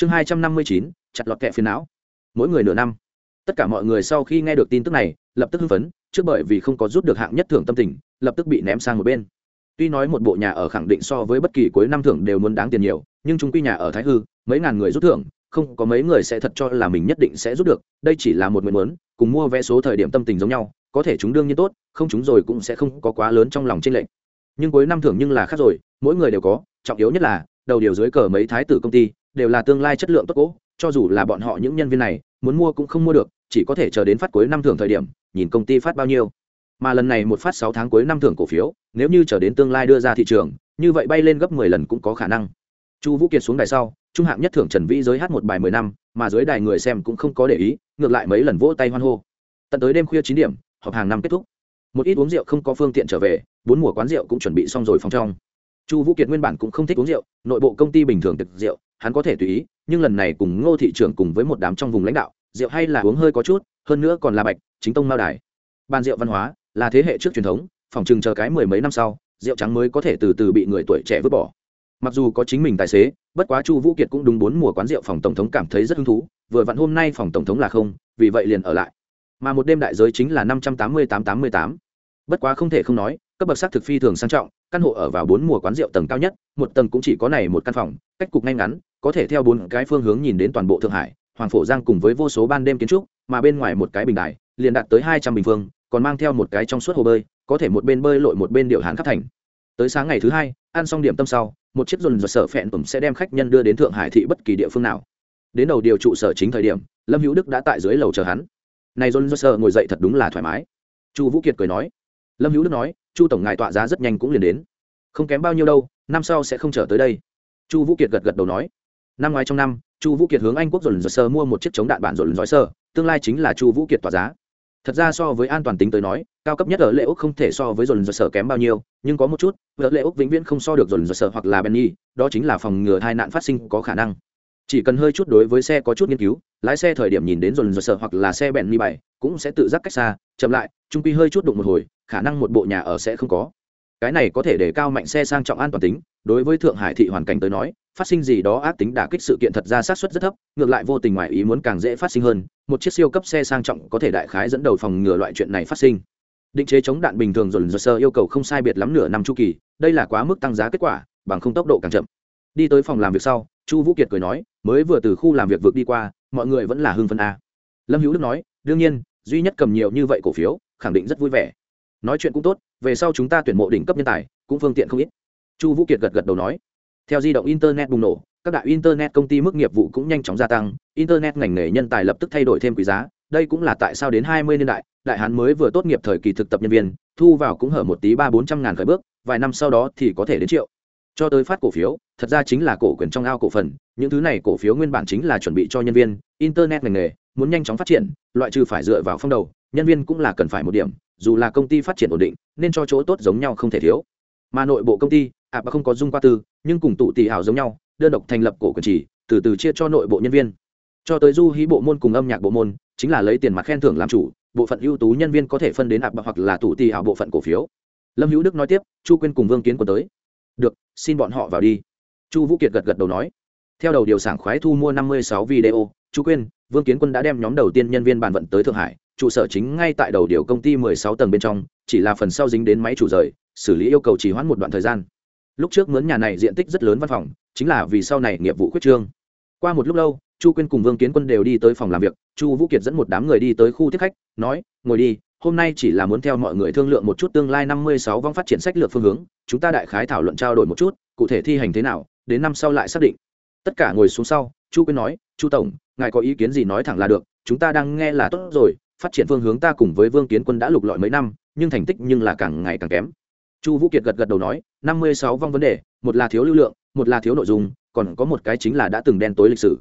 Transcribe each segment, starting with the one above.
chương hai trăm năm mươi chín, chặt lọt kẹ phiền não. Mỗi người nửa năm. Tất cả mọi người sau khi nghe được tin tức này, lập tức hưng phấn, trước bởi vì không có rút được hạng nhất thưởng tâm tình, lập tức bị ném sang một bên. Tuy nói một bộ nhà ở khẳng định so với bất kỳ cuối năm thưởng đều muốn đáng tiền nhiều, nhưng chúng quy nhà ở thái hư, mấy ngàn người rút thưởng, không có mấy người sẽ thật cho là mình nhất định sẽ rút được, đây chỉ là một nguyện muốn, cùng mua vé số thời điểm tâm tình giống nhau, có thể chúng đương nhiên tốt, không chúng rồi cũng sẽ không có quá lớn trong lòng trên lệch. Nhưng cuối năm thưởng nhưng là khác rồi, mỗi người đều có, trọng yếu nhất là, đầu điều dưới cờ mấy thái tử công ty đều là tương lai chất lượng tốt gỗ. cho dù là bọn họ những nhân viên này, muốn mua cũng không mua được, chỉ có thể chờ đến phát cuối năm thưởng thời điểm, nhìn công ty phát bao nhiêu. Mà lần này một phát sáu tháng cuối năm thưởng cổ phiếu, nếu như chờ đến tương lai đưa ra thị trường, như vậy bay lên gấp mười lần cũng có khả năng. Chu vũ kiệt xuống đài sau, trung hạng nhất thưởng trần vĩ giới hát một bài mười năm, mà dưới đài người xem cũng không có để ý, ngược lại mấy lần vỗ tay hoan hô. Tận tới đêm khuya chín điểm, họp hàng năm kết thúc. Một ít uống rượu không có phương tiện trở về, bốn mùa quán rượu cũng chuẩn bị xong rồi phòng trong. Chu vũ kiệt nguyên bản cũng không thích uống rượu, nội bộ công ty bình thường tiệc rượu hắn có thể tùy ý, nhưng lần này cùng ngô thị trưởng cùng với một đám trong vùng lãnh đạo, rượu hay là uống hơi có chút, hơn nữa còn là bạch, chính tông mao đài. Bàn rượu văn hóa là thế hệ trước truyền thống, phòng chừng chờ cái mười mấy năm sau, rượu trắng mới có thể từ từ bị người tuổi trẻ vứt bỏ. Mặc dù có chính mình tài xế, bất quá chu vũ kiệt cũng đúng bốn mùa quán rượu phòng tổng thống cảm thấy rất hứng thú, vừa vặn hôm nay phòng tổng thống là không, vì vậy liền ở lại. Mà một đêm đại giới chính là năm trăm tám mươi tám tám mươi tám. Bất quá không thể không nói, cấp bậc sắc thực phi thường sang trọng, căn hộ ở vào bốn mùa quán rượu tầng cao nhất, một tầng cũng chỉ có này một căn phòng, cách cục ngay ngắn có thể theo bốn cái phương hướng nhìn đến toàn bộ thượng hải, hoàng phổ giang cùng với vô số ban đêm kiến trúc, mà bên ngoài một cái bình đài, liền đạt tới hai trăm bình phương, còn mang theo một cái trong suốt hồ bơi, có thể một bên bơi lội một bên điệu hán khắp thành. Tới sáng ngày thứ hai, ăn xong điểm tâm sau, một chiếc dồn dồn sở phẹn tùng sẽ đem khách nhân đưa đến thượng hải thị bất kỳ địa phương nào. Đến đầu điều trụ sở chính thời điểm, lâm hữu đức đã tại dưới lầu chờ hắn. Này dồn dồn sở ngồi dậy thật đúng là thoải mái. Chu vũ kiệt cười nói. Lâm hữu đức nói, chu tổng ngài tọa giá rất nhanh cũng liền đến. Không kém bao nhiêu đâu, năm sau sẽ không trở tới đây. Chu vũ kiệt gật gật đầu nói năm ngoái trong năm, chu vũ kiệt hướng anh quốc dồn dồn sơ mua một chiếc chống đạn bản dồn dõi sơ, tương lai chính là chu vũ kiệt tỏa giá. Thật ra so với an toàn tính tới nói, cao cấp nhất ở lệ úc không thể so với dồn dồn sơ kém bao nhiêu, nhưng có một chút, ở lệ úc vĩnh viễn không so được dồn dồn sơ hoặc là benny, đó chính là phòng ngừa tai nạn phát sinh có khả năng. Chỉ cần hơi chút đối với xe có chút nghiên cứu, lái xe thời điểm nhìn đến dồn dồn sơ hoặc là xe bèn mi bảy cũng sẽ tự giác cách xa, chậm lại, trung quy hơi chút đụng một hồi, khả năng một bộ nhà ở sẽ không có. Cái này có thể để cao mạnh xe sang trọng an toàn tính đối với thượng hải thị hoàn cảnh tới nói, phát sinh gì đó ác tính đả kích sự kiện thật ra sát xuất rất thấp, ngược lại vô tình ngoài ý muốn càng dễ phát sinh hơn, một chiếc siêu cấp xe sang trọng có thể đại khái dẫn đầu phòng ngừa loại chuyện này phát sinh. Định chế chống đạn bình thường dồn dơ sơ yêu cầu không sai biệt lắm nửa năm chu kỳ, đây là quá mức tăng giá kết quả, bằng không tốc độ càng chậm. Đi tới phòng làm việc sau, chu vũ kiệt cười nói, mới vừa từ khu làm việc vượt đi qua, mọi người vẫn là hưng phân a. Lâm hữu đức nói, đương nhiên, duy nhất cầm nhiều như vậy cổ phiếu, khẳng định rất vui vẻ. Nói chuyện cũng tốt, về sau chúng ta tuyển mộ đỉnh cấp nhân tài, cũng phương tiện không ít chu vũ kiệt gật gật đầu nói, theo di động internet bùng nổ, các đại internet công ty mức nghiệp vụ cũng nhanh chóng gia tăng, internet ngành nghề nhân tài lập tức thay đổi thêm quý giá, đây cũng là tại sao đến hai mươi niên đại đại hán mới vừa tốt nghiệp thời kỳ thực tập nhân viên, thu vào cũng hở một tí ba bốn trăm ngàn khởi bước, vài năm sau đó thì có thể đến triệu. Cho tới phát cổ phiếu, thật ra chính là cổ quyền trong ao cổ phần, những thứ này cổ phiếu nguyên bản chính là chuẩn bị cho nhân viên, internet ngành nghề muốn nhanh chóng phát triển, loại trừ phải dựa vào phong đầu, nhân viên cũng là cần phải một điểm, dù là công ty phát triển ổn định, nên cho chỗ tốt giống nhau không thể thiếu mà nội bộ công ty ạ bà không có dung qua tư nhưng cùng tụ tỷ hảo giống nhau đơn độc thành lập cổ quyền chỉ từ từ chia cho nội bộ nhân viên. Cho tới du hí bộ môn cùng âm nhạc bộ môn chính là lấy tiền mặt khen thưởng làm chủ bộ phận ưu tú nhân viên có thể phân đến ạ bà hoặc là tụ tỷ hảo bộ phận cổ phiếu. Lâm hữu đức nói tiếp chu quyên cùng vương kiến quân tới. Được xin bọn họ vào đi. Chu vũ kiệt gật gật đầu nói. Theo đầu điều sảng khoái thu mua năm mươi sáu video chu quyên vương kiến quân đã đem nhóm đầu tiên nhân viên bàn vận tới thượng hải trụ sở chính ngay tại đầu điều công ty 16 tầng bên trong, chỉ là phần sau dính đến máy chủ rời, xử lý yêu cầu trì hoãn một đoạn thời gian. Lúc trước mướn nhà này diện tích rất lớn văn phòng, chính là vì sau này nghiệp vụ khuyết trương. Qua một lúc lâu, Chu Quyên cùng Vương Kiến Quân đều đi tới phòng làm việc, Chu Vũ Kiệt dẫn một đám người đi tới khu tiếp khách, nói: "Ngồi đi, hôm nay chỉ là muốn theo mọi người thương lượng một chút tương lai 56 vong phát triển sách lược phương hướng, chúng ta đại khái thảo luận trao đổi một chút, cụ thể thi hành thế nào, đến năm sau lại xác định." Tất cả ngồi xuống sau, Chu Quyên nói: "Chu tổng, ngài có ý kiến gì nói thẳng là được, chúng ta đang nghe là tốt rồi, phát triển phương hướng ta cùng với vương kiến quân đã lục lọi mấy năm nhưng thành tích nhưng là càng ngày càng kém chu vũ kiệt gật gật đầu nói, năm mươi sáu vong vấn đề, một là thiếu lưu lượng, một là thiếu nội dung, còn có một cái chính là đã từng đen tối lịch sử.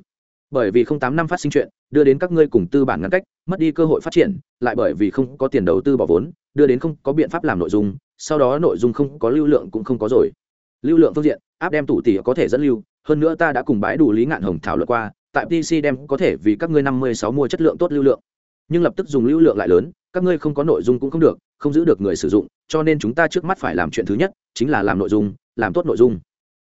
Bởi vì không tám năm phát sinh chuyện, đưa đến các ngươi cùng tư bản ngăn cách, mất đi cơ hội phát triển, lại bởi vì không có tiền đầu tư bỏ vốn, đưa đến không có biện pháp làm nội dung, sau đó nội dung không có lưu lượng cũng không có rồi. Lưu lượng phương diện, áp đem tủ tỷ có thể dẫn lưu, hơn nữa ta đã cùng bãi đủ lý ngạn hồng thảo luận qua, tại pc đem có thể vì các ngươi năm mươi sáu mua chất lượng tốt lưu lượng. Nhưng lập tức dùng lưu lượng lại lớn các ngươi không có nội dung cũng không được, không giữ được người sử dụng, cho nên chúng ta trước mắt phải làm chuyện thứ nhất, chính là làm nội dung, làm tốt nội dung.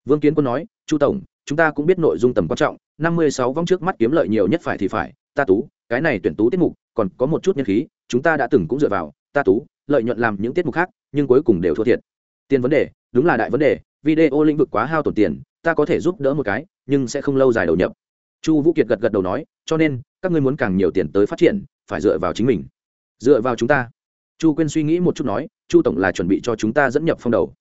Vương kiến quân nói, chu tổng, chúng ta cũng biết nội dung tầm quan trọng, năm mươi sáu vong trước mắt kiếm lợi nhiều nhất phải thì phải, ta tú, cái này tuyển tú tiết mục, còn có một chút nhân khí, chúng ta đã từng cũng dựa vào, ta tú, lợi nhuận làm những tiết mục khác, nhưng cuối cùng đều thua thiệt. Tiền vấn đề, đúng là đại vấn đề, video lĩnh vực quá hao tổn tiền, ta có thể giúp đỡ một cái, nhưng sẽ không lâu dài đầu nhập. Chu vũ kiệt gật gật đầu nói, cho nên, các ngươi muốn càng nhiều tiền tới phát triển, phải dựa vào chính mình dựa vào chúng ta. Chu quyên suy nghĩ một chút nói, chu tổng là chuẩn bị cho chúng ta dẫn nhập phong đầu.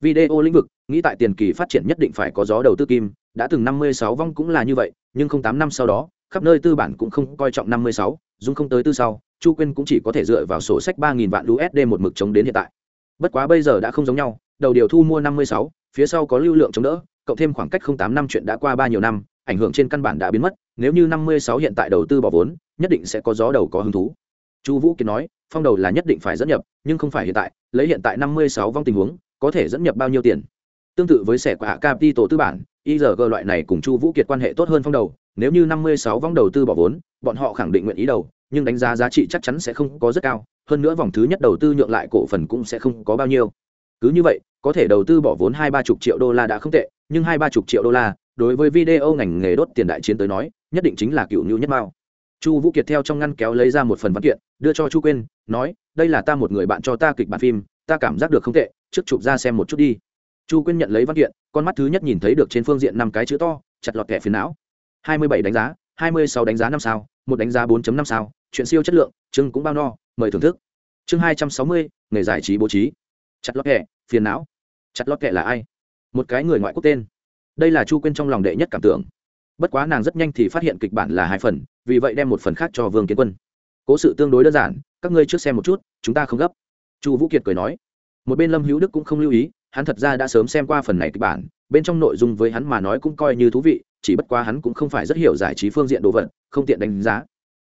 Video lĩnh vực, nghĩ tại tiền kỳ phát triển nhất định phải có gió đầu tư kim, đã từng năm mươi sáu vong cũng là như vậy, nhưng không tám năm sau đó, khắp nơi tư bản cũng không coi trọng năm mươi sáu, dung không tới tư sau, chu quyên cũng chỉ có thể dựa vào sổ sách ba nghìn vạn usd một mực chống đến hiện tại. Bất quá bây giờ đã không giống nhau, đầu điều thu mua năm mươi sáu, phía sau có lưu lượng chống đỡ, cộng thêm khoảng cách không tám năm chuyện đã qua ba nhiều năm, ảnh hưởng trên căn bản đã biến mất, nếu như năm mươi sáu hiện tại đầu tư bỏ vốn, nhất định sẽ có gió đầu có hứng thú chu vũ kiệt nói, phong đầu là nhất định phải dẫn nhập, nhưng không phải hiện tại, lấy hiện tại năm mươi sáu vong tình huống, có thể dẫn nhập bao nhiêu tiền? Tương tự với sẻ của hạ tổ tư bản igg loại này cùng chu vũ kiệt quan hệ tốt hơn phong đầu, nếu như năm mươi sáu vong đầu tư bỏ vốn, bọn họ khẳng định nguyện ý đầu, nhưng đánh giá giá trị chắc chắn sẽ không có rất cao, hơn nữa vòng thứ nhất đầu tư nhượng lại cổ phần cũng sẽ không có bao nhiêu. Cứ như vậy, có thể đầu tư bỏ vốn hai ba chục triệu đô la đã không tệ, nhưng hai ba chục triệu đô la, đối với video ngành nghề đốt tiền đại chiến tới nói, nhất định chính là cựu nhu nhất mao chu vũ kiệt theo trong ngăn kéo lấy ra một phần văn kiện, đưa cho chu quên nói, đây là ta một người bạn cho ta kịch bản phim, ta cảm giác được không tệ, trước chụp ra xem một chút đi. Chu quyên nhận lấy văn kiện, con mắt thứ nhất nhìn thấy được trên phương diện năm cái chữ to, chặt lọt kẻ phiền não. Hai mươi bảy đánh giá, hai mươi sáu đánh giá năm sao, một đánh giá bốn năm sao, chuyện siêu chất lượng, chương cũng bao no, mời thưởng thức. Chương hai trăm sáu mươi, nghề giải trí bố trí. Chặt lọt kẻ, phiền não. Chặt lọt kẻ là ai? Một cái người ngoại quốc tên. Đây là chu quyên trong lòng đệ nhất cảm tưởng bất quá nàng rất nhanh thì phát hiện kịch bản là hai phần, vì vậy đem một phần khác cho vương kiến quân. Cố sự tương đối đơn giản, các ngươi trước xem một chút, chúng ta không gấp. Chu vũ kiệt cười nói. Một bên lâm hữu đức cũng không lưu ý, hắn thật ra đã sớm xem qua phần này kịch bản, bên trong nội dung với hắn mà nói cũng coi như thú vị, chỉ bất quá hắn cũng không phải rất hiểu giải trí phương diện đồ vật, không tiện đánh giá.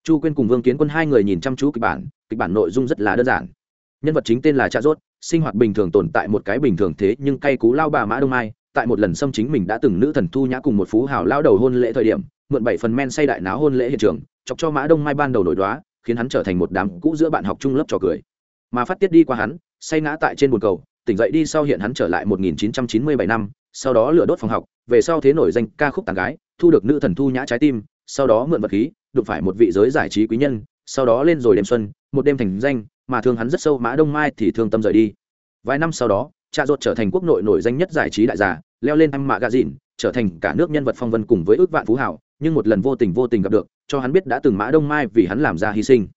Chu quyên cùng vương kiến quân hai người nhìn chăm chú kịch bản kịch bản nội dung rất là đơn giản. Nhân vật chính tên là cha rốt, sinh hoạt bình thường tồn tại một cái bình thường thế nhưng cay cú lao bà mã đông mai tại một lần xâm chính mình đã từng nữ thần thu nhã cùng một phú hào lao đầu hôn lễ thời điểm, mượn bảy phần men say đại náo hôn lễ hiện trường, chọc cho mã đông mai ban đầu nổi đoá, khiến hắn trở thành một đám cũ giữa bạn học trung lớp trò cười. Mà phát tiết đi qua hắn, say ngã tại trên bồn cầu, tỉnh dậy đi sau hiện hắn trở lại 1997 năm, sau đó lửa đốt phòng học, về sau thế nổi danh ca khúc tàn gái, thu được nữ thần thu nhã trái tim, sau đó mượn vật khí, đụng phải một vị giới giải trí quý nhân, sau đó lên rồi đêm xuân, một đêm thành danh, mà thương hắn rất sâu, mã đông mai thì thương tâm rời đi. Vài năm sau đó cha ruột trở thành quốc nội nổi danh nhất giải trí đại giả leo lên anh mạ gà dìn trở thành cả nước nhân vật phong vân cùng với ước vạn phú hảo nhưng một lần vô tình vô tình gặp được, cho hắn biết đã từng mã đông mai vì hắn làm ra hy sinh.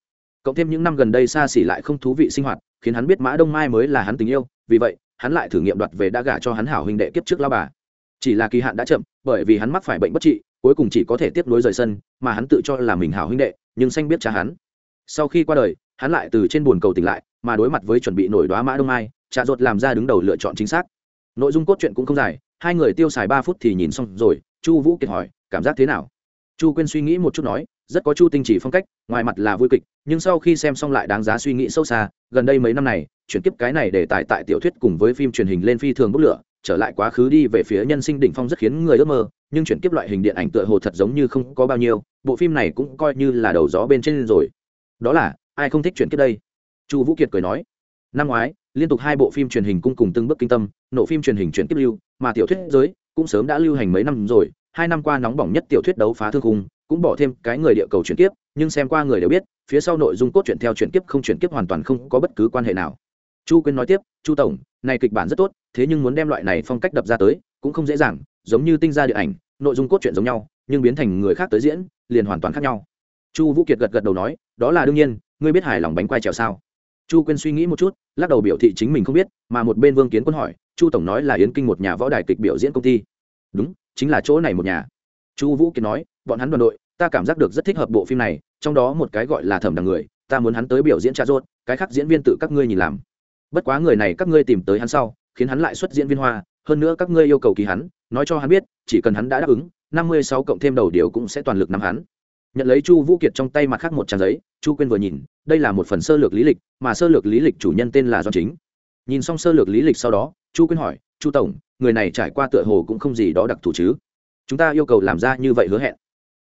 Cộng thêm những năm gần đây xa xỉ lại không thú vị sinh hoạt, khiến hắn biết mã đông mai mới là hắn tình yêu, vì vậy, hắn lại thử nghiệm đoạt về đã gả cho hắn hảo huynh đệ kiếp trước lao bà. Chỉ là kỳ hạn đã chậm, bởi vì hắn mắc phải bệnh bất trị, cuối cùng chỉ có thể tiếp nối rời sân, mà hắn tự cho là mình hảo huynh đệ, nhưng xanh biết cha hắn. Sau khi qua đời, hắn lại từ trên buồn cầu tỉnh lại, mà đối mặt với chuẩn bị nổi đoá mã đông mai trà ruột làm ra đứng đầu lựa chọn chính xác. Nội dung cốt truyện cũng không dài, hai người tiêu xài ba phút thì nhìn xong rồi, chu vũ kiệt hỏi, cảm giác thế nào? Chu quyên suy nghĩ một chút nói, rất có chu tinh chỉ phong cách, ngoài mặt là vui kịch, nhưng sau khi xem xong lại đáng giá suy nghĩ sâu xa, gần đây mấy năm này, chuyển kiếp cái này để tài tại tiểu thuyết cùng với phim truyền hình lên phi thường bốc lửa, trở lại quá khứ đi về phía nhân sinh đỉnh phong rất khiến người ước mơ, nhưng chuyển kiếp loại hình điện ảnh tựa hồ thật giống như không có bao nhiêu, bộ phim này cũng coi như là đầu gió bên trên rồi. Đó là, ai không thích chuyển kiếp đây? Chu vũ kiệt cười nói. Năm ngoái liên tục hai bộ phim truyền hình cung cùng từng bước kinh tâm nổ phim truyền hình chuyển tiếp lưu mà tiểu thuyết giới cũng sớm đã lưu hành mấy năm rồi hai năm qua nóng bỏng nhất tiểu thuyết đấu phá thương khung cũng bỏ thêm cái người địa cầu chuyển tiếp, nhưng xem qua người đều biết phía sau nội dung cốt truyện theo chuyển tiếp không chuyển tiếp hoàn toàn không có bất cứ quan hệ nào. Chu quyên nói tiếp chu tổng này kịch bản rất tốt thế nhưng muốn đem loại này phong cách đập ra tới cũng không dễ dàng giống như tinh ra điện ảnh nội dung cốt truyện giống nhau nhưng biến thành người khác tới diễn liền hoàn toàn khác nhau. Chu vũ kiệt gật gật đầu nói đó là đương nhiên ngươi biết hài lòng bánh quay trèo sao? Chu quyên suy nghĩ một chút, lắc đầu biểu thị chính mình không biết, mà một bên vương kiến quân hỏi, chu tổng nói là yến kinh một nhà võ đài kịch biểu diễn công ty. Đúng, chính là chỗ này một nhà. Chu vũ Kiến nói, bọn hắn đoàn đội, ta cảm giác được rất thích hợp bộ phim này, trong đó một cái gọi là thẩm đằng người, ta muốn hắn tới biểu diễn trà rốt, cái khác diễn viên tự các ngươi nhìn làm. Bất quá người này các ngươi tìm tới hắn sau, khiến hắn lại xuất diễn viên hoa, hơn nữa các ngươi yêu cầu ký hắn, nói cho hắn biết, chỉ cần hắn đã đáp ứng, năm mươi sáu cộng thêm đầu điều cũng sẽ toàn lực nắm hắn nhận lấy chu vũ kiệt trong tay mặt khác một trang giấy, chu quyên vừa nhìn, đây là một phần sơ lược lý lịch, mà sơ lược lý lịch chủ nhân tên là do chính. Nhìn xong sơ lược lý lịch sau đó, chu quyên hỏi, chu tổng, người này trải qua tựa hồ cũng không gì đó đặc thù chứ? Chúng ta yêu cầu làm ra như vậy hứa hẹn.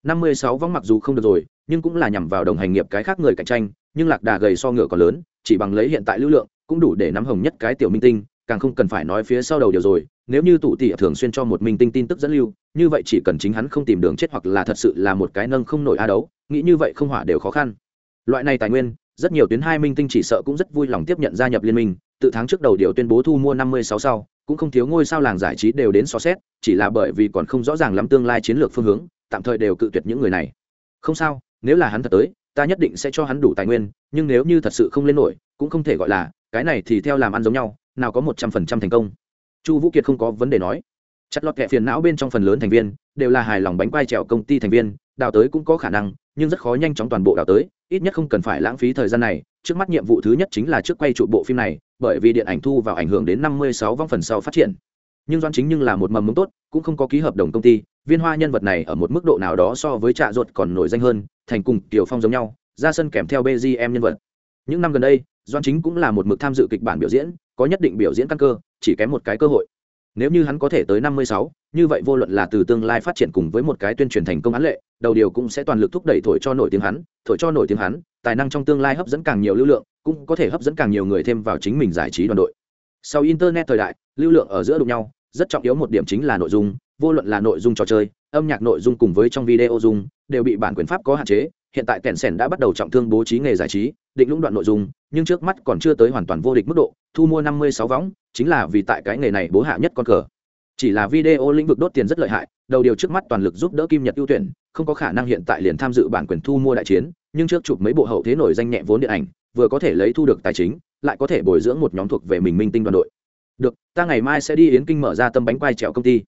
Năm mươi sáu vong mặc dù không được rồi, nhưng cũng là nhằm vào đồng hành nghiệp cái khác người cạnh tranh, nhưng lạc đà gầy so ngựa còn lớn, chỉ bằng lấy hiện tại lưu lượng, cũng đủ để nắm hồng nhất cái tiểu minh tinh, càng không cần phải nói phía sau đầu điều rồi nếu như tụ tỉ thường xuyên cho một minh tinh tin tức dẫn lưu, như vậy chỉ cần chính hắn không tìm đường chết hoặc là thật sự là một cái nâng không nổi a đấu, nghĩ như vậy không hỏa đều khó khăn. Loại này tài nguyên, rất nhiều tuyến hai minh tinh chỉ sợ cũng rất vui lòng tiếp nhận gia nhập liên minh, từ tháng trước đầu điều tuyên bố thu mua năm mươi sáu sau, cũng không thiếu ngôi sao làng giải trí đều đến so xét, chỉ là bởi vì còn không rõ ràng lắm tương lai chiến lược phương hướng, tạm thời đều cự tuyệt những người này. Không sao, nếu là hắn thật tới, ta nhất định sẽ cho hắn đủ tài nguyên, nhưng nếu như thật sự không lên nổi, cũng không thể gọi là, cái này thì theo làm ăn giống nhau, nào có một trăm phần trăm thành công chu vũ kiệt không có vấn đề nói. Chặt lọt kẹ phiền não bên trong phần lớn thành viên đều là hài lòng bánh quai trèo công ty thành viên, đào tới cũng có khả năng, nhưng rất khó nhanh chóng toàn bộ đào tới, ít nhất không cần phải lãng phí thời gian này. Trước mắt nhiệm vụ thứ nhất chính là trước quay trụ bộ phim này, bởi vì điện ảnh thu vào ảnh hưởng đến năm mươi sáu vong phần sau phát triển. Nhưng doan chính nhưng là một mầm mống tốt, cũng không có ký hợp đồng công ty, viên hoa nhân vật này ở một mức độ nào đó so với trạ ruột còn nổi danh hơn, thành cùng tiểu phong giống nhau, ra sân kèm theo bgm nhân vật. Những năm gần đây doan chính cũng là một mực tham dự kịch bản biểu diễn có nhất định biểu diễn căn cơ, chỉ kém một cái cơ hội. Nếu như hắn có thể tới năm mươi sáu, như vậy vô luận là từ tương lai phát triển cùng với một cái tuyên truyền thành công án lệ, đầu điều cũng sẽ toàn lực thúc đẩy thổi cho nổi tiếng hắn, thổi cho nổi tiếng hắn, tài năng trong tương lai hấp dẫn càng nhiều lưu lượng, cũng có thể hấp dẫn càng nhiều người thêm vào chính mình giải trí đoàn đội. Sau internet thời đại, lưu lượng ở giữa đụng nhau, rất trọng yếu một điểm chính là nội dung, vô luận là nội dung trò chơi, âm nhạc nội dung cùng với trong video dung, đều bị bản quyền pháp có hạn chế hiện tại kèn sèn đã bắt đầu trọng thương bố trí nghề giải trí, định lũng đoạn nội dung, nhưng trước mắt còn chưa tới hoàn toàn vô địch mức độ, thu mua năm mươi sáu võng, chính là vì tại cái nghề này bố hạ nhất con cờ. Chỉ là video lĩnh vực đốt tiền rất lợi hại, đầu điều trước mắt toàn lực giúp đỡ kim nhật ưu tuyển, không có khả năng hiện tại liền tham dự bản quyền thu mua đại chiến, nhưng trước chụp mấy bộ hậu thế nổi danh nhẹ vốn điện ảnh, vừa có thể lấy thu được tài chính, lại có thể bồi dưỡng một nhóm thuộc về mình minh tinh đoàn đội. Được, ta ngày mai sẽ đi yến kinh mở ra tâm bánh quai trèo công ty.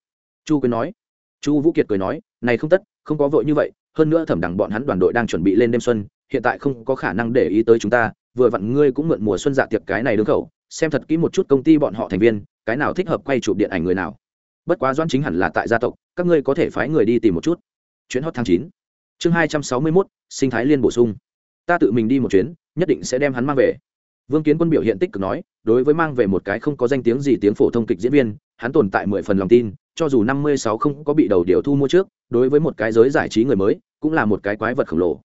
Chu quyên nói. Chu vũ kiệt cười nói, này không tất, không có vội như vậy hơn nữa thẩm đẳng bọn hắn đoàn đội đang chuẩn bị lên đêm xuân, hiện tại không có khả năng để ý tới chúng ta, vừa vặn ngươi cũng mượn mùa xuân dạ tiệc cái này đứng khẩu, xem thật kỹ một chút công ty bọn họ thành viên, cái nào thích hợp quay chụp điện ảnh người nào. Bất quá doãn chính hẳn là tại gia tộc, các ngươi có thể phái người đi tìm một chút. Chuyến hot tháng chín. Chương hai trăm sáu mươi mốt, sinh thái liên bổ sung. Ta tự mình đi một chuyến, nhất định sẽ đem hắn mang về. Vương kiến quân biểu hiện tích cực nói, đối với mang về một cái không có danh tiếng gì tiếng phổ thông kịch diễn viên, hắn tồn tại mười phần lòng tin cho dù năm mươi sáu không có bị đầu điều thu mua trước, đối với một cái giới giải trí người mới, cũng là một cái quái vật khổng lồ.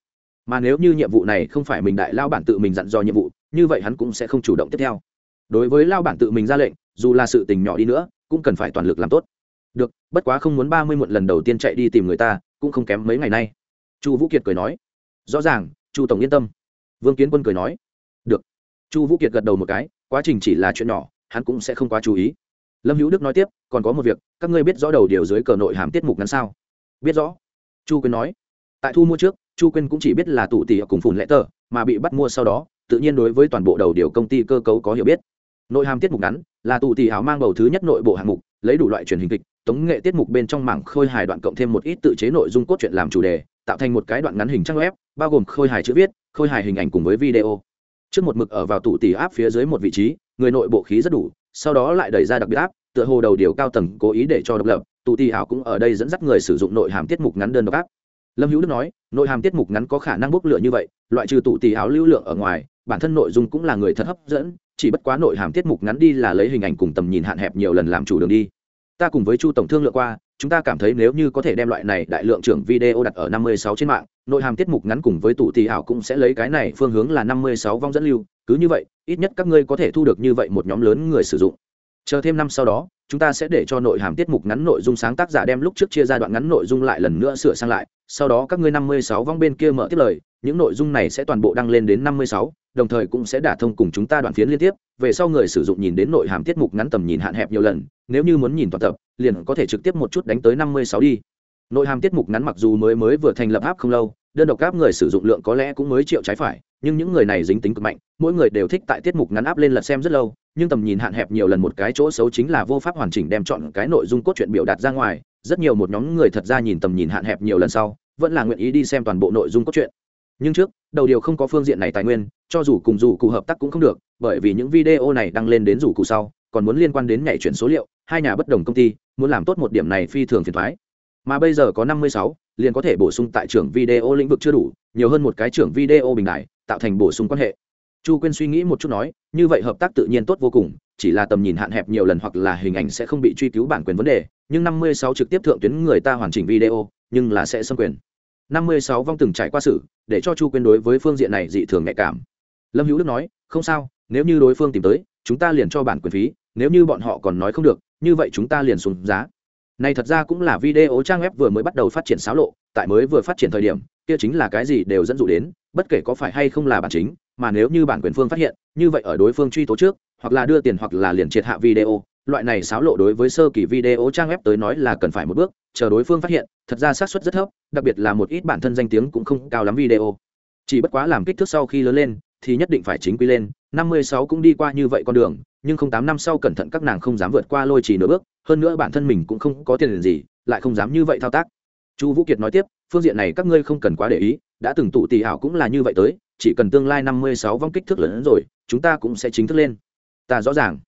Mà nếu như nhiệm vụ này không phải mình đại lao bản tự mình dặn dò nhiệm vụ, như vậy hắn cũng sẽ không chủ động tiếp theo. Đối với lao bản tự mình ra lệnh, dù là sự tình nhỏ đi nữa, cũng cần phải toàn lực làm tốt. Được, bất quá không muốn ba mươi một lần đầu tiên chạy đi tìm người ta, cũng không kém mấy ngày nay. Chu vũ kiệt cười nói. Rõ ràng, chu tổng yên tâm. Vương kiến quân cười nói. Được. Chu vũ kiệt gật đầu một cái, quá trình chỉ là chuyện nhỏ, hắn cũng sẽ không quá chú ý lâm hữu đức nói tiếp, còn có một việc, các ngươi biết rõ đầu điều dưới cờ nội hàm tiết mục ngắn sao? Biết rõ. Chu quyên nói. Tại thu mua trước, chu quyên cũng chỉ biết là tụ tỷ cùng phùn lẽ tờ, mà bị bắt mua sau đó, tự nhiên đối với toàn bộ đầu điều công ty cơ cấu có hiểu biết. Nội hàm tiết mục ngắn, là tụ tỷ áo mang bầu thứ nhất nội bộ hạng mục, lấy đủ loại truyền hình kịch, tống nghệ tiết mục bên trong mảng khôi hài đoạn cộng thêm một ít tự chế nội dung cốt truyện làm chủ đề, tạo thành một cái đoạn ngắn hình trang web, bao gồm khôi hài chữ viết, khôi hài hình ảnh cùng với video. Trước một mực ở vào tủ tỷ áp phía dưới một vị trí, người nội bộ khí rất đủ sau đó lại đẩy ra đặc biệt áp, tựa hồ đầu điều cao tầng cố ý để cho độc lập tụ ti ảo cũng ở đây dẫn dắt người sử dụng nội hàm tiết mục ngắn đơn độc áp. Lâm hữu đức nói, nội hàm tiết mục ngắn có khả năng bốc lửa như vậy, loại trừ tụ ti ảo lưu lượng ở ngoài, bản thân nội dung cũng là người thật hấp dẫn, chỉ bất quá nội hàm tiết mục ngắn đi là lấy hình ảnh cùng tầm nhìn hạn hẹp nhiều lần làm chủ đường đi. Ta cùng với chu tổng thương lượng qua, chúng ta cảm thấy nếu như có thể đem loại này đại lượng trưởng video đặt ở 56 trên mạng, nội hàm tiết mục ngắn cùng với tụ tì ảo cũng sẽ lấy cái này phương hướng là 56 vong dẫn lưu, cứ như vậy ít nhất các ngươi có thể thu được như vậy một nhóm lớn người sử dụng. Chờ thêm năm sau đó chúng ta sẽ để cho nội hàm tiết mục ngắn nội dung sáng tác giả đem lúc trước chia ra đoạn ngắn nội dung lại lần nữa sửa sang lại sau đó các ngươi 56 vong bên kia mở tiếp lời những nội dung này sẽ toàn bộ đăng lên đến 56, đồng thời cũng sẽ đả thông cùng chúng ta đoạn phiến liên tiếp về sau người sử dụng nhìn đến nội hàm tiết mục ngắn tầm nhìn hạn hẹp nhiều lần nếu như muốn nhìn toàn tập liền có thể trực tiếp một chút đánh tới 56 đi nội hàm tiết mục ngắn mặc dù mới mới vừa thành lập áp không lâu, đơn độc áp người sử dụng lượng có lẽ cũng mới triệu trái phải, nhưng những người này dính tính cực mạnh, mỗi người đều thích tại tiết mục ngắn áp lên lật xem rất lâu, nhưng tầm nhìn hạn hẹp nhiều lần một cái chỗ xấu chính là vô pháp hoàn chỉnh đem chọn cái nội dung cốt truyện biểu đạt ra ngoài, rất nhiều một nhóm người thật ra nhìn tầm nhìn hạn hẹp nhiều lần sau, vẫn là nguyện ý đi xem toàn bộ nội dung cốt truyện. Nhưng trước, đầu điều không có phương diện này tài nguyên, cho dù cùng dù cụ hợp tác cũng không được, bởi vì những video này đăng lên đến dù cụ sau, còn muốn liên quan đến nhảy chuyển số liệu, hai nhà bất đồng công ty, muốn làm tốt một điểm này phi thường phiền thoái mà bây giờ có năm mươi sáu, liền có thể bổ sung tại trưởng video lĩnh vực chưa đủ, nhiều hơn một cái trưởng video bình đại tạo thành bổ sung quan hệ. Chu quyên suy nghĩ một chút nói, như vậy hợp tác tự nhiên tốt vô cùng, chỉ là tầm nhìn hạn hẹp nhiều lần hoặc là hình ảnh sẽ không bị truy cứu bản quyền vấn đề, nhưng năm mươi sáu trực tiếp thượng tuyến người ta hoàn chỉnh video, nhưng là sẽ xâm quyền. năm mươi sáu vong từng trải qua sự để cho chu quyên đối với phương diện này dị thường nhạy cảm. Lâm hữu đức nói, không sao, nếu như đối phương tìm tới, chúng ta liền cho bản quyền phí, nếu như bọn họ còn nói không được, như vậy chúng ta liền xuống giá này thật ra cũng là video trang web vừa mới bắt đầu phát triển xáo lộ, tại mới vừa phát triển thời điểm, kia chính là cái gì đều dẫn dụ đến, bất kể có phải hay không là bản chính, mà nếu như bản quyền phương phát hiện, như vậy ở đối phương truy tố trước, hoặc là đưa tiền hoặc là liền triệt hạ video, loại này xáo lộ đối với sơ kỳ video trang web tới nói là cần phải một bước, chờ đối phương phát hiện, thật ra xác suất rất thấp, đặc biệt là một ít bản thân danh tiếng cũng không cao lắm video. Chỉ bất quá làm kích thước sau khi lớn lên, thì nhất định phải chính quy lên, năm mươi sáu cũng đi qua như vậy con đường nhưng không tám năm sau cẩn thận các nàng không dám vượt qua lôi chỉ nửa bước, hơn nữa bản thân mình cũng không có tiền gì, lại không dám như vậy thao tác. Chu vũ kiệt nói tiếp, phương diện này các ngươi không cần quá để ý, đã từng tụ tỷ ảo cũng là như vậy tới, chỉ cần tương lai năm mươi sáu vong kích thước lớn hơn rồi, chúng ta cũng sẽ chính thức lên. Ta rõ ràng.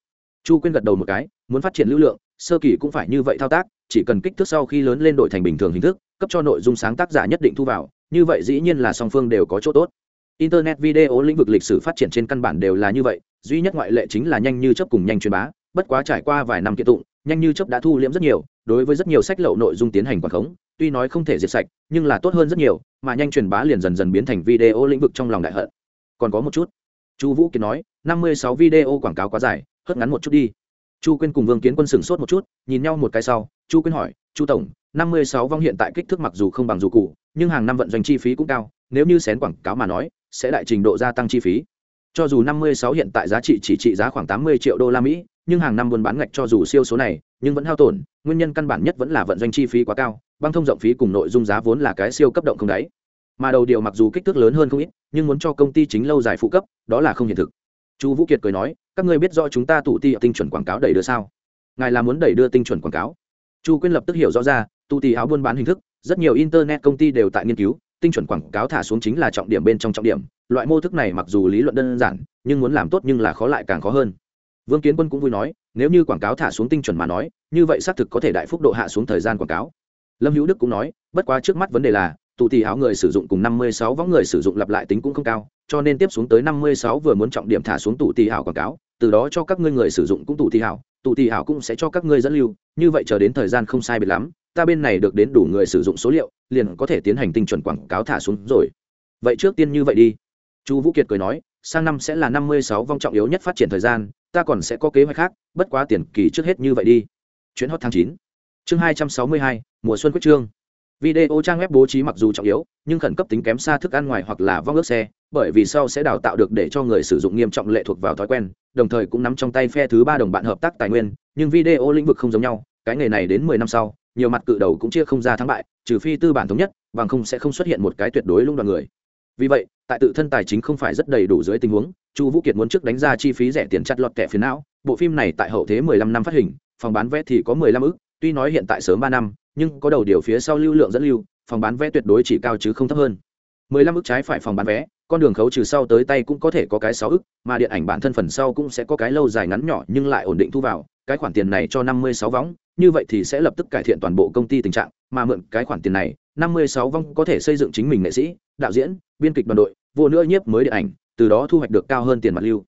Chu quyên gật đầu một cái, muốn phát triển lưu lượng, sơ kỳ cũng phải như vậy thao tác, chỉ cần kích thước sau khi lớn lên đổi thành bình thường hình thức, cấp cho nội dung sáng tác giả nhất định thu vào, như vậy dĩ nhiên là song phương đều có chỗ tốt. Internet video lĩnh vực lịch sử phát triển trên căn bản đều là như vậy duy nhất ngoại lệ chính là nhanh như chấp cùng nhanh truyền bá, bất quá trải qua vài năm kiện tụng, nhanh như chấp đã thu liễm rất nhiều, đối với rất nhiều sách lậu nội dung tiến hành quảng khống, tuy nói không thể diệt sạch, nhưng là tốt hơn rất nhiều, mà nhanh truyền bá liền dần dần biến thành video lĩnh vực trong lòng đại hận. Còn có một chút. Chu vũ kiệt nói, năm mươi sáu video quảng cáo quá dài, hớt ngắn một chút đi. Chu quyên cùng vương kiến quân sửng sốt một chút, nhìn nhau một cái sau, chu quyên hỏi, chu tổng, năm mươi sáu vong hiện tại kích thước mặc dù không bằng dù cụ nhưng hàng năm vận doanh chi phí cũng cao, nếu như xén quảng cáo mà nói, sẽ đại trình độ gia tăng chi phí cho dù năm mươi sáu hiện tại giá trị chỉ trị giá khoảng tám mươi triệu đô la mỹ, nhưng hàng năm buôn bán ngạch cho dù siêu số này, nhưng vẫn hao tổn, nguyên nhân căn bản nhất vẫn là vận doanh chi phí quá cao, băng thông rộng phí cùng nội dung giá vốn là cái siêu cấp động không đáy. Mà đầu điều mặc dù kích thước lớn hơn không ít, nhưng muốn cho công ty chính lâu dài phụ cấp, đó là không hiện thực. Chu vũ kiệt cười nói, các ngươi biết rõ chúng ta tụ ti tinh chuẩn quảng cáo đẩy đưa sao? Ngài là muốn đẩy đưa tinh chuẩn quảng cáo? Chu quyên lập tức hiểu rõ ra, tụ ti áo buôn bán hình thức, rất nhiều internet công ty đều tại nghiên cứu, tinh chuẩn quảng cáo thả xuống chính là trọng điểm bên trong trọng điểm loại mô thức này mặc dù lý luận đơn giản, nhưng muốn làm tốt nhưng là khó lại càng khó hơn. Vương kiến quân cũng vui nói, nếu như quảng cáo thả xuống tinh chuẩn mà nói, như vậy xác thực có thể đại phúc độ hạ xuống thời gian quảng cáo. Lâm hữu đức cũng nói, bất quá trước mắt vấn đề là tụ tỷ áo người sử dụng cùng năm mươi sáu võng người sử dụng lặp lại tính cũng không cao, cho nên tiếp xuống tới năm mươi sáu vừa muốn trọng điểm thả xuống tụ tỷ ảo quảng cáo, từ đó cho các ngươi người sử dụng cũng tụ tỷ ảo tụ tỷ ảo cũng sẽ cho các ngươi dẫn lưu, như vậy chờ đến thời gian không sai biệt lắm, ta bên này được đến đủ người sử dụng số liệu, liền có thể tiến hành tinh chuẩn quảng cáo thả xuống rồi. Vậy trước tiên như vậy đi chu vũ kiệt cười nói, sang năm sẽ là năm mươi sáu vong trọng yếu nhất phát triển thời gian, ta còn sẽ có kế hoạch khác, bất quá tiền kỳ trước hết như vậy đi. Chuyến hot tháng chín. Chương hai trăm sáu mươi hai, mùa xuân quyết trương. Video trang web bố trí mặc dù trọng yếu, nhưng khẩn cấp tính kém xa thức ăn ngoài hoặc là vong ước xe, bởi vì sau sẽ đào tạo được để cho người sử dụng nghiêm trọng lệ thuộc vào thói quen, đồng thời cũng nắm trong tay phe thứ ba đồng bạn hợp tác tài nguyên, nhưng video lĩnh vực không giống nhau, cái nghề này đến mười năm sau, nhiều mặt cự đầu cũng chia không ra thắng bại, trừ phi tư bản thống nhất, bằng không sẽ không xuất hiện một cái tuyệt đối lung đoàn người vì vậy, tại tự thân tài chính không phải rất đầy đủ dưới tình huống, chu vũ kiệt muốn trước đánh ra chi phí rẻ tiền chặt lọt kẻ phiến não. Bộ phim này tại hậu thế mười lăm năm phát hình, phòng bán vé thì có mười lăm ức, tuy nói hiện tại sớm ba năm, nhưng có đầu điều phía sau lưu lượng dẫn lưu, phòng bán vé tuyệt đối chỉ cao chứ không thấp hơn. Mười lăm ức trái phải phòng bán vé, con đường khấu trừ sau tới tay cũng có thể có cái sáu ức, mà điện ảnh bản thân phần sau cũng sẽ có cái lâu dài ngắn nhỏ nhưng lại ổn định thu vào, cái khoản tiền này cho năm mươi sáu võng, như vậy thì sẽ lập tức cải thiện toàn bộ công ty tình trạng, mà mượn cái khoản tiền này năm mươi sáu vong có thể xây dựng chính mình nghệ sĩ, đạo diễn, biên kịch đoàn đội, vô nữa nhiếp mới điện ảnh, từ đó thu hoạch được cao hơn tiền mặt lưu.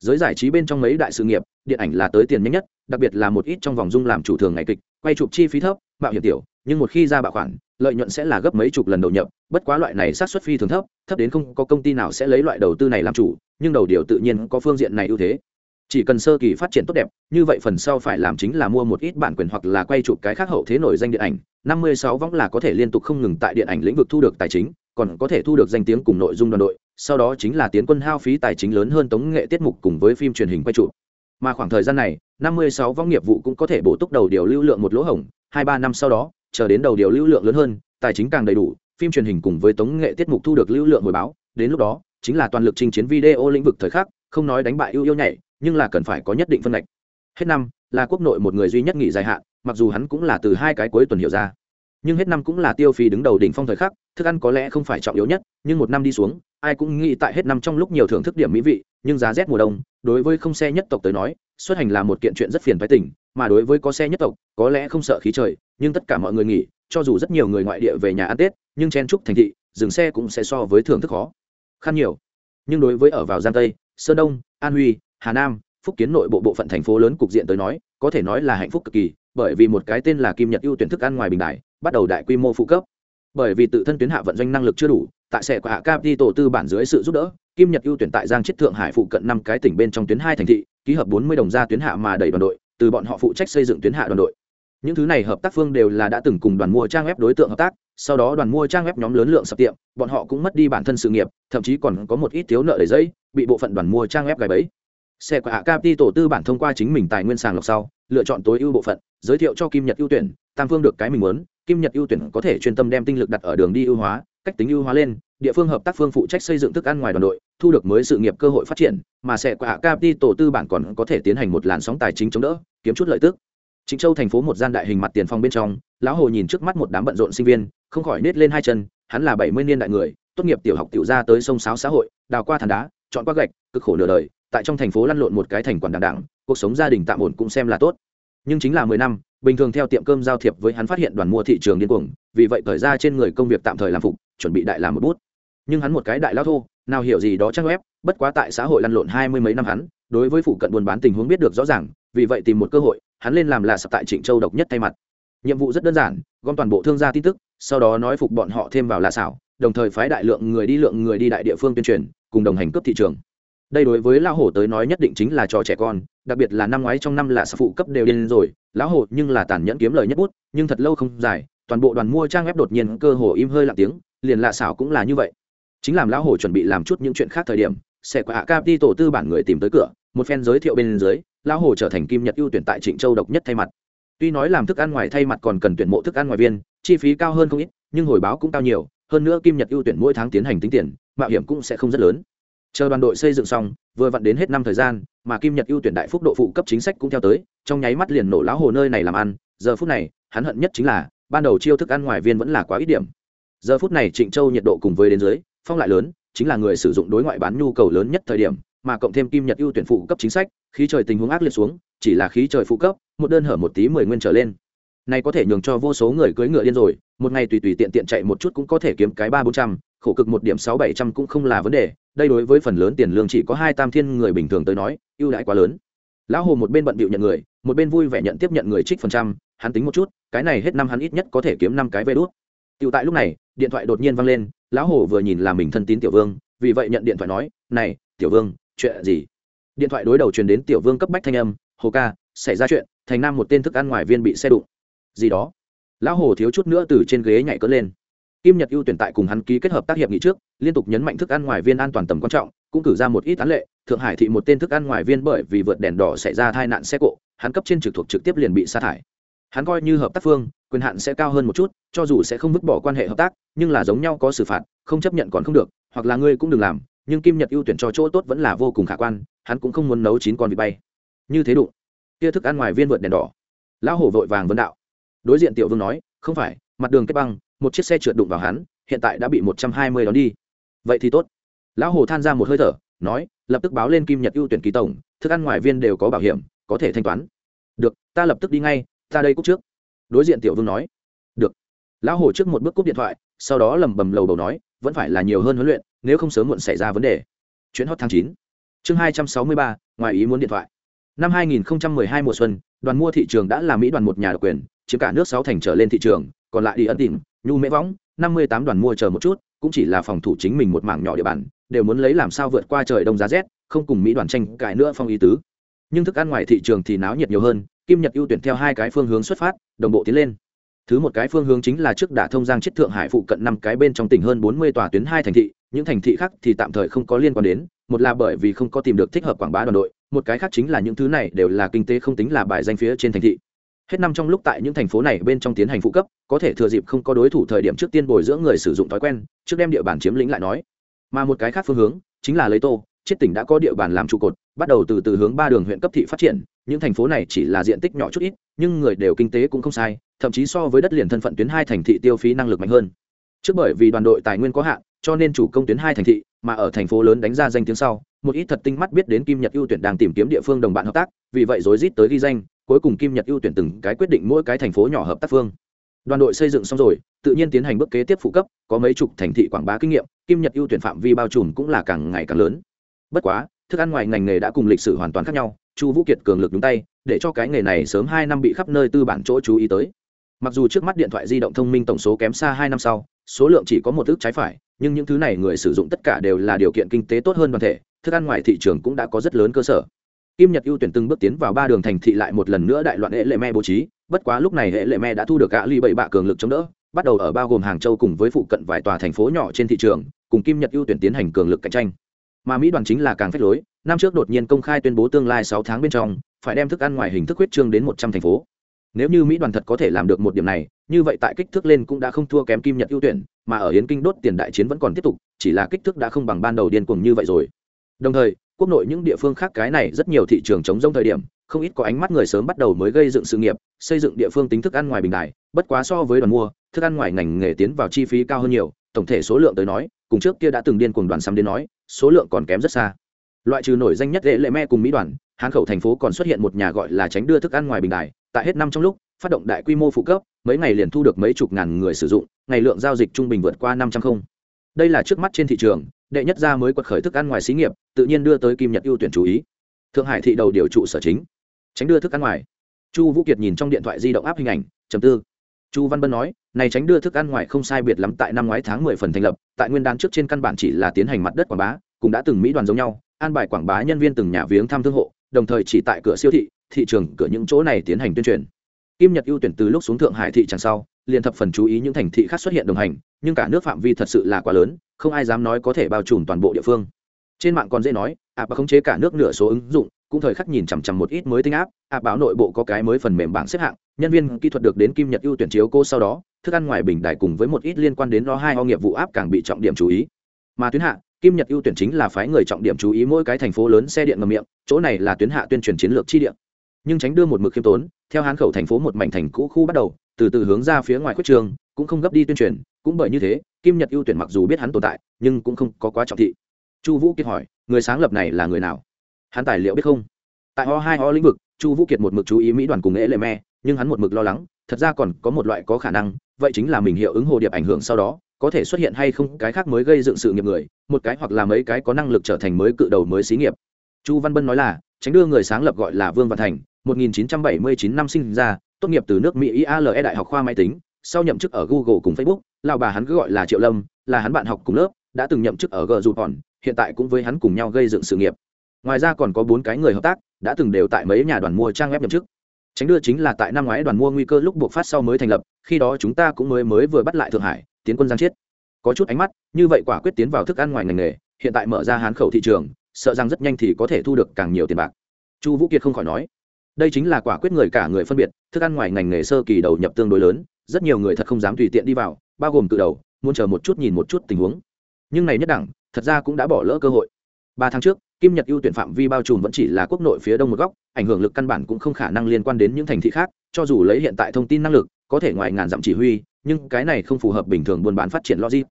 Giới giải trí bên trong mấy đại sự nghiệp, điện ảnh là tới tiền nhanh nhất, đặc biệt là một ít trong vòng dung làm chủ thường ngày kịch, quay chụp chi phí thấp, mạo hiểm tiểu, nhưng một khi ra bạo khoản, lợi nhuận sẽ là gấp mấy chục lần đầu nhập, bất quá loại này sát xuất phi thường thấp thấp đến không có công ty nào sẽ lấy loại đầu tư này làm chủ, nhưng đầu điều tự nhiên có phương diện này ưu thế chỉ cần sơ kỳ phát triển tốt đẹp, như vậy phần sau phải làm chính là mua một ít bản quyền hoặc là quay chụp cái khác hậu thế nổi danh điện ảnh. Năm mươi sáu võng là có thể liên tục không ngừng tại điện ảnh lĩnh vực thu được tài chính, còn có thể thu được danh tiếng cùng nội dung đoàn đội, sau đó chính là tiến quân hao phí tài chính lớn hơn tống nghệ tiết mục cùng với phim truyền hình quay chụp. Mà khoảng thời gian này, năm mươi sáu võng nghiệp vụ cũng có thể bổ túc đầu điều lưu lượng một lỗ hổng, hai ba năm sau đó, chờ đến đầu điều lưu lượng lớn hơn, tài chính càng đầy đủ, phim truyền hình cùng với tống nghệ tiết mục thu được lưu lượng hồi báo. Đến lúc đó, chính là toàn lực chinh chiến video lĩnh vực thời khắc, không nói đánh bại yêu yêu nhảy nhưng là cần phải có nhất định phân ngạch. Hết năm, là quốc nội một người duy nhất nghỉ dài hạn, mặc dù hắn cũng là từ hai cái cuối tuần hiểu ra. Nhưng hết năm cũng là tiêu phí đứng đầu đỉnh phong thời khắc, thức ăn có lẽ không phải trọng yếu nhất, nhưng một năm đi xuống, ai cũng nghĩ tại hết năm trong lúc nhiều thưởng thức điểm mỹ vị, nhưng giá rét mùa đông, đối với không xe nhất tộc tới nói, xuất hành là một kiện chuyện rất phiền phái tỉnh mà đối với có xe nhất tộc, có lẽ không sợ khí trời, nhưng tất cả mọi người nghỉ, cho dù rất nhiều người ngoại địa về nhà ăn tết, nhưng chen trúc thành thị, dừng xe cũng sẽ so với thưởng thức khó. Khăn nhiều. Nhưng đối với ở vào giang tây, sơn đông, an huy hà nam, phúc kiến nội bộ bộ phận thành phố lớn cục diện tới nói, có thể nói là hạnh phúc cực kỳ, bởi vì một cái tên là kim nhật ưu tuyển thức ăn ngoài bình đại, bắt đầu đại quy mô phụ cấp. Bởi vì tự thân tuyến hạ vận doanh năng lực chưa đủ, tại sẽ của hạ capital tư bản dưới sự giúp đỡ, kim nhật ưu tuyển tại giang chết thượng hải phụ cận năm cái tỉnh bên trong tuyến hai thành thị, ký hợp bốn mươi đồng gia tuyến hạ mà đẩy đoàn đội, từ bọn họ phụ trách xây dựng tuyến hạ đoàn đội. Những thứ này hợp tác phương đều là đã từng cùng đoàn mua trang web đối tượng hợp tác, sau đó đoàn mua trang web nhóm lớn lượng sập tiệm, bọn họ cũng mất đi bản thân sự nghiệp, thậm chí còn có một ít thiếu nợ đầy giấy bị bộ phận đoàn mua trang web gài bẫy xe của hạ capi tổ tư bản thông qua chính mình tài nguyên sàng lọc sau lựa chọn tối ưu bộ phận giới thiệu cho kim nhật ưu tuyển tam phương được cái mình muốn. Kim nhật ưu tuyển có thể chuyên tâm đem tinh lực đặt ở đường đi ưu hóa cách tính ưu hóa lên địa phương hợp tác phương phụ trách xây dựng thức ăn ngoài đoàn đội thu được mới sự nghiệp cơ hội phát triển mà sẽ qua capi tổ tư bản còn có thể tiến hành một làn sóng tài chính chống đỡ kiếm chút lợi tức. Trịnh Châu thành phố một gian đại hình mặt tiền phong bên trong, lão hồ nhìn trước mắt một đám bận rộn sinh viên, không khỏi nết lên hai chân, hắn là bảy mươi niên đại người, tốt nghiệp tiểu học tiểu ra tới sông sáo xã hội, đào qua thàn đá, chọn qua gạch, cực khổ nửa đời, tại trong thành phố lăn lộn một cái thành quản đảng đảng, cuộc sống gia đình tạm ổn cũng xem là tốt. Nhưng chính là mười năm, bình thường theo tiệm cơm giao thiệp với hắn phát hiện đoàn mua thị trường điên cuồng, vì vậy thời ra trên người công việc tạm thời làm phục, chuẩn bị đại làm một bút. Nhưng hắn một cái đại lão thô, nào hiểu gì đó trang web, bất quá tại xã hội lăn lộn hai mươi mấy năm hắn, đối với phụ cận buôn bán tình huống biết được rõ ràng, vì vậy tìm một cơ hội, hắn lên làm là sập tại trịnh châu độc nhất thay mặt nhiệm vụ rất đơn giản gom toàn bộ thương gia tin tức sau đó nói phục bọn họ thêm vào là xảo đồng thời phái đại lượng người đi lượng người đi đại địa phương tuyên truyền cùng đồng hành cướp thị trường đây đối với lão hổ tới nói nhất định chính là trò trẻ con, đặc biệt là năm ngoái trong năm là sập phụ cấp đều điên rồi. Lão hổ nhưng là tàn nhẫn kiếm lời nhất bút, nhưng thật lâu không dài toàn bộ đoàn mua trang web đột nhiên cơ hồ im hơi lặng tiếng, liền lạ xảo cũng là như vậy. Chính làm lão hổ chuẩn bị làm chút những chuyện khác thời điểm, sẽ hạ cap đi tổ tư bản người tìm tới cửa, một phen giới thiệu bên dưới, lão hồ trở thành kim nhật ưu tuyển tại trịnh châu độc nhất thay mặt. Tuy nói làm thức ăn ngoài thay mặt còn cần tuyển mộ thức ăn ngoài viên, chi phí cao hơn không ít, nhưng hồi báo cũng cao nhiều, hơn nữa kim nhật ưu tuyển mỗi tháng tiến hành tính tiền, mạo hiểm cũng sẽ không rất lớn chờ đoàn đội xây dựng xong, vừa vặn đến hết năm thời gian, mà kim nhật ưu tuyển đại phúc độ phụ cấp chính sách cũng theo tới, trong nháy mắt liền nổ lão hồ nơi này làm ăn. Giờ phút này, hắn hận nhất chính là, ban đầu chiêu thức ăn ngoài viên vẫn là quá ít điểm. Giờ phút này trịnh châu nhiệt độ cùng với đến dưới, phong lại lớn, chính là người sử dụng đối ngoại bán nhu cầu lớn nhất thời điểm, mà cộng thêm kim nhật ưu tuyển phụ cấp chính sách, khí trời tình huống ác liệt xuống, chỉ là khí trời phụ cấp, một đơn hở một tí mười nguyên trở lên. Này có thể nhường cho vô số người cưỡi ngựa điên rồi, một ngày tùy tùy tiện tiện chạy một chút cũng có thể kiếm cái ba bốn trăm khổ cực một điểm sáu bảy trăm cũng không là vấn đề đây đối với phần lớn tiền lương chỉ có hai tam thiên người bình thường tới nói ưu đãi quá lớn. Lão hồ một bên bận bịu nhận người một bên vui vẻ nhận tiếp nhận người trích phần trăm hắn tính một chút cái này hết năm hắn ít nhất có thể kiếm năm cái vé đốt tựu tại lúc này, điện thoại đột nhiên vang lên, lão hồ vừa nhìn là mình thân tín tiểu vương, vì vậy nhận điện thoại nói, "Này, tiểu vương, chuyện gì? Điện thoại đối đầu truyền đến tiểu vương cấp bách thanh âm hồ ca xảy ra chuyện thành nam một tên thức ăn ngoài viên bị xe đụng. Gì đó? Lão hồ thiếu chút nữa từ trên ghế nhảy cỡ lên kim nhật ưu tuyển tại cùng hắn ký kết hợp tác hiệp nghị trước, liên tục nhấn mạnh thức ăn ngoài viên an toàn tầm quan trọng, cũng cử ra một ít án lệ. Thượng hải thị một tên thức ăn ngoài viên bởi vì vượt đèn đỏ xảy ra tai nạn xe cộ, hắn cấp trên trực thuộc trực tiếp liền bị sa thải. Hắn coi như hợp tác phương, quyền hạn sẽ cao hơn một chút, cho dù sẽ không vứt bỏ quan hệ hợp tác, nhưng là giống nhau có xử phạt, không chấp nhận còn không được, hoặc là ngươi cũng đừng làm, nhưng kim nhật ưu tuyển cho chỗ tốt vẫn là vô cùng khả quan, hắn cũng không muốn nấu chín con vịt bay. Như thế đủ. kia thức ăn ngoài viên vượt đèn đỏ. Lão hổ vội vàng vấn đạo. Đối diện tiểu vương nói, không phải, mặt đường kết băng một chiếc xe trượt đụng vào hắn, hiện tại đã bị một trăm hai mươi đón đi. Vậy thì tốt. Lão hồ than ra một hơi thở, nói, lập tức báo lên kim nhật ưu tuyển ký tổng, thức ăn ngoài viên đều có bảo hiểm, có thể thanh toán. Được, ta lập tức đi ngay, ta đây cúc trước. Đối diện tiểu vương nói. Được. Lão hồ trước một bước cúp điện thoại, sau đó lẩm bẩm lầu đầu nói, vẫn phải là nhiều hơn huấn luyện, nếu không sớm muộn xảy ra vấn đề. Chuyến hot tháng chín. Chương hai trăm sáu mươi ba, ngoài ý muốn điện thoại. Năm hai nghìn hai mùa xuân, đoàn mua thị trường đã là mỹ đoàn một nhà độc quyền, chiếm cả nước sáu thành trở lên thị trường, còn lại đi ấn tìm nhu mễ võng, năm mươi tám đoàn mua chờ một chút, cũng chỉ là phòng thủ chính mình một mảng nhỏ địa bàn, đều muốn lấy làm sao vượt qua trời đông giá rét, không cùng mỹ đoàn tranh cãi nữa phong ý tứ. Nhưng thức ăn ngoài thị trường thì náo nhiệt nhiều hơn, kim nhật ưu tuyển theo hai cái phương hướng xuất phát, đồng bộ tiến lên. Thứ một cái phương hướng chính là trước đả thông giang chết thượng hải phụ cận năm cái bên trong tỉnh hơn bốn mươi tòa tuyến hai thành thị, những thành thị khác thì tạm thời không có liên quan đến, một là bởi vì không có tìm được thích hợp quảng bá đoàn đội, một cái khác chính là những thứ này đều là kinh tế không tính là bài danh phía trên thành thị hết năm trong lúc tại những thành phố này bên trong tiến hành phụ cấp, có thể thừa dịp không có đối thủ thời điểm trước tiên bồi dưỡng người sử dụng thói quen, trước đem địa bàn chiếm lĩnh lại nói. Mà một cái khác phương hướng, chính là lấy tô chiết tỉnh đã có địa bàn làm trụ cột, bắt đầu từ từ hướng ba đường huyện cấp thị phát triển, những thành phố này chỉ là diện tích nhỏ chút ít, nhưng người đều kinh tế cũng không sai, thậm chí so với đất liền thân phận tuyến hai thành thị tiêu phí năng lực mạnh hơn. Trước bởi vì đoàn đội tài nguyên có hạn, cho nên chủ công tuyến hai thành thị, mà ở thành phố lớn đánh ra danh tiếng sau, một ít thật tinh mắt biết đến kim nhật ưu tuyển đang tìm kiếm địa phương đồng bạn hợp tác, vì vậy rối rít tới ghi danh cuối cùng kim nhật ưu tuyển từng cái quyết định mỗi cái thành phố nhỏ hợp tác phương. Đoàn đội xây dựng xong rồi, tự nhiên tiến hành bước kế tiếp phụ cấp, có mấy chục thành thị quảng bá kinh nghiệm, kim nhật ưu tuyển phạm vi bao trùm cũng là càng ngày càng lớn. Bất quá, thức ăn ngoài ngành nghề đã cùng lịch sử hoàn toàn khác nhau, chu vũ kiệt cường lực đúng tay, để cho cái nghề này sớm hai năm bị khắp nơi tư bản chỗ chú ý tới. Mặc dù trước mắt điện thoại di động thông minh tổng số kém xa hai năm sau, số lượng chỉ có một ước trái phải, nhưng những thứ này người sử dụng tất cả đều là điều kiện kinh tế tốt hơn đoàn thể, thức ăn ngoài thị trường cũng đã có rất lớn cơ sở kim nhật ưu tuyển từng bước tiến vào ba đường thành thị lại một lần nữa đại loạn hệ lệ me bố trí, bất quá lúc này hệ lệ me đã thu được gã ly bảy bạ cường lực chống đỡ, bắt đầu ở bao gồm hàng châu cùng với phụ cận vài tòa thành phố nhỏ trên thị trường, cùng kim nhật ưu tuyển tiến hành cường lực cạnh tranh. Mà mỹ đoàn chính là càng phách lối, năm trước đột nhiên công khai tuyên bố tương lai sáu tháng bên trong, phải đem thức ăn ngoài hình thức huyết trương đến một trăm thành phố. Nếu như mỹ đoàn thật có thể làm được một điểm này, như vậy tại kích thước lên cũng đã không thua kém kim nhật ưu tuyển, mà ở yến kinh đốt tiền đại chiến vẫn còn tiếp tục, chỉ là kích thước đã không bằng ban đầu điên cuồng như vậy rồi. Đồng thời quốc nội những địa phương khác cái này rất nhiều thị trường chống rông thời điểm, không ít có ánh mắt người sớm bắt đầu mới gây dựng sự nghiệp, xây dựng địa phương tính thức ăn ngoài bình đại, bất quá so với đoàn mua, thức ăn ngoài ngành nghề tiến vào chi phí cao hơn nhiều, tổng thể số lượng tới nói, cùng trước kia đã từng điên cuồng đoàn xăm đến nói, số lượng còn kém rất xa. Loại trừ nổi danh nhất lễ lệ me cùng mỹ đoàn, hán khẩu thành phố còn xuất hiện một nhà gọi là tránh đưa thức ăn ngoài bình đài tại hết năm trong lúc, phát động đại quy mô phụ cấp, mấy ngày liền thu được mấy chục ngàn người sử dụng, ngày lượng giao dịch trung bình vượt qua năm trăm không. Đây là trước mắt trên thị trường, đệ nhất gia mới quật khởi thức ăn ngoài xí nghiệp tự nhiên đưa tới kim nhật ưu tuyển chú ý. Thượng hải thị đầu điều trụ sở chính. Tránh đưa thức ăn ngoài. Chu vũ kiệt nhìn trong điện thoại di động áp hình ảnh chầm tư. Chu văn bân nói, này tránh đưa thức ăn ngoài không sai biệt lắm tại năm ngoái tháng mười phần thành lập, tại nguyên đán trước trên căn bản chỉ là tiến hành mặt đất quảng bá, cũng đã từng mỹ đoàn giống nhau, an bài quảng bá nhân viên từng nhà viếng thăm thương hộ, đồng thời chỉ tại cửa siêu thị thị trường cửa những chỗ này tiến hành tuyên truyền. Kim nhật ưu tuyển từ lúc xuống thượng hải thị chẳng sau, liền thập phần chú ý những thành thị khác xuất hiện đồng hành, nhưng cả nước phạm vi thật sự là quá lớn, không ai dám nói có thể bao trùm toàn bộ địa phương trên mạng còn dễ nói ạp à, khống chế cả nước nửa số ứng dụng cũng thời khắc nhìn chằm chằm một ít mới tinh áp ạp báo nội bộ có cái mới phần mềm bảng xếp hạng nhân viên kỹ thuật được đến kim nhật ưu tuyển chiếu cô sau đó thức ăn ngoài bình đài cùng với một ít liên quan đến lo hai ho nghiệp vụ áp càng bị trọng điểm chú ý. Mà tuyến hạ kim nhật ưu tuyển chính là phái người trọng điểm chú ý mỗi cái thành phố lớn xe điện ngầm miệng chỗ này là tuyến hạ tuyên truyền chiến lược chi điện nhưng tránh đưa một mực khiêm tốn theo hán khẩu thành phố một mảnh thành cũ khu bắt đầu từ từ hướng ra phía ngoài khuất trường cũng không gấp đi tuyên truyền cũng bởi như thế kim nhật ưu tuyển mặc dù biết hắn tồn tại nhưng cũng không có quá trọng thị chu vũ kiệt hỏi, người sáng lập này là người nào? Hắn tài liệu biết không? Tại ho hai ho lĩnh vực, chu vũ kiệt một mực chú ý mỹ đoàn cùng nghệ lệ me nhưng hắn một mực lo lắng, thật ra còn có một loại có khả năng, vậy chính là mình hiệu ứng hồ điệp ảnh hưởng sau đó, có thể xuất hiện hay không cái khác mới gây dựng sự nghiệp người, một cái hoặc là mấy cái có năng lực trở thành mới cự đầu mới xí nghiệp. Chu văn bân nói là, tránh đưa người sáng lập gọi là vương văn thành 1979 năm sinh ra, tốt nghiệp từ nước mỹ iale đại học khoa máy tính, sau nhậm chức ở google cùng facebook, lão bà hắn cứ gọi là triệu lâm, là hắn bạn học cùng lớp, đã từng nhậm chức ở g dù còn hiện tại cũng với hắn cùng nhau gây dựng sự nghiệp. Ngoài ra còn có bốn cái người hợp tác, đã từng đều tại mấy nhà đoàn mua trang web nhậm chức. Tránh đưa chính là tại năm ngoái đoàn mua nguy cơ lúc buộc phát sau mới thành lập, khi đó chúng ta cũng mới mới vừa bắt lại thượng hải, tiến quân giang chiết. Có chút ánh mắt, như vậy quả quyết tiến vào thức ăn ngoài ngành nghề, hiện tại mở ra hán khẩu thị trường, sợ rằng rất nhanh thì có thể thu được càng nhiều tiền bạc. Chu vũ kiệt không khỏi nói, đây chính là quả quyết người cả người phân biệt, thức ăn ngoài ngành nghề sơ kỳ đầu nhập tương đối lớn, rất nhiều người thật không dám tùy tiện đi vào, bao gồm từ đầu, muốn chờ một chút nhìn một chút tình huống. Nhưng này nhất đẳng thật ra cũng đã bỏ lỡ cơ hội. Ba tháng trước, kim nhật ưu tuyển phạm vi bao trùm vẫn chỉ là quốc nội phía đông một góc, ảnh hưởng lực căn bản cũng không khả năng liên quan đến những thành thị khác, cho dù lấy hiện tại thông tin năng lực, có thể ngoài ngàn dặm chỉ huy, nhưng cái này không phù hợp bình thường buôn bán phát triển logic.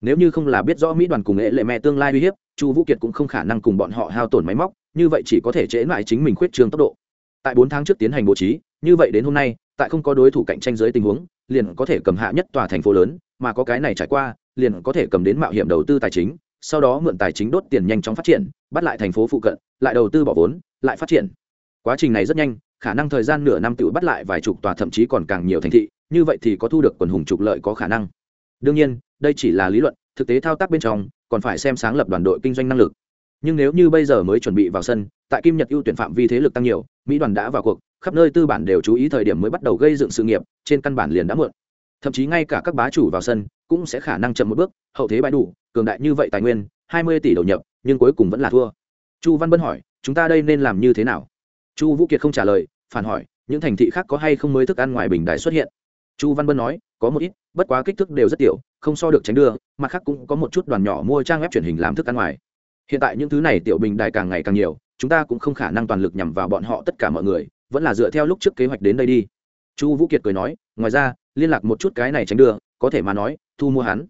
Nếu như không là biết rõ mỹ đoàn cùng nghệ lệ mẹ tương lai uy hiếp, chu vũ kiệt cũng không khả năng cùng bọn họ hao tổn máy móc, như vậy chỉ có thể trễ lại chính mình khuyết trương tốc độ. Tại bốn tháng trước tiến hành bố trí, như vậy đến hôm nay, tại không có đối thủ cạnh tranh dưới tình huống, liền có thể cầm hạ nhất tòa thành phố lớn, mà có cái này trải qua, liền có thể cầm đến mạo hiểm đầu tư tài chính sau đó mượn tài chính đốt tiền nhanh chóng phát triển, bắt lại thành phố phụ cận, lại đầu tư bỏ vốn, lại phát triển. Quá trình này rất nhanh, khả năng thời gian nửa năm tự bắt lại vài chục tòa thậm chí còn càng nhiều thành thị, như vậy thì có thu được quần hùng trục lợi có khả năng. Đương nhiên, đây chỉ là lý luận, thực tế thao tác bên trong, còn phải xem sáng lập đoàn đội kinh doanh năng lực. Nhưng nếu như bây giờ mới chuẩn bị vào sân, tại kim nhật ưu tuyển phạm vi thế lực tăng nhiều, mỹ đoàn đã vào cuộc, khắp nơi tư bản đều chú ý thời điểm mới bắt đầu gây dựng sự nghiệp, trên căn bản liền đã mượn. thậm chí ngay cả các bá chủ vào sân cũng sẽ khả năng chậm một bước, hậu thế bãi đủ cường đại như vậy tài nguyên, hai mươi tỷ đầu nhập, nhưng cuối cùng vẫn là thua. Chu văn bân hỏi, chúng ta đây nên làm như thế nào? Chu vũ kiệt không trả lời, phản hỏi, những thành thị khác có hay không mới thức ăn ngoài bình đại xuất hiện? Chu văn bân nói, có một ít, bất quá kích thước đều rất tiểu, không so được tránh đưa, mặt khác cũng có một chút đoàn nhỏ mua trang web truyền hình làm thức ăn ngoài. Hiện tại những thứ này tiểu bình đài càng ngày càng nhiều, chúng ta cũng không khả năng toàn lực nhằm vào bọn họ tất cả mọi người, vẫn là dựa theo lúc trước kế hoạch đến đây đi. Chu vũ kiệt cười nói, ngoài ra, liên lạc một chút cái này tránh đưa, có thể mà nói, thu mua hắn.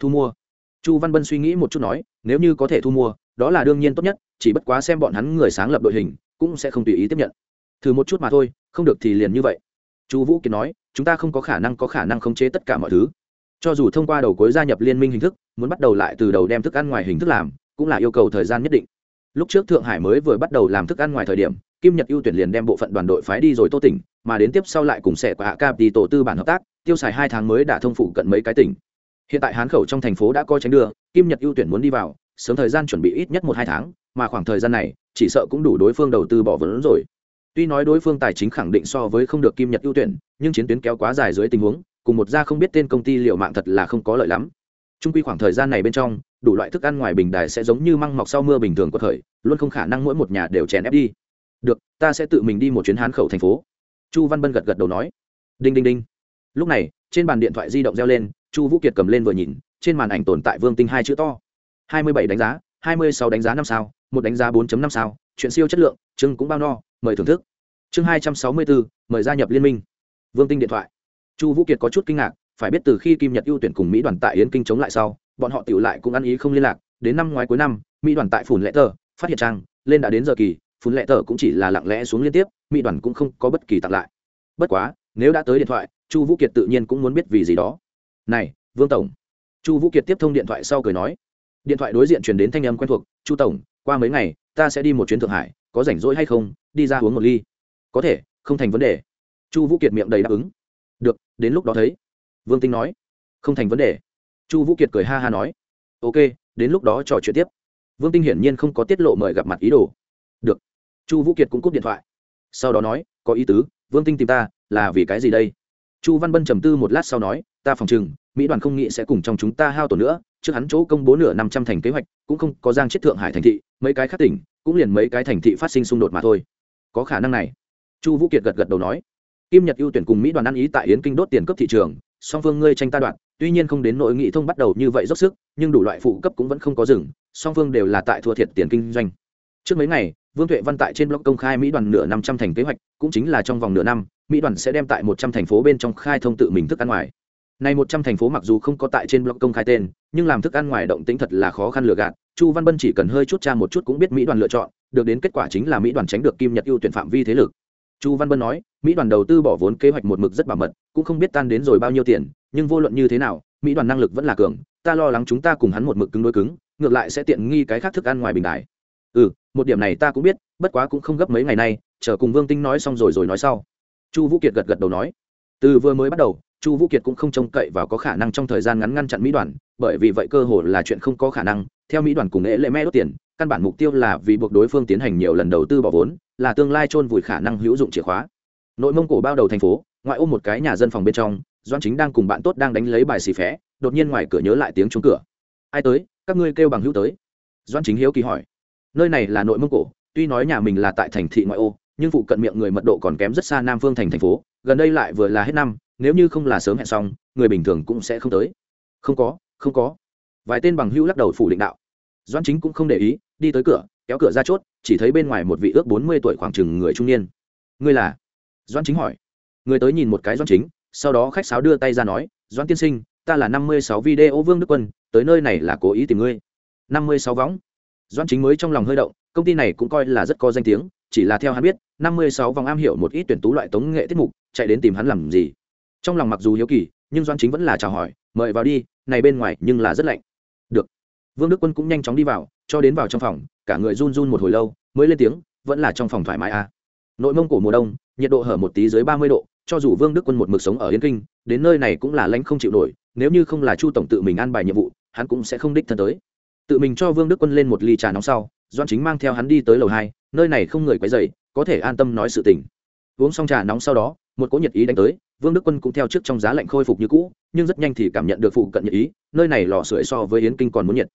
Thu mua chu văn bân suy nghĩ một chút nói, nếu như có thể thu mua, đó là đương nhiên tốt nhất, chỉ bất quá xem bọn hắn người sáng lập đội hình, cũng sẽ không tùy ý tiếp nhận. Thử một chút mà thôi, không được thì liền như vậy. Chu vũ kiệt nói, chúng ta không có khả năng có khả năng khống chế tất cả mọi thứ. Cho dù thông qua đầu cuối gia nhập liên minh hình thức, muốn bắt đầu lại từ đầu đem thức ăn ngoài hình thức làm, cũng là yêu cầu thời gian nhất định. Lúc trước thượng hải mới vừa bắt đầu làm thức ăn ngoài thời điểm, kim nhật ưu tuyển liền đem bộ phận đoàn đội phái đi rồi tô tỉnh, mà đến tiếp sau lại cùng sẽ của hạ cap đi tổ tư bản hợp tác, tiêu xài hai tháng mới đã thông phụ cận mấy cái tỉnh hiện tại hán khẩu trong thành phố đã coi tránh đưa, kim nhật ưu tuyển muốn đi vào, sớm thời gian chuẩn bị ít nhất một hai tháng, mà khoảng thời gian này, chỉ sợ cũng đủ đối phương đầu tư bỏ vốn rồi. Tuy nói đối phương tài chính khẳng định so với không được kim nhật ưu tuyển, nhưng chiến tuyến kéo quá dài dưới tình huống, cùng một gia không biết tên công ty liệu mạng thật là không có lợi lắm. Trung quy khoảng thời gian này bên trong, đủ loại thức ăn ngoài bình đài sẽ giống như măng mọc sau mưa bình thường của thời luôn không khả năng mỗi một nhà đều chèn ép đi. Được, ta sẽ tự mình đi một chuyến hán khẩu thành phố. Chu văn bân gật gật đầu nói. Đinh đinh đinh. Lúc này, trên bàn điện thoại di động reo lên chu vũ kiệt cầm lên vừa nhìn, trên màn ảnh tồn tại vương tinh hai chữ to. Hai mươi bảy đánh giá, hai mươi sáu đánh giá năm sao, một đánh giá bốn năm sao, chuyện siêu chất lượng, chương cũng bao no, mời thưởng thức. Chương hai trăm sáu mươi bốn mời gia nhập liên minh. Vương tinh điện thoại. Chu vũ kiệt có chút kinh ngạc, phải biết từ khi kim nhật ưu tuyển cùng mỹ đoàn tại yến kinh chống lại sau, bọn họ tiểu lại cũng ăn ý không liên lạc, đến năm ngoái cuối năm, mỹ đoàn tại phủn lệ tờ phát hiện trang, lên đã đến giờ kỳ phủn lệ tờ cũng chỉ là lặng lẽ xuống liên tiếp, mỹ đoàn cũng không có bất kỳ tặng lại. Bất quá, nếu đã tới điện thoại, chu vũ kiệt tự nhiên cũng muốn biết vì gì đó này, vương tổng. Chu vũ kiệt tiếp thông điện thoại sau cười nói. Điện thoại đối diện truyền đến thanh âm quen thuộc, chu tổng, qua mấy ngày, ta sẽ đi một chuyến thượng hải, có rảnh rỗi hay không, đi ra uống một ly. Có thể, không thành vấn đề. Chu vũ kiệt miệng đầy đáp ứng. Được, đến lúc đó thấy. Vương tinh nói. Không thành vấn đề. Chu vũ kiệt cười ha ha nói. Ok, đến lúc đó trò chuyện tiếp. Vương tinh hiển nhiên không có tiết lộ mời gặp mặt ý đồ. Được. Chu vũ kiệt cũng cúp điện thoại. Sau đó nói, có ý tứ, vương tinh tìm ta, là vì cái gì đây? Chu văn bân trầm tư một lát sau nói, ta phòng chừng mỹ đoàn không nghĩ sẽ cùng trong chúng ta hao tổn nữa, trước hắn chỗ công bố nửa năm trăm thành kế hoạch, cũng không có giang chết thượng hải thành thị, mấy cái khác tỉnh, cũng liền mấy cái thành thị phát sinh xung đột mà thôi. Có khả năng này. Chu vũ kiệt gật gật đầu nói, kim nhật ưu tuyển cùng mỹ đoàn ăn ý tại yến kinh đốt tiền cấp thị trường, song phương ngươi tranh ta đoạn tuy nhiên không đến nội nghị thông bắt đầu như vậy dốc sức, nhưng đủ loại phụ cấp cũng vẫn không có dừng, song phương đều là tại thua thiệt tiền kinh doanh. Trước mấy ngày, vương tuệ văn tại trên blog công khai mỹ đoàn nửa năm trăm thành kế hoạch, cũng chính là trong vòng nửa năm mỹ đoàn sẽ đem tại một trăm thành phố bên trong khai thông tự mình thức ăn ngoài. Này một trăm thành phố mặc dù không có tại trên blog công khai tên, nhưng làm thức ăn ngoài động tính thật là khó khăn lừa gạt. Chu văn bân chỉ cần hơi chút tra một chút cũng biết mỹ đoàn lựa chọn, được đến kết quả chính là mỹ đoàn tránh được kim nhật ưu tuyển phạm vi thế lực. Chu văn bân nói, mỹ đoàn đầu tư bỏ vốn kế hoạch một mực rất bảo mật, cũng không biết tan đến rồi bao nhiêu tiền, nhưng vô luận như thế nào, mỹ đoàn năng lực vẫn là cường, ta lo lắng chúng ta cùng hắn một mực cứng đối cứng, ngược lại sẽ tiện nghi cái khác thức ăn ngoài bình đại. Ừ một điểm này ta cũng biết, bất quá cũng không gấp mấy ngày nay, chờ cùng vương tinh nói xong rồi rồi nói sau chu vũ kiệt gật gật đầu nói. Từ vừa mới bắt đầu, chu vũ kiệt cũng không trông cậy vào có khả năng trong thời gian ngắn ngăn chặn mỹ đoàn, bởi vì vậy cơ hội là chuyện không có khả năng. Theo mỹ đoàn cùng nghệ lệ mẹ đốt tiền, căn bản mục tiêu là vì buộc đối phương tiến hành nhiều lần đầu tư bỏ vốn, là tương lai chôn vùi khả năng hữu dụng chìa khóa. Nội mông cổ bao đầu thành phố, ngoại ô một cái nhà dân phòng bên trong doan chính đang cùng bạn tốt đang đánh lấy bài xì phé, đột nhiên ngoài cửa nhớ lại tiếng trúng cửa. Ai tới? Các ngươi kêu bằng hữu tới. Doan chính hiếu kỳ hỏi. Nơi này là nội mông cổ, tuy nói nhà mình là tại thành thị ngoại ô nhưng phụ cận miệng người mật độ còn kém rất xa nam phương thành thành phố, gần đây lại vừa là hết năm, nếu như không là sớm hẹn xong, người bình thường cũng sẽ không tới. Không có không có. Vài tên bằng hữu lắc đầu phủ định đạo. Doan chính cũng không để ý, đi tới cửa, kéo cửa ra chốt, chỉ thấy bên ngoài một vị ước bốn mươi tuổi khoảng chừng người trung niên. Ngươi là? Doan chính hỏi. Người tới nhìn một cái doan chính, sau đó khách sáo đưa tay ra nói doan tiên sinh, ta là năm mươi sáu video vương đức quân, tới nơi này là cố ý tìm ngươi. năm mươi sáu võng. Doan chính mới trong lòng hơi động, công ty này cũng coi là rất có danh tiếng chỉ là theo hắn biết, năm mươi sáu vòng am hiểu một ít tuyển tú loại tống nghệ tiết mục, chạy đến tìm hắn làm gì. Trong lòng mặc dù hiếu kỳ, nhưng doan chính vẫn là chào hỏi, mời vào đi, này bên ngoài nhưng là rất lạnh. Được. Vương đức quân cũng nhanh chóng đi vào, cho đến vào trong phòng, cả người run run một hồi lâu, mới lên tiếng, vẫn là trong phòng thoải mái à. nội mông cổ mùa đông, nhiệt độ hở một tí dưới ba mươi độ, cho dù vương đức quân một mực sống ở yên kinh, đến nơi này cũng là lãnh không chịu nổi, nếu như không là chu tổng tự mình an bài nhiệm vụ, hắn cũng sẽ không đích thân tới. Tự mình cho vương đức quân lên một ly trà nóng sau doan chính mang theo hắn đi tới lầu hai nơi này không người quấy dày có thể an tâm nói sự tình. Uống xong trà nóng sau đó, một cỗ nhiệt ý đánh tới, vương đức quân cũng theo trước trong giá lạnh khôi phục như cũ, nhưng rất nhanh thì cảm nhận được phụ cận nhiệt ý, nơi này lò sưởi so với yến kinh còn muốn nhiệt.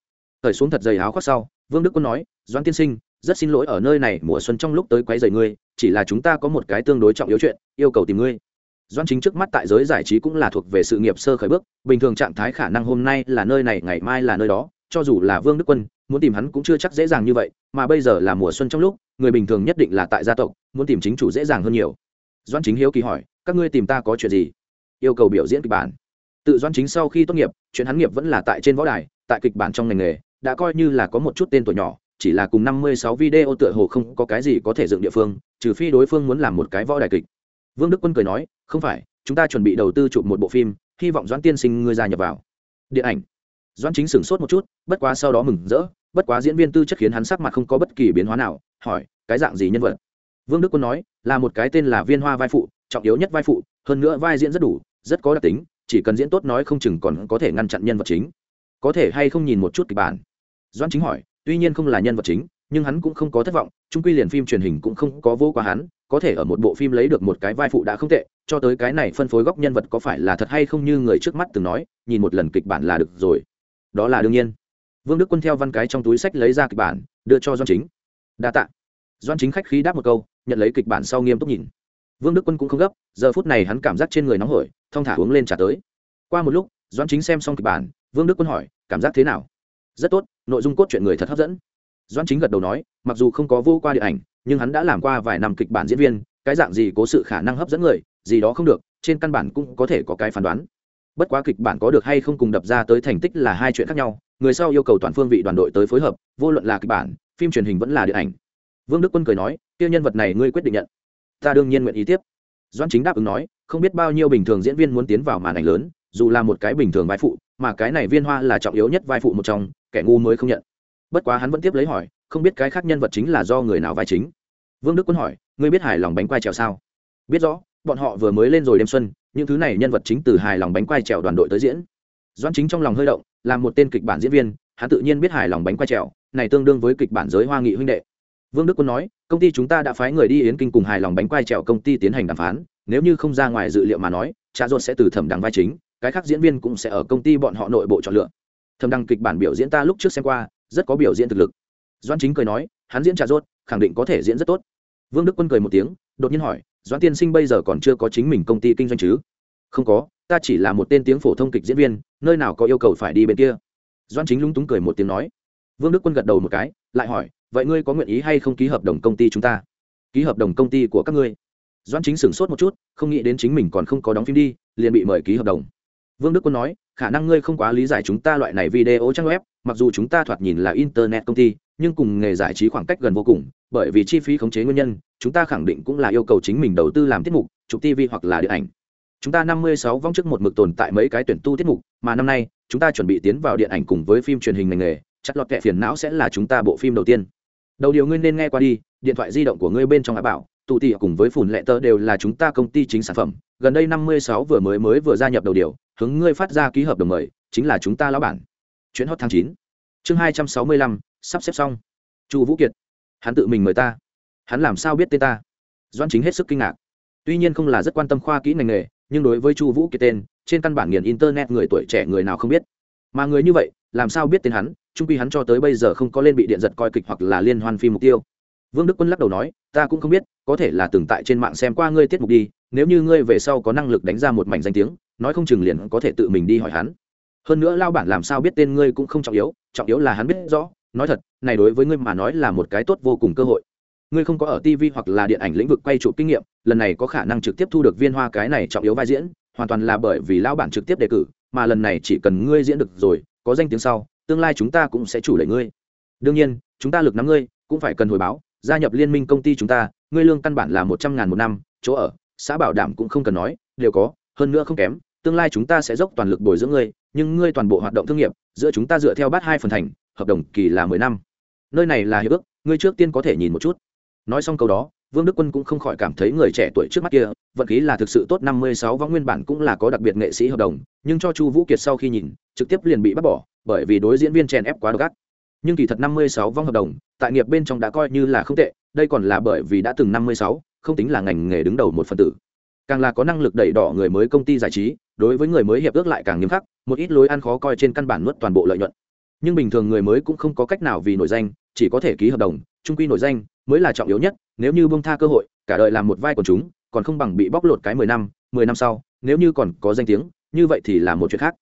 Thời xuống thật dày áo khoác sau, vương đức quân nói, doãn tiên sinh, rất xin lỗi ở nơi này, mùa xuân trong lúc tới quấy rầy ngươi, chỉ là chúng ta có một cái tương đối trọng yếu chuyện, yêu cầu tìm ngươi. Doan chính trước mắt tại giới giải trí cũng là thuộc về sự nghiệp sơ khởi bước, bình thường trạng thái khả năng hôm nay là nơi này, ngày mai là nơi đó, cho dù là vương đức quân, muốn tìm hắn cũng chưa chắc dễ dàng như vậy, mà bây giờ là mùa xuân trong lúc người bình thường nhất định là tại gia tộc, muốn tìm chính chủ dễ dàng hơn nhiều. Doan chính hiếu kỳ hỏi, các ngươi tìm ta có chuyện gì? Yêu cầu biểu diễn kịch bản. Tự doan chính sau khi tốt nghiệp, chuyện hắn nghiệp vẫn là tại trên võ đài, tại kịch bản trong ngành nghề, đã coi như là có một chút tên tuổi nhỏ, chỉ là cùng năm mươi sáu video tựa hồ không có cái gì có thể dựng địa phương, trừ phi đối phương muốn làm một cái võ đài kịch. Vương đức quân cười nói, không phải, chúng ta chuẩn bị đầu tư chụp một bộ phim, hy vọng doãn tiên sinh ngươi gia nhập vào. Điện ảnh. Doãn chính sửng sốt một chút, bất quá sau đó mừng rỡ, bất quá diễn viên tư chất khiến hắn sắc mặt không có bất kỳ biến hóa nào hỏi, cái dạng gì nhân vật? Vương đức quân nói, là một cái tên là viên hoa vai phụ, trọng yếu nhất vai phụ, hơn nữa vai diễn rất đủ, rất có đặc tính, chỉ cần diễn tốt nói không chừng còn có thể ngăn chặn nhân vật chính. Có thể hay không nhìn một chút kịch bản? Doãn chính hỏi, tuy nhiên không là nhân vật chính, nhưng hắn cũng không có thất vọng trung quy liền phim truyền hình cũng không có vô quá hắn, có thể ở một bộ phim lấy được một cái vai phụ đã không tệ, cho tới cái này phân phối góc nhân vật có phải là thật hay không như người trước mắt từng nói, nhìn một lần kịch bản là được rồi. Đó là đương nhiên. Vương đức quân theo văn cái trong túi sách lấy ra kịch bản, đưa cho doan chính đa tạ. doan chính khách khí đáp một câu, nhận lấy kịch bản sau nghiêm túc nhìn. Vương đức quân cũng không gấp, giờ phút này hắn cảm giác trên người nóng hổi, thong thả uống lên trả tới. Qua một lúc, doan chính xem xong kịch bản, vương đức quân hỏi, cảm giác thế nào? Rất tốt, nội dung cốt truyện người thật hấp dẫn. Doan chính gật đầu nói, mặc dù không có vô qua điện ảnh, nhưng hắn đã làm qua vài năm kịch bản diễn viên, cái dạng gì có sự khả năng hấp dẫn người, gì đó không được, trên căn bản cũng có thể có cái phán đoán. Bất quá kịch bản có được hay không cùng đập ra tới thành tích là hai chuyện khác nhau, người sau yêu cầu toàn phương vị đoàn đội tới phối hợp, vô luận là kịch bản phim truyền hình vẫn là điện ảnh. Vương đức quân cười nói tiêu nhân vật này ngươi quyết định nhận. Ta đương nhiên nguyện ý tiếp. Doan chính đáp ứng nói, không biết bao nhiêu bình thường diễn viên muốn tiến vào màn ảnh lớn, dù là một cái bình thường vai phụ, mà cái này viên hoa là trọng yếu nhất vai phụ một trong, kẻ ngu mới không nhận. Bất quá hắn vẫn tiếp lấy hỏi, không biết cái khác nhân vật chính là do người nào vai chính? Vương đức quân hỏi, ngươi biết hài lòng bánh quai trèo sao? Biết rõ, bọn họ vừa mới lên rồi đêm xuân, những thứ này nhân vật chính từ hài lòng bánh quai trèo đoàn đội tới diễn. Doan chính trong lòng hơi động, là một tên kịch bản diễn viên hắn tự nhiên biết hài lòng bánh quai trèo, này tương đương với kịch bản giới hoa nghị huynh đệ. Vương đức quân nói, công ty chúng ta đã phái người đi yến kinh cùng hài lòng bánh quai trèo công ty tiến hành đàm phán, nếu như không ra ngoài dự liệu mà nói, cha ruột sẽ từ thẩm đằng vai chính, cái khác diễn viên cũng sẽ ở công ty bọn họ nội bộ chọn lựa. Thẩm đăng kịch bản biểu diễn ta lúc trước xem qua, rất có biểu diễn thực lực. Doan chính cười nói, hắn diễn trà ruột, khẳng định có thể diễn rất tốt. Vương đức quân cười một tiếng, đột nhiên hỏi doan tiên sinh bây giờ còn chưa có chính mình công ty kinh doanh chứ? Không có, ta chỉ là một tên tiếng phổ thông kịch diễn viên, nơi nào có yêu cầu phải đi bên kia? Doan chính lúng túng cười một tiếng nói. Vương đức quân gật đầu một cái, lại hỏi, vậy ngươi có nguyện ý hay không ký hợp đồng công ty chúng ta? Ký hợp đồng công ty của các ngươi. Doan chính sửng sốt một chút, không nghĩ đến chính mình còn không có đóng phim đi, liền bị mời ký hợp đồng. Vương đức quân nói, khả năng ngươi không quá lý giải chúng ta loại này video trang web, mặc dù chúng ta thoạt nhìn là internet công ty, nhưng cùng nghề giải trí khoảng cách gần vô cùng, bởi vì chi phí khống chế nguyên nhân, chúng ta khẳng định cũng là yêu cầu chính mình đầu tư làm tiết mục, chụp tv hoặc là điện ảnh. Chúng ta năm mươi sáu vong trước một mực tồn tại mấy cái tuyển tu tiết mục, mà năm nay chúng ta chuẩn bị tiến vào điện ảnh cùng với phim truyền hình ngành nghề, chắc lọt kẹ phiền não sẽ là chúng ta bộ phim đầu tiên. Đầu điều ngươi nên nghe qua đi, điện thoại di động của ngươi bên trong đã bảo, tụ tỉ cùng với phủn lệ tơ đều là chúng ta công ty chính sản phẩm. Gần đây năm mươi sáu vừa mới mới vừa gia nhập đầu điều, hướng ngươi phát ra ký hợp đồng mời, chính là chúng ta lão bản. Chuyến hot tháng chín. Chương hai trăm sáu mươi lăm, sắp xếp xong. Chu vũ kiệt. Hắn tự mình mời ta. Hắn làm sao biết tên ta? Doan chính hết sức kinh ngạc. Tuy nhiên không là rất quan tâm khoa kỹ ngành nghề, nhưng đối với chu vũ kiệt tên trên căn bản nghiền internet người tuổi trẻ người nào không biết. Mà người như vậy, làm sao biết tên hắn, trung quy hắn cho tới bây giờ không có lên bị điện giật coi kịch hoặc là liên hoan phim mục tiêu. Vương đức quân lắc đầu nói, ta cũng không biết, có thể là từng tại trên mạng xem qua ngươi tiết mục đi, nếu như ngươi về sau có năng lực đánh ra một mảnh danh tiếng, nói không chừng liền có thể tự mình đi hỏi hắn. Hơn nữa lao bản làm sao biết tên ngươi cũng không trọng yếu trọng yếu là hắn biết rõ, nói thật, này đối với ngươi mà nói là một cái tốt vô cùng cơ hội. Ngươi không có ở tv hoặc là điện ảnh lĩnh vực quay trụ kinh nghiệm, lần này có khả năng trực tiếp thu được viên hoa cái này trọng yếu vai diễn hoàn toàn là bởi vì Lão bản trực tiếp đề cử, mà lần này chỉ cần ngươi diễn được rồi, có danh tiếng sau, tương lai chúng ta cũng sẽ chủ đẩy ngươi. Đương nhiên, chúng ta lực nắm ngươi, cũng phải cần hồi báo, gia nhập liên minh công ty chúng ta, ngươi lương căn bản là một trăm ngàn một năm, chỗ ở, xã bảo đảm cũng không cần nói, đều có, hơn nữa không kém, tương lai chúng ta sẽ dốc toàn lực bồi dưỡng ngươi, nhưng ngươi toàn bộ hoạt động thương nghiệp, giữa chúng ta dựa theo bát hai phần thành, hợp đồng kỳ là mười năm. Nơi này là hiệp ước, ngươi trước tiên có thể nhìn một chút. Nói xong câu đó vương đức quân cũng không khỏi cảm thấy người trẻ tuổi trước mắt kia, vận khí là thực sự tốt, năm mươi sáu võ nguyên bản cũng là có đặc biệt nghệ sĩ hợp đồng, nhưng cho chu vũ kiệt sau khi nhìn, trực tiếp liền bị bắt bỏ, bởi vì đối diễn viên chèn ép quá gắt. nhưng kỳ thật năm mươi sáu vong hợp đồng, tại nghiệp bên trong đã coi như là không tệ, đây còn là bởi vì đã từng năm mươi sáu, không tính là ngành nghề đứng đầu một phần tử càng là có năng lực đẩy đỏ người mới công ty giải trí, đối với người mới hiệp ước lại càng nghiêm khắc, một ít lối ăn khó coi trên căn bản nuốt toàn bộ lợi nhuận nhưng bình thường người mới cũng không có cách nào vì nổi danh, chỉ có thể ký hợp đồng, trung quy nổi danh mới là trọng yếu nhất, nếu như bông tha cơ hội, cả đời làm một vai của chúng, còn không bằng bị bóc lột cái mười năm mười năm sau, nếu như còn có danh tiếng, như vậy thì là một chuyện khác.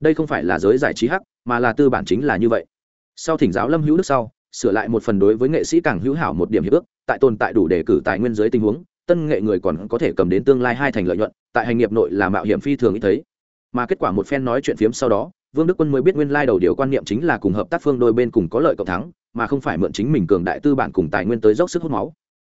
Đây không phải là giới giải trí hắc, mà là tư bản chính là như vậy. Sau thỉnh giáo lâm hữu đức sau, sửa lại một phần đối với nghệ sĩ càng hữu hảo một điểm hiệp ước, tại tồn tại đủ đề cử tài nguyên giới tình huống, tân nghệ người còn có thể cầm đến tương lai hai thành lợi nhuận, tại hành nghiệp nội là mạo hiểm phi thường ít thấy. Mà kết quả một phen nói chuyện phiếm sau đó vương đức quân mới biết nguyên lai đầu điều quan niệm chính là cùng hợp tác phương đôi bên cùng có lợi cộng thắng, mà không phải mượn chính mình cường đại tư bản cùng tài nguyên tới dốc sức hút máu.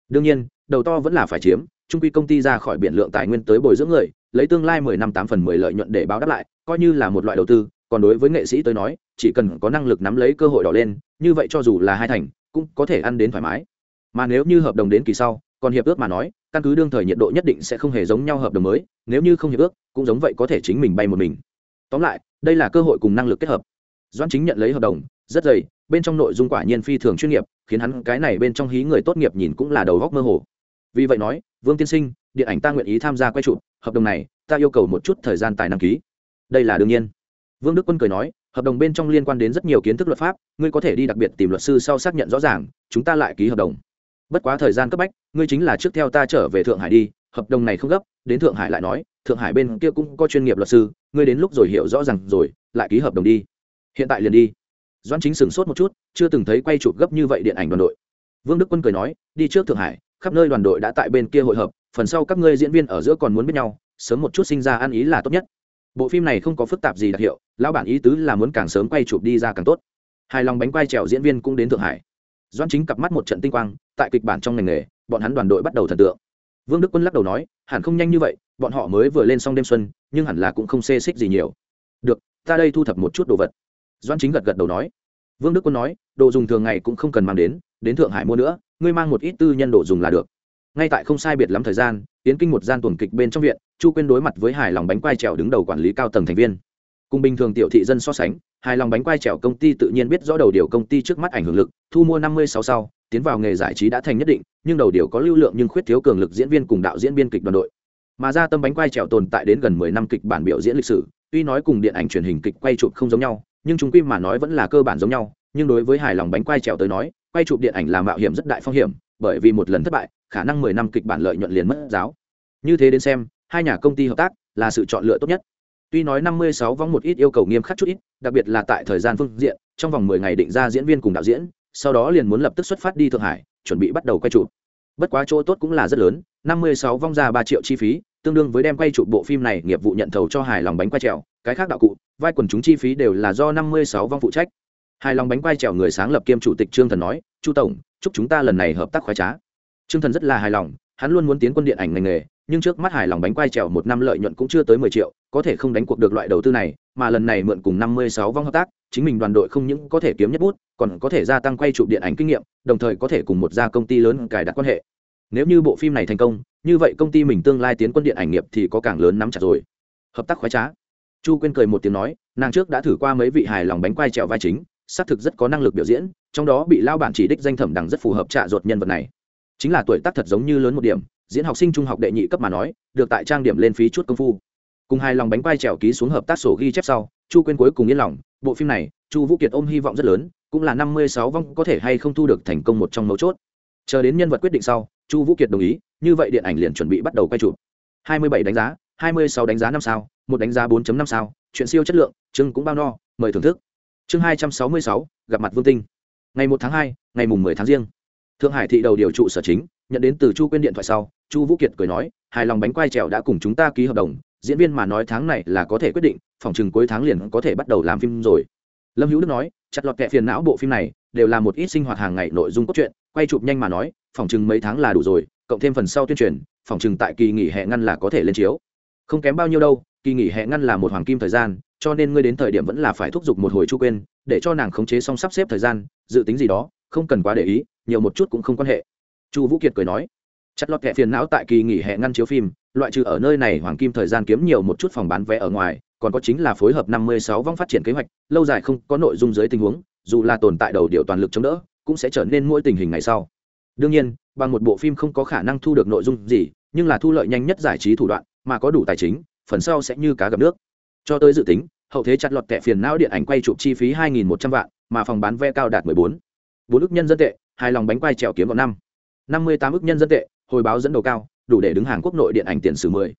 đương nhiên, đầu to vẫn là phải chiếm, trung quy công ty ra khỏi biển lượng tài nguyên tới bồi dưỡng người, lấy tương lai mười năm tám phần mười lợi nhuận để báo đáp lại, coi như là một loại đầu tư, còn đối với nghệ sĩ tới nói, chỉ cần có năng lực nắm lấy cơ hội đỏ lên, như vậy cho dù là hai thành, cũng có thể ăn đến thoải mái. mà nếu như hợp đồng đến kỳ sau, còn hiệp ước mà nói, căn cứ đương thời nhiệt độ nhất định sẽ không hề giống nhau hợp đồng mới, nếu như không hiệp ước, cũng giống vậy có thể chính mình bay một mình tóm lại, đây là cơ hội cùng năng lực kết hợp. Doan chính nhận lấy hợp đồng, rất dày, bên trong nội dung quả nhiên phi thường chuyên nghiệp, khiến hắn cái này bên trong hí người tốt nghiệp nhìn cũng là đầu góc mơ hồ. Vì vậy nói, vương tiên sinh, điện ảnh ta nguyện ý tham gia quay chụp, hợp đồng này ta yêu cầu một chút thời gian tài năng ký. Đây là đương nhiên. Vương đức quân cười nói, hợp đồng bên trong liên quan đến rất nhiều kiến thức luật pháp, ngươi có thể đi đặc biệt tìm luật sư sau xác nhận rõ ràng, chúng ta lại ký hợp đồng. Bất quá thời gian cấp bách, ngươi chính là trước theo ta trở về thượng hải đi, hợp đồng này không gấp đến thượng hải lại nói, thượng hải bên kia cũng có chuyên nghiệp luật sư, ngươi đến lúc rồi hiểu rõ ràng rồi, lại ký hợp đồng đi. Hiện tại liền đi. Doãn chính sửng sốt một chút, chưa từng thấy quay chụp gấp như vậy điện ảnh đoàn đội. Vương đức quân cười nói, đi trước thượng hải, khắp nơi đoàn đội đã tại bên kia hội hợp, phần sau các ngươi diễn viên ở giữa còn muốn biết nhau, sớm một chút sinh ra ăn ý là tốt nhất. Bộ phim này không có phức tạp gì đặc hiệu, lão bản ý tứ là muốn càng sớm quay chụp đi ra càng tốt. Hài lòng bánh quay trèo diễn viên cũng đến thượng hải. Doan chính cặp mắt một trận tinh quang, tại kịch bản trong ngành nghề, bọn hắn đoàn đội bắt đầu thần tượng vương đức quân lắc đầu nói, hẳn không nhanh như vậy, bọn họ mới vừa lên xong đêm xuân, nhưng hẳn là cũng không xê xích gì nhiều. Được, ta đây thu thập một chút đồ vật. Doan chính gật gật đầu nói. Vương đức quân nói, đồ dùng thường ngày cũng không cần mang đến đến thượng hải mua nữa, ngươi mang một ít tư nhân đồ dùng là được. Ngay tại không sai biệt lắm thời gian tiến kinh một gian tuần kịch bên trong viện, chu quyên đối mặt với hài lòng bánh quai trèo đứng đầu quản lý cao tầng thành viên. Cùng bình thường tiểu thị dân so sánh, hài lòng bánh quai trèo công ty tự nhiên biết rõ đầu điều công ty trước mắt ảnh hưởng lực, thu mua năm mươi sáu sau tiến vào nghề giải trí đã thành nhất định, nhưng đầu điều có lưu lượng nhưng khuyết thiếu cường lực diễn viên cùng đạo diễn biên kịch đoàn đội. Mà ra tâm bánh quai trèo tồn tại đến gần mười năm kịch bản biểu diễn lịch sử, tuy nói cùng điện ảnh truyền hình kịch quay chụp không giống nhau, nhưng chúng quy mà nói vẫn là cơ bản giống nhau, nhưng đối với hài lòng bánh quai trèo tới nói, quay chụp điện ảnh là mạo hiểm rất đại phong hiểm, bởi vì một lần thất bại, khả năng mười năm kịch bản lợi nhuận liền mất giáo. Như thế đến xem, hai nhà công ty hợp tác là sự chọn lựa tốt nhất. Tuy nói năm mươi sáu vong một ít yêu cầu nghiêm khắc chút ít, đặc biệt là tại thời gian phương diện, trong vòng mười ngày định ra diễn viên cùng đạo diễn sau đó liền muốn lập tức xuất phát đi thượng hải, chuẩn bị bắt đầu quay chụp. Bất quá chỗ tốt cũng là rất lớn, năm mươi sáu vong ra ba triệu chi phí, tương đương với đem quay chụp bộ phim này nghiệp vụ nhận thầu cho hài lòng bánh quay trèo, cái khác đạo cụ, vai quần chúng chi phí đều là do năm mươi sáu vong phụ trách. Hài lòng bánh quay trèo người sáng lập kiêm chủ tịch trương thần nói, chu tổng, chúc chúng ta lần này hợp tác khoái trá. Trương thần rất là hài lòng, hắn luôn muốn tiến quân điện ảnh ngành nghề, nhưng trước mắt hài lòng bánh quay trèo một năm lợi nhuận cũng chưa tới mười triệu, có thể không đánh cuộc được loại đầu tư này mà lần này mượn cùng năm mươi sáu vong hợp tác, chính mình đoàn đội không những có thể kiếm nhất bút, còn có thể gia tăng quay chụp điện ảnh kinh nghiệm, đồng thời có thể cùng một gia công ty lớn cài đặt quan hệ. Nếu như bộ phim này thành công, như vậy công ty mình tương lai tiến quân điện ảnh nghiệp thì có càng lớn nắm chặt rồi. Hợp tác khoái trá. Chu quyên cười một tiếng nói, nàng trước đã thử qua mấy vị hài lòng bánh quay trèo vai chính, xác thực rất có năng lực biểu diễn, trong đó bị lao bản chỉ đích danh thẩm đẳng rất phù hợp trạ ruột nhân vật này. Chính là tuổi tác thật giống như lớn một điểm, diễn học sinh trung học đệ nhị cấp mà nói, được tại trang điểm lên phí chút công phu cùng hai lòng bánh quai trèo ký xuống hợp tác sổ ghi chép sau, chu quên cuối cùng yên lòng, bộ phim này, chu vũ kiệt ôm hy vọng rất lớn, cũng là năm mươi sáu vong có thể hay không thu được thành công một trong mấu chốt. Chờ đến nhân vật quyết định sau, chu vũ kiệt đồng ý, như vậy điện ảnh liền chuẩn bị bắt đầu quay chụp. hai mươi bảy đánh giá, hai mươi sáu đánh giá năm sao, một đánh giá 4 năm sao, chuyện siêu chất lượng chưng cũng bao no, mời thưởng thức. Chương hai trăm sáu mươi sáu, gặp mặt vương tinh. Ngày một tháng hai, ngày mùng mười tháng riêng. Thượng hải thị đầu điều trụ sở chính, nhận đến từ chu quyên điện thoại sau, chu vũ kiệt cười nói, hài lòng bánh quai trèo đã cùng chúng ta ký hợp đồng diễn viên mà nói tháng này là có thể quyết định, phòng chừng cuối tháng liền có thể bắt đầu làm phim rồi. Lâm hữu đức nói, chặt lọt kẹ phiền não bộ phim này, đều là một ít sinh hoạt hàng ngày nội dung cốt truyện, quay chụp nhanh mà nói, phòng chừng mấy tháng là đủ rồi, cộng thêm phần sau tuyên truyền, phòng chừng tại kỳ nghỉ hè ngăn là có thể lên chiếu. Không kém bao nhiêu đâu, kỳ nghỉ hè ngăn là một hoàng kim thời gian, cho nên ngươi đến thời điểm vẫn là phải thúc giục một hồi chu quên để cho nàng khống chế xong sắp xếp thời gian, dự tính gì đó, không cần quá để ý, nhiều một chút cũng không quan hệ. Chu vũ kiệt cười nói chặt lọt kẻ phiền não tại kỳ nghỉ hè ngăn chiếu phim, loại trừ ở nơi này hoàng kim thời gian kiếm nhiều một chút phòng bán vé ở ngoài, còn có chính là phối hợp năm mươi sáu vong phát triển kế hoạch, lâu dài không có nội dung dưới tình huống, dù là tồn tại đầu điều toàn lực chống đỡ, cũng sẽ trở nên mỗi tình hình ngày sau. Đương nhiên, bằng một bộ phim không có khả năng thu được nội dung gì, nhưng là thu lợi nhanh nhất giải trí thủ đoạn, mà có đủ tài chính, phần sau sẽ như cá gặp nước. Cho tới dự tính, hậu thế chặt lọt kẹ phiền não điện ảnh quay chụp chi phí hai nghìn một trăm vạn, mà phòng bán vé cao đạt mười bốn. Ức nhân dân tệ, hài lòng bánh quay trèo kiếm vào năm. Năm ức nhân dân tệ hồi báo dẫn đầu cao, đủ để đứng hàng quốc nội điện ảnh tiền sử mười.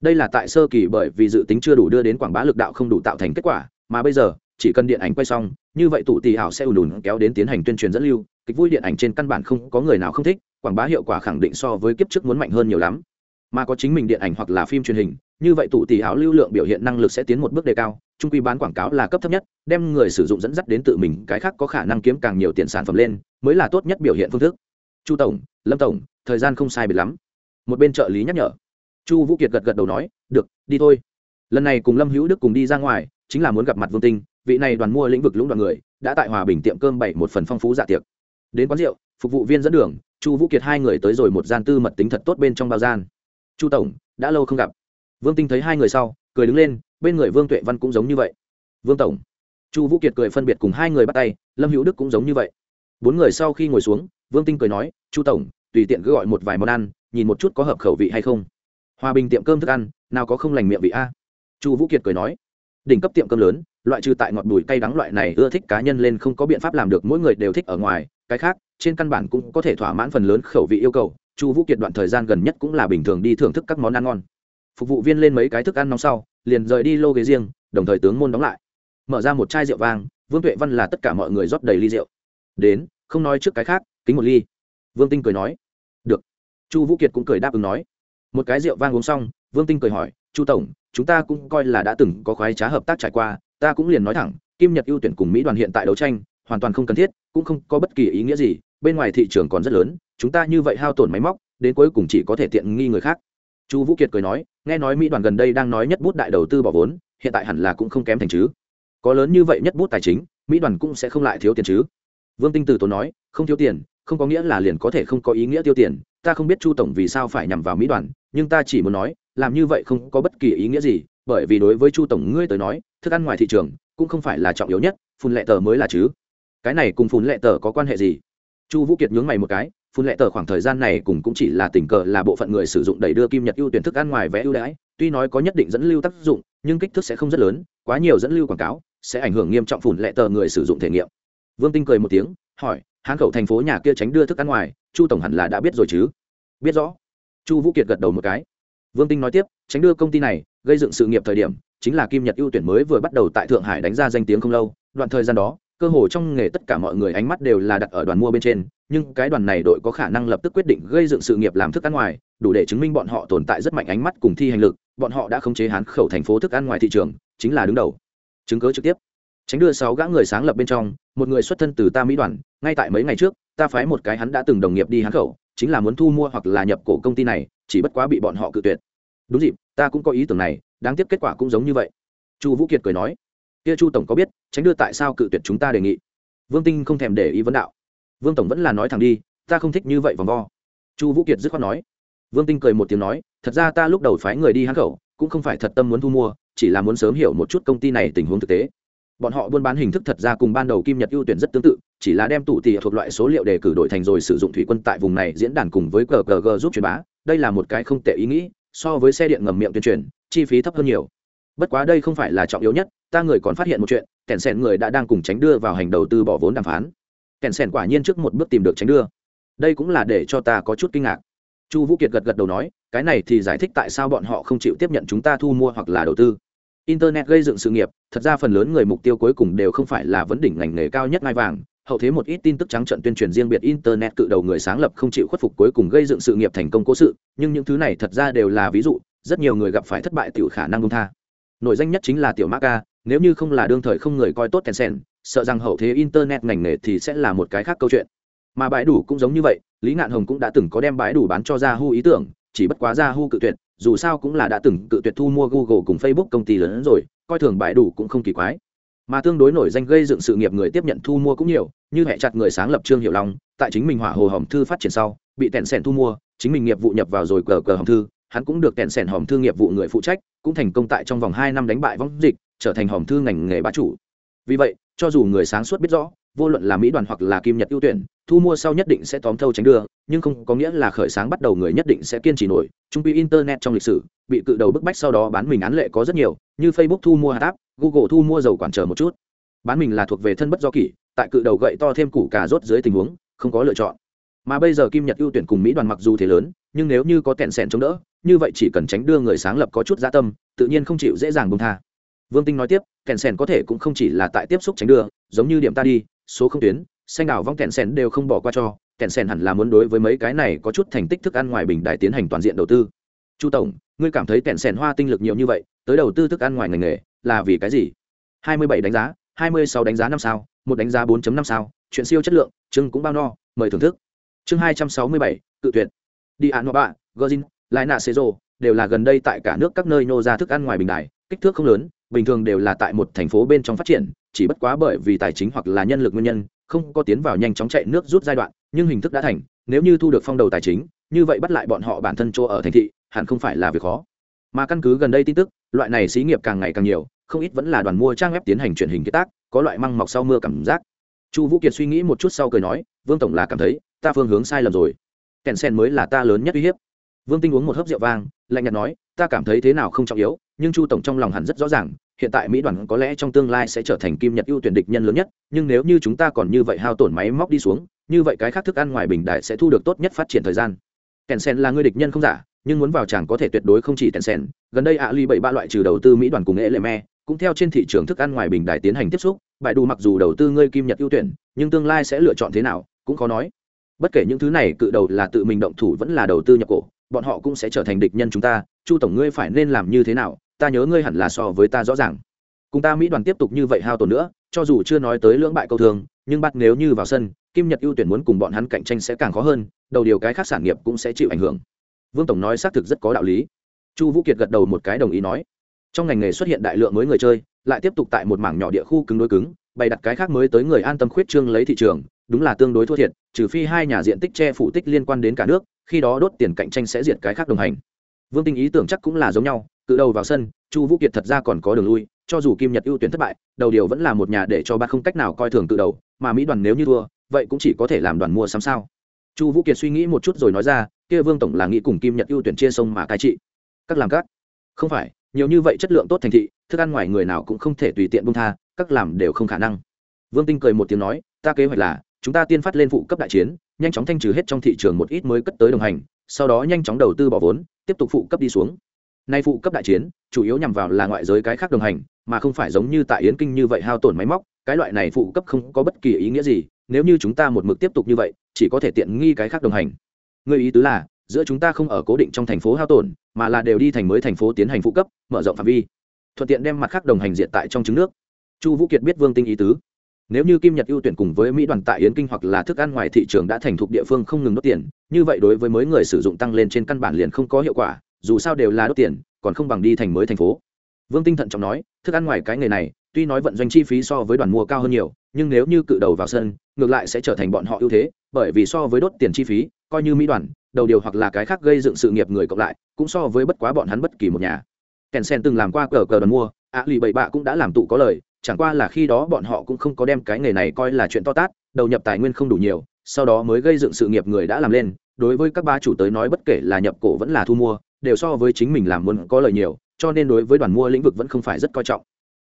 Đây là tại sơ kỳ bởi vì dự tính chưa đủ đưa đến quảng bá lực đạo không đủ tạo thành kết quả, mà bây giờ, chỉ cần điện ảnh quay xong, như vậy tụ tỷ ảo sẽ ùn ùn kéo đến tiến hành tuyên truyền dẫn lưu, kịch vui điện ảnh trên căn bản không có người nào không thích, quảng bá hiệu quả khẳng định so với kiếp trước muốn mạnh hơn nhiều lắm. Mà có chính mình điện ảnh hoặc là phim truyền hình, như vậy tụ tỷ ảo lưu lượng biểu hiện năng lực sẽ tiến một bước đề cao, trung quy bán quảng cáo là cấp thấp nhất, đem người sử dụng dẫn dắt đến tự mình, cái khác có khả năng kiếm càng nhiều tiền sản phẩm lên, mới là tốt nhất biểu hiện phương thức chu tổng, lâm tổng, thời gian không sai biệt lắm. Một bên trợ lý nhắc nhở. Chu vũ kiệt gật gật đầu nói, được, đi thôi. Lần này cùng lâm hữu đức cùng đi ra ngoài, chính là muốn gặp mặt vương tinh, vị này đoàn mua lĩnh vực lũng đoàn người, đã tại hòa bình tiệm cơm bảy một phần phong phú dạ tiệc. Đến quán rượu, phục vụ viên dẫn đường, chu vũ kiệt hai người tới rồi một gian tư mật tính thật tốt bên trong bao gian. Chu tổng, đã lâu không gặp. Vương tinh thấy hai người sau, cười đứng lên, bên người vương tuệ văn cũng giống như vậy. Vương tổng. Chu vũ kiệt cười phân biệt cùng hai người bắt tay, lâm hữu đức cũng giống như vậy. Bốn người sau khi ngồi xuống vương tinh cười nói, chu tổng, tùy tiện cứ gọi một vài món ăn, nhìn một chút có hợp khẩu vị hay không. Hòa bình tiệm cơm thức ăn, nào có không lành miệng vị a? Chu vũ kiệt cười nói, đỉnh cấp tiệm cơm lớn, loại trừ tại ngọt bùi cay đắng loại này ưa thích cá nhân lên không có biện pháp làm được, mỗi người đều thích ở ngoài, cái khác, trên căn bản cũng có thể thỏa mãn phần lớn khẩu vị yêu cầu. Chu vũ kiệt đoạn thời gian gần nhất cũng là bình thường đi thưởng thức các món ăn ngon. Phục vụ viên lên mấy cái thức ăn nóng sau, liền rời đi lô ghế riêng, đồng thời tướng môn đóng lại. Mở ra một chai rượu vang, vương tuệ văn là tất cả mọi người rót đầy ly rượu. Đến, không nói trước cái khác kính một ly. Vương tinh cười nói, được. Chu vũ kiệt cũng cười đáp ứng nói. Một cái rượu vang uống xong, vương tinh cười hỏi, chu tổng, chúng ta cũng coi là đã từng có khoái trá hợp tác trải qua, ta cũng liền nói thẳng, kim nhật ưu tuyển cùng mỹ đoàn hiện tại đấu tranh, hoàn toàn không cần thiết, cũng không có bất kỳ ý nghĩa gì, bên ngoài thị trường còn rất lớn, chúng ta như vậy hao tổn máy móc, đến cuối cùng chỉ có thể tiện nghi người khác. Chu vũ kiệt cười nói, nghe nói mỹ đoàn gần đây đang nói nhất bút đại đầu tư bỏ vốn, hiện tại hẳn là cũng không kém thành chứ. Có lớn như vậy nhất bút tài chính, mỹ đoàn cũng sẽ không lại thiếu tiền chứ. Vương tinh từ tốn nói, không thiếu tiền không có nghĩa là liền có thể không có ý nghĩa tiêu tiền, ta không biết chu tổng vì sao phải nhằm vào mỹ đoàn, nhưng ta chỉ muốn nói, làm như vậy không có bất kỳ ý nghĩa gì, bởi vì đối với chu tổng ngươi tới nói, thức ăn ngoài thị trường cũng không phải là trọng yếu nhất, phun lệ tờ mới là chứ. Cái này cùng phun lệ tờ có quan hệ gì? Chu vũ kiệt nhướng mày một cái, phun lệ tờ khoảng thời gian này cùng cũng chỉ là tình cờ là bộ phận người sử dụng đẩy đưa kim nhật ưu tuyển thức ăn ngoài vẽ ưu đãi, tuy nói có nhất định dẫn lưu tác dụng, nhưng kích thước sẽ không rất lớn, quá nhiều dẫn lưu quảng cáo sẽ ảnh hưởng nghiêm trọng phun lệ tờ người sử dụng thể nghiệm. Vương tinh cười một tiếng, hỏi hán khẩu thành phố nhà kia tránh đưa thức ăn ngoài, chu tổng hẳn là đã biết rồi chứ? Biết rõ. Chu vũ kiệt gật đầu một cái. Vương tinh nói tiếp, tránh đưa công ty này, gây dựng sự nghiệp thời điểm, chính là kim nhật ưu tuyển mới vừa bắt đầu tại thượng hải đánh ra danh tiếng không lâu, đoạn thời gian đó, cơ hồ trong nghề tất cả mọi người ánh mắt đều là đặt ở đoàn mua bên trên, nhưng cái đoàn này đội có khả năng lập tức quyết định gây dựng sự nghiệp làm thức ăn ngoài, đủ để chứng minh bọn họ tồn tại rất mạnh ánh mắt cùng thi hành lực, bọn họ đã khống chế hán khẩu thành phố thức ăn ngoài thị trường, chính là đứng đầu. Chứng cớ trực tiếp tránh đưa sáu gã người sáng lập bên trong, một người xuất thân từ ta mỹ đoàn, ngay tại mấy ngày trước, ta phái một cái hắn đã từng đồng nghiệp đi hắn khẩu, chính là muốn thu mua hoặc là nhập cổ công ty này, chỉ bất quá bị bọn họ cự tuyệt. Đúng dịp, ta cũng có ý tưởng này, đáng tiếc kết quả cũng giống như vậy. Chu vũ kiệt cười nói, kia chu tổng có biết, tránh đưa tại sao cự tuyệt chúng ta đề nghị? Vương tinh không thèm để ý vấn đạo. Vương tổng vẫn là nói thẳng đi, ta không thích như vậy vòng vo. Chu vũ kiệt dứt khoát nói. Vương tinh cười một tiếng nói, thật ra ta lúc đầu phái người đi hắn khẩu, cũng không phải thật tâm muốn thu mua, chỉ là muốn sớm hiểu một chút công ty này tình huống thực tế bọn họ buôn bán hình thức thật ra cùng ban đầu kim nhật ưu tuyển rất tương tự, chỉ là đem tụ tỉ thuộc loại số liệu để cử đổi thành rồi sử dụng thủy quân tại vùng này diễn đàn cùng với gg giúp truyền bá. Đây là một cái không tệ ý nghĩ, so với xe điện ngầm miệng tuyên truyền, chi phí thấp hơn nhiều. Bất quá đây không phải là trọng yếu nhất, ta người còn phát hiện một chuyện, kèn sèn người đã đang cùng tránh đưa vào hành đầu tư bỏ vốn đàm phán. Kèn sèn quả nhiên trước một bước tìm được tránh đưa. Đây cũng là để cho ta có chút kinh ngạc. Chu vũ kiệt gật gật đầu nói, cái này thì giải thích tại sao bọn họ không chịu tiếp nhận chúng ta thu mua hoặc là đầu tư internet gây dựng sự nghiệp thật ra phần lớn người mục tiêu cuối cùng đều không phải là vấn đỉnh ngành nghề cao nhất ngai vàng hậu thế một ít tin tức trắng trận tuyên truyền riêng biệt internet cự đầu người sáng lập không chịu khuất phục cuối cùng gây dựng sự nghiệp thành công cố sự nhưng những thứ này thật ra đều là ví dụ rất nhiều người gặp phải thất bại tiểu khả năng công tha nội danh nhất chính là tiểu Maca, nếu như không là đương thời không người coi tốt Tencent, sợ rằng hậu thế internet ngành nghề thì sẽ là một cái khác câu chuyện. Mà bãi đủ cũng giống như vậy, Lý Ngạn Hồng cũng đã từng có đem bãi đủ bán cho Yahoo ý tưởng, chỉ bất quá Yahoo cự tuyệt, dù sao cũng là đã từng cự tuyệt thu mua Google cùng Facebook công ty lớn hơn rồi, coi thường bãi đủ cũng không kỳ quái. Mà tương đối nổi danh gây dựng sự nghiệp người tiếp nhận thu mua cũng nhiều, như hệ chặt người sáng lập Trương Hiểu Long, tại chính mình hỏa hồ hồng thư phát triển sau, bị Tencent thu mua, chính mình nghiệp vụ nhập vào rồi cờ cờ hồng thư, hắn cũng được tẹn sẻn hòm thư nghiệp vụ người phụ trách cũng thành công tại trong vòng hai năm đánh bại vong dịch trở thành hòm thư ngành nghề bá chủ vì vậy cho dù người sáng suốt biết rõ vô luận là mỹ đoàn hoặc là kim nhật ưu tuyển thu mua sau nhất định sẽ tóm thâu tránh đưa, nhưng không có nghĩa là khởi sáng bắt đầu người nhất định sẽ kiên trì nổi. Trung quy internet trong lịch sử, bị cự đầu bức bách sau đó bán mình án lệ có rất nhiều, như facebook thu mua hạt áp google thu mua dầu quản trở một chút. Bán mình là thuộc về thân bất do kỷ, tại cự đầu gậy to thêm củ cà rốt dưới tình huống, không có lựa chọn. Mà bây giờ kim nhật ưu tuyển cùng mỹ đoàn mặc dù thế lớn, nhưng nếu như có tẹn sẹn chống đỡ, như vậy chỉ cần tránh đưa người sáng lập có chút gia tâm, tự nhiên không chịu dễ dàng bông tha. Vương tinh nói tiếp kèn sèn có thể cũng không chỉ là tại tiếp xúc tránh đưa, giống như điểm ta đi, số không tuyến xanh đảo vong kẹn sèn đều không bỏ qua cho, kẹn sèn hẳn là muốn đối với mấy cái này có chút thành tích thức ăn ngoài bình đại tiến hành toàn diện đầu tư. Chu tổng, ngươi cảm thấy kẹn sèn hoa tinh lực nhiều như vậy, tới đầu tư thức ăn ngoài ngành nghề, là vì cái gì? Hai mươi bảy đánh giá, hai mươi sáu đánh giá năm sao, một đánh giá 4 năm sao, chuyện siêu chất lượng, chương cũng bao no, mời thưởng thức. Chương hai trăm sáu mươi bảy, cự tuyệt. Đi án hoa bạ gozin lại nạ xế rô, đều là gần đây tại cả nước các nơi nô ra thức ăn ngoài bình đài kích thước không lớn, bình thường đều là tại một thành phố bên trong phát triển chỉ bất quá bởi vì tài chính hoặc là nhân lực nguyên nhân, không có tiến vào nhanh chóng chạy nước rút giai đoạn, nhưng hình thức đã thành, nếu như thu được phong đầu tài chính, như vậy bắt lại bọn họ bản thân chỗ ở thành thị, hẳn không phải là việc khó. Mà căn cứ gần đây tin tức, loại này xí nghiệp càng ngày càng nhiều, không ít vẫn là đoàn mua trang web tiến hành truyền hình kế tác, có loại măng mọc sau mưa cảm giác. Chu vũ kiệt suy nghĩ một chút sau cười nói, vương tổng là cảm thấy, ta phương hướng sai lầm rồi. Kèn sen mới là ta lớn nhất uy hiếp. Vương tinh uống một hớp rượu vang, lạnh nhạt nói, ta cảm thấy thế nào không trọng yếu, nhưng chu tổng trong lòng hẳn rất rõ ràng hiện tại mỹ đoàn có lẽ trong tương lai sẽ trở thành kim nhật ưu tuyển địch nhân lớn nhất, nhưng nếu như chúng ta còn như vậy hao tổn máy móc đi xuống, như vậy cái khác thức ăn ngoài bình đại sẽ thu được tốt nhất phát triển thời gian. Kèn sen là người địch nhân không giả, nhưng muốn vào chàng có thể tuyệt đối không chỉ kèn sen gần đây ạ ly bảy ba loại trừ đầu tư mỹ đoàn cùng nghệ lệ me cũng theo trên thị trường thức ăn ngoài bình đại tiến hành tiếp xúc. Bại đủ mặc dù đầu tư ngươi kim nhật ưu tuyển, nhưng tương lai sẽ lựa chọn thế nào, cũng khó nói. Bất kể những thứ này, cự đầu là tự mình động thủ vẫn là đầu tư nhập cổ, bọn họ cũng sẽ trở thành địch nhân chúng ta. Chu tổng ngươi phải nên làm như thế nào? Ta nhớ ngươi hẳn là so với ta rõ ràng. Cùng ta mỹ đoàn tiếp tục như vậy hao tổn nữa, cho dù chưa nói tới lưỡng bại câu thường nhưng bắt nếu như vào sân, kim nhật ưu tuyển muốn cùng bọn hắn cạnh tranh sẽ càng khó hơn, đầu điều cái khác sản nghiệp cũng sẽ chịu ảnh hưởng. Vương tổng nói xác thực rất có đạo lý. Chu vũ kiệt gật đầu một cái đồng ý nói. Trong ngành nghề xuất hiện đại lượng mới người chơi, lại tiếp tục tại một mảng nhỏ địa khu cứng đối cứng, bày đặt cái khác mới tới người an tâm khuyết trương lấy thị trường, đúng là tương đối thua thiệt, trừ phi hai nhà diện tích che phủ tích liên quan đến cả nước, khi đó đốt tiền cạnh tranh sẽ diệt cái khác đồng hành. Vương tinh ý tưởng chắc cũng là giống nhau cự đầu vào sân, chu vũ kiệt thật ra còn có đường lui, cho dù kim nhật ưu tuyển thất bại, đầu điều vẫn là một nhà để cho ba không cách nào coi thường cự đầu, mà mỹ đoàn nếu như thua, vậy cũng chỉ có thể làm đoàn mua sắm sao. Chu vũ kiệt suy nghĩ một chút rồi nói ra, kia vương tổng là nghĩ cùng kim nhật ưu tuyển chia sông mà cai trị. Các làm các. Không phải, nhiều như vậy chất lượng tốt thành thị, thức ăn ngoài người nào cũng không thể tùy tiện bung tha, các làm đều không khả năng. Vương tinh cười một tiếng nói, ta kế hoạch là, chúng ta tiên phát lên phụ cấp đại chiến, nhanh chóng thanh trừ hết trong thị trường một ít mới cất tới đồng hành, sau đó nhanh chóng đầu tư bỏ vốn, tiếp tục phụ cấp đi xuống nay phụ cấp đại chiến, chủ yếu nhằm vào là ngoại giới cái khác đồng hành, mà không phải giống như tại yến kinh như vậy hao tổn máy móc, cái loại này phụ cấp không có bất kỳ ý nghĩa gì, nếu như chúng ta một mực tiếp tục như vậy, chỉ có thể tiện nghi cái khác đồng hành. Người ý tứ là, giữa chúng ta không ở cố định trong thành phố hao tổn, mà là đều đi thành mới thành phố tiến hành phụ cấp, mở rộng phạm vi. Thuận tiện đem mặt khác đồng hành diện tại trong trứng nước. Chu vũ kiệt biết vương tinh ý tứ. Nếu như kim nhật ưu tuyển cùng với mỹ đoàn tại yến kinh hoặc là thức ăn ngoài thị trường đã thành thục địa phương không ngừng đốt tiền, như vậy đối với mới người sử dụng tăng lên trên căn bản liền không có hiệu quả dù sao đều là đốt tiền, còn không bằng đi thành mới thành phố. Vương tinh thận trọng nói, thức ăn ngoài cái nghề này, tuy nói vận doanh chi phí so với đoàn mua cao hơn nhiều, nhưng nếu như cự đầu vào sân, ngược lại sẽ trở thành bọn họ ưu thế, bởi vì so với đốt tiền chi phí, coi như mỹ đoàn, đầu điều hoặc là cái khác gây dựng sự nghiệp người cộng lại, cũng so với bất quá bọn hắn bất kỳ một nhà. Kèn sen từng làm qua cờ cờ đoàn mua, ạ lì bậy bạ cũng đã làm tụ có lời, chẳng qua là khi đó bọn họ cũng không có đem cái nghề này coi là chuyện to tát, đầu nhập tài nguyên không đủ nhiều, sau đó mới gây dựng sự nghiệp người đã làm lên, đối với các ba chủ tới nói bất kể là nhập cổ vẫn là thu mua đều so với chính mình làm muốn có lời nhiều, cho nên đối với đoàn mua lĩnh vực vẫn không phải rất coi trọng.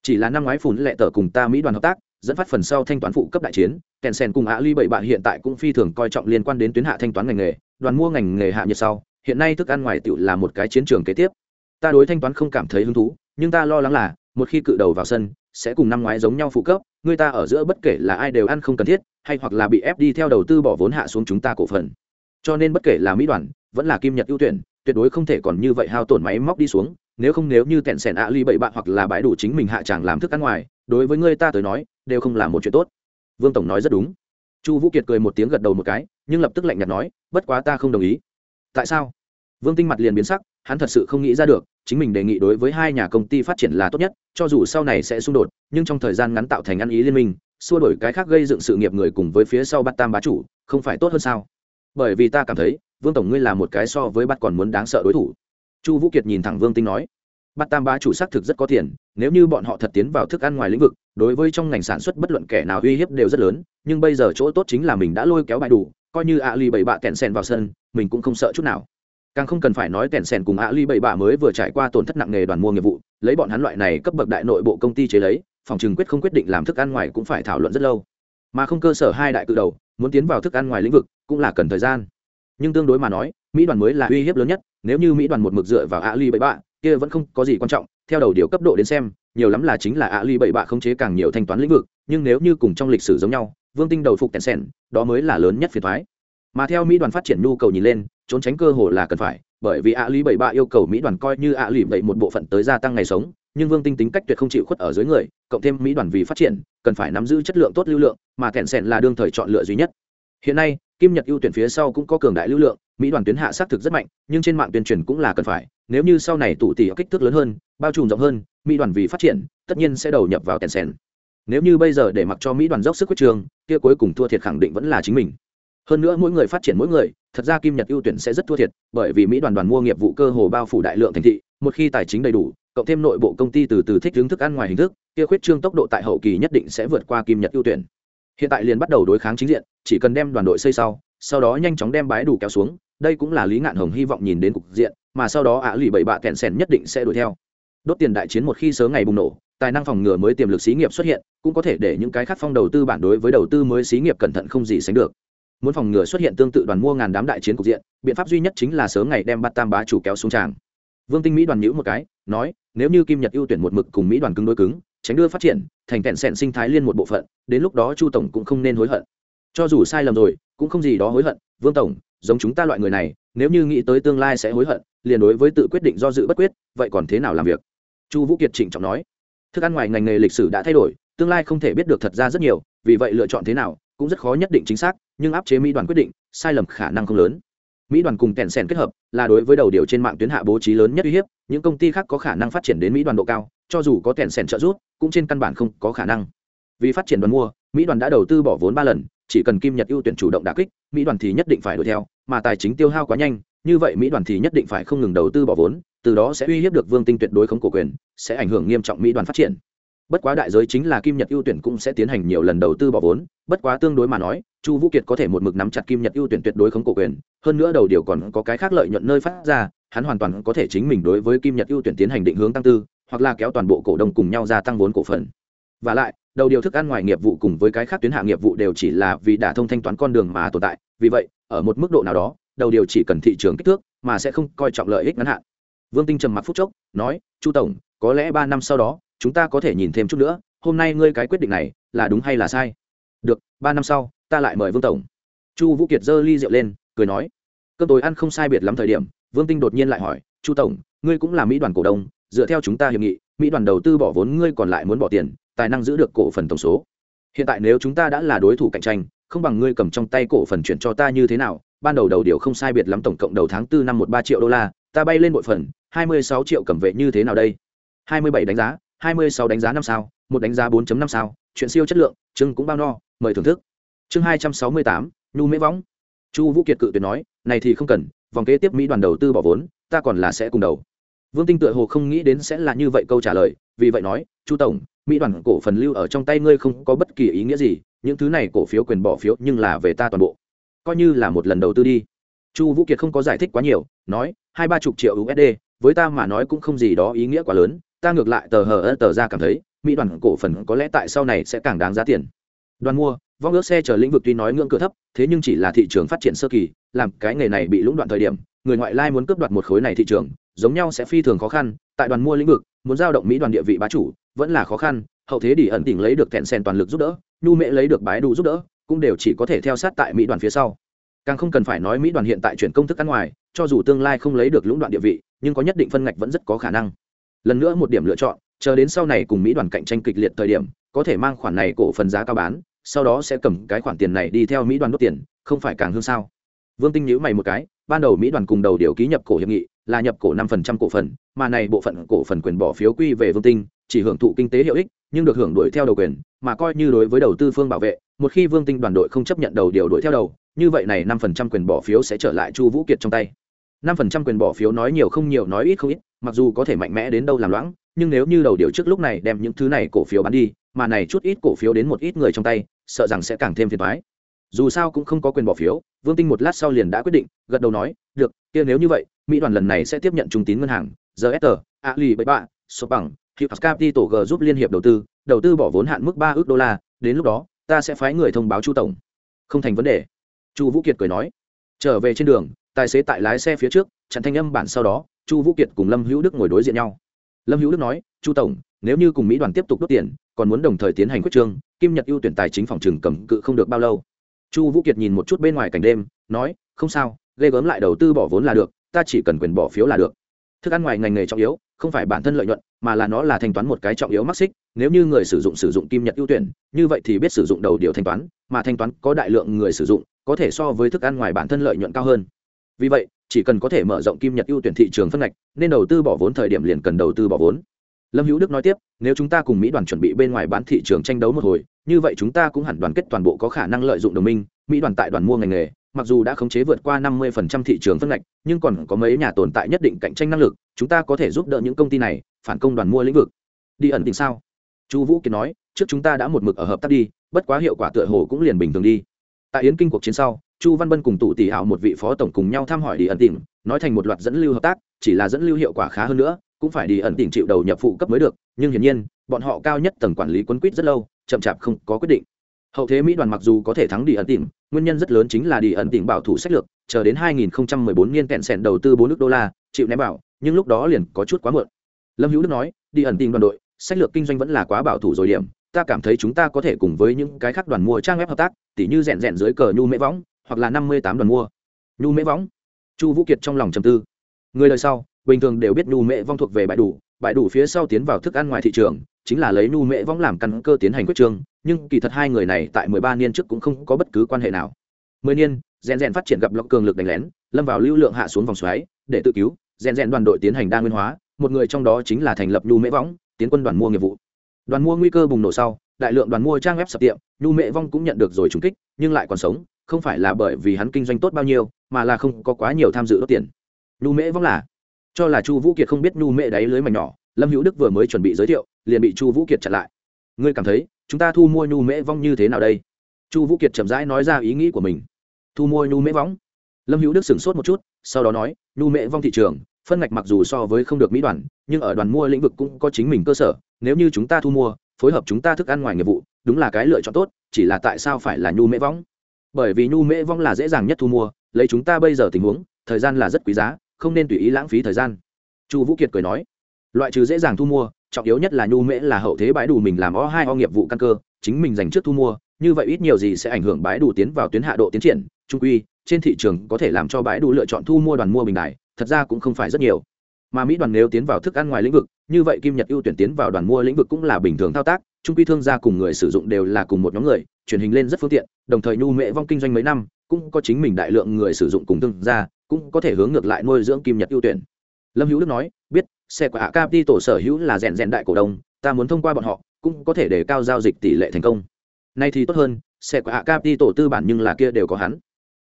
Chỉ là năm ngoái phùn lệ tờ cùng ta mỹ đoàn hợp tác, dẫn phát phần sau thanh toán phụ cấp đại chiến kèn sen cùng ạ ly bảy bạn hiện tại cũng phi thường coi trọng liên quan đến tuyến hạ thanh toán ngành nghề, đoàn mua ngành nghề hạ nhiệt sau, hiện nay thức ăn ngoài tự là một cái chiến trường kế tiếp. Ta đối thanh toán không cảm thấy hứng thú, nhưng ta lo lắng là, một khi cự đầu vào sân, sẽ cùng năm ngoái giống nhau phụ cấp, người ta ở giữa bất kể là ai đều ăn không cần thiết, hay hoặc là bị ép đi theo đầu tư bỏ vốn hạ xuống chúng ta cổ phần. Cho nên bất kể là mỹ đoàn, vẫn là kim nhật ưu tuyển tuyệt đối không thể còn như vậy hao tổn máy móc đi xuống, nếu không nếu như tẹn sẻn ạ ly bậy bạn hoặc là bãi đủ chính mình hạ tràng làm thức ăn ngoài, đối với người ta tới nói, đều không là một chuyện tốt. Vương tổng nói rất đúng. Chu vũ kiệt cười một tiếng gật đầu một cái, nhưng lập tức lạnh nhạt nói, bất quá ta không đồng ý. Tại sao? Vương tinh mặt liền biến sắc, hắn thật sự không nghĩ ra được, chính mình đề nghị đối với hai nhà công ty phát triển là tốt nhất, cho dù sau này sẽ xung đột, nhưng trong thời gian ngắn tạo thành ăn ý liên minh, xua đổi cái khác gây dựng sự nghiệp người cùng với phía sau bắt tam bá chủ, không phải tốt hơn sao? Bởi vì ta cảm thấy vương tổng ngươi là một cái so với bắt còn muốn đáng sợ đối thủ. Chu vũ kiệt nhìn thẳng vương tinh nói, bắt tam bá chủ xác thực rất có tiền, nếu như bọn họ thật tiến vào thức ăn ngoài lĩnh vực, đối với trong ngành sản xuất bất luận kẻ nào uy hiếp đều rất lớn, nhưng bây giờ chỗ tốt chính là mình đã lôi kéo bài đủ, coi như ạ ly bảy bạ kẹn sen vào sân, mình cũng không sợ chút nào. Càng không cần phải nói kẹn sen cùng ạ ly bảy bạ mới vừa trải qua tổn thất nặng nghề đoàn mua nghiệp vụ, lấy bọn hắn loại này cấp bậc đại nội bộ công ty chế lấy, phòng trừng quyết không quyết định làm thức ăn ngoài cũng phải thảo luận rất lâu. Mà không cơ sở hai đại cự đầu, muốn tiến vào thức ăn ngoài lĩnh vực cũng là cần thời gian nhưng tương đối mà nói, mỹ đoàn mới là uy hiếp lớn nhất, nếu như mỹ đoàn một mực dựa vào ạ ly bảy bạ kia vẫn không có gì quan trọng, theo đầu điều cấp độ đến xem, nhiều lắm là chính là ạ ly bảy bạ không chế càng nhiều thanh toán lĩnh vực, nhưng nếu như cùng trong lịch sử giống nhau, vương tinh đầu phục tèn sen đó mới là lớn nhất phiền thoái mà theo mỹ đoàn phát triển nhu cầu nhìn lên, trốn tránh cơ hội là cần phải, bởi vì ạ lý bảy bạ yêu cầu mỹ đoàn coi như ạ lì bảy một bộ phận tới gia tăng ngày sống, nhưng vương tinh tính cách tuyệt không chịu khuất ở dưới người, cộng thêm mỹ đoàn vì phát triển, cần phải nắm giữ chất lượng tốt lưu lượng, mà kẹn sẻn là đương thời chọn lựa duy nhất. Hiện nay kim nhật ưu tuyển phía sau cũng có cường đại lưu lượng, mỹ đoàn tuyến hạ xác thực rất mạnh, nhưng trên mạng tuyên truyền cũng là cần phải, nếu như sau này tụ tỷ kích thước lớn hơn, bao trùm rộng hơn, mỹ đoàn vì phát triển, tất nhiên sẽ đầu nhập vào tèn sẻn nếu như bây giờ để mặc cho mỹ đoàn dốc sức quyết trường, kia cuối cùng thua thiệt khẳng định vẫn là chính mình. Hơn nữa mỗi người phát triển mỗi người, thật ra kim nhật ưu tuyển sẽ rất thua thiệt, bởi vì mỹ đoàn đoàn mua nghiệp vụ cơ hồ bao phủ đại lượng thành thị, một khi tài chính đầy đủ, cộng thêm nội bộ công ty từ từ thích hướng thức ăn ngoài hình thức, kia khuyết trương tốc độ tại hậu kỳ nhất định sẽ vượt qua kim nhật ưu tuyển hiện tại liền bắt đầu đối kháng chính diện, chỉ cần đem đoàn đội xây sau sau đó nhanh chóng đem bái đủ kéo xuống, đây cũng là lý ngạn hồng hy vọng nhìn đến cục diện, mà sau đó ạ lụy bảy bạ kẹn sèn nhất định sẽ đuổi theo. Đốt tiền đại chiến một khi sớm ngày bùng nổ, tài năng phòng ngừa mới tiềm lực xí nghiệp xuất hiện, cũng có thể để những cái khác phong đầu tư bản đối với đầu tư mới xí nghiệp cẩn thận không gì sánh được. Muốn phòng ngừa xuất hiện tương tự đoàn mua ngàn đám đại chiến cục diện, biện pháp duy nhất chính là sớm ngày đem bắt tam bá chủ kéo xuống tràng. Vương tinh mỹ đoàn nhữ một cái, nói, nếu như kim nhật ưu tuyển một mực cùng mỹ đoàn cứng đối cứng tránh đưa phát triển, thành kẹn sẹn sinh thái liên một bộ phận, đến lúc đó chu tổng cũng không nên hối hận. Cho dù sai lầm rồi, cũng không gì đó hối hận, vương tổng, giống chúng ta loại người này, nếu như nghĩ tới tương lai sẽ hối hận, liền đối với tự quyết định do dự bất quyết, vậy còn thế nào làm việc? Chu vũ kiệt trịnh trọng nói. Thức ăn ngoài ngành nghề lịch sử đã thay đổi, tương lai không thể biết được thật ra rất nhiều, vì vậy lựa chọn thế nào, cũng rất khó nhất định chính xác, nhưng áp chế mỹ đoàn quyết định, sai lầm khả năng không lớn. Mỹ đoàn cùng kèn sèn kết hợp, là đối với đầu điều trên mạng tuyến hạ bố trí lớn nhất uy hiếp, những công ty khác có khả năng phát triển đến mỹ đoàn độ cao, cho dù có kèn sèn trợ giúp cũng trên căn bản không có khả năng. Vì phát triển đoàn mua, mỹ đoàn đã đầu tư bỏ vốn ba lần, chỉ cần kim nhật ưu tuyển chủ động đà kích, mỹ đoàn thì nhất định phải đuổi theo, mà tài chính tiêu hao quá nhanh, như vậy mỹ đoàn thì nhất định phải không ngừng đầu tư bỏ vốn, từ đó sẽ uy hiếp được vương tinh tuyệt đối không cổ quyền, sẽ ảnh hưởng nghiêm trọng mỹ đoàn phát triển. Bất quá đại giới chính là kim nhật ưu tuyển cũng sẽ tiến hành nhiều lần đầu tư bỏ vốn, bất quá tương đối mà nói, chu vũ kiệt có thể một mực nắm chặt kim nhật ưu tuyển tuyệt đối không cổ quyền, hơn nữa đầu điều còn có cái khác lợi nhuận nơi phát ra, hắn hoàn toàn có thể chính mình đối với kim nhật ưu tuyển tiến hành định hướng tăng tư hoặc là kéo toàn bộ cổ đông cùng nhau gia tăng vốn cổ phần. Và lại, đầu điều thức ăn ngoài nghiệp vụ cùng với cái khác tuyến hạ nghiệp vụ đều chỉ là vì đã thông thanh toán con đường mà tồn tại. Vì vậy, ở một mức độ nào đó, đầu điều chỉ cần thị trường kích thước mà sẽ không coi trọng lợi ích ngắn hạn. Vương tinh trầm mặc phút chốc, nói, chu tổng, có lẽ ba năm sau đó, chúng ta có thể nhìn thêm chút nữa. Hôm nay ngươi cái quyết định này là đúng hay là sai? Được, ba năm sau, ta lại mời vương tổng. Chu vũ kiệt giơ ly rượu lên, cười nói, cơm tối ăn không sai biệt lắm thời điểm. Vương tinh đột nhiên lại hỏi, chu tổng, ngươi cũng là mỹ đoàn cổ đông dựa theo chúng ta hiệp nghị, mỹ đoàn đầu tư bỏ vốn ngươi còn lại muốn bỏ tiền, tài năng giữ được cổ phần tổng số. Hiện tại nếu chúng ta đã là đối thủ cạnh tranh, không bằng ngươi cầm trong tay cổ phần chuyển cho ta như thế nào? Ban đầu đầu điều không sai biệt lắm tổng cộng đầu tháng tư năm một ba triệu đô la, ta bay lên một phần, hai mươi sáu triệu cầm vệ như thế nào đây? hai mươi bảy đánh giá, hai mươi sáu đánh giá năm sao, một đánh giá 4 năm sao, chuyện siêu chất lượng chưng cũng bao no, mời thưởng thức. Chương hai trăm sáu mươi tám, nhu mễ võng. Chu vũ kiệt cự tuyệt nói, này thì không cần, vòng kế tiếp mỹ đoàn đầu tư bỏ vốn, ta còn là sẽ cùng đầu vương tinh tựa hồ không nghĩ đến sẽ là như vậy câu trả lời, vì vậy nói, chu tổng, mỹ đoàn cổ phần lưu ở trong tay ngươi không có bất kỳ ý nghĩa gì, những thứ này cổ phiếu quyền bỏ phiếu nhưng là về ta toàn bộ. Coi như là một lần đầu tư đi. Chu vũ kiệt không có giải thích quá nhiều, nói, hai ba chục triệu usd với ta mà nói cũng không gì đó ý nghĩa quá lớn, ta ngược lại tờ hờ tờ ra cảm thấy, mỹ đoàn cổ phần có lẽ tại sau này sẽ càng đáng giá tiền. Đoàn mua, vong ước xe chở lĩnh vực tuy nói ngưỡng cửa thấp, thế nhưng chỉ là thị trường phát triển sơ kỳ, làm cái nghề này bị lũng đoạn thời điểm, người ngoại lai muốn cướp đoạt một khối này thị trường giống nhau sẽ phi thường khó khăn, tại đoàn mua lĩnh vực, muốn giao động mỹ đoàn địa vị bá chủ, vẫn là khó khăn, hậu thế đi ẩn tỉnh lấy được thẹn sen toàn lực giúp đỡ, nhu mễ lấy được bái đủ giúp đỡ, cũng đều chỉ có thể theo sát tại mỹ đoàn phía sau. Càng không cần phải nói mỹ đoàn hiện tại chuyển công thức ăn ngoài, cho dù tương lai không lấy được lũng đoạn địa vị, nhưng có nhất định phân ngạch vẫn rất có khả năng. Lần nữa một điểm lựa chọn, chờ đến sau này cùng mỹ đoàn cạnh tranh kịch liệt thời điểm, có thể mang khoản này cổ phần giá cao bán, sau đó sẽ cầm cái khoản tiền này đi theo mỹ đoàn đốt tiền, không phải càng hương sao? Vương tinh nhữ mày một cái, ban đầu mỹ đoàn cùng đầu điều ký nhập cổ hiệp nghị là nhập cổ năm phần trăm cổ phần, mà này bộ phận cổ phần quyền bỏ phiếu quy về vương tinh, chỉ hưởng thụ kinh tế hiệu ích, nhưng được hưởng đuổi theo đầu quyền, mà coi như đối với đầu tư phương bảo vệ, một khi vương tinh đoàn đội không chấp nhận đầu điều đuổi theo đầu, như vậy này năm phần trăm quyền bỏ phiếu sẽ trở lại chu vũ kiệt trong tay. Năm phần trăm quyền bỏ phiếu nói nhiều không nhiều nói ít không ít, mặc dù có thể mạnh mẽ đến đâu làm loãng, nhưng nếu như đầu điều trước lúc này đem những thứ này cổ phiếu bán đi, mà này chút ít cổ phiếu đến một ít người trong tay, sợ rằng sẽ càng thêm phiền toái. Dù sao cũng không có quyền bỏ phiếu, vương tinh một lát sau liền đã quyết định, gật đầu nói, được, kia nếu như vậy mỹ đoàn lần này sẽ tiếp nhận trung tín ngân hàng gsr ali bảy ba số bằng hiệu capital g giúp liên hiệp đầu tư đầu tư bỏ vốn hạn mức ba ước đô la, đến lúc đó, ta sẽ phái người thông báo chu tổng. Không thành vấn đề. Chu vũ kiệt cười nói. Trở về trên đường, tài xế tại lái xe phía trước, chặn thanh âm bản sau đó, chu vũ kiệt cùng lâm hữu đức ngồi đối diện nhau. Lâm hữu đức nói, chu tổng, nếu như cùng mỹ đoàn tiếp tục đốt tiền, còn muốn đồng thời tiến hành quyết trương, kim nhật ưu tuyển tài chính phòng trừng cầm cự không được bao lâu. Chu vũ kiệt nhìn một chút bên ngoài cảnh đêm, nói, không sao, ghê gớm lại đầu tư bỏ vốn là được ta chỉ cần quyền bỏ phiếu là được. Thức ăn ngoài ngành nghề trọng yếu, không phải bản thân lợi nhuận, mà là nó là thanh toán một cái trọng yếu mắc xích nếu như người sử dụng sử dụng kim nhật ưu tuyển, như vậy thì biết sử dụng đầu điều thanh toán, mà thanh toán có đại lượng người sử dụng, có thể so với thức ăn ngoài bản thân lợi nhuận cao hơn. Vì vậy, chỉ cần có thể mở rộng kim nhật ưu tuyển thị trường phân ngạch, nên đầu tư bỏ vốn thời điểm liền cần đầu tư bỏ vốn. Lâm hữu đức nói tiếp, nếu chúng ta cùng mỹ đoàn chuẩn bị bên ngoài bán thị trường tranh đấu một hồi, như vậy chúng ta cũng hẳn đoàn kết toàn bộ có khả năng lợi dụng đồng minh, mỹ đoàn tại đoàn mua ngành nghề mặc dù đã khống chế vượt qua năm mươi thị trường phân ngạch, nhưng còn có mấy nhà tồn tại nhất định cạnh tranh năng lực, chúng ta có thể giúp đỡ những công ty này, phản công đoàn mua lĩnh vực. Đi ẩn tình sao? Chu vũ kiệt nói, trước chúng ta đã một mực ở hợp tác đi, bất quá hiệu quả tựa hồ cũng liền bình thường đi. Tại yến kinh cuộc chiến sau, chu văn bân cùng tụ tỷ ảo một vị phó tổng cùng nhau thăm hỏi đi ẩn tình, nói thành một loạt dẫn lưu hợp tác, chỉ là dẫn lưu hiệu quả khá hơn nữa, cũng phải đi ẩn tình chịu đầu nhập phụ cấp mới được, nhưng hiển nhiên, bọn họ cao nhất tầng quản lý quấn quýt rất lâu, chậm chạp không có quyết định. Hậu thế mỹ đoàn mặc dù có thể thắng đi ẩn tình nguyên nhân rất lớn chính là đi ẩn tỉnh bảo thủ sách lược, chờ đến 2014 niên kẹn sẹn đầu tư 4 nước đô la, chịu ném bảo, nhưng lúc đó liền có chút quá muộn. Lâm hữu đức nói, đi ẩn tình đoàn đội, sách lược kinh doanh vẫn là quá bảo thủ rồi điểm, ta cảm thấy chúng ta có thể cùng với những cái khác đoàn mua trang web hợp tác, tỉ như rèn rèn dưới cờ nhu mễ võng, hoặc là năm mươi tám đoàn mua. Nhu mễ võng. Chu vũ kiệt trong lòng trầm tư. Người đời sau, bình thường đều biết nhu mễ vong thuộc về bãi đủ bãi đủ phía sau tiến vào thức ăn ngoài thị trường, chính là lấy nhu mễ võng làm căn cơ tiến hành quyết trương nhưng kỳ thật hai người này tại mười ba niên trước cũng không có bất cứ quan hệ nào. Mười niên, rèn rèn phát triển gặp lọc cường lực đánh lén, lâm vào lưu lượng hạ xuống vòng xoáy, để tự cứu, rèn rèn đoàn đội tiến hành đa nguyên hóa, một người trong đó chính là thành lập nhu mễ võng, tiến quân đoàn mua nghiệp vụ. Đoàn mua nguy cơ bùng nổ sau, đại lượng đoàn mua trang web sập tiệm nhu mễ vong cũng nhận được rồi trúng kích, nhưng lại còn sống, không phải là bởi vì hắn kinh doanh tốt bao nhiêu, mà là không có quá nhiều tham dự đốt tiền. Nhu mễ vong là cho là chu vũ kiệt không biết nhu mễ đáy lưới mảnh nhỏ, lâm hữu đức vừa mới chuẩn bị giới thiệu, liền bị chu vũ kiệt chặn lại. Ngươi cảm thấy, chúng ta thu mua nhu mễ vong như thế nào đây? Chu vũ kiệt chậm rãi nói ra ý nghĩ của mình. Thu mua nhu mễ vong? Lâm hữu đức sửng sốt một chút, sau đó nói nhu mễ vong thị trường, phân ngạch mặc dù so với không được mỹ đoàn, nhưng ở đoàn mua lĩnh vực cũng có chính mình cơ sở, nếu như chúng ta thu mua, phối hợp chúng ta thức ăn ngoài nghiệp vụ, đúng là cái lựa chọn tốt, chỉ là tại sao phải là nhu mễ vong? bởi vì nhu mễ vong là dễ dàng nhất thu mua, lấy chúng ta bây giờ tình huống, thời gian là rất quý giá không nên tùy ý lãng phí thời gian. Chu vũ kiệt cười nói, loại trừ dễ dàng thu mua, trọng yếu nhất là nhu mễ là hậu thế bãi đủ mình làm o hai o nghiệp vụ căn cơ, chính mình dành trước thu mua, như vậy ít nhiều gì sẽ ảnh hưởng bãi đủ tiến vào tuyến hạ độ tiến triển. Trung quy, trên thị trường có thể làm cho bãi đủ lựa chọn thu mua đoàn mua bình đại, thật ra cũng không phải rất nhiều. Mà mỹ đoàn nếu tiến vào thức ăn ngoài lĩnh vực, như vậy kim nhật ưu tuyển tiến vào đoàn mua lĩnh vực cũng là bình thường thao tác, trung quy thương gia cùng người sử dụng đều là cùng một nhóm người, truyền hình lên rất phương tiện, đồng thời nhu Mễ vong kinh doanh mấy năm cũng có chính mình đại lượng người sử dụng cùng thương gia, cũng có thể hướng ngược lại nuôi dưỡng kim nhật ưu tuyển. Lâm hữu đức nói, biết, xe của hạ capi tổ sở hữu là rèn rèn đại cổ đông, ta muốn thông qua bọn họ, cũng có thể để cao giao dịch tỷ lệ thành công. Nay thì tốt hơn, xe của hạ capi tổ tư bản nhưng là kia đều có hắn.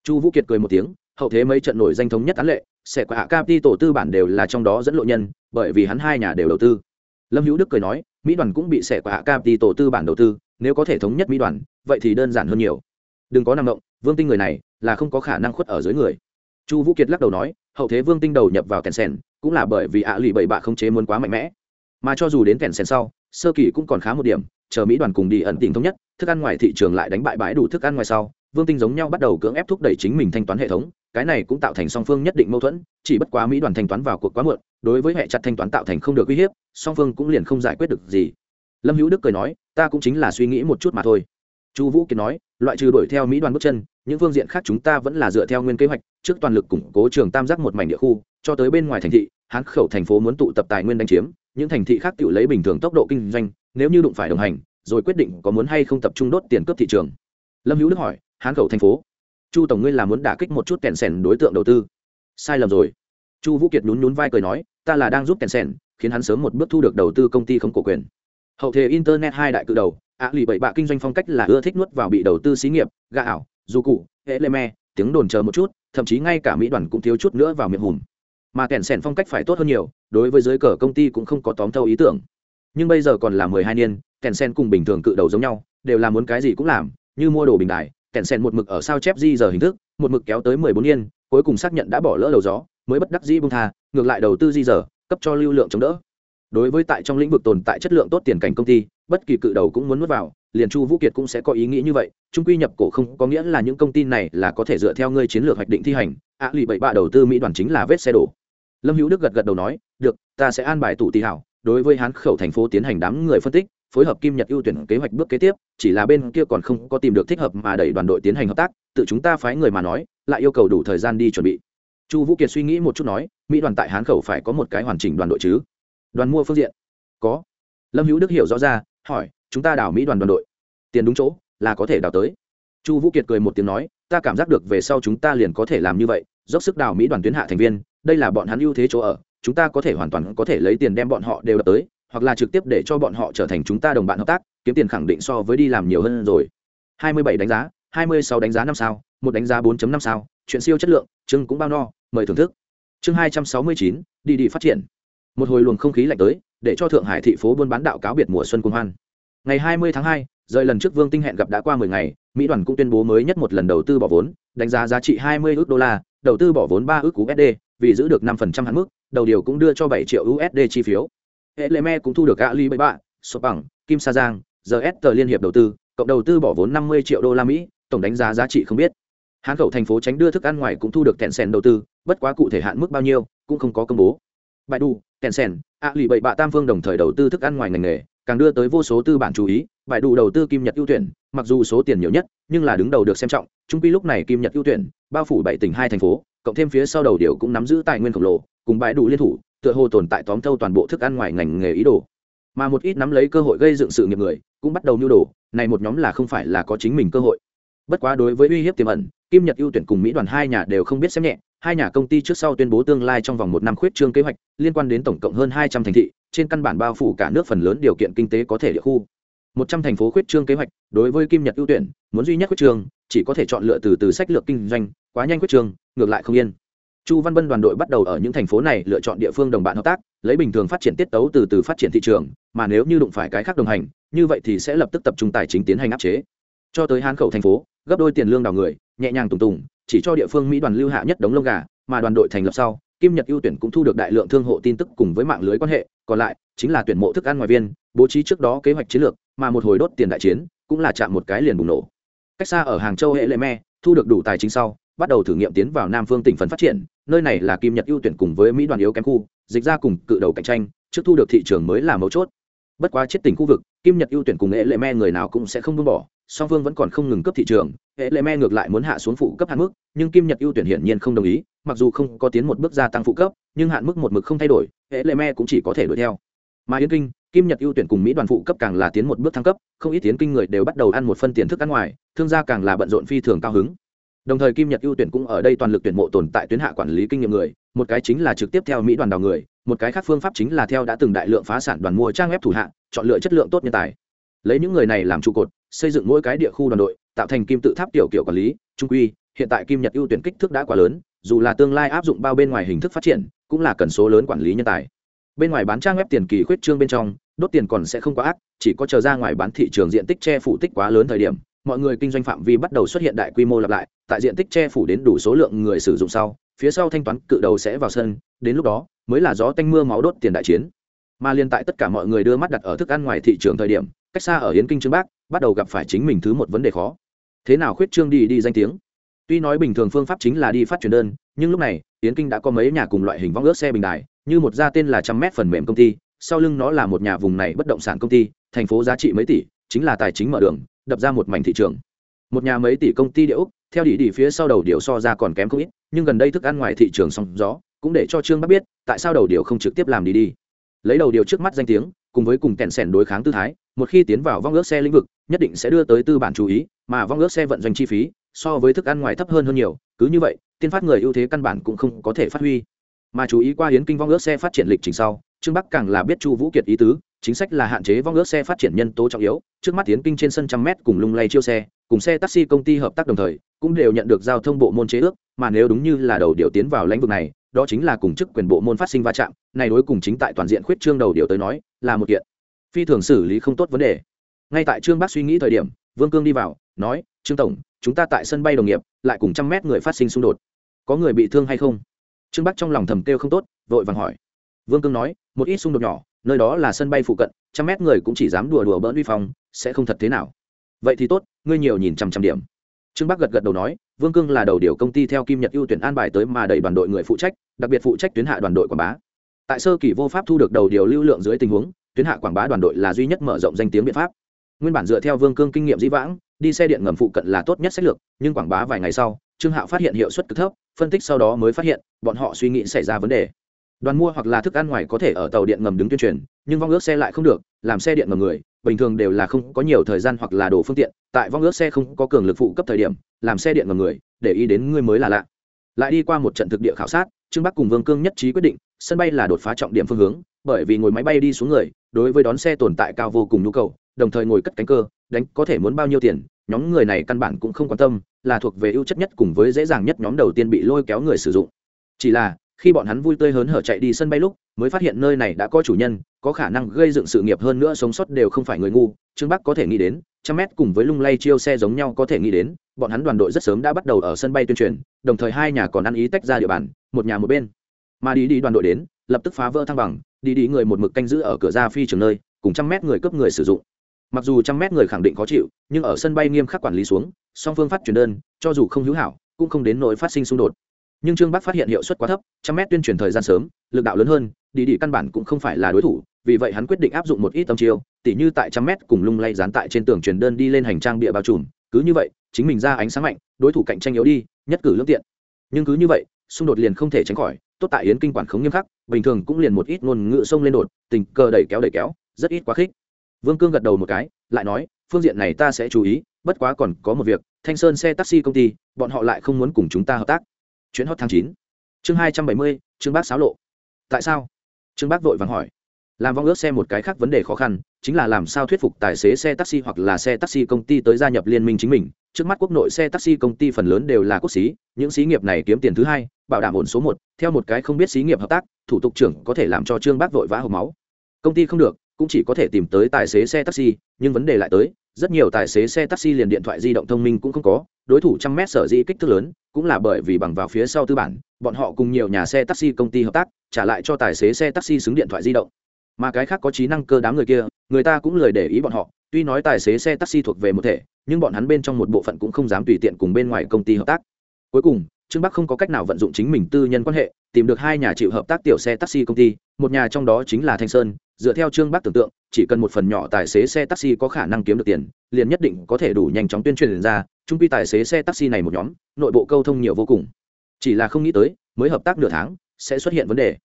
Chu vũ kiệt cười một tiếng, hậu thế mấy trận nổi danh thống nhất án lệ, xe của hạ capi tổ tư bản đều là trong đó dẫn lộ nhân, bởi vì hắn hai nhà đều đầu tư. Lâm hữu đức cười nói, mỹ đoàn cũng bị xe của hạ capi tổ tư bản đầu tư, nếu có thể thống nhất mỹ đoàn, vậy thì đơn giản hơn nhiều. Đừng có năng động vương tinh người này là không có khả năng khuất ở dưới người. Chu vũ kiệt lắc đầu nói, hậu thế vương tinh đầu nhập vào kèn sen cũng là bởi vì ạ lì bảy bạ không chế muốn quá mạnh mẽ. Mà cho dù đến kèn sen sau, sơ kỳ cũng còn khá một điểm, chờ mỹ đoàn cùng đi ẩn tình thống nhất, thức ăn ngoài thị trường lại đánh bại bãi đủ thức ăn ngoài sau, vương tinh giống nhau bắt đầu cưỡng ép thúc đẩy chính mình thanh toán hệ thống, cái này cũng tạo thành song phương nhất định mâu thuẫn, chỉ bất quá mỹ đoàn thanh toán vào cuộc quá muộn, đối với hệ chặt thanh toán tạo thành không được uy hiếp, song phương cũng liền không giải quyết được gì. Lâm hữu đức cười nói, ta cũng chính là suy nghĩ một chút mà thôi chu vũ kiệt nói, loại trừ đuổi theo mỹ đoàn bước chân, những phương diện khác chúng ta vẫn là dựa theo nguyên kế hoạch, trước toàn lực củng cố trường tam giác một mảnh địa khu, cho tới bên ngoài thành thị, hán khẩu thành phố muốn tụ tập tài nguyên đánh chiếm, những thành thị khác tự lấy bình thường tốc độ kinh doanh, nếu như đụng phải đồng hành, rồi quyết định có muốn hay không tập trung đốt tiền cướp thị trường. Lâm hữu đức hỏi, hán khẩu thành phố? Chu tổng ngươi là muốn đả kích một chút kèn sèn đối tượng đầu tư? Sai lầm rồi. Chu vũ kiệt nhún nhún vai cười nói, ta là đang giúp kèn sèn, khiến hắn sớm một bước thu được đầu tư công ty không cổ quyền. Hậu thế internet hai đại cự đầu ạ lì bậy bạ kinh doanh phong cách là ưa thích nuốt vào bị đầu tư xí nghiệp, gà ảo du cụ hệ lê me, tiếng đồn chờ một chút, thậm chí ngay cả mỹ đoàn cũng thiếu chút nữa vào miệng hùm. Mà kèn sèn phong cách phải tốt hơn nhiều, đối với giới cờ công ty cũng không có tóm thâu ý tưởng. Nhưng bây giờ còn là mười hai niên kèn sen cùng bình thường cự đầu giống nhau, đều là muốn cái gì cũng làm, như mua đồ bình đài kèn sen một mực ở sao chép di giờ hình thức, một mực kéo tới mười bốn yên cuối cùng xác nhận đã bỏ lỡ đầu gió, mới bất đắc dĩ bung tha, ngược lại đầu tư di giờ, cấp cho lưu lượng chống đỡ đối với tại trong lĩnh vực tồn tại chất lượng tốt tiền cảnh công ty bất kỳ cự đầu cũng muốn nuốt vào liền chu vũ kiệt cũng sẽ có ý nghĩ như vậy trung quy nhập cổ không có nghĩa là những công ty này là có thể dựa theo ngươi chiến lược hoạch định thi hành. Ạ à, lì bảy bạ đầu tư mỹ đoàn chính là vết xe đổ. Lâm hữu đức gật gật đầu nói được ta sẽ an bài tụ tì hảo đối với hán khẩu thành phố tiến hành đám người phân tích phối hợp kim nhật ưu tuyển kế hoạch bước kế tiếp chỉ là bên kia còn không có tìm được thích hợp mà đẩy đoàn đội tiến hành hợp tác tự chúng ta phái người mà nói lại yêu cầu đủ thời gian đi chuẩn bị. Chu vũ kiệt suy nghĩ một chút nói mỹ đoàn tại hán khẩu phải có một cái hoàn chỉnh đoàn đội chứ? Đoàn mua phương diện. Có. Lâm hữu đức hiểu rõ ra hỏi chúng ta đào mỹ đoàn đoàn đội. Tiền đúng chỗ là có thể đào tới. Chu vũ kiệt cười một tiếng nói ta cảm giác được về sau chúng ta liền có thể làm như vậy dốc sức đào mỹ đoàn tuyến hạ thành viên đây là bọn hắn ưu thế chỗ ở chúng ta có thể hoàn toàn có thể lấy tiền đem bọn họ đều đập tới hoặc là trực tiếp để cho bọn họ trở thành chúng ta đồng bạn hợp tác kiếm tiền khẳng định so với đi làm nhiều hơn rồi. 27 đánh giá 26 đánh giá năm sao một đánh giá 4.5 sao chuyện siêu chất lượng chương cũng bao no mời thưởng thức. Chương 269, đi đi phát triển một hồi luồng không khí lạnh tới để cho thượng hải thị phố buôn bán đạo cáo biệt mùa xuân cung hoan. Ngày 20 tháng 2, rời lần trước vương tinh hẹn gặp đã qua 10 ngày mỹ đoàn cũng tuyên bố mới nhất một lần đầu tư bỏ vốn đánh giá giá trị 20 ước đô la đầu tư bỏ vốn 3 ước USD vì giữ được 5% hạn mức đầu điều cũng đưa cho 7 triệu USD chi phiếu. Hệ lệ me cũng thu được alibaba số bằng kim sa giang gs tờ liên hiệp đầu tư cộng đầu tư bỏ vốn 50 triệu đô la mỹ tổng đánh giá giá trị không biết. Hán khẩu thành phố tránh đưa thức ăn ngoài cũng thu được kẹn sèn đầu tư bất quá cụ thể hạn mức bao nhiêu cũng không có công bố. Bại kèn kẹn sen a lì bậy bạ tam phương đồng thời đầu tư thức ăn ngoài ngành nghề, càng đưa tới vô số tư bản chú ý bại đủ đầu tư kim nhật ưu tuyển, mặc dù số tiền nhiều nhất, nhưng là đứng đầu được xem trọng, trung quy lúc này kim nhật ưu tuyển, bao phủ bảy tỉnh hai thành phố, cộng thêm phía sau đầu điều cũng nắm giữ tài nguyên khổng lồ, cùng bãi đủ liên thủ, tựa hồ tồn tại tóm thâu toàn bộ thức ăn ngoài ngành nghề ý đồ. Mà một ít nắm lấy cơ hội gây dựng sự nghiệp người, cũng bắt đầu nhu đồ, này một nhóm là không phải là có chính mình cơ hội. Bất quá đối với uy hiếp tiềm ẩn, kim nhật ưu tuyển cùng mỹ đoàn hai nhà đều không biết xem nhẹ hai nhà công ty trước sau tuyên bố tương lai trong vòng một năm khuyết trương kế hoạch, liên quan đến tổng cộng hơn hai trăm thành thị, trên căn bản bao phủ cả nước phần lớn điều kiện kinh tế có thể địa khu. Một trăm thành phố khuyết trương kế hoạch, đối với kim nhật ưu tuyển, muốn duy nhất khuyết trương, chỉ có thể chọn lựa từ từ sách lược kinh doanh, quá nhanh khuyết trương, ngược lại không yên. Chu văn bân đoàn đội bắt đầu ở những thành phố này lựa chọn địa phương đồng bạn hợp tác, lấy bình thường phát triển tiết tấu từ từ phát triển thị trường, mà nếu như đụng phải cái khác đồng hành, như vậy thì sẽ lập tức tập trung tài chính tiến hành áp chế. Cho tới hán khẩu thành phố, gấp đôi tiền lương đào người, nhẹ nhàng tùng tùng chỉ cho địa phương mỹ đoàn lưu hạ nhất đống lông gà, mà đoàn đội thành lập sau, kim nhật ưu tuyển cũng thu được đại lượng thương hộ tin tức cùng với mạng lưới quan hệ, còn lại chính là tuyển mộ thức ăn ngoài viên, bố trí trước đó kế hoạch chiến lược, mà một hồi đốt tiền đại chiến cũng là chạm một cái liền bùng nổ. Cách xa ở hàng châu hệ lệ me, thu được đủ tài chính sau, bắt đầu thử nghiệm tiến vào nam phương tỉnh phần phát triển, nơi này là kim nhật ưu tuyển cùng với mỹ đoàn yếu kém khu, dịch ra cùng cự đầu cạnh tranh, trước thu được thị trường mới là mấu chốt. Bất quá chết tỉnh khu vực, kim nhật ưu tuyển cùng hệ lệ me người nào cũng sẽ không buông bỏ song phương vẫn còn không ngừng cấp thị trường, hệ lệ me ngược lại muốn hạ xuống phụ cấp hạn mức, nhưng kim nhật ưu tuyển hiển nhiên không đồng ý, mặc dù không có tiến một bước gia tăng phụ cấp, nhưng hạn mức một mực không thay đổi, hệ lệ me cũng chỉ có thể đuổi theo. Mà yến kinh, kim nhật ưu tuyển cùng mỹ đoàn phụ cấp càng là tiến một bước thăng cấp, không ít tiến kinh người đều bắt đầu ăn một phân tiền thức ăn ngoài, thương gia càng là bận rộn phi thường cao hứng. Đồng thời kim nhật ưu tuyển cũng ở đây toàn lực tuyển mộ tồn tại tuyến hạ quản lý kinh nghiệm người, một cái chính là trực tiếp theo mỹ đoàn đào người, một cái khác phương pháp chính là theo đã từng đại lượng phá sản đoàn mua trang web thủ hạ, chọn lựa chất lượng tốt nhân tài lấy những người này làm trụ cột, xây dựng mỗi cái địa khu đoàn đội, tạo thành kim tự tháp tiểu kiểu quản lý, trung quy, hiện tại kim nhật ưu tuyển kích thước đã quá lớn, dù là tương lai áp dụng bao bên ngoài hình thức phát triển, cũng là cần số lớn quản lý nhân tài. Bên ngoài bán trang web tiền kỳ khuyết trương bên trong, đốt tiền còn sẽ không quá ác, chỉ có chờ ra ngoài bán thị trường diện tích che phủ tích quá lớn thời điểm, mọi người kinh doanh phạm vi bắt đầu xuất hiện đại quy mô lặp lại, tại diện tích che phủ đến đủ số lượng người sử dụng sau, phía sau thanh toán cự đầu sẽ vào sân, đến lúc đó, mới là gió tanh mưa máu đốt tiền đại chiến mà liên tại tất cả mọi người đưa mắt đặt ở thức ăn ngoài thị trường thời điểm, cách xa ở hiến kinh trương bác, bắt đầu gặp phải chính mình thứ một vấn đề khó. Thế nào khuyết trương đi đi danh tiếng? Tuy nói bình thường phương pháp chính là đi phát truyền đơn, nhưng lúc này hiến kinh đã có mấy nhà cùng loại hình vong ước xe bình đài, như một gia tên là trăm mét phần mềm công ty, sau lưng nó là một nhà vùng này bất động sản công ty, thành phố giá trị mấy tỷ, chính là tài chính mở đường, đập ra một mảnh thị trường. Một nhà mấy tỷ công ty địa úc, theo đỉ đi phía sau đầu điều so ra còn kém không ít, nhưng gần đây thức ăn ngoài thị trường song gió, cũng để cho trương bắc biết, tại sao đầu điều không trực tiếp làm đi đi lấy đầu điều trước mắt danh tiếng, cùng với cùng kẹn sẻn đối kháng tư thái, một khi tiến vào vong ước xe lĩnh vực, nhất định sẽ đưa tới tư bản chú ý, mà vong ước xe vận doanh chi phí, so với thức ăn ngoài thấp hơn hơn nhiều, cứ như vậy, tiên phát người ưu thế căn bản cũng không có thể phát huy. Mà chú ý qua hiến kinh vong ước xe phát triển lịch trình sau, trương bắc càng là biết chu vũ kiệt ý tứ, chính sách là hạn chế vong ước xe phát triển nhân tố trọng yếu, trước mắt tiến kinh trên sân trăm mét cùng lung lay chiêu xe, cùng xe taxi công ty hợp tác đồng thời, cũng đều nhận được giao thông bộ môn chế ước, mà nếu đúng như là đầu điều tiến vào lĩnh vực này đó chính là cùng chức quyền bộ môn phát sinh va chạm, này đối cùng chính tại toàn diện khuyết trương đầu điều tới nói, là một kiện phi thường xử lý không tốt vấn đề. Ngay tại trương bác suy nghĩ thời điểm, vương cương đi vào, nói, trương tổng, chúng ta tại sân bay đồng nghiệp, lại cùng trăm mét người phát sinh xung đột. Có người bị thương hay không? Trương bắc trong lòng thầm kêu không tốt, vội vàng hỏi. Vương cương nói, một ít xung đột nhỏ, nơi đó là sân bay phụ cận, trăm mét người cũng chỉ dám đùa đùa bỡn vi phong, sẽ không thật thế nào. Vậy thì tốt, ngươi nhiều nhìn trăm trăm điểm. Trương bắc gật gật đầu nói vương cương là đầu điều công ty theo kim nhật ưu tuyển an bài tới mà đẩy đoàn đội người phụ trách, đặc biệt phụ trách tuyến hạ đoàn đội quảng bá. Tại sơ kỳ vô pháp thu được đầu điều lưu lượng dưới tình huống, tuyến hạ quảng bá đoàn đội là duy nhất mở rộng danh tiếng biện pháp. Nguyên bản dựa theo vương cương kinh nghiệm dĩ vãng, đi xe điện ngầm phụ cận là tốt nhất sách lược, nhưng quảng bá vài ngày sau, trương hạo phát hiện hiệu suất cực thấp, phân tích sau đó mới phát hiện, bọn họ suy nghĩ xảy ra vấn đề. Đoàn mua hoặc là thức ăn ngoài có thể ở tàu điện ngầm đứng tuyên truyền, nhưng vong ước xe lại không được, làm xe điện ngầm người bình thường đều là không có nhiều thời gian hoặc là đồ phương tiện, tại vong ước xe không có cường lực phụ cấp thời điểm, làm xe điện ngầm người, để ý đến người mới là lạ. Lại đi qua một trận thực địa khảo sát, trương bắc cùng vương cương nhất trí quyết định, sân bay là đột phá trọng điểm phương hướng, bởi vì ngồi máy bay đi xuống người, đối với đón xe tồn tại cao vô cùng nhu cầu, đồng thời ngồi cất cánh cơ, đánh có thể muốn bao nhiêu tiền, nhóm người này căn bản cũng không quan tâm, là thuộc về ưu chất nhất cùng với dễ dàng nhất nhóm đầu tiên bị lôi kéo người sử dụng. Chỉ là khi bọn hắn vui tươi hớn hở chạy đi sân bay lúc, mới phát hiện nơi này đã có chủ nhân, có khả năng gây dựng sự nghiệp hơn nữa sống sót đều không phải người ngu. Trương bắc có thể nghĩ đến, trăm mét cùng với lung lay chiêu xe giống nhau có thể nghĩ đến, bọn hắn đoàn đội rất sớm đã bắt đầu ở sân bay tuyên truyền, đồng thời hai nhà còn ăn ý tách ra địa bàn, một nhà một bên. Mà đi đi đoàn đội đến, lập tức phá vỡ thăng bằng đi đi người một mực canh giữ ở cửa ra phi trường nơi, cùng trăm mét người cấp người sử dụng. Mặc dù trăm mét người khẳng định khó chịu, nhưng ở sân bay nghiêm khắc quản lý xuống, song phương phát truyền đơn, cho dù không hữu hảo, cũng không đến nỗi phát sinh xung đột nhưng trương bắc phát hiện hiệu suất quá thấp trăm mét tuyên truyền thời gian sớm lực đạo lớn hơn đi đi căn bản cũng không phải là đối thủ vì vậy hắn quyết định áp dụng một ít tâm chiêu tỉ như tại trăm mét cùng lung lay dán tại trên tường truyền đơn đi lên hành trang địa bao trùm cứ như vậy chính mình ra ánh sáng mạnh đối thủ cạnh tranh yếu đi nhất cử lương tiện nhưng cứ như vậy xung đột liền không thể tránh khỏi tốt tại yến kinh quản khống nghiêm khắc bình thường cũng liền một ít ngôn ngữ sông lên đột tình cờ đẩy kéo đẩy kéo rất ít quá khích vương cương gật đầu một cái lại nói phương diện này ta sẽ chú ý bất quá còn có một việc thanh sơn xe taxi công ty bọn họ lại không muốn cùng chúng ta hợp tác chuyến hot tháng chín. Chương hai trăm bảy mươi, trương bác xáo lộ. Tại sao? Trương bác vội vàng hỏi. Làm vong ước xe một cái khác vấn đề khó khăn, chính là làm sao thuyết phục tài xế xe taxi hoặc là xe taxi công ty tới gia nhập liên minh chính mình. Trước mắt quốc nội xe taxi công ty phần lớn đều là quốc xí những xí nghiệp này kiếm tiền thứ hai, bảo đảm ổn số một. Theo một cái không biết xí nghiệp hợp tác, thủ tục trưởng có thể làm cho trương bác vội vã hộp máu. Công ty không được, cũng chỉ có thể tìm tới tài xế xe taxi, nhưng vấn đề lại tới, rất nhiều tài xế xe taxi liền điện thoại di động thông minh cũng không có đối thủ trăm mét sở dĩ kích thước lớn, cũng là bởi vì bằng vào phía sau tư bản, bọn họ cùng nhiều nhà xe taxi công ty hợp tác, trả lại cho tài xế xe taxi xứng điện thoại di động. Mà cái khác có trí năng cơ đám người kia, người ta cũng lười để ý bọn họ, tuy nói tài xế xe taxi thuộc về một thể, nhưng bọn hắn bên trong một bộ phận cũng không dám tùy tiện cùng bên ngoài công ty hợp tác. Cuối cùng, trương bắc không có cách nào vận dụng chính mình tư nhân quan hệ, tìm được hai nhà chịu hợp tác tiểu xe taxi công ty, một nhà trong đó chính là thanh sơn, dựa theo trương bắc tưởng tượng chỉ cần một phần nhỏ tài xế xe taxi có khả năng kiếm được tiền, liền nhất định có thể đủ nhanh chóng tuyên truyền ra, trung quy tài xế xe taxi này một nhóm, nội bộ câu thông nhiều vô cùng. Chỉ là không nghĩ tới, mới hợp tác nửa tháng, sẽ xuất hiện vấn đề.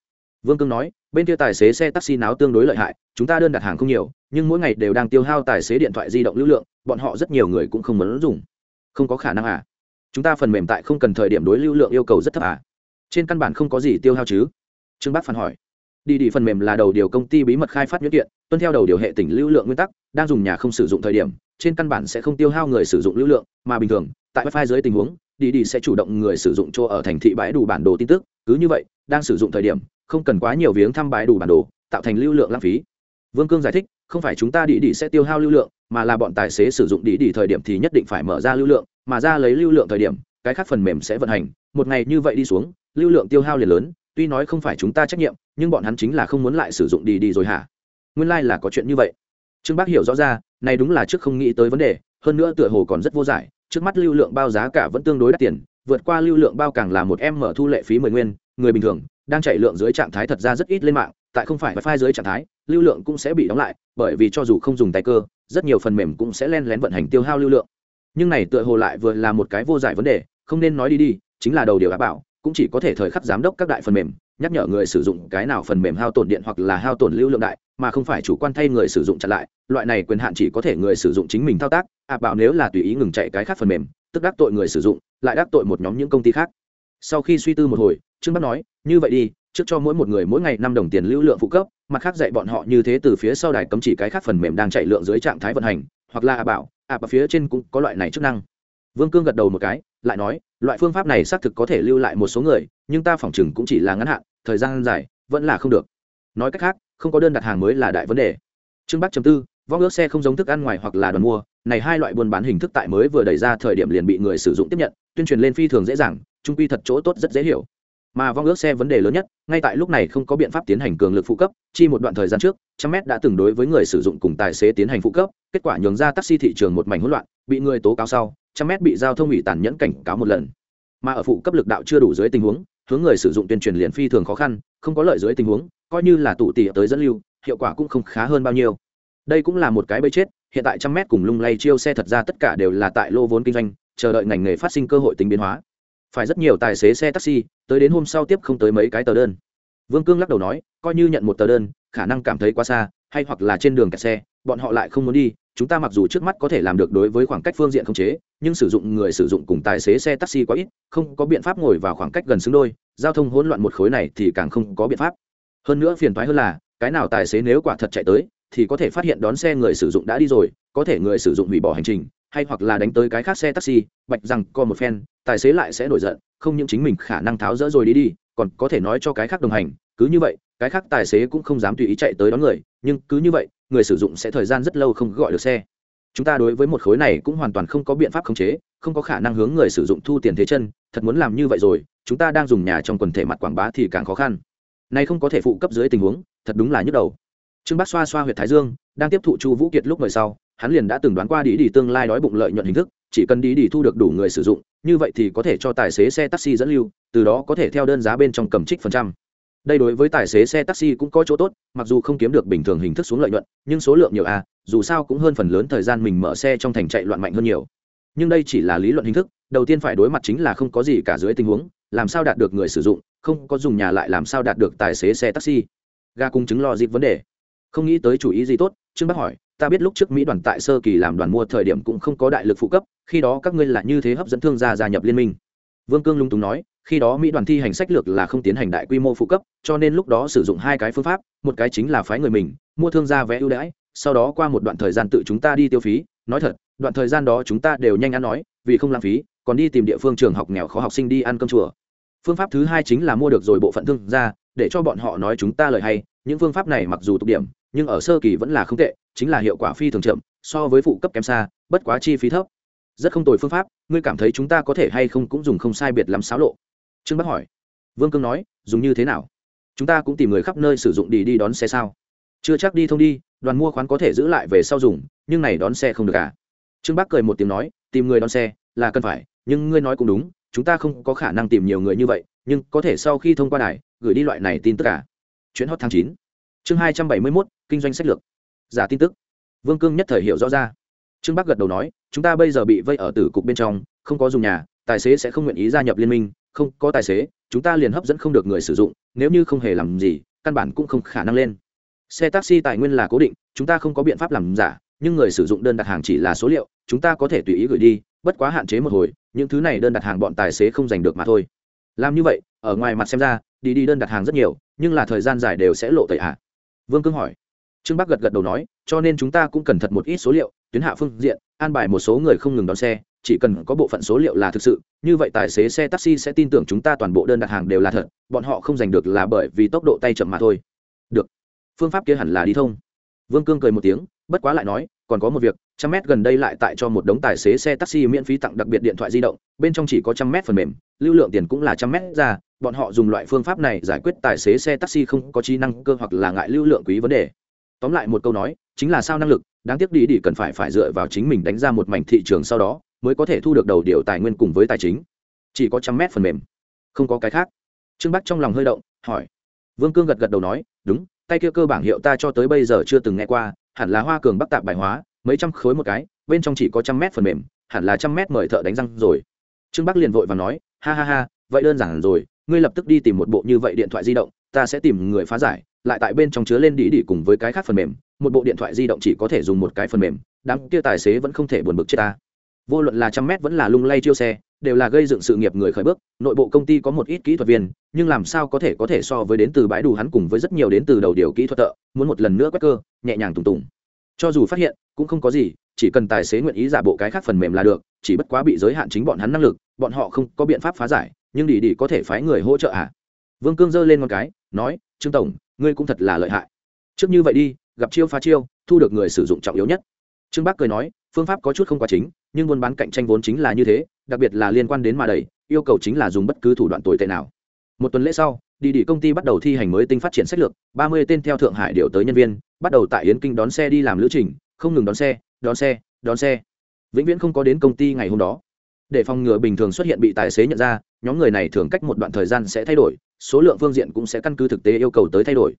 Vương cương nói, bên kia tài xế xe taxi náo tương đối lợi hại, chúng ta đơn đặt hàng không nhiều, nhưng mỗi ngày đều đang tiêu hao tài xế điện thoại di động lưu lượng, bọn họ rất nhiều người cũng không muốn dùng. Không có khả năng à? Chúng ta phần mềm tại không cần thời điểm đối lưu lượng yêu cầu rất thấp à? Trên căn bản không có gì tiêu hao chứ. Trương bác phản hỏi đi đi phần mềm là đầu điều công ty bí mật khai phát nhuyễn kiện, tuân theo đầu điều hệ tỉnh lưu lượng nguyên tắc, đang dùng nhà không sử dụng thời điểm, trên căn bản sẽ không tiêu hao người sử dụng lưu lượng, mà bình thường, tại wifi dưới tình huống, đi đi sẽ chủ động người sử dụng cho ở thành thị bãi đủ bản đồ tin tức, cứ như vậy, đang sử dụng thời điểm, không cần quá nhiều viếng thăm bãi đủ bản đồ, tạo thành lưu lượng lãng phí. Vương cương giải thích, không phải chúng ta đi đi sẽ tiêu hao lưu lượng, mà là bọn tài xế sử dụng đi đi thời điểm thì nhất định phải mở ra lưu lượng, mà ra lấy lưu lượng thời điểm, cái khác phần mềm sẽ vận hành, một ngày như vậy đi xuống, lưu lượng tiêu hao liền lớn tuy nói không phải chúng ta trách nhiệm, nhưng bọn hắn chính là không muốn lại sử dụng đi đi rồi hả? Nguyên lai、like、là có chuyện như vậy. Trương bác hiểu rõ ra, này đúng là trước không nghĩ tới vấn đề, hơn nữa tựa hồ còn rất vô giải, trước mắt lưu lượng bao giá cả vẫn tương đối đắt tiền, vượt qua lưu lượng bao càng là một em mở thu lệ phí mười nguyên, người bình thường, đang chạy lượng dưới trạng thái thật ra rất ít lên mạng, tại không phải wifi dưới trạng thái, lưu lượng cũng sẽ bị đóng lại, bởi vì cho dù không dùng tay cơ, rất nhiều phần mềm cũng sẽ len lén vận hành tiêu hao lưu lượng. Nhưng này tựa hồ lại vừa là một cái vô giải vấn đề, không nên nói đi đi, chính là đầu điều áp bảo cũng chỉ có thể thời khắc giám đốc các đại phần mềm, nhắc nhở người sử dụng cái nào phần mềm hao tổn điện hoặc là hao tổn lưu lượng đại, mà không phải chủ quan thay người sử dụng chặn lại, loại này quyền hạn chỉ có thể người sử dụng chính mình thao tác à bảo nếu là tùy ý ngừng chạy cái khác phần mềm, tức đắc tội người sử dụng, lại đắc tội một nhóm những công ty khác. Sau khi suy tư một hồi, trương bắc nói, như vậy đi, trước cho mỗi một người mỗi ngày năm đồng tiền lưu lượng phụ cấp, mặt khác dạy bọn họ như thế từ phía sau đài cấm chỉ cái khác phần mềm đang chạy lượng dưới trạng thái vận hành, hoặc là à bảo à bảo phía trên cũng có loại này chức năng. Vương cương gật đầu một cái, lại nói loại phương pháp này xác thực có thể lưu lại một số người, nhưng ta phỏng chừng cũng chỉ là ngắn hạn, thời gian dài, vẫn là không được. Nói cách khác, không có đơn đặt hàng mới là đại vấn đề. Trương bắc chấm tư, vong ước xe không giống thức ăn ngoài hoặc là đoàn mua. Này hai loại buôn bán hình thức tại mới vừa đẩy ra thời điểm liền bị người sử dụng tiếp nhận, tuyên truyền lên phi thường dễ dàng, trung quy thật chỗ tốt rất dễ hiểu. Mà vong ước xe vấn đề lớn nhất, ngay tại lúc này không có biện pháp tiến hành cường lực phụ cấp, chi một đoạn thời gian trước, trăm mét đã từng đối với người sử dụng cùng tài xế tiến hành phụ cấp, kết quả nhường ra taxi thị trường một mảnh hỗn loạn, bị người tố cáo sau trăm mét bị giao thông ủy tàn nhẫn cảnh cáo một lần. Mà ở phụ cấp lực đạo chưa đủ dưới tình huống, hướng người sử dụng tuyên truyền liền phi thường khó khăn, không có lợi dưới tình huống, coi như là tụ tỉ tới dẫn lưu, hiệu quả cũng không khá hơn bao nhiêu. Đây cũng là một cái bẫy chết, hiện tại trăm mét cùng lung lay chiêu xe thật ra tất cả đều là tại lô vốn kinh doanh, chờ đợi ngành nghề phát sinh cơ hội tính biến hóa. Phải rất nhiều tài xế xe taxi, tới đến hôm sau tiếp không tới mấy cái tờ đơn. Vương cương lắc đầu nói, coi như nhận một tờ đơn, khả năng cảm thấy quá xa, hay hoặc là trên đường kẹt xe, bọn họ lại không muốn đi chúng ta mặc dù trước mắt có thể làm được đối với khoảng cách phương diện không chế, nhưng sử dụng người sử dụng cùng tài xế xe taxi quá ít, không có biện pháp ngồi vào khoảng cách gần xứng đôi, giao thông hỗn loạn một khối này thì càng không có biện pháp. Hơn nữa phiền thoái hơn là, cái nào tài xế nếu quả thật chạy tới, thì có thể phát hiện đón xe người sử dụng đã đi rồi, có thể người sử dụng hủy bỏ hành trình, hay hoặc là đánh tới cái khác xe taxi, bạch rằng co một phen, tài xế lại sẽ nổi giận, không những chính mình khả năng tháo rỡ rồi đi đi, còn có thể nói cho cái khác đồng hành, cứ như vậy, cái khác tài xế cũng không dám tùy ý chạy tới đón người, nhưng cứ như vậy người sử dụng sẽ thời gian rất lâu không gọi được xe. Chúng ta đối với một khối này cũng hoàn toàn không có biện pháp khống chế, không có khả năng hướng người sử dụng thu tiền thế chân, thật muốn làm như vậy rồi, chúng ta đang dùng nhà trong quần thể mặt quảng bá thì càng khó khăn. Nay không có thể phụ cấp dưới tình huống, thật đúng là nhức đầu. Trương bác xoa xoa huyện thái dương, đang tiếp thụ chu vũ kiệt lúc mời sau, hắn liền đã từng đoán qua đi đi tương lai đói bụng lợi nhuận hình thức, chỉ cần đi đi thu được đủ người sử dụng, như vậy thì có thể cho tài xế xe taxi dẫn lưu, từ đó có thể theo đơn giá bên trong cầm trích phần trăm đây đối với tài xế xe taxi cũng có chỗ tốt mặc dù không kiếm được bình thường hình thức xuống lợi nhuận nhưng số lượng nhiều à, dù sao cũng hơn phần lớn thời gian mình mở xe trong thành chạy loạn mạnh hơn nhiều. Nhưng đây chỉ là lý luận hình thức đầu tiên phải đối mặt chính là không có gì cả dưới tình huống làm sao đạt được người sử dụng không có dùng nhà lại làm sao đạt được tài xế xe taxi. Ga cung chứng lo dịp vấn đề. Không nghĩ tới chủ ý gì tốt trương bác hỏi ta biết lúc trước mỹ đoàn tại sơ kỳ làm đoàn mua thời điểm cũng không có đại lực phụ cấp khi đó các ngươi là như thế hấp dẫn thương gia gia nhập liên minh. Vương cương lung túng nói khi đó mỹ đoàn thi hành sách lược là không tiến hành đại quy mô phụ cấp, cho nên lúc đó sử dụng hai cái phương pháp, một cái chính là phái người mình, mua thương gia vé ưu đãi, sau đó qua một đoạn thời gian tự chúng ta đi tiêu phí. Nói thật, đoạn thời gian đó chúng ta đều nhanh ăn nói, vì không lãng phí, còn đi tìm địa phương trường học nghèo khó học sinh đi ăn cơm chùa. Phương pháp thứ hai chính là mua được rồi bộ phận thương gia, để cho bọn họ nói chúng ta lời hay, những phương pháp này mặc dù tục điểm, nhưng ở sơ kỳ vẫn là không tệ, chính là hiệu quả phi thường chậm, so với phụ cấp kém xa, bất quá chi phí thấp. Rất không tồi phương pháp, ngươi cảm thấy chúng ta có thể hay không cũng dùng không sai biệt lắm xáo lộ trương bắc hỏi. Vương cương nói, dùng như thế nào? Chúng ta cũng tìm người khắp nơi sử dụng đi đi đón xe sao? Chưa chắc đi thông đi, đoàn mua khoán có thể giữ lại về sau dùng, nhưng này đón xe không được à? Trương bắc cười một tiếng nói, tìm người đón xe là cần phải, nhưng ngươi nói cũng đúng, chúng ta không có khả năng tìm nhiều người như vậy, nhưng có thể sau khi thông qua đài, gửi đi loại này tin tức à? cả chuyến hot tháng chín. Chương hai trăm bảy mươi mốt, kinh doanh sách lược. Giả tin tức. Vương cương nhất thời hiểu rõ ra. Trương bắc gật đầu nói, chúng ta bây giờ bị vây ở tử cục bên trong, không có dùng nhà, tài xế sẽ không nguyện ý gia nhập liên minh không có tài xế, chúng ta liền hấp dẫn không được người sử dụng, nếu như không hề làm gì, căn bản cũng không khả năng lên. Xe taxi tài nguyên là cố định, chúng ta không có biện pháp làm giả, nhưng người sử dụng đơn đặt hàng chỉ là số liệu, chúng ta có thể tùy ý gửi đi, bất quá hạn chế một hồi, những thứ này đơn đặt hàng bọn tài xế không giành được mà thôi. Làm như vậy, ở ngoài mặt xem ra, đi đi đơn đặt hàng rất nhiều, nhưng là thời gian dài đều sẽ lộ tẩy hạ vương cương hỏi. Trương bắc gật gật đầu nói, cho nên chúng ta cũng cần thật một ít số liệu, tuyến hạ phương diện, an bài một số người không ngừng đón xe chỉ cần có bộ phận số liệu là thực sự, như vậy tài xế xe taxi sẽ tin tưởng chúng ta toàn bộ đơn đặt hàng đều là thật, bọn họ không giành được là bởi vì tốc độ tay chậm mà thôi. Được. Phương pháp kia hẳn là đi thông. Vương cương cười một tiếng, bất quá lại nói, còn có một việc, trăm mét gần đây lại tại cho một đống tài xế xe taxi miễn phí tặng đặc biệt điện thoại di động, bên trong chỉ có trăm mét phần mềm, lưu lượng tiền cũng là trăm mét ra, bọn họ dùng loại phương pháp này giải quyết tài xế xe taxi không có trí năng cơ hoặc là ngại lưu lượng quý vấn đề. Tóm lại một câu nói, chính là sao năng lực, đáng tiếc đi đi cần phải phải dựa vào chính mình đánh ra một mảnh thị trường sau đó mới có thể thu được đầu điều tài nguyên cùng với tài chính. Chỉ có trăm mét phần mềm, không có cái khác. Trương bắc trong lòng hơi động, hỏi. Vương cương gật gật đầu nói, đúng, tay kia cơ bảng hiệu ta cho tới bây giờ chưa từng nghe qua, hẳn là hoa cường bắc tạp bài hóa, mấy trăm khối một cái, bên trong chỉ có trăm mét phần mềm, hẳn là trăm mét mời thợ đánh răng rồi. Trương bắc liền vội và nói, ha ha ha, vậy đơn giản rồi, ngươi lập tức đi tìm một bộ như vậy điện thoại di động, ta sẽ tìm người phá giải, lại tại bên trong chứa lên đĩ đĩ cùng với cái khác phần mềm, một bộ điện thoại di động chỉ có thể dùng một cái phần mềm, đám kia tài xế vẫn không thể buồn bực chết ta vô luận là trăm mét vẫn là lung lay chiêu xe, đều là gây dựng sự nghiệp người khởi bước. Nội bộ công ty có một ít kỹ thuật viên, nhưng làm sao có thể có thể so với đến từ bãi đủ hắn cùng với rất nhiều đến từ đầu điều kỹ thuật tợ. muốn một lần nữa quét cơ, nhẹ nhàng tùng tùng. Cho dù phát hiện, cũng không có gì, chỉ cần tài xế nguyện ý giả bộ cái khác phần mềm là được, chỉ bất quá bị giới hạn chính bọn hắn năng lực, bọn họ không có biện pháp phá giải, nhưng đi đi có thể phái người hỗ trợ à? Vương cương giơ lên một cái, nói, trương tổng, ngươi cũng thật là lợi hại. Trước như vậy đi, gặp chiêu phá chiêu, thu được người sử dụng trọng yếu nhất. Trương bắc cười nói, phương pháp có chút không quá chính nhưng buôn bán cạnh tranh vốn chính là như thế, đặc biệt là liên quan đến mà đầy yêu cầu chính là dùng bất cứ thủ đoạn tồi tệ nào. Một tuần lễ sau, đi đi công ty bắt đầu thi hành mới tinh phát triển sách lược, ba mươi tên theo thượng hải điều tới nhân viên, bắt đầu tại yến kinh đón xe đi làm lữ trình, không ngừng đón xe đón xe đón xe. Vĩnh viễn không có đến công ty ngày hôm đó. Để phòng ngừa bình thường xuất hiện bị tài xế nhận ra, nhóm người này thường cách một đoạn thời gian sẽ thay đổi, số lượng phương diện cũng sẽ căn cứ thực tế yêu cầu tới thay đổi.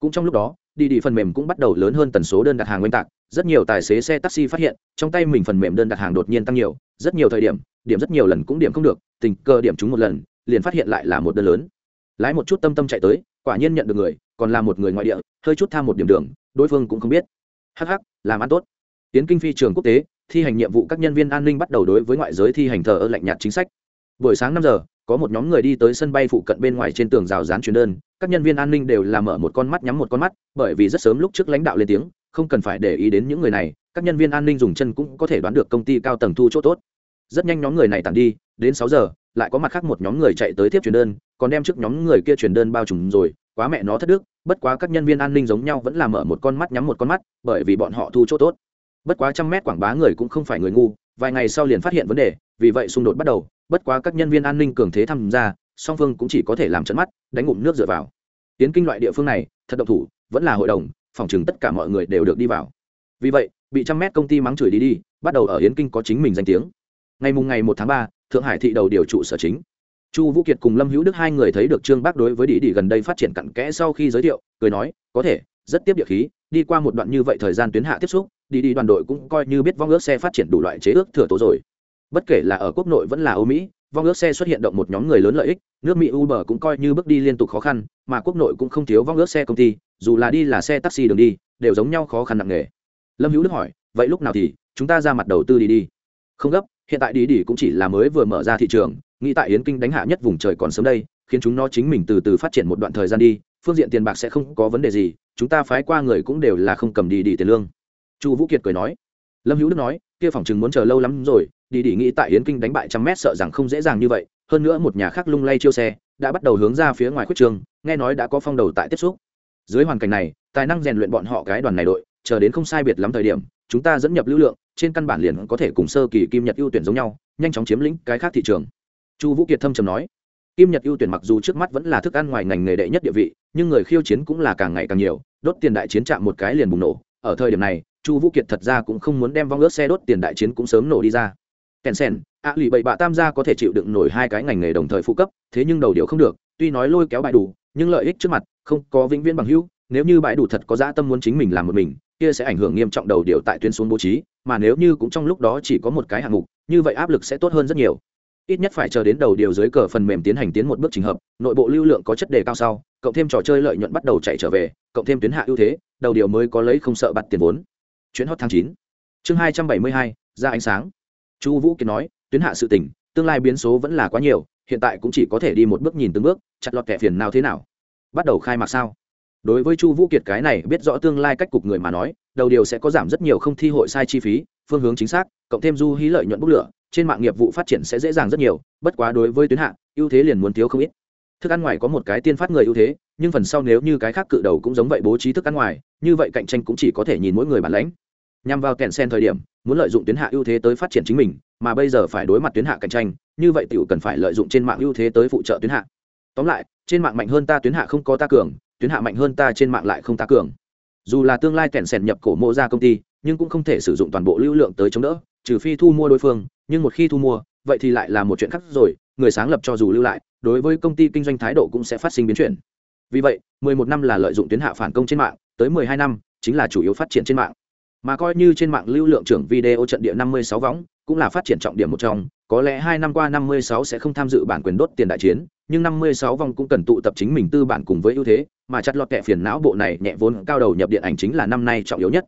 Cũng trong lúc đó đi đi phần mềm cũng bắt đầu lớn hơn tần số đơn đặt hàng oanh tạc, rất nhiều tài xế xe taxi phát hiện, trong tay mình phần mềm đơn đặt hàng đột nhiên tăng nhiều, rất nhiều thời điểm điểm rất nhiều lần cũng điểm không được, tình cờ điểm chúng một lần, liền phát hiện lại là một đơn lớn. Lái một chút tâm tâm chạy tới, quả nhiên nhận được người, còn là một người ngoại địa, hơi chút tham một điểm đường, đối phương cũng không biết. Hh làm ăn tốt. Tiến kinh phi trường quốc tế, thi hành nhiệm vụ các nhân viên an ninh bắt đầu đối với ngoại giới thi hành thờ ơ lạnh nhạt chính sách. Buổi sáng năm giờ có một nhóm người đi tới sân bay phụ cận bên ngoài trên tường rào dán truyền đơn, các nhân viên an ninh đều làm mở một con mắt nhắm một con mắt, bởi vì rất sớm lúc trước lãnh đạo lên tiếng, không cần phải để ý đến những người này, các nhân viên an ninh dùng chân cũng có thể đoán được công ty cao tầng thu chỗ tốt. Rất nhanh nhóm người này tàn đi, đến sáu giờ, lại có mặt khác một nhóm người chạy tới tiếp truyền đơn, còn đem trước nhóm người kia truyền đơn bao trùm rồi, quá mẹ nó thất đức, bất quá các nhân viên an ninh giống nhau vẫn làm mở một con mắt nhắm một con mắt, bởi vì bọn họ thu chỗ tốt. Bất quá trăm mét quảng bá người cũng không phải người ngu, vài ngày sau liền phát hiện vấn đề, vì vậy xung đột bắt đầu bất quá các nhân viên an ninh cường thế tham gia, song phương cũng chỉ có thể làm trận mắt, đánh ngụm nước dựa vào. Tiến kinh loại địa phương này, thật độc thủ, vẫn là hội đồng, phòng chừng tất cả mọi người đều được đi vào. Vì vậy, bị trăm mét công ty mắng chửi đi đi, bắt đầu ở yến kinh có chính mình danh tiếng. Ngày mùng ngày một tháng ba, thượng hải thị đầu điều trụ sở chính. Chu vũ kiệt cùng lâm hữu đức hai người thấy được trương bác đối với đi đi gần đây phát triển cặn kẽ sau khi giới thiệu, cười nói, có thể, rất tiếp địa khí, đi qua một đoạn như vậy thời gian tuyến hạ tiếp xúc đi đi đoàn đội cũng coi như biết vong ước xe phát triển đủ loại chế ước thừa tố rồi bất kể là ở quốc nội vẫn là âu mỹ, vong ước xe xuất hiện động một nhóm người lớn lợi ích, nước mỹ uber cũng coi như bước đi liên tục khó khăn, mà quốc nội cũng không thiếu vong ước xe công ty, dù là đi là xe taxi đường đi, đều giống nhau khó khăn nặng nề. Lâm hữu đức hỏi, vậy lúc nào thì chúng ta ra mặt đầu tư đi đi? Không gấp, hiện tại đi đi cũng chỉ là mới vừa mở ra thị trường, nghĩ tại yến kinh đánh hạ nhất vùng trời còn sớm đây, khiến chúng nó chính mình từ từ phát triển một đoạn thời gian đi, phương diện tiền bạc sẽ không có vấn đề gì, chúng ta phái qua người cũng đều là không cầm đi đi tiền lương. Chu vũ kiệt cười nói. Lâm hữu đức nói, kia phòng chừng muốn chờ lâu lắm rồi đi đi nghĩ tại yến kinh đánh bại trăm mét sợ rằng không dễ dàng như vậy, hơn nữa một nhà khác lung lay chiêu xe, đã bắt đầu hướng ra phía ngoài khuất trường, nghe nói đã có phong đầu tại tiếp xúc. Dưới hoàn cảnh này, tài năng rèn luyện bọn họ cái đoàn này đội, chờ đến không sai biệt lắm thời điểm, chúng ta dẫn nhập lưu lượng, trên căn bản liền có thể cùng sơ kỳ kim nhật ưu tuyển giống nhau, nhanh chóng chiếm lĩnh cái khác thị trường. Chu vũ kiệt thâm trầm nói, kim nhật ưu tuyển mặc dù trước mắt vẫn là thức ăn ngoài ngành nghề đệ nhất địa vị, nhưng người khiêu chiến cũng là càng ngày càng nhiều, đốt tiền đại chiến chạm một cái liền bùng nổ. Ở thời điểm này, chu vũ kiệt thật ra cũng không muốn đem vong ướt xe đốt tiền đại chiến cũng sớm nổ đi ra kèn sen ạ lì bậy bạ tam gia có thể chịu đựng nổi hai cái ngành nghề đồng thời phụ cấp, thế nhưng đầu điều không được, tuy nói lôi kéo bãi đủ, nhưng lợi ích trước mặt, không có vĩnh viễn bằng hữu, nếu như bãi đủ thật có dã tâm muốn chính mình làm một mình, kia sẽ ảnh hưởng nghiêm trọng đầu điều tại tuyến xuống bố trí, mà nếu như cũng trong lúc đó chỉ có một cái hạng mục, như vậy áp lực sẽ tốt hơn rất nhiều. Ít nhất phải chờ đến đầu điều dưới cờ phần mềm tiến hành tiến một bước trình hợp, nội bộ lưu lượng có chất đề cao sau, cộng thêm trò chơi lợi nhuận bắt đầu chạy trở về, cộng thêm tuyến hạ ưu thế, đầu điều mới có lấy không sợ bặt tiền vốn. Chuyến hot tháng chín. Chương hai trăm bảy mươi hai, ra ánh sáng chu vũ kiệt nói, tuyến hạ sự tỉnh tương lai biến số vẫn là quá nhiều, hiện tại cũng chỉ có thể đi một bước nhìn từng bước, chặt lọt kẻ phiền nào thế nào? Bắt đầu khai mạc sao? Đối với chu vũ kiệt cái này biết rõ tương lai cách cục người mà nói, đầu điều sẽ có giảm rất nhiều không thi hội sai chi phí, phương hướng chính xác, cộng thêm du hí lợi nhuận bốc lửa, trên mạng nghiệp vụ phát triển sẽ dễ dàng rất nhiều, bất quá đối với tuyến hạ, ưu thế liền muốn thiếu không ít. Thức ăn ngoài có một cái tiên phát người ưu thế, nhưng phần sau nếu như cái khác cự đầu cũng giống vậy bố trí thức ăn ngoài, như vậy cạnh tranh cũng chỉ có thể nhìn mỗi người bản lãnh nhằm vào kèn sen thời điểm, muốn lợi dụng tuyến hạ ưu thế tới phát triển chính mình, mà bây giờ phải đối mặt tuyến hạ cạnh tranh, như vậy tiểu cần phải lợi dụng trên mạng ưu thế tới phụ trợ tuyến hạ. Tóm lại, trên mạng mạnh hơn ta tuyến hạ không có ta cường, tuyến hạ mạnh hơn ta trên mạng lại không ta cường. Dù là tương lai kèn sen nhập cổ mô ra công ty, nhưng cũng không thể sử dụng toàn bộ lưu lượng tới chống đỡ, trừ phi thu mua đối phương, nhưng một khi thu mua, vậy thì lại là một chuyện khác rồi, người sáng lập cho dù lưu lại, đối với công ty kinh doanh thái độ cũng sẽ phát sinh biến chuyển. Vì vậy 11 năm là lợi dụng tuyến hạ phản công trên mạng, tới 12 năm, chính là chủ yếu phát triển trên mạng mà coi như trên mạng lưu lượng trưởng video trận địa 56 võng, cũng là phát triển trọng điểm một trong, có lẽ hai năm qua 56 sẽ không tham dự bản quyền đốt tiền đại chiến, nhưng 56 vòng cũng cần tụ tập chính mình tư bản cùng với ưu thế, mà chặt lọt kẹ phiền não bộ này nhẹ vốn cao đầu nhập điện ảnh chính là năm nay trọng yếu nhất.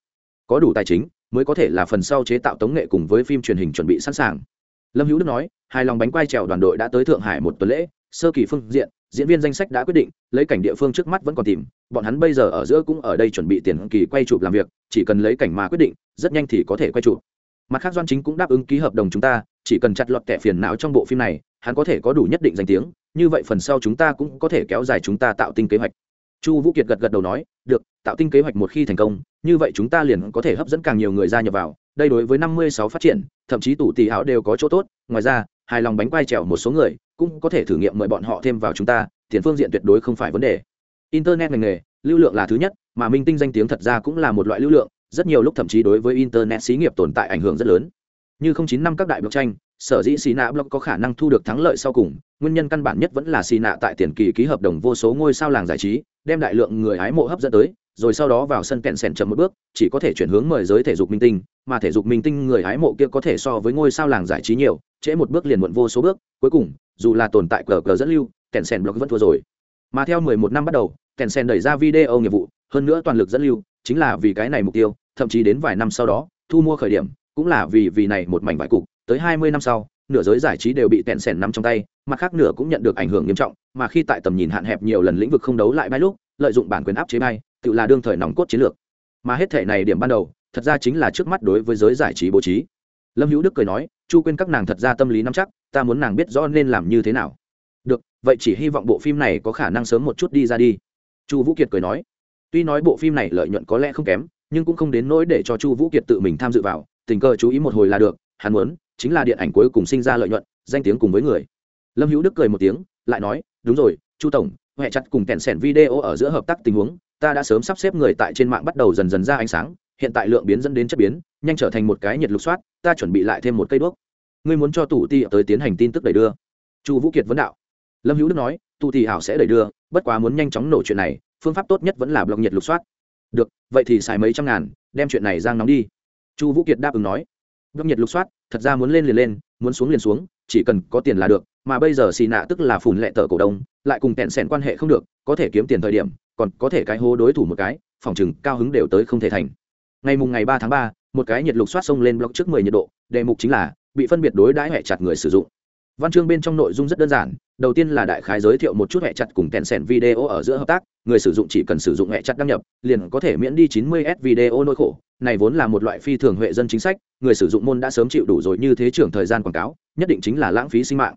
Có đủ tài chính, mới có thể là phần sau chế tạo tống nghệ cùng với phim truyền hình chuẩn bị sẵn sàng lâm hữu đức nói, hài lòng bánh quai trèo đoàn đội đã tới thượng hải một tuần lễ, sơ kỳ phương diện, diễn viên danh sách đã quyết định, lấy cảnh địa phương trước mắt vẫn còn tìm, bọn hắn bây giờ ở giữa cũng ở đây chuẩn bị tiền kỳ quay chụp làm việc, chỉ cần lấy cảnh mà quyết định, rất nhanh thì có thể quay chụp. Mặt khác doan chính cũng đáp ứng ký hợp đồng chúng ta, chỉ cần chặt lọt kẻ phiền não trong bộ phim này, hắn có thể có đủ nhất định danh tiếng, như vậy phần sau chúng ta cũng có thể kéo dài chúng ta tạo tinh kế hoạch. Chu vũ kiệt gật gật đầu nói, được, tạo tinh kế hoạch một khi thành công, như vậy chúng ta liền có thể hấp dẫn càng nhiều người gia nhập vào đây đối với năm mươi sáu phát triển, thậm chí tủ tỷ hảo đều có chỗ tốt, ngoài ra, hài lòng bánh quai trèo một số người, cũng có thể thử nghiệm mời bọn họ thêm vào chúng ta, tiền phương diện tuyệt đối không phải vấn đề. Internet ngành nghề, lưu lượng là thứ nhất, mà minh tinh danh tiếng thật ra cũng là một loại lưu lượng, rất nhiều lúc thậm chí đối với internet xí nghiệp tồn tại ảnh hưởng rất lớn. Như không chín năm các đại blockchain, sở dĩ xì nạ blog có khả năng thu được thắng lợi sau cùng, nguyên nhân căn bản nhất vẫn là xì nạ tại tiền kỳ ký hợp đồng vô số ngôi sao làng giải trí, đem đại lượng người hái mộ hấp dẫn tới rồi sau đó vào sân kẹn sẹn chậm một bước, chỉ có thể chuyển hướng mời giới thể dục minh tinh, mà thể dục minh tinh người hái mộ kia có thể so với ngôi sao làng giải trí nhiều, trễ một bước liền muộn vô số bước, cuối cùng, dù là tồn tại cờ cờ dẫn lưu, kẹn sẹn block vẫn thua rồi. Mà theo 11 năm bắt đầu, kẹn sẹn đẩy ra video nghiệp vụ, hơn nữa toàn lực dẫn lưu, chính là vì cái này mục tiêu, thậm chí đến vài năm sau đó, thu mua khởi điểm, cũng là vì vì này một mảnh vải cục, tới 20 năm sau, nửa giới giải trí đều bị tẹn sèn nắm trong tay, mặt khác nửa cũng nhận được ảnh hưởng nghiêm trọng, mà khi tại tầm nhìn hạn hẹp nhiều lần lĩnh vực không đấu lại bay lúc, lợi dụng bản quyền áp chế bay tự là đương thời nòng cốt chiến lược. Mà hết thể này điểm ban đầu, thật ra chính là trước mắt đối với giới giải trí bố trí. Lâm hữu đức cười nói, chu quên các nàng thật ra tâm lý nắm chắc, ta muốn nàng biết rõ nên làm như thế nào. Được, vậy chỉ hy vọng bộ phim này có khả năng sớm một chút đi ra đi. Chu vũ kiệt cười nói. Tuy nói bộ phim này lợi nhuận có lẽ không kém, nhưng cũng không đến nỗi để cho chu vũ kiệt tự mình tham dự vào, tình cờ chú ý một hồi là được, hắn muốn chính là điện ảnh cuối cùng sinh ra lợi nhuận, danh tiếng cùng với người. Lâm hữu đức cười một tiếng, lại nói, đúng rồi, chu tổng huệ chặt cùng kẹn sẻn video ở giữa hợp tác tình huống ta đã sớm sắp xếp người tại trên mạng bắt đầu dần dần ra ánh sáng, hiện tại lượng biến dẫn đến chất biến, nhanh trở thành một cái nhiệt lục soát, ta chuẩn bị lại thêm một cây đuốc. Ngươi muốn cho tủ ti tới tiến hành tin tức đẩy đưa. Chu vũ kiệt vấn đạo. Lâm hữu đức nói tụ ti hảo sẽ đẩy đưa, bất quá muốn nhanh chóng nổ chuyện này, phương pháp tốt nhất vẫn là blog nhiệt lục soát. Được, vậy thì xài mấy trăm ngàn, đem chuyện này giang nóng đi. Chu vũ kiệt đáp ứng nói. Blog nhiệt lục soát, thật ra muốn lên liền lên, muốn xuống liền xuống, chỉ cần có tiền là được, mà bây giờ xì nạ tức là phùn lệ tờ cổ đông, lại cùng kẹn sẻn quan hệ không được, có thể kiếm tiền thời điểm còn có thể cái hố đối thủ một cái, phòng chừng cao hứng đều tới không thể thành. Ngày mùng ngày ba tháng ba, một cái nhiệt lục soát sông lên blog trước mười nhiệt độ, đề mục chính là bị phân biệt đối đãi hẹ chặt người sử dụng. Văn chương bên trong nội dung rất đơn giản, đầu tiên là đại khái giới thiệu một chút hẹ chặt cùng kèn sẻn video ở giữa hợp tác, người sử dụng chỉ cần sử dụng hẹ chặt đăng nhập, liền có thể miễn đi 90 s video nỗi khổ. Này vốn là một loại phi thường huệ dân chính sách, người sử dụng môn đã sớm chịu đủ rồi như thế trưởng thời gian quảng cáo, nhất định chính là lãng phí sinh mạng.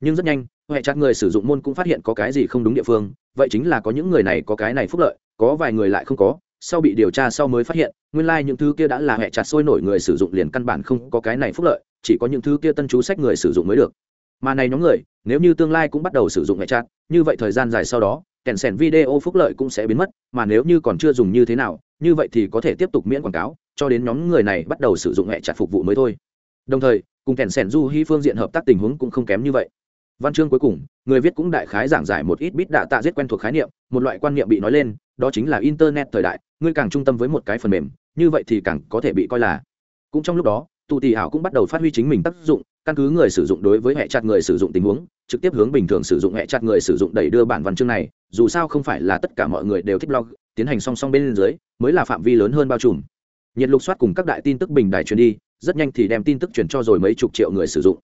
Nhưng rất nhanh, hẹ chặt người sử dụng môn cũng phát hiện có cái gì không đúng địa phương vậy chính là có những người này có cái này phúc lợi, có vài người lại không có, sau bị điều tra sau mới phát hiện, nguyên lai、like、những thứ kia đã là hẹ chặt sôi nổi người sử dụng liền căn bản không có cái này phúc lợi, chỉ có những thứ kia tân chú sách người sử dụng mới được. Mà này nhóm người, nếu như tương lai cũng bắt đầu sử dụng hẹ chặt, như vậy thời gian dài sau đó, kèn sèn video phúc lợi cũng sẽ biến mất, mà nếu như còn chưa dùng như thế nào, như vậy thì có thể tiếp tục miễn quảng cáo, cho đến nhóm người này bắt đầu sử dụng hẹ chặt phục vụ mới thôi. Đồng thời, cùng kèn sèn du hy phương diện hợp tác tình huống cũng không kém như vậy văn chương cuối cùng, người viết cũng đại khái giảng giải một ít bít đạ tạ giết quen thuộc khái niệm, một loại quan niệm bị nói lên, đó chính là internet thời đại, ngươi càng trung tâm với một cái phần mềm, như vậy thì càng có thể bị coi là. Cũng trong lúc đó, tụ tỷ ảo cũng bắt đầu phát huy chính mình tác dụng, căn cứ người sử dụng đối với hệ chặt người sử dụng tình huống, trực tiếp hướng bình thường sử dụng hệ chặt người sử dụng đẩy đưa bản văn chương này, dù sao không phải là tất cả mọi người đều thích blog, tiến hành song song bên dưới, mới là phạm vi lớn hơn bao trùm. Nhiệt lục soát cùng các đại tin tức bình đài truyền đi, rất nhanh thì đem tin tức truyền cho rồi mấy chục triệu người sử dụng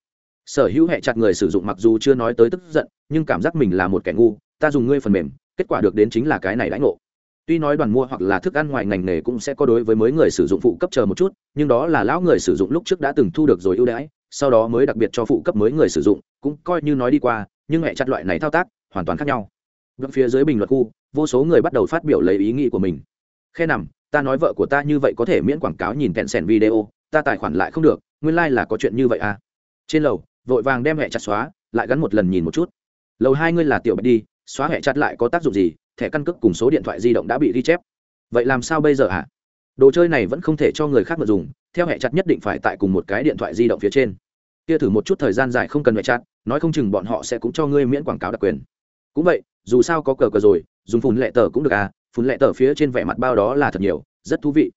sở hữu hệ chặt người sử dụng mặc dù chưa nói tới tức giận, nhưng cảm giác mình là một kẻ ngu, ta dùng ngươi phần mềm, kết quả được đến chính là cái này đãi ngộ. Tuy nói đoàn mua hoặc là thức ăn ngoài ngành nghề cũng sẽ có đối với mới người sử dụng phụ cấp chờ một chút, nhưng đó là lão người sử dụng lúc trước đã từng thu được rồi ưu đãi, sau đó mới đặc biệt cho phụ cấp mới người sử dụng, cũng coi như nói đi qua, nhưng hệ chặt loại này thao tác hoàn toàn khác nhau. Bên phía dưới bình luận khu, vô số người bắt đầu phát biểu lấy ý nghĩ của mình. Khe nằm, ta nói vợ của ta như vậy có thể miễn quảng cáo nhìn kẹn sẻn video, ta tài khoản lại không được, nguyên lai là có chuyện như vậy à. Trên lầu vội vàng đem hệ chặt xóa, lại gắn một lần nhìn một chút. Lầu hai ngươi là tiểu bạch đi, xóa hệ chặt lại có tác dụng gì? Thẻ căn cước cùng số điện thoại di động đã bị ghi chép. Vậy làm sao bây giờ hả? Đồ chơi này vẫn không thể cho người khác mà dùng, theo hệ chặt nhất định phải tại cùng một cái điện thoại di động phía trên. Kia thử một chút thời gian dài không cần hệ chặt, nói không chừng bọn họ sẽ cũng cho ngươi miễn quảng cáo đặc quyền. Cũng vậy, dù sao có cờ cờ rồi, dùng phun lệ tờ cũng được à phun lệ tờ phía trên vẻ mặt bao đó là thật nhiều, rất thú vị.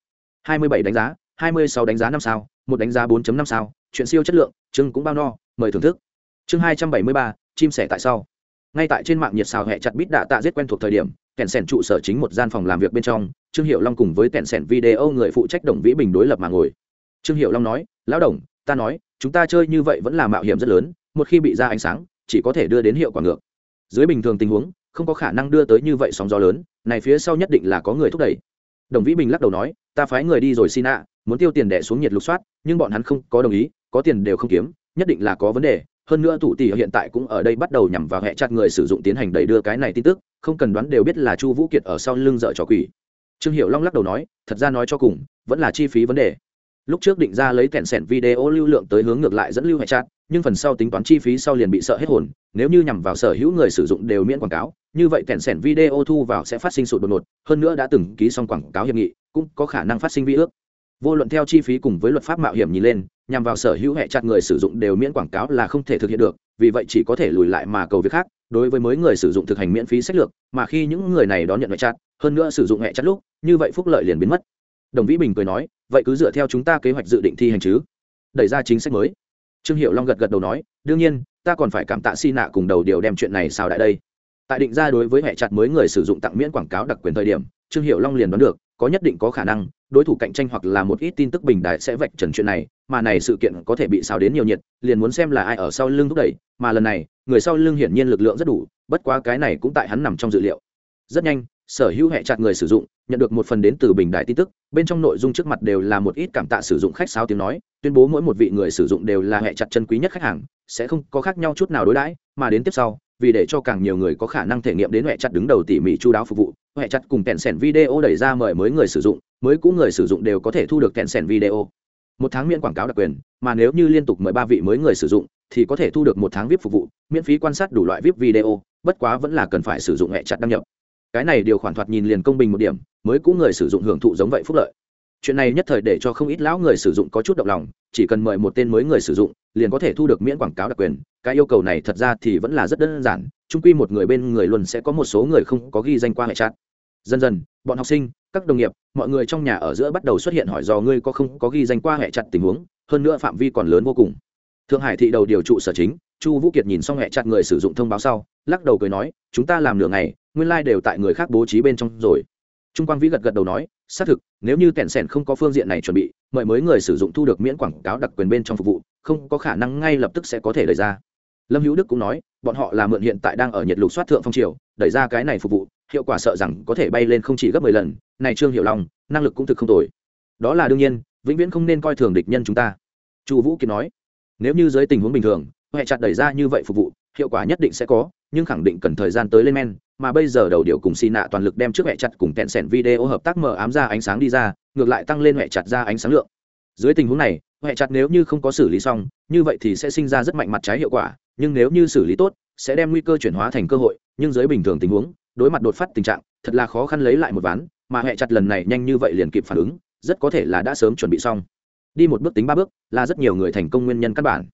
27 đánh giá 26 đánh giá năm sao, một đánh giá 4.5 sao chuyện siêu chất lượng chưng cũng bao no mời thưởng thức. Chương 273, chim sẻ tại sao ngay tại trên mạng nhiệt xào hẹ chặt bít đạ tạ giết quen thuộc thời điểm kèn sèn trụ sở chính một gian phòng làm việc bên trong trương hiệu long cùng với kèn sèn video người phụ trách đồng vĩ bình đối lập mà ngồi. Trương hiệu long nói lão đồng ta nói chúng ta chơi như vậy vẫn là mạo hiểm rất lớn một khi bị ra ánh sáng chỉ có thể đưa đến hiệu quả ngược. Dưới bình thường tình huống không có khả năng đưa tới như vậy sóng gió lớn này phía sau nhất định là có người thúc đẩy. Đồng vĩ bình lắc đầu nói ta phái người đi rồi xin ạ muốn tiêu tiền đẻ xuống nhiệt lục soát, nhưng bọn hắn không có đồng ý, có tiền đều không kiếm, nhất định là có vấn đề. Hơn nữa thủ tỷ hiện tại cũng ở đây bắt đầu nhằm vào hệ chặt người sử dụng tiến hành đẩy đưa cái này tin tức, không cần đoán đều biết là chu vũ kiệt ở sau lưng dợ trò quỷ. Trương hiệu long lắc đầu nói, thật ra nói cho cùng, vẫn là chi phí vấn đề. Lúc trước định ra lấy kẹn sẻn video lưu lượng tới hướng ngược lại dẫn lưu hệ chặt, nhưng phần sau tính toán chi phí sau liền bị sợ hết hồn, nếu như nhằm vào sở hữu người sử dụng đều miễn quảng cáo, như vậy kẹn sẻn video thu vào sẽ phát sinh sụt đột ngột, hơn nữa đã từng ký xong quảng cáo hiệp nghị, cũng có khả năng phát sinh vi ước vô luận theo chi phí cùng với luật pháp mạo hiểm nhìn lên, nhằm vào sở hữu hệ chặt người sử dụng đều miễn quảng cáo là không thể thực hiện được, vì vậy chỉ có thể lùi lại mà cầu việc khác. Đối với mới người sử dụng thực hành miễn phí sách lược, mà khi những người này đón nhận hệ chặt, hơn nữa sử dụng hệ chặt lúc, như vậy phúc lợi liền biến mất. Đồng vĩ bình cười nói, vậy cứ dựa theo chúng ta kế hoạch dự định thi hành chứ. Đẩy ra chính sách mới. Trương hiệu long gật gật đầu nói, đương nhiên, ta còn phải cảm tạ si nạ cùng đầu điều đem chuyện này sao đại đây. Tại định ra đối với hệ chặt mới người sử dụng tặng miễn quảng cáo đặc quyền thời điểm, trương hiệu long liền đoán được, có nhất định có khả năng đối thủ cạnh tranh hoặc là một ít tin tức bình đại sẽ vạch trần chuyện này, mà này sự kiện có thể bị xào đến nhiều nhiệt, liền muốn xem là ai ở sau lưng thúc đẩy, mà lần này, người sau lưng hiển nhiên lực lượng rất đủ, bất quá cái này cũng tại hắn nằm trong dự liệu. Rất nhanh, sở hữu hệ chặt người sử dụng, nhận được một phần đến từ bình đại tin tức, bên trong nội dung trước mặt đều là một ít cảm tạ sử dụng khách sáo tiếng nói, tuyên bố mỗi một vị người sử dụng đều là hệ chặt chân quý nhất khách hàng, sẽ không có khác nhau chút nào đối đãi, mà đến tiếp sau, vì để cho càng nhiều người có khả năng thể nghiệm đến hệ chặt đứng đầu tỉ mỉ chu đáo phục vụ, hệ chặt cùng kẹn sẻn video đẩy ra mời mới người sử dụng mới cũ người sử dụng đều có thể thu được kẹn sẻn video. Một tháng miễn quảng cáo đặc quyền, mà nếu như liên tục mời ba vị mới người sử dụng, thì có thể thu được một tháng vip phục vụ, miễn phí quan sát đủ loại vip video, bất quá vẫn là cần phải sử dụng hệ chặt đăng nhập. Cái này điều khoản thoạt nhìn liền công bình một điểm, mới cũ người sử dụng hưởng thụ giống vậy phúc lợi. Chuyện này nhất thời để cho không ít lão người sử dụng có chút động lòng, chỉ cần mời một tên mới người sử dụng, liền có thể thu được miễn quảng cáo đặc quyền. Cái yêu cầu này thật ra thì vẫn là rất đơn giản trung quy một người bên người luôn sẽ có một số người không có ghi danh qua hệ chặt. Dần dần, bọn học sinh các đồng nghiệp, mọi người trong nhà ở giữa bắt đầu xuất hiện hỏi do ngươi có không có ghi danh qua hệ chặt tình huống, hơn nữa phạm vi còn lớn vô cùng. Thượng hải thị đầu điều trụ sở chính, chu vũ kiệt nhìn xong hệ chặt người sử dụng thông báo sau, lắc đầu cười nói, chúng ta làm nửa ngày, nguyên lai、like、đều tại người khác bố trí bên trong rồi. Trung quang vĩ gật gật đầu nói, xác thực, nếu như kẹn sẻn không có phương diện này chuẩn bị, mời mới người sử dụng thu được miễn quảng cáo đặc quyền bên trong phục vụ, không có khả năng ngay lập tức sẽ có thể lời ra. Lâm hữu đức cũng nói, bọn họ là mượn hiện tại đang ở nhiệt lục soát thượng phong triều, đẩy ra cái này phục vụ, hiệu quả sợ rằng có thể bay lên không chỉ gấp mười lần này trương hiểu lòng năng lực cũng thực không tồi. Đó là đương nhiên, vĩnh viễn không nên coi thường địch nhân chúng ta. Chu vũ kiệt nói. Nếu như dưới tình huống bình thường, hệ chặt đẩy ra như vậy phục vụ, hiệu quả nhất định sẽ có, nhưng khẳng định cần thời gian tới lên men, mà bây giờ đầu điều cùng xì nạ toàn lực đem trước hệ chặt cùng tẹn sẻn video hợp tác mở ám ra ánh sáng đi ra, ngược lại tăng lên hệ chặt ra ánh sáng lượng. Dưới tình huống này, hệ chặt nếu như không có xử lý xong, như vậy thì sẽ sinh ra rất mạnh mặt trái hiệu quả, nhưng nếu như xử lý tốt, sẽ đem nguy cơ chuyển hóa thành cơ hội, nhưng dưới bình thường tình huống, đối mặt đột phát tình trạng, thật là khó khăn lấy lại một ván mà hệ chặt lần này nhanh như vậy liền kịp phản ứng, rất có thể là đã sớm chuẩn bị xong. Đi một bước tính ba bước là rất nhiều người thành công nguyên nhân căn bản.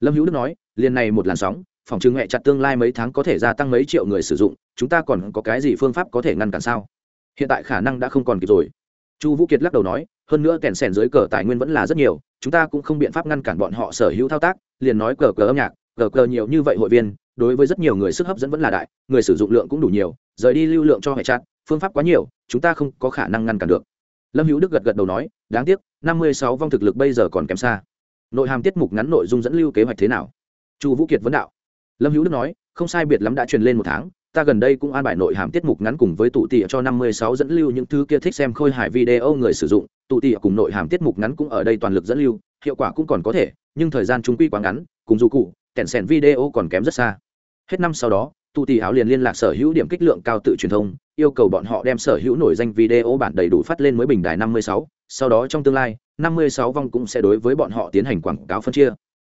Lâm hữu đức nói, liền này một làn sóng, phòng chứng hệ chặt tương lai mấy tháng có thể gia tăng mấy triệu người sử dụng, chúng ta còn có cái gì phương pháp có thể ngăn cản sao? Hiện tại khả năng đã không còn kịp rồi. Chu vũ kiệt lắc đầu nói, hơn nữa kèn sèn dưới cờ tài nguyên vẫn là rất nhiều, chúng ta cũng không biện pháp ngăn cản bọn họ sở hữu thao tác, liền nói cờ cờ âm nhạc, cờ cờ nhiều như vậy hội viên, đối với rất nhiều người sức hấp dẫn vẫn là đại, người sử dụng lượng cũng đủ nhiều, rời đi lưu lượng cho hệ chặt phương pháp quá nhiều, chúng ta không có khả năng ngăn cản được. Lâm hữu đức gật gật đầu nói, đáng tiếc, năm mươi sáu vong thực lực bây giờ còn kém xa. Nội hàm tiết mục ngắn nội dung dẫn lưu kế hoạch thế nào? Chu vũ kiệt vấn đạo. Lâm hữu đức nói, không sai biệt lắm đã truyền lên một tháng, ta gần đây cũng an bài nội hàm tiết mục ngắn cùng với tụ tị cho năm mươi sáu dẫn lưu những thứ kia thích xem khôi hài video người sử dụng, tụ tị cùng nội hàm tiết mục ngắn cũng ở đây toàn lực dẫn lưu, hiệu quả cũng còn có thể, nhưng thời gian chúng quy quá ngắn, cùng dù cụ kẹn sẻn video còn kém rất xa. Hết năm sau đó tụ tỷ áo liền liên lạc sở hữu điểm kích lượng cao tự truyền thông, yêu cầu bọn họ đem sở hữu nổi danh video bản đầy đủ phát lên mới bình đài năm mươi sáu, sau đó trong tương lai, năm mươi sáu vong cũng sẽ đối với bọn họ tiến hành quảng cáo phân chia.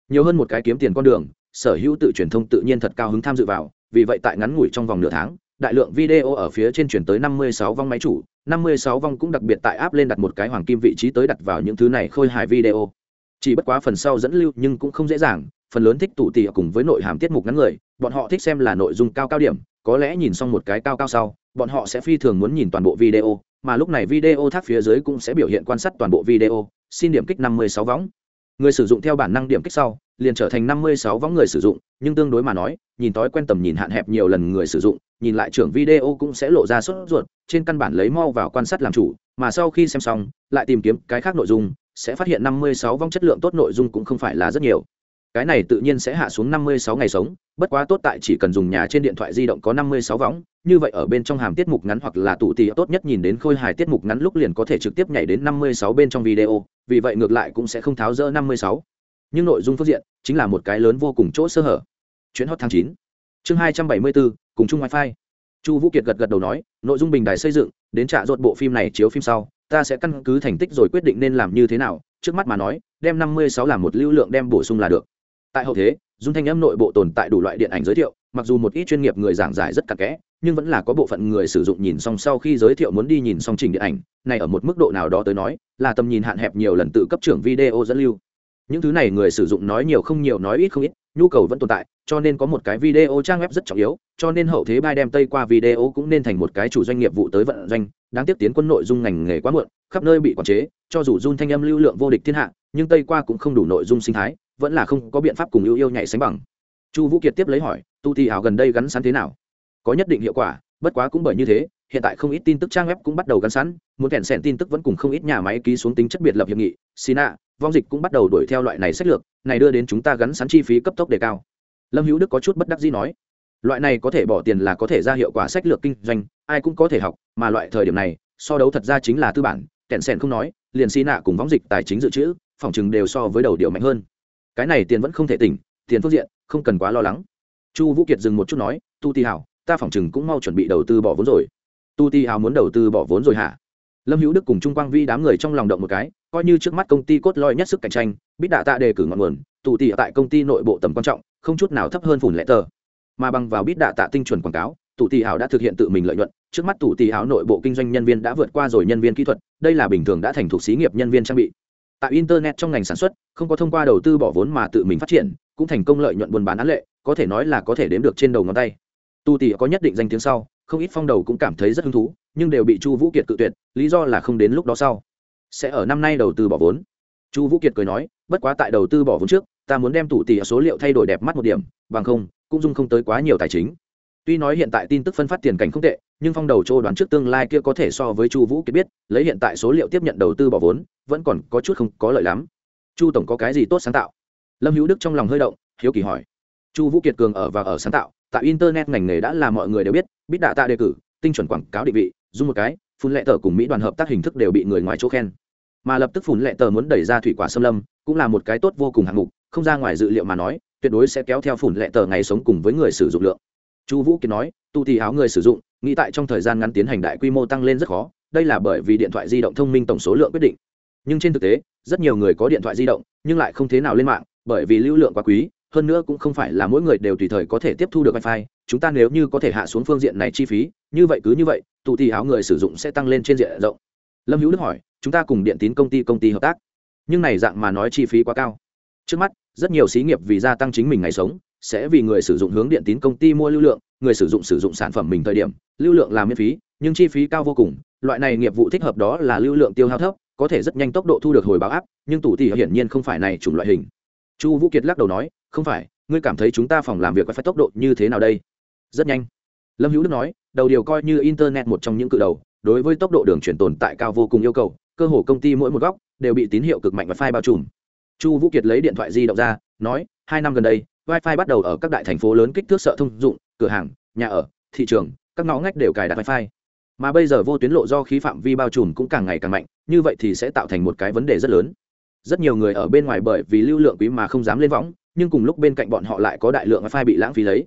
Nhiều hơn một cái kiếm tiền con đường, sở hữu tự truyền thông tự nhiên thật cao hứng tham dự vào, vì vậy tại ngắn ngủi trong vòng nửa tháng, đại lượng video ở phía trên chuyển tới 56 vong máy chủ 56 vong cũng đặc biệt tại áp lên đặt một cái hoàng kim vị trí tới đặt vào những thứ này khôi hài video. Chỉ bất quá phần sau dẫn lưu nhưng cũng không dễ dàng phần lớn thích tụ tỉ cùng với nội hàm tiết mục ngắn người, bọn họ thích xem là nội dung cao cao điểm, có lẽ nhìn xong một cái cao cao sau, bọn họ sẽ phi thường muốn nhìn toàn bộ video, mà lúc này video thác phía dưới cũng sẽ biểu hiện quan sát toàn bộ video. Xin điểm kích 56 võng. Người sử dụng theo bản năng điểm kích sau, liền trở thành 56 võng người sử dụng, nhưng tương đối mà nói, nhìn tối quen tầm nhìn hạn hẹp nhiều lần người sử dụng, nhìn lại trưởng video cũng sẽ lộ ra sốt ruột, trên căn bản lấy mau vào quan sát làm chủ, mà sau khi xem xong, lại tìm kiếm cái khác nội dung, sẽ phát hiện 56 vong chất lượng tốt nội dung cũng không phải là rất nhiều cái này tự nhiên sẽ hạ xuống 56 ngày sống bất quá tốt tại chỉ cần dùng nhà trên điện thoại di động có 56 võng như vậy ở bên trong hàm tiết mục ngắn hoặc là tủ tì tốt nhất nhìn đến khôi hài tiết mục ngắn lúc liền có thể trực tiếp nhảy đến 56 bên trong video vì vậy ngược lại cũng sẽ không tháo rỡ 56. nhưng nội dung phương diện chính là một cái lớn vô cùng chỗ sơ hở chuyến hot tháng 9. chương 274, cùng chung wifi chu vũ kiệt gật gật đầu nói nội dung bình đài xây dựng đến trả ruột bộ phim này chiếu phim sau ta sẽ căn cứ thành tích rồi quyết định nên làm như thế nào trước mắt mà nói đem 56 làm một lưu lượng đem bổ sung là được tại hậu thế, dung thanh âm nội bộ tồn tại đủ loại điện ảnh giới thiệu, mặc dù một ít chuyên nghiệp người giảng giải rất cặn kẽ, nhưng vẫn là có bộ phận người sử dụng nhìn xong sau khi giới thiệu muốn đi nhìn xong trình điện ảnh, này ở một mức độ nào đó tới nói, là tầm nhìn hạn hẹp nhiều lần tự cấp trưởng video dẫn lưu. Những thứ này người sử dụng nói nhiều không nhiều, nói ít không ít, nhu cầu vẫn tồn tại, cho nên có một cái video trang web rất trọng yếu, cho nên hậu thế bay đem tây qua video cũng nên thành một cái chủ doanh nghiệp vụ tới vận doanh, đáng tiếc tiến quân nội dung ngành nghề quá muộn, khắp nơi bị quản chế, cho dù run thanh âm lưu lượng vô địch thiên hạ, nhưng tây qua cũng không đủ nội dung sinh thái vẫn là không có biện pháp cùng ưu yêu nhảy sánh bằng. Chu vũ kiệt tiếp lấy hỏi, tu thì ảo gần đây gắn sẵn thế nào? Có nhất định hiệu quả, bất quá cũng bởi như thế, hiện tại không ít tin tức trang web cũng bắt đầu gắn sẵn, muốn kèn sẻn tin tức vẫn cùng không ít nhà máy ký xuống tính chất biệt lập hiệp nghị, sina, vong dịch cũng bắt đầu đuổi theo loại này sách lược, này đưa đến chúng ta gắn sẵn chi phí cấp tốc đề cao. Lâm hữu đức có chút bất đắc dĩ nói, loại này có thể bỏ tiền là có thể ra hiệu quả sách lược kinh doanh, ai cũng có thể học, mà loại thời điểm này, so đấu thật ra chính là tư bản. Kẹn sẻn không nói, liền xi nạ cùng vong dịch tài chính dự trữ, phòng chừng đều so với đầu điều mạnh hơn cái này tiền vẫn không thể tỉnh, tiền phương diện, không cần quá lo lắng. Chu vũ kiệt dừng một chút nói, tu ti hảo, ta phỏng chừng cũng mau chuẩn bị đầu tư bỏ vốn rồi. Tu ti hảo muốn đầu tư bỏ vốn rồi hả? Lâm hữu đức cùng trung quang vi đám người trong lòng động một cái, coi như trước mắt công ty cốt lõi nhất sức cạnh tranh biết đạ tạ đề cử ngọn nguồn tụ tì tại công ty nội bộ tầm quan trọng, không chút nào thấp hơn phủn lệ tờ. Mà bằng vào biết đạ tạ tinh chuẩn quảng cáo tụ tì hảo đã thực hiện tự mình lợi nhuận, trước mắt tụ tì hảo nội bộ kinh doanh nhân viên đã vượt qua rồi nhân viên kỹ thuật, đây là bình thường đã thành thuộc xí nghiệp nhân viên trang bị tại internet trong ngành sản xuất, không có thông qua đầu tư bỏ vốn mà tự mình phát triển, cũng thành công lợi nhuận buôn bán án lệ, có thể nói là có thể đếm được trên đầu ngón tay. Tu tỷ có nhất định danh tiếng sau, không ít phong đầu cũng cảm thấy rất hứng thú, nhưng đều bị chu vũ kiệt cự tuyệt, lý do là không đến lúc đó sau. Sẽ ở năm nay đầu tư bỏ vốn. Chu vũ kiệt cười nói, bất quá tại đầu tư bỏ vốn trước, ta muốn đem tủ tỷ số liệu thay đổi đẹp mắt một điểm, bằng không, cũng dung không tới quá nhiều tài chính. Tuy nói hiện tại tin tức phân phát tiền cảnh không tệ nhưng phong đầu châu đoán trước tương lai kia có thể so với chu vũ kiệt biết, lấy hiện tại số liệu tiếp nhận đầu tư bỏ vốn, vẫn còn có chút không có lợi lắm. Chu tổng có cái gì tốt sáng tạo? Lâm hữu đức trong lòng hơi động, hiếu kỳ hỏi. Chu vũ kiệt cường ở và ở sáng tạo, tại internet ngành nghề đã là mọi người đều biết biết đạ tạ đề cử, tinh chuẩn quảng cáo định vị, dùng một cái, phun lệ tờ cùng mỹ đoàn hợp tác hình thức đều bị người ngoài chỗ khen. Mà lập tức phun lệ tờ muốn đẩy ra thủy quả xâm lâm, cũng là một cái tốt vô cùng hạng mục, không ra ngoài dự liệu mà nói, tuyệt đối sẽ kéo theo phun lệ tờ ngày sống cùng với người sử dụng lượng chu vũ kiệt nói tu thì áo người sử dụng, nghĩ tại trong thời gian ngắn tiến hành đại quy mô tăng lên rất khó, đây là bởi vì điện thoại di động thông minh tổng số lượng quyết định. Nhưng trên thực tế, rất nhiều người có điện thoại di động, nhưng lại không thế nào lên mạng, bởi vì lưu lượng quá quý, hơn nữa cũng không phải là mỗi người đều tùy thời có thể tiếp thu được wifi. Chúng ta nếu như có thể hạ xuống phương diện này chi phí, như vậy cứ như vậy, tụ thì áo người sử dụng sẽ tăng lên trên diện rộng. Lâm hữu đức hỏi, chúng ta cùng điện tín công ty công ty hợp tác, nhưng này dạng mà nói chi phí quá cao. Trước mắt, rất nhiều xí nghiệp vì gia tăng chính mình ngày sống sẽ vì người sử dụng hướng điện tín công ty mua lưu lượng, người sử dụng sử dụng sản phẩm mình thời điểm, lưu lượng là miễn phí, nhưng chi phí cao vô cùng. Loại này nghiệp vụ thích hợp đó là lưu lượng tiêu hao thấp, có thể rất nhanh tốc độ thu được hồi báo áp, nhưng tủ tỉ hiển nhiên không phải này chủng loại hình. Chu vũ kiệt lắc đầu nói, không phải, ngươi cảm thấy chúng ta phòng làm việc phải tốc độ như thế nào đây? Rất nhanh. Lâm hữu đức nói, đầu điều coi như internet một trong những cự đầu, đối với tốc độ đường truyền tồn tại cao vô cùng yêu cầu, cơ hồ công ty mỗi một góc đều bị tín hiệu cực mạnh và file bao trùm. Chu vũ kiệt lấy điện thoại di động ra, nói, hai năm gần đây wifi bắt đầu ở các đại thành phố lớn kích thước sợ thông dụng, cửa hàng, nhà ở, thị trường, các ngõ ngách đều cài đặt wifi. Mà bây giờ vô tuyến lộ do khí phạm vi bao trùm cũng càng ngày càng mạnh, như vậy thì sẽ tạo thành một cái vấn đề rất lớn. Rất nhiều người ở bên ngoài bởi vì lưu lượng quý mà không dám lên võng, nhưng cùng lúc bên cạnh bọn họ lại có đại lượng wifi bị lãng phí lấy.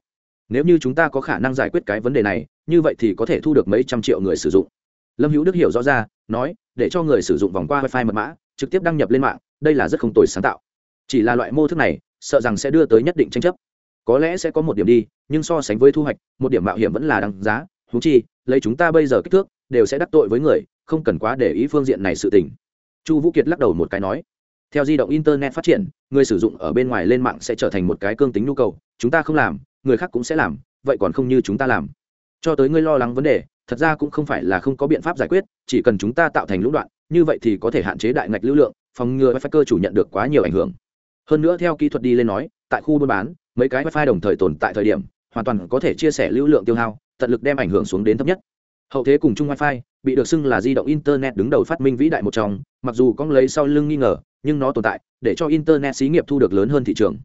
Nếu như chúng ta có khả năng giải quyết cái vấn đề này, như vậy thì có thể thu được mấy trăm triệu người sử dụng. Lâm hữu đức hiểu rõ ra, nói, để cho người sử dụng vòng qua wifi mật mã, trực tiếp đăng nhập lên mạng, đây là rất không tồi sáng tạo. Chỉ là loại mô thức này sợ rằng sẽ đưa tới nhất định tranh chấp. Có lẽ sẽ có một điểm đi, nhưng so sánh với thu hoạch, một điểm mạo hiểm vẫn là đăng giá. Thú chi, lấy chúng ta bây giờ kích thước, đều sẽ đắc tội với người, không cần quá để ý phương diện này sự tình. Chu vũ kiệt lắc đầu một cái nói, theo di động internet phát triển, người sử dụng ở bên ngoài lên mạng sẽ trở thành một cái cương tính nhu cầu, chúng ta không làm, người khác cũng sẽ làm, vậy còn không như chúng ta làm. Cho tới ngươi lo lắng vấn đề, thật ra cũng không phải là không có biện pháp giải quyết, chỉ cần chúng ta tạo thành lũng đoạn, như vậy thì có thể hạn chế đại ngạch lưu lượng, phòng ngừa wifi cơ chủ nhận được quá nhiều ảnh hưởng hơn nữa theo kỹ thuật đi lên nói, tại khu buôn bán, mấy cái wifi đồng thời tồn tại thời điểm, hoàn toàn có thể chia sẻ lưu lượng tiêu hao, tận lực đem ảnh hưởng xuống đến thấp nhất. Hậu thế cùng chung wifi, bị được xưng là di động internet đứng đầu phát minh vĩ đại một trong, mặc dù có lấy sau lưng nghi ngờ, nhưng nó tồn tại, để cho internet xí nghiệp thu được lớn hơn thị trường.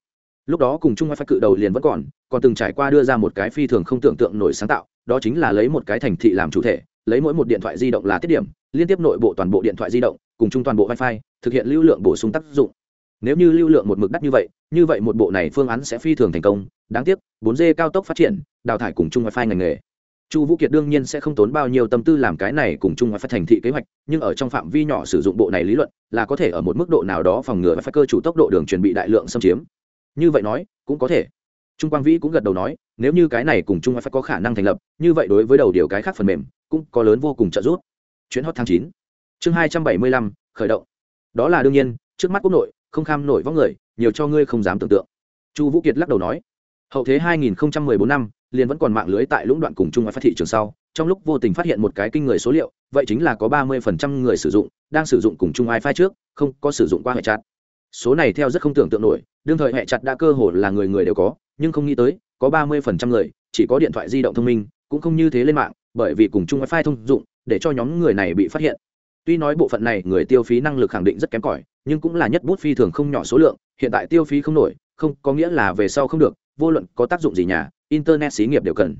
Lúc đó cùng chung wifi cự đầu liền vẫn còn còn từng trải qua đưa ra một cái phi thường không tưởng tượng nổi sáng tạo, đó chính là lấy một cái thành thị làm chủ thể, lấy mỗi một điện thoại di động là tiết điểm, liên tiếp nội bộ toàn bộ điện thoại di động, cùng chung toàn bộ wifi, thực hiện lưu lượng bổ sung tác dụng nếu như lưu lượng một mực đắt như vậy như vậy một bộ này phương án sẽ phi thường thành công. Đáng tiếc 4G cao tốc phát triển, đào thải cùng chung wifi ngành nghề. Chu vũ kiệt đương nhiên sẽ không tốn bao nhiêu tâm tư làm cái này cùng chung wifi thành thị kế hoạch, nhưng ở trong phạm vi nhỏ sử dụng bộ này lý luận, là có thể ở một mức độ nào đó phòng ngừa wifi cơ chủ tốc độ đường truyền bị đại lượng xâm chiếm. Như vậy nói, cũng có thể. Trung quang vĩ cũng gật đầu nói, nếu như cái này cùng chung wifi có khả năng thành lập, như vậy đối với đầu điều cái khác phần mềm, cũng có lớn vô cùng trợ giúp. Chuyến hot tháng chín. Chương hai trăm bảy mươi lăm, khởi động. Đó là đương nhiên, trước mắt quốc nội không kham nổi vóc người, nhiều cho ngươi không dám tưởng tượng. Chu vũ kiệt lắc đầu nói, hậu thế 2014 năm, liền vẫn còn mạng lưới tại lũng đoạn cùng chung phát thị trường sau, trong lúc vô tình phát hiện một cái kinh người số liệu, vậy chính là có 30% người sử dụng, đang sử dụng cùng chung wifi trước, không có sử dụng qua hệ chặt. Số này theo rất không tưởng tượng nổi, đương thời hệ chặt đã cơ hồ là người người đều có, nhưng không nghĩ tới, có 30% người, chỉ có điện thoại di động thông minh, cũng không như thế lên mạng, bởi vì cùng chung wifi thông dụng, để cho nhóm người này bị phát hiện tuy nói bộ phận này người tiêu phí năng lực khẳng định rất kém cỏi, nhưng cũng là nhất bút phi thường không nhỏ số lượng, hiện tại tiêu phí không nổi, không, có nghĩa là về sau không được, vô luận có tác dụng gì nhà, internet xí nghiệp đều cần.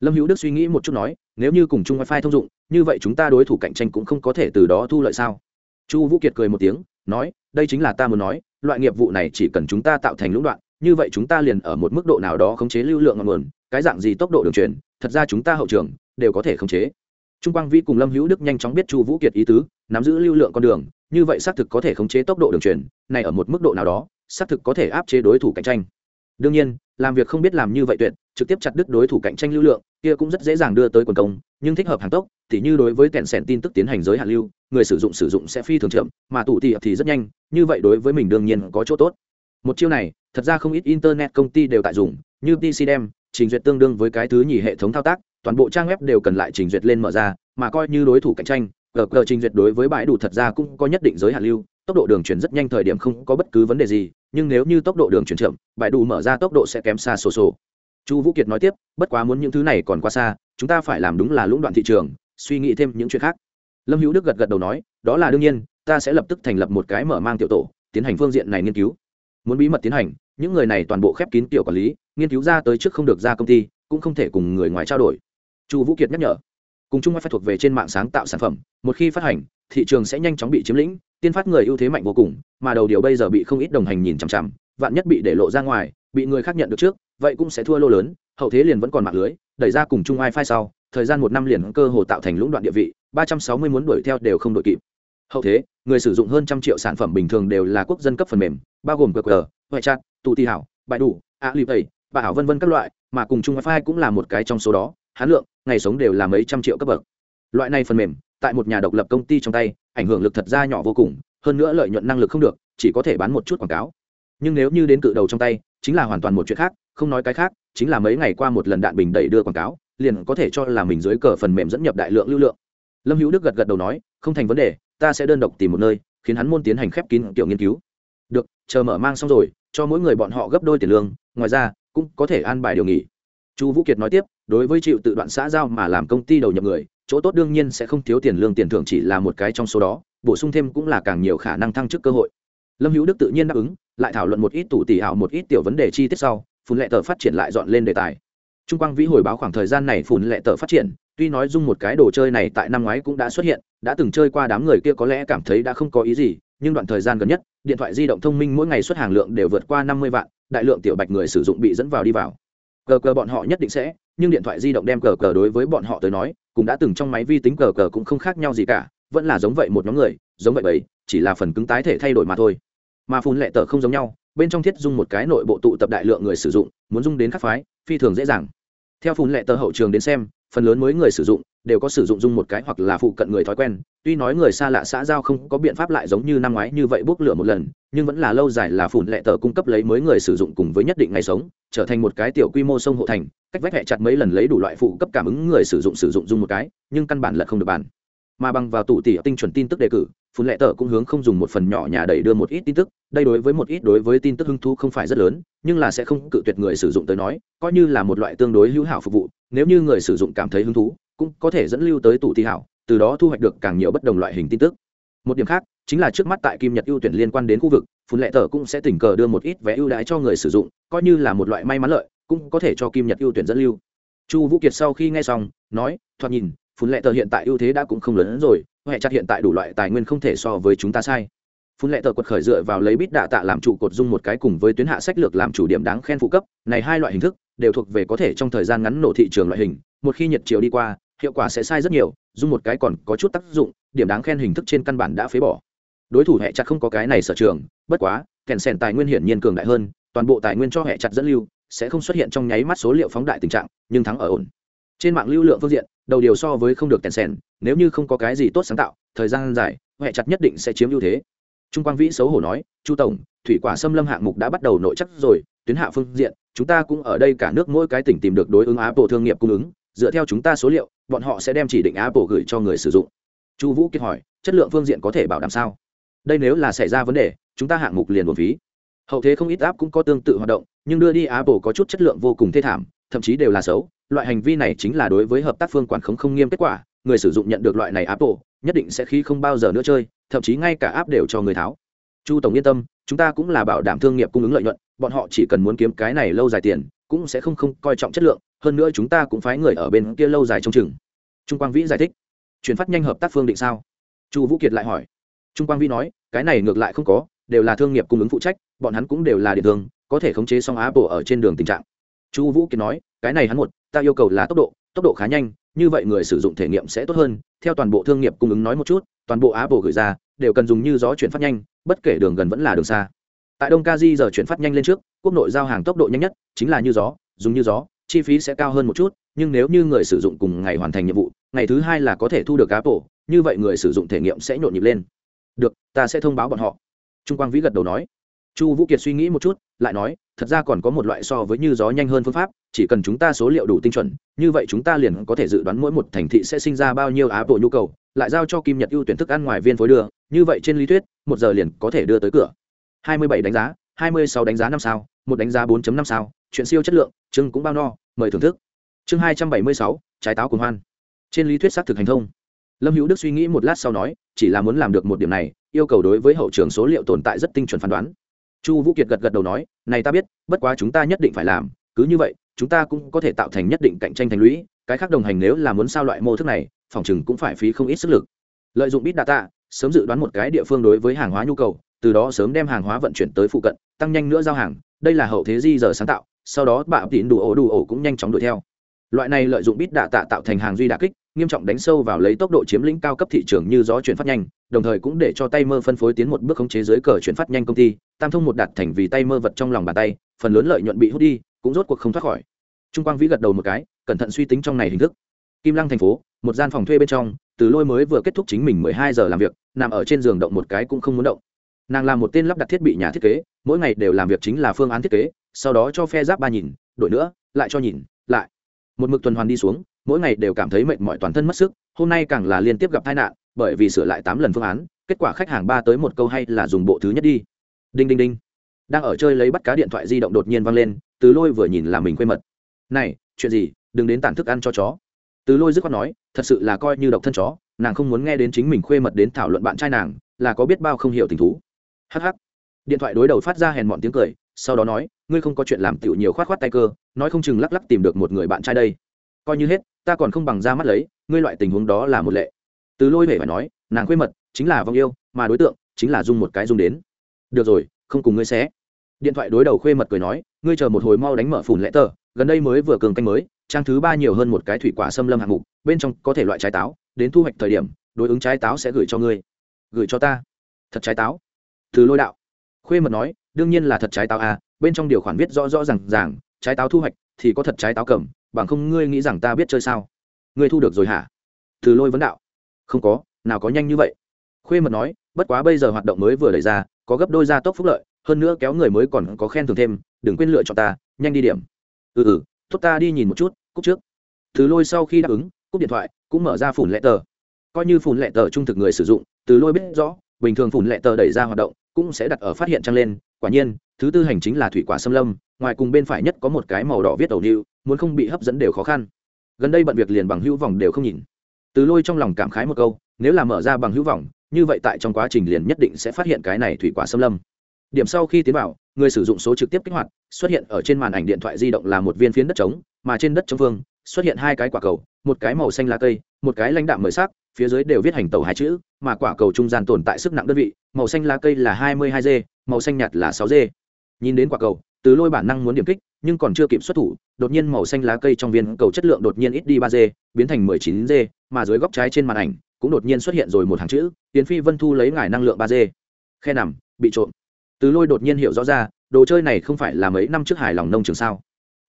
Lâm hữu đức suy nghĩ một chút nói, nếu như cùng chung wifi thông dụng, như vậy chúng ta đối thủ cạnh tranh cũng không có thể từ đó thu lợi sao? Chu vũ kiệt cười một tiếng, nói, đây chính là ta muốn nói, loại nghiệp vụ này chỉ cần chúng ta tạo thành lũng đoạn, như vậy chúng ta liền ở một mức độ nào đó khống chế lưu lượng ngọn nguồn, cái dạng gì tốc độ đường truyền, thật ra chúng ta hậu trường, đều có thể khống chế trung quang vĩ cùng lâm hữu đức nhanh chóng biết chu vũ kiệt ý tứ, nắm giữ lưu lượng con đường, như vậy xác thực có thể khống chế tốc độ đường truyền, này ở một mức độ nào đó, xác thực có thể áp chế đối thủ cạnh tranh. Đương nhiên, làm việc không biết làm như vậy tuyệt, trực tiếp chặt đứt đối thủ cạnh tranh lưu lượng, kia cũng rất dễ dàng đưa tới quần công, nhưng thích hợp hàng tốc, thì như đối với kẹn sẻn tin tức tiến hành giới hạn lưu, người sử dụng sử dụng sẽ phi thường chậm, mà tụ tị thì rất nhanh, như vậy đối với mình đương nhiên có chỗ tốt. Một chiêu này, thật ra không ít internet công ty đều tại dùng, như pc đem trình duyệt tương đương với cái thứ nhì hệ thống thao tác toàn bộ trang web đều cần lại trình duyệt lên mở ra, mà coi như đối thủ cạnh tranh gg trình duyệt đối với bãi đủ thật ra cũng có nhất định giới hạn lưu, tốc độ đường chuyển rất nhanh thời điểm không có bất cứ vấn đề gì, nhưng nếu như tốc độ đường chuyển chậm, bãi đủ mở ra tốc độ sẽ kém xa sổ sổ. Chu vũ kiệt nói tiếp, bất quá muốn những thứ này còn quá xa, chúng ta phải làm đúng là lũng đoạn thị trường, suy nghĩ thêm những chuyện khác. Lâm hữu đức gật gật đầu nói, đó là đương nhiên, ta sẽ lập tức thành lập một cái mở mang tiểu tổ, tiến hành phương diện này nghiên cứu. Muốn bí mật tiến hành, những người này toàn bộ khép kín tiểu quản lý, nghiên cứu ra tới trước không được ra công ty, cũng không thể cùng người ngoài trao đổi chu vũ kiệt nhắc nhở. Cùng chung phải thuộc về trên mạng sáng tạo sản phẩm, một khi phát hành, thị trường sẽ nhanh chóng bị chiếm lĩnh, tiên phát người ưu thế mạnh vô cùng, mà đầu điều bây giờ bị không ít đồng hành nhìn chằm chằm, vạn nhất bị để lộ ra ngoài, bị người khác nhận được trước, vậy cũng sẽ thua lô lớn, hậu thế liền vẫn còn mạng lưới, đẩy ra cùng chung wifi sau, thời gian một năm liền cơ hồ tạo thành lũng đoạn địa vị, ba trăm sáu mươi muốn đuổi theo đều không đuổi kịp. Hậu thế, người sử dụng hơn trăm triệu sản phẩm bình thường đều là quốc dân cấp phần mềm, bao gồm qr huệ chat, tù ti hảo, bại đủ a lip ấy bà hảo vân vân các loại, mà cùng chung wifi cũng là một cái trong số đó hán lượng, ngày sống đều là mấy trăm triệu cấp bậc. Loại này phần mềm, tại một nhà độc lập công ty trong tay, ảnh hưởng lực thật ra nhỏ vô cùng, hơn nữa lợi nhuận năng lực không được, chỉ có thể bán một chút quảng cáo. Nhưng nếu như đến cự đầu trong tay, chính là hoàn toàn một chuyện khác, không nói cái khác, chính là mấy ngày qua một lần đạn bình đẩy đưa quảng cáo, liền có thể cho là mình dưới cờ phần mềm dẫn nhập đại lượng lưu lượng. Lâm hữu đức gật gật đầu nói, không thành vấn đề, ta sẽ đơn độc tìm một nơi, khiến hắn môn tiến hành khép kín tiểu nghiên cứu. Được, chờ mở mang xong rồi, cho mỗi người bọn họ gấp đôi tiền lương, ngoài ra, cũng có thể an bài điều nghỉ. Chu vũ kiệt nói tiếp đối với chịu tự đoạn xã giao mà làm công ty đầu nhập người, chỗ tốt đương nhiên sẽ không thiếu tiền lương, tiền thưởng chỉ là một cái trong số đó, bổ sung thêm cũng là càng nhiều khả năng thăng chức cơ hội. Lâm hữu đức tự nhiên đáp ứng, lại thảo luận một ít tủ tỉ ảo, một ít tiểu vấn đề chi tiết sau phun lệ tờ phát triển lại dọn lên đề tài. Trung quang vĩ hồi báo khoảng thời gian này phun lệ tờ phát triển, tuy nói dung một cái đồ chơi này tại năm ngoái cũng đã xuất hiện, đã từng chơi qua đám người kia có lẽ cảm thấy đã không có ý gì, nhưng đoạn thời gian gần nhất, điện thoại di động thông minh mỗi ngày xuất hàng lượng đều vượt qua năm mươi vạn, đại lượng tiểu bạch người sử dụng bị dẫn vào đi vào. Cờ cờ bọn họ nhất định sẽ nhưng điện thoại di động đem cờ cờ đối với bọn họ tới nói, cũng đã từng trong máy vi tính cờ cờ cũng không khác nhau gì cả, vẫn là giống vậy một nhóm người, giống vậy bấy, chỉ là phần cứng tái thể thay đổi mà thôi. Mà phun lệ tờ không giống nhau, bên trong thiết dung một cái nội bộ tụ tập đại lượng người sử dụng, muốn dung đến các phái, phi thường dễ dàng. Theo phun lệ tờ hậu trường đến xem phần lớn mới người sử dụng đều có sử dụng dung một cái hoặc là phụ cận người thói quen. Tuy nói người xa lạ xã giao không có biện pháp lại giống như năm ngoái như vậy bốc lửa một lần, nhưng vẫn là lâu dài là phủn lệ tờ cung cấp lấy mới người sử dụng cùng với nhất định ngày sống, trở thành một cái tiểu quy mô sông hộ thành, cách vách hẹ chặt mấy lần lấy đủ loại phụ cấp cảm ứng người sử dụng sử dụng dung một cái, nhưng căn bản là không được bàn mà bằng vào tủ tỉ tinh chuẩn tin tức đề cử, phun lệ tờ cũng hướng không dùng một phần nhỏ nhà đẩy đưa một ít tin tức, đây đối với một ít đối với tin tức hứng thú không phải rất lớn, nhưng là sẽ không cự tuyệt người sử dụng tới nói, coi như là một loại tương đối hữu hảo phục vụ, nếu như người sử dụng cảm thấy hứng thú, cũng có thể dẫn lưu tới tủ tỉ hảo, từ đó thu hoạch được càng nhiều bất đồng loại hình tin tức. Một điểm khác, chính là trước mắt tại kim nhật ưu tuyển liên quan đến khu vực, phun lệ tờ cũng sẽ tình cờ đưa một ít vé ưu đãi cho người sử dụng, coi như là một loại may mắn lợi, cũng có thể cho kim nhật ưu tuyển dẫn lưu. Chu vũ kiệt sau khi nghe xong, nói, thoạt nhìn phun lệ tờ hiện tại ưu thế đã cũng không lớn hơn rồi, huệ chặt hiện tại đủ loại tài nguyên không thể so với chúng ta sai. Phun lệ tờ quật khởi dựa vào lấy bít đạ tạ làm trụ cột dung một cái cùng với tuyến hạ sách lược làm chủ điểm đáng khen phụ cấp, này hai loại hình thức đều thuộc về có thể trong thời gian ngắn nổ thị trường loại hình, một khi nhiệt chiều đi qua, hiệu quả sẽ sai rất nhiều, dung một cái còn có chút tác dụng, điểm đáng khen hình thức trên căn bản đã phế bỏ. Đối thủ hệ chặt không có cái này sở trường, bất quá, kèn sèn tài nguyên hiển nhiên cường đại hơn, toàn bộ tài nguyên cho hệ chặt dẫn lưu, sẽ không xuất hiện trong nháy mắt số liệu phóng đại tình trạng, nhưng thắng ở ổn. Trên mạng lưu lượng phương diện đầu điều so với không được tèn sèn, nếu như không có cái gì tốt sáng tạo, thời gian dài hệ chặt nhất định sẽ chiếm ưu thế. Trung quang vĩ xấu hổ nói, chu tổng, thủy quả xâm lâm hạng mục đã bắt đầu nội chắc rồi, tuyến hạ phương diện, chúng ta cũng ở đây cả nước mỗi cái tỉnh tìm được đối ứng apple thương nghiệp cung ứng, dựa theo chúng ta số liệu, bọn họ sẽ đem chỉ định apple gửi cho người sử dụng. Chu vũ kiệt hỏi, chất lượng phương diện có thể bảo đảm sao? Đây nếu là xảy ra vấn đề, chúng ta hạng mục liền một phí. Hậu thế không ít áp cũng có tương tự hoạt động, nhưng đưa đi apple có chút chất lượng vô cùng thê thảm, thậm chí đều là xấu loại hành vi này chính là đối với hợp tác phương quản khống không nghiêm kết quả, người sử dụng nhận được loại này apple, nhất định sẽ khi không bao giờ nữa chơi, thậm chí ngay cả áp đều cho người tháo. Chu tổng yên tâm, chúng ta cũng là bảo đảm thương nghiệp cung ứng lợi nhuận, bọn họ chỉ cần muốn kiếm cái này lâu dài tiền, cũng sẽ không không coi trọng chất lượng, hơn nữa chúng ta cũng phái người ở bên kia lâu dài trong chừng. Trung quang vĩ giải thích. Chuyển phát nhanh hợp tác phương định sao? Chu vũ kiệt lại hỏi. Trung quang vĩ nói, cái này ngược lại không có, đều là thương nghiệp cung ứng phụ trách, bọn hắn cũng đều là địa thương, có thể khống chế xong apple ở trên đường tình trạng. Chu vũ kiệt nói cái này hắn một, ta yêu cầu là tốc độ tốc độ khá nhanh, như vậy người sử dụng thể nghiệm sẽ tốt hơn. Theo toàn bộ thương nghiệp cung ứng nói một chút, toàn bộ apple gửi ra, đều cần dùng như gió chuyển phát nhanh, bất kể đường gần vẫn là đường xa. Tại đông kaji giờ chuyển phát nhanh lên trước, quốc nội giao hàng tốc độ nhanh nhất chính là như gió, dùng như gió, chi phí sẽ cao hơn một chút, nhưng nếu như người sử dụng cùng ngày hoàn thành nhiệm vụ, ngày thứ hai là có thể thu được apple, như vậy người sử dụng thể nghiệm sẽ nhộn nhịp lên. Được, ta sẽ thông báo bọn họ. Trung quang vĩ gật đầu nói. Chu vũ kiệt suy nghĩ một chút, lại nói thật ra còn có một loại so với như gió nhanh hơn phương pháp chỉ cần chúng ta số liệu đủ tinh chuẩn như vậy chúng ta liền có thể dự đoán mỗi một thành thị sẽ sinh ra bao nhiêu áp bộ nhu cầu lại giao cho kim nhật ưu tuyển thức ăn ngoài viên phối đưa như vậy trên lý thuyết một giờ liền có thể đưa tới cửa. 27 đánh giá 26 đánh giá năm sao một đánh giá 4.5 sao chuyện siêu chất lượng chưng cũng bao no mời thưởng thức. Chương 276, trái táo cùng hoan. Trên lý thuyết xác thực hành thông. Lâm hữu đức suy nghĩ một lát sau nói chỉ là muốn làm được một điểm này yêu cầu đối với hậu trường số liệu tồn tại rất tinh chuẩn phán đoán chu vũ kiệt gật gật đầu nói, này ta biết, bất quá chúng ta nhất định phải làm, cứ như vậy, chúng ta cũng có thể tạo thành nhất định cạnh tranh thành lũy, cái khác đồng hành nếu là muốn sao loại mô thức này, phòng chừng cũng phải phí không ít sức lực. Lợi dụng bit data, sớm dự đoán một cái địa phương đối với hàng hóa nhu cầu, từ đó sớm đem hàng hóa vận chuyển tới phụ cận, tăng nhanh nữa giao hàng, đây là hậu thế di giờ sáng tạo, sau đó bạ tín đủ ổ đủ ổ cũng nhanh chóng đuổi theo. Loại này lợi dụng bit đạ tạ tạo thành hàng duy đà kích nghiêm trọng đánh sâu vào lấy tốc độ chiếm lĩnh cao cấp thị trường như gió chuyển phát nhanh, đồng thời cũng để cho tay mơ phân phối tiến một bước khống chế dưới cờ chuyển phát nhanh công ty. Tam thông một đạt thành vì tay mơ vật trong lòng bàn tay, phần lớn lợi nhuận bị hút đi, cũng rốt cuộc không thoát khỏi. Trung quang vĩ gật đầu một cái, cẩn thận suy tính trong này hình thức. Kim lăng thành phố, một gian phòng thuê bên trong, từ lôi mới vừa kết thúc chính mình mười hai giờ làm việc, nằm ở trên giường động một cái cũng không muốn động. Nàng là một tên lắp đặt thiết bị nhà thiết kế, mỗi ngày đều làm việc chính là phương án thiết kế, sau đó cho phe giáp ba nhìn, đổi nữa, lại cho nhìn, lại. Một mực tuần hoàn đi xuống mỗi ngày đều cảm thấy mệt mỏi toàn thân mất sức, hôm nay càng là liên tiếp gặp tai nạn, bởi vì sửa lại tám lần phương án, kết quả khách hàng ba tới một câu hay là dùng bộ thứ nhất đi. Đinh đinh đinh. Đang ở chơi lấy bắt cá điện thoại di động đột nhiên văng lên, từ lôi vừa nhìn là mình quê mật. Này, chuyện gì? Đừng đến tản thức ăn cho chó. Từ lôi dứt khoát nói, thật sự là coi như độc thân chó, nàng không muốn nghe đến chính mình khuê mật đến thảo luận bạn trai nàng, là có biết bao không hiểu tình thú. Hh điện thoại đối đầu phát ra hèn mọn tiếng cười, sau đó nói, ngươi không có chuyện làm tiểu nhiều khoát khoát tay cơ, nói không chừng lắc lắc tìm được một người bạn trai đây coi như hết, ta còn không bằng ra mắt lấy, ngươi loại tình huống đó là một lệ. Từ lôi vẻ phải nói, nàng khuê mật, chính là vong yêu, mà đối tượng chính là dung một cái dung đến. Được rồi, không cùng ngươi xé. Điện thoại đối đầu khuê mật cười nói, ngươi chờ một hồi mau đánh mở phủn lẽ tờ, gần đây mới vừa cường canh mới, trang thứ ba nhiều hơn một cái thủy quả xâm lâm hạng mục, bên trong có thể loại trái táo, đến thu hoạch thời điểm, đối ứng trái táo sẽ gửi cho ngươi. Gửi cho ta. Thật trái táo. Từ lôi đạo. Khuê mật nói, đương nhiên là thật trái táo à bên trong điều khoản viết rõ rõ r à n g ràng, trái táo thu hoạch thì có thật trái táo cầm bằng không ngươi nghĩ rằng ta biết chơi sao? Ngươi thu được rồi hả? Từ lôi vấn đạo. Không có, nào có nhanh như vậy. Khuê mật nói, bất quá bây giờ hoạt động mới vừa đẩy ra, có gấp đôi gia tốc phúc lợi, hơn nữa kéo người mới còn có khen thưởng thêm, đừng quên lựa chọn ta, nhanh đi điểm. Ừ ừ thốt ta đi nhìn một chút cúc trước. Từ lôi sau khi đáp ứng cúc điện thoại, cũng mở ra phủn lệ tờ. Coi như phủn lệ tờ trung thực người sử dụng, từ lôi biết rõ, bình thường phủn lệ tờ đẩy ra hoạt động, cũng sẽ đặt ở phát hiện trăng lên. Quả nhiên, thứ tư hành chính là thủy quả xâm lâm ngoài cùng bên phải nhất có một cái màu đỏ viết đầu nịu muốn không bị hấp dẫn đều khó khăn. Gần đây bận việc liền bằng hữu vòng đều không nhìn. Từ lôi trong lòng cảm khái một câu, nếu là mở ra bằng hữu vòng như vậy tại trong quá trình liền nhất định sẽ phát hiện cái này thủy quả xâm lâm. Điểm sau khi tiến vào, người sử dụng số trực tiếp kích hoạt, xuất hiện ở trên màn ảnh điện thoại di động là một viên phiến đất trống, mà trên đất trống vương xuất hiện hai cái quả cầu, một cái màu xanh lá cây, một cái lãnh đạm mời sắc, phía dưới đều viết hành tàu hai chữ, mà quả cầu trung gian tồn tại sức nặng đơn vị, màu xanh lá cây là hai mươi hai g màu xanh nhạt là sáu g nhìn đến quả cầu từ lôi bản năng muốn điểm kích, nhưng còn chưa kịp xuất thủ, đột nhiên màu xanh lá cây trong viên cầu chất lượng đột nhiên ít đi ba g biến thành mười chín g mà dưới góc trái trên màn ảnh, cũng đột nhiên xuất hiện rồi một hàng chữ tiến phi vân thu lấy ngải năng lượng ba g khe nằm, bị trộm. Từ lôi đột nhiên hiểu rõ ra, đồ chơi này không phải là mấy năm trước hài lòng nông trường sao.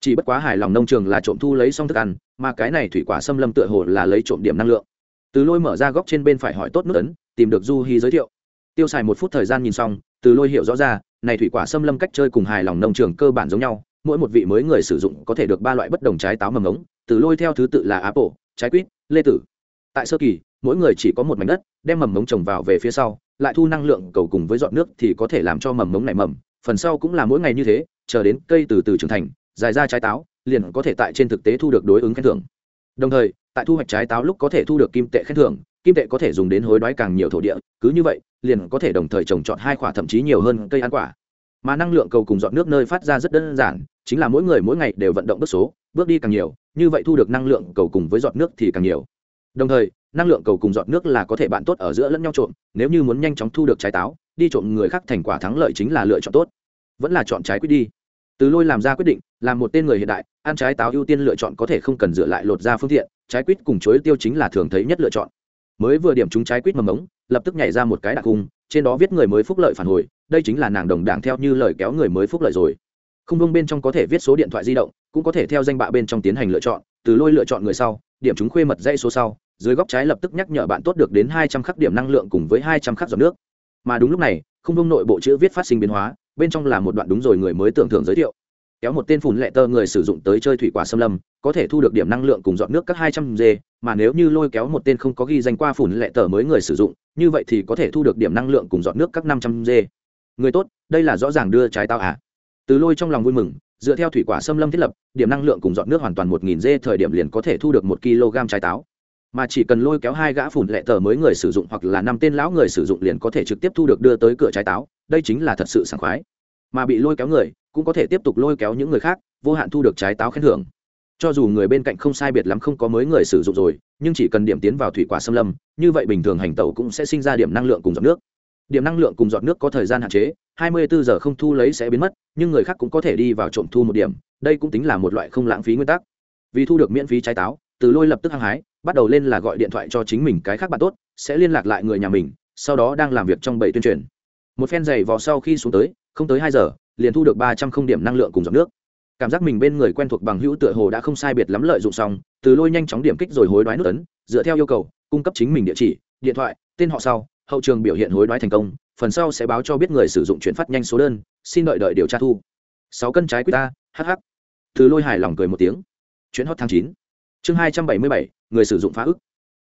Chỉ bất quá hài lòng nông trường là trộm thu lấy xong thức ăn, mà cái này thủy quả xâm lâm tựa hồ là lấy trộm điểm năng lượng. Từ lôi mở ra góc trên bên phải hỏi tốt nước ấn, tìm được du hy giới thiệu. Tiêu xài một phút thời gian nhìn xong từ lôi hiểu rõ ra, này thủy quả xâm lâm cách chơi cùng hài lòng nông trường cơ bản giống nhau, mỗi một vị mới người sử dụng có thể được ba loại bất đồng trái táo mầm ống, từ lôi theo thứ tự là apple trái quýt, lê tử. Tại sơ kỳ, mỗi người chỉ có một mảnh đất, đem mầm mống trồng vào về phía sau, lại thu năng lượng cầu cùng với dọn nước thì có thể làm cho mầm mống này mầm, phần sau cũng là mỗi ngày như thế, chờ đến cây từ từ trưởng thành, dài ra trái táo, liền có thể tại trên thực tế thu được đối ứng khen thưởng. Đồng thời tại thu hoạch trái táo lúc có thể thu được kim tệ khen thưởng, kim tệ có thể dùng đến hối đoái càng nhiều thổ địa, cứ như vậy, liền có thể đồng thời trồng trọt hai quả thậm chí nhiều hơn cây ăn quả. Mà năng lượng cầu cùng dọn nước nơi phát ra rất đơn giản, chính là mỗi người mỗi ngày đều vận động bước số, bước đi càng nhiều, như vậy thu được năng lượng cầu cùng với giọt nước thì càng nhiều. Đồng thời, năng lượng cầu cùng giọt nước là có thể bạn tốt ở giữa lẫn nhau trộm nếu như muốn nhanh chóng thu được trái táo, đi trộm người khác thành quả thắng lợi chính là lựa chọn tốt. Vẫn là chọn trái quyết đi từ lôi làm ra quyết định, làm một tên người hiện đại, ăn trái táo ưu tiên lựa chọn có thể không cần dựa lại lột ra phương tiện, trái quýt cùng chuối tiêu chính là thường thấy nhất lựa chọn. Mới vừa điểm trúng trái quýt mầm ống, lập tức nhảy ra một cái đặc cung trên đó viết người mới phúc lợi phản hồi, đây chính là nàng đồng đảng theo như lời kéo người mới phúc lợi rồi. Không vương bên trong có thể viết số điện thoại di động, cũng có thể theo danh bạ bên trong tiến hành lựa chọn, từ lôi lựa chọn người sau, điểm chúng khuê mật dây số sau, dưới góc trái lập tức nhắc nhở bạn tốt được đến hai trăm khắc điểm năng lượng cùng với hai trăm khắc giọt nước. Mà đúng lúc này, không vương nội bộ chữ viết phát sinh biến hóa bên trong là một đoạn đúng rồi người mới tưởng thưởng giới thiệu. Kéo một tên phùn lệ tơ người sử dụng tới chơi thủy quả xâm lâm, có thể thu được điểm năng lượng cùng dọn nước các hai trăm g mà nếu như lôi kéo một tên không có ghi danh qua phùn lệ tờ mới người sử dụng, như vậy thì có thể thu được điểm năng lượng cùng dọn nước các năm trăm g người tốt, đây là rõ ràng đưa trái tao à? Từ lôi trong lòng vui mừng, dựa theo thủy quả xâm lâm thiết lập, điểm năng lượng cùng dọn nước hoàn toàn một nghìn g thời điểm liền có thể thu được một kg trái táo. Mà chỉ cần lôi kéo hai gã phủn lệ tờ mới người sử dụng hoặc là năm tên lão người sử dụng liền có thể trực tiếp thu được đưa tới cửa trái táo đây chính là thật sự sảng khoái. Mà bị lôi kéo người, cũng có thể tiếp tục lôi kéo những người khác, vô hạn thu được trái táo khen thưởng. Cho dù người bên cạnh không sai biệt lắm không có mới người sử dụng rồi, nhưng chỉ cần điểm tiến vào thủy quả xâm lâm, như vậy bình thường hành tẩu cũng sẽ sinh ra điểm năng lượng cùng giọt nước. Điểm năng lượng cùng giọt nước có thời gian hạn chế 24 giờ không thu lấy sẽ biến mất, nhưng người khác cũng có thể đi vào trộm thu một điểm, đây cũng tính là một loại không lãng phí nguyên tắc. Vì thu được miễn phí trái táo, từ lôi lập tức hăng hái, bắt đầu lên là gọi điện thoại cho chính mình cái khác bạn tốt, sẽ liên lạc lại người nhà mình, sau đó đang làm việc trong bảy tuyên truyền một phen giày vò sau khi xuống tới, không tới hai giờ, liền thu được ba trăm không điểm năng lượng cùng giọt nước. Cảm giác mình bên người quen thuộc bằng hữu tựa hồ đã không sai biệt lắm lợi dụng xong, từ lôi nhanh chóng điểm kích rồi hối đoái nút tấn dựa theo yêu cầu, cung cấp chính mình địa chỉ, điện thoại, tên họ sau, hậu trường biểu hiện hối đoái thành công, phần sau sẽ báo cho biết người sử dụng chuyển phát nhanh số đơn, xin đợi đợi điều tra thu. Sáu cân trái quýt ta hh từ lôi hài lòng cười một tiếng. Chuyến hot tháng chín. Chương hai trăm bảy mươi bảy, người sử dụng phá ức.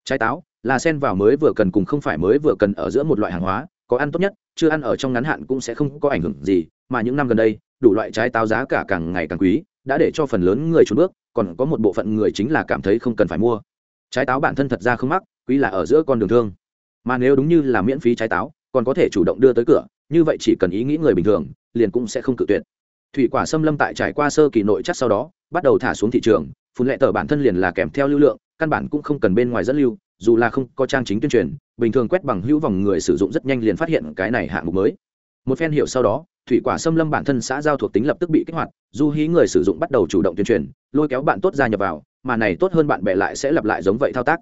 Trái táo, là sen vào mới vừa cần cùng không phải mới vừa cần ở giữa một loại hàng hóa có ăn tốt nhất, chưa ăn ở trong ngắn hạn cũng sẽ không có ảnh hưởng gì, mà những năm gần đây, đủ loại trái táo giá cả càng ngày càng quý, đã để cho phần lớn người trốn bước, còn có một bộ phận người chính là cảm thấy không cần phải mua. Trái táo bản thân thật ra không mắc, quý là ở giữa con đường thương. Mà nếu đúng như là miễn phí trái táo, còn có thể chủ động đưa tới cửa, như vậy chỉ cần ý nghĩ người bình thường, liền cũng sẽ không cự tuyệt. Thủy quả xâm lâm tại trải qua sơ kỳ nội chắc sau đó, bắt đầu thả xuống thị trường, phun lệ tờ bản thân liền là kèm theo lưu lượng, căn bản cũng không cần bên ngoài dẫn lưu dù là không có trang chính tuyên truyền, bình thường quét bằng hữu vòng người sử dụng rất nhanh liền phát hiện cái này hạng mục mới. Một phen hiệu sau đó, thủy quả xâm lâm bản thân xã giao thuộc tính lập tức bị kích hoạt, du hí người sử dụng bắt đầu chủ động tuyên truyền, lôi kéo bạn tốt gia nhập vào, mà này tốt hơn bạn bè lại sẽ lặp lại giống vậy thao tác.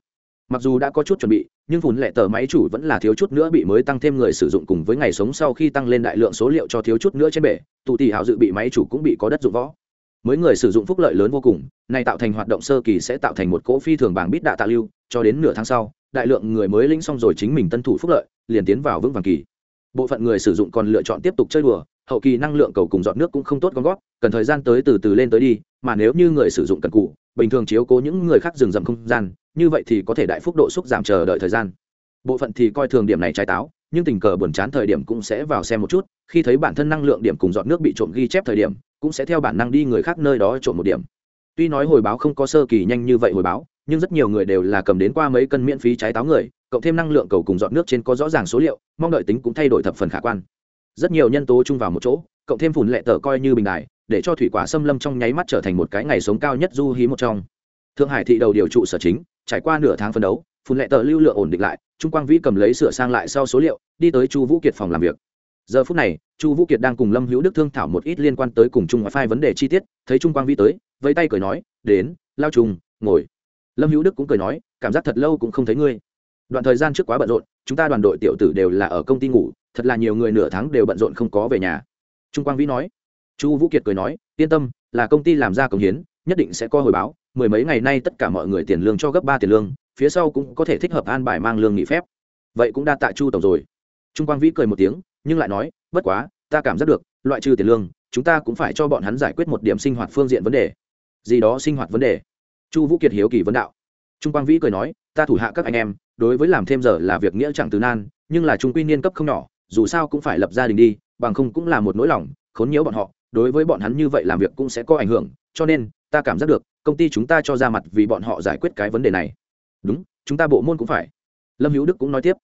Mặc dù đã có chút chuẩn bị, nhưng phùn lệ tờ máy chủ vẫn là thiếu chút nữa bị mới tăng thêm người sử dụng cùng với ngày sống sau khi tăng lên đại lượng số liệu cho thiếu chút nữa trên bể, tụ tỷ hảo dự bị máy chủ cũng bị có đất dụng võ mới người sử dụng phúc lợi lớn vô cùng này tạo thành hoạt động sơ kỳ sẽ tạo thành một cỗ phi thường bảng bít đạ tạ lưu, cho đến nửa tháng sau, đại lượng người mới lĩnh xong rồi chính mình tân thủ phúc lợi, liền tiến vào vững vàng kỳ. Bộ phận người sử dụng còn lựa chọn tiếp tục chơi đùa, hậu kỳ năng lượng cầu cùng dọn nước cũng không tốt con gót cần thời gian tới từ từ lên tới đi, mà nếu như người sử dụng cần cụ bình thường chiếu cố những người khác dừng dầm không gian, như vậy thì có thể đại phúc độ xúc giảm chờ đợi thời gian. Bộ phận thì coi thường điểm này trái táo, nhưng tình cờ buồn chán thời điểm cũng sẽ vào xem một chút, khi thấy bản thân năng lượng điểm cùng dọn nước bị trộm ghi chép thời điểm cũng sẽ theo bản năng đi người khác nơi đó trộm một điểm. Tuy nói hồi báo không có sơ kỳ nhanh như vậy hồi báo, nhưng rất nhiều người đều là cầm đến qua mấy cân miễn phí trái táo người, cộng thêm năng lượng cầu cùng dọn nước trên có rõ ràng số liệu, mong đợi tính cũng thay đổi thập phần khả quan. Rất nhiều nhân tố chung vào một chỗ, cộng thêm phùn lệ tờ coi như bình đại để cho thủy quả xâm lâm trong nháy mắt trở thành một cái ngày sống cao nhất du hí một trong. Thượng hải thị đầu điều trụ sở chính, trải qua nửa tháng phân đấu, phùn lệ tờ lưu lượng ổn định lại, trung quang vĩ cầm lấy sửa sang lại sau số liệu, đi tới chu vũ kiệt phòng làm việc giờ phút này, chu vũ kiệt đang cùng lâm hữu đức thương thảo một ít liên quan tới cùng chung wifi vấn đề chi tiết, thấy trung quang vĩ tới, vẫy tay cười nói, đến, lao trùng, ngồi. Lâm hữu đức cũng cười nói, cảm giác thật lâu cũng không thấy ngươi. Đoạn thời gian trước quá bận rộn, chúng ta đoàn đội tiểu tử đều là ở công ty ngủ, thật là nhiều người nửa tháng đều bận rộn không có về nhà. Trung quang vĩ nói. Chu vũ kiệt cười nói, yên tâm, là công ty làm ra công hiến, nhất định sẽ có hồi báo, mười mấy ngày nay tất cả mọi người tiền lương cho gấp ba tiền lương, phía sau cũng có thể thích hợp an bài mang lương nghỉ phép. Vậy cũng đa tạ chu tổng rồi. Trung quang vĩ cười một tiếng nhưng lại nói, bất quá, ta cảm giác được, loại trừ tiền lương, chúng ta cũng phải cho bọn hắn giải quyết một điểm sinh hoạt phương diện vấn đề. Gì đó sinh hoạt vấn đề? Chu vũ kiệt hiếu kỳ vấn đạo. Trung quang vĩ cười nói, ta thủ hạ các anh em, đối với làm thêm giờ là việc nghĩa chẳng từ nan, nhưng là trung quy niên cấp không nhỏ, dù sao cũng phải lập gia đình đi, bằng không cũng là một nỗi lòng, khốn nhiễu bọn họ, đối với bọn hắn như vậy làm việc cũng sẽ có ảnh hưởng, cho nên, ta cảm giác được, công ty chúng ta cho ra mặt vì bọn họ giải quyết cái vấn đề này. Đúng, chúng ta bộ môn cũng phải. Lâm hữu đức cũng nói tiếp,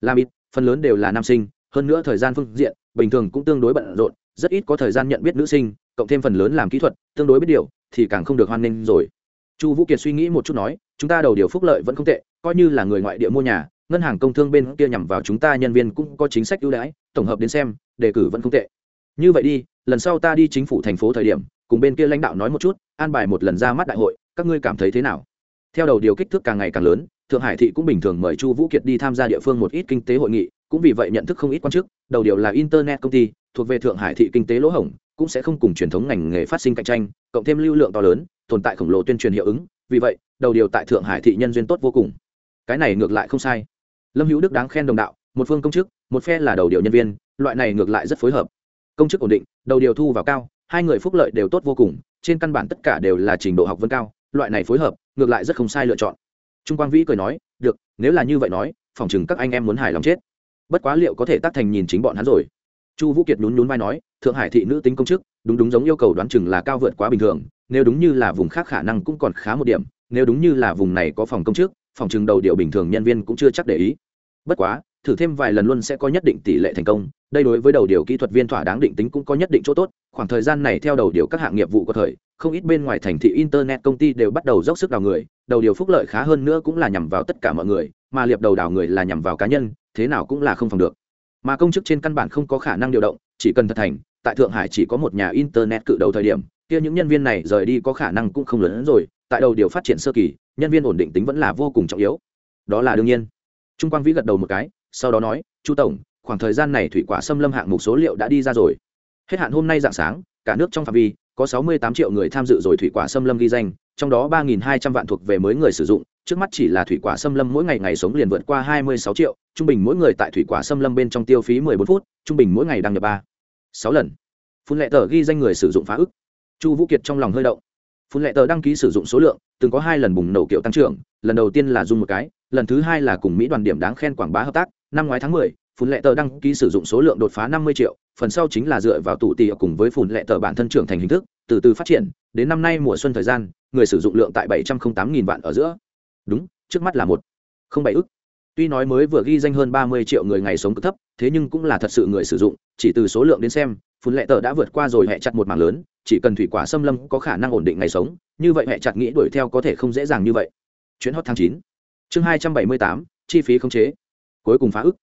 làm ít, phần lớn đều là nam sinh hơn nữa thời gian phương diện, bình thường cũng tương đối bận rộn, rất ít có thời gian nhận biết nữ sinh, cộng thêm phần lớn làm kỹ thuật, tương đối biết điều, thì càng không được hoan nghênh rồi. Chu vũ kiệt suy nghĩ một chút nói, chúng ta đầu điều phúc lợi vẫn không tệ, coi như là người ngoại địa mua nhà, ngân hàng công thương bên kia nhằm vào chúng ta nhân viên cũng có chính sách ưu đãi, tổng hợp đến xem, đề cử vẫn không tệ. Như vậy đi, lần sau ta đi chính phủ thành phố thời điểm, cùng bên kia lãnh đạo nói một chút, an bài một lần ra mắt đại hội, các ngươi cảm thấy thế nào? Theo đầu điều kích thước càng ngày càng lớn thượng hải thị cũng bình thường mời chu vũ kiệt đi tham gia địa phương một ít kinh tế hội nghị, cũng vì vậy nhận thức không ít quan chức, đầu điều là internet công ty, thuộc về thượng hải thị kinh tế lỗ hổng, cũng sẽ không cùng truyền thống ngành nghề phát sinh cạnh tranh, cộng thêm lưu lượng to lớn, tồn tại khổng lồ tuyên truyền hiệu ứng, vì vậy, đầu điều tại thượng hải thị nhân duyên tốt vô cùng. Cái này ngược lại không sai. Lâm hữu đức đáng khen đồng đạo, một phương công chức, một phe là đầu điều nhân viên, loại này ngược lại rất phối hợp. Công chức ổn định, đầu điều thu vào cao, hai người phúc lợi đều tốt vô cùng, trên căn bản tất cả đều là trình độ học vấn cao, loại này phối hợp, ngược lại rất không sai lựa chọn trung quang vĩ cười nói, được, nếu là như vậy nói, phòng chừng các anh em muốn hài lòng chết. Bất quá liệu có thể tác thành nhìn chính bọn hắn rồi? Chu vũ kiệt nhún nhún vai nói, thượng hải thị nữ tính công chức, đúng đúng giống yêu cầu đoán chừng là cao vượt quá bình thường, nếu đúng như là vùng khác khả năng cũng còn khá một điểm, nếu đúng như là vùng này có phòng công chức, phòng chừng đầu điệu bình thường nhân viên cũng chưa chắc để ý. Bất quá, thử thêm vài lần luôn sẽ có nhất định tỷ lệ thành công, đây đối với đầu điều kỹ thuật viên thỏa đáng định tính cũng có nhất định chỗ tốt khoảng thời gian này theo đầu điều các hạng nghiệp vụ có thời, không ít bên ngoài thành thị internet công ty đều bắt đầu dốc sức đào người, đầu điều phúc lợi khá hơn nữa cũng là nhằm vào tất cả mọi người, mà liệp đầu đào người là nhằm vào cá nhân, thế nào cũng là không phòng được. Mà công chức trên căn bản không có khả năng điều động, chỉ cần thật thành, tại thượng hải chỉ có một nhà internet cự đầu thời điểm, kia những nhân viên này rời đi có khả năng cũng không lớn hơn rồi, tại đầu điều phát triển sơ kỳ, nhân viên ổn định tính vẫn là vô cùng trọng yếu. Đó là đương nhiên. Trung quang vĩ gật đầu một cái, sau đó nói, chu tổng, khoảng thời gian này thủy quả xâm lâm hạng mục số liệu đã đi ra rồi hết hạn hôm nay dạng sáng cả nước trong phạm vi có 68 triệu người tham dự rồi thủy quả xâm lâm ghi danh trong đó 3.200 vạn thuộc về mới người sử dụng trước mắt chỉ là thủy quả xâm lâm mỗi ngày ngày sống liền vượt qua 26 triệu trung bình mỗi người tại thủy quả xâm lâm bên trong tiêu phí 14 phút trung bình mỗi ngày đăng nhập ba sáu lần. Phun lệ tờ ghi danh người sử dụng phá ức. Chu vũ kiệt trong lòng hơi động. Phun lệ tờ đăng ký sử dụng số lượng từng có hai lần bùng nổ kiểu tăng trưởng lần đầu tiên là dùng một cái lần thứ hai là cùng mỹ đoàn điểm đáng khen quảng bá hợp tác năm ngoái tháng 10, phun lệ tờ đăng ký sử dụng số lượng đột phá 50 triệu, phần sau chính là dựa vào tụ tì cùng với phun lệ tờ bản thân trưởng thành hình thức, từ từ phát triển, đến năm nay mùa xuân thời gian, người sử dụng lượng tại 708 nghìn vạn ở giữa. Đúng, trước mắt là một không bảy ức. Tuy nói mới vừa ghi danh hơn 30 triệu người ngày sống cực thấp, thế nhưng cũng là thật sự người sử dụng, chỉ từ số lượng đến xem phun lệ tờ đã vượt qua rồi hệ chặt một mảng lớn, chỉ cần thủy quả xâm lâm có khả năng ổn định ngày sống, như vậy hệ chặt nghĩ đuổi theo có thể không dễ dàng như vậy. Chuyến hot tháng chín. Chương hai trăm bảy mươi tám, chi phí khống chế. Cuối cùng phá ức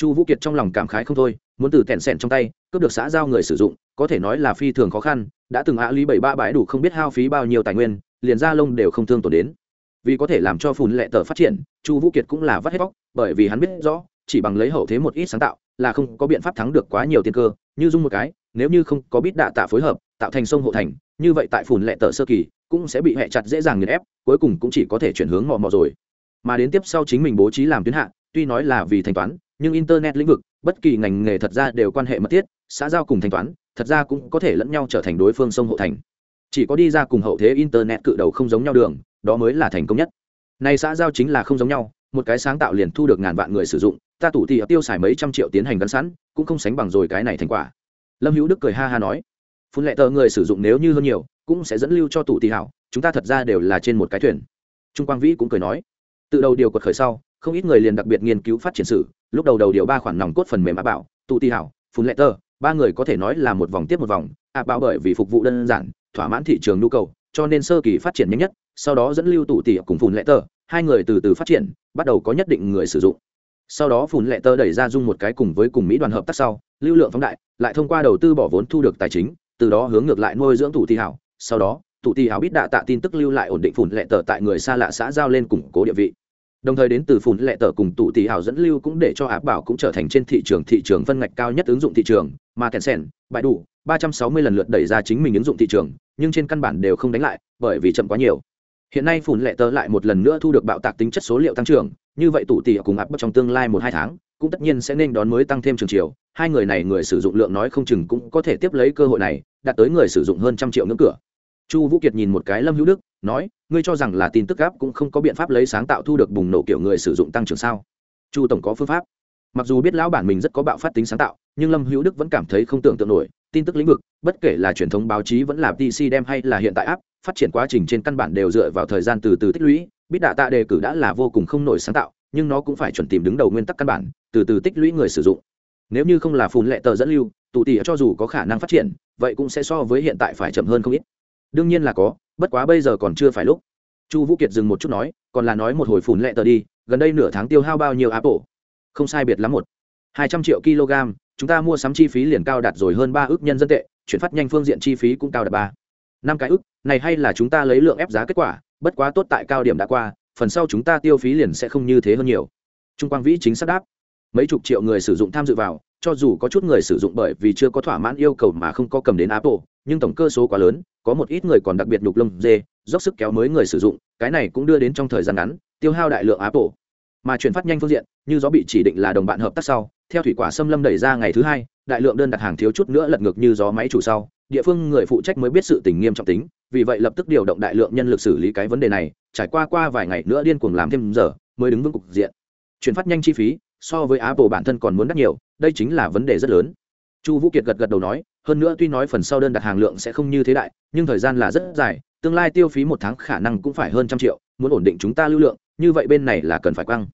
chu vũ kiệt trong lòng cảm khái không thôi, muốn từ tẻn sẹn trong tay, cướp được xã giao người sử dụng, có thể nói là phi thường khó khăn, đã từng ạ lý bảy ba bãi đủ không biết hao phí bao nhiêu tài nguyên, liền ra lông đều không thương tổn đến. Vì có thể làm cho phùn lệ tờ phát triển, chu vũ kiệt cũng là vắt hết bóc bởi vì hắn biết rõ, chỉ bằng lấy hậu thế một ít sáng tạo, là không có biện pháp thắng được quá nhiều tiền cơ, như dung một cái, nếu như không có bít đạ tạ phối hợp, tạo thành sông hộ thành, như vậy tại phùn lệ tờ sơ kỳ, cũng sẽ bị hẹ chặt dễ dàng nghiền ép, cuối cùng cũng chỉ có thể chuyển hướng mò mò rồi. Mà đến tiếp sau chính mình bố trí làm tuyến hạ, tuy nói là vì thanh toán nhưng internet lĩnh vực, bất kỳ ngành nghề thật ra đều quan hệ mật thiết, xã giao cùng thanh toán, thật ra cũng có thể lẫn nhau trở thành đối phương sông hộ thành. Chỉ có đi ra cùng hậu thế internet cự đầu không giống nhau đường, đó mới là thành công nhất. Này xã giao chính là không giống nhau, một cái sáng tạo liền thu được ngàn vạn người sử dụng, ta tủ thì tiêu xài mấy trăm triệu tiến hành gắn sẵn, cũng không sánh bằng rồi cái này thành quả. Lâm hữu đức cười ha ha nói, phun lệ tờ người sử dụng nếu như hơn nhiều, cũng sẽ dẫn lưu cho tủ thì hảo, chúng ta thật ra đều là trên một cái thuyền. Trung quang vĩ cũng cười nói, từ đầu điều quật khởi sau, không ít người liền đặc biệt nghiên cứu phát triển sử lúc đầu đầu điều ba khoản nòng cốt phần mềm áp bảo tụ tỷ hảo phun lệ tơ, ba người có thể nói là một vòng tiếp một vòng. Áp bảo bởi vì phục vụ đơn giản thỏa mãn thị trường nhu cầu cho nên sơ kỳ phát triển nhanh nhất sau đó dẫn lưu tụ tỷ cùng phun lệ tơ, hai người từ từ phát triển bắt đầu có nhất định người sử dụng. Sau đó phun lệ tơ đẩy ra dung một cái cùng với cùng mỹ đoàn hợp tác sau lưu lượng phóng đại lại thông qua đầu tư bỏ vốn thu được tài chính từ đó hướng ngược lại nuôi dưỡng tụ tỷ hảo. Sau đó tụ tỷ hảo biết đạ tạ tin tức lưu lại ổn định phun lệ tơ tại người xa lạ xã giao lên củng cố địa vị đồng thời đến từ Phùn lệ tờ cùng tụ tỷ hảo dẫn lưu cũng để cho áp bảo cũng trở thành trên thị trường thị trường phân ngạch cao nhất ứng dụng thị trường, mà kèn sen bại đủ, ba trăm sáu mươi lần lượt đẩy ra chính mình ứng dụng thị trường, nhưng trên căn bản đều không đánh lại, bởi vì chậm quá nhiều. Hiện nay Phùn lệ tờ lại một lần nữa thu được bạo tạc tính chất số liệu tăng trưởng, như vậy tụ tỷ cùng áp trong tương lai một hai tháng, cũng tất nhiên sẽ nên đón mới tăng thêm trường chiều. Hai người này người sử dụng lượng nói không chừng cũng có thể tiếp lấy cơ hội này, đạt tới người sử dụng hơn trăm triệu ngưỡng cửa. Chu vũ kiệt nhìn một cái lâm hữu đức nói, ngươi cho rằng là tin tức gáp cũng không có biện pháp lấy sáng tạo thu được bùng nổ kiểu người sử dụng tăng trưởng sao? Chu tổng có phương pháp. Mặc dù biết lão bản mình rất có bạo phát tính sáng tạo, nhưng lâm hữu đức vẫn cảm thấy không tưởng tượng nổi, tin tức lĩnh vực, bất kể là truyền thống báo chí vẫn là pc đem hay là hiện tại áp phát triển quá trình trên căn bản đều dựa vào thời gian từ từ tích lũy biết đạ tạ đề cử đã là vô cùng không nổi sáng tạo, nhưng nó cũng phải chuẩn tìm đứng đầu nguyên tắc căn bản, từ từ tích lũy người sử dụng. Nếu như không là phùn lệ tờ dẫn lưu, tụ tỉ cho dù có khả năng phát triển, vậy cũng sẽ so với hiện tại phải chậm hơn không ít đương nhiên là có, bất quá bây giờ còn chưa phải lúc. Chu vũ kiệt dừng một chút nói, còn là nói một hồi phùn lệ tờ đi, gần đây nửa tháng tiêu hao bao nhiêu apple? Không sai biệt lắm một. Hai trăm triệu kg, chúng ta mua sắm chi phí liền cao đạt rồi hơn ba ước nhân dân tệ, chuyển phát nhanh phương diện chi phí cũng cao đạt ba. Năm cái ước, này hay là chúng ta lấy lượng ép giá kết quả, bất quá tốt tại cao điểm đã qua, phần sau chúng ta tiêu phí liền sẽ không như thế hơn nhiều. Trung quang vĩ chính xác đáp. Mấy chục triệu người sử dụng tham dự vào cho dù có chút người sử dụng bởi vì chưa có thỏa mãn yêu cầu mà không có cầm đến apple, nhưng tổng cơ số quá lớn, có một ít người còn đặc biệt nhục lông dê, dốc sức kéo mới người sử dụng, cái này cũng đưa đến trong thời gian ngắn, tiêu hao đại lượng apple. Mà chuyển phát nhanh phương diện, như gió bị chỉ định là đồng bạn hợp tác sau, theo thủy quả xâm lâm đẩy ra ngày thứ hai, đại lượng đơn đặt hàng thiếu chút nữa lật ngược như gió máy chủ sau, địa phương người phụ trách mới biết sự tình nghiêm trọng tính, vì vậy lập tức điều động đại lượng nhân lực xử lý cái vấn đề này, trải qua qua vài ngày nữa điên cuồng làm thêm giờ, mới đứng vững cục diện. Chuyển phát nhanh chi phí so với apple bản thân còn muốn đắt nhiều, đây chính là vấn đề rất lớn. Chu vũ kiệt gật gật đầu nói, hơn nữa tuy nói phần sau đơn đặt hàng lượng sẽ không như thế đại, nhưng thời gian là rất dài, tương lai tiêu phí một tháng khả năng cũng phải hơn trăm triệu, muốn ổn định chúng ta lưu lượng, như vậy bên này là cần phải quăng.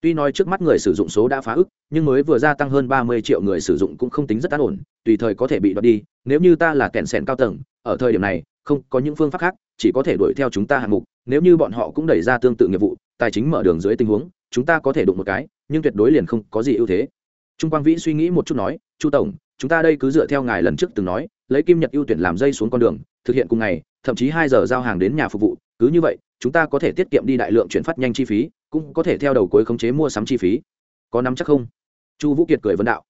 Tuy nói trước mắt người sử dụng số đã phá ức, nhưng mới vừa gia tăng hơn ba mươi triệu người sử dụng cũng không tính rất an ổn, tùy thời có thể bị đoạt đi, nếu như ta là kẹn sẻn cao tầng, ở thời điểm này, không có những phương pháp khác, chỉ có thể đuổi theo chúng ta hạng mục nếu như bọn họ cũng đẩy ra tương tự nghiệp vụ, tài chính mở đường dưới tình huống, chúng ta có thể đụng một cái, nhưng tuyệt đối liền không có gì ưu thế. Trung quang vĩ suy nghĩ một chút nói, chu tổng, chúng ta đây cứ dựa theo ngài lần trước từng nói, lấy kim nhật ưu tuyển làm dây xuống con đường, thực hiện cùng ngày, thậm chí hai giờ giao hàng đến nhà phục vụ, cứ như vậy, chúng ta có thể tiết kiệm đi đại lượng chuyển phát nhanh chi phí, cũng có thể theo đầu cuối khống chế mua sắm chi phí. Có nắm chắc không? Chu vũ kiệt cười vấn đạo.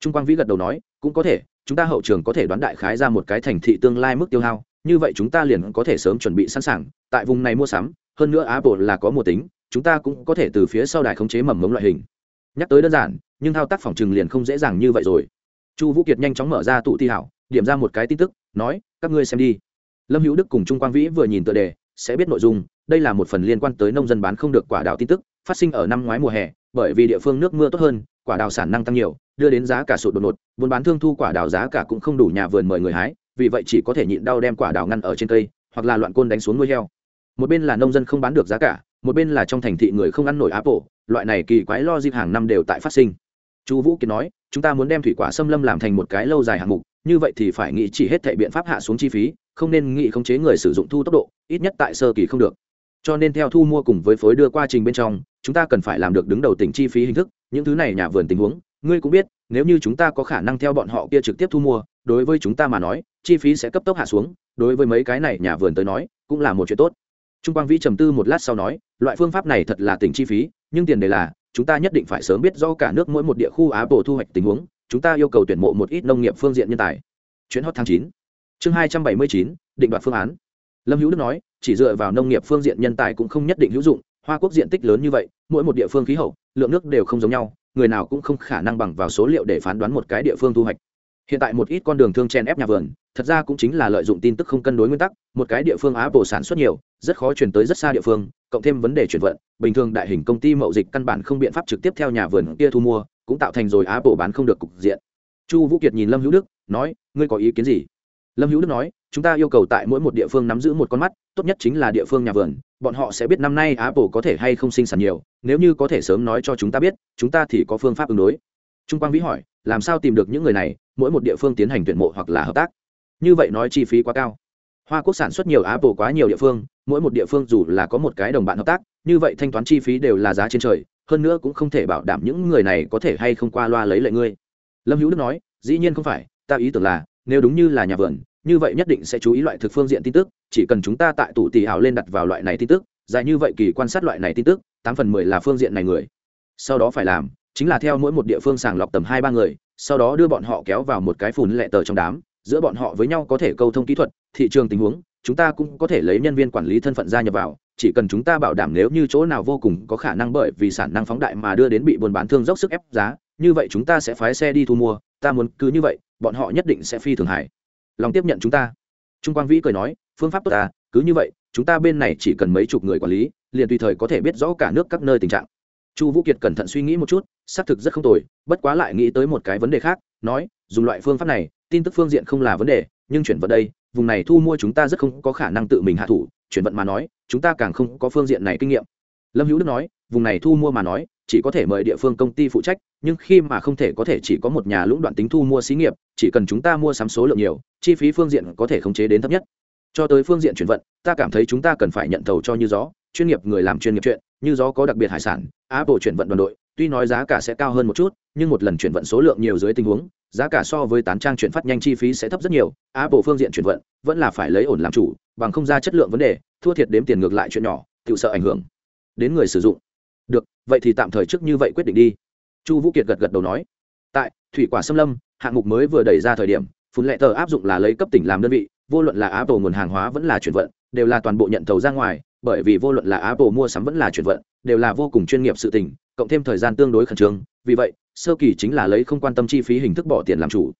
Trung quang vĩ gật đầu nói, cũng có thể, chúng ta hậu trường có thể đoán đại khái ra một cái thành thị tương lai mức tiêu hao, như vậy chúng ta liền có thể sớm chuẩn bị sẵn sàng tại vùng này mua sắm, hơn nữa apple là có mùa tính, chúng ta cũng có thể từ phía sau đài khống chế mầm mống loại hình. Nhắc tới đơn giản, nhưng thao tác phòng trừng liền không dễ dàng như vậy rồi. Chu vũ kiệt nhanh chóng mở ra tụ thi hảo, điểm ra một cái tin tức, nói, các ngươi xem đi. Lâm hữu đức cùng trung quang vĩ vừa nhìn tựa đề, sẽ biết nội dung, đây là một phần liên quan tới nông dân bán không được quả đào tin tức, phát sinh ở năm ngoái mùa hè, bởi vì địa phương nước mưa tốt hơn, quả đào sản năng tăng nhiều, đưa đến giá cả sụt đột ngột, buôn bán thương thu quả đào giá cả cũng không đủ nhà vườn mời người hái, vì vậy chỉ có thể nhịn đau đem quả đào ngăn ở trên cây, hoặc là loạn côn đánh xuống nuôi heo một bên là nông dân không bán được giá cả, một bên là trong thành thị người không ăn nổi apple, loại này kỳ quái lo dịp hàng năm đều tại phát sinh. Chu vũ kiệt nói, chúng ta muốn đem thủy quả xâm lâm làm thành một cái lâu dài hạng mục, như vậy thì phải nghĩ chỉ hết thệ biện pháp hạ xuống chi phí, không nên nghĩ khống chế người sử dụng thu tốc độ, ít nhất tại sơ kỳ không được. Cho nên theo thu mua cùng với phối đưa qua trình bên trong, chúng ta cần phải làm được đứng đầu tỉnh chi phí hình thức, những thứ này nhà vườn tình huống, ngươi cũng biết, nếu như chúng ta có khả năng theo bọn họ kia trực tiếp thu mua, đối với chúng ta mà nói, chi phí sẽ cấp tốc hạ xuống, đối với mấy cái này nhà vườn tới nói, cũng là một chuyện tốt trung quang vĩ trầm tư một lát sau nói, loại phương pháp này thật là tỉnh chi phí, nhưng tiền đề là, chúng ta nhất định phải sớm biết do cả nước mỗi một địa khu á bộ thu hoạch tình huống, chúng ta yêu cầu tuyển mộ một ít nông nghiệp phương diện nhân tài. Chuyến hot tháng chín. Chương hai trăm bảy mươi chín, định đoạt phương án. Lâm hữu đức nói, chỉ dựa vào nông nghiệp phương diện nhân tài cũng không nhất định hữu dụng, hoa quốc diện tích lớn như vậy, mỗi một địa phương khí hậu, lượng nước đều không giống nhau, người nào cũng không khả năng bằng vào số liệu để phán đoán một cái địa phương thu hoạch hiện tại một ít con đường thương chen ép nhà vườn, thật ra cũng chính là lợi dụng tin tức không cân đối nguyên tắc, một cái địa phương apple sản xuất nhiều, rất khó chuyển tới rất xa địa phương, cộng thêm vấn đề chuyển vận, bình thường đại hình công ty mậu dịch căn bản không biện pháp trực tiếp theo nhà vườn kia thu mua, cũng tạo thành rồi apple bán không được cục diện. Chu vũ kiệt nhìn lâm hữu đức, nói, ngươi có ý kiến gì? Lâm hữu đức nói, chúng ta yêu cầu tại mỗi một địa phương nắm giữ một con mắt, tốt nhất chính là địa phương nhà vườn, bọn họ sẽ biết năm nay apple có thể hay không sinh sản nhiều, nếu như có thể sớm nói cho chúng ta biết, chúng ta thì có phương pháp ứng đối. Trung quang vĩ hỏi, làm sao tìm được những người này? Mỗi một địa phương tiến hành tuyển mộ hoặc là hợp tác. Như vậy nói chi phí quá cao. Hoa quốc sản xuất nhiều apple quá nhiều địa phương, mỗi một địa phương dù là có một cái đồng bạn hợp tác, như vậy thanh toán chi phí đều là giá trên trời, hơn nữa cũng không thể bảo đảm những người này có thể hay không qua loa lấy lệ ngươi. Lâm hữu đức nói, dĩ nhiên không phải, ta ý tưởng là, nếu đúng như là nhà vườn, như vậy nhất định sẽ chú ý loại thực phương diện tin tức, chỉ cần chúng ta tại tụ tỷ ảo lên đặt vào loại này tin tức, dài như vậy kỳ quan sát loại này tin tức, tám phần mười là phương diện này người. Sau đó phải làm, chính là theo mỗi một địa phương sàng lọc tầm hai ba người sau đó đưa bọn họ kéo vào một cái phùn lệ tờ trong đám, giữa bọn họ với nhau có thể câu thông kỹ thuật, thị trường tình huống, chúng ta cũng có thể lấy nhân viên quản lý thân phận gia nhập vào, chỉ cần chúng ta bảo đảm nếu như chỗ nào vô cùng có khả năng bởi vì sản năng phóng đại mà đưa đến bị buôn bán thương dốc sức ép giá, như vậy chúng ta sẽ phái xe đi thu mua, ta muốn cứ như vậy, bọn họ nhất định sẽ phi thường hải lòng tiếp nhận chúng ta. Trung quang vĩ cười nói, phương pháp tốt ta cứ như vậy, chúng ta bên này chỉ cần mấy chục người quản lý, liền tùy thời có thể biết rõ cả nước các nơi tình trạng. Chu vũ kiệt cẩn thận suy nghĩ một chút xác thực rất không tồi, bất quá lại nghĩ tới một cái vấn đề khác, nói, dùng loại phương pháp này, tin tức phương diện không là vấn đề, nhưng chuyển vận đây, vùng này thu mua chúng ta rất không có khả năng tự mình hạ thủ, chuyển vận mà nói, chúng ta càng không có phương diện này kinh nghiệm. Lâm hữu đức nói, vùng này thu mua mà nói, chỉ có thể mời địa phương công ty phụ trách, nhưng khi mà không thể có thể chỉ có một nhà lũng đoạn tính thu mua xí nghiệp, chỉ cần chúng ta mua sắm số lượng nhiều, chi phí phương diện có thể khống chế đến thấp nhất. Cho tới phương diện chuyển vận, ta cảm thấy chúng ta cần phải nhận thầu cho như gió, chuyên nghiệp người làm chuyên nghiệp chuyện, như gió có đặc biệt hải sản, apple chuyển vận đoàn đội tuy nói giá cả sẽ cao hơn một chút, nhưng một lần chuyển vận số lượng nhiều dưới tình huống, giá cả so với tán trang chuyển phát nhanh chi phí sẽ thấp rất nhiều. Apple phương diện chuyển vận vẫn là phải lấy ổn làm chủ, bằng không ra chất lượng vấn đề, thua thiệt đếm tiền ngược lại chuyện nhỏ, tự sợ ảnh hưởng đến người sử dụng. Được, vậy thì tạm thời trước như vậy quyết định đi. Chu vũ kiệt gật gật đầu nói. Tại thủy quả xâm lâm, hạng mục mới vừa đẩy ra thời điểm, phun lệ tờ áp dụng là lấy cấp tỉnh làm đơn vị, vô luận là apple nguồn hàng hóa vẫn là chuyển vận, đều là toàn bộ nhận thầu ra ngoài, bởi vì vô luận là apple mua sắm vẫn là chuyển vận, đều là vô cùng chuyên nghiệp sự tình cộng thêm thời gian tương đối khẩn trương, vì vậy, sơ kỳ chính là lấy không quan tâm chi phí hình thức bỏ tiền làm chủ.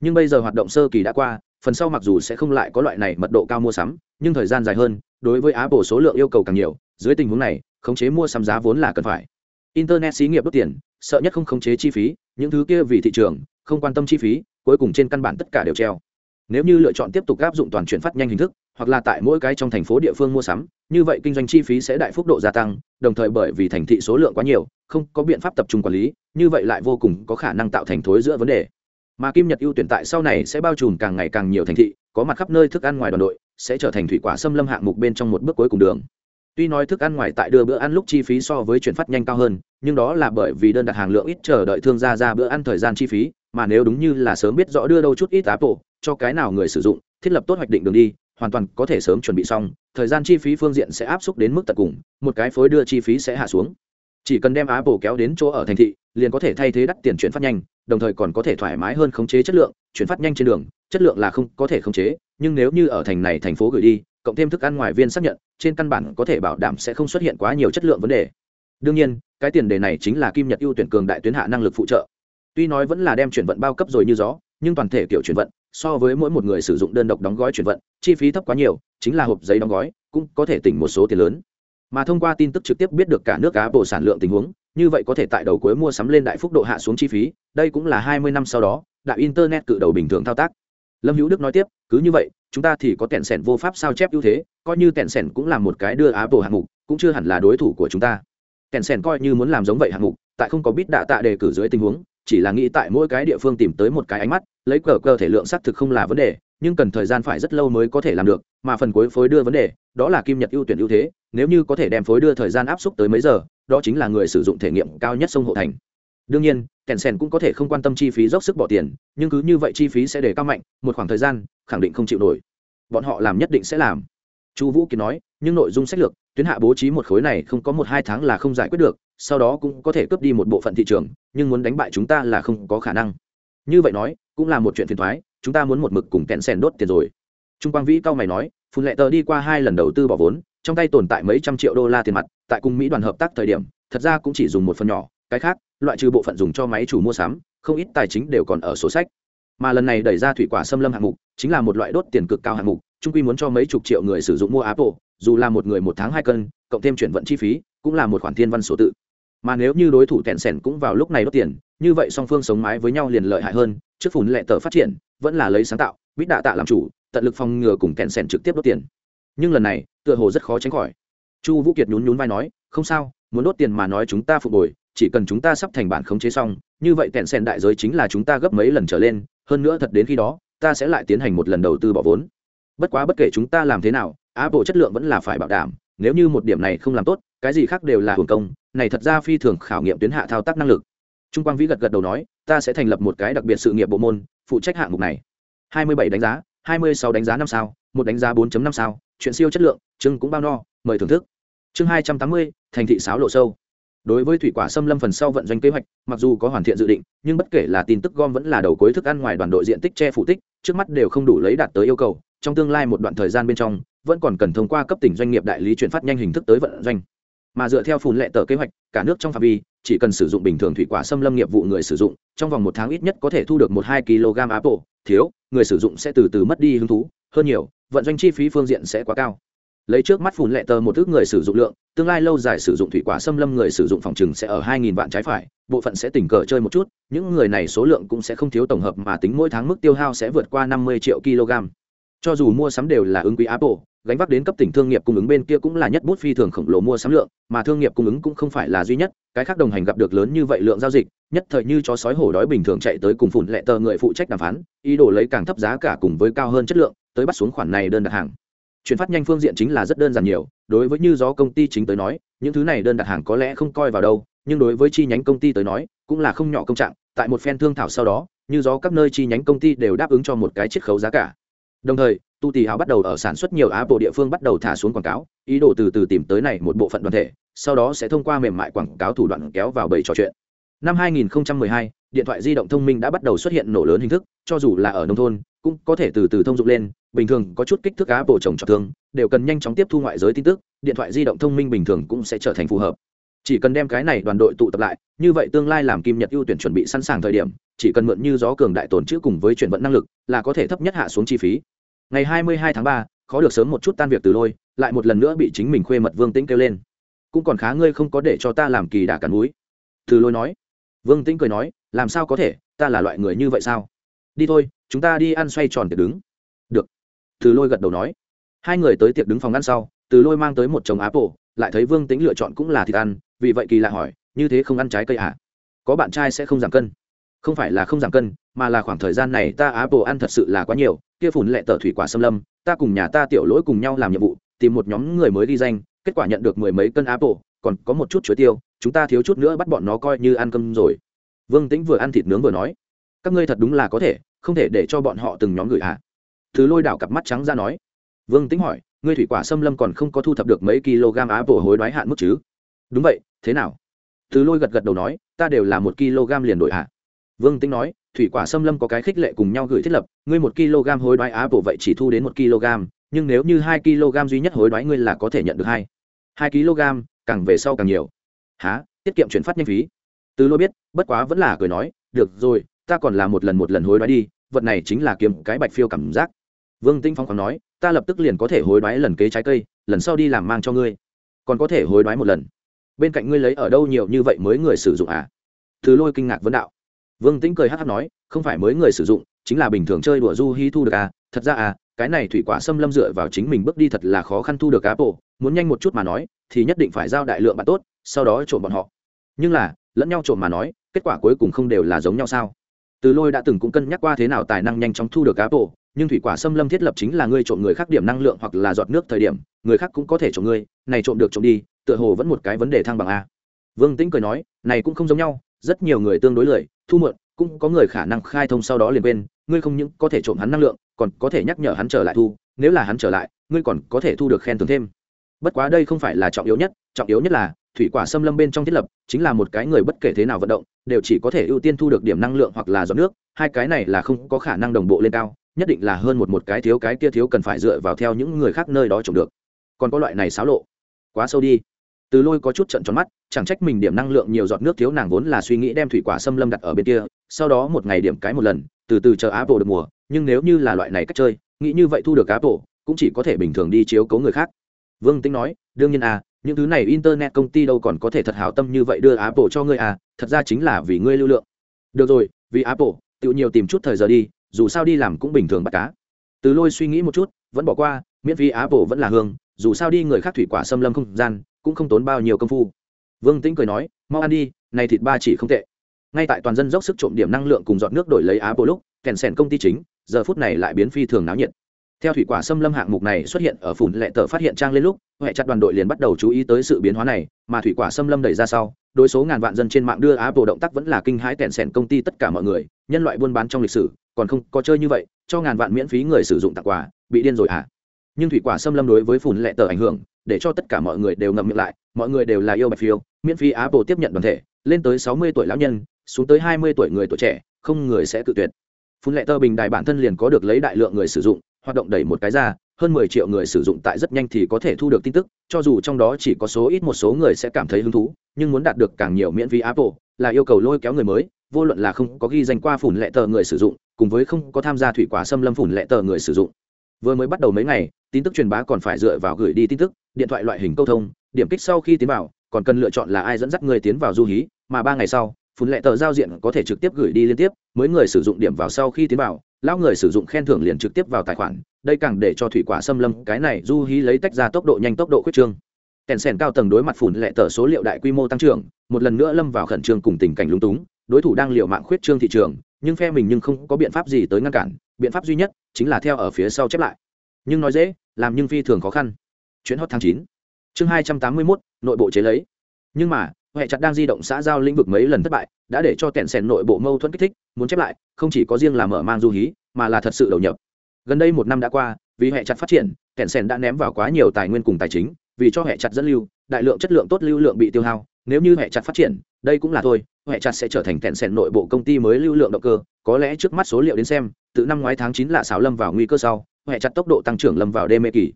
Nhưng bây giờ hoạt động sơ kỳ đã qua, phần sau mặc dù sẽ không lại có loại này mật độ cao mua sắm, nhưng thời gian dài hơn, đối với apple số lượng yêu cầu càng nhiều, dưới tình huống này, khống chế mua sắm giá vốn là cần phải. Internet xí nghiệp đốt tiền, sợ nhất không khống chế chi phí, những thứ kia vì thị trường, không quan tâm chi phí, cuối cùng trên căn bản tất cả đều treo. Nếu như lựa chọn tiếp tục áp dụng toàn chuyển phát nhanh hình thức hoặc là tại mỗi cái trong thành phố địa phương mua sắm, như vậy kinh doanh chi phí sẽ đại phúc độ gia tăng, đồng thời bởi vì thành thị số lượng quá nhiều, không có biện pháp tập trung quản lý, như vậy lại vô cùng có khả năng tạo thành thối giữa vấn đề. Mà kim nhật ưu tuyển tại sau này sẽ bao trùm càng ngày càng nhiều thành thị, có mặt khắp nơi thức ăn ngoài đoàn đội, sẽ trở thành thủy quả xâm lâm hạng mục bên trong một bước cuối cùng đường. Tuy nói thức ăn ngoài tại đưa bữa ăn lúc chi phí so với chuyển phát nhanh cao hơn, nhưng đó là bởi vì đơn đặt hàng lượng ít chờ đợi thương gia ra bữa ăn thời gian chi phí, mà nếu đúng như là sớm biết rõ đưa đâu chút ít áp bộ cho cái nào người sử dụng, thiết lập tốt hoạch định đường đi hoàn toàn có thể sớm chuẩn bị xong, thời gian chi phí phương diện sẽ áp suất đến mức tận cùng, một cái phối đưa chi phí sẽ hạ xuống. Chỉ cần đem apple kéo đến chỗ ở thành thị, liền có thể thay thế đắt tiền chuyển phát nhanh, đồng thời còn có thể thoải mái hơn khống chế chất lượng, chuyển phát nhanh trên đường, chất lượng là không có thể khống chế, nhưng nếu như ở thành này thành phố gửi đi, cộng thêm thức ăn ngoài viên xác nhận, trên căn bản có thể bảo đảm sẽ không xuất hiện quá nhiều chất lượng vấn đề. Đương nhiên, cái tiền đề này chính là kim nhật ưu tuyển cường đại tuyến hạ năng lực phụ trợ. Tuy nói vẫn là đem chuyển vận bao cấp rồi như gió, nhưng toàn thể kiểu chuyển vận so với mỗi một người sử dụng đơn độc đóng gói chuyển vận, chi phí thấp quá nhiều, chính là hộp giấy đóng gói, cũng có thể tỉnh một số tiền lớn. Mà thông qua tin tức trực tiếp biết được cả nước cá bộ sản lượng tình huống, như vậy có thể tại đầu cuối mua sắm lên đại phúc độ hạ xuống chi phí, đây cũng là hai mươi năm sau đó, đại internet cự đầu bình thường thao tác. Lâm hữu đức nói tiếp, cứ như vậy, chúng ta thì có tẹn sẻn vô pháp sao chép ưu thế, coi như tẹn sẻn cũng là một cái đưa apple hạng mục, cũng chưa hẳn là đối thủ của chúng ta. Tẹn sẻn coi như muốn làm giống vậy hạng mục, tại không có bít đạ tạ đề cử dưới tình huống chỉ là nghĩ tại mỗi cái địa phương tìm tới một cái ánh mắt, lấy cờ cơ thể lượng xác thực không là vấn đề, nhưng cần thời gian phải rất lâu mới có thể làm được, mà phần cuối phối đưa vấn đề, đó là kim nhật ưu tuyển ưu thế, nếu như có thể đem phối đưa thời gian áp suất tới mấy giờ, đó chính là người sử dụng thể nghiệm cao nhất sông hộ thành. Đương nhiên, kèn sen cũng có thể không quan tâm chi phí dốc sức bỏ tiền, nhưng cứ như vậy chi phí sẽ để cao mạnh, một khoảng thời gian, khẳng định không chịu nổi. Bọn họ làm nhất định sẽ làm. Chu vũ kiệt nói, nhưng nội dung sách lược, tuyến hạ bố trí một khối này không có một hai tháng là không giải quyết được sau đó cũng có thể cướp đi một bộ phận thị trường, nhưng muốn đánh bại chúng ta là không có khả năng. Như vậy nói, cũng là một chuyện phiền thoái, chúng ta muốn một mực cùng kẹn sèn đốt tiền rồi. Trung quang vĩ cao mày nói, phun lệ tờ đi qua hai lần đầu tư bỏ vốn, trong tay tồn tại mấy trăm triệu đô la tiền mặt, tại cùng mỹ đoàn hợp tác thời điểm, thật ra cũng chỉ dùng một phần nhỏ, cái khác, loại trừ bộ phận dùng cho máy chủ mua sắm, không ít tài chính đều còn ở sổ sách. Mà lần này đẩy ra thủy quả xâm lâm hạng mục, chính là một loại đốt tiền cực cao hạng mục trung quy muốn cho mấy chục triệu người sử dụng mua apple, dù là một người một tháng hai cân, cộng thêm chuyển vận chi phí, cũng là một khoản thiên văn số tự mà nếu như đối thủ tẹn sẻn cũng vào lúc này đốt tiền, như vậy song phương sống mái với nhau liền lợi hại hơn, trước phùn lệ tờ phát triển, vẫn là lấy sáng tạo, bít đạ tạ làm chủ, tận lực phòng ngừa cùng tẹn sẻn trực tiếp đốt tiền. Nhưng lần này, tựa hồ rất khó tránh khỏi. Chu vũ kiệt nhún nhún vai nói, không sao, muốn đốt tiền mà nói chúng ta phục hồi, chỉ cần chúng ta sắp thành bản khống chế xong, như vậy tẹn sẻn đại giới chính là chúng ta gấp mấy lần trở lên, hơn nữa thật đến khi đó, ta sẽ lại tiến hành một lần đầu tư bỏ vốn. Bất quá bất kể chúng ta làm thế nào, apple chất lượng vẫn là phải bảo đảm, nếu như một điểm này không làm tốt, cái gì khác đều là hưởng công này thật ra phi thường khảo nghiệm tuyến hạ thao tác năng lực. Trung quang vĩ gật gật đầu nói ta sẽ thành lập một cái đặc biệt sự nghiệp bộ môn phụ trách hạng mục này. 27 đánh giá 26 đánh giá năm sao một đánh giá 4.5 sao chuyện siêu chất lượng chương cũng bao no mời thưởng thức. Chương 280, thành thị sáo lộ sâu. Đối với thủy quả xâm lâm phần sau vận doanh kế hoạch mặc dù có hoàn thiện dự định nhưng bất kể là tin tức gom vẫn là đầu cuối thức ăn ngoài đoàn đội diện tích che phủ tích trước mắt đều không đủ lấy đạt tới yêu cầu trong tương lai một đoạn thời gian bên trong vẫn còn cần thông qua cấp tỉnh doanh nghiệp đại lý chuyển phát nhanh hình thức tới vận doanh mà dựa theo phùn lệ tờ kế hoạch, cả nước trong phạm vi, chỉ cần sử dụng bình thường thủy quả xâm lâm nghiệp vụ người sử dụng, trong vòng một tháng ít nhất có thể thu được một hai kg apple, thiếu, người sử dụng sẽ từ từ mất đi hứng thú, hơn nhiều, vận doanh chi phí phương diện sẽ quá cao. Lấy trước mắt phùn lệ tờ một ước người sử dụng lượng, tương lai lâu dài sử dụng thủy quả xâm lâm người sử dụng phòng trừng sẽ ở hai nghìn vạn trái phải, bộ phận sẽ tình cờ chơi một chút, những người này số lượng cũng sẽ không thiếu tổng hợp mà tính mỗi tháng mức tiêu hao sẽ vượt qua năm mươi triệu kg. Cho dù mua sắm đều là ứng quý apple, gánh vác đến cấp tỉnh thương nghiệp cung ứng bên kia cũng là nhất bút phi thường khổng lồ mua sắm lượng mà thương nghiệp cung ứng cũng không phải là duy nhất, cái khác đồng hành gặp được lớn như vậy lượng giao dịch, nhất thời như chó sói hổ đói bình thường chạy tới cùng phủn lệ tờ người phụ trách đàm phán, ý đồ lấy càng thấp giá cả cùng với cao hơn chất lượng, tới bắt xuống khoản này đơn đặt hàng. Chuyển phát nhanh phương diện chính là rất đơn giản nhiều, đối với như gió công ty chính tới nói, những thứ này đơn đặt hàng có lẽ không coi vào đâu, nhưng đối với chi nhánh công ty tới nói, cũng là không nhỏ công trạng, tại một phen thương thảo sau đó, như gió các nơi chi nhánh công ty đều đáp ứng cho một cái chiết khấu giá cả. Đồng thời tu tì hào bắt đầu ở sản xuất nhiều apple địa phương bắt đầu thả xuống quảng cáo ý đồ từ từ tìm tới này một bộ phận đoàn thể sau đó sẽ thông qua mềm mại quảng cáo thủ đoạn kéo vào bầy trò chuyện. Năm 2012, điện thoại di động thông minh đã bắt đầu xuất hiện nổ lớn hình thức cho dù là ở nông thôn cũng có thể từ từ thông dụng lên bình thường có chút kích thước apple trồng trọt thương đều cần nhanh chóng tiếp thu ngoại giới tin tức điện thoại di động thông minh bình thường cũng sẽ trở thành phù hợp. Chỉ cần đem cái này đoàn đội tụ tập lại như vậy tương lai làm kim nhật ưu tuyển chuẩn bị sẵn sàng thời điểm chỉ cần mượn như gió cường đại tồn chữ cùng với chuyển vận năng lực là có thể thấp nhất hạ xuống chi phí ngày 22 tháng 3, khó được sớm một chút tan việc từ lôi lại một lần nữa bị chính mình khuê mật vương tĩnh kêu lên. Cũng còn khá ngươi không có để cho ta làm kỳ đả cản núi. Từ lôi nói. Vương tĩnh cười nói làm sao có thể ta là loại người như vậy sao? Đi thôi chúng ta đi ăn xoay tròn tiệc đứng. Được. Từ lôi gật đầu nói. Hai người tới tiệc đứng phòng ăn sau từ lôi mang tới một chồng apple lại thấy vương tĩnh lựa chọn cũng là thịt ăn vì vậy kỳ lạ hỏi như thế không ăn trái cây à? có bạn trai sẽ không giảm cân không phải là không giảm cân, mà là khoảng thời gian này ta apple ăn thật sự là quá nhiều, kia phủn lệ tờ thủy quả xâm lâm, ta cùng nhà ta tiểu lỗi cùng nhau làm nhiệm vụ, tìm một nhóm người mới ghi danh, kết quả nhận được mười mấy cân apple, còn có một chút chuối tiêu, chúng ta thiếu chút nữa bắt bọn nó coi như ăn cơm rồi. Vương tĩnh vừa ăn thịt nướng vừa nói, các ngươi thật đúng là có thể, không thể để cho bọn họ từng nhóm gửi hạ à? thứ lôi đảo cặp mắt trắng ra nói. Vương tĩnh hỏi, ngươi thủy quả xâm lâm còn không có thu thập được mấy kg apple hối đoái hạn mức chứ? Đúng vậy, thế nào? Thứ lôi gật gật đầu nói, ta đều là một kg liền đổi hạ vương tĩnh nói, thủy quả xâm lâm có cái khích lệ cùng nhau gửi thiết lập, ngươi một kg hối đoái apple vậy chỉ thu đến một kg, nhưng nếu như hai kg duy nhất hối đoái ngươi là có thể nhận được hai. Hai kg, càng về sau càng nhiều. Há tiết kiệm chuyển phát nhanh phí. Từ lôi biết, bất quá vẫn là cười nói, được rồi, ta còn là một lần một lần hối đoái đi, vật này chính là kiếm cái bạch phiêu cảm giác. Vương tinh phong khoáng nói, ta lập tức liền có thể hối đoái lần kế trái cây, lần sau đi làm mang cho ngươi. Còn có thể hối đoái một lần. Bên cạnh ngươi lấy ở đâu nhiều như vậy mới người sử dụng à? Thứ lôi kinh ngạc vấn đạo vương tĩnh cười hát hát nói, không phải mới người sử dụng, chính là bình thường chơi đùa du hi thu được à thật ra à cái này thủy quả xâm lâm dựa vào chính mình bước đi thật là khó khăn thu được apple, muốn nhanh một chút mà nói, thì nhất định phải giao đại lượng bạn tốt, sau đó trộm bọn họ. Nhưng là, lẫn nhau trộm mà nói, kết quả cuối cùng không đều là giống nhau sao? Từ lôi đã từng cũng cân nhắc qua thế nào tài năng nhanh chóng thu được apple, nhưng thủy quả xâm lâm thiết lập chính là ngươi trộm người khác điểm năng lượng hoặc là giọt nước thời điểm, người khác cũng có thể trộm ngươi, này trộm được trộm đi, tựa hồ vẫn một cái vấn đề thăng bằng a vương tĩnh cười nói, này cũng không giống nhau rất nhiều người tương đối lười, thu mượn, cũng có người khả năng khai thông sau đó liền bên ngươi không những có thể trộm hắn năng lượng, còn có thể nhắc nhở hắn trở lại thu, nếu là hắn trở lại, ngươi còn có thể thu được khen thưởng thêm. Bất quá đây không phải là trọng yếu nhất, trọng yếu nhất là, thủy quả xâm lâm bên trong thiết lập, chính là một cái người bất kể thế nào vận động, đều chỉ có thể ưu tiên thu được điểm năng lượng hoặc là giọt nước, hai cái này là không có khả năng đồng bộ lên cao, nhất định là hơn một một cái thiếu cái kia thiếu cần phải dựa vào theo những người khác nơi đó trồng được. Còn có loại này xáo lộ. Quá sâu đi từ lôi có chút trận tròn mắt, chẳng trách mình điểm năng lượng nhiều giọt nước thiếu nàng vốn là suy nghĩ đem thủy quả xâm lâm đặt ở bên kia, sau đó một ngày điểm cái một lần, từ từ chờ apple được mùa, nhưng nếu như là loại này cách chơi, nghĩ như vậy thu được apple, cũng chỉ có thể bình thường đi chiếu cấu người khác. Vương tính nói, đương nhiên à những thứ này internet công ty đâu còn có thể thật hảo tâm như vậy đưa apple cho ngươi à thật ra chính là vì ngươi lưu lượng. Được rồi, vì apple tự nhiều tìm chút thời giờ đi, dù sao đi làm cũng bình thường bắt cá. Từ lôi suy nghĩ một chút, vẫn bỏ qua, miễn phí apple vẫn là hương dù sao đi người khác thủy quả xâm lâm không gian, cũng không tốn bao nhiêu công phu. Vương tĩnh cười nói, mau ăn đi, này thịt ba chỉ không tệ. Ngay tại toàn dân dốc sức trộm điểm năng lượng cùng dọn nước đổi lấy apple lúc, kèn sèn công ty chính, giờ phút này lại biến phi thường náo nhiệt. Theo thủy quả xâm lâm hạng mục này xuất hiện ở phủn lệ tờ phát hiện trang lên lúc huệ chặt đoàn đội liền bắt đầu chú ý tới sự biến hóa này, mà thủy quả xâm lâm đẩy ra sau đối số ngàn vạn dân trên mạng đưa apple động tác vẫn là kinh hãi tẹn sẻn công ty tất cả mọi người, nhân loại buôn bán trong lịch sử, còn không có chơi như vậy, cho ngàn vạn miễn phí người sử dụng tặng quà, bị điên rồi à? Nhưng thủy quả xâm lâm đối với phùn lệ tờ ảnh hưởng, để cho tất cả mọi người đều ngậm miệng lại, mọi người đều là yêu bạch phiêu, miễn phí apple tiếp nhận đoàn thể, lên tới sáu mươi tuổi lão nhân, xuống tới hai mươi tuổi người tuổi trẻ, không người sẽ tự tuyệt. Phùn lệ tờ bình đài bản thân liền có được lấy đại lượng người sử dụng, hoạt động đẩy một cái ra, hơn mười triệu người sử dụng tại rất nhanh thì có thể thu được tin tức, cho dù trong đó chỉ có số ít một số người sẽ cảm thấy hứng thú, nhưng muốn đạt được càng nhiều miễn phí apple là yêu cầu lôi kéo người mới, vô luận là không có ghi danh qua phủn lệ tờ người sử dụng, cùng với không có tham gia thủy quả xâm lâm phủn lệ tờ người sử dụng vừa mới bắt đầu mấy ngày, tin tức truyền bá còn phải dựa vào gửi đi tin tức, điện thoại loại hình câu thông, điểm kích sau khi tiến vào, còn cần lựa chọn là ai dẫn dắt người tiến vào du hí, mà ba ngày sau, phun lệ tờ giao diện có thể trực tiếp gửi đi liên tiếp, mới người sử dụng điểm vào sau khi tiến vào, lão người sử dụng khen thưởng liền trực tiếp vào tài khoản, đây càng để cho thủy quả xâm lâm, cái này du hí lấy tách ra tốc độ nhanh tốc độ khuyết trương. Kèn sèn cao tầng đối mặt phủn lệ tờ số liệu đại quy mô tăng trưởng, một lần nữa lâm vào khẩn trương cùng tình cảnh lúng túng, đối thủ đang liệu mạng khuyết trương thị trường nhưng phe mình nhưng không có biện pháp gì tới ngăn cản, biện pháp duy nhất chính là theo ở phía sau chép lại. Nhưng nói dễ, làm nhưng phi thường khó khăn. Chuyến hot tháng chín, chương hai trăm tám mươi mốt, nội bộ chế lấy. Nhưng mà huệ chặt đang di động xã giao lĩnh vực mấy lần thất bại, đã để cho kẹn sẻn nội bộ mâu thuẫn kích thích, muốn chép lại, không chỉ có riêng là mở mang du hí, mà là thật sự đầu nhập. Gần đây một năm đã qua, vì huệ chặt phát triển, kẹn sẻn đã ném vào quá nhiều tài nguyên cùng tài chính, vì cho huệ chặt dẫn lưu, đại lượng chất lượng tốt lưu lượng bị tiêu hao, nếu như huệ chặt phát triển, đây cũng là thôi huệ chặt sẽ trở thành kẹn sèn nội bộ công ty mới lưu lượng động cơ, có lẽ trước mắt số liệu đến xem, từ năm ngoái tháng chín lạ xảo lâm vào nguy cơ sau huệ chặt tốc độ tăng trưởng lâm vào đê mê kỳ.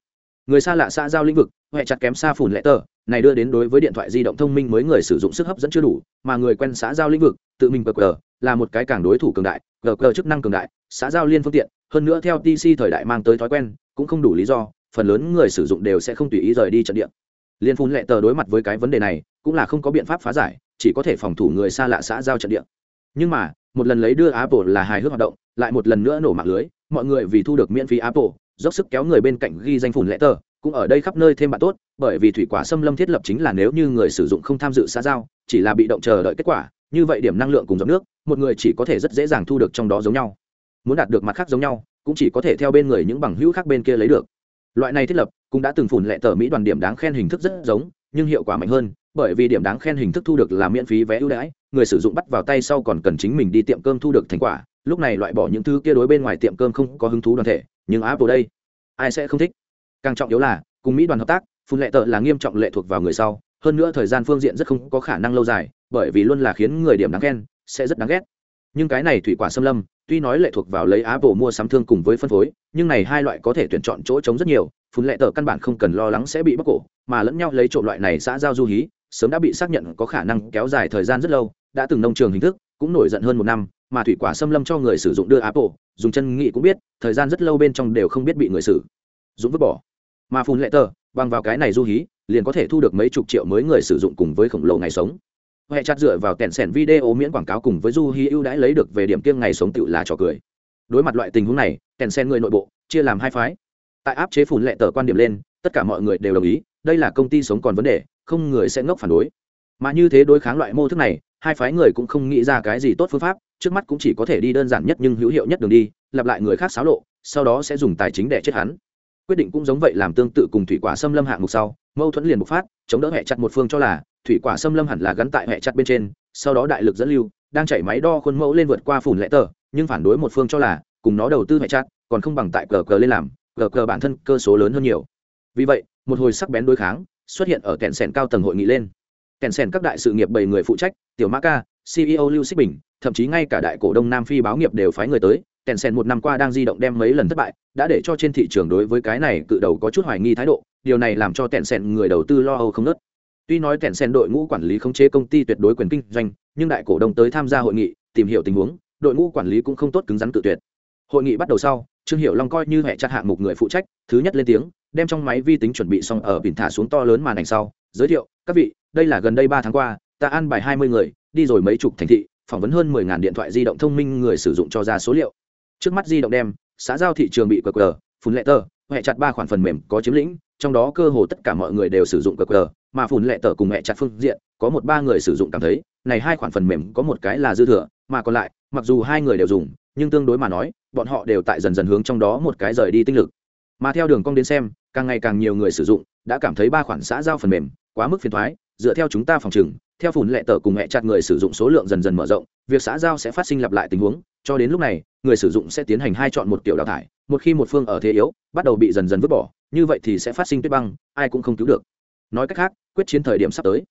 Người xa lạ xã giao lĩnh vực huệ chặt kém xa phủn lẽ tờ, này đưa đến đối với điện thoại di động thông minh mới người sử dụng sức hấp dẫn chưa đủ, mà người quen xã giao lĩnh vực, tự mình gờ là một cái càng đối thủ cường đại gờ chức năng cường đại, xã giao liên phương tiện, hơn nữa theo tc thời đại mang tới thói quen, cũng không đủ lý do, phần lớn người sử dụng đều sẽ không tùy ý rời đi trận địa. Liên phun lệ tờ đối mặt với cái vấn đề này, cũng là không có biện pháp phá giải chỉ có thể phòng thủ người xa lạ xã giao trận địa. Nhưng mà, một lần lấy đưa apple là hài hước hoạt động, lại một lần nữa nổ mạng lưới, mọi người vì thu được miễn phí apple, dốc sức kéo người bên cạnh ghi danh phùn lệ tờ, cũng ở đây khắp nơi thêm bạn tốt, bởi vì thủy quả xâm lâm thiết lập chính là nếu như người sử dụng không tham dự xã giao, chỉ là bị động chờ đợi kết quả, như vậy điểm năng lượng cùng dòng nước, một người chỉ có thể rất dễ dàng thu được trong đó giống nhau. Muốn đạt được mặt khác giống nhau, cũng chỉ có thể theo bên người những bằng hữu khác bên kia lấy được. Loại này thiết lập, cũng đã từng phủn lệ tờ mỹ đoàn điểm đáng khen hình thức rất giống, nhưng hiệu quả mạnh hơn bởi vì điểm đáng khen hình thức thu được là miễn phí vé ưu đãi, người sử dụng bắt vào tay sau còn cần chính mình đi tiệm cơm thu được thành quả. Lúc này loại bỏ những thứ kia đối bên ngoài tiệm cơm không có hứng thú đoàn thể, nhưng apple đây, ai sẽ không thích? Càng trọng yếu là, cùng mỹ đoàn hợp tác, phun lệ tợ là nghiêm trọng lệ thuộc vào người sau. Hơn nữa thời gian phương diện rất không có khả năng lâu dài, bởi vì luôn là khiến người điểm đáng khen, sẽ rất đáng ghét. Nhưng cái này thủy quả xâm lâm, tuy nói lệ thuộc vào lấy apple mua sắm thương cùng với phân phối, nhưng này hai loại có thể tuyển chọn chỗ trống rất nhiều. Phun lệ tờ căn bản không cần lo lắng sẽ bị bóc cổ, mà lẫn nhau lấy trộm loại này xã giao du hí sớm đã bị xác nhận có khả năng kéo dài thời gian rất lâu, đã từng nông trường hình thức, cũng nổi giận hơn một năm, mà thủy quả xâm lâm cho người sử dụng đưa apple, dùng chân nghị cũng biết, thời gian rất lâu bên trong đều không biết bị người sử dụng vứt bỏ. Mà phun lệ tờ, bằng vào cái này du hí, liền có thể thu được mấy chục triệu mới người sử dụng cùng với khổng lồ ngày sống. Huệ chặt dựa vào kèn sẻn video miễn quảng cáo cùng với du hí ưu đãi lấy được về điểm kiêng ngày sống tự là trò cười. Đối mặt loại tình huống này kèn sen người nội bộ, chia làm hai phái. Tại áp chế phun lệ tờ quan điểm lên, tất cả mọi người đều đồng ý đây là công ty sống còn vấn đề, không người sẽ ngốc phản đối. Mà như thế đối kháng loại mô thức này, hai phái người cũng không nghĩ ra cái gì tốt phương pháp, trước mắt cũng chỉ có thể đi đơn giản nhất nhưng hữu hiệu nhất đường đi, lặp lại người khác xáo lộ, sau đó sẽ dùng tài chính để chết hắn. Quyết định cũng giống vậy làm tương tự cùng thủy quả xâm lâm hạng mục sau, mâu thuẫn liền bộc phát, chống đỡ hẹ chặt một phương cho là, thủy quả xâm lâm hẳn là gắn tại hẹ chặt bên trên, sau đó đại lực dẫn lưu, đang chạy máy đo khuôn mẫu lên vượt qua phủn lẽ tờ, nhưng phản đối một phương cho là, cùng nó đầu tư hẹ chặt, còn không bằng tại cờ cờ lên làm, cờ cờ bản thân cơ số lớn hơn nhiều. Vì vậy một hồi sắc bén đối kháng, xuất hiện ở kẹn sẻn cao tầng hội nghị lên. Kẹn sẻn các đại sự nghiệp bảy người phụ trách, tiểu mã ca ceo lưu xích bình, thậm chí ngay cả đại cổ đông nam phi báo nghiệp đều phái người tới. Kẹn sẻn một năm qua đang di động đem mấy lần thất bại, đã để cho trên thị trường đối với cái này cự đầu có chút hoài nghi thái độ, điều này làm cho kẹn sẻn người đầu tư lo âu không nớt. Tuy nói kẹn sẻn đội ngũ quản lý khống chế công ty tuyệt đối quyền kinh doanh, nhưng đại cổ đông tới tham gia hội nghị, tìm hiểu tình huống, đội ngũ quản lý cũng không tốt cứng rắn tự tuyệt. Hội nghị bắt đầu sau, trương hiệu long coi như hệ chặt hạng mục người phụ trách, thứ nhất lên tiếng đem trong máy vi tính chuẩn bị xong ở biển thả xuống to lớn màn ảnh sau, giới thiệu, các vị, đây là gần đây ba tháng qua, ta ăn bài hai mươi người, đi rồi mấy chục thành thị, phỏng vấn hơn mười ngàn điện thoại di động thông minh người sử dụng cho ra số liệu. Trước mắt di động đem, xã giao thị trường bị qr phun lệ tờ, hệ chặt ba khoản phần mềm có chiếm lĩnh, trong đó cơ hồ tất cả mọi người đều sử dụng qr mà phun lệ tờ cùng hệ chặt phương diện, có một ba người sử dụng cảm thấy, này hai khoản phần mềm có một cái là dư thừa, mà còn lại, mặc dù hai người đều dùng, nhưng tương đối mà nói, bọn họ đều tại dần dần hướng trong đó một cái rời đi tinh lực. Mà theo đường cong đến xem càng ngày càng nhiều người sử dụng, đã cảm thấy ba khoản xã giao phần mềm quá mức phiền thoái, dựa theo chúng ta phòng trừng, theo phủn lệ tờ cùng mẹ chặt người sử dụng số lượng dần dần mở rộng, việc xã giao sẽ phát sinh lặp lại tình huống, cho đến lúc này, người sử dụng sẽ tiến hành hai chọn một kiểu đào thải, một khi một phương ở thế yếu, bắt đầu bị dần dần vứt bỏ, như vậy thì sẽ phát sinh tuyết băng, ai cũng không cứu được. Nói cách khác, quyết chiến thời điểm sắp tới.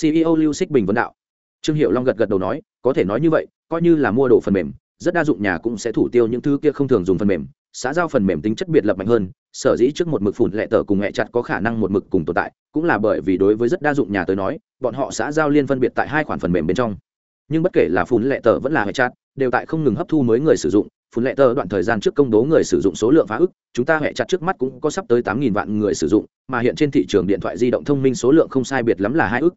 Ceo lưu xích bình vấn đạo. Trương hiệu long gật gật đầu nói, có thể nói như vậy, coi như là mua đồ phần mềm, rất đa dụng nhà cũng sẽ thủ tiêu những thứ kia không thường dùng phần mềm xã giao phần mềm tính chất biệt lập mạnh hơn, sở dĩ trước một mực phủn lệ tờ cùng hẹ chặt có khả năng một mực cùng tồn tại, cũng là bởi vì đối với rất đa dụng nhà tới nói, bọn họ xã giao liên phân biệt tại hai khoản phần mềm bên trong. Nhưng bất kể là phủn lệ tờ vẫn là hẹ chặt, đều tại không ngừng hấp thu mới người sử dụng, phủn lệ tờ đoạn thời gian trước công bố người sử dụng số lượng phá ức, chúng ta hẹ chặt trước mắt cũng có sắp tới tám nghìn vạn người sử dụng, mà hiện trên thị trường điện thoại di động thông minh số lượng không sai biệt lắm là hai ức.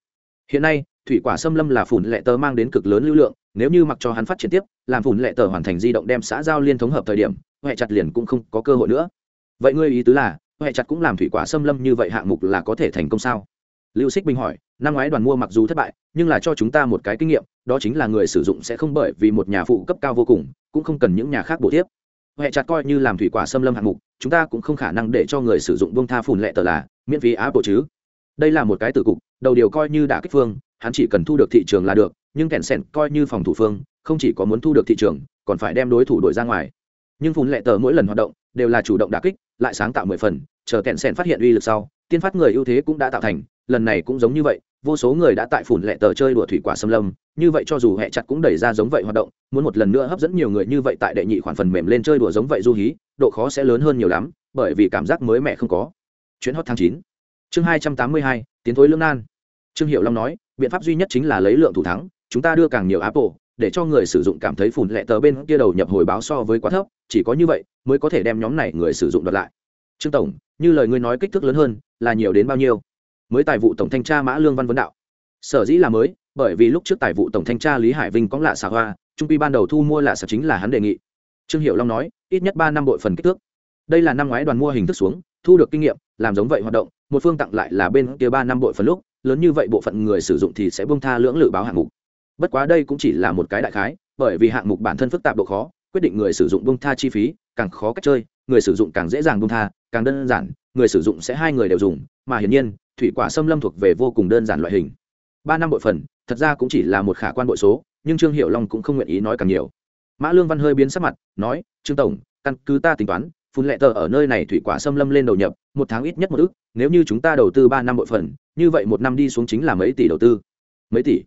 Hiện nay, thủy quả xâm lâm là phủn lệ tờ mang đến cực lớn lưu lượng, nếu như mặc cho hắn phát triển tiếp, làm phủn lệ tờ hoàn thành di động đem xã giao liên thống hợp thời điểm huệ chặt liền cũng không có cơ hội nữa. Vậy ngươi ý tứ là huệ chặt cũng làm thủy quả xâm lâm như vậy hạng mục là có thể thành công sao? Lưu xích bình hỏi, năm ngoái đoàn mua mặc dù thất bại, nhưng là cho chúng ta một cái kinh nghiệm, đó chính là người sử dụng sẽ không bởi vì một nhà phụ cấp cao vô cùng, cũng không cần những nhà khác bổ tiếp. Huệ chặt coi như làm thủy quả xâm lâm hạng mục, chúng ta cũng không khả năng để cho người sử dụng bông tha phùn lệ tờ là, miễn phí apple chứ. Đây là một cái từ cục, đầu điều coi như đã kích phương, hắn chỉ cần thu được thị trường là được, nhưng kẹn sẻn coi như phòng thủ phương, không chỉ có muốn thu được thị trường, còn phải đem đối thủ đổi ra ngoài nhưng phun lệ tờ mỗi lần hoạt động đều là chủ động đà kích, lại sáng tạo mười phần, chờ kẹn sèn phát hiện uy lực sau, tiên phát người ưu thế cũng đã tạo thành, lần này cũng giống như vậy, vô số người đã tại phủn lệ tờ chơi đùa thủy quả xâm lâm, như vậy cho dù hẹ chặt cũng đẩy ra giống vậy hoạt động, muốn một lần nữa hấp dẫn nhiều người như vậy tại đệ nhị khoản phần mềm lên chơi đùa giống vậy du hí, độ khó sẽ lớn hơn nhiều lắm, bởi vì cảm giác mới mẻ không có. Chuyến hot tháng chín. Chương hai trăm tám mươi hai, tiến thối lương nan. Trương hiệu long nói, biện pháp duy nhất chính là lấy lượng thủ thắng, chúng ta đưa càng nhiều apple để cho người sử dụng cảm thấy phùn lệ tờ bên kia đầu nhập hồi báo so với quá thấp, chỉ có như vậy mới có thể đem nhóm này người sử dụng đoạt lại. Trương tổng, như lời ngươi nói kích thước lớn hơn, là nhiều đến bao nhiêu? Mới tài vụ tổng thanh tra mã lương văn vấn đạo. Sở dĩ là mới, bởi vì lúc trước tài vụ tổng thanh tra lý hải vinh có lạ xà hoa, trung pi ban đầu thu mua lạ xà chính là hắn đề nghị. Trương hiệu long nói, ít nhất ba năm bội phần kích thước. Đây là năm ngoái đoàn mua hình thức xuống, thu được kinh nghiệm, làm giống vậy hoạt động, một phương tặng lại là bên kia ba năm bội phần lúc, lớn như vậy bộ phận người sử dụng thì sẽ bông tha lưỡng lự báo hạng mục bất quá đây cũng chỉ là một cái đại khái, bởi vì hạng mục bản thân phức tạp độ khó, quyết định người sử dụng bông tha chi phí, càng khó cách chơi, người sử dụng càng dễ dàng bông tha, càng đơn giản, người sử dụng sẽ hai người đều dùng, mà hiển nhiên, thủy quả xâm lâm thuộc về vô cùng đơn giản loại hình. Ba năm bội phần, thật ra cũng chỉ là một khả quan bội số, nhưng trương hiệu long cũng không nguyện ý nói càng nhiều. Mã lương văn hơi biến sắc mặt, nói, trương tổng, căn cứ ta tính toán, phun lệ tờ ở nơi này thủy quả xâm lâm lên đầu nhập, một tháng ít nhất một ước nếu như chúng ta đầu tư ba năm bội phần, như vậy một năm đi xuống chính là mấy tỷ đầu tư? Mấy tỷ?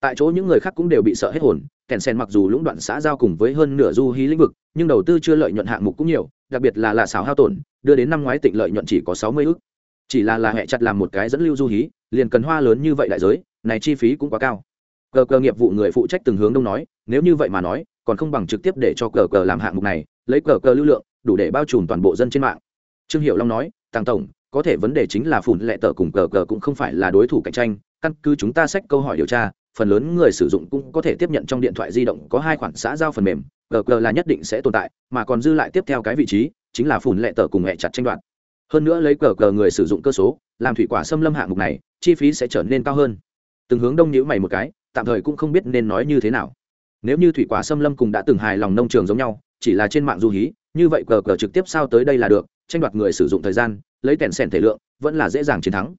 Tại chỗ những người khác cũng đều bị sợ hết hồn, kèn sen mặc dù lũng đoạn xã giao cùng với hơn nửa du hí lĩnh vực, nhưng đầu tư chưa lợi nhuận hạng mục cũng nhiều, đặc biệt là là xào hao tổn, đưa đến năm ngoái tịnh lợi nhuận chỉ có sáu mươi ước chỉ là là hệ chặt làm một cái dẫn lưu du hí, liền cần hoa lớn như vậy đại giới, này chi phí cũng quá cao. Cờ cờ nghiệp vụ người phụ trách từng hướng đông nói, nếu như vậy mà nói, còn không bằng trực tiếp để cho cờ cờ làm hạng mục này, lấy cờ cờ lưu lượng, đủ để bao trùm toàn bộ dân trên mạng. Trương hiệu long nói tăng tổng, có thể vấn đề chính là phủn lệ tờ cùng cờ cờ cũng không phải là đối thủ cạnh tranh, căn cứ chúng ta sách câu hỏi điều tra phần lớn người sử dụng cũng có thể tiếp nhận trong điện thoại di động có hai khoản xã giao phần mềm gg là nhất định sẽ tồn tại, mà còn dư lại tiếp theo cái vị trí, chính là phủn lệ tờ cùng hẹ chặt tranh đoạt. Hơn nữa lấy gg người sử dụng cơ số, làm thủy quả xâm lâm hạng mục này, chi phí sẽ trở nên cao hơn. Từng hướng đông nhữ mày một cái, tạm thời cũng không biết nên nói như thế nào. Nếu như thủy quả xâm lâm cùng đã từng hài lòng nông trường giống nhau, chỉ là trên mạng du hí, như vậy gg trực tiếp sao tới đây là được, tranh đoạt người sử dụng thời gian, lấy tèn sèn thể lượng, vẫn là dễ dàng chiến thắng.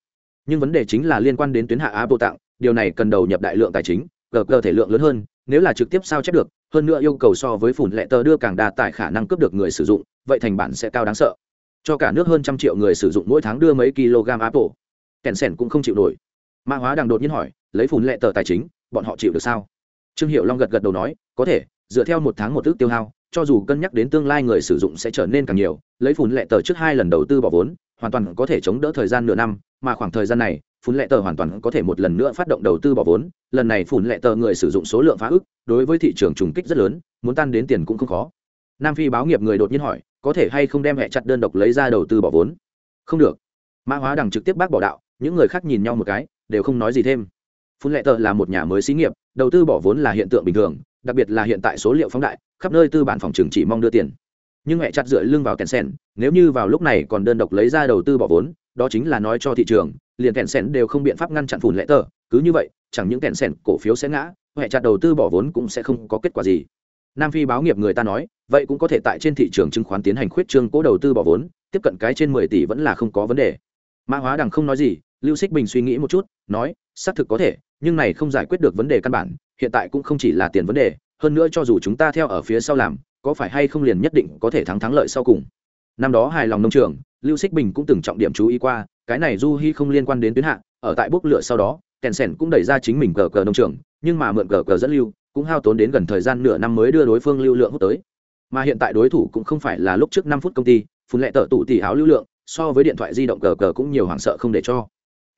Nhưng vấn đề chính là liên quan đến tuyến hạ á bộ tặng điều này cần đầu nhập đại lượng tài chính gờ gờ thể lượng lớn hơn, nếu là trực tiếp sao chép được, hơn nữa yêu cầu so với phủn lệ tờ đưa càng đa tài khả năng cướp được người sử dụng, vậy thành bản sẽ cao đáng sợ. Cho cả nước hơn trăm triệu người sử dụng mỗi tháng đưa mấy kg apple. Kèn sèn cũng không chịu nổi. Mã hóa đang đột nhiên hỏi, lấy phủn lệ tờ tài chính, bọn họ chịu được sao? Trương hiệu long gật gật đầu nói, có thể, dựa theo một tháng một ước tiêu hao, cho dù cân nhắc đến tương lai người sử dụng sẽ trở nên càng nhiều, lấy phủn lệ tờ trước hai lần đầu tư bỏ vốn, hoàn toàn có thể chống đỡ thời gian nửa năm, mà khoảng thời gian này phun lệ tờ hoàn toàn có thể một lần nữa phát động đầu tư bỏ vốn. Lần này phun lệ tờ người sử dụng số lượng phá ức, đối với thị trường trùng kích rất lớn, muốn tan đến tiền cũng không khó. Nam phi báo nghiệp người đột nhiên hỏi, có thể hay không đem hẹ chặt đơn độc lấy ra đầu tư bỏ vốn? Không được. Mã hóa đằng trực tiếp bác bỏ đạo, những người khác nhìn nhau một cái, đều không nói gì thêm. Phun lệ tờ là một nhà mới xí nghiệp, đầu tư bỏ vốn là hiện tượng bình thường, đặc biệt là hiện tại số liệu phóng đại, khắp nơi tư bản phòng trường chỉ mong đưa tiền. Nhưng hẹ chặt dựa lưng vào kèn sen nếu như vào lúc này còn đơn độc lấy ra đầu tư bỏ vốn, đó chính là nói cho thị trường liền kẹn sẻn đều không biện pháp ngăn chặn phủn lệ tờ, cứ như vậy, chẳng những kẹn sẻn cổ phiếu sẽ ngã huệ chặt đầu tư bỏ vốn cũng sẽ không có kết quả gì. Nam phi báo nghiệp người ta nói, vậy cũng có thể tại trên thị trường chứng khoán tiến hành khuyết trương cố đầu tư bỏ vốn, tiếp cận cái trên mười tỷ vẫn là không có vấn đề. Mã hóa đằng không nói gì, lưu xích bình suy nghĩ một chút, nói, xác thực có thể, nhưng này không giải quyết được vấn đề căn bản, hiện tại cũng không chỉ là tiền vấn đề, hơn nữa cho dù chúng ta theo ở phía sau làm, có phải hay không liền nhất định có thể thắng thắng lợi sau cùng. Năm đó hài lòng nông trường lưu xích bình cũng từng trọng điểm chú ý qua, cái này du hy không liên quan đến tuyến hạ, ở tại bốc lửa sau đó, kèn sèn cũng đẩy ra chính mình cờ cờ nông trường, nhưng mà mượn cờ cờ dẫn lưu, cũng hao tốn đến gần thời gian nửa năm mới đưa đối phương lưu lượng hút tới. Mà hiện tại đối thủ cũng không phải là lúc trước năm phút công ty, phun lệ tờ tụ tỷ áo lưu lượng, so với điện thoại di động cờ cờ cũng nhiều hoảng sợ không để cho.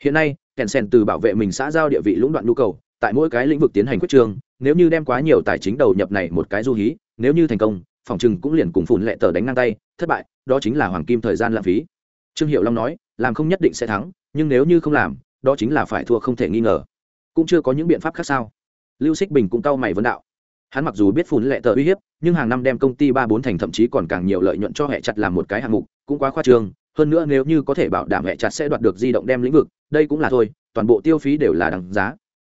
Hiện nay, kèn sèn từ bảo vệ mình xã giao địa vị lũng đoạn nhu cầu, tại mỗi cái lĩnh vực tiến hành quyết trường, nếu như đem quá nhiều tài chính đầu nhập này một cái du hí nếu như thành công, phòng chừng cũng liền cùng phun lệ tờ đánh ngang tay, thất bại đó chính là hoàng kim thời gian lãng phí. Trương hiệu long nói, làm không nhất định sẽ thắng, nhưng nếu như không làm, đó chính là phải thua không thể nghi ngờ. Cũng chưa có những biện pháp khác sao? Lưu xích bình cũng cau mày vấn đạo. Hắn mặc dù biết phun lệ tờ uy hiếp, nhưng hàng năm đem công ty ba bốn thành thậm chí còn càng nhiều lợi nhuận cho hệ chặt làm một cái hạng mục, cũng quá khoa trương. Hơn nữa nếu như có thể bảo đảm hệ chặt sẽ đoạt được di động đem lĩnh vực, đây cũng là thôi, toàn bộ tiêu phí đều là đằng giá.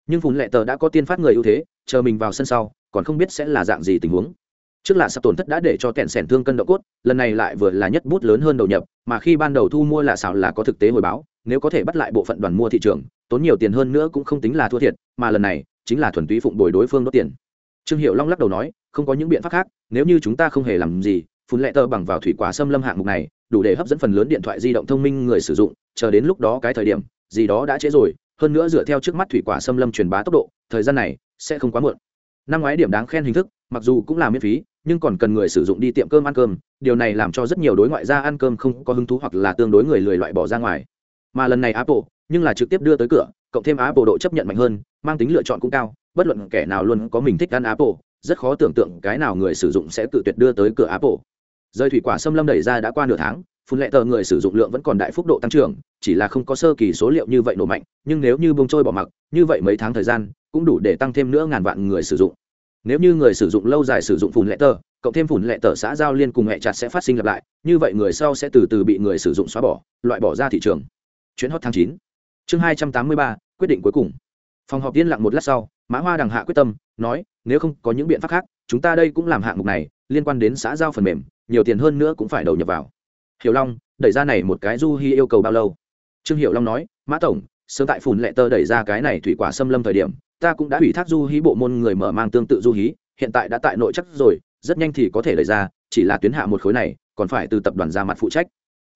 Nhưng phun lệ tờ đã có tiên phát người ưu thế, chờ mình vào sân sau, còn không biết sẽ là dạng gì tình huống trước là sập tổn thất đã để cho kẹn sẻn thương cân độ cốt, lần này lại vừa là nhất bút lớn hơn đầu nhập, mà khi ban đầu thu mua là xảo là có thực tế hồi báo, nếu có thể bắt lại bộ phận đoàn mua thị trường, tốn nhiều tiền hơn nữa cũng không tính là thua thiệt, mà lần này, chính là thuần túy phụng bồi đối phương đốt tiền. Trương hiệu long lắc đầu nói, không có những biện pháp khác, nếu như chúng ta không hề làm gì, phun lệ tơ bằng vào thủy quả xâm lâm hạng mục này, đủ để hấp dẫn phần lớn điện thoại di động thông minh người sử dụng, chờ đến lúc đó cái thời điểm, gì đó đã trễ rồi, hơn nữa dựa theo trước mắt thủy quả xâm lâm truyền bá tốc độ, thời gian này sẽ không quá muộn. Năm ngoái điểm đáng khen hình thức mặc dù cũng là miễn phí, nhưng còn cần người sử dụng đi tiệm cơm ăn cơm, điều này làm cho rất nhiều đối ngoại ra ăn cơm không có hứng thú hoặc là tương đối người lười loại bỏ ra ngoài. Mà lần này apple, nhưng là trực tiếp đưa tới cửa, cộng thêm apple độ chấp nhận mạnh hơn, mang tính lựa chọn cũng cao, bất luận kẻ nào luôn có mình thích ăn apple, rất khó tưởng tượng cái nào người sử dụng sẽ tự tuyệt đưa tới cửa apple. Rơi thủy quả xâm lâm đẩy ra đã qua nửa tháng, phun lệ tờ người sử dụng lượng vẫn còn đại phúc độ tăng trưởng, chỉ là không có sơ kỳ số liệu như vậy nổ mạnh, nhưng nếu như bông trôi bỏ mặc, như vậy mấy tháng thời gian, cũng đủ để tăng thêm nữa ngàn vạn người sử dụng nếu như người sử dụng lâu dài sử dụng phùn lệ tờ, cộng thêm phùn lệ tờ xã giao liên cùng hệ chặt sẽ phát sinh lặp lại, như vậy người sau sẽ từ từ bị người sử dụng xóa bỏ, loại bỏ ra thị trường. Chuyến hot tháng chín. Chương hai trăm tám mươi ba, quyết định cuối cùng. Phòng họp yên lặng một lát sau, mã hoa đằng hạ quyết tâm, nói, nếu không có những biện pháp khác, chúng ta đây cũng làm hạng mục này, liên quan đến xã giao phần mềm, nhiều tiền hơn nữa cũng phải đầu nhập vào. Hiểu long, đẩy ra này một cái du hi yêu cầu bao lâu? Trương hiểu long nói, mã tổng, sớm tại phùn lệ tơ đẩy ra cái này thủy quả xâm lâm thời điểm ta cũng đã ủy thác du hí bộ môn người mở mang tương tự du hí, hiện tại đã tại nội chắc rồi, rất nhanh thì có thể lấy ra, chỉ là tuyến hạ một khối này, còn phải từ tập đoàn ra mặt phụ trách.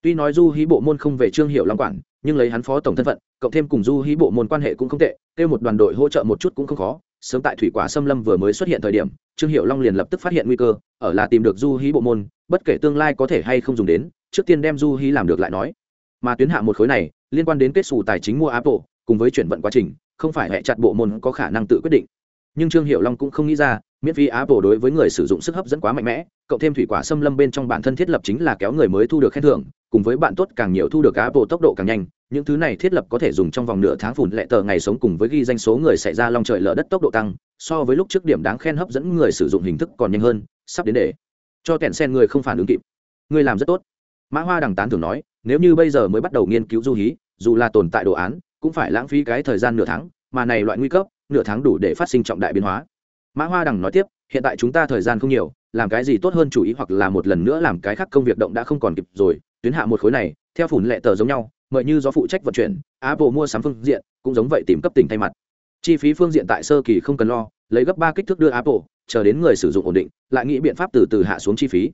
Tuy nói du hí bộ môn không về trương hiệu long quản, nhưng lấy hắn phó tổng thân phận, cộng thêm cùng du hí bộ môn quan hệ cũng không tệ, kêu một đoàn đội hỗ trợ một chút cũng không khó. Sớm tại thủy quả xâm lâm vừa mới xuất hiện thời điểm, trương hiệu long liền lập tức phát hiện nguy cơ, ở là tìm được du hí bộ môn, bất kể tương lai có thể hay không dùng đến, trước tiên đem du hí làm được lại nói. Mà tuyến hạ một khối này, liên quan đến kết xù tài chính mua apple, cùng với chuyển vận quá trình không phải hệ chặt bộ môn có khả năng tự quyết định. Nhưng trương hiệu long cũng không nghĩ ra, miễn phí apple đối với người sử dụng sức hấp dẫn quá mạnh mẽ, cộng thêm thủy quả xâm lâm bên trong bản thân thiết lập chính là kéo người mới thu được khen thưởng, cùng với bạn tốt càng nhiều thu được apple tốc độ càng nhanh, những thứ này thiết lập có thể dùng trong vòng nửa tháng phủn lệ tờ ngày sống cùng với ghi danh số người xảy ra long trời lở đất tốc độ tăng, so với lúc trước điểm đáng khen hấp dẫn người sử dụng hình thức còn nhanh hơn, sắp đến để cho kẹn sen người không phản ứng kịp. Người làm rất tốt. Mã hoa đằng tán thường nói, nếu như bây giờ mới bắt đầu nghiên cứu du hí, dù là tồn tại đồ án cũng phải lãng phí cái thời gian nửa tháng, mà này loại nguy cấp, nửa tháng đủ để phát sinh trọng đại biến hóa. Mã hoa đằng nói tiếp, hiện tại chúng ta thời gian không nhiều, làm cái gì tốt hơn chủ ý hoặc là một lần nữa làm cái khác công việc động đã không còn kịp rồi, tuyến hạ một khối này, theo phủn lệ tờ giống nhau, mời như do phụ trách vận chuyển, apple mua sắm phương diện, cũng giống vậy tìm cấp tỉnh thay mặt. Chi phí phương diện tại sơ kỳ không cần lo, lấy gấp ba kích thước đưa apple, chờ đến người sử dụng ổn định, lại nghĩ biện pháp từ từ hạ xuống chi phí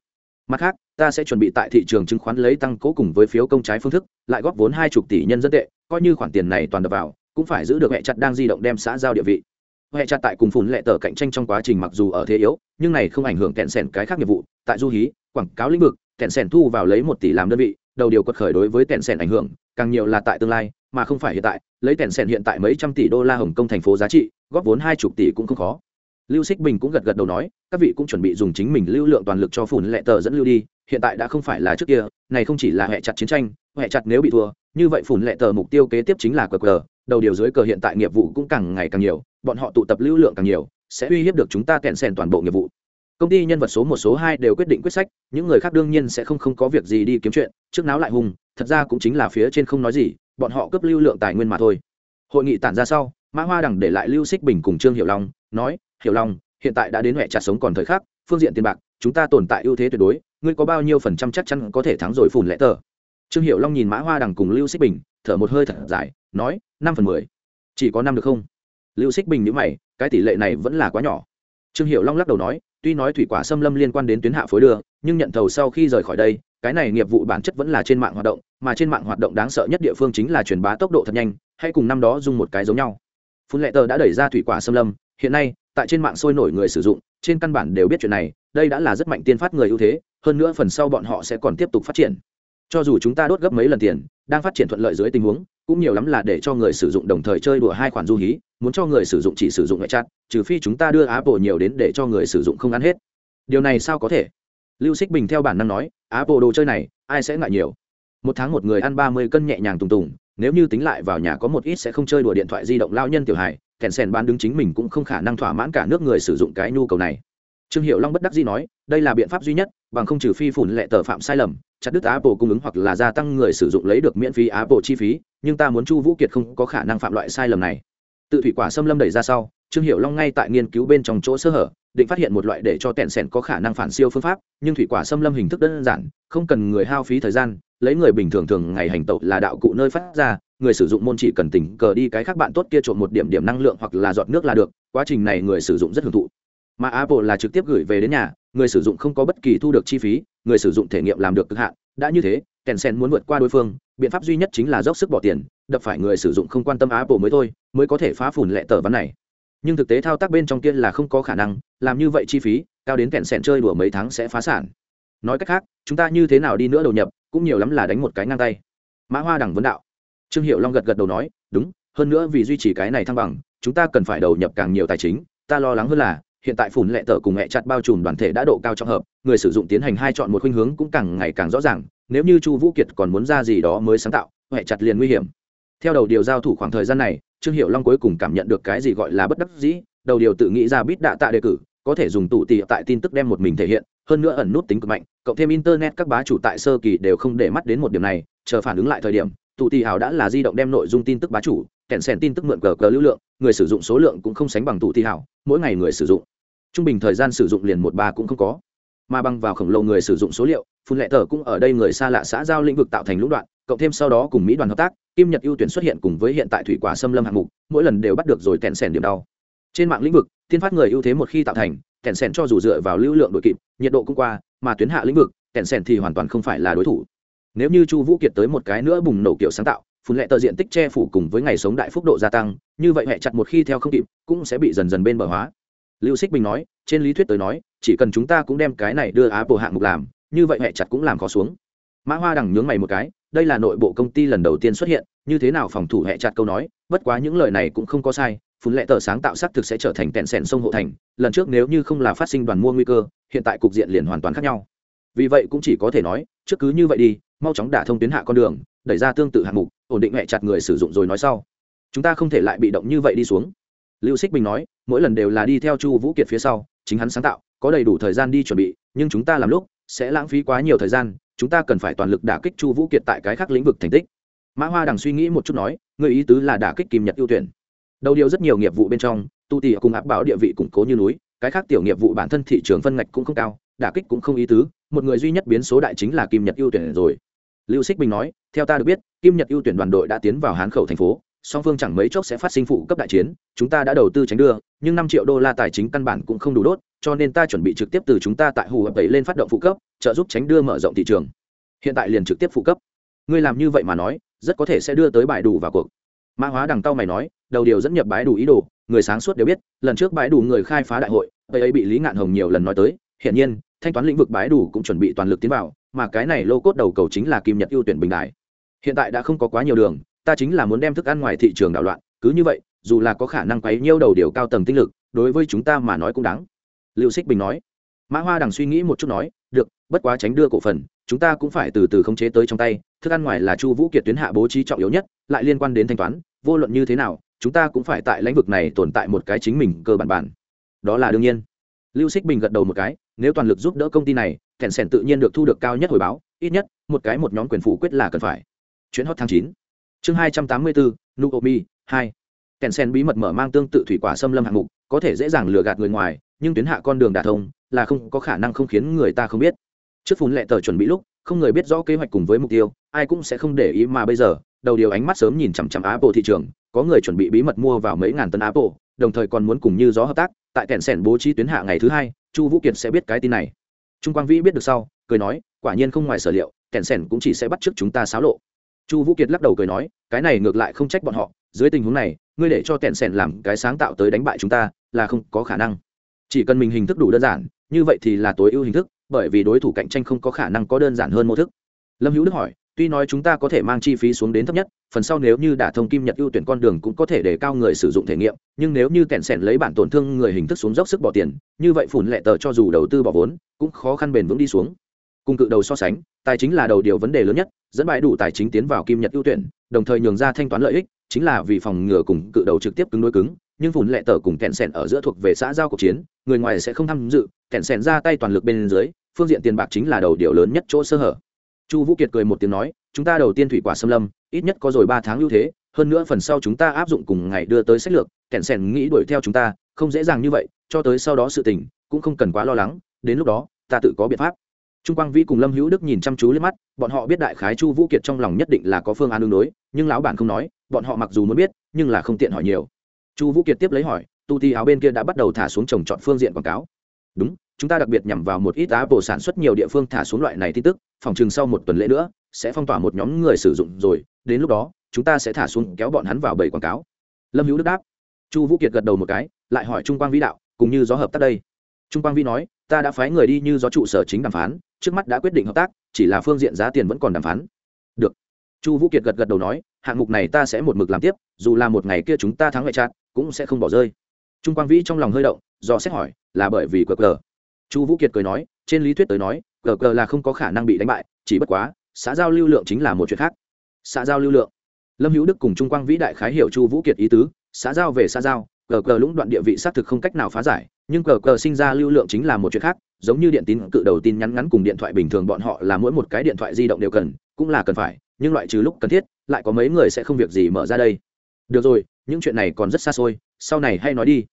mặt khác, ta sẽ chuẩn bị tại thị trường chứng khoán lấy tăng cố cùng với phiếu công trái phương thức, lại góp vốn hai chục tỷ nhân dân tệ, coi như khoản tiền này toàn đập vào, cũng phải giữ được hệ chặt đang di động đem xã giao địa vị. Hệ chặt tại cùng phùn lệ tờ cạnh tranh trong quá trình mặc dù ở thế yếu, nhưng này không ảnh hưởng kẹn sẻn cái khác nghiệp vụ, tại du hí, quảng cáo lĩnh vực, kẹn sẻn thu vào lấy một tỷ làm đơn vị, đầu điều quật khởi đối với kẹn sẻn ảnh hưởng, càng nhiều là tại tương lai, mà không phải hiện tại, lấy kẹn sẻn hiện tại mấy trăm tỷ đô la hồng kông thành phố giá trị, góp vốn hai chục tỷ cũng không khó lưu xích bình cũng gật gật đầu nói, các vị cũng chuẩn bị dùng chính mình lưu lượng toàn lực cho phùn lệ tờ dẫn lưu đi, hiện tại đã không phải là trước kia, này không chỉ là hệ chặt chiến tranh hệ chặt nếu bị thua, như vậy phùn lệ tờ mục tiêu kế tiếp chính là cờ cờ, đầu điều dưới cờ hiện tại nghiệp vụ cũng càng ngày càng nhiều, bọn họ tụ tập lưu lượng càng nhiều, sẽ uy hiếp được chúng ta kẹn sèn toàn bộ nghiệp vụ. Công ty nhân vật số một, số hai đều quyết định quyết sách, những người khác đương nhiên sẽ không không có việc gì đi kiếm chuyện, trước náo lại hùng, thật ra cũng chính là phía trên không nói gì, bọn họ cướp lưu lượng tài nguyên mà thôi. Hội nghị tản ra sau, mã hoa đằng để lại lưu xích bình cùng trương hiểu long, nói hiểu long, hiện tại đã đến huệ chặt sống còn thời khắc, phương diện tiền bạc, chúng ta tồn tại ưu thế tuyệt đối, ngươi có bao nhiêu phần trăm chắc chắn có thể thắng rồi phùn lẽ tờ? Trương hiệu long nhìn mã hoa đằng cùng lưu xích bình, thở một hơi thật dài, nói, năm phần mười. Chỉ có năm được không? Lưu xích bình nhữ mày, cái tỷ lệ này vẫn là quá nhỏ. Trương hiệu long lắc đầu nói, tuy nói thủy quả xâm lâm liên quan đến tuyến hạ phối đưa, nhưng nhận thầu sau khi rời khỏi đây, cái này nghiệp vụ bản chất vẫn là trên mạng hoạt động, mà trên mạng hoạt động đáng sợ nhất địa phương chính là truyền bá tốc độ thật nhanh hay cùng năm đó dùng một cái giống nhau. Phun lệ tờ đã đẩy ra thủy quả xâm lâm, hiện nay tại trên mạng sôi nổi người sử dụng, trên căn bản đều biết chuyện này, đây đã là rất mạnh tiên phát người ưu thế, hơn nữa phần sau bọn họ sẽ còn tiếp tục phát triển. Cho dù chúng ta đốt gấp mấy lần tiền, đang phát triển thuận lợi dưới tình huống, cũng nhiều lắm là để cho người sử dụng đồng thời chơi đùa hai khoản du hí, muốn cho người sử dụng chỉ sử dụng ngoại chat, trừ phi chúng ta đưa apple nhiều đến để cho người sử dụng không ăn hết. Điều này sao có thể? Lưu xích bình theo bản năng nói, apple đồ chơi này, ai sẽ ngại nhiều? Một tháng một người ăn ba mươi cân nhẹ nhàng tùng tùng, nếu như tính lại vào nhà có một ít sẽ không chơi đùa điện thoại di động lao nhân tiểu hài kèn sen bán đứng chính mình cũng không khả năng thỏa mãn cả nước người sử dụng cái nhu cầu này. Trương hiệu long bất đắc dĩ nói, đây là biện pháp duy nhất, bằng không trừ phi phủn lệ tờ phạm sai lầm, chặt đứt apple cung ứng hoặc là gia tăng người sử dụng lấy được miễn phí apple chi phí, nhưng ta muốn chu vũ kiệt không có khả năng phạm loại sai lầm này. Tự thủy quả xâm lâm đẩy ra sau, trương hiệu long ngay tại nghiên cứu bên trong chỗ sơ hở, định phát hiện một loại để cho tẹn sẻn có khả năng phản siêu phương pháp, nhưng thủy quả xâm lâm hình thức đơn giản, không cần người hao phí thời gian, lấy người bình thường thường ngày hành tẩu là đạo cụ nơi phát ra người sử dụng môn chỉ cần tỉnh cờ đi cái khác bạn tốt kia trộn một điểm điểm năng lượng hoặc là giọt nước là được, quá trình này người sử dụng rất hưởng thụ. Mà apple là trực tiếp gửi về đến nhà, người sử dụng không có bất kỳ thu được chi phí, người sử dụng thể nghiệm làm được cực hạn, đã như thế kèn sen muốn vượt qua đối phương, biện pháp duy nhất chính là dốc sức bỏ tiền, đập phải người sử dụng không quan tâm apple mới thôi, mới có thể phá phủn lệ tờ ván này. Nhưng thực tế thao tác bên trong kia là không có khả năng, làm như vậy chi phí, cao đến kèn sen chơi đùa mấy tháng sẽ phá sản. Nói cách khác, chúng ta như thế nào đi nữa đầu nhập, cũng nhiều lắm là đánh một cái ngang tay. Mã hoa đẳng vấn đạo trương hiệu long gật gật đầu nói, đúng, hơn nữa vì duy trì cái này thăng bằng, chúng ta cần phải đầu nhập càng nhiều tài chính. Ta lo lắng hơn là, hiện tại phủn lệ tờ cùng mẹ chặt bao trùm đoàn thể đã độ cao trong hợp, người sử dụng tiến hành hai chọn một khuynh hướng cũng càng ngày càng rõ ràng. Nếu như chu vũ kiệt còn muốn ra gì đó mới sáng tạo, mẹ chặt liền nguy hiểm. Theo đầu điều giao thủ khoảng thời gian này, trương hiệu long cuối cùng cảm nhận được cái gì gọi là bất đắc dĩ, đầu điều tự nghĩ ra bít đạ tạ đề cử, có thể dùng tụ tị tại tin tức đem một mình thể hiện, hơn nữa ẩn nút tính cực mạnh, cộng thêm internet các bá chủ tại sơ kỳ đều không để mắt đến một điểm này, chờ phản ứng lại thời điểm tụ tị hào đã là di động đem nội dung tin tức bá chủ, kèn sèn tin tức mượn cờ cờ lưu lượng, người sử dụng số lượng cũng không sánh bằng tụ tị hào, mỗi ngày người sử dụng. Trung bình thời gian sử dụng liền một ba cũng không có. Mà bằng vào khổng lồ người sử dụng số liệu, phun lệ tờ cũng ở đây người xa lạ xã giao lĩnh vực tạo thành lũng đoạn, cộng thêm sau đó cùng mỹ đoàn hợp tác, kim nhật ưu tuyển xuất hiện cùng với hiện tại thủy quả xâm lâm hạng mục, mỗi lần đều bắt được rồi kèn sèn điểm đau. Trên mạng lĩnh vực tiên phát người ưu thế một khi tạo thành, kèn sèn cho dù dựa vào lưu lượng đội kịp, nhiệt độ cũng qua, mà tuyến hạ lĩnh vực, kèn sèn thì hoàn toàn không phải là đối thủ nếu như chu vũ kiệt tới một cái nữa bùng nổ kiểu sáng tạo, phun lệ tờ diện tích che phủ cùng với ngày sống đại phúc độ gia tăng, như vậy hệ chặt một khi theo không kịp, cũng sẽ bị dần dần bên bờ hóa. Lưu xích bình nói, trên lý thuyết tới nói, chỉ cần chúng ta cũng đem cái này đưa apple hạng mục làm, như vậy hệ chặt cũng làm khó xuống. Mã hoa đằng nhướng mày một cái, đây là nội bộ công ty lần đầu tiên xuất hiện, như thế nào phòng thủ hệ chặt câu nói, bất quá những lời này cũng không có sai, phun lệ tờ sáng tạo xác thực sẽ trở thành tẹn sẻn sông hộ thành, lần trước nếu như không là phát sinh đoàn mua nguy cơ, hiện tại cục diện liền hoàn toàn khác nhau. Vì vậy cũng chỉ có thể nói, trước cứ như vậy đi mau chóng đả thông tuyến hạ con đường, đẩy ra tương tự hạng mục, ổn định hệ chặt người sử dụng rồi nói sau. Chúng ta không thể lại bị động như vậy đi xuống. Lưu xích bình nói, mỗi lần đều là đi theo chu vũ kiệt phía sau, chính hắn sáng tạo, có đầy đủ thời gian đi chuẩn bị, nhưng chúng ta làm lúc, sẽ lãng phí quá nhiều thời gian, chúng ta cần phải toàn lực đả kích chu vũ kiệt tại cái khác lĩnh vực thành tích. Mã hoa đằng suy nghĩ một chút nói, người ý tứ là đả kích kim nhật ưu tuyển. Đầu điều rất nhiều nghiệp vụ bên trong, tu tỉ cùng áp bảo địa vị củng cố như núi, cái khác tiểu nghiệp vụ bản thân thị trường phân ngạch cũng không cao, đả kích cũng không ý tứ, một người duy nhất biến số đại chính là kim nhật ưu tuyển rồi lưu xích bình nói, theo ta được biết, kim nhật ưu tuyển đoàn đội đã tiến vào hán khẩu thành phố, song phương chẳng mấy chốc sẽ phát sinh phụ cấp đại chiến, chúng ta đã đầu tư tránh đưa, nhưng năm triệu đô la tài chính căn bản cũng không đủ đốt, cho nên ta chuẩn bị trực tiếp từ chúng ta tại hù hợp tẩy lên phát động phụ cấp, trợ giúp tránh đưa mở rộng thị trường. Hiện tại liền trực tiếp phụ cấp. Ngươi làm như vậy mà nói, rất có thể sẽ đưa tới bài đủ vào cuộc. Mã hóa đằng tao mày nói, đầu điều dẫn nhập bãi đủ ý đồ, người sáng suốt đều biết, lần trước bãi đủ người khai phá đại hội ấy ấy bị lý ngạn hồng nhiều lần nói tới, hiển nhiên, thanh toán lĩnh vực bãi đủ cũng chuẩn bị toàn lực tiến vào mà cái này lô cốt đầu cầu chính là kim nhật ưu tuyển bình đại. Hiện tại đã không có quá nhiều đường, ta chính là muốn đem thức ăn ngoài thị trường đảo loạn, cứ như vậy, dù là có khả năng quấy nhiêu đầu điều cao tầng tinh lực, đối với chúng ta mà nói cũng đáng. Lưu xích bình nói. Mã hoa đằng suy nghĩ một chút nói, được, bất quá tránh đưa cổ phần, chúng ta cũng phải từ từ khống chế tới trong tay, thức ăn ngoài là chu vũ kiệt tuyến hạ bố trí trọng yếu nhất, lại liên quan đến thanh toán, vô luận như thế nào, chúng ta cũng phải tại lĩnh vực này tồn tại một cái chính mình cơ bản bản. Đó là đương nhiên lưu xích bình gật đầu một cái, nếu toàn lực giúp đỡ công ty này, kèn Sẻn tự nhiên được thu được cao nhất hồi báo, ít nhất, một cái một nhóm quyền phủ quyết là cần phải. Chuyến hot tháng chín. Chương hai trăm tám mươi bốn nuomi hai. Kèn Sẻn bí mật mở mang tương tự thủy quả xâm lâm hạng mục, có thể dễ dàng lừa gạt người ngoài, nhưng tuyến hạ con đường đả thông, là không có khả năng không khiến người ta không biết. Trước phun lệ tờ chuẩn bị lúc, không người biết rõ kế hoạch cùng với mục tiêu, ai cũng sẽ không để ý mà bây giờ, đầu điều ánh mắt sớm nhìn chằm chằm apple thị trường, có người chuẩn bị bí mật mua vào mấy ngàn tấn apple đồng thời còn muốn cùng như gió hợp tác, tại kẹn sẻn bố trí tuyến hạ ngày thứ hai, chu vũ kiệt sẽ biết cái tin này. Trung quang vĩ biết được sau, cười nói, quả nhiên không ngoài sở liệu, kẹn sẻn cũng chỉ sẽ bắt trước chúng ta xáo lộ. Chu vũ kiệt lắc đầu cười nói, cái này ngược lại không trách bọn họ, dưới tình huống này, ngươi để cho kẹn sẻn làm cái sáng tạo tới đánh bại chúng ta, là không có khả năng. Chỉ cần mình hình thức đủ đơn giản, như vậy thì là tối ưu hình thức, bởi vì đối thủ cạnh tranh không có khả năng có đơn giản hơn mô thức. Lâm hữu đức hỏi tuy nói chúng ta có thể mang chi phí xuống đến thấp nhất, phần sau nếu như đả thông kim nhật ưu tuyển con đường cũng có thể để cao người sử dụng thể nghiệm, nhưng nếu như kẹn sẻn lấy bản tổn thương người hình thức xuống dốc sức bỏ tiền, như vậy phủn lệ tờ cho dù đầu tư bỏ vốn, cũng khó khăn bền vững đi xuống. Cùng cự đầu so sánh, tài chính là đầu điều vấn đề lớn nhất, dẫn bãi đủ tài chính tiến vào kim nhật ưu tuyển, đồng thời nhường ra thanh toán lợi ích, chính là vì phòng ngừa cùng cự đầu trực tiếp cứng đối cứng, nhưng phủn lệ tờ cùng kẹn sẻn ở giữa thuộc về xã giao cuộc chiến, người ngoài sẽ không tham dự, kẹn sẻn ra tay toàn lực bên dưới, phương diện tiền bạc chính là đầu điều lớn nhất chỗ sơ hở chu vũ kiệt cười một tiếng nói, chúng ta đầu tiên thủy quả xâm lâm, ít nhất có rồi ba tháng ưu thế, hơn nữa phần sau chúng ta áp dụng cùng ngày đưa tới sách lược, kẻn sẻn nghĩ đuổi theo chúng ta, không dễ dàng như vậy, cho tới sau đó sự tình, cũng không cần quá lo lắng, đến lúc đó, ta tự có biện pháp. Trung quang vĩ cùng lâm hữu đức nhìn chăm chú lên mắt, bọn họ biết đại khái chu vũ kiệt trong lòng nhất định là có phương án đương đối, nhưng lão bản không nói, bọn họ mặc dù muốn biết, nhưng là không tiện hỏi nhiều. Chu vũ kiệt tiếp lấy hỏi, tu ti áo bên kia đã bắt đầu thả xuống trồng trọt phương diện quảng cáo. Đúng chúng ta đặc biệt nhằm vào một ít Apple sản xuất nhiều địa phương thả xuống loại này tin tức, phòng trường sau một tuần lễ nữa, sẽ phong tỏa một nhóm người sử dụng rồi, đến lúc đó, chúng ta sẽ thả xuống kéo bọn hắn vào bảy quảng cáo. Lâm hữu đức đáp. Chu vũ kiệt gật đầu một cái, lại hỏi trung quang vĩ đạo, cùng như gió hợp tác đây? Trung quang vĩ nói, ta đã phái người đi như gió trụ sở chính đàm phán, trước mắt đã quyết định hợp tác, chỉ là phương diện giá tiền vẫn còn đàm phán. Được. Chu vũ kiệt gật gật đầu nói, hạng mục này ta sẽ một mực làm tiếp, dù là một ngày kia chúng ta thắng ngoại trát cũng sẽ không bỏ rơi. Trung quang vĩ trong lòng hơi động, do xét hỏi, là bởi vì cờ cờ chu vũ kiệt cười nói, trên lý thuyết tới nói, cờ cờ là không có khả năng bị đánh bại, chỉ bất quá, xã giao lưu lượng chính là một chuyện khác. Xã giao lưu lượng. Lâm hữu đức cùng trung quang vĩ đại khái hiểu chu vũ kiệt ý tứ, xã giao về xã giao, cờ cờ lũng đoạn địa vị xác thực không cách nào phá giải, nhưng cờ cờ sinh ra lưu lượng chính là một chuyện khác, giống như điện tín, cự đầu tin nhắn ngắn cùng điện thoại bình thường bọn họ là mỗi một cái điện thoại di động đều cần, cũng là cần phải, nhưng loại trừ lúc cần thiết, lại có mấy người sẽ không việc gì mở ra đây. Được rồi, những chuyện này còn rất xa xôi, sau này hay nói đi.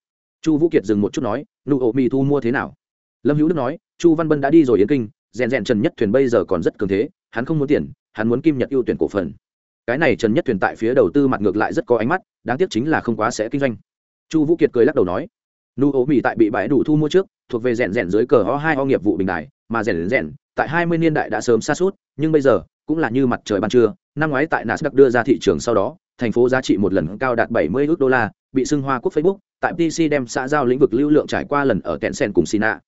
Chu vũ kiệt dừng một chút nói, nụ ổ mì thu mua thế nào? Lâm hữu đức nói, chu văn bân đã đi rồi yến kinh, rèn rèn trần nhất thuyền bây giờ còn rất cường thế, hắn không muốn tiền, hắn muốn kim nhật ưu tuyển cổ phần. Cái này trần nhất thuyền tại phía đầu tư mặt ngược lại rất có ánh mắt, đáng tiếc chính là không quá sẽ kinh doanh. Chu vũ kiệt cười lắc đầu nói, nu ố mỹ tại bị bãi đủ thu mua trước, thuộc về rèn rèn dưới cờ ho hai ho nghiệp vụ bình đại, mà rèn rèn, tại hai mươi niên đại đã sớm xa suốt nhưng bây giờ, cũng là như mặt trời ban trưa, năm ngoái tại nasdaq đưa ra thị trường sau đó, thành phố giá trị một lần cao đạt 70 ước đô la, bị xưng hoa quốc facebook, tại pc đem xã giao lĩnh vực lưu lượng trải qua lần ở kẹn sen cùng sina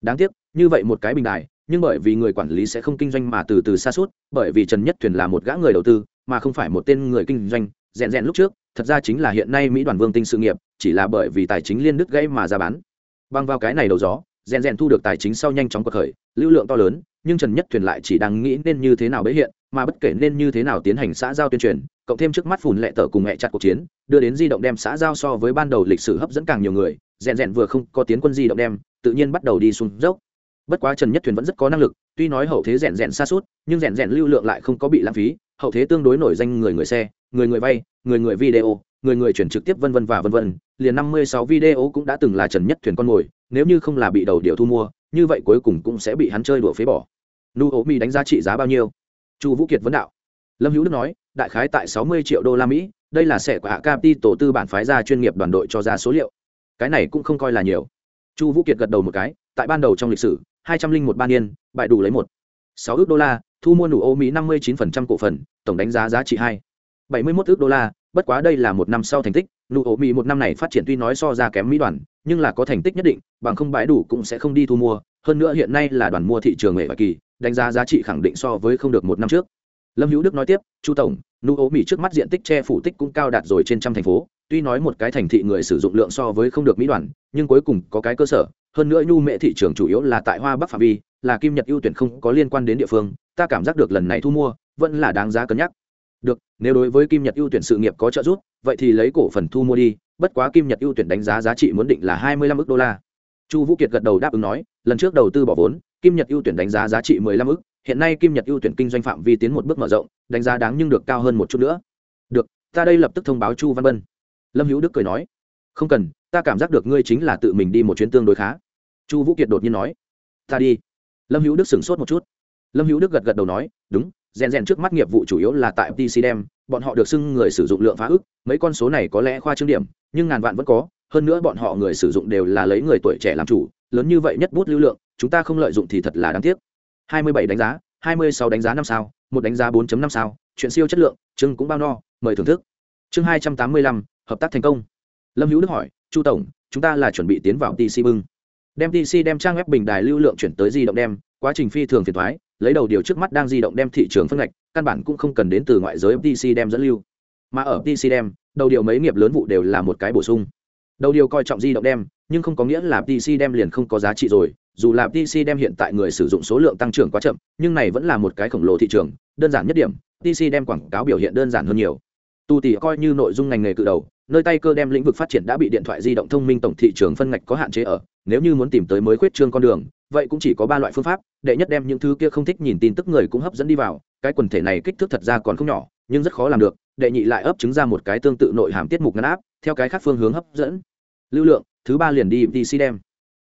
đáng tiếc, như vậy một cái bình đài, nhưng bởi vì người quản lý sẽ không kinh doanh mà từ từ xa suốt bởi vì trần nhất thuyền là một gã người đầu tư, mà không phải một tên người kinh doanh. Rèn rèn lúc trước, thật ra chính là hiện nay mỹ đoàn vương tinh sự nghiệp, chỉ là bởi vì tài chính liên đứt gãy mà ra bán. Băng vào cái này đầu gió, rèn rèn thu được tài chính sau nhanh chóng cuộc khởi, lưu lượng to lớn, nhưng trần nhất thuyền lại chỉ đang nghĩ nên như thế nào bế hiện, mà bất kể nên như thế nào tiến hành xã giao tuyên truyền, cộng thêm trước mắt phùn lệ tở cùng mẹ chặt cuộc chiến, đưa đến di động đem xã giao so với ban đầu lịch sử hấp dẫn càng nhiều người, rèn rèn vừa không có tiến quân di động đem tự nhiên bắt đầu đi xuống dốc. Bất quá trần nhất thuyền vẫn rất có năng lực, tuy nói hậu thế rèn rèn xa suốt, nhưng rèn rèn lưu lượng lại không có bị lãng phí, hậu thế tương đối nổi danh người người xe, người người vay, người người video, người người chuyển trực tiếp vân vân và vân vân, liền năm mươi sáu video cũng đã từng là trần nhất thuyền con mồi, nếu như không là bị đầu điều thu mua, như vậy cuối cùng cũng sẽ bị hắn chơi đùa phế bỏ. Nu ố mi đánh giá trị giá bao nhiêu? Chu vũ kiệt vấn đạo. Lâm hữu đức nói, đại khái tại sáu mươi triệu đô la mỹ, đây là sẽ của hạ capi tổ tư bản phái ra chuyên nghiệp đoàn đội cho ra số liệu. Cái này cũng không coi là nhiều chu vũ kiệt gật đầu một cái, tại ban đầu trong lịch sử, hai trăm linh một ba niên, bại đủ lấy một. Sáu ước đô la, thu mua nụ ô mỹ năm mươi chín phần trăm cổ phần, tổng đánh giá giá trị hai. Bảy mươi mốt ước đô la, bất quá đây là một năm sau thành tích, nụ ô mỹ một năm này phát triển tuy nói so ra kém mỹ đoàn, nhưng là có thành tích nhất định, bằng không bãi đủ cũng sẽ không đi thu mua, hơn nữa hiện nay là đoàn mua thị trường nghệ và kỳ, đánh giá giá trị khẳng định so với không được một năm trước lâm hữu đức nói tiếp, chu tổng nụ ố mỹ trước mắt diện tích che phủ tích cũng cao đạt rồi trên trăm thành phố, tuy nói một cái thành thị người sử dụng lượng so với không được mỹ đoàn, nhưng cuối cùng có cái cơ sở, hơn nữa nhu mệ thị trường chủ yếu là tại hoa bắc phạm vi, là kim nhật ưu tuyển không có liên quan đến địa phương, ta cảm giác được lần này thu mua vẫn là đáng giá cân nhắc. Được, nếu đối với kim nhật ưu tuyển sự nghiệp có trợ giúp, vậy thì lấy cổ phần thu mua đi, bất quá kim nhật ưu tuyển đánh giá giá trị muốn định là hai mươi lăm ước đô la. Chu vũ kiệt gật đầu đáp ứng nói, lần trước đầu tư bỏ vốn, kim nhật ưu tuyển đánh giá giá trị mười lăm ước hiện nay kim nhật ưu tuyển kinh doanh phạm vi tiến một bước mở rộng, đánh giá đáng nhưng được cao hơn một chút nữa. Được, ta đây lập tức thông báo chu văn bân. Lâm hữu đức cười nói. Không cần, ta cảm giác được ngươi chính là tự mình đi một chuyến tương đối khá. Chu vũ kiệt đột nhiên nói. Ta đi. Lâm hữu đức sửng sốt một chút. Lâm hữu đức gật gật đầu nói. Đúng, rèn rèn trước mắt nghiệp vụ chủ yếu là tại pc đem bọn họ được xưng người sử dụng lượng phá ức mấy con số này có lẽ khoa trương điểm, nhưng ngàn vạn vẫn có, hơn nữa bọn họ người sử dụng đều là lấy người tuổi trẻ làm chủ, lớn như vậy nhất bút lưu lượng, chúng ta không lợi dụng thì thật là đáng tiếc. 27 đánh giá 26 đánh giá năm sao một đánh giá 4.5 sao chuyện siêu chất lượng chương cũng bao no mời thưởng thức. Chương 285, hợp tác thành công. Lâm hữu đức hỏi chu tổng chúng ta là chuẩn bị tiến vào tc bưng. Đem tc đem trang web bình đài lưu lượng chuyển tới di động đem quá trình phi thường phiền thoái lấy đầu điều trước mắt đang di động đem thị trường phân ngạch căn bản cũng không cần đến từ ngoại giới tc đem dẫn lưu. Mà ở tc đem đầu điều mấy nghiệp lớn vụ đều là một cái bổ sung đầu điều coi trọng di động đem, nhưng không có nghĩa là PC đem liền không có giá trị rồi. Dù là pc đem hiện tại người sử dụng số lượng tăng trưởng quá chậm, nhưng này vẫn là một cái khổng lồ thị trường, đơn giản nhất điểm pc đem quảng cáo biểu hiện đơn giản hơn nhiều. Tu tỷ coi như nội dung ngành nghề cự đầu, nơi tay cơ đem lĩnh vực phát triển đã bị điện thoại di động thông minh tổng thị trường phân ngạch có hạn chế ở, nếu như muốn tìm tới mới khuyết trương con đường, vậy cũng chỉ có ba loại phương pháp, đệ nhất đem những thứ kia không thích nhìn tin tức người cũng hấp dẫn đi vào, cái quần thể này kích thước thật ra còn không nhỏ nhưng rất khó làm được, đệ nhị lại ấp chứng ra một cái tương tự nội hàm tiết mục ngăn áp, theo cái khác phương hướng hấp dẫn. Lưu lượng, thứ ba liền đi dc đem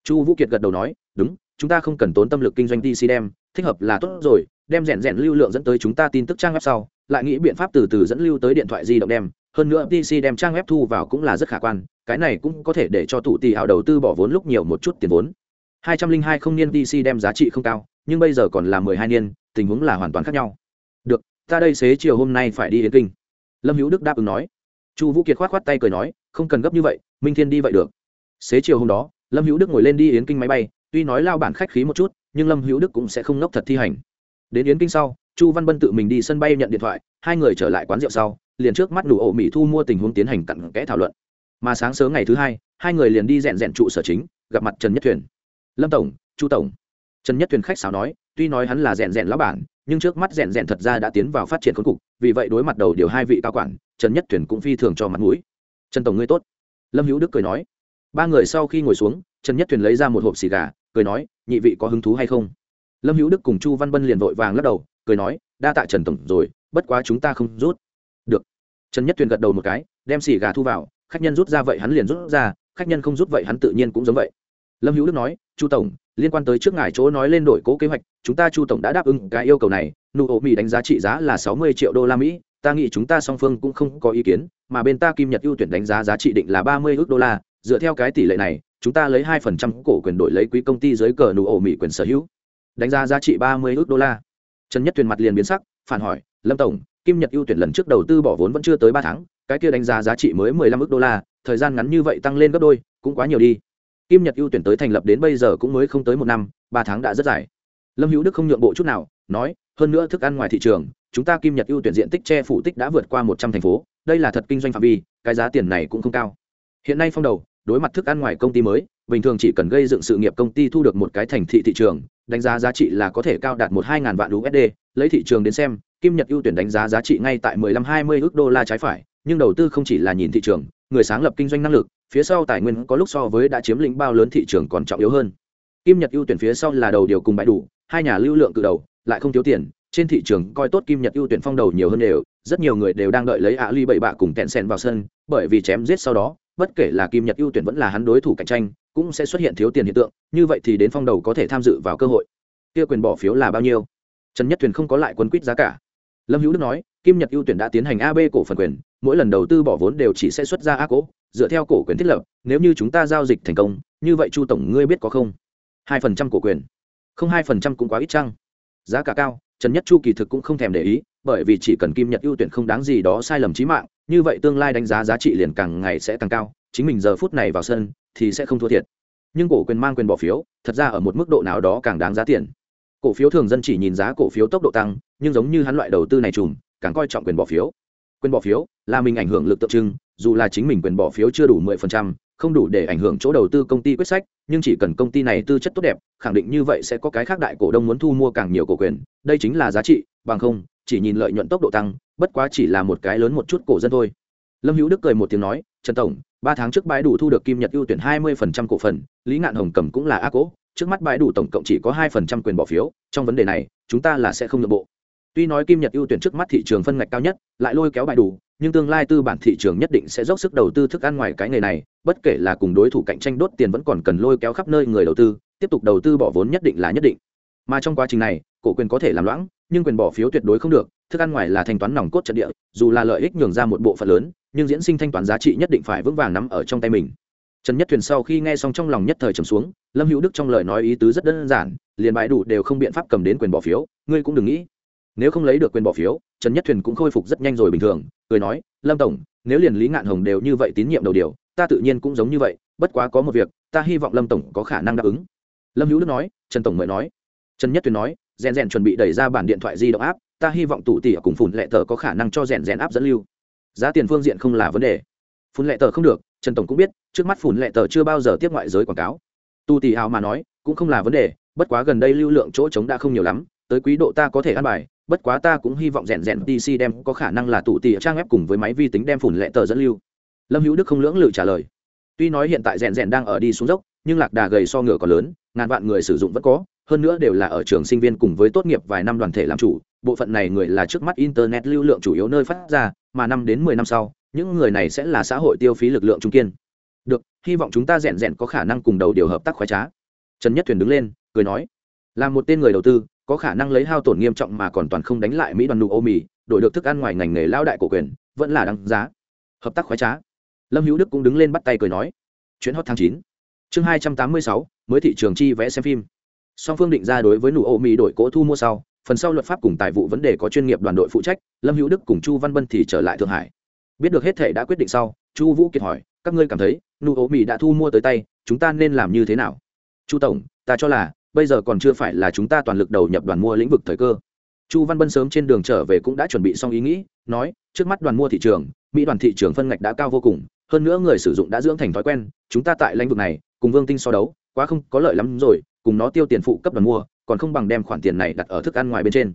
chu vũ kiệt gật đầu nói, đúng, chúng ta không cần tốn tâm lực kinh doanh dc đem thích hợp là tốt rồi, đem rèn rèn lưu lượng dẫn tới chúng ta tin tức trang web sau, lại nghĩ biện pháp từ từ dẫn lưu tới điện thoại di động đem hơn nữa dc đem trang web thu vào cũng là rất khả quan, cái này cũng có thể để cho tụ tỷ hào đầu tư bỏ vốn lúc nhiều một chút tiền vốn. Hai trăm linh hai không niên dc đem giá trị không cao, nhưng bây giờ còn là mười hai niên, tình huống là hoàn toàn khác nhau ta đây xế chiều hôm nay phải đi yến kinh. Lâm hữu đức đáp ứng nói. Chu vũ kiệt k h o á t k h o á t tay cười nói, không cần gấp như vậy, minh thiên đi vậy được. Xế chiều hôm đó, lâm hữu đức ngồi lên đi yến kinh máy bay, tuy nói lao bản khách khí một chút, nhưng lâm hữu đức cũng sẽ không nốc thật thi hành. Đến yến kinh sau, chu văn bân tự mình đi sân bay nhận điện thoại, hai người trở lại quán rượu sau, liền trước mắt đủ ổ mỹ thu mua tình huống tiến hành cặn kẽ thảo luận. Mà sáng sớm ngày thứ hai hai người liền đi rèn rèn trụ sở chính, gặp mặt trần nhất thuyền. Lâm tổng, chu tổng. Trần nhất thuyền khách sáo nói, tuy nói hắn là rèn rèn lão bản nhưng trước mắt rèn rèn thật ra đã tiến vào phát triển khốn cục, vì vậy đối mặt đầu điều hai vị cao quản, trần nhất thuyền cũng phi thường cho mặt mũi. Trần tổng ngươi tốt. Lâm hữu đức cười nói. Ba người sau khi ngồi xuống, trần nhất thuyền lấy ra một hộp xì gà, cười nói, nhị vị có hứng thú hay không? Lâm hữu đức cùng chu văn bân liền vội vàng lắc đầu, cười nói, đa tạ trần tổng rồi, bất quá chúng ta không rút. Được. Trần nhất thuyền gật đầu một cái, đem xì gà thu vào, khách nhân rút ra vậy hắn liền rút ra, khách nhân không rút vậy hắn tự nhiên cũng giống vậy. Lâm hữu đức nói, chu tổng, liên quan tới trước ngài chỗ nói lên đổi cố kế hoạch chúng ta chu tổng đã đáp ứng cái yêu cầu này, nụ ổ mỹ đánh giá trị giá là sáu mươi triệu đô la mỹ, ta nghĩ chúng ta song phương cũng không có ý kiến, mà bên ta kim nhật ưu tuyển đánh giá giá trị định là ba mươi ước đô la, dựa theo cái tỷ lệ này, chúng ta lấy hai phần trăm cổ quyền đổi lấy quý công ty dưới cờ nụ ổ mỹ quyền sở hữu. Đánh giá giá trị ba mươi ước đô la. Trần nhất tuyền mặt liền biến sắc, phản hỏi, lâm tổng, kim nhật ưu tuyển lần trước đầu tư bỏ vốn vẫn chưa tới ba tháng, cái kia đánh giá giá trị mới mười lăm ước đô la, thời gian ngắn như vậy tăng lên gấp đôi, cũng quá nhiều đi. Kim nhật ưu tuyển tới thành lập đến bây giờ cũng mới không tới một năm, ba tháng đã rất dài lâm hữu đức không nhượng bộ chút nào, nói, hơn nữa thức ăn ngoài thị trường, chúng ta kim nhật ưu tuyển diện tích che phủ tích đã vượt qua một trăm thành phố, đây là thật kinh doanh phạm vi, cái giá tiền này cũng không cao. Hiện nay phong đầu, đối mặt thức ăn ngoài công ty mới, bình thường chỉ cần gây dựng sự nghiệp công ty thu được một cái thành thị thị trường, đánh giá giá trị là có thể cao đạt một hai ngàn vạn usd lấy thị trường đến xem, kim nhật ưu tuyển đánh giá giá trị ngay tại mười lăm hai mươi ước đô la trái phải, nhưng đầu tư không chỉ là nhìn thị trường, người sáng lập kinh doanh năng lực, phía sau tài nguyên có lúc so với đã chiếm lĩnh bao lớn thị trường còn trọng yếu hơn. Kim nhật ưu tuyển phía sau là đầu điều cùng bãi đủ hai nhà lưu lượng cự đầu lại không thiếu tiền, trên thị trường coi tốt kim nhật ưu tuyển phong đầu nhiều hơn đều, rất nhiều người đều đang đợi lấy ạ ly bảy bạ cùng tẹn sen vào sân, bởi vì chém giết sau đó, bất kể là kim nhật ưu tuyển vẫn là hắn đối thủ cạnh tranh, cũng sẽ xuất hiện thiếu tiền hiện tượng, như vậy thì đến phong đầu có thể tham dự vào cơ hội. Kia quyền bỏ phiếu là bao nhiêu? Trần nhất thuyền không có lại quân quýt giá cả. Lâm hữu đức nói, kim nhật ưu tuyển đã tiến hành ab cổ phần quyền, mỗi lần đầu tư bỏ vốn đều chỉ sẽ xuất ra a cố dựa theo cổ quyền thiết lập, nếu như chúng ta giao dịch thành công, như vậy chu tổng ngươi biết có không? Hai phần trăm cổ quyền không hai phần trăm cũng quá ít chăng? Giá cả cao, trần nhất chu kỳ thực cũng không thèm để ý, bởi vì chỉ cần kim nhật ưu tuyển không đáng gì đó sai lầm trí mạng, như vậy tương lai đánh giá giá trị liền càng ngày sẽ càng cao, chính mình giờ phút này vào sân thì sẽ không thua thiệt. Nhưng cổ quyền mang quyền bỏ phiếu, thật ra ở một mức độ nào đó càng đáng giá tiền. Cổ phiếu thường dân chỉ nhìn giá cổ phiếu tốc độ tăng, nhưng giống như hắn loại đầu tư này trùm, càng coi trọng quyền bỏ phiếu. Quyền bỏ phiếu là mình ảnh hưởng lực tượng trưng, dù là chính mình quyền bỏ phiếu chưa đủ mười phần trăm không đủ để ảnh hưởng chỗ đầu tư công ty quyết sách, nhưng chỉ cần công ty này tư chất tốt đẹp, khẳng định như vậy sẽ có cái khác đại cổ đông muốn thu mua càng nhiều cổ quyền. Đây chính là giá trị, bằng không, chỉ nhìn lợi nhuận tốc độ tăng, bất quá chỉ là một cái lớn một chút cổ dân thôi. Lâm hữu đức cười một tiếng nói, trần tổng, ba tháng trước bãi đủ thu được kim nhật ưu tuyển hai mươi phần trăm cổ phần, lý ngạn hồng cầm cũng là ác cố, trước mắt bãi đủ tổng cộng chỉ có hai phần trăm quyền bỏ phiếu, trong vấn đề này, chúng ta là sẽ không nội bộ. Tuy nói kim nhật ưu tuyển trước mắt thị trường phân ngạch cao nhất, lại lôi kéo bãi đủ nhưng tương lai tư bản thị trường nhất định sẽ dốc sức đầu tư thức ăn ngoài cái nghề này, bất kể là cùng đối thủ cạnh tranh đốt tiền vẫn còn cần lôi kéo khắp nơi người đầu tư, tiếp tục đầu tư bỏ vốn nhất định là nhất định. Mà trong quá trình này, cổ quyền có thể làm loãng, nhưng quyền bỏ phiếu tuyệt đối không được, thức ăn ngoài là thanh toán nòng cốt trận địa, dù là lợi ích nhường ra một bộ phận lớn, nhưng diễn sinh thanh toán giá trị nhất định phải vững vàng nắm ở trong tay mình. Trần nhất thuyền sau khi nghe xong trong lòng nhất thời trầm xuống, lâm hữu đức trong lời nói ý tứ rất đơn giản, liền bãi đủ đều không biện pháp cầm đến quyền bỏ phiếu, ngươi cũng đừng nghĩ. Nếu không lấy được quyền bỏ phiếu trần nhất thuyền cũng khôi phục rất nhanh rồi bình thường, cười nói, lâm tổng, nếu liền lý ngạn hồng đều như vậy tín nhiệm đầu điều, ta tự nhiên cũng giống như vậy, bất quá có một việc, ta hy vọng lâm tổng có khả năng đáp ứng. Lâm hữu đức nói, trần tổng mời nói. Trần nhất thuyền nói, rèn rèn chuẩn bị đẩy ra bản điện thoại di động áp ta hy vọng tủ tỉ cùng phùn lệ tờ có khả năng cho rèn rèn áp dẫn lưu. Giá tiền phương diện không là vấn đề. Phùn lệ tờ không được, trần tổng cũng biết, trước mắt phùn lệ tờ chưa bao giờ tiếp ngoại giới quảng cáo. Tu tỉ hào mà nói, cũng không là vấn đề, bất quá gần đây lưu lượng chỗ trống đã không nhiều lắm, tới quý độ ta có thể ăn bài bất quá ta cũng hy vọng rèn rèn tc đem có khả năng là tụ tỉa trang web cùng với máy vi tính đem phủn lệ tờ dẫn lưu. Lâm hữu đức không lưỡng lự trả lời. Tuy nói hiện tại rèn rèn đang ở đi xuống dốc, nhưng lạc đà gầy so ngựa còn lớn, ngàn vạn người sử dụng vẫn có, hơn nữa đều là ở trường sinh viên cùng với tốt nghiệp vài năm đoàn thể làm chủ, bộ phận này người là trước mắt internet lưu lượng chủ yếu nơi phát ra, mà năm đến mười năm sau, những người này sẽ là xã hội tiêu phí lực lượng trung kiên. Được, hy vọng chúng ta rèn rèn có khả năng cùng đầu điều hợp tác khoái trá. Trần nhất thuyền đứng lên, cười nói, là một tên người đầu tư có khả năng lấy hao tổn nghiêm trọng mà còn toàn không đánh lại mỹ đoàn nụ ô mì, đổi được thức ăn ngoài ngành nghề lao đại cổ quyền, vẫn là đáng giá. Hợp tác khoái trá. Lâm hữu đức cũng đứng lên bắt tay cười nói. Chuyến hot tháng chín. Chương hai trăm tám mươi sáu, mới thị trường chi vẽ xem phim. Song phương định ra đối với nụ ô mì đổi cỗ thu mua sau, phần sau luật pháp cùng tài vụ vấn đề có chuyên nghiệp đoàn đội phụ trách, lâm hữu đức cùng chu văn bân thì trở lại thượng hải. Biết được hết thể đã quyết định sau, chu vũ kiệt hỏi, các ngươi cảm thấy nụ ô mì đã thu mua tới tay, chúng ta nên làm như thế nào? Chu tổng, ta cho là bây giờ còn chưa phải là chúng ta toàn lực đầu nhập đoàn mua lĩnh vực thời cơ. Chu văn bân sớm trên đường trở về cũng đã chuẩn bị xong ý nghĩ, nói, trước mắt đoàn mua thị trường, mỹ đoàn thị trường phân ngạch đã cao vô cùng, hơn nữa người sử dụng đã dưỡng thành thói quen, chúng ta tại lĩnh vực này, cùng vương tinh so đấu, quá không có lợi lắm rồi, cùng nó tiêu tiền phụ cấp đoàn mua, còn không bằng đem khoản tiền này đặt ở thức ăn ngoài bên trên.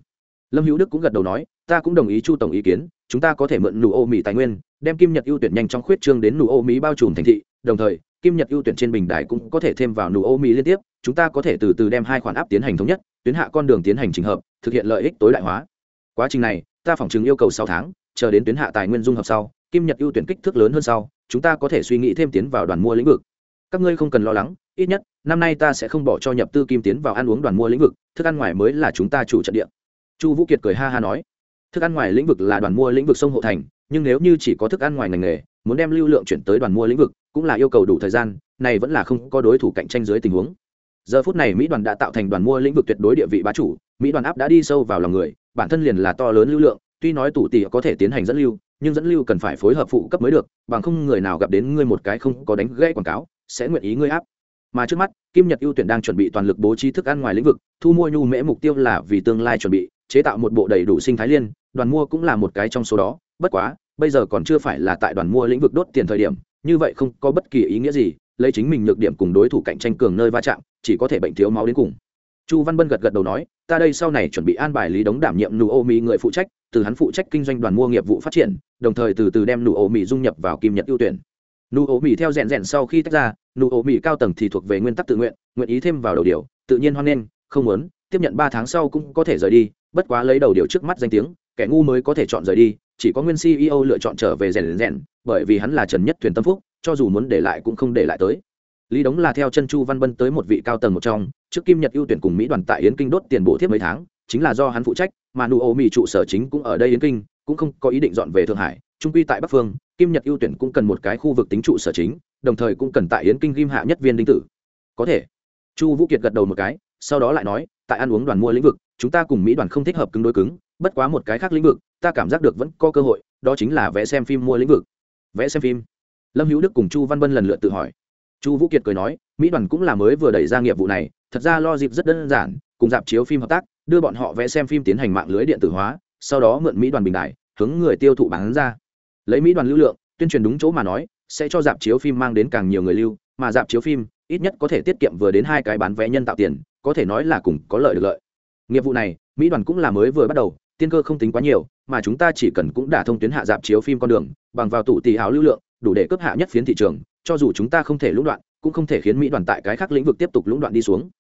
Lâm hữu đức cũng gật đầu nói, ta cũng đồng ý chu tổng ý kiến, chúng ta có thể mượn nụ ô mỹ tài nguyên, đem kim nhật ưu tuyển nhanh trong khuyết trương đến nụ ô mỹ bao trùm thành thị, đồng thời kim nhật ưu tuyển trên bình đài cũng có thể thêm vào nụ ô mỹ liên tiếp, chúng ta có thể từ từ đem hai khoản áp tiến hành thống nhất, tuyến hạ con đường tiến hành trình hợp, thực hiện lợi ích tối đại hóa. Quá trình này, ta phỏng chứng yêu cầu sáu tháng, chờ đến tuyến hạ tài nguyên dung hợp sau, kim nhật ưu tuyển kích thước lớn hơn sau, chúng ta có thể suy nghĩ thêm tiến vào đoàn mua lĩnh vực. Các ngươi không cần lo lắng, ít nhất, năm nay ta sẽ không bỏ cho nhập tư kim tiến vào ăn uống đoàn mua lĩnh vực, thức ăn ngoài mới là chúng ta chủ trận địa. Chu vũ kiệt cười ha ha nói, thức ăn ngoài lĩnh vực là đoàn mua lĩnh vực sông hộ thành, nhưng nếu như chỉ có thức ăn ngoài ngành nghề muốn đem lưu lượng chuyển tới đoàn mua lĩnh vực, cũng là yêu cầu đủ thời gian, này vẫn là không có đối thủ cạnh tranh dưới tình huống. Giờ phút này mỹ đoàn đã tạo thành đoàn mua lĩnh vực tuyệt đối địa vị bá chủ, mỹ đoàn áp đã đi sâu vào lòng người, bản thân liền là to lớn lưu lượng, tuy nói tủ tỷ có thể tiến hành dẫn lưu, nhưng dẫn lưu cần phải phối hợp phụ cấp mới được, bằng không người nào gặp đến ngươi một cái không có đánh gãy quảng cáo, sẽ nguyện ý ngươi áp. Mà trước mắt, kim nhật ưu tuyển đang chuẩn bị toàn lực bố trí thức ăn ngoài lĩnh vực, thu mua nhu mễ mục tiêu là vì tương lai chuẩn bị, chế tạo một bộ đầy đủ sinh thái liên, đoàn mua cũng là một cái trong số đó, bất quá bây giờ còn chưa phải là tại đoàn mua lĩnh vực đốt tiền thời điểm, như vậy không có bất kỳ ý nghĩa gì, lấy chính mình nhược điểm cùng đối thủ cạnh tranh cường nơi va chạm, chỉ có thể bệnh thiếu máu đến cùng. Chu văn bân gật gật đầu nói, ta đây sau này chuẩn bị an bài lý đống đảm nhiệm nụ ô mỹ người phụ trách, từ hắn phụ trách kinh doanh đoàn mua nghiệp vụ phát triển, đồng thời từ từ đem nụ ô mỹ dung nhập vào kim nhật ưu tuyển. Nụ ô mỹ theo rèn rèn sau khi tách ra, nụ ô mỹ cao tầng thì thuộc về nguyên tắc tự nguyện nguyện ý thêm vào đầu điều, tự nhiên hoan nghênh, không muốn, tiếp nhận ba tháng sau cũng có thể rời đi, bất quá lấy đầu điều trước mắt danh tiếng, kẻ ngu mới có thể chọn rời đi chỉ có nguyên ceo lựa chọn trở về rèn rèn, bởi vì hắn là trần nhất thuyền tâm phúc, cho dù muốn để lại cũng không để lại tới. Lý đống là theo chân chu văn bân tới một vị cao tầng một trong, trước kim nhật ưu tuyển cùng mỹ đoàn tại yến kinh đốt tiền bổ thiếp mấy tháng, chính là do hắn phụ trách, mà nụ ô mỹ trụ sở chính cũng ở đây yến kinh, cũng không có ý định dọn về thượng hải trung quy tại bắc phương, kim nhật ưu tuyển cũng cần một cái khu vực tính trụ sở chính, đồng thời cũng cần tại yến kinh ghim hạ nhất viên đinh tử. Có thể. Chu vũ kiệt gật đầu một cái, sau đó lại nói, tại ăn uống đoàn mua lĩnh vực, chúng ta cùng mỹ đoàn không thích hợp cứng đối cứng, bất quá một cái khác lĩnh vực ta cảm giác được vẫn có cơ hội, đó chính là vẽ xem phim mua lĩnh vực. Vẽ xem phim. Lâm hữu đức cùng chu văn bân lần lượt tự hỏi. Chu vũ kiệt cười nói, mỹ đoàn cũng là mới vừa đẩy ra nghiệp vụ này, thật ra lo dịp rất đơn giản, cùng dạp chiếu phim hợp tác, đưa bọn họ vẽ xem phim tiến hành mạng lưới điện tử hóa, sau đó mượn mỹ đoàn bình đại, hướng người tiêu thụ bán ra. Lấy mỹ đoàn lưu lượng, tuyên truyền đúng chỗ mà nói, sẽ cho dạp chiếu phim mang đến càng nhiều người lưu, mà dạp chiếu phim, ít nhất có thể tiết kiệm vừa đến hai cái bán vé nhân tạo tiền, có thể nói là cùng có lợi được lợi. Nghiệp vụ này, mỹ đoàn cũng là mới vừa bắt đầu tiên cơ không tính quá nhiều, mà chúng ta chỉ cần cũng đả thông tuyến hạ dạp chiếu phim con đường, bằng vào tủ tỷ hào lưu lượng, đủ để cấp hạ nhất phiến thị trường, cho dù chúng ta không thể lũng đoạn, cũng không thể khiến mỹ đoàn tại cái khác lĩnh vực tiếp tục lũng đoạn đi xuống.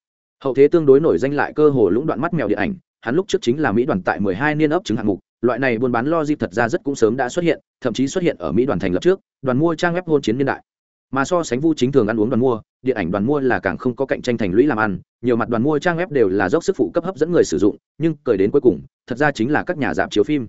Hậu thế tương đối nổi danh lại cơ hồ lũng đoạn mắt mèo điện ảnh, hắn lúc trước chính là mỹ đoàn tại 12 niên ấp chứng hạng mục, loại này buôn bán lo dịp thật ra rất cũng sớm đã xuất hiện, thậm chí xuất hiện ở mỹ đoàn thành lập trước, đoàn mua trang web hôn chiến niên đại mà so sánh vu chính thường ăn uống đoàn mua, điện ảnh đoàn mua là càng không có cạnh tranh thành lũy làm ăn, nhiều mặt đoàn mua trang web đều là dốc sức phụ cấp hấp dẫn người sử dụng, nhưng cười đến cuối cùng, thật ra chính là các nhà dạp chiếu phim.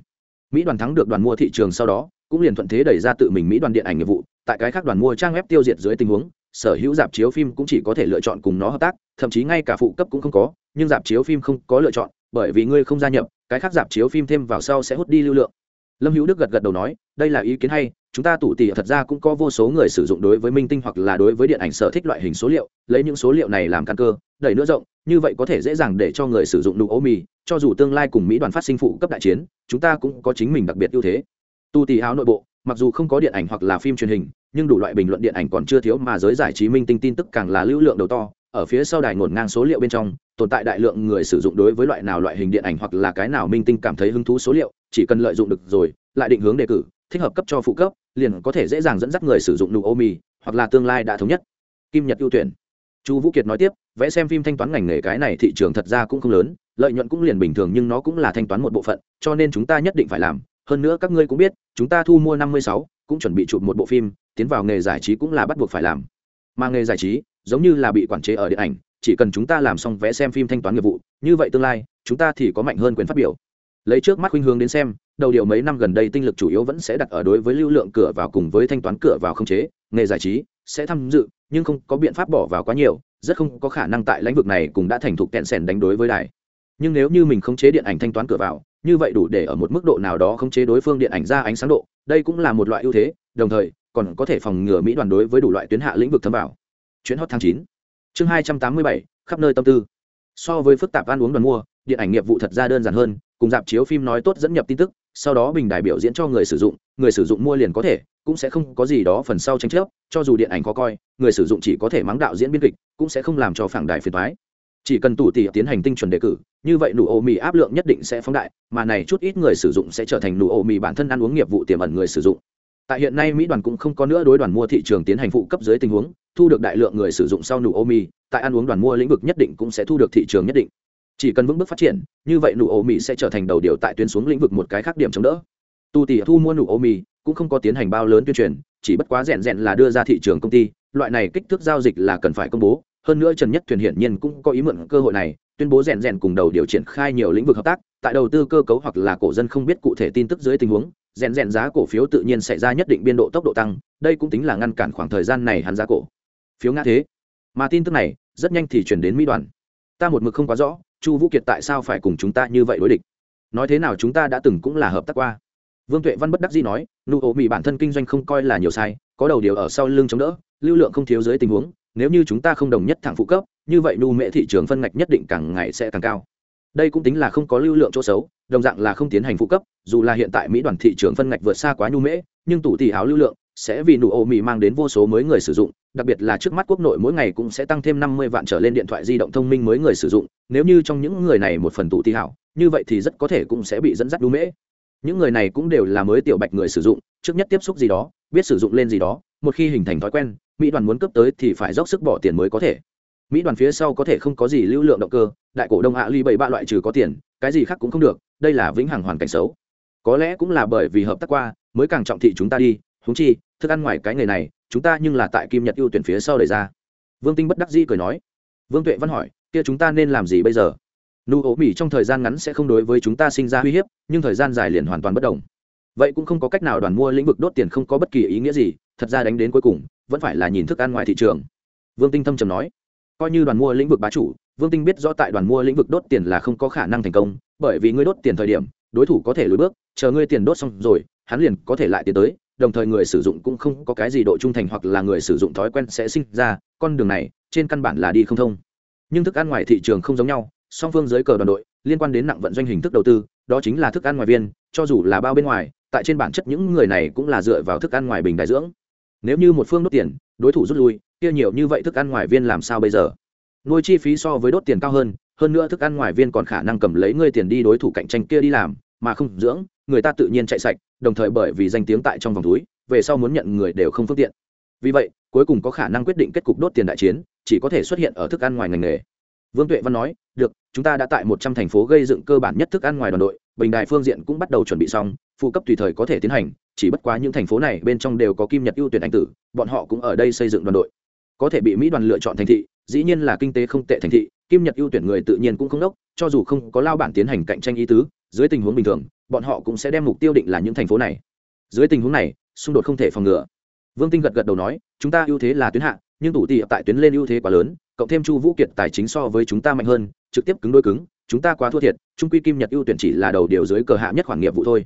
Mỹ đoàn thắng được đoàn mua thị trường sau đó, cũng liền thuận thế đẩy ra tự mình mỹ đoàn điện ảnh nghiệp vụ, tại cái khác đoàn mua trang web tiêu diệt dưới tình huống, sở hữu dạp chiếu phim cũng chỉ có thể lựa chọn cùng nó hợp tác, thậm chí ngay cả phụ cấp cũng không có, nhưng dạp chiếu phim không có lựa chọn, bởi vì ngươi không gia nhập, cái khác dạp chiếu phim thêm vào sau sẽ hút đi lưu lượng lâm hữu đức gật gật đầu nói, đây là ý kiến hay, chúng ta tủ tỉ thật ra cũng có vô số người sử dụng đối với minh tinh hoặc là đối với điện ảnh sở thích loại hình số liệu, lấy những số liệu này làm căn cơ, đẩy nữa rộng, như vậy có thể dễ dàng để cho người sử dụng đủ ô mì, cho dù tương lai cùng mỹ đoàn phát sinh phụ cấp đại chiến, chúng ta cũng có chính mình đặc biệt ưu thế. Tu tỉ áo nội bộ, mặc dù không có điện ảnh hoặc là phim truyền hình, nhưng đủ loại bình luận điện ảnh còn chưa thiếu mà giới giải trí minh tinh tin tức càng là lưu lượng đầu to ở phía sau đài ngổn ngang số liệu bên trong, tồn tại đại lượng người sử dụng đối với loại nào loại hình điện ảnh hoặc là cái nào minh tinh cảm thấy hứng thú số liệu, chỉ cần lợi dụng được rồi, lại định hướng đề cử, thích hợp cấp cho phụ cấp, liền có thể dễ dàng dẫn dắt người sử dụng nụ ô mì hoặc là tương lai đã thống nhất. Kim nhật ưu tuyển. Chu vũ kiệt nói tiếp, vẽ xem phim thanh toán ngành nghề cái này thị trường thật ra cũng không lớn, lợi nhuận cũng liền bình thường nhưng nó cũng là thanh toán một bộ phận, cho nên chúng ta nhất định phải làm. Hơn nữa các ngươi cũng biết, chúng ta thu mua năm mươi sáu, cũng chuẩn bị chụp một bộ phim, tiến vào nghề giải trí cũng là bắt buộc phải làm. Mà nghề giải trí giống như là bị quản chế ở điện ảnh, chỉ cần chúng ta làm xong vẽ xem phim thanh toán nghiệp vụ, như vậy tương lai, chúng ta thì có mạnh hơn quyền phát biểu. Lấy trước mắt khuynh hướng đến xem, đầu điều mấy năm gần đây tinh lực chủ yếu vẫn sẽ đặt ở đối với lưu lượng cửa vào cùng với thanh toán cửa vào không chế, nghề giải trí sẽ tham dự, nhưng không có biện pháp bỏ vào quá nhiều, rất không có khả năng tại lĩnh vực này cũng đã thành thục kẹn sẻn đánh đối với đài. Nhưng nếu như mình không chế điện ảnh thanh toán cửa vào, như vậy đủ để ở một mức độ nào đó không chế đối phương điện ảnh ra ánh sáng độ, đây cũng là một loại ưu thế, đồng thời còn có thể phòng ngừa mỹ đoàn đối với đủ loại tuyến hạ lĩnh vực thâm vào chuyến hot tháng chín. Chương hai trăm tám mươi bảy, khắp nơi tâm tư. So với phức tạp ăn uống đoàn mua, điện ảnh nghiệp vụ thật ra đơn giản hơn, cùng dạp chiếu phim nói tốt dẫn nhập tin tức, sau đó bình đài biểu diễn cho người sử dụng, người sử dụng mua liền có thể, cũng sẽ không có gì đó phần sau tranh chấp, cho dù điện ảnh có coi, người sử dụng chỉ có thể mắng đạo diễn biên kịch, cũng sẽ không làm cho phản đài phiền thoái chỉ cần tủ tỉ tiến hành tinh chuẩn đề cử, như vậy nụ ô mì áp lượng nhất định sẽ phóng đại, mà này chút ít người sử dụng sẽ trở thành nụ ô mì bản thân ăn uống nghiệp vụ tiềm ẩn người sử dụng tại hiện nay mỹ đoàn cũng không có nữa đối đoàn mua thị trường tiến hành phụ cấp dưới tình huống, thu được đại lượng người sử dụng sau nụ ô mi, tại ăn uống đoàn mua lĩnh vực nhất định cũng sẽ thu được thị trường nhất định. Chỉ cần vững bước phát triển, như vậy nụ ô mi sẽ trở thành đầu điều tại tuyến xuống lĩnh vực một cái khác điểm chống đỡ. Tu tỉ thu mua nụ ô mi cũng không có tiến hành bao lớn tuyên truyền, chỉ bất quá rèn rèn là đưa ra thị trường công ty, loại này kích thước giao dịch là cần phải công bố. Hơn nữa trần nhất thuyền hiển nhiên cũng có ý mượn cơ hội này tuyên bố rèn rèn cùng đầu điều triển khai nhiều lĩnh vực hợp tác, tại đầu tư cơ cấu hoặc là cổ dân không biết cụ thể tin tức dưới tình huống, rèn rèn giá cổ phiếu tự nhiên xảy ra nhất định biên độ tốc độ tăng, đây cũng tính là ngăn cản khoảng thời gian này hắn giá cổ phiếu ngã thế. Mà tin tức này, rất nhanh thì chuyển đến mỹ đoàn. Ta một mực không quá rõ, chu vũ kiệt tại sao phải cùng chúng ta như vậy đối địch? Nói thế nào chúng ta đã từng cũng là hợp tác qua? Vương tuệ văn bất đắc dĩ nói, nụ ổ mỹ bản thân kinh doanh không coi là nhiều sai, có đầu điều ở sau lưng chống đỡ, lưu lượng không thiếu dưới tình huống, nếu như chúng ta không đồng nhất thẳng phụ cấp như vậy nhu mễ thị trường phân ngạch nhất định càng ngày sẽ càng cao. Đây cũng tính là không có lưu lượng chỗ xấu, đồng dạng là không tiến hành phụ cấp, dù là hiện tại mỹ đoàn thị trường phân ngạch vượt xa quá nhu mễ, nhưng tủ tỷ áo lưu lượng sẽ vì nụ ô mỹ mang đến vô số mới người sử dụng, đặc biệt là trước mắt quốc nội mỗi ngày cũng sẽ tăng thêm năm mươi vạn trở lên điện thoại di động thông minh mới người sử dụng, nếu như trong những người này một phần tụ tỷ hảo như vậy thì rất có thể cũng sẽ bị dẫn dắt nhu mễ. Những người này cũng đều là mới tiểu bạch người sử dụng, trước nhất tiếp xúc gì đó, biết sử dụng lên gì đó, một khi hình thành thói quen, mỹ đoàn muốn cấp tới thì phải dốc sức bỏ tiền mới có thể mỹ đoàn phía sau có thể không có gì lưu lượng động cơ, đại cổ đông ạ ly bảy ba loại trừ có tiền, cái gì khác cũng không được, đây là vĩnh hằng hoàn cảnh xấu. Có lẽ cũng là bởi vì hợp tác qua, mới càng trọng thị chúng ta đi húng chi, thức ăn ngoài cái nghề này, chúng ta nhưng là tại kim nhật ưu tuyển phía sau đẩy ra. Vương tinh bất đắc dĩ cười nói. Vương tuệ văn hỏi, kia chúng ta nên làm gì bây giờ? Nụ ố mỹ trong thời gian ngắn sẽ không đối với chúng ta sinh ra uy hiếp, nhưng thời gian dài liền hoàn toàn bất đồng. Vậy cũng không có cách nào đoàn mua lĩnh vực đốt tiền không có bất kỳ ý nghĩa gì, thật ra đánh đến cuối cùng, vẫn phải là nhìn thức ăn ngoài thị trường. Vương tinh thâm trầm nói coi như đoàn mua lĩnh vực bá chủ, vương tinh biết rõ tại đoàn mua lĩnh vực đốt tiền là không có khả năng thành công, bởi vì ngươi đốt tiền thời điểm, đối thủ có thể lùi bước, chờ ngươi tiền đốt xong rồi, hắn liền có thể lại tiến tới, đồng thời người sử dụng cũng không có cái gì độ trung thành hoặc là người sử dụng thói quen sẽ sinh ra, con đường này, trên căn bản là đi không thông. Nhưng thức ăn ngoài thị trường không giống nhau, song phương dưới cờ đoàn đội, liên quan đến nặng vận doanh hình thức đầu tư, đó chính là thức ăn ngoài viên, cho dù là bao bên ngoài, tại trên bản chất những người này cũng là dựa vào thức ăn ngoài bình đại dưỡng. Nếu như một phương đốt tiền đối thủ rút lui, kia nhiều như vậy thức ăn ngoài viên làm sao bây giờ? Nuôi chi phí so với đốt tiền cao hơn hơn nữa thức ăn ngoài viên còn khả năng cầm lấy ngươi tiền đi đối thủ cạnh tranh kia đi làm, mà không dưỡng, người ta tự nhiên chạy sạch, đồng thời bởi vì danh tiếng tại trong vòng túi, về sau muốn nhận người đều không phương tiện. Vì vậy, cuối cùng có khả năng quyết định kết cục đốt tiền đại chiến, chỉ có thể xuất hiện ở thức ăn ngoài ngành nghề. Vương tuệ văn nói, được, chúng ta đã tại một trăm thành phố gây dựng cơ bản nhất thức ăn ngoài đoàn đội, bình đại phương diện cũng bắt đầu chuẩn bị xong phụ cấp tùy thời có thể tiến hành, chỉ bất quá những thành phố này bên trong đều có kim nhật ưu tuyển anh tử, bọn họ cũng ở đây xây dựng đoàn đội. Có thể bị mỹ đoàn lựa chọn thành thị, dĩ nhiên là kinh tế không tệ thành thị, kim nhật ưu tuyển người tự nhiên cũng không đốc, cho dù không có lao bản tiến hành cạnh tranh ý tứ, dưới tình huống bình thường, bọn họ cũng sẽ đem mục tiêu định là những thành phố này. Dưới tình huống này, xung đột không thể phòng ngừa. Vương tinh gật gật đầu nói, chúng ta ưu thế là tuyến hạ, nhưng tủ tị tại tuyến lên ưu thế quá lớn, cộng thêm chu vũ kiệt tài chính so với chúng ta mạnh hơn, trực tiếp cứng đôi cứng, chúng ta quá thua thiệt, trung quy kim nhật ưu tuyển chỉ là đầu điều dưới cờ hạ nhất khoản nghiệp vụ thôi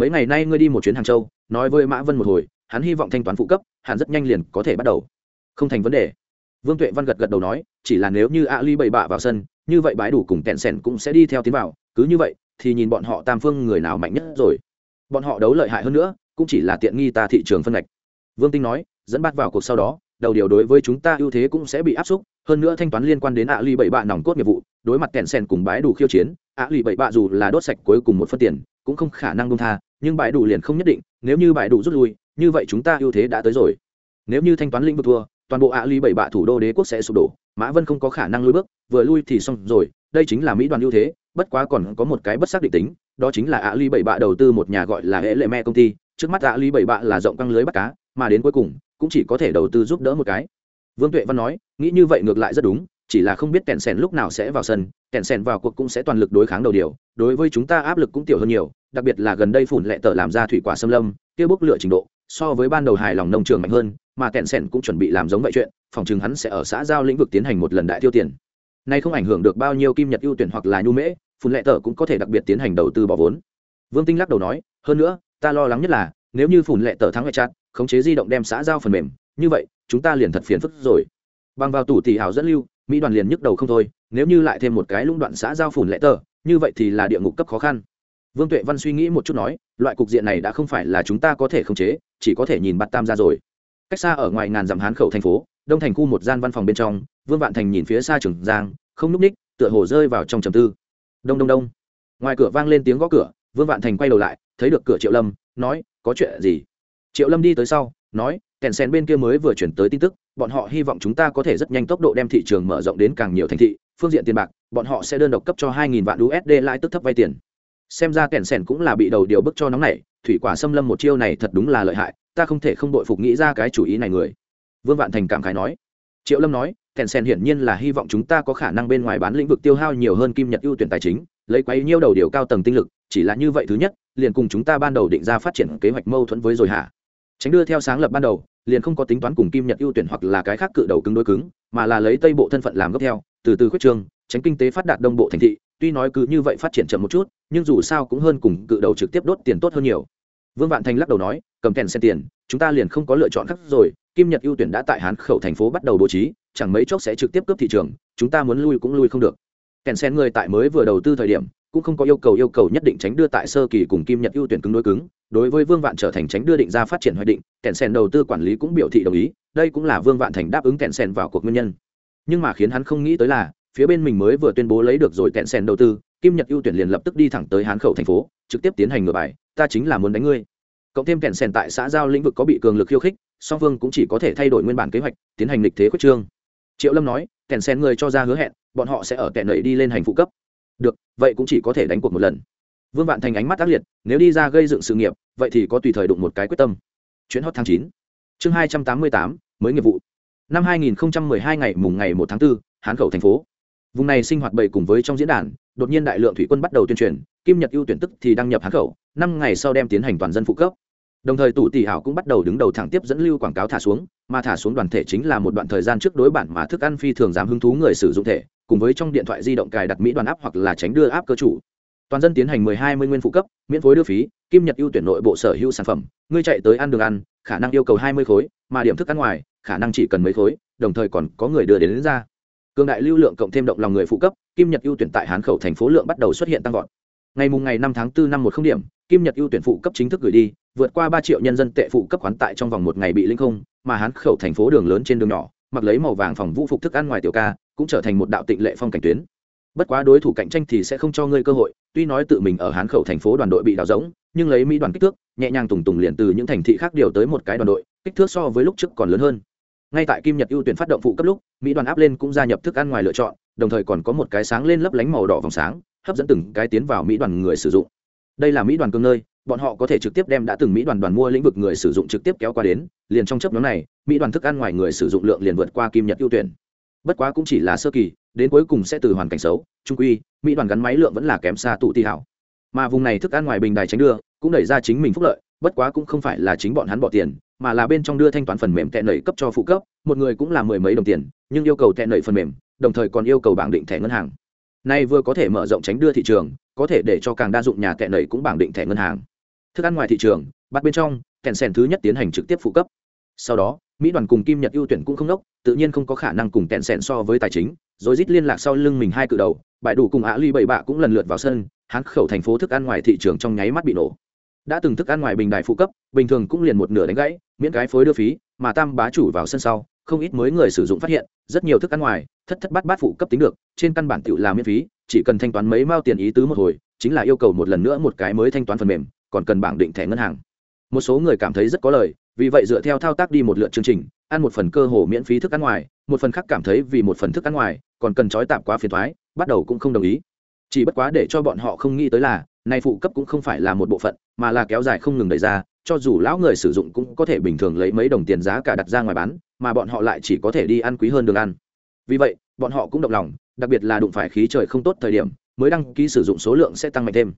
mấy ngày nay ngươi đi một chuyến hàng châu, nói với mã vân một hồi, hắn hy vọng thanh toán phụ cấp hắn rất nhanh liền có thể bắt đầu. Không thành vấn đề. Vương tuệ văn gật gật đầu nói, chỉ là nếu như a ly bậy bạ vào sân, như vậy bãi đủ cùng tẹn sẻn cũng sẽ đi theo tiến vào, cứ như vậy, thì nhìn bọn họ tam phương người nào mạnh nhất rồi. Bọn họ đấu lợi hại hơn nữa, cũng chỉ là tiện nghi ta thị trường phân ngạch. Vương tinh nói, dẫn bắt vào cuộc sau đó, đầu điều đối với chúng ta ưu thế cũng sẽ bị áp xúc, hơn nữa thanh toán liên quan đến ạ ly bảy bạ nòng cốt nghiệp vụ, đối mặt kẹn sen cùng bãi đủ khiêu chiến ạ ly bảy bạ dù là đốt sạch cuối cùng một phân tiền cũng không khả năng bung tha, nhưng bãi đủ liền không nhất định, nếu như bãi đủ rút lui, như vậy chúng ta ưu thế đã tới rồi. Nếu như thanh toán lĩnh vực thua, toàn bộ ạ Ly bảy bạ thủ đô đế quốc sẽ sụp đổ, mã vân không có khả năng lui bước, vừa lui thì xong rồi, đây chính là mỹ đoàn ưu thế, bất quá còn có một cái bất xác định tính, đó chính là ạ Ly bảy bạ đầu tư một nhà gọi là hệ lệ me công ty, trước mắt ạ Ly bảy bạ là rộng căng lưới bắt cá, mà đến cuối cùng, cũng chỉ có thể đầu tư giúp đỡ một cái. Vương tuệ văn nói, nghĩ như vậy ngược lại rất đúng, chỉ là không biết kẹn sèn lúc nào sẽ vào sân kẹn sèn vào cuộc cũng sẽ toàn lực đối kháng đầu điều, đối với chúng ta áp lực cũng tiểu hơn nhiều đặc biệt là gần đây phủn lệ tờ làm ra thủy quả xâm lâm, kia bốc lửa trình độ, so với ban đầu hài lòng nông trường mạnh hơn, mà Tẹn Sẻn cũng chuẩn bị làm giống vậy chuyện, phòng chừng hắn sẽ ở xã giao lĩnh vực tiến hành một lần đại tiêu tiền. Nay không ảnh hưởng được bao nhiêu kim nhật ưu tuyển hoặc là nhu mễ, phủn lệ tờ cũng có thể đặc biệt tiến hành đầu tư bỏ vốn. Vương tinh lắc đầu nói, hơn nữa, ta lo lắng nhất là, nếu như phủn lệ tờ thắng ngoại chặt khống chế di động đem xã giao phần mềm, như vậy, chúng ta liền thật phiền phức rồi. Bằng vào tủ tỷ hào dẫn lưu, mỹ đoàn liền nhức đầu không thôi, nếu như lại thêm một cái lũng đoạn xã giao phủn lệ tờ, như vậy thì là địa ngục cấp khó khăn vương tuệ văn suy nghĩ một chút nói, loại cục diện này đã không phải là chúng ta có thể khống chế, chỉ có thể nhìn bắt tam ra rồi. Cách xa ở ngoài ngàn dặm hán khẩu thành phố, đông thành khu một gian văn phòng bên trong, vương vạn thành nhìn phía xa trường giang, không núp ních, tựa hồ rơi vào trong trầm tư. Đông đông đông. Ngoài cửa vang lên tiếng gõ cửa, vương vạn thành quay đầu lại, thấy được cửa triệu lâm, nói, có chuyện gì? Triệu lâm đi tới sau, nói, kèn sen bên kia mới vừa chuyển tới tin tức, bọn họ hy vọng chúng ta có thể rất nhanh tốc độ đem thị trường mở rộng đến càng nhiều thành thị, phương diện tiền bạc, bọn họ sẽ đơn độc cấp cho 2.000 vạn usd lãi tức thấp vay tiền xem ra kèn sen cũng là bị đầu điều bức cho nóng này thủy quả xâm lâm một chiêu này thật đúng là lợi hại, ta không thể không đội phục nghĩ ra cái chủ ý này người. Vương vạn thành cảm khái nói. Triệu lâm nói, kèn sen hiển nhiên là hy vọng chúng ta có khả năng bên ngoài bán lĩnh vực tiêu hao nhiều hơn kim nhật ưu tuyển tài chính, lấy quấy nhiêu đầu điều cao tầng tinh lực, chỉ là như vậy thứ nhất, liền cùng chúng ta ban đầu định ra phát triển kế hoạch mâu thuẫn với rồi hả? Tránh đưa theo sáng lập ban đầu, liền không có tính toán cùng kim nhật ưu tuyển hoặc là cái khác cự đầu cứng đối cứng, mà là lấy tây bộ thân phận làm gấp theo, từ từ khuyết trương, tránh kinh tế phát đạt đông bộ thành thị tuy nói cứ như vậy phát triển chậm một chút, nhưng dù sao cũng hơn cùng cự đầu trực tiếp đốt tiền tốt hơn nhiều. Vương vạn thành lắc đầu nói, cầm kèn sen tiền, chúng ta liền không có lựa chọn khác rồi, kim nhật ưu tuyển đã tại hán khẩu thành phố bắt đầu bố trí, chẳng mấy chốc sẽ trực tiếp cướp thị trường, chúng ta muốn lui cũng lui không được. Kèn sen người tại mới vừa đầu tư thời điểm, cũng không có yêu cầu yêu cầu nhất định tránh đưa tại sơ kỳ cùng kim nhật ưu tuyển cứng đối cứng, đối với vương vạn trở thành tránh đưa định ra phát triển hoạch định, kèn sen đầu tư quản lý cũng biểu thị đồng ý, đây cũng là vương vạn thành đáp ứng kèn sen vào cuộc nguyên nhân. Nhưng mà khiến hắn không nghĩ tới là phía bên mình mới vừa tuyên bố lấy được rồi kẹn sen đầu tư kim nhật ưu tuyển liền lập tức đi thẳng tới hán khẩu thành phố trực tiếp tiến hành ngược bài ta chính là muốn đánh ngươi. Cộng thêm kẹn sen tại xã giao lĩnh vực có bị cường lực khiêu khích song phương cũng chỉ có thể thay đổi nguyên bản kế hoạch tiến hành lịch thế quyết trương. Triệu lâm nói kẹn sen người cho ra hứa hẹn bọn họ sẽ ở kẹn nẩy đi lên hành phụ cấp. Được vậy cũng chỉ có thể đánh cuộc một lần. Vương vạn thành ánh mắt ác liệt nếu đi ra gây dựng sự nghiệp vậy thì có tùy thời đụng một cái quyết tâm. Chuyến hot tháng chín chương hai trăm tám mươi tám mới nghiệp vụ. Năm hai nghìn hai ngày mùng ngày một tháng 4, hán khẩu thành phố vùng này sinh hoạt bầy cùng với trong diễn đàn đột nhiên đại lượng thủy quân bắt đầu tuyên truyền kim nhật ưu tuyển tức thì đăng nhập hán khẩu năm ngày sau đem tiến hành toàn dân phụ cấp. Đồng thời tụ tỷ hảo cũng bắt đầu đứng đầu thẳng tiếp dẫn lưu quảng cáo thả xuống mà thả xuống đoàn thể chính là một đoạn thời gian trước đối bản mà thức ăn phi thường dám hứng thú người sử dụng thể cùng với trong điện thoại di động cài đặt mỹ đoàn áp hoặc là tránh đưa áp cơ chủ. Toàn dân tiến hành mười hai mươi nguyên phụ cấp miễn phối đưa phí kim nhật ưu tuyển nội bộ sở hữu sản phẩm ngươi chạy tới ăn đường ăn khả năng yêu cầu hai mươi khối mà điểm thức ăn ngoài khả năng chỉ cần mấy khối đồng thời còn có người đưa đến, đến ra cường đại lưu lượng cộng thêm động lòng người phụ cấp, kim nhật ưu tuyển tại hán khẩu thành phố lượng bắt đầu xuất hiện tăng vọt. Ngày mùng ngày năm tháng 4 năm một không điểm, kim nhật ưu tuyển phụ cấp chính thức gửi đi, vượt qua ba triệu nhân dân tệ phụ cấp khoán tại trong vòng một ngày bị linh không, mà hán khẩu thành phố đường lớn trên đường nhỏ, mặc lấy màu vàng phòng vũ phục thức ăn ngoài tiểu ca, cũng trở thành một đạo tịnh lệ phong cảnh tuyến. Bất quá đối thủ cạnh tranh thì sẽ không cho ngươi cơ hội, tuy nói tự mình ở hán khẩu thành phố đoàn đội bị đào rỗng, nhưng lấy mỹ đoàn kích thước, nhẹ nhàng tùng tùng liền từ những thành thị khác điều tới một cái đoàn đội, kích thước so với lúc trước còn lớn hơn ngay tại kim nhật ưu tuyển phát động phụ cấp lúc, mỹ đoàn áp lên cũng gia nhập thức ăn ngoài lựa chọn, đồng thời còn có một cái sáng lên lấp lánh màu đỏ vòng sáng, hấp dẫn từng cái tiến vào mỹ đoàn người sử dụng. Đây là mỹ đoàn cương nơi, bọn họ có thể trực tiếp đem đã từng mỹ đoàn đoàn mua lĩnh vực người sử dụng trực tiếp kéo qua đến, liền trong chấp nhóm này, mỹ đoàn thức ăn ngoài người sử dụng lượng liền vượt qua kim nhật ưu tuyển. Bất quá cũng chỉ là sơ kỳ, đến cuối cùng sẽ từ hoàn cảnh xấu, trung quy, mỹ đoàn gắn máy lượng vẫn là kém xa tụ ti hảo. Mà vùng này thức ăn ngoài bình đài tránh đưa, cũng đẩy ra chính mình phúc lợi, bất quá cũng không phải là chính bọn hắn bỏ tiền mà là bên trong đưa thanh toán phần mềm tệ nẩy cấp cho phụ cấp, một người cũng là mười mấy đồng tiền, nhưng yêu cầu tệ nẩy phần mềm, đồng thời còn yêu cầu bảng định thẻ ngân hàng. Này vừa có thể mở rộng tránh đưa thị trường, có thể để cho càng đa dụng nhà tệ nẩy cũng bảng định thẻ ngân hàng. Thức ăn ngoài thị trường, bắt bên trong kèn sèn thứ nhất tiến hành trực tiếp phụ cấp. Sau đó, mỹ đoàn cùng kim nhật ưu tuyển cũng không đốc, tự nhiên không có khả năng cùng kèn sèn so với tài chính, rồi rít liên lạc sau lưng mình hai cự đầu, bại đủ cùng ạ ly bảy bạ cũng lần lượt vào sân, hán khẩu thành phố thức ăn ngoài thị trường trong nháy mắt bị nổ đã từng thức ăn ngoài bình đài phụ cấp, bình thường cũng liền một nửa đánh gãy, miễn cái phối đưa phí, mà tam bá chủ vào sân sau, không ít mới người sử dụng phát hiện, rất nhiều thức ăn ngoài, thất thất bát bát phụ cấp tính được, trên căn bản tự làm miễn phí, chỉ cần thanh toán mấy mao tiền ý tứ một hồi, chính là yêu cầu một lần nữa một cái mới thanh toán phần mềm, còn cần bảng định thẻ ngân hàng. Một số người cảm thấy rất có lời, vì vậy dựa theo thao tác đi một lượt chương trình, ăn một phần cơ hồ miễn phí thức ăn ngoài, một phần khác cảm thấy vì một phần thức ăn ngoài, còn cần trói tạm quá phiền thoái, bắt đầu cũng không đồng ý. Chỉ bất quá để cho bọn họ không nghĩ tới là nay phụ cấp cũng không phải là một bộ phận, mà là kéo dài không ngừng đẩy ra, cho dù lão người sử dụng cũng có thể bình thường lấy mấy đồng tiền giá cả đặt ra ngoài bán, mà bọn họ lại chỉ có thể đi ăn quý hơn đường ăn. Vì vậy, bọn họ cũng động lòng, đặc biệt là đụng phải khí trời không tốt thời điểm, mới đăng ký sử dụng số lượng sẽ tăng mạnh thêm.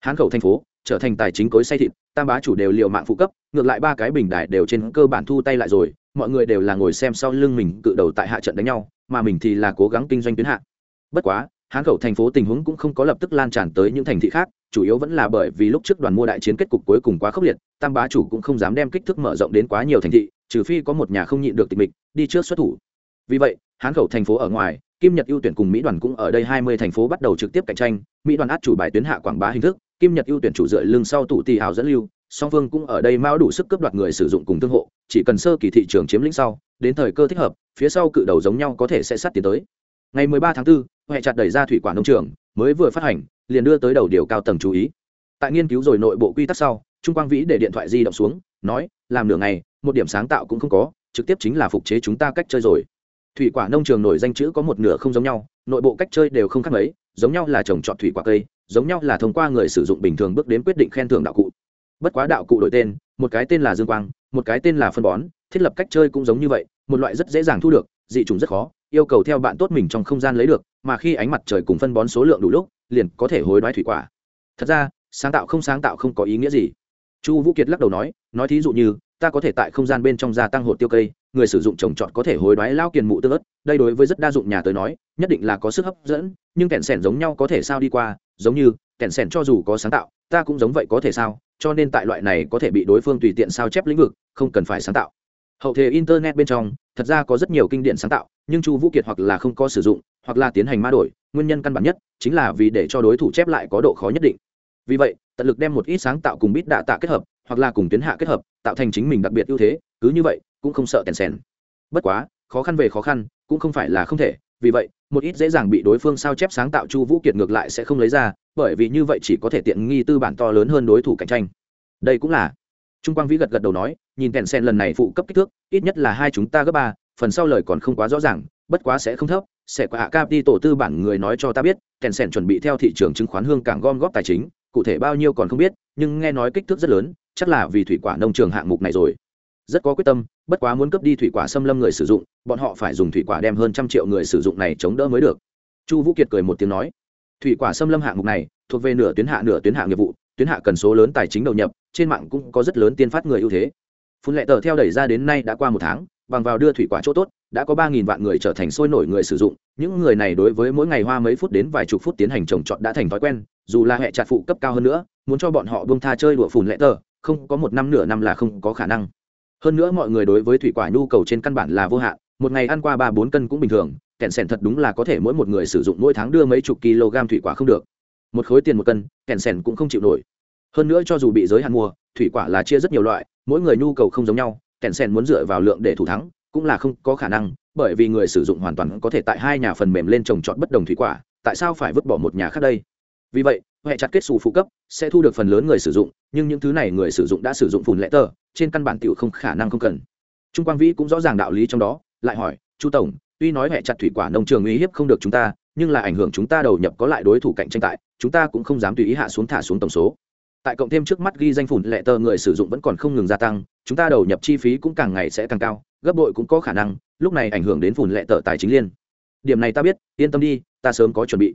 Hán khẩu thành phố, trở thành tài chính cối say thịt, tam bá chủ đều liệu mạng phụ cấp, ngược lại ba cái bình đại đều trên cơ bản thu tay lại rồi, mọi người đều là ngồi xem sau lưng mình cự đầu tại hạ trận đánh nhau, mà mình thì là cố gắng kinh doanh tuyến hạ. Bất quá, hán khẩu thành phố tình huống cũng không có lập tức lan tràn tới những thành thị khác chủ yếu vẫn là bởi vì lúc trước đoàn mua đại chiến kết cục cuối cùng quá khốc liệt tam bá chủ cũng không dám đem kích thước mở rộng đến quá nhiều thành thị trừ phi có một nhà không nhịn được tịch mịch đi trước xuất thủ. Vì vậy hán khẩu thành phố ở ngoài kim nhật ưu tuyển cùng mỹ đoàn cũng ở đây hai mươi thành phố bắt đầu trực tiếp cạnh tranh mỹ đoàn át chủ bài tuyến hạ quảng bá hình thức kim nhật ưu tuyển chủ dựa lưng sau tủ tì hào dẫn lưu song phương cũng ở đây mao đủ sức cướp đoạt người sử dụng cùng tương hộ chỉ cần sơ kỳ thị trường chiếm lĩnh sau đến thời cơ thích hợp phía sau cự đầu giống nhau có thể sẽ sát tiến tới. Ngày 13 tháng 4, hệ chặt đẩy ra thủy quản nông trường mới vừa phát hành liền đưa tới đầu điều cao tầng chú ý. Tại nghiên cứu rồi nội bộ quy tắc sau, trung quang vĩ để điện thoại di động xuống, nói, làm nửa ngày, một điểm sáng tạo cũng không có, trực tiếp chính là phục chế chúng ta cách chơi rồi. Thủy quả nông trường nổi danh chữ có một nửa không giống nhau, nội bộ cách chơi đều không khác mấy, giống nhau là trồng trọt thủy quả cây, giống nhau là thông qua người sử dụng bình thường bước đến quyết định khen thưởng đạo cụ. Bất quá đạo cụ đổi tên, một cái tên là dương quang, một cái tên là phân bón, thiết lập cách chơi cũng giống như vậy, một loại rất dễ dàng thu được, dị trùng rất khó, yêu cầu theo bạn tốt mình trong không gian lấy được, mà khi ánh mặt trời cùng phân bón số lượng đủ lúc liền có thể hối đoái thủy quả. Thật ra, sáng tạo không sáng tạo không có ý nghĩa gì. Chu vũ kiệt lắc đầu nói nói thí dụ như, ta có thể tại không gian bên trong gia tăng hột tiêu cây, người sử dụng trồng trọt có thể hối đoái lao kiền mụ tương ớt, đây đối với rất đa dụng nhà tới nói, nhất định là có sức hấp dẫn, nhưng kẹn sẻn giống nhau có thể sao đi qua, giống như, kẹn sẻn cho dù có sáng tạo, ta cũng giống vậy có thể sao, cho nên tại loại này có thể bị đối phương tùy tiện sao chép lĩnh vực, không cần phải sáng tạo. Hậu thế internet bên trong, thật ra có rất nhiều kinh điển sáng tạo, nhưng chu vũ kiệt hoặc là không có sử dụng, hoặc là tiến hành ma đổi, nguyên nhân căn bản nhất chính là vì để cho đối thủ chép lại có độ khó nhất định. Vì vậy, tận lực đem một ít sáng tạo cùng bít đạ tạ kết hợp, hoặc là cùng tuyến hạ kết hợp, tạo thành chính mình đặc biệt ưu thế, cứ như vậy, cũng không sợ tèn sèn. Bất quá, khó khăn về khó khăn, cũng không phải là không thể, vì vậy, một ít dễ dàng bị đối phương sao chép sáng tạo chu vũ kiệt ngược lại sẽ không lấy ra, bởi vì như vậy chỉ có thể tiện nghi tư bản to lớn hơn đối thủ cạnh tranh. Đây cũng là, trung quang vĩ gật gật đầu nói, nhìn tèn sen lần này phụ cấp kích thước, ít nhất là hai chúng ta gấp ba, phần sau lời còn không quá rõ ràng, bất quá sẽ không thấp sẽ qua hạ cap đi tổ tư bản người nói cho ta biết, kèn sèn chuẩn bị theo thị trường chứng khoán hương cảng gom góp tài chính, cụ thể bao nhiêu còn không biết, nhưng nghe nói kích thước rất lớn, chắc là vì thủy quả nông trường hạng mục này rồi. Rất có quyết tâm, bất quá muốn cấp đi thủy quả xâm lâm người sử dụng, bọn họ phải dùng thủy quả đem hơn trăm triệu người sử dụng này chống đỡ mới được. Chu vũ kiệt cười một tiếng nói, thủy quả xâm lâm hạng mục này, thuộc về nửa tuyến hạ nửa tuyến hạ nghiệp vụ, tuyến hạ cần số lớn tài chính đầu nhập, trên mạng cũng có rất lớn tiên phát người ưu thế. Phun lệ tờ theo đẩy ra đến nay đã qua một tháng, bằng vào đưa thủy quả chỗ tốt đã có ba nghìn vạn người trở thành sôi nổi người sử dụng, những người này đối với mỗi ngày hoa mấy phút đến vài chục phút tiến hành trồng trọt đã thành thói quen, dù là hệ chặt phụ cấp cao hơn nữa, muốn cho bọn họ bông tha chơi đùa phùn lệ tờ, không có một năm nửa năm là không có khả năng. Hơn nữa mọi người đối với thủy quả nhu cầu trên căn bản là vô hạn, một ngày ăn qua ba bốn cân cũng bình thường, kẹn sẻn thật đúng là có thể mỗi một người sử dụng mỗi tháng đưa mấy chục kg thủy quả không được. Một khối tiền một cân, kẹn sẻn cũng không chịu nổi. Hơn nữa cho dù bị giới hạn mua, thủy quả là chia rất nhiều loại, mỗi người nhu cầu không giống nhau, kẹn sẻn muốn dựa vào lượng để thủ thắng cũng là không có khả năng, bởi vì người sử dụng hoàn toàn có thể tại hai nhà phần mềm lên trồng trọt bất đồng thủy quả, tại sao phải vứt bỏ một nhà khác đây? Vì vậy, hệ chặt kết xù phụ cấp sẽ thu được phần lớn người sử dụng, nhưng những thứ này người sử dụng đã sử dụng phùn lệ tờ, trên căn bản tiểu không khả năng không cần. Trung quang vĩ cũng rõ ràng đạo lý trong đó, lại hỏi, chu tổng, tuy nói hệ chặt thủy quả nông trường uy hiếp không được chúng ta, nhưng là ảnh hưởng chúng ta đầu nhập có lại đối thủ cạnh tranh tại, chúng ta cũng không dám tùy ý hạ xuống thả xuống tổng số. Tại cộng thêm trước mắt ghi danh phùn lệ tờ người sử dụng vẫn còn không ngừng gia tăng, chúng ta đầu nhập chi phí cũng càng ngày sẽ càng cao gấp bội cũng có khả năng, lúc này ảnh hưởng đến phùn lệ tờ tài chính liên. Điểm này ta biết, yên tâm đi, ta sớm có chuẩn bị.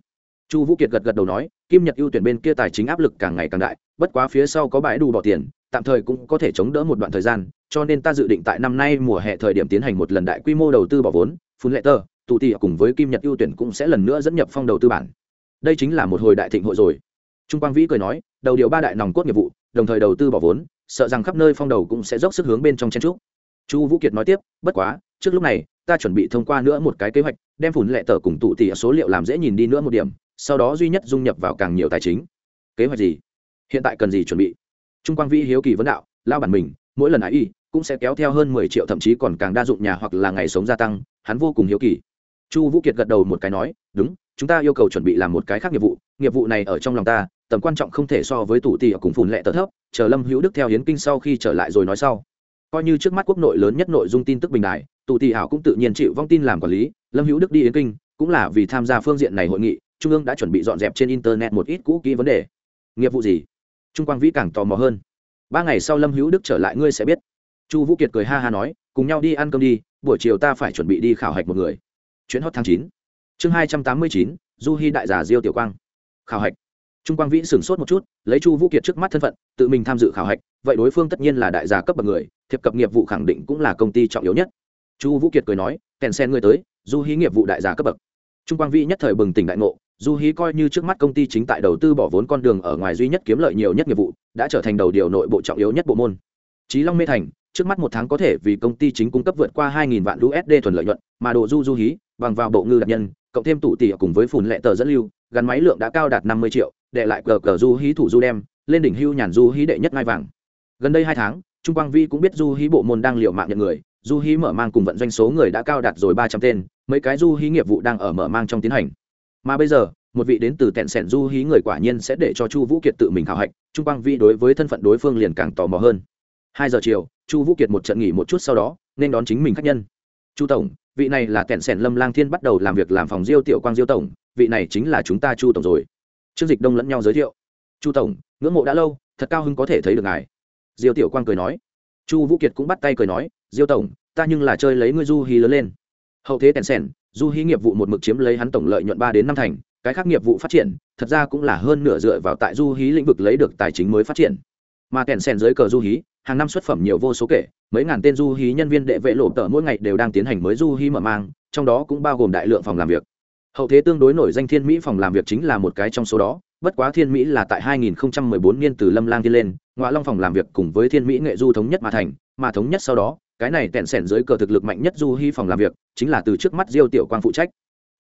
Chu vũ kiệt gật gật đầu nói, kim nhật ưu tuyển bên kia tài chính áp lực càng ngày càng đại, bất quá phía sau có bãi đủ bỏ tiền, tạm thời cũng có thể chống đỡ một đoạn thời gian, cho nên ta dự định tại năm nay mùa hè thời điểm tiến hành một lần đại quy mô đầu tư bỏ vốn phun lệ tờ, tụ tị cùng với kim nhật ưu tuyển cũng sẽ lần nữa dẫn nhập phong đầu tư bản. Đây chính là một hồi đại thịnh hội rồi. Trung quang vĩ cười nói, đầu điều ba đại nòng cốt nghiệp vụ, đồng thời đầu tư bỏ vốn, sợ rằng khắp nơi phong đầu cũng sẽ dốc sức hướng bên trong chen trúc chu vũ kiệt nói tiếp, bất quá, trước lúc này, ta chuẩn bị thông qua nữa một cái kế hoạch, đem phủn lệ tờ cùng tụ tỉ số liệu làm dễ nhìn đi nữa một điểm, sau đó duy nhất dung nhập vào càng nhiều tài chính. Kế hoạch gì? Hiện tại cần gì chuẩn bị? Trung quang vĩ hiếu kỳ vấn đạo lao bản mình, mỗi lần ái y cũng sẽ kéo theo hơn mười triệu, thậm chí còn càng đa dụng nhà hoặc là ngày sống gia tăng, hắn vô cùng hiếu kỳ. Chu vũ kiệt gật đầu một cái nói, đúng, chúng ta yêu cầu chuẩn bị làm một cái khác nghiệp vụ nghiệp vụ này ở trong lòng ta, tầm quan trọng không thể so với tủ tì ở cùng phùn lệ tờ thấp, chờ lâm hữu đức theo hiến kinh sau khi trở lại rồi nói sau coi như trước mắt quốc nội lớn nhất nội dung tin tức bình đại tụ tì hảo cũng tự nhiên chịu vong tin làm quản lý, lâm hữu đức đi yến kinh, cũng là vì tham gia phương diện này hội nghị, trung ương đã chuẩn bị dọn dẹp trên internet một ít cũ kỹ vấn đề. Nghiệp vụ gì? Trung quang vĩ càng tò mò hơn. Ba ngày sau lâm hữu đức trở lại, ngươi sẽ biết. Chu vũ kiệt cười ha ha nói, cùng nhau đi ăn cơm đi, buổi chiều ta phải chuẩn bị đi khảo hạch một người. Chuyến hot tháng chín. Chương hai trăm tám mươi chín, du hy đại giả diêu tiểu quang. Khảo hạch trung quang vĩ sửng sốt một chút lấy chu vũ kiệt trước mắt thân phận tự mình tham dự khảo hạch vậy đối phương tất nhiên là đại gia cấp bậc người thiệp cập nghiệp vụ khẳng định cũng là công ty trọng yếu nhất. Chu vũ kiệt cười nói kèn sen ngươi tới du hí nghiệp vụ đại gia cấp bậc. Trung quang vĩ nhất thời bừng tỉnh đại ngộ du hí coi như trước mắt công ty chính tại đầu tư bỏ vốn con đường ở ngoài duy nhất kiếm lợi nhiều nhất nghiệp vụ đã trở thành đầu điều nội bộ trọng yếu nhất bộ môn. Trí long mê thành trước mắt một tháng có thể vì công ty chính cung cấp vượt qua 2.000 vạn USD thuần lợi nhuận, mà đồ du du hí, bằng vào bộ ngư đặc nhân, cộng thêm tụ tỷ cùng với phùn lệ tờ dẫn lưu, gắn máy lượng đã cao đạt 50 triệu, đệ lại cờ cờ du hí thủ du đem, lên đỉnh hưu nhàn du hí đệ nhất ngai vàng. Gần đây hai tháng, Trung Quang Vi cũng biết du hí bộ môn đang liều mạng nhận người, du hí mở mang cùng vận doanh số người đã cao đạt rồi 300 tên, mấy cái du hí nghiệp vụ đang ở mở mang trong tiến hành. Mà bây giờ, một vị đến từ tẹn sẻn du hí người quả nhiên sẽ để cho Chu Vũ Kiệt tự mình khảo hạch, Trung Quang Vi đối với thân phận đối phương liền càng tò mò hơn. hai giờ chiều, chu vũ kiệt một trận nghỉ một chút sau đó nên đón chính mình khách nhân chu tổng vị này là tẹn sẻn lâm lang thiên bắt đầu làm việc làm phòng diêu tiểu quang diêu tổng vị này chính là chúng ta chu tổng rồi trương dịch đông lẫn nhau giới thiệu. Chu tổng, ngưỡng mộ đã lâu, thật cao hứng có thể thấy được ngài. Diêu tiểu quang cười nói. Chu vũ kiệt cũng bắt tay cười nói, diêu tổng, ta nhưng là chơi lấy ngươi du hí lớn lên. Hậu thế kẹn sèn, du hí nghiệp vụ một mực chiếm lấy hắn tổng lợi nhuận ba đến năm thành, cái khác nghiệp vụ phát triển, thật ra cũng là hơn nửa dựa vào tại du hí lĩnh vực lấy được tài chính mới phát triển. Mà kẹn sen dưới cờ du hí, hàng năm xuất phẩm nhiều vô số kể, mấy ngàn tên du hí nhân viên đệ vệ lộ tờ mỗi ngày đều đang tiến hành mới du hí mở mang, trong đó cũng bao gồm đại lượng phòng làm việc hậu thế tương đối nổi danh thiên mỹ phòng làm việc chính là một cái trong số đó, bất quá thiên mỹ là tại 2014 niên từ lâm lang đi lên ngoại long phòng làm việc cùng với thiên mỹ nghệ du thống nhất mà thành, mà thống nhất sau đó, cái này tẹn sẻn dưới cờ thực lực mạnh nhất du hy phòng làm việc, chính là từ trước mắt diêu tiểu quang phụ trách.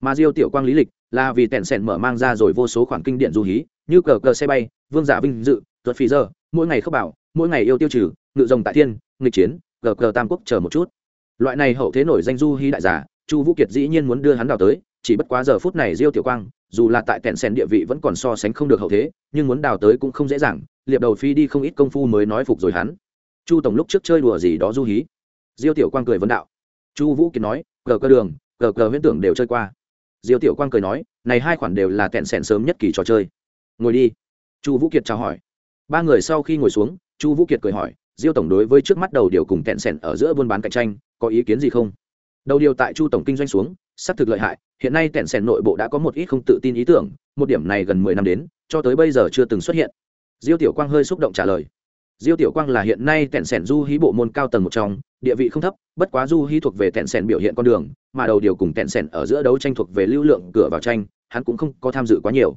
Mà diêu tiểu quang lý lịch là vì tẹn sẻn mở mang ra rồi vô số khoản kinh điển du hí như cờ cờ xe bay, vương giả vinh dự tuật phi giờ, mỗi ngày khóc bảo, mỗi ngày yêu tiêu trừ, ngự rồng tại thiên, nghịch chiến, cờ cờ tam quốc chờ một chút. Loại này hậu thế nổi danh du hí đại giả, chu vũ kiệt dĩ nhiên muốn đưa hắn đào tới chỉ bất quá giờ phút này diêu tiểu quang, dù là tại tẹn sen địa vị vẫn còn so sánh không được hậu thế, nhưng muốn đào tới cũng không dễ dàng, liệp đầu phi đi không ít công phu mới nói phục rồi hắn. Chu tổng lúc trước chơi đùa gì đó du hí. Diêu tiểu quang cười vấn đạo. Chu vũ kiệt nói, cờ cơ đường, cờ cờ huyễn tưởng đều chơi qua. Diêu tiểu quang cười nói, này hai khoản đều là tẹn sẻn sớm nhất kỳ trò chơi. Ngồi đi. Chu vũ kiệt chào hỏi. Ba người sau khi ngồi xuống, chu vũ kiệt cười hỏi, diêu tổng đối với trước mắt đầu điều cùng tẹn sẻn ở giữa buôn bán cạnh tranh, có ý kiến gì không? Đầu điều tại chu tổng kinh doanh xuống xác thực lợi hại, hiện nay tẹn sẻn nội bộ đã có một ít không tự tin ý tưởng, một điểm này gần mười năm đến, cho tới bây giờ chưa từng xuất hiện. Diêu tiểu quang hơi xúc động trả lời. Diêu tiểu quang là hiện nay tẹn sẻn du hí bộ môn cao tầng một trong, địa vị không thấp, bất quá du hí thuộc về tẹn sẻn biểu hiện con đường, mà đầu điều cùng tẹn sẻn ở giữa đấu tranh thuộc về lưu lượng cửa vào tranh, hắn cũng không có tham dự quá nhiều.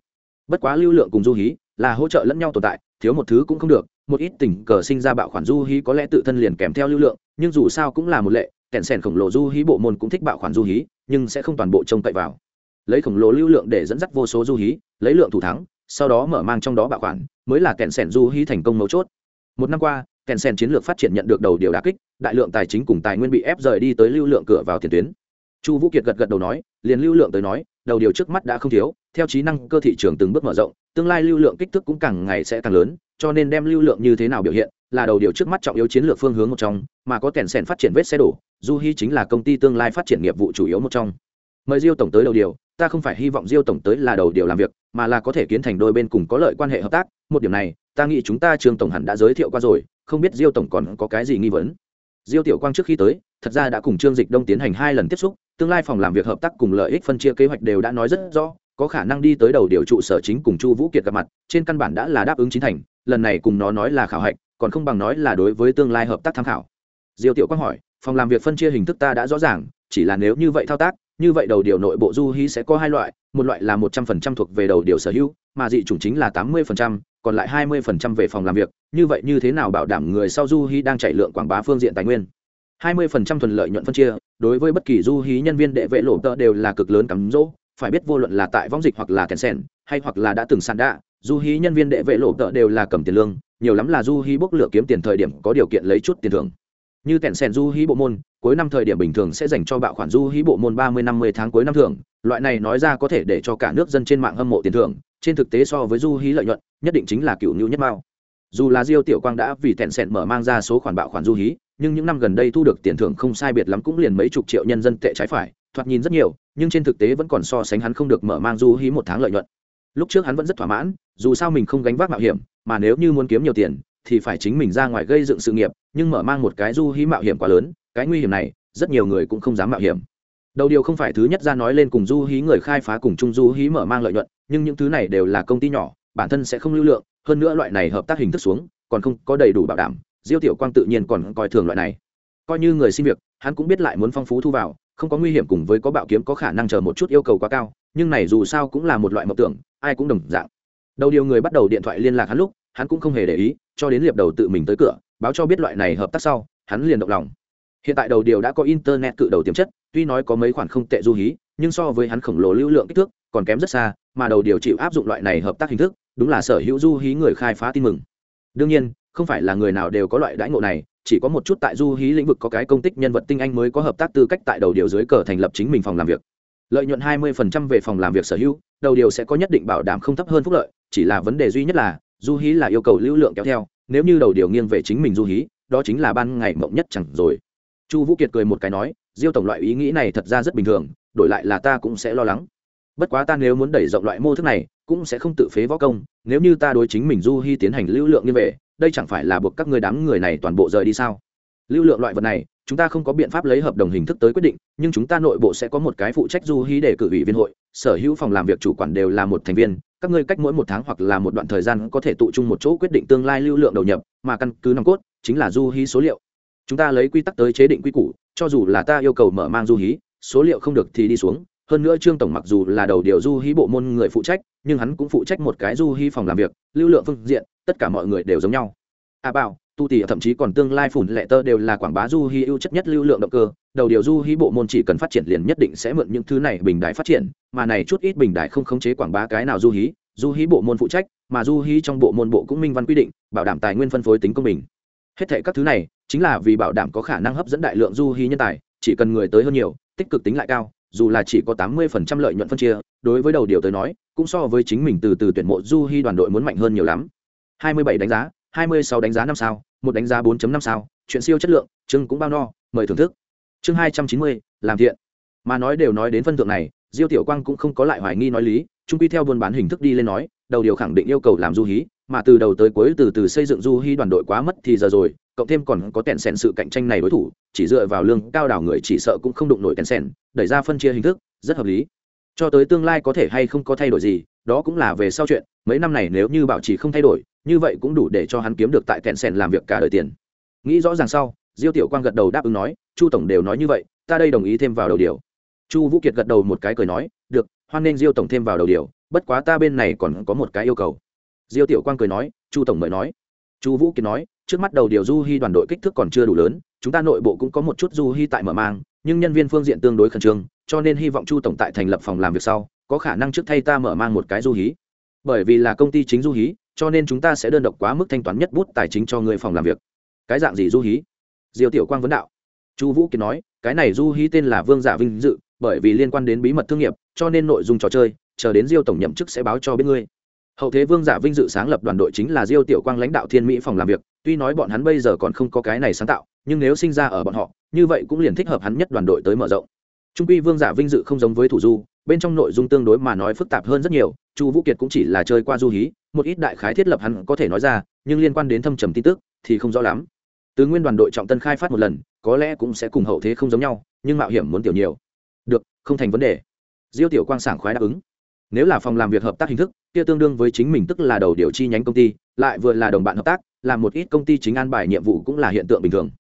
Bất quá lưu lượng cùng du hí là hỗ trợ lẫn nhau tồn tại, thiếu một thứ cũng không được, một ít tình cờ sinh ra bạo khoản du hí có lẽ tự thân liền kèm theo lưu lượng, nhưng dù sao cũng là một lệ kẹn sẻn khổng lồ du hí bộ môn cũng thích bạo khoản du hí, nhưng sẽ không toàn bộ trông cậy vào. Lấy khổng lồ lưu lượng để dẫn dắt vô số du hí, lấy lượng thủ thắng, sau đó mở mang trong đó bạo khoản, mới là kẹn sẻn du hí thành công mấu chốt. Một năm qua kẹn sẻn chiến lược phát triển nhận được đầu điều đà kích, đại lượng tài chính cùng tài nguyên bị ép rời đi tới lưu lượng cửa vào tiền tuyến. Chu vũ kiệt gật gật đầu nói, liền lưu lượng tới nói, đầu điều trước mắt đã không thiếu, theo trí năng cơ thị trường từng bước mở rộng, tương lai lưu lượng kích thước cũng càng ngày sẽ càng lớn, cho nên đem lưu lượng như thế nào biểu hiện, là đầu điều trước mắt trọng yếu chiến lược phương hướng một trong, mà có kèn sèn phát triển vết xe đổ du hy chính là công ty tương lai phát triển nghiệp vụ chủ yếu một trong. Mời diêu tổng tới đầu điều, ta không phải hy vọng diêu tổng tới là đầu điều làm việc, mà là có thể kiến thành đôi bên cùng có lợi quan hệ hợp tác. Một điểm này, ta nghĩ chúng ta trường tổng hẳn đã giới thiệu qua rồi, không biết diêu tổng còn có cái gì nghi vấn. Diêu tiểu quang trước khi tới, thật ra đã cùng trương dịch đông tiến hành hai lần tiếp xúc, tương lai phòng làm việc hợp tác cùng lợi ích phân chia kế hoạch đều đã nói rất rõ, có khả năng đi tới đầu điều trụ sở chính cùng chu vũ kiệt gặp mặt, trên căn bản đã là đáp ứng chính thành, lần này cùng nó nói là khảo hạch, còn không bằng nói là đối với tương lai hợp tác tham khảo. Diêu tiểu quang hỏi phòng làm việc phân chia hình thức ta đã rõ ràng, chỉ là nếu như vậy thao tác, như vậy đầu điều nội bộ du hí sẽ có hai loại, một loại là một trăm phần trăm thuộc về đầu điều sở hữu, mà dị chủng chính là tám mươi phần trăm, còn lại hai mươi phần trăm về phòng làm việc, như vậy như thế nào bảo đảm người sau du hí đang chạy lượng quảng bá phương diện tài nguyên? hai mươi phần trăm thuần lợi nhuận phân chia, đối với bất kỳ du hí nhân viên đệ vệ lộ tơ đều là cực lớn cắm rỗ phải biết vô luận là tại võng dịch hoặc là kèn sen hay hoặc là đã từng sàn đạ, du hí nhân viên đệ vệ lộ tợ đều là cầm tiền lương, nhiều lắm là du hí bốc lửa kiếm tiền thời điểm có điều kiện lấy chút tiền thưởng như tẹn sèn du hí bộ môn, cuối năm thời điểm bình thường sẽ dành cho bạo khoản du hí bộ môn ba mươi, năm mươi tháng cuối năm thưởng. Loại này nói ra có thể để cho cả nước dân trên mạng hâm mộ tiền thưởng, trên thực tế so với du hí lợi nhuận, nhất định chính là cựu nhu nhất mao. Dù là diêu tiểu quang đã vì tẹn sẹn mở mang ra số khoản bạo khoản du hí, nhưng những năm gần đây thu được tiền thưởng không sai biệt lắm cũng liền mấy chục triệu nhân dân tệ trái phải, thoạt nhìn rất nhiều, nhưng trên thực tế vẫn còn so sánh hắn không được mở mang du hí một tháng lợi nhuận. Lúc trước hắn vẫn rất thỏa mãn, dù sao mình không gánh vác mạo hiểm, mà nếu như muốn kiếm nhiều tiền thì phải chính mình ra ngoài gây dựng sự nghiệp, nhưng mở mang một cái du hí mạo hiểm quá lớn, cái nguy hiểm này, rất nhiều người cũng không dám mạo hiểm. Đầu điều không phải thứ nhất ra nói lên cùng du hí người khai phá cùng chung du hí mở mang lợi nhuận, nhưng những thứ này đều là công ty nhỏ, bản thân sẽ không lưu lượng, hơn nữa loại này hợp tác hình thức xuống, còn không có đầy đủ bảo đảm, diêu tiểu quang tự nhiên còn coi thường loại này. Coi như người xin việc, hắn cũng biết lại muốn phong phú thu vào, không có nguy hiểm cùng với có bạo kiếm có khả năng chờ một chút yêu cầu quá cao, nhưng này dù sao cũng là một loại mộng tưởng, ai cũng đồng dạng. Đầu điều người bắt đầu điện thoại liên lạc hắn lúc, hắn cũng không hề để ý cho đến liệp đầu tự mình tới cửa, báo cho biết loại này hợp tác sau, hắn liền động lòng. Hiện tại đầu điều đã có internet cự đầu tiềm chất, tuy nói có mấy khoản không tệ du hí, nhưng so với hắn khổng lồ lưu lượng kích thước, còn kém rất xa, mà đầu điều chịu áp dụng loại này hợp tác hình thức, đúng là sở hữu du hí người khai phá tin mừng. Đương nhiên, không phải là người nào đều có loại đãi ngộ này, chỉ có một chút tại du hí lĩnh vực có cái công tích nhân vật tinh anh mới có hợp tác tư cách tại đầu điều dưới cờ thành lập chính mình phòng làm việc. Lợi nhuận 20% về phòng làm việc sở hữu, đầu điều sẽ có nhất định bảo đảm không thấp hơn phúc lợi, chỉ là vấn đề duy nhất là du hí là yêu cầu lưu lượng kéo theo, nếu như đầu điều nghiêng về chính mình du hí, đó chính là ban ngày mộng nhất chẳng rồi. Chu vũ kiệt cười một cái nói, diêu tổng loại ý nghĩ này thật ra rất bình thường, đổi lại là ta cũng sẽ lo lắng. Bất quá ta nếu muốn đẩy rộng loại mô thức này, cũng sẽ không tự phế võ công, nếu như ta đối chính mình du hy tiến hành lưu lượng như vậy, đây chẳng phải là buộc các người đám người này toàn bộ rời đi sao? Lưu lượng loại vật này, chúng ta không có biện pháp lấy hợp đồng hình thức tới quyết định, nhưng chúng ta nội bộ sẽ có một cái phụ trách du hí để cử ủy viên hội, sở hữu phòng làm việc chủ quản đều là một thành viên các ngươi cách mỗi một tháng hoặc là một đoạn thời gian có thể tụ chung một chỗ quyết định tương lai lưu lượng đầu nhập, mà căn cứ nòng cốt, chính là du hí số liệu. Chúng ta lấy quy tắc tới chế định quy củ, cho dù là ta yêu cầu mở mang du hí, số liệu không được thì đi xuống. Hơn nữa trương tổng mặc dù là đầu điều du hí bộ môn người phụ trách, nhưng hắn cũng phụ trách một cái du hí phòng làm việc, lưu lượng phương diện, tất cả mọi người đều giống nhau. A à bảo tu tỉ thậm chí còn tương lai phủn lệ tơ đều là quảng bá du hí ưu chất nhất lưu lượng động cơ, đầu điều du hí bộ môn chỉ cần phát triển liền nhất định sẽ mượn những thứ này bình đại phát triển, mà này chút ít bình đại không khống chế quảng bá cái nào du hí du hí bộ môn phụ trách, mà du hí trong bộ môn bộ cũng minh văn quy định, bảo đảm tài nguyên phân phối tính công bình. Hết thệ các thứ này, chính là vì bảo đảm có khả năng hấp dẫn đại lượng du hí nhân tài, chỉ cần người tới hơn nhiều, tích cực tính lại cao, dù là chỉ có tám mươi phần trăm lợi nhuận phân chia, đối với đầu điều tới nói, cũng so với chính mình từ từ tuyển mộ du hí đoàn đội muốn mạnh hơn nhiều lắm. Hai mươi bảy đánh giá hai mươi sáu đánh giá năm sao, một đánh giá 4 năm sao, chuyện siêu chất lượng, chương cũng bao no, mời thưởng thức. Chương hai trăm chín mươi, làm thiện. Mà nói đều nói đến phân thượng này, diêu tiểu quang cũng không có lại hoài nghi nói lý trung quy theo buôn bán hình thức đi lên nói, đầu điều khẳng định yêu cầu làm du hí, mà từ đầu tới cuối từ từ xây dựng du hí đoàn đội quá mất thì giờ rồi, cộng thêm còn có tẹn sẹn sự cạnh tranh này đối thủ, chỉ dựa vào lương cao đảo người chỉ sợ cũng không đụng nổi tẹn sẹn đẩy ra phân chia hình thức, rất hợp lý. Cho tới tương lai có thể hay không có thay đổi gì, đó cũng là về sau chuyện, mấy năm này nếu như bảo trì không thay đổi như vậy cũng đủ để cho hắn kiếm được tại kẹn sèn làm việc cả đời tiền. Nghĩ rõ ràng sau, diêu tiểu quang gật đầu đáp ứng nói, chu tổng đều nói như vậy, ta đây đồng ý thêm vào đầu điều. Chu vũ kiệt gật đầu một cái cười nói, được, hoan nên diêu tổng thêm vào đầu điều, bất quá ta bên này còn có một cái yêu cầu. Diêu tiểu quang cười nói, chu tổng mời nói. Chu vũ kiệt nói, trước mắt đầu điều du hy đoàn đội kích thước còn chưa đủ lớn, chúng ta nội bộ cũng có một chút du hy tại mở mang, nhưng nhân viên phương diện tương đối khẩn trương, cho nên hy vọng chu tổng tại thành lập phòng làm việc sau, có khả năng trước thay ta mở mang một cái du hí bởi vì là công ty chính du hí cho nên chúng ta sẽ đơn độc quá mức thanh toán nhất bút tài chính cho người phòng làm việc. Cái dạng gì du hí? Diêu tiểu quang vấn đạo. Chu vũ kiệt nói, cái này du hí tên là vương giả vinh dự, bởi vì liên quan đến bí mật thương nghiệp, cho nên nội dung trò chơi, chờ đến diêu tổng nhậm chức sẽ báo cho biết ngươi. Hậu thế vương giả vinh dự sáng lập đoàn đội chính là diêu tiểu quang lãnh đạo thiên mỹ phòng làm việc, tuy nói bọn hắn bây giờ còn không có cái này sáng tạo, nhưng nếu sinh ra ở bọn họ, như vậy cũng liền thích hợp hắn nhất đoàn đội tới mở rộng. Trung quy vương giả vinh dự không giống với thủ du bên trong nội dung tương đối mà nói phức tạp hơn rất nhiều, chu vũ kiệt cũng chỉ là chơi qua du hí, một ít đại khái thiết lập hắn có thể nói ra, nhưng liên quan đến thâm trầm tin tức thì không rõ lắm. Từ nguyên đoàn đội trọng tân khai phát một lần, có lẽ cũng sẽ cùng hậu thế không giống nhau, nhưng mạo hiểm muốn tiểu nhiều. Được, không thành vấn đề. Diêu tiểu quang sảng khoái đáp ứng. Nếu là phòng làm việc hợp tác hình thức, kia tương đương với chính mình tức là đầu điều chi nhánh công ty, lại vừa là đồng bạn hợp tác, làm một ít công ty chính an bài nhiệm vụ cũng là hiện tượng bình thường.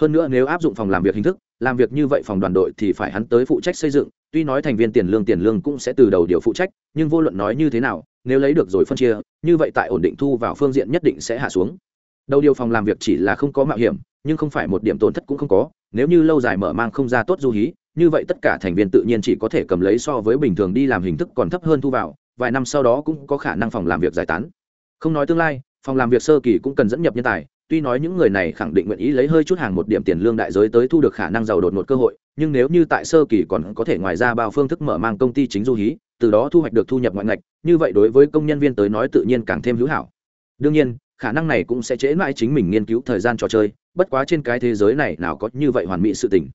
Hơn nữa nếu áp dụng phòng làm việc hình thức, làm việc như vậy phòng đoàn đội thì phải hắn tới phụ trách xây dựng tuy nói thành viên tiền lương tiền lương cũng sẽ từ đầu điều phụ trách, nhưng vô luận nói như thế nào, nếu lấy được rồi phân chia, như vậy tại ổn định thu vào phương diện nhất định sẽ hạ xuống. Đầu điều phòng làm việc chỉ là không có mạo hiểm, nhưng không phải một điểm tổn thất cũng không có, nếu như lâu dài mở mang không ra tốt du hí, như vậy tất cả thành viên tự nhiên chỉ có thể cầm lấy so với bình thường đi làm hình thức còn thấp hơn thu vào, vài năm sau đó cũng có khả năng phòng làm việc giải tán. Không nói tương lai, phòng làm việc sơ kỳ cũng cần dẫn nhập nhân tài tuy nói những người này khẳng định nguyện ý lấy hơi chút hàng một điểm tiền lương đại giới tới thu được khả năng giàu đột một cơ hội, nhưng nếu như tại sơ kỳ còn có thể ngoài ra bao phương thức mở mang công ty chính du hí, từ đó thu hoạch được thu nhập ngoại ngạch, như vậy đối với công nhân viên tới nói tự nhiên càng thêm hữu hảo. Đương nhiên, khả năng này cũng sẽ trễ mãi chính mình nghiên cứu thời gian trò chơi, bất quá trên cái thế giới này nào có như vậy hoàn mỹ sự tình.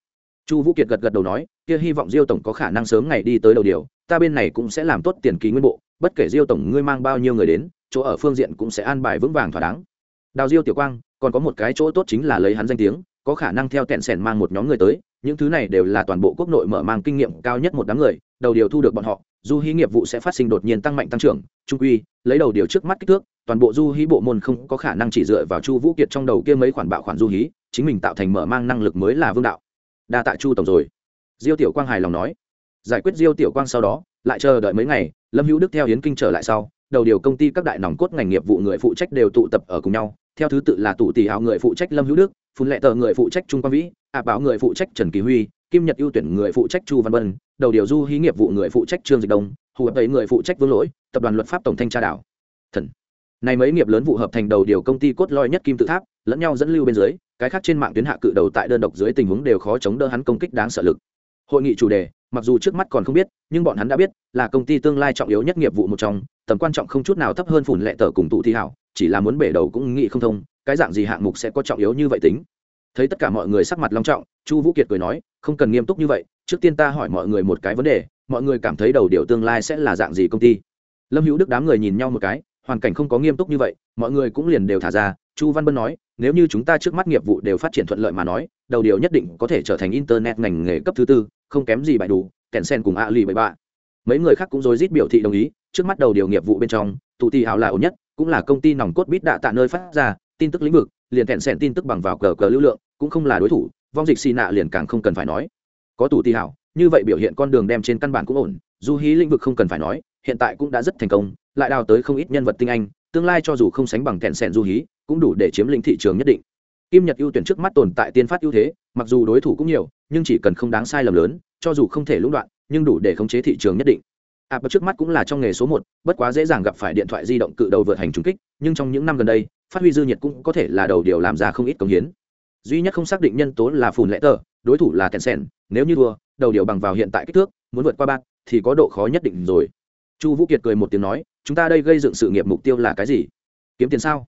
Chu vũ kiệt gật gật đầu nói, kia hy vọng diêu tổng có khả năng sớm ngày đi tới đầu điều, ta bên này cũng sẽ làm tốt tiền ký nguyên bộ, bất kể diêu tổng ngươi mang bao nhiêu người đến, chỗ ở phương diện cũng sẽ an bài vững vàng thỏa đáng đào diêu tiểu quang, còn có một cái chỗ tốt chính là lấy hắn danh tiếng, có khả năng theo kẹn sẻn mang một nhóm người tới, những thứ này đều là toàn bộ quốc nội mở mang kinh nghiệm cao nhất một đám người, đầu điều thu được bọn họ, du hí nghiệp vụ sẽ phát sinh đột nhiên tăng mạnh tăng trưởng, trung quy, lấy đầu điều trước mắt kích thước, toàn bộ du hí bộ môn không có khả năng chỉ dựa vào chu vũ kiệt trong đầu kia mấy khoản bạo khoản du hí, chính mình tạo thành mở mang năng lực mới là vương đạo. Đa tạ chu tổng rồi. Diêu tiểu quang hài lòng nói. Giải quyết diêu tiểu quang sau đó, lại chờ đợi mấy ngày, lâm hữu đức theo hiến kinh trở lại sau, đầu điều công ty các đại nòng cốt ngành nghiệp vụ người phụ trách đều tụ tập ở cùng nhau theo thứ tự là tụ tỷ áo người phụ trách lâm hữu đức, phun lệ tờ người phụ trách trung quang vĩ, ạ báo người phụ trách trần kỳ huy, kim nhật ưu tuyển người phụ trách chu văn bân đầu điều du hí nghiệp vụ người phụ trách trương dịch đông, hù hợp ấy người phụ trách vương lỗi, tập đoàn luật pháp tổng thanh tra đảo. Thần. Này mấy nghiệp lớn vụ hợp thành đầu điều công ty cốt lõi nhất kim tự tháp, lẫn nhau dẫn lưu bên dưới, cái khác trên mạng tuyến hạ cự đầu tại đơn độc dưới tình huống đều khó chống đỡ hắn công kích đáng sợ lực. Hội nghị chủ đề, mặc dù trước mắt còn không biết, nhưng bọn hắn đã biết, là công ty tương lai trọng yếu nhất nghiệp vụ một trong, tầm quan trọng không chút nào thấp hơn phủn lệ tờ cùng tụ thi hảo chỉ là muốn bể đầu cũng nghĩ không thông, cái dạng gì hạng mục sẽ có trọng yếu như vậy tính. Thấy tất cả mọi người sắc mặt long trọng, chu vũ kiệt cười nói, không cần nghiêm túc như vậy, trước tiên ta hỏi mọi người một cái vấn đề, mọi người cảm thấy đầu điều tương lai sẽ là dạng gì công ty? Lâm hữu đức đám người nhìn nhau một cái, hoàn cảnh không có nghiêm túc như vậy, mọi người cũng liền đều thả ra. Chu văn bân nói, nếu như chúng ta trước mắt nghiệp vụ đều phát triển thuận lợi mà nói, đầu điều nhất định có thể trở thành internet ngành nghề cấp thứ tư, không kém gì bại đủ, kèn sen cùng a lì bảy bạ. mấy người khác cũng rối rít biểu thị đồng ý, trước mắt đầu điều nghiệp vụ bên trong, tụ tì hảo là ổn nhất cũng là công ty nòng cốt bít đạ tạ nơi phát ra, tin tức lĩnh vực, liền thẹn sen tin tức bằng vào cờ cờ lưu lượng, cũng không là đối thủ, vong dịch xì nạ liền càng không cần phải nói. Có tù ti hảo, như vậy biểu hiện con đường đem trên căn bản cũng ổn, dù hí lĩnh vực không cần phải nói, hiện tại cũng đã rất thành công, lại đào tới không ít nhân vật tinh anh, tương lai cho dù không sánh bằng thẹn sẻn du hí, cũng đủ để chiếm lĩnh thị trường nhất định. Kim nhật ưu tuyển trước mắt tồn tại tiên phát ưu thế, mặc dù đối thủ cũng nhiều, nhưng chỉ cần không đáng sai lầm lớn, cho dù không thể lũng đoạn, nhưng đủ để khống chế thị trường nhất định ạ à, trước mắt cũng là trong nghề số một bất quá dễ dàng gặp phải điện thoại di động cự đầu vượt hành trùng kích nhưng trong những năm gần đây phát huy dư nhiệt cũng có thể là đầu điều làm ra không ít công hiến. Duy nhất không xác định nhân tố là phùn lẽ tờ đối thủ là kèn sèn nếu như thua đầu điều bằng vào hiện tại kích thước muốn vượt qua bác thì có độ khó nhất định rồi. Chu vũ kiệt cười một tiếng nói chúng ta đây gây dựng sự nghiệp mục tiêu là cái gì? Kiếm tiền sao?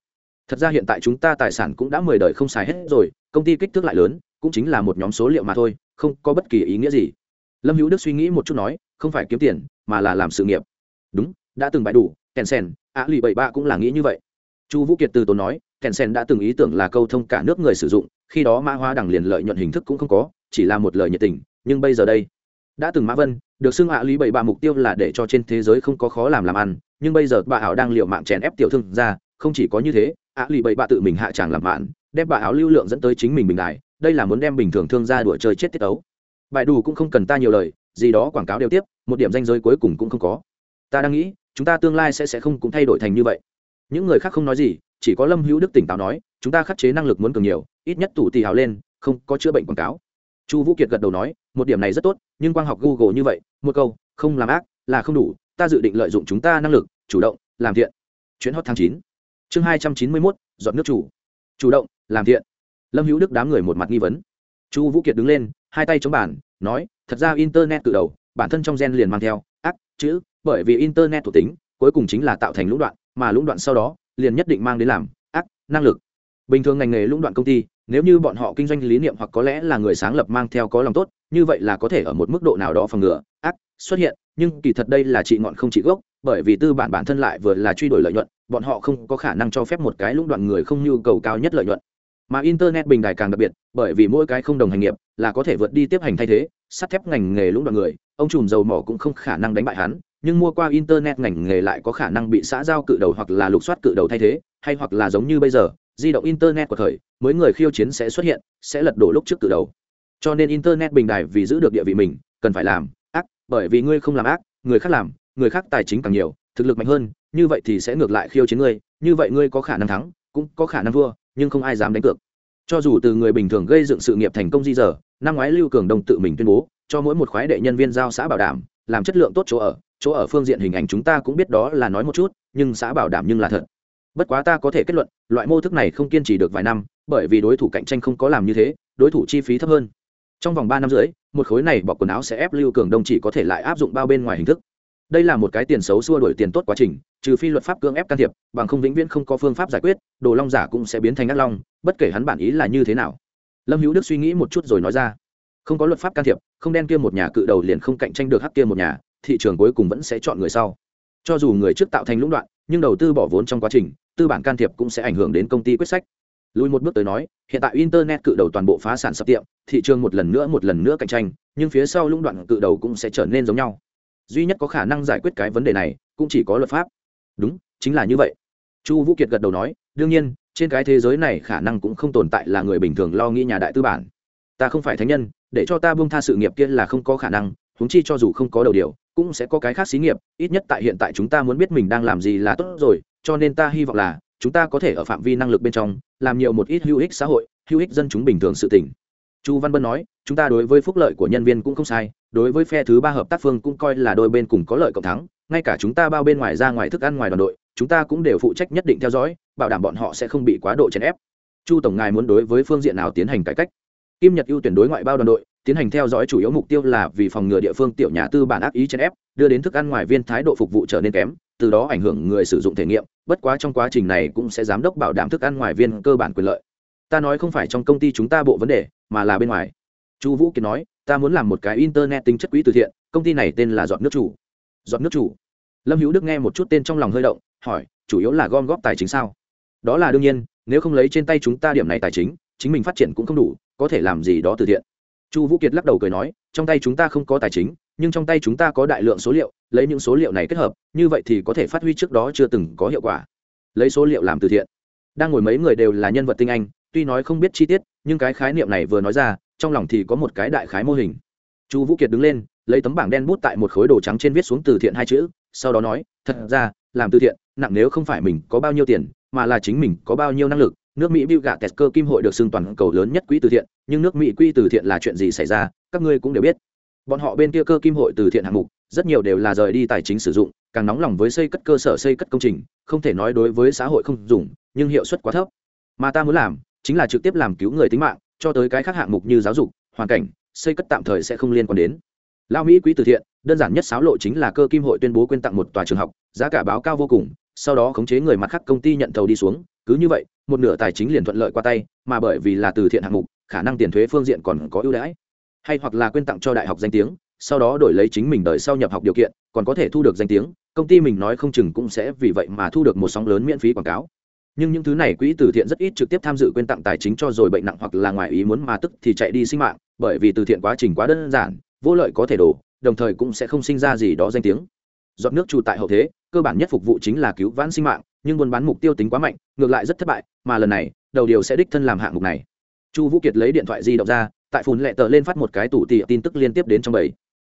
Thật ra hiện tại chúng ta tài sản cũng đã mười đời không xài hết rồi công ty kích thước lại lớn cũng chính là một nhóm số liệu mà thôi không có bất kỳ ý nghĩa gì. Lâm hữu đức suy nghĩ một chút nói không phải kiếm tiền mà là làm sự nghiệp. Đúng, đã từng bại đủ, kèn sen á lì bảy ba cũng là nghĩ như vậy. Chu vũ kiệt từ tốn nói, kèn sen đã từng ý tưởng là câu thông cả nước người sử dụng, khi đó mã hóa đằng liền lợi nhuận hình thức cũng không có, chỉ là một lời nhiệt tình, nhưng bây giờ đây, đã từng mã vân, được xưng ạ lý bảy bà mục tiêu là để cho trên thế giới không có khó làm làm ăn, nhưng bây giờ bà ảo đang liệu mạng chèn ép tiểu thương ra, không chỉ có như thế ạ lý bảy bà tự mình hạ tràng làm mạn đem bà ảo lưu lượng dẫn tới chính mình bình đại, đây là muốn đem bình thường thương ra đùa chơi chết tiết tấu bài đủ cũng không cần ta nhiều lời gì đó quảng cáo đều tiếp, một điểm danh giới cuối cùng cũng không có. Ta đang nghĩ, chúng ta tương lai sẽ sẽ không cũng thay đổi thành như vậy. Những người khác không nói gì, chỉ có lâm hữu đức tỉnh táo nói, chúng ta khắc chế năng lực muốn cường nhiều, ít nhất tủ tì hào lên, không có chữa bệnh quảng cáo. Chu vũ kiệt gật đầu nói, một điểm này rất tốt, nhưng quang học google như vậy, một câu, không làm ác, là không đủ, ta dự định lợi dụng chúng ta năng lực, chủ động, làm thiện. Chuyến hot tháng chín. Chương hai trăm chín mươi mốt dọn nước chủ. Chủ động, làm thiện. Lâm hữu đức đám người một mặt nghi vấn. Chu vũ kiệt đứng lên, hai tay chống bàn, nói thật ra internet từ đầu, bản thân trong gen liền mang theo, ác, chữ, bởi vì internet thuộc tính, cuối cùng chính là tạo thành lũng đoạn, mà lũng đoạn sau đó, liền nhất định mang đến làm, ác, năng lực. Bình thường ngành nghề lũng đoạn công ty, nếu như bọn họ kinh doanh lý niệm hoặc có lẽ là người sáng lập mang theo có lòng tốt, như vậy là có thể ở một mức độ nào đó phòng ngừa, ác, xuất hiện, nhưng kỳ thật đây là trị ngọn không trị gốc, bởi vì tư bản bản thân lại vừa là truy đuổi lợi nhuận, bọn họ không có khả năng cho phép một cái lũng đoạn người không nhu cầu cao nhất lợi nhuận mà internet bình đài càng đặc biệt, bởi vì mỗi cái không đồng hành nghiệp là có thể vượt đi tiếp hành thay thế, sắt thép ngành nghề lũng đoạn người, ông trùm dầu mỏ cũng không khả năng đánh bại hắn, nhưng mua qua internet ngành nghề lại có khả năng bị xã giao cự đầu hoặc là lục soát cự đầu thay thế, hay hoặc là giống như bây giờ, di động internet của thời, mới người khiêu chiến sẽ xuất hiện, sẽ lật đổ lúc trước cự đầu. Cho nên internet bình đài vì giữ được địa vị mình, cần phải làm ác, bởi vì ngươi không làm ác, người khác làm, người khác tài chính càng nhiều, thực lực mạnh hơn, như vậy thì sẽ ngược lại khiêu chiến ngươi, như vậy ngươi có khả năng thắng, cũng có khả năng thua nhưng không ai dám đánh cược. Cho dù từ người bình thường gây dựng sự nghiệp thành công di dở năm ngoái lưu cường đông tự mình tuyên bố, cho mỗi một khoái đệ nhân viên giao xã bảo đảm, làm chất lượng tốt chỗ ở chỗ ở phương diện hình ảnh chúng ta cũng biết đó là nói một chút, nhưng xã bảo đảm nhưng là thật. Bất quá ta có thể kết luận, loại mô thức này không kiên trì được vài năm, bởi vì đối thủ cạnh tranh không có làm như thế, đối thủ chi phí thấp hơn. Trong vòng ba năm rưỡi, một khối này bọc quần áo sẽ ép lưu cường đông chỉ có thể lại áp dụng bao bên ngoài hình thức. Đây là một cái tiền xấu xua đổi tiền tốt quá trình trừ phi luật pháp cưỡng ép can thiệp, bằng không vĩnh viễn không có phương pháp giải quyết, đồ long giả cũng sẽ biến thành ác long, bất kể hắn bản ý là như thế nào. Lâm hữu đức suy nghĩ một chút rồi nói ra. Không có luật pháp can thiệp, không đen kia một nhà cự đầu liền không cạnh tranh được hắc kia một nhà, thị trường cuối cùng vẫn sẽ chọn người sau. Cho dù người trước tạo thành lũng đoạn, nhưng đầu tư bỏ vốn trong quá trình, tư bản can thiệp cũng sẽ ảnh hưởng đến công ty quyết sách. Lùi một bước tới nói, hiện tại internet cự đầu toàn bộ phá sản sập tiệm, thị trường một lần nữa một lần nữa cạnh tranh, nhưng phía sau lũng đoạn cự đầu cũng sẽ trở nên giống nhau. Duy nhất có khả năng giải quyết cái vấn đề này, cũng chỉ có luật pháp đúng, chính là như vậy. Chu vũ kiệt gật đầu nói, đương nhiên, trên cái thế giới này khả năng cũng không tồn tại là người bình thường lo nghĩ nhà đại tư bản. Ta không phải thánh nhân, để cho ta buông tha sự nghiệp kia là không có khả năng húng chi cho dù không có đầu điều, cũng sẽ có cái khác xí nghiệp, ít nhất tại hiện tại chúng ta muốn biết mình đang làm gì là tốt rồi, cho nên ta hy vọng là, chúng ta có thể ở phạm vi năng lực bên trong, làm nhiều một ít hữu ích xã hội, hữu ích dân chúng bình thường sự tỉnh chu văn bân nói, chúng ta đối với phúc lợi của nhân viên cũng không sai, đối với phe thứ ba hợp tác phương cũng coi là đôi bên cùng có lợi cộng thắng ngay cả chúng ta bao bên ngoài ra ngoài thức ăn ngoài đoàn đội, chúng ta cũng đều phụ trách nhất định theo dõi, bảo đảm bọn họ sẽ không bị quá độ chèn ép. Chu tổng ngài muốn đối với phương diện nào tiến hành cải cách? Kim nhật ưu tuyển đối ngoại bao đoàn đội, tiến hành theo dõi chủ yếu mục tiêu là vì phòng ngừa địa phương tiểu nhà tư bản ác ý chèn ép, đưa đến thức ăn ngoài viên thái độ phục vụ trở nên kém, từ đó ảnh hưởng người sử dụng thể nghiệm, bất quá trong quá trình này cũng sẽ giám đốc bảo đảm thức ăn ngoài viên cơ bản quyền lợi. Ta nói không phải trong công ty chúng ta bộ vấn đề, mà là bên ngoài. Chu vũ kiệt nói, ta muốn làm một cái internet tính chất quỹ từ thiện, công ty này tên là dọn nước chủ giọt nước chủ. Lâm hữu đức nghe một chút tên trong lòng hơi động, hỏi, chủ yếu là gom góp tài chính sao? Đó là đương nhiên, nếu không lấy trên tay chúng ta điểm này tài chính chính mình phát triển cũng không đủ, có thể làm gì đó từ thiện. Chu vũ kiệt lắc đầu cười nói, trong tay chúng ta không có tài chính, nhưng trong tay chúng ta có đại lượng số liệu, lấy những số liệu này kết hợp, như vậy thì có thể phát huy trước đó chưa từng có hiệu quả. Lấy số liệu làm từ thiện. Đang ngồi mấy người đều là nhân vật tinh anh, tuy nói không biết chi tiết, nhưng cái khái niệm này vừa nói ra, trong lòng thì có một cái đại khái mô hình. Chu vũ kiệt đứng lên lấy tấm bảng đen bút tại một khối đồ trắng trên viết xuống từ thiện hai chữ, sau đó nói, thật ra, làm từ thiện, nặng nếu không phải mình có bao nhiêu tiền, mà là chính mình có bao nhiêu năng lực. Nước mỹ bill gạ test cơ kim hội được xưng toàn cầu lớn nhất quỹ từ thiện, nhưng nước mỹ quỹ từ thiện là chuyện gì xảy ra, các ngươi cũng đều biết. Bọn họ bên kia cơ kim hội từ thiện hạng mục, rất nhiều đều là rời đi tài chính sử dụng, càng nóng lòng với xây cất cơ sở, xây cất công trình, không thể nói đối với xã hội không dùng, nhưng hiệu suất quá thấp. Mà ta muốn làm, chính là trực tiếp làm cứu người tính mạng, cho tới cái khác hạng mục như giáo dục, hoàn cảnh, xây cất tạm thời sẽ không liên quan đến lao mỹ quỹ từ thiện, đơn giản nhất xáo lộ chính là cơ kim hội tuyên bố quyên tặng một tòa trường học, giá cả báo cao vô cùng, sau đó khống chế người mặt khác công ty nhận thầu đi xuống, cứ như vậy, một nửa tài chính liền thuận lợi qua tay, mà bởi vì là từ thiện hạng mục, khả năng tiền thuế phương diện còn có ưu đãi. Hay hoặc là quyên tặng cho đại học danh tiếng, sau đó đổi lấy chính mình đời sau nhập học điều kiện, còn có thể thu được danh tiếng, công ty mình nói không chừng cũng sẽ vì vậy mà thu được một sóng lớn miễn phí quảng cáo. Nhưng những thứ này quỹ từ thiện rất ít trực tiếp tham dự quyên tặng tài chính cho rồi bệnh nặng hoặc là ngoài ý muốn mà tức thì chạy đi sinh mạng, bởi vì từ thiện quá trình quá đơn giản vô lợi có thể đổ, đồng thời cũng sẽ không sinh ra gì đó danh tiếng. Giọt nước trù tại hậu thế, cơ bản nhất phục vụ chính là cứu vãn sinh mạng, nhưng buôn bán mục tiêu tính quá mạnh, ngược lại rất thất bại, mà lần này, đầu điều sẽ đích thân làm hạng mục này. Chu vũ kiệt lấy điện thoại di động ra, tại phùn lệ tờ lên phát một cái tủ tị tin tức liên tiếp đến trong bảy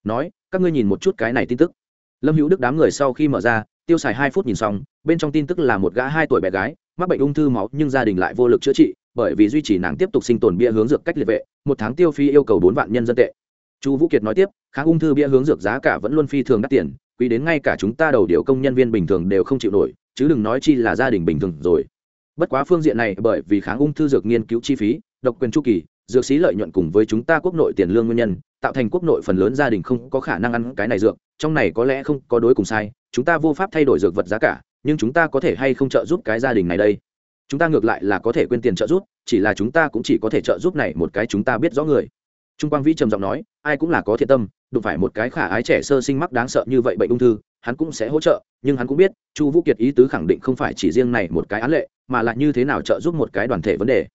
nói, các ngươi nhìn một chút cái này tin tức. Lâm hữu đức đám người sau khi mở ra, tiêu xài hai phút nhìn xong, bên trong tin tức là một gã hai tuổi bé gái, mắc bệnh ung thư máu nhưng gia đình lại vô lực chữa trị, bởi vì duy trì nàng tiếp tục sinh tồn bia hướng dược cách liệt vệ, một tháng tiêu phi yêu cầu bốn vạn nhân dân tệ chu vũ kiệt nói tiếp, kháng ung thư bia hướng dược giá cả vẫn luôn phi thường đắt tiền, quý đến ngay cả chúng ta đầu điều công nhân viên bình thường đều không chịu nổi, chứ đừng nói chi là gia đình bình thường rồi. Bất quá phương diện này bởi vì kháng ung thư dược nghiên cứu chi phí, độc quyền chu kỳ, dược sĩ lợi nhuận cùng với chúng ta quốc nội tiền lương nguyên nhân, tạo thành quốc nội phần lớn gia đình không có khả năng ăn cái này dược, trong này có lẽ không có đối cùng sai, chúng ta vô pháp thay đổi dược vật giá cả, nhưng chúng ta có thể hay không trợ giúp cái gia đình này đây? Chúng ta ngược lại là có thể quên tiền trợ giúp, chỉ là chúng ta cũng chỉ có thể trợ giúp này một cái chúng ta biết rõ người trung quang vĩ trầm giọng nói, ai cũng là có thiện tâm, đụng phải một cái khả ái trẻ sơ sinh mắc đáng sợ như vậy bệnh ung thư, hắn cũng sẽ hỗ trợ, nhưng hắn cũng biết, chu vũ kiệt ý tứ khẳng định không phải chỉ riêng này một cái án lệ, mà là như thế nào trợ giúp một cái đoàn thể vấn đề.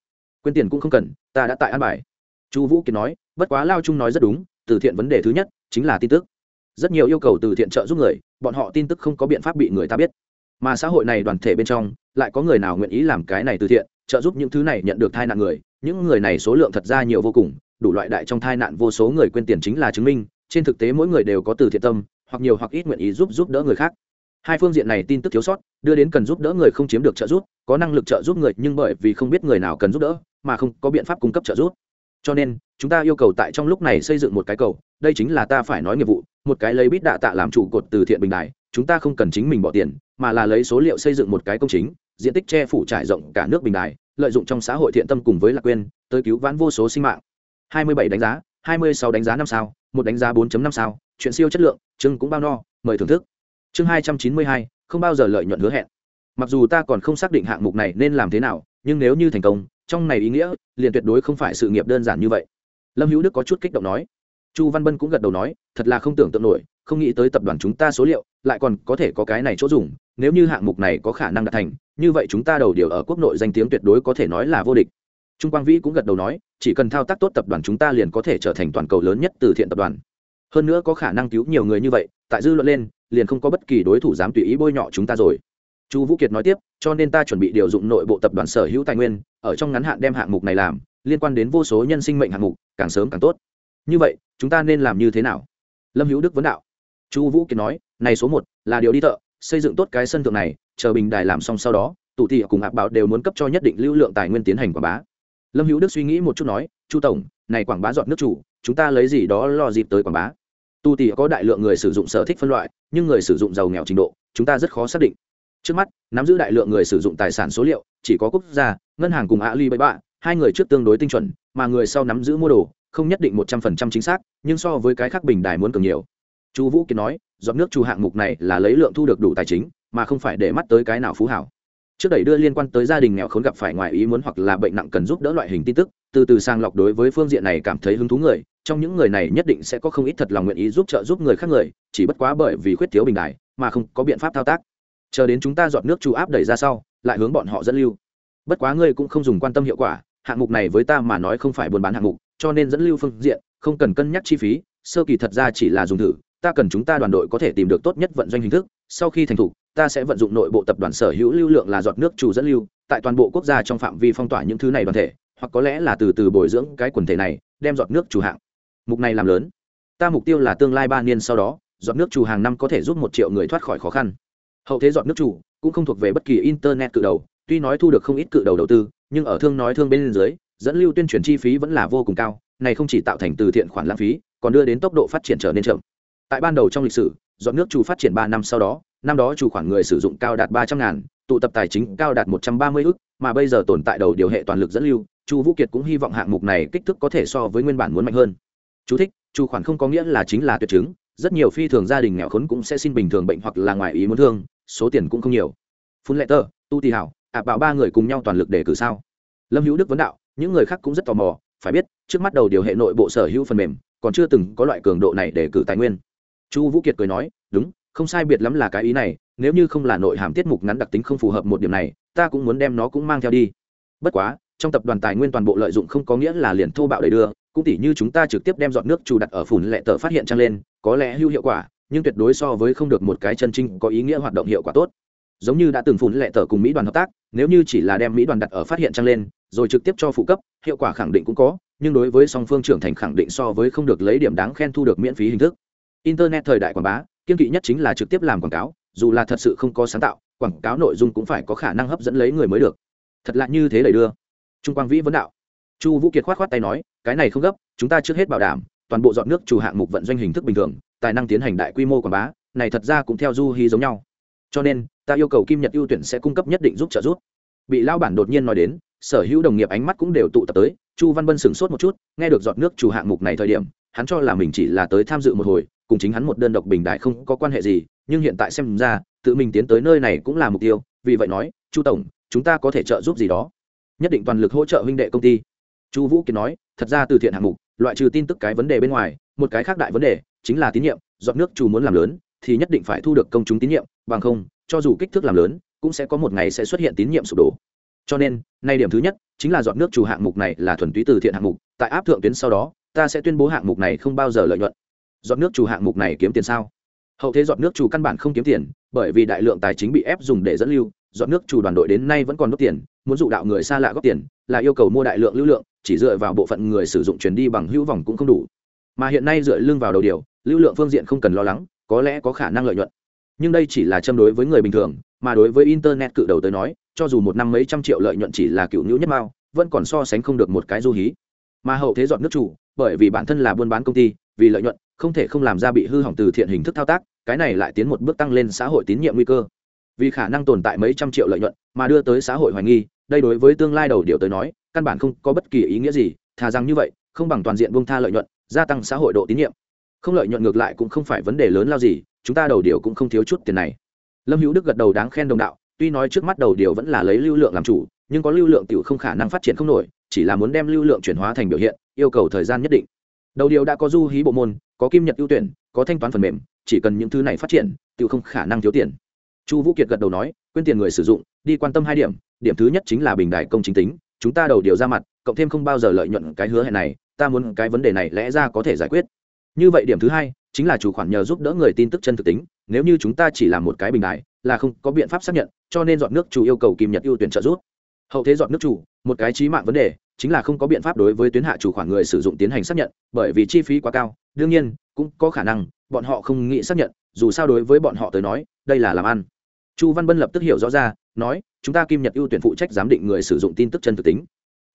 Quên tiền cũng không cần, ta đã tại an bài. Chu vũ kiệt nói, bất quá lao trung nói rất đúng, từ thiện vấn đề thứ nhất chính là tin tức. Rất nhiều yêu cầu từ thiện trợ giúp người, bọn họ tin tức không có biện pháp bị người ta biết. Mà xã hội này đoàn thể bên trong, lại có người nào nguyện ý làm cái này từ thiện, trợ giúp những thứ này nhận được thai nạn người, những người này số lượng thật ra nhiều vô cùng đủ loại đại trong tai nạn vô số người quên tiền chính là chứng minh, trên thực tế mỗi người đều có từ thiện tâm, hoặc nhiều hoặc ít nguyện ý giúp giúp đỡ người khác. Hai phương diện này tin tức thiếu sót, đưa đến cần giúp đỡ người không chiếm được trợ giúp, có năng lực trợ giúp người nhưng bởi vì không biết người nào cần giúp đỡ, mà không có biện pháp cung cấp trợ giúp. Cho nên, chúng ta yêu cầu tại trong lúc này xây dựng một cái cầu, đây chính là ta phải nói nghiệp vụ, một cái lấy bít đạ tạ làm trụ cột từ thiện bình đại chúng ta không cần chính mình bỏ tiền, mà là lấy số liệu xây dựng một cái công chính, diện tích che phủ trải rộng cả nước bình đài, lợi dụng trong xã hội thiện tâm cùng với lạc quên, tới cứu vãn vô số sinh mạng. 27 đánh giá 26 đánh giá năm sao một đánh giá 4.5 sao chuyện siêu chất lượng chương cũng bao no mời thưởng thức. Chương 292, không bao giờ lợi nhuận hứa hẹn. Mặc dù ta còn không xác định hạng mục này nên làm thế nào nhưng nếu như thành công trong này ý nghĩa liền tuyệt đối không phải sự nghiệp đơn giản như vậy. Lâm hữu đức có chút kích động nói. Chu văn bân cũng gật đầu nói thật là không tưởng tượng nổi không nghĩ tới tập đoàn chúng ta số liệu lại còn có thể có cái này chỗ dùng nếu như hạng mục này có khả năng đạt thành như vậy chúng ta đầu điều ở quốc nội danh tiếng tuyệt đối có thể nói là vô địch trung quang vĩ cũng gật đầu nói, chỉ cần thao tác tốt tập đoàn chúng ta liền có thể trở thành toàn cầu lớn nhất từ thiện tập đoàn. Hơn nữa có khả năng cứu nhiều người như vậy, tại dư luận lên, liền không có bất kỳ đối thủ dám tùy ý bôi nhọ chúng ta rồi. Chu vũ kiệt nói tiếp, cho nên ta chuẩn bị điều dụng nội bộ tập đoàn sở hữu tài nguyên, ở trong ngắn hạn đem hạng mục này làm, liên quan đến vô số nhân sinh mệnh hạng mục, càng sớm càng tốt. Như vậy, chúng ta nên làm như thế nào? Lâm hữu đức vấn đạo. Chu vũ kiệt nói, này số một là điều đi thợ, xây dựng tốt cái sân thượng này, chờ bình đài làm xong sau đó, tụ thị cùng hạp bảo đều muốn cấp cho nhất định lưu lượng tài nguyên tiến hành quảng bá lâm hữu đức suy nghĩ một chút nói, chu tổng, này quảng bá dọn nước chủ, chúng ta lấy gì đó lo dịp tới quảng bá. Tu tỷ có đại lượng người sử dụng sở thích phân loại, nhưng người sử dụng giàu nghèo trình độ, chúng ta rất khó xác định. Trước mắt, nắm giữ đại lượng người sử dụng tài sản số liệu, chỉ có quốc gia, ngân hàng cùng ali bậy bạ hai người trước tương đối tinh chuẩn, mà người sau nắm giữ mua đồ, không nhất định một trăm phần trăm chính xác, nhưng so với cái khác bình đài muốn cường nhiều. Chu vũ kiến nói dọn nước chủ hạng mục này là lấy lượng thu được đủ tài chính, mà không phải để mắt tới cái nào phú hảo trước đẩy đưa liên quan tới gia đình nghèo khốn gặp phải ngoài ý muốn hoặc là bệnh nặng cần giúp đỡ loại hình tin tức, từ từ sang lọc đối với phương diện này cảm thấy hứng thú người, trong những người này nhất định sẽ có không ít thật lòng nguyện ý giúp trợ giúp người khác người, chỉ bất quá bởi vì khuyết thiếu bình đại, mà không có biện pháp thao tác. Chờ đến chúng ta dọn nước chú áp đẩy ra sau, lại hướng bọn họ dẫn lưu. Bất quá ngươi cũng không dùng quan tâm hiệu quả, hạng mục này với ta mà nói không phải buôn bán hạng mục, cho nên dẫn lưu phương diện, không cần cân nhắc chi phí, sơ kỳ thật ra chỉ là dùng thử, ta cần chúng ta đoàn đội có thể tìm được tốt nhất vận doanh hình thức, sau khi thành thục ta sẽ vận dụng nội bộ tập đoàn sở hữu lưu lượng là giọt nước chủ dẫn lưu, tại toàn bộ quốc gia trong phạm vi phong tỏa những thứ này đoàn thể, hoặc có lẽ là từ từ bồi dưỡng cái quần thể này, đem giọt nước chủ hạng. Mục này làm lớn. Ta mục tiêu là tương lai ba niên sau đó, giọt nước chủ hàng năm có thể giúp một triệu người thoát khỏi khó khăn. Hậu thế giọt nước chủ cũng không thuộc về bất kỳ internet cự đầu, tuy nói thu được không ít cự đầu đầu tư, nhưng ở thương nói thương bên dưới, dẫn lưu tuyên truyền chi phí vẫn là vô cùng cao, này không chỉ tạo thành từ thiện khoản lãng phí, còn đưa đến tốc độ phát triển trở nên chậm. Tại ban đầu trong lịch sử, giọt nước chủ phát triển ba năm sau đó năm đó chủ khoản người sử dụng cao đạt ba trăm ngàn tụ tập tài chính cao đạt một trăm ba mươi ước mà bây giờ tồn tại đầu điều hệ toàn lực dẫn lưu chu vũ kiệt cũng hy vọng hạng mục này kích thước có thể so với nguyên bản muốn mạnh hơn. Chú thích, chủ khoản không có nghĩa là chính là tuyệt chứng rất nhiều phi thường gia đình nghèo khốn cũng sẽ xin bình thường bệnh hoặc là ngoài ý muốn thương số tiền cũng không nhiều. Phun lệ tơ tu tì hảo ạ bảo ba người cùng nhau toàn lực để cử sao? Lâm hữu đức vấn đạo những người khác cũng rất tò mò phải biết trước mắt đầu điều hệ nội bộ sở hữu phần mềm còn chưa từng có loại cường độ này để cử tài nguyên. Chu vũ kiệt cười nói đúng không sai biệt lắm là cái ý này, nếu như không là nội hàm tiết mục ngắn đặc tính không phù hợp một điểm này, ta cũng muốn đem nó cũng mang theo đi. Bất quá, trong tập đoàn tài nguyên toàn bộ lợi dụng không có nghĩa là liền thô bạo đầy đưa, cũng tỉ như chúng ta trực tiếp đem dọn nước trù đặt ở phủn lệ tờ phát hiện trăng lên, có lẽ hữu hiệu quả, nhưng tuyệt đối so với không được một cái chân trinh có ý nghĩa hoạt động hiệu quả tốt. Giống như đã từng phủn lệ tờ cùng mỹ đoàn hợp tác, nếu như chỉ là đem mỹ đoàn đặt ở phát hiện trăng lên, rồi trực tiếp cho phụ cấp, hiệu quả khẳng định cũng có, nhưng đối với song phương trưởng thành khẳng định so với không được lấy điểm đáng khen thu được miễn phí hình thức. Internet thời đại quảng bá kiên kỵ nhất chính là trực tiếp làm quảng cáo, dù là thật sự không có sáng tạo, quảng cáo nội dung cũng phải có khả năng hấp dẫn lấy người mới được. Thật lạ như thế lời đưa. Trung quang vĩ vấn đạo. Chu vũ kiệt khoát khoát tay nói, cái này không gấp, chúng ta trước hết bảo đảm, toàn bộ dọn nước chủ hạng mục vận doanh hình thức bình thường, tài năng tiến hành đại quy mô quảng bá, này thật ra cũng theo du hy giống nhau. Cho nên, ta yêu cầu kim nhật ưu tuyển sẽ cung cấp nhất định giúp trợ giúp. Bị lao bản đột nhiên nói đến, sở hữu đồng nghiệp ánh mắt cũng đều tụ tập tới, chu văn bân sửng sốt một chút, nghe được giọt nước chủ hạng mục này thời điểm, hắn cho là mình chỉ là tới tham dự một hồi cùng chính hắn một đơn độc bình đại không có quan hệ gì, nhưng hiện tại xem ra, tự mình tiến tới nơi này cũng là mục tiêu, vì vậy nói, chu tổng, chúng ta có thể trợ giúp gì đó? Nhất định toàn lực hỗ trợ huynh đệ công ty. Chu vũ kiệt nói, thật ra từ thiện hạng mục, loại trừ tin tức cái vấn đề bên ngoài, một cái khác đại vấn đề chính là tín nhiệm dọn nước chủ muốn làm lớn, thì nhất định phải thu được công chúng tín nhiệm, bằng không, cho dù kích thước làm lớn, cũng sẽ có một ngày sẽ xuất hiện tín nhiệm sụp đổ. Cho nên, nay điểm thứ nhất chính là dọn nước chủ hạng mục này là thuần túy từ thiện hạng mục, tại áp thượng tuyến sau đó, ta sẽ tuyên bố hạng mục này không bao giờ lợi nhuận dọn nước chủ hạng mục này kiếm tiền sao? Hậu thế dọn nước chủ căn bản không kiếm tiền, bởi vì đại lượng tài chính bị ép dùng để dẫn lưu, dọn nước chủ đoàn đội đến nay vẫn còn đốt tiền, muốn dụ đạo người xa lạ góp tiền, là yêu cầu mua đại lượng lưu lượng, chỉ dựa vào bộ phận người sử dụng chuyển đi bằng hữu vòng cũng không đủ. Mà hiện nay dựa lưng vào đầu điều, lưu lượng phương diện không cần lo lắng, có lẽ có khả năng lợi nhuận. Nhưng đây chỉ là châm đối với người bình thường, mà đối với internet cự đầu tới nói, cho dù một năm mấy trăm triệu lợi nhuận chỉ là cựu nhũ nhất mao, vẫn còn so sánh không được một cái du hí. Mà hậu thế dọn nước chủ, bởi vì bản thân là buôn bán công ty, vì lợi nhuận không thể không làm ra bị hư hỏng từ thiện hình thức thao tác, cái này lại tiến một bước tăng lên xã hội tín nhiệm nguy cơ. Vì khả năng tồn tại mấy trăm triệu lợi nhuận mà đưa tới xã hội hoài nghi, đây đối với tương lai đầu điều tới nói, căn bản không có bất kỳ ý nghĩa gì, thà rằng như vậy, không bằng toàn diện bông tha lợi nhuận, gia tăng xã hội độ tín nhiệm. Không lợi nhuận ngược lại cũng không phải vấn đề lớn lao gì, chúng ta đầu điều cũng không thiếu chút tiền này. Lâm hữu đức gật đầu đáng khen đồng đạo, tuy nói trước mắt đầu điều vẫn là lấy lưu lượng làm chủ, nhưng có lưu lượng t không khả năng phát triển không nổi, chỉ là muốn đem lưu lượng chuyển hóa thành biểu hiện, yêu cầu thời gian nhất định đầu điều đã có du hí bộ môn, có kim nhật ưu tuyển, có thanh toán phần mềm, chỉ cần những thứ này phát triển tự không khả năng thiếu tiền. Chu vũ kiệt gật đầu nói, quên tiền người sử dụng, đi quan tâm hai điểm điểm thứ nhất chính là bình đại công chính tính, chúng ta đầu điều ra mặt, cộng thêm không bao giờ lợi nhuận cái hứa hẹn này, ta muốn cái vấn đề này lẽ ra có thể giải quyết. Như vậy điểm thứ hai, chính là chủ khoản nhờ giúp đỡ người tin tức chân thực tính, nếu như chúng ta chỉ làm một cái bình đại, là không có biện pháp xác nhận, cho nên dọn nước chủ yêu cầu kim nhật ưu tuyển trợ giúp. Hậu thế dọn nước chủ, một cái trí mạng vấn đề chính là không có biện pháp đối với tuyến hạ chủ khoản người sử dụng tiến hành xác nhận, bởi vì chi phí quá cao. Đương nhiên, cũng có khả năng, bọn họ không nghĩ xác nhận, dù sao đối với bọn họ tới nói, đây là làm ăn. Chu văn bân lập tức hiểu rõ ra, nói, chúng ta kim nhật ưu tuyển phụ trách giám định người sử dụng tin tức chân thực tính.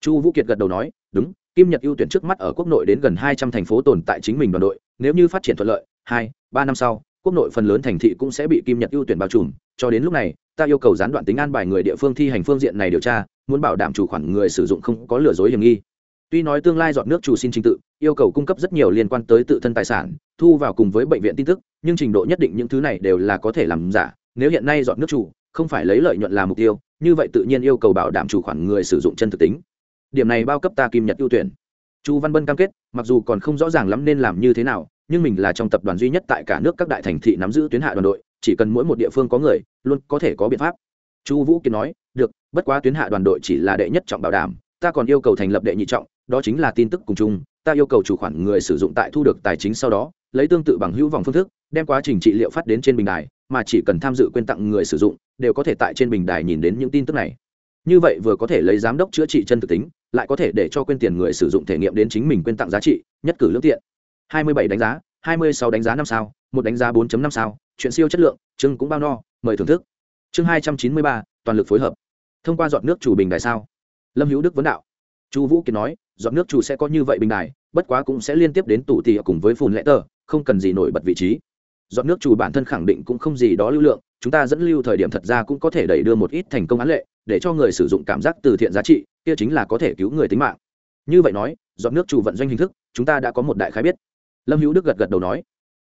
Chu vũ kiệt gật đầu nói, đúng, kim nhật ưu tuyển trước mắt ở quốc nội đến gần hai trăm thành phố tồn tại chính mình đoàn đội, nếu như phát triển thuận lợi, hai, ba năm sau, quốc nội phần lớn thành thị cũng sẽ bị kim nhật ưu tuyển bao trùm. Cho đến lúc này, ta yêu cầu gián đoạn tính an bài người địa phương thi hành phương diện này điều tra muốn bảo đảm chủ khoản người sử dụng không có lừa dối hiểm nghi. Tuy nói tương lai dọn nước chủ xin trình tự, yêu cầu cung cấp rất nhiều liên quan tới tự thân tài sản, thu vào cùng với bệnh viện tin tức, nhưng trình độ nhất định những thứ này đều là có thể làm giả. Nếu hiện nay dọn nước chủ không phải lấy lợi nhuận làm mục tiêu, như vậy tự nhiên yêu cầu bảo đảm chủ khoản người sử dụng chân thực tính. Điểm này bao cấp ta kim nhật ưu tuyển. Chu văn bân cam kết, mặc dù còn không rõ ràng lắm nên làm như thế nào, nhưng mình là trong tập đoàn duy nhất tại cả nước các đại thành thị nắm giữ tuyến hạ đoàn đội, chỉ cần mỗi một địa phương có người, luôn có thể có biện pháp. Chu vũ kiệt nói được bất quá tuyến hạ đoàn đội chỉ là đệ nhất trọng bảo đảm ta còn yêu cầu thành lập đệ nhị trọng đó chính là tin tức cùng chung ta yêu cầu chủ khoản người sử dụng tại thu được tài chính sau đó lấy tương tự bằng hữu vòng phương thức đem quá trình trị liệu phát đến trên bình đài mà chỉ cần tham dự quyên tặng người sử dụng đều có thể tại trên bình đài nhìn đến những tin tức này. Như vậy vừa có thể lấy giám đốc chữa trị chân thực tính lại có thể để cho quyên tiền người sử dụng thể nghiệm đến chính mình quyên tặng giá trị nhất cử lương tiện. 27 đánh giá 26 đánh giá năm sao một đánh giá 4.5 sao chuyện siêu chất lượng chương cũng bao no mời thưởng thức. Chương 293, toàn lực phối hợp thông qua dọn nước chủ bình đài sao? Lâm hữu đức vấn đạo. Chu vũ kiệt nói, dọn nước chủ sẽ có như vậy bình đài, bất quá cũng sẽ liên tiếp đến tủ tỉ cùng với phùn lẽ tờ, không cần gì nổi bật vị trí. Dọn nước chủ bản thân khẳng định cũng không gì đó lưu lượng, chúng ta dẫn lưu thời điểm thật ra cũng có thể đẩy đưa một ít thành công án lệ, để cho người sử dụng cảm giác từ thiện giá trị, kia chính là có thể cứu người tính mạng. Như vậy nói, dọn nước chủ vận doanh hình thức, chúng ta đã có một đại khái biết. Lâm hữu đức gật gật đầu nói.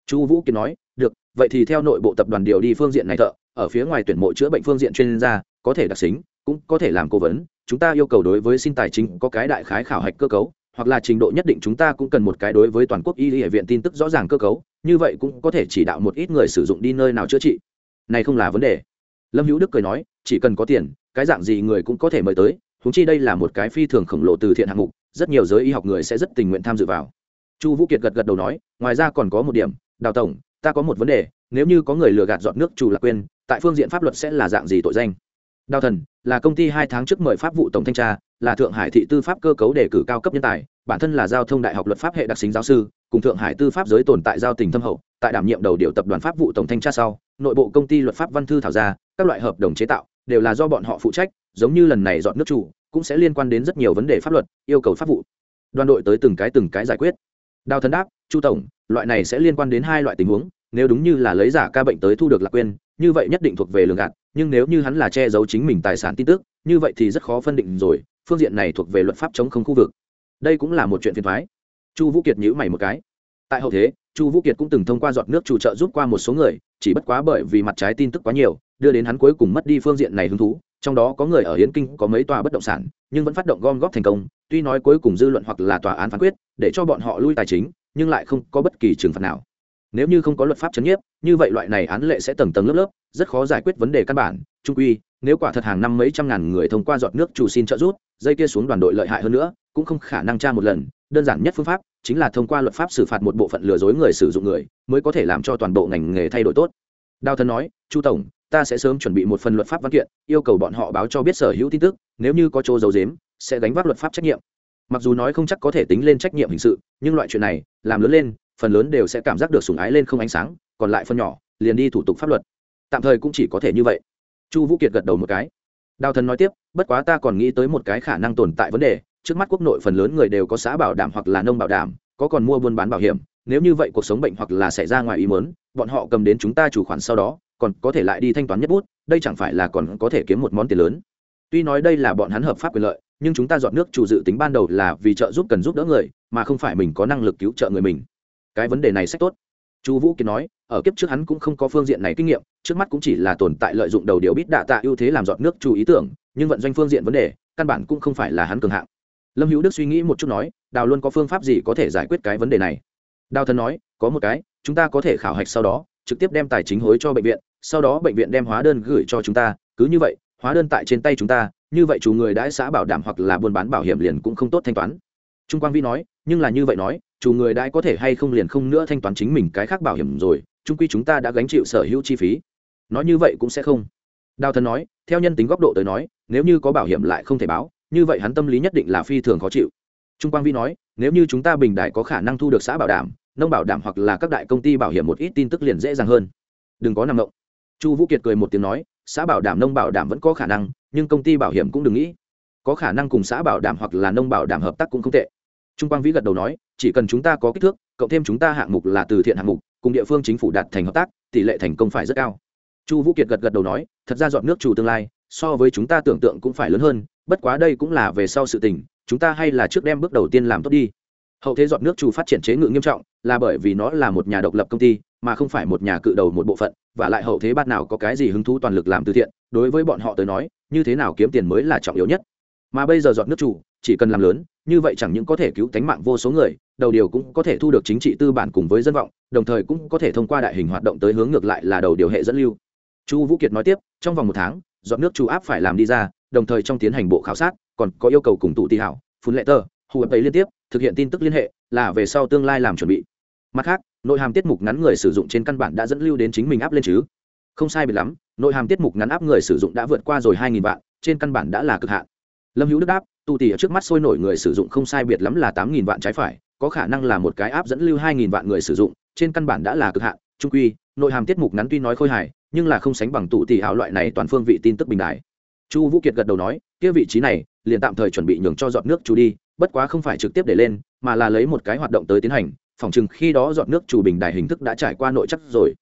Chu vũ kiệt nói, được, vậy thì theo nội bộ tập đoàn điều đi phương diện này thợ, ở phía ngoài tuyển mộ chữa bệnh phương diện chuyên gia, có thể đặc xính cũng có thể làm cố vấn, chúng ta yêu cầu đối với xin tài chính có cái đại khái khảo hạch cơ cấu, hoặc là trình độ nhất định chúng ta cũng cần một cái đối với toàn quốc y hệ viện tin tức rõ ràng cơ cấu, như vậy cũng có thể chỉ đạo một ít người sử dụng đi nơi nào chữa trị. Này không là vấn đề. Lâm hữu đức cười nói, chỉ cần có tiền, cái dạng gì người cũng có thể mời tới húng chi đây là một cái phi thường khổng lồ từ thiện hạng mục, rất nhiều giới y học người sẽ rất tình nguyện tham dự vào. Chu vũ kiệt gật gật đầu nói, ngoài ra còn có một điểm, đào tổng, ta có một vấn đề, nếu như có người lừa gạt dọn nước chủ lạc quên tại phương diện pháp luật sẽ là dạng gì tội danh? Đào thần, là công ty hai tháng trước mời pháp vụ tổng thanh tra, là thượng hải thị tư pháp cơ cấu đề cử cao cấp nhân tài, bản thân là giao thông đại học luật pháp hệ đặc xính giáo sư, cùng thượng hải tư pháp giới tồn tại giao tình thâm hậu, tại đảm nhiệm đầu điều tập đoàn pháp vụ tổng thanh tra sau, nội bộ công ty luật pháp văn thư thảo ra, các loại hợp đồng chế tạo, đều là do bọn họ phụ trách, giống như lần này dọn nước chủ, cũng sẽ liên quan đến rất nhiều vấn đề pháp luật, yêu cầu pháp vụ. Đoàn đội tới từng cái từng cái giải quyết. Đào thần đáp, chu tổng, loại này sẽ liên quan đến hai loại tình huống, nếu đúng như là lấy giả ca bệnh tới thu được lạc quên, như vậy nhất định thuộc về lường gạt nhưng nếu như hắn là che giấu chính mình tài sản tin tức, như vậy thì rất khó phân định rồi, phương diện này thuộc về luật pháp chống không khu vực. Đây cũng là một chuyện phiền thoái chu vũ kiệt nhữ mày một cái. Tại hậu thế, chu vũ kiệt cũng từng thông qua giọt nước chủ trợ giúp qua một số người, chỉ bất quá bởi vì mặt trái tin tức quá nhiều, đưa đến hắn cuối cùng mất đi phương diện này hứng thú. Trong đó có người ở hiến kinh có mấy tòa bất động sản, nhưng vẫn phát động gom góp thành công, tuy nói cuối cùng dư luận hoặc là tòa án phán quyết, để cho bọn họ lui tài chính, nhưng lại không có bất kỳ trừng phạt nào nếu như không có luật pháp chấn nhiếp, như vậy loại này án lệ sẽ tầng tầng lớp lớp, rất khó giải quyết vấn đề căn bản. Trung quy, nếu quả thật hàng năm mấy trăm ngàn người thông qua giọt nước chủ xin trợ giúp, dây kia xuống đoàn đội lợi hại hơn nữa, cũng không khả năng tra một lần. Đơn giản nhất phương pháp chính là thông qua luật pháp xử phạt một bộ phận lừa dối người sử dụng người, mới có thể làm cho toàn bộ ngành nghề thay đổi tốt. Đào thân nói, chu tổng, ta sẽ sớm chuẩn bị một phần luật pháp văn kiện, yêu cầu bọn họ báo cho biết sở hữu tin tức, nếu như có chỗ giấu dếm sẽ gánh vác luật pháp trách nhiệm. Mặc dù nói không chắc có thể tính lên trách nhiệm hình sự, nhưng loại chuyện này, làm lớn lên phần lớn đều sẽ cảm giác được sùng ái lên không ánh sáng, còn lại phần nhỏ, liền đi thủ tục pháp luật. Tạm thời cũng chỉ có thể như vậy. Chu vũ kiệt gật đầu một cái. Đào thần nói tiếp, bất quá ta còn nghĩ tới một cái khả năng tồn tại vấn đề, trước mắt quốc nội phần lớn người đều có xã bảo đảm hoặc là nông bảo đảm, có còn mua buôn bán bảo hiểm, nếu như vậy cuộc sống bệnh hoặc là xảy ra ngoài ý mớn bọn họ cầm đến chúng ta chủ khoản sau đó, còn có thể lại đi thanh toán nhất bút, đây chẳng phải là còn có thể kiếm một món tiền lớn. Tuy nói đây là bọn hắn hợp pháp quyền lợi, nhưng chúng ta dọn nước chủ dự tính ban đầu là vì trợ giúp cần giúp đỡ người, mà không phải mình có năng lực cứu trợ người mình cái vấn đề này sách tốt. Chu vũ kiệt nói, ở kiếp trước hắn cũng không có phương diện này kinh nghiệm, trước mắt cũng chỉ là tồn tại lợi dụng đầu điều bít đạ tạ ưu thế làm giọt nước chủ ý tưởng, nhưng vận doanh phương diện vấn đề, căn bản cũng không phải là hắn cường hạng. Lâm hữu đức suy nghĩ một chút nói, đào luôn có phương pháp gì có thể giải quyết cái vấn đề này? Đào thần nói, có một cái, chúng ta có thể khảo hạch sau đó, trực tiếp đem tài chính hối cho bệnh viện, sau đó bệnh viện đem hóa đơn gửi cho chúng ta, cứ như vậy, hóa đơn tại trên tay chúng ta, như vậy chủ người đãi xã bảo đảm hoặc là buôn bán bảo hiểm liền cũng không tốt thanh toán. Trung quang vi nói, nhưng là như vậy nói chủ người đãi có thể hay không liền không nữa thanh toán chính mình cái khác bảo hiểm rồi trung quy chúng ta đã gánh chịu sở hữu chi phí. Nói như vậy cũng sẽ không. Đào thần nói, theo nhân tính góc độ tới nói, nếu như có bảo hiểm lại không thể báo, như vậy hắn tâm lý nhất định là phi thường khó chịu. Trung quang vi nói, nếu như chúng ta bình đại có khả năng thu được xã bảo đảm, nông bảo đảm hoặc là các đại công ty bảo hiểm một ít tin tức liền dễ dàng hơn. Đừng có nằm động. Chu vũ kiệt cười một tiếng nói, xã bảo đảm nông bảo đảm vẫn có khả năng, nhưng công ty bảo hiểm cũng đừng nghĩ. Có khả năng cùng xã bảo đảm hoặc là nông bảo đảm hợp tác cũng không tệ trung quang vĩ gật đầu nói, chỉ cần chúng ta có kích thước, cộng thêm chúng ta hạng mục là từ thiện hạng mục, cùng địa phương chính phủ đạt thành hợp tác, tỷ lệ thành công phải rất cao. Chu vũ kiệt gật gật đầu nói, thật ra dọn nước chủ tương lai, so với chúng ta tưởng tượng cũng phải lớn hơn, bất quá đây cũng là về sau sự tình, chúng ta hay là trước đem bước đầu tiên làm tốt đi. Hậu thế dọn nước chủ phát triển chế ngự nghiêm trọng, là bởi vì nó là một nhà độc lập công ty, mà không phải một nhà cự đầu một bộ phận, và lại hậu thế bát nào có cái gì hứng thú toàn lực làm từ thiện, đối với bọn họ tới nói, như thế nào kiếm tiền mới là trọng yếu nhất mà bây giờ dọn nước chủ, chỉ cần làm lớn, như vậy chẳng những có thể cứu tánh mạng vô số người, đầu điều cũng có thể thu được chính trị tư bản cùng với dân vọng, đồng thời cũng có thể thông qua đại hình hoạt động tới hướng ngược lại là đầu điều hệ dẫn lưu. Chu vũ kiệt nói tiếp, trong vòng một tháng dọn nước chủ áp phải làm đi ra, đồng thời trong tiến hành bộ khảo sát, còn có yêu cầu cùng tụ tị hảo, phun lệ tờ hù ập ấy liên tiếp, thực hiện tin tức liên hệ, là về sau tương lai làm chuẩn bị. Mặt khác, nội hàm tiết mục ngắn người sử dụng trên căn bản đã dẫn lưu đến chính mình áp lên chứ. Không sai biệt lắm, nội hàm tiết mục ngắn áp người sử dụng đã vượt qua rồi hai nghìn vạn, trên căn bản đã là cực hạn lâm hữu đức đáp tu tỉ ở trước mắt sôi nổi người sử dụng không sai biệt lắm là tám nghìn vạn trái phải, có khả năng là một cái áp dẫn lưu hai nghìn vạn người sử dụng, trên căn bản đã là cực hạn, trung quy, nội hàm tiết mục ngắn tuy nói khôi hài, nhưng là không sánh bằng tụ tỷ hảo loại này toàn phương vị tin tức bình đại. Chu vũ kiệt gật đầu nói, kia vị trí này, liền tạm thời chuẩn bị nhường cho giọt nước chủ đi, bất quá không phải trực tiếp để lên, mà là lấy một cái hoạt động tới tiến hành, phòng chừng khi đó giọt nước chủ bình đài hình thức đã trải qua nội chắc rồi.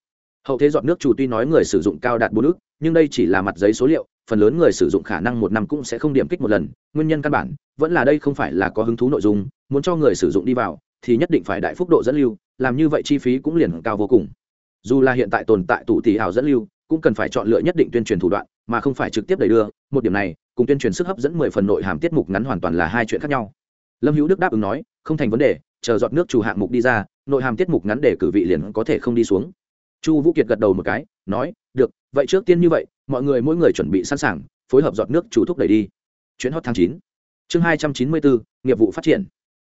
Hậu thế giọt nước chủ tuy nói người sử dụng cao đạt bốn ước nhưng đây chỉ là mặt giấy số liệu phần lớn người sử dụng khả năng một năm cũng sẽ không điểm kích một lần, nguyên nhân căn bản vẫn là đây không phải là có hứng thú nội dung, muốn cho người sử dụng đi vào thì nhất định phải đại phúc độ dẫn lưu, làm như vậy chi phí cũng liền cao vô cùng. Dù là hiện tại tồn tại tụ tỷ hào dẫn lưu, cũng cần phải chọn lựa nhất định tuyên truyền thủ đoạn, mà không phải trực tiếp đẩy đưa, một điểm này, cùng tuyên truyền sức hấp dẫn mười phần nội hàm tiết mục ngắn hoàn toàn là hai chuyện khác nhau. Lâm hữu đức đáp ứng nói, không thành vấn đề, chờ dọn nước chủ hạng mục đi ra, nội hàm tiết mục ngắn để cử vị liền có thể không đi xuống. Chu vũ kiệt gật đầu một cái, nói vậy trước tiên như vậy, mọi người mỗi người chuẩn bị sẵn sàng, phối hợp giọt nước chủ thúc đẩy đi. Chuyến hot tháng chín. Chương hai trăm chín mươi bốn, nghiệp vụ phát triển.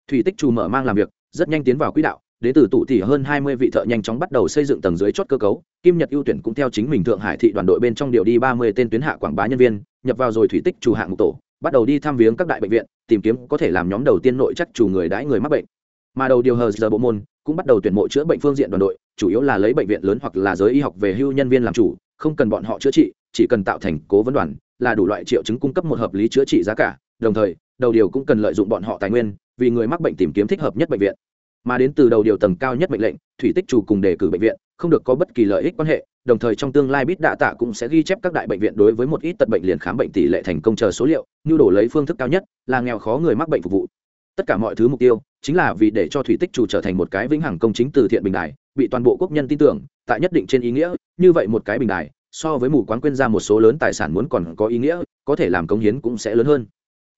Thủy tích chủ mở mang làm việc, rất nhanh tiến vào quỹ đạo, đến từ tụ tỷ hơn hai mươi vị thợ nhanh chóng bắt đầu xây dựng tầng dưới chốt cơ cấu. Kim nhật ưu tuyển cũng theo chính mình thượng hải thị đoàn đội bên trong điều đi ba mươi tên tuyến hạ quảng bá nhân viên, nhập vào rồi thủy tích chủ hạng mục tổ, bắt đầu đi thăm viếng các đại bệnh viện, tìm kiếm có thể làm nhóm đầu tiên nội chắc chủ người đãi người mắc bệnh. Mà đầu điều hờ giờ bộ môn cũng bắt đầu tuyển mộ chữa bệnh phương diện đoàn đội, chủ yếu là lấy bệnh viện lớn hoặc là giới y học về hưu nhân viên làm chủ không cần bọn họ chữa trị, chỉ cần tạo thành cố vấn đoàn, là đủ loại triệu chứng cung cấp một hợp lý chữa trị giá cả. Đồng thời, đầu điều cũng cần lợi dụng bọn họ tài nguyên, vì người mắc bệnh tìm kiếm thích hợp nhất bệnh viện. Mà đến từ đầu điều tầng cao nhất mệnh lệnh, thủy tích chủ cùng đề cử bệnh viện, không được có bất kỳ lợi ích quan hệ. Đồng thời trong tương lai bít đạ tạ cũng sẽ ghi chép các đại bệnh viện đối với một ít tật bệnh liền khám bệnh tỷ lệ thành công chờ số liệu như đổ lấy phương thức cao nhất, là nghèo khó người mắc bệnh phục vụ tất cả mọi thứ mục tiêu chính là vì để cho thủy tích chủ trở thành một cái vĩnh hằng công chính từ thiện bình đài, bị toàn bộ quốc nhân tin tưởng, tại nhất định trên ý nghĩa, như vậy một cái bình đài, so với mù quán quên ra một số lớn tài sản muốn còn có ý nghĩa, có thể làm công hiến cũng sẽ lớn hơn.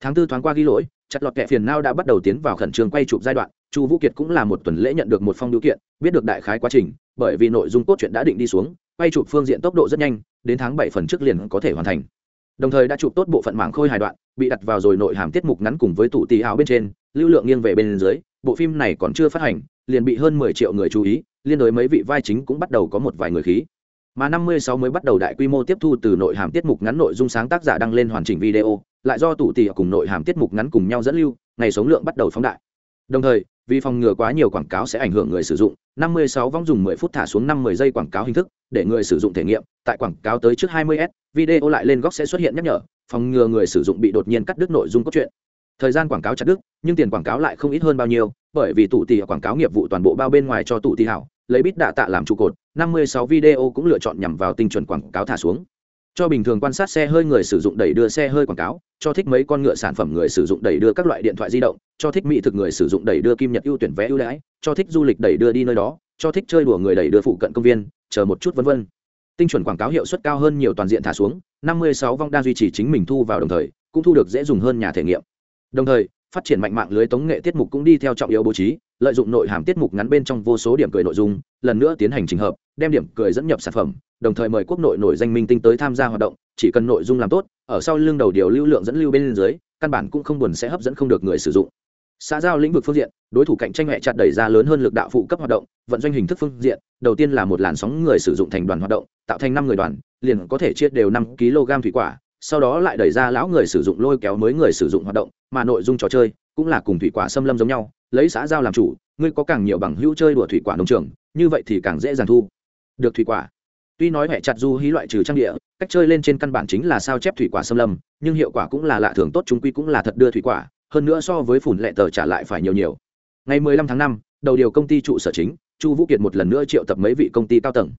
Tháng tư thoáng qua ghi lỗi, chặt lọt kẹ phiền nao đã bắt đầu tiến vào khẩn trương quay chụp giai đoạn, chu vũ kiệt cũng là một tuần lễ nhận được một phong điều kiện, biết được đại khái quá trình, bởi vì nội dung cốt truyện đã định đi xuống, quay chụp phương diện tốc độ rất nhanh, đến tháng bảy phần trước liền có thể hoàn thành đồng thời đã chụp tốt bộ phận mảng khôi hài đoạn, bị đặt vào rồi nội hàm tiết mục ngắn cùng với tủ tì áo bên trên, lưu lượng nghiêng về bên dưới, bộ phim này còn chưa phát hành, liền bị hơn mười triệu người chú ý, liên đối mấy vị vai chính cũng bắt đầu có một vài người khí. Mà năm mươi sáu mới bắt đầu đại quy mô tiếp thu từ nội hàm tiết mục ngắn nội dung sáng tác giả đăng lên hoàn chỉnh video, lại do tủ tì cùng nội hàm tiết mục ngắn cùng nhau dẫn lưu, ngày sống lượng bắt đầu phóng đại. Đồng thời vì phòng ngừa quá nhiều quảng cáo sẽ ảnh hưởng người sử dụng 56 vong dùng 10 phút thả xuống 50 giây quảng cáo hình thức, để người sử dụng thể nghiệm, tại quảng cáo tới trước 20s video lại lên góc sẽ xuất hiện nhắc nhở, phòng ngừa người sử dụng bị đột nhiên cắt đứt nội dung cốt truyện. Thời gian quảng cáo chặt đứt, nhưng tiền quảng cáo lại không ít hơn bao nhiêu, bởi vì tụ tỷ quảng cáo nghiệp vụ toàn bộ bao bên ngoài cho tụ tỷ hảo, lấy bít đạ tạ làm trụ cột 56 video cũng lựa chọn nhằm vào tinh chuẩn quảng cáo thả xuống cho bình thường quan sát xe hơi người sử dụng đẩy đưa xe hơi quảng cáo, cho thích mấy con ngựa sản phẩm người sử dụng đẩy đưa các loại điện thoại di động, cho thích mỹ thực người sử dụng đẩy đưa kim nhật ưu tuyển vé ưu đãi, cho thích du lịch đẩy đưa đi nơi đó, cho thích chơi đùa người đẩy đưa phụ cận công viên, chờ một chút vân vân. Tinh chuẩn quảng cáo hiệu suất cao hơn nhiều toàn diện thả xuống 56 vong đang duy trì chính mình thu vào đồng thời, cũng thu được dễ dùng hơn nhà thể nghiệm. Đồng thời, phát triển mạnh mạng lưới tống nghệ tiết mục cũng đi theo trọng yếu bố trí lợi dụng nội hàm tiết mục ngắn bên trong vô số điểm cười nội dung, lần nữa tiến hành trình hợp, đem điểm cười dẫn nhập sản phẩm, đồng thời mời quốc nội nổi danh minh tinh tới tham gia hoạt động, chỉ cần nội dung làm tốt, ở sau lưng đầu điều lưu lượng dẫn lưu bên dưới, căn bản cũng không buồn sẽ hấp dẫn không được người sử dụng. Xã giao lĩnh vực phương diện, đối thủ cạnh tranh hệ chặt đẩy ra lớn hơn lực đạo phụ cấp hoạt động, vận doanh hình thức phương diện, đầu tiên là một làn sóng người sử dụng thành đoàn hoạt động, tạo thành năm người đoàn, liền có thể chia đều năm kg thủy quả, sau đó lại đẩy ra lão người sử dụng lôi kéo mới người sử dụng hoạt động, mà nội dung trò chơi cũng là cùng thủy quả xâm lâm giống nhau lấy xã giao làm chủ ngươi có càng nhiều bằng hữu chơi đùa thủy quả nông trường như vậy thì càng dễ dàng thu được thủy quả. Tuy nói hệ chặt du hí loại trừ trang địa cách chơi lên trên căn bản chính là sao chép thủy quả xâm lâm nhưng hiệu quả cũng là lạ thường tốt chúng quy cũng là thật đưa thủy quả hơn nữa so với phủn lệ tờ trả lại phải nhiều nhiều. Ngày 15 tháng 5, đầu điều công ty trụ sở chính chu vũ kiệt một lần nữa triệu tập mấy vị công ty cao tầng.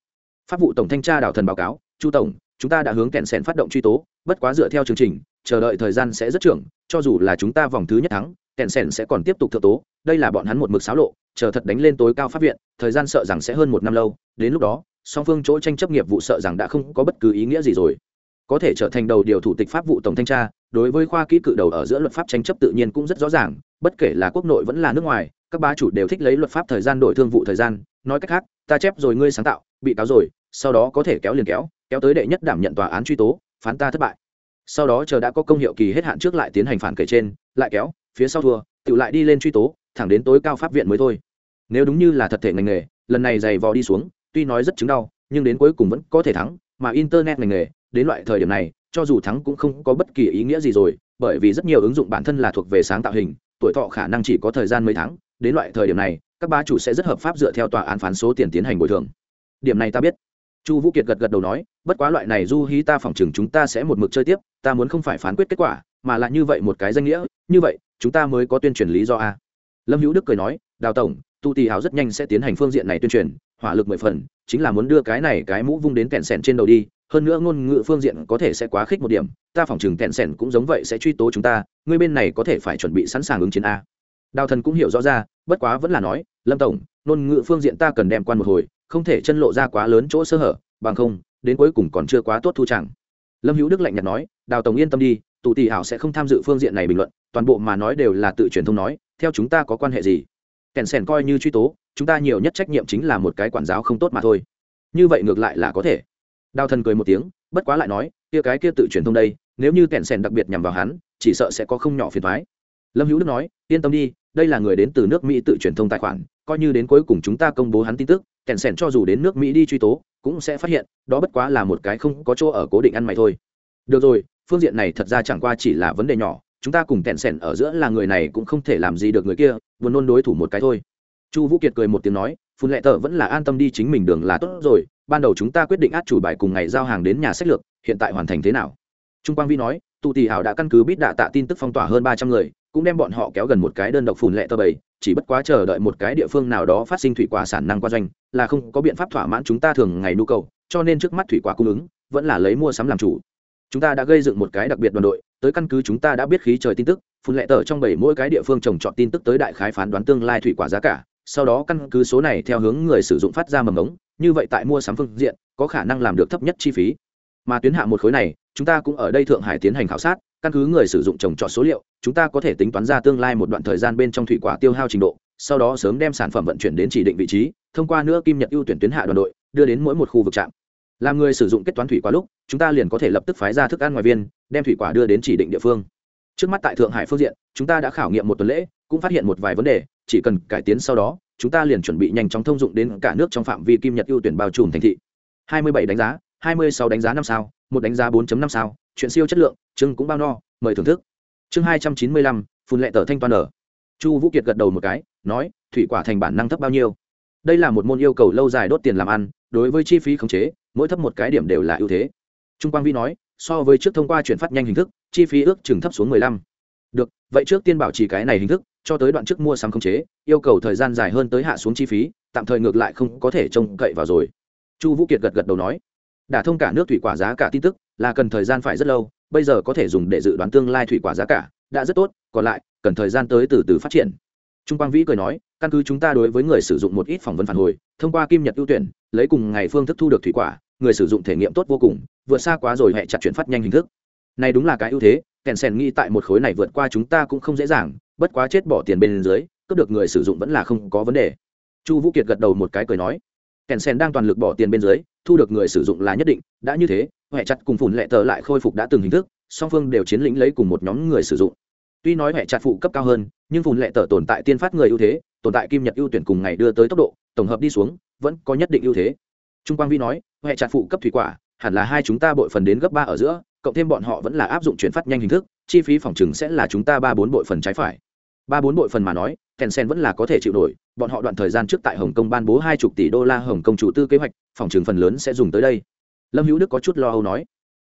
Pháp vụ tổng thanh tra đảo thần báo cáo chu tổng chúng ta đã hướng kẹn sẻn phát động truy tố bất quá dựa theo chương trình chờ đợi thời gian sẽ rất trưởng cho dù là chúng ta vòng thứ nhất thắng kẹn sẻn sẽ còn tiếp tục thượng tố, đây là bọn hắn một mực xáo lộ, chờ thật đánh lên tối cao pháp viện, thời gian sợ rằng sẽ hơn một năm lâu, đến lúc đó, song phương chỗ tranh chấp nghiệp vụ sợ rằng đã không có bất cứ ý nghĩa gì rồi. Có thể trở thành đầu điều thủ tịch pháp vụ tổng thanh tra, đối với khoa kỹ cự đầu ở giữa luật pháp tranh chấp tự nhiên cũng rất rõ ràng, bất kể là quốc nội vẫn là nước ngoài, các bá chủ đều thích lấy luật pháp thời gian đổi thương vụ thời gian, nói cách khác, ta chép rồi ngươi sáng tạo, bị cáo rồi, sau đó có thể kéo liền kéo kéo tới đệ nhất đảm nhận tòa án truy tố, phán ta thất bại. Sau đó chờ đã có công hiệu kỳ hết hạn trước lại tiến hành phản kể trên, lại kéo phía sau thua tự lại đi lên truy tố, thẳng đến tối cao pháp viện mới thôi. Nếu đúng như là thật thể ngành nghề, lần này giày vò đi xuống, tuy nói rất chứng đau, nhưng đến cuối cùng vẫn có thể thắng, mà internet ngành nghề, đến loại thời điểm này, cho dù thắng cũng không có bất kỳ ý nghĩa gì rồi, bởi vì rất nhiều ứng dụng bản thân là thuộc về sáng tạo hình, tuổi thọ khả năng chỉ có thời gian mấy tháng, đến loại thời điểm này, các bá chủ sẽ rất hợp pháp dựa theo tòa án phán số tiền tiến hành bồi thường. Điểm này ta biết. Chu vũ kiệt gật gật đầu nói, bất quá loại này du hí ta phỏng chừng chúng ta sẽ một mực chơi tiếp, ta muốn không phải phán quyết kết quả, mà là như vậy một cái danh nghĩa, như vậy chúng ta mới có tuyên truyền lý do a. Lâm hữu đức cười nói, đào tổng, tu tì hào rất nhanh sẽ tiến hành phương diện này tuyên truyền, hỏa lực mười phần, chính là muốn đưa cái này cái mũ vung đến kẹn sẻn trên đầu đi, hơn nữa ngôn ngữ phương diện có thể sẽ quá khích một điểm, ta phỏng chừng kẹn sẻn cũng giống vậy sẽ truy tố chúng ta, ngươi bên này có thể phải chuẩn bị sẵn sàng ứng chiến a. Đào thần cũng hiểu rõ ra, bất quá vẫn là nói, lâm tổng, ngôn ngữ phương diện ta cần đem quan một hồi, không thể chân lộ ra quá lớn chỗ sơ hở, bằng không, đến cuối cùng còn chưa quá tốt thu chẳng. Lâm hữu đức lạnh nhạt nói, đào tổng yên tâm đi tụ tỷ hảo sẽ không tham dự phương diện này bình luận, toàn bộ mà nói đều là tự truyền thông nói, theo chúng ta có quan hệ gì? Kèn sèn coi như truy tố, chúng ta nhiều nhất trách nhiệm chính là một cái quản giáo không tốt mà thôi. Như vậy ngược lại là có thể. Đào thần cười một tiếng, bất quá lại nói, kia cái kia tự truyền thông đây, nếu như kèn sèn đặc biệt nhằm vào hắn, chỉ sợ sẽ có không nhỏ phiền thoái lâm hữu đức nói, yên tâm đi, đây là người đến từ nước mỹ tự truyền thông tài khoản, coi như đến cuối cùng chúng ta công bố hắn tin tức, kèn sèn cho dù đến nước mỹ đi truy tố, cũng sẽ phát hiện, đó bất quá là một cái không có chỗ ở cố định ăn mày thôi. Được rồi phương diện này thật ra chẳng qua chỉ là vấn đề nhỏ, chúng ta cùng tẹn sẻn ở giữa là người này cũng không thể làm gì được người kia vừa nôn đối thủ một cái thôi. Chu vũ kiệt cười một tiếng nói, phun lệ tờ vẫn là an tâm đi chính mình đường là tốt rồi, ban đầu chúng ta quyết định át chủ bài cùng ngày giao hàng đến nhà sách lược, hiện tại hoàn thành thế nào? Trung quang vi nói tụ tỷ hảo đã căn cứ biết đạ tạ tin tức phong tỏa hơn ba trăm người, cũng đem bọn họ kéo gần một cái đơn độc phun lệ tờ bảy chỉ bất quá chờ đợi một cái địa phương nào đó phát sinh thủy quả sản năng qua doanh, là không có biện pháp thỏa mãn chúng ta thường ngày nhu cầu, cho nên trước mắt thủy quả cung ứng, vẫn là lấy mua sắm làm chủ chúng ta đã gây dựng một cái đặc biệt đoàn đội, tới căn cứ chúng ta đã biết khí trời tin tức, phun lệ tờ trong bảy mỗi cái địa phương trồng trọt tin tức tới đại khái phán đoán tương lai thủy quả giá cả, sau đó căn cứ số này theo hướng người sử dụng phát ra mầm ống như vậy tại mua sắm phương diện, có khả năng làm được thấp nhất chi phí. Mà tuyến hạ một khối này, chúng ta cũng ở đây thượng hải tiến hành khảo sát, căn cứ người sử dụng trồng trọt số liệu, chúng ta có thể tính toán ra tương lai một đoạn thời gian bên trong thủy quả tiêu hao trình độ, sau đó sớm đem sản phẩm vận chuyển đến chỉ định vị trí, thông qua nữa kim nhật ưu tuyển tuyến hạ đoàn đội, đưa đến mỗi một khu vực trạm làm người sử dụng kết toán thủy quả lúc chúng ta liền có thể lập tức phái ra thức ăn ngoài viên đem thủy quả đưa đến chỉ định địa phương. Trước mắt tại thượng hải phương diện chúng ta đã khảo nghiệm một tuần lễ cũng phát hiện một vài vấn đề chỉ cần cải tiến sau đó chúng ta liền chuẩn bị nhanh chóng thông dụng đến cả nước trong phạm vi kim nhật ưu tuyển bao trùm thành thị. 27 đánh giá 26 đánh giá năm sao một đánh giá 4.5 sao chuyện siêu chất lượng chương cũng bao no mời thưởng thức. Chương 295, phun lệ tờ thanh toàn ở chu vũ kiệt gật đầu một cái nói thủy quả thành bản năng thấp bao nhiêu? Đây là một môn yêu cầu lâu dài đốt tiền làm ăn đối với chi phí khống chế, mỗi thấp một cái điểm đều là ưu thế. Trung quang vi nói, so với trước thông qua chuyển phát nhanh hình thức, chi phí ước chừng thấp xuống mười lăm. Được, vậy trước tiên bảo trì cái này hình thức, cho tới đoạn trước mua sắm không chế, yêu cầu thời gian dài hơn tới hạ xuống chi phí, tạm thời ngược lại không có thể trông cậy vào rồi. Chu vũ kiệt gật gật đầu nói, đả thông cả nước thủy quả giá cả tin tức, là cần thời gian phải rất lâu, bây giờ có thể dùng để dự đoán tương lai thủy quả giá cả, đã rất tốt, còn lại, cần thời gian tới từ từ phát triển. Trung quang vĩ cười nói, căn cứ chúng ta đối với người sử dụng một ít phỏng vấn phản hồi, thông qua kim nhật ưu tuyển lấy cùng ngày phương thức thu được thủy quả, người sử dụng thể nghiệm tốt vô cùng, vượt xa quá rồi hẹ chặt chuyển phát nhanh hình thức. Này đúng là cái ưu thế, kèn sèn nghĩ tại một khối này vượt qua chúng ta cũng không dễ dàng, bất quá chết bỏ tiền bên dưới, cướp được người sử dụng vẫn là không có vấn đề. Chu vũ kiệt gật đầu một cái cười nói, kèn sen đang toàn lực bỏ tiền bên dưới, thu được người sử dụng là nhất định, đã như thế huệ chặt cùng phủn lệ tờ lại khôi phục đã từng hình thức, song phương đều chiến lĩnh lấy cùng một nhóm người sử dụng. Tuy nói huệ chặt phụ cấp cao hơn, nhưng phủn lệ tờ tồn tại tiên phát người ưu thế, tồn tại kim nhật ưu tuyển cùng ngày đưa tới tốc độ, tổng hợp đi xuống vẫn có nhất định ưu thế trung quang vi nói huệ chặt phụ cấp thủy quả hẳn là hai chúng ta bội phần đến gấp ba ở giữa cộng thêm bọn họ vẫn là áp dụng chuyển phát nhanh hình thức chi phí phòng chừng sẽ là chúng ta ba bốn bội phần trái phải ba bốn bội phần mà nói Tencent vẫn là có thể chịu nổi, bọn họ đoạn thời gian trước tại Hồng Kông ban bố hai chục tỷ đô la Hồng Kông chủ tư kế hoạch, phòng trường phần lớn sẽ dùng tới đây. Lâm Hữu Đức có chút lo âu nói,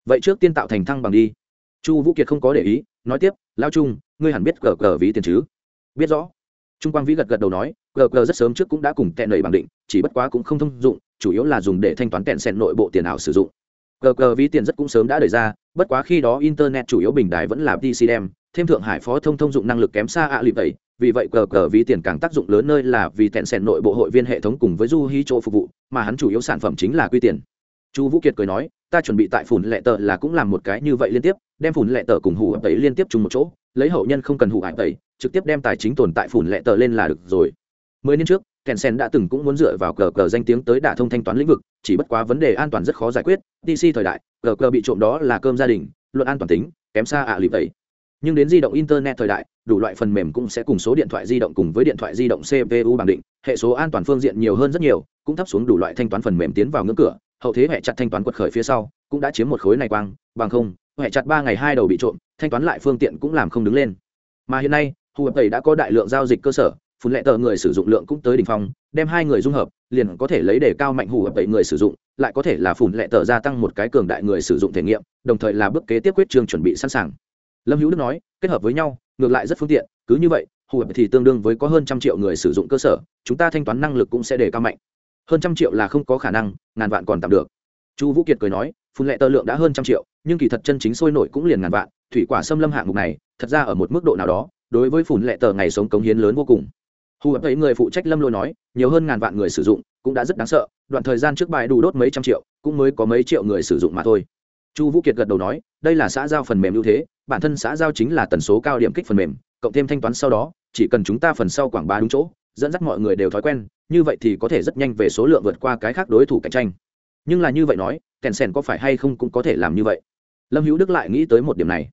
vậy trước tiên tạo thành thăng bằng đi. Chu Vũ Kiệt không có để ý, nói tiếp, lão trung, ngươi hẳn biết cờ cờ ví tiền chứ? Biết rõ. Trung Quang Vĩ gật gật đầu nói, cờ cờ rất sớm trước cũng đã cùng tẹn nảy bằng định, chỉ bất quá cũng không thông dụng, chủ yếu là dùng để thanh toán Tencent nội bộ tiền ảo sử dụng. Cờ cờ ví tiền rất cũng sớm đã đẩy ra, bất quá khi đó internet chủ yếu bình đài vẫn là PC đem, thêm thượng hải phó thông thông dụng năng lực kém xa ạ à lịp tẩy vì vậy cờ cờ ví tiền càng tác dụng lớn nơi là vì tẹn sẻn nội bộ hội viên hệ thống cùng với du hí chỗ phục vụ mà hắn chủ yếu sản phẩm chính là quy tiền chu vũ kiệt cười nói ta chuẩn bị tại phủn lệ tờ là cũng làm một cái như vậy liên tiếp đem phủn lệ tờ cùng hủ tẩy liên tiếp chung một chỗ lấy hậu nhân không cần hủ hải tẩy trực tiếp đem tài chính tồn tại phủn lệ tờ lên là được rồi mười 年 trước kèn sen đã từng cũng muốn dựa vào cờ cờ danh tiếng tới đả thông thanh toán lĩnh vực, chỉ bất quá vấn đề an toàn rất khó giải quyết. Dc thời đại, cờ cờ bị trộm đó là cơm gia đình, luận an toàn tính, kém xa ạ à lịp ấy nhưng đến di động internet thời đại, đủ loại phần mềm cũng sẽ cùng số điện thoại di động cùng với điện thoại di động cpu bằng định, hệ số an toàn phương diện nhiều hơn rất nhiều, cũng thấp xuống đủ loại thanh toán phần mềm tiến vào ngưỡng cửa, hậu thế hệ chặt thanh toán quật khởi phía sau, cũng đã chiếm một khối này quang, bằng không, hệ chặt ba ngày hai đầu bị trộm, thanh toán lại phương tiện cũng làm không đứng lên. Mà hiện nay, huawei đã có đại lượng giao dịch cơ sở phun lệ tờ người sử dụng lượng cũng tới đỉnh phong, đem hai người dung hợp, liền có thể lấy để cao mạnh hủ hợp bảy người sử dụng, lại có thể là phun lệ tờ gia tăng một cái cường đại người sử dụng thể nghiệm, đồng thời là bước kế tiếp quyết trương chuẩn bị sẵn sàng. Lâm hữu đức nói, kết hợp với nhau, ngược lại rất phương tiện, cứ như vậy, hủ hợp thì tương đương với có hơn trăm triệu người sử dụng cơ sở, chúng ta thanh toán năng lực cũng sẽ đề cao mạnh. Hơn trăm triệu là không có khả năng, ngàn vạn còn tạm được. Chu vũ kiệt cười nói, phun lệ tơ lượng đã hơn trăm triệu, nhưng kỳ thật chân chính sôi nổi cũng liền ngàn vạn, thủy quả xâm lâm hạng mục này, thật ra ở một mức độ nào đó, đối với phun lệ tờ ngày sống cống hiến lớn vô cùng hù hợp thấy người phụ trách lâm lôi nói, nhiều hơn ngàn vạn người sử dụng, cũng đã rất đáng sợ, đoạn thời gian trước bài đủ đốt mấy trăm triệu, cũng mới có mấy triệu người sử dụng mà thôi. Chu vũ kiệt gật đầu nói, đây là xã giao phần mềm ưu thế, bản thân xã giao chính là tần số cao điểm kích phần mềm, cộng thêm thanh toán sau đó, chỉ cần chúng ta phần sau quảng bá đúng chỗ, dẫn dắt mọi người đều thói quen, như vậy thì có thể rất nhanh về số lượng vượt qua cái khác đối thủ cạnh tranh. Nhưng là như vậy nói, kèn sèn có phải hay không cũng có thể làm như vậy? Lâm hữu đức lại nghĩ tới một điểm này.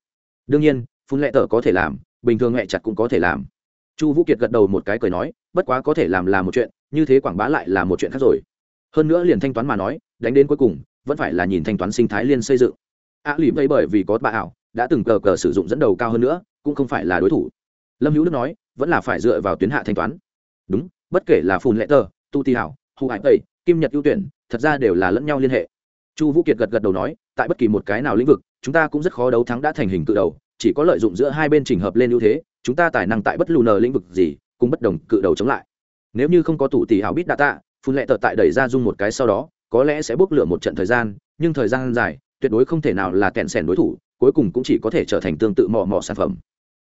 Đương nhiên, phun lệ tờ có thể làm, bình thường mẹ chặt cũng có thể làm chu vũ kiệt gật đầu một cái cười nói bất quá có thể làm là một chuyện như thế quảng bá lại là một chuyện khác rồi. Hơn nữa liền thanh toán mà nói đánh đến cuối cùng vẫn phải là nhìn thanh toán sinh thái liên xây dựng. A à, lìm đây bởi vì có bà ảo đã từng cờ cờ sử dụng dẫn đầu cao hơn nữa cũng không phải là đối thủ. Lâm hữu đức nói vẫn là phải dựa vào tuyến hạ thanh toán. Đúng bất kể là phùn lệ tờ tu ti hảo hù hải tây kim nhật ưu tuyển thật ra đều là lẫn nhau liên hệ. Chu vũ kiệt gật gật đầu nói tại bất kỳ một cái nào lĩnh vực chúng ta cũng rất khó đấu thắng đã thành hình tự đầu chỉ có lợi dụng giữa hai bên trình hợp lên ưu thế chúng ta tài năng tại bất lù nờ lĩnh vực gì cũng bất đồng cự đầu chống lại. Nếu như không có tủ tỷ hảo bít đa tạ, phun lệ tờ tại đẩy ra dung một cái sau đó, có lẽ sẽ bốc lửa một trận thời gian, nhưng thời gian dài, tuyệt đối không thể nào là kẹn sẻn đối thủ, cuối cùng cũng chỉ có thể trở thành tương tự mò mò sản phẩm.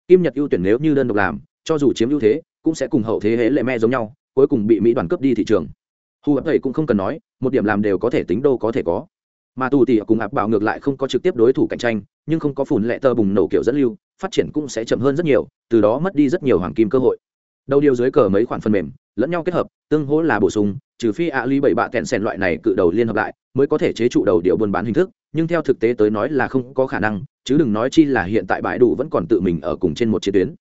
Kim nhật ưu tuyển nếu như đơn độc làm, cho dù chiếm ưu thế, cũng sẽ cùng hậu thế hễ lệ me giống nhau, cuối cùng bị mỹ đoàn cướp đi thị trường. Hù ập thầy cũng không cần nói, một điểm làm đều có thể tính đô có thể có. Mà tù tỉ cùng áp bảo ngược lại không có trực tiếp đối thủ cạnh tranh, nhưng không có phủn lệ tơ bùng nổ kiểu dẫn lưu phát triển cũng sẽ chậm hơn rất nhiều, từ đó mất đi rất nhiều hoàng kim cơ hội. Đầu điều dưới cờ mấy khoản phần mềm, lẫn nhau kết hợp, tương hỗ là bổ sung, trừ phi ạ ly bảy bạ kẹn sèn loại này cự đầu liên hợp lại, mới có thể chế trụ đầu điệu buôn bán hình thức, nhưng theo thực tế tới nói là không có khả năng, chứ đừng nói chi là hiện tại bãi đủ vẫn còn tự mình ở cùng trên một chiến tuyến.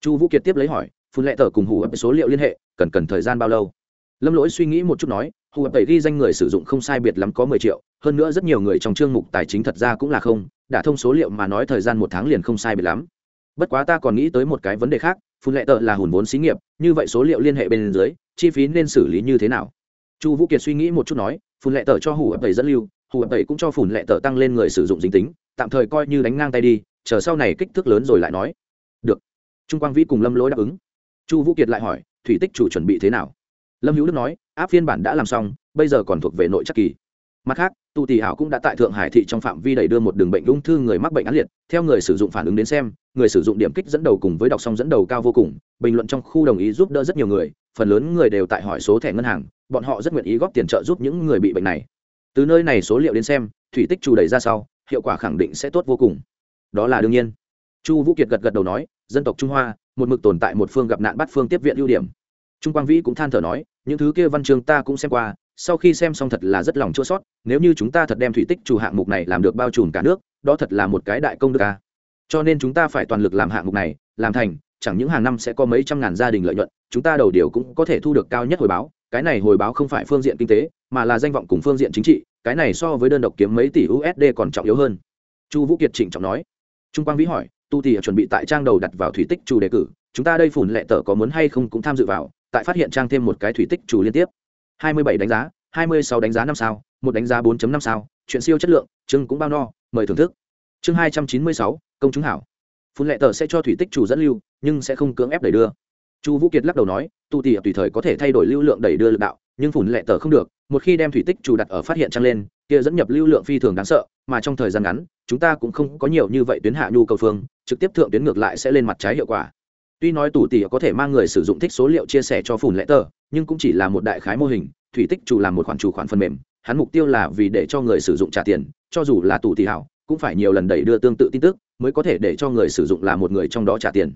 Chu vũ kiệt tiếp lấy hỏi, phun lệ tờ cùng hù ập số liệu liên hệ, cần cần thời gian bao lâu? Lâm lỗi suy nghĩ một chút nói hù ập tẩy ghi danh người sử dụng không sai biệt lắm có mười triệu hơn nữa rất nhiều người trong chương mục tài chính thật ra cũng là không, đã thông số liệu mà nói thời gian một tháng liền không sai biệt lắm. Bất quá ta còn nghĩ tới một cái vấn đề khác, phun lệ tờ là hùn vốn xí nghiệp, như vậy số liệu liên hệ bên dưới, chi phí nên xử lý như thế nào? Chu vũ kiệt suy nghĩ một chút nói, phun lệ tờ cho hủ ập tẩy dẫn lưu, hủ ập tẩy cũng cho phun lệ tờ tăng lên người sử dụng dính tính, tạm thời coi như đánh ngang tay đi, chờ sau này kích thước lớn rồi lại nói. Được. Trung quang vĩ cùng lâm lỗi đáp ứng. Chu vũ kiệt lại hỏi, thủy tích chủ chuẩn bị thế nào? Lâm hữu đức nói, áp phiên bản đã làm xong, bây giờ còn thuộc về nội chắc kỳ mặt khác tụ tỷ hảo cũng đã tại thượng hải thị trong phạm vi đẩy đưa một đường bệnh ung thư người mắc bệnh án liệt. Theo người sử dụng phản ứng đến xem, người sử dụng điểm kích dẫn đầu cùng với đọc song dẫn đầu cao vô cùng. Bình luận trong khu đồng ý giúp đỡ rất nhiều người, phần lớn người đều tại hỏi số thẻ ngân hàng, bọn họ rất nguyện ý góp tiền trợ giúp những người bị bệnh này. Từ nơi này số liệu đến xem, thủy tích trù đẩy ra sau, hiệu quả khẳng định sẽ tốt vô cùng. Đó là đương nhiên. Chu vũ kiệt gật gật đầu nói, dân tộc trung hoa, một mực tồn tại một phương gặp nạn bắt phương tiếp viện ưu điểm. Trung quang vĩ cũng than thở nói, những thứ kia văn chương ta cũng xem qua sau khi xem xong thật là rất lòng chua sót, nếu như chúng ta thật đem thủy tích chủ hạng mục này làm được bao trùm cả nước, đó thật là một cái đại công đức ca cho nên chúng ta phải toàn lực làm hạng mục này, làm thành, chẳng những hàng năm sẽ có mấy trăm ngàn gia đình lợi nhuận, chúng ta đầu điều cũng có thể thu được cao nhất hồi báo, cái này hồi báo không phải phương diện kinh tế, mà là danh vọng cùng phương diện chính trị, cái này so với đơn độc kiếm mấy tỷ usd còn trọng yếu hơn. Chu vũ kiệt trịnh trọng nói. Trung quang vĩ hỏi, tu thì chuẩn bị tại trang đầu đặt vào thủy tích chủ đề cử, chúng ta đây phủn lệ tờ có muốn hay không cũng tham dự vào, tại phát hiện trang thêm một cái thủy tích chủ liên tiếp. 27 đánh giá 26 đánh giá năm sao một đánh giá 4.5 sao chuyện siêu chất lượng chương cũng bao no mời thưởng thức. Chương 296, công chúng hảo. Phun lệ tờ sẽ cho thủy tích chủ dẫn lưu nhưng sẽ không cưỡng ép đẩy đưa. Chu vũ kiệt lắc đầu nói tu tỉ tùy thời có thể thay đổi lưu lượng đẩy đưa lực đạo nhưng phủn lệ tờ không được một khi đem thủy tích chủ đặt ở phát hiện trang lên kia dẫn nhập lưu lượng phi thường đáng sợ mà trong thời gian ngắn chúng ta cũng không có nhiều như vậy tuyến hạ nhu cầu phương trực tiếp thượng tuyến ngược lại sẽ lên mặt trái hiệu quả tuy nói tủ tỉ có thể mang người sử dụng thích số liệu chia sẻ cho phủn lệ tờ, nhưng cũng chỉ là một đại khái mô hình, thủy tích chủ làm một khoản chủ khoản phần mềm. Hắn mục tiêu là vì để cho người sử dụng trả tiền, cho dù là tủ tỉ hảo, cũng phải nhiều lần đẩy đưa tương tự tin tức, mới có thể để cho người sử dụng là một người trong đó trả tiền.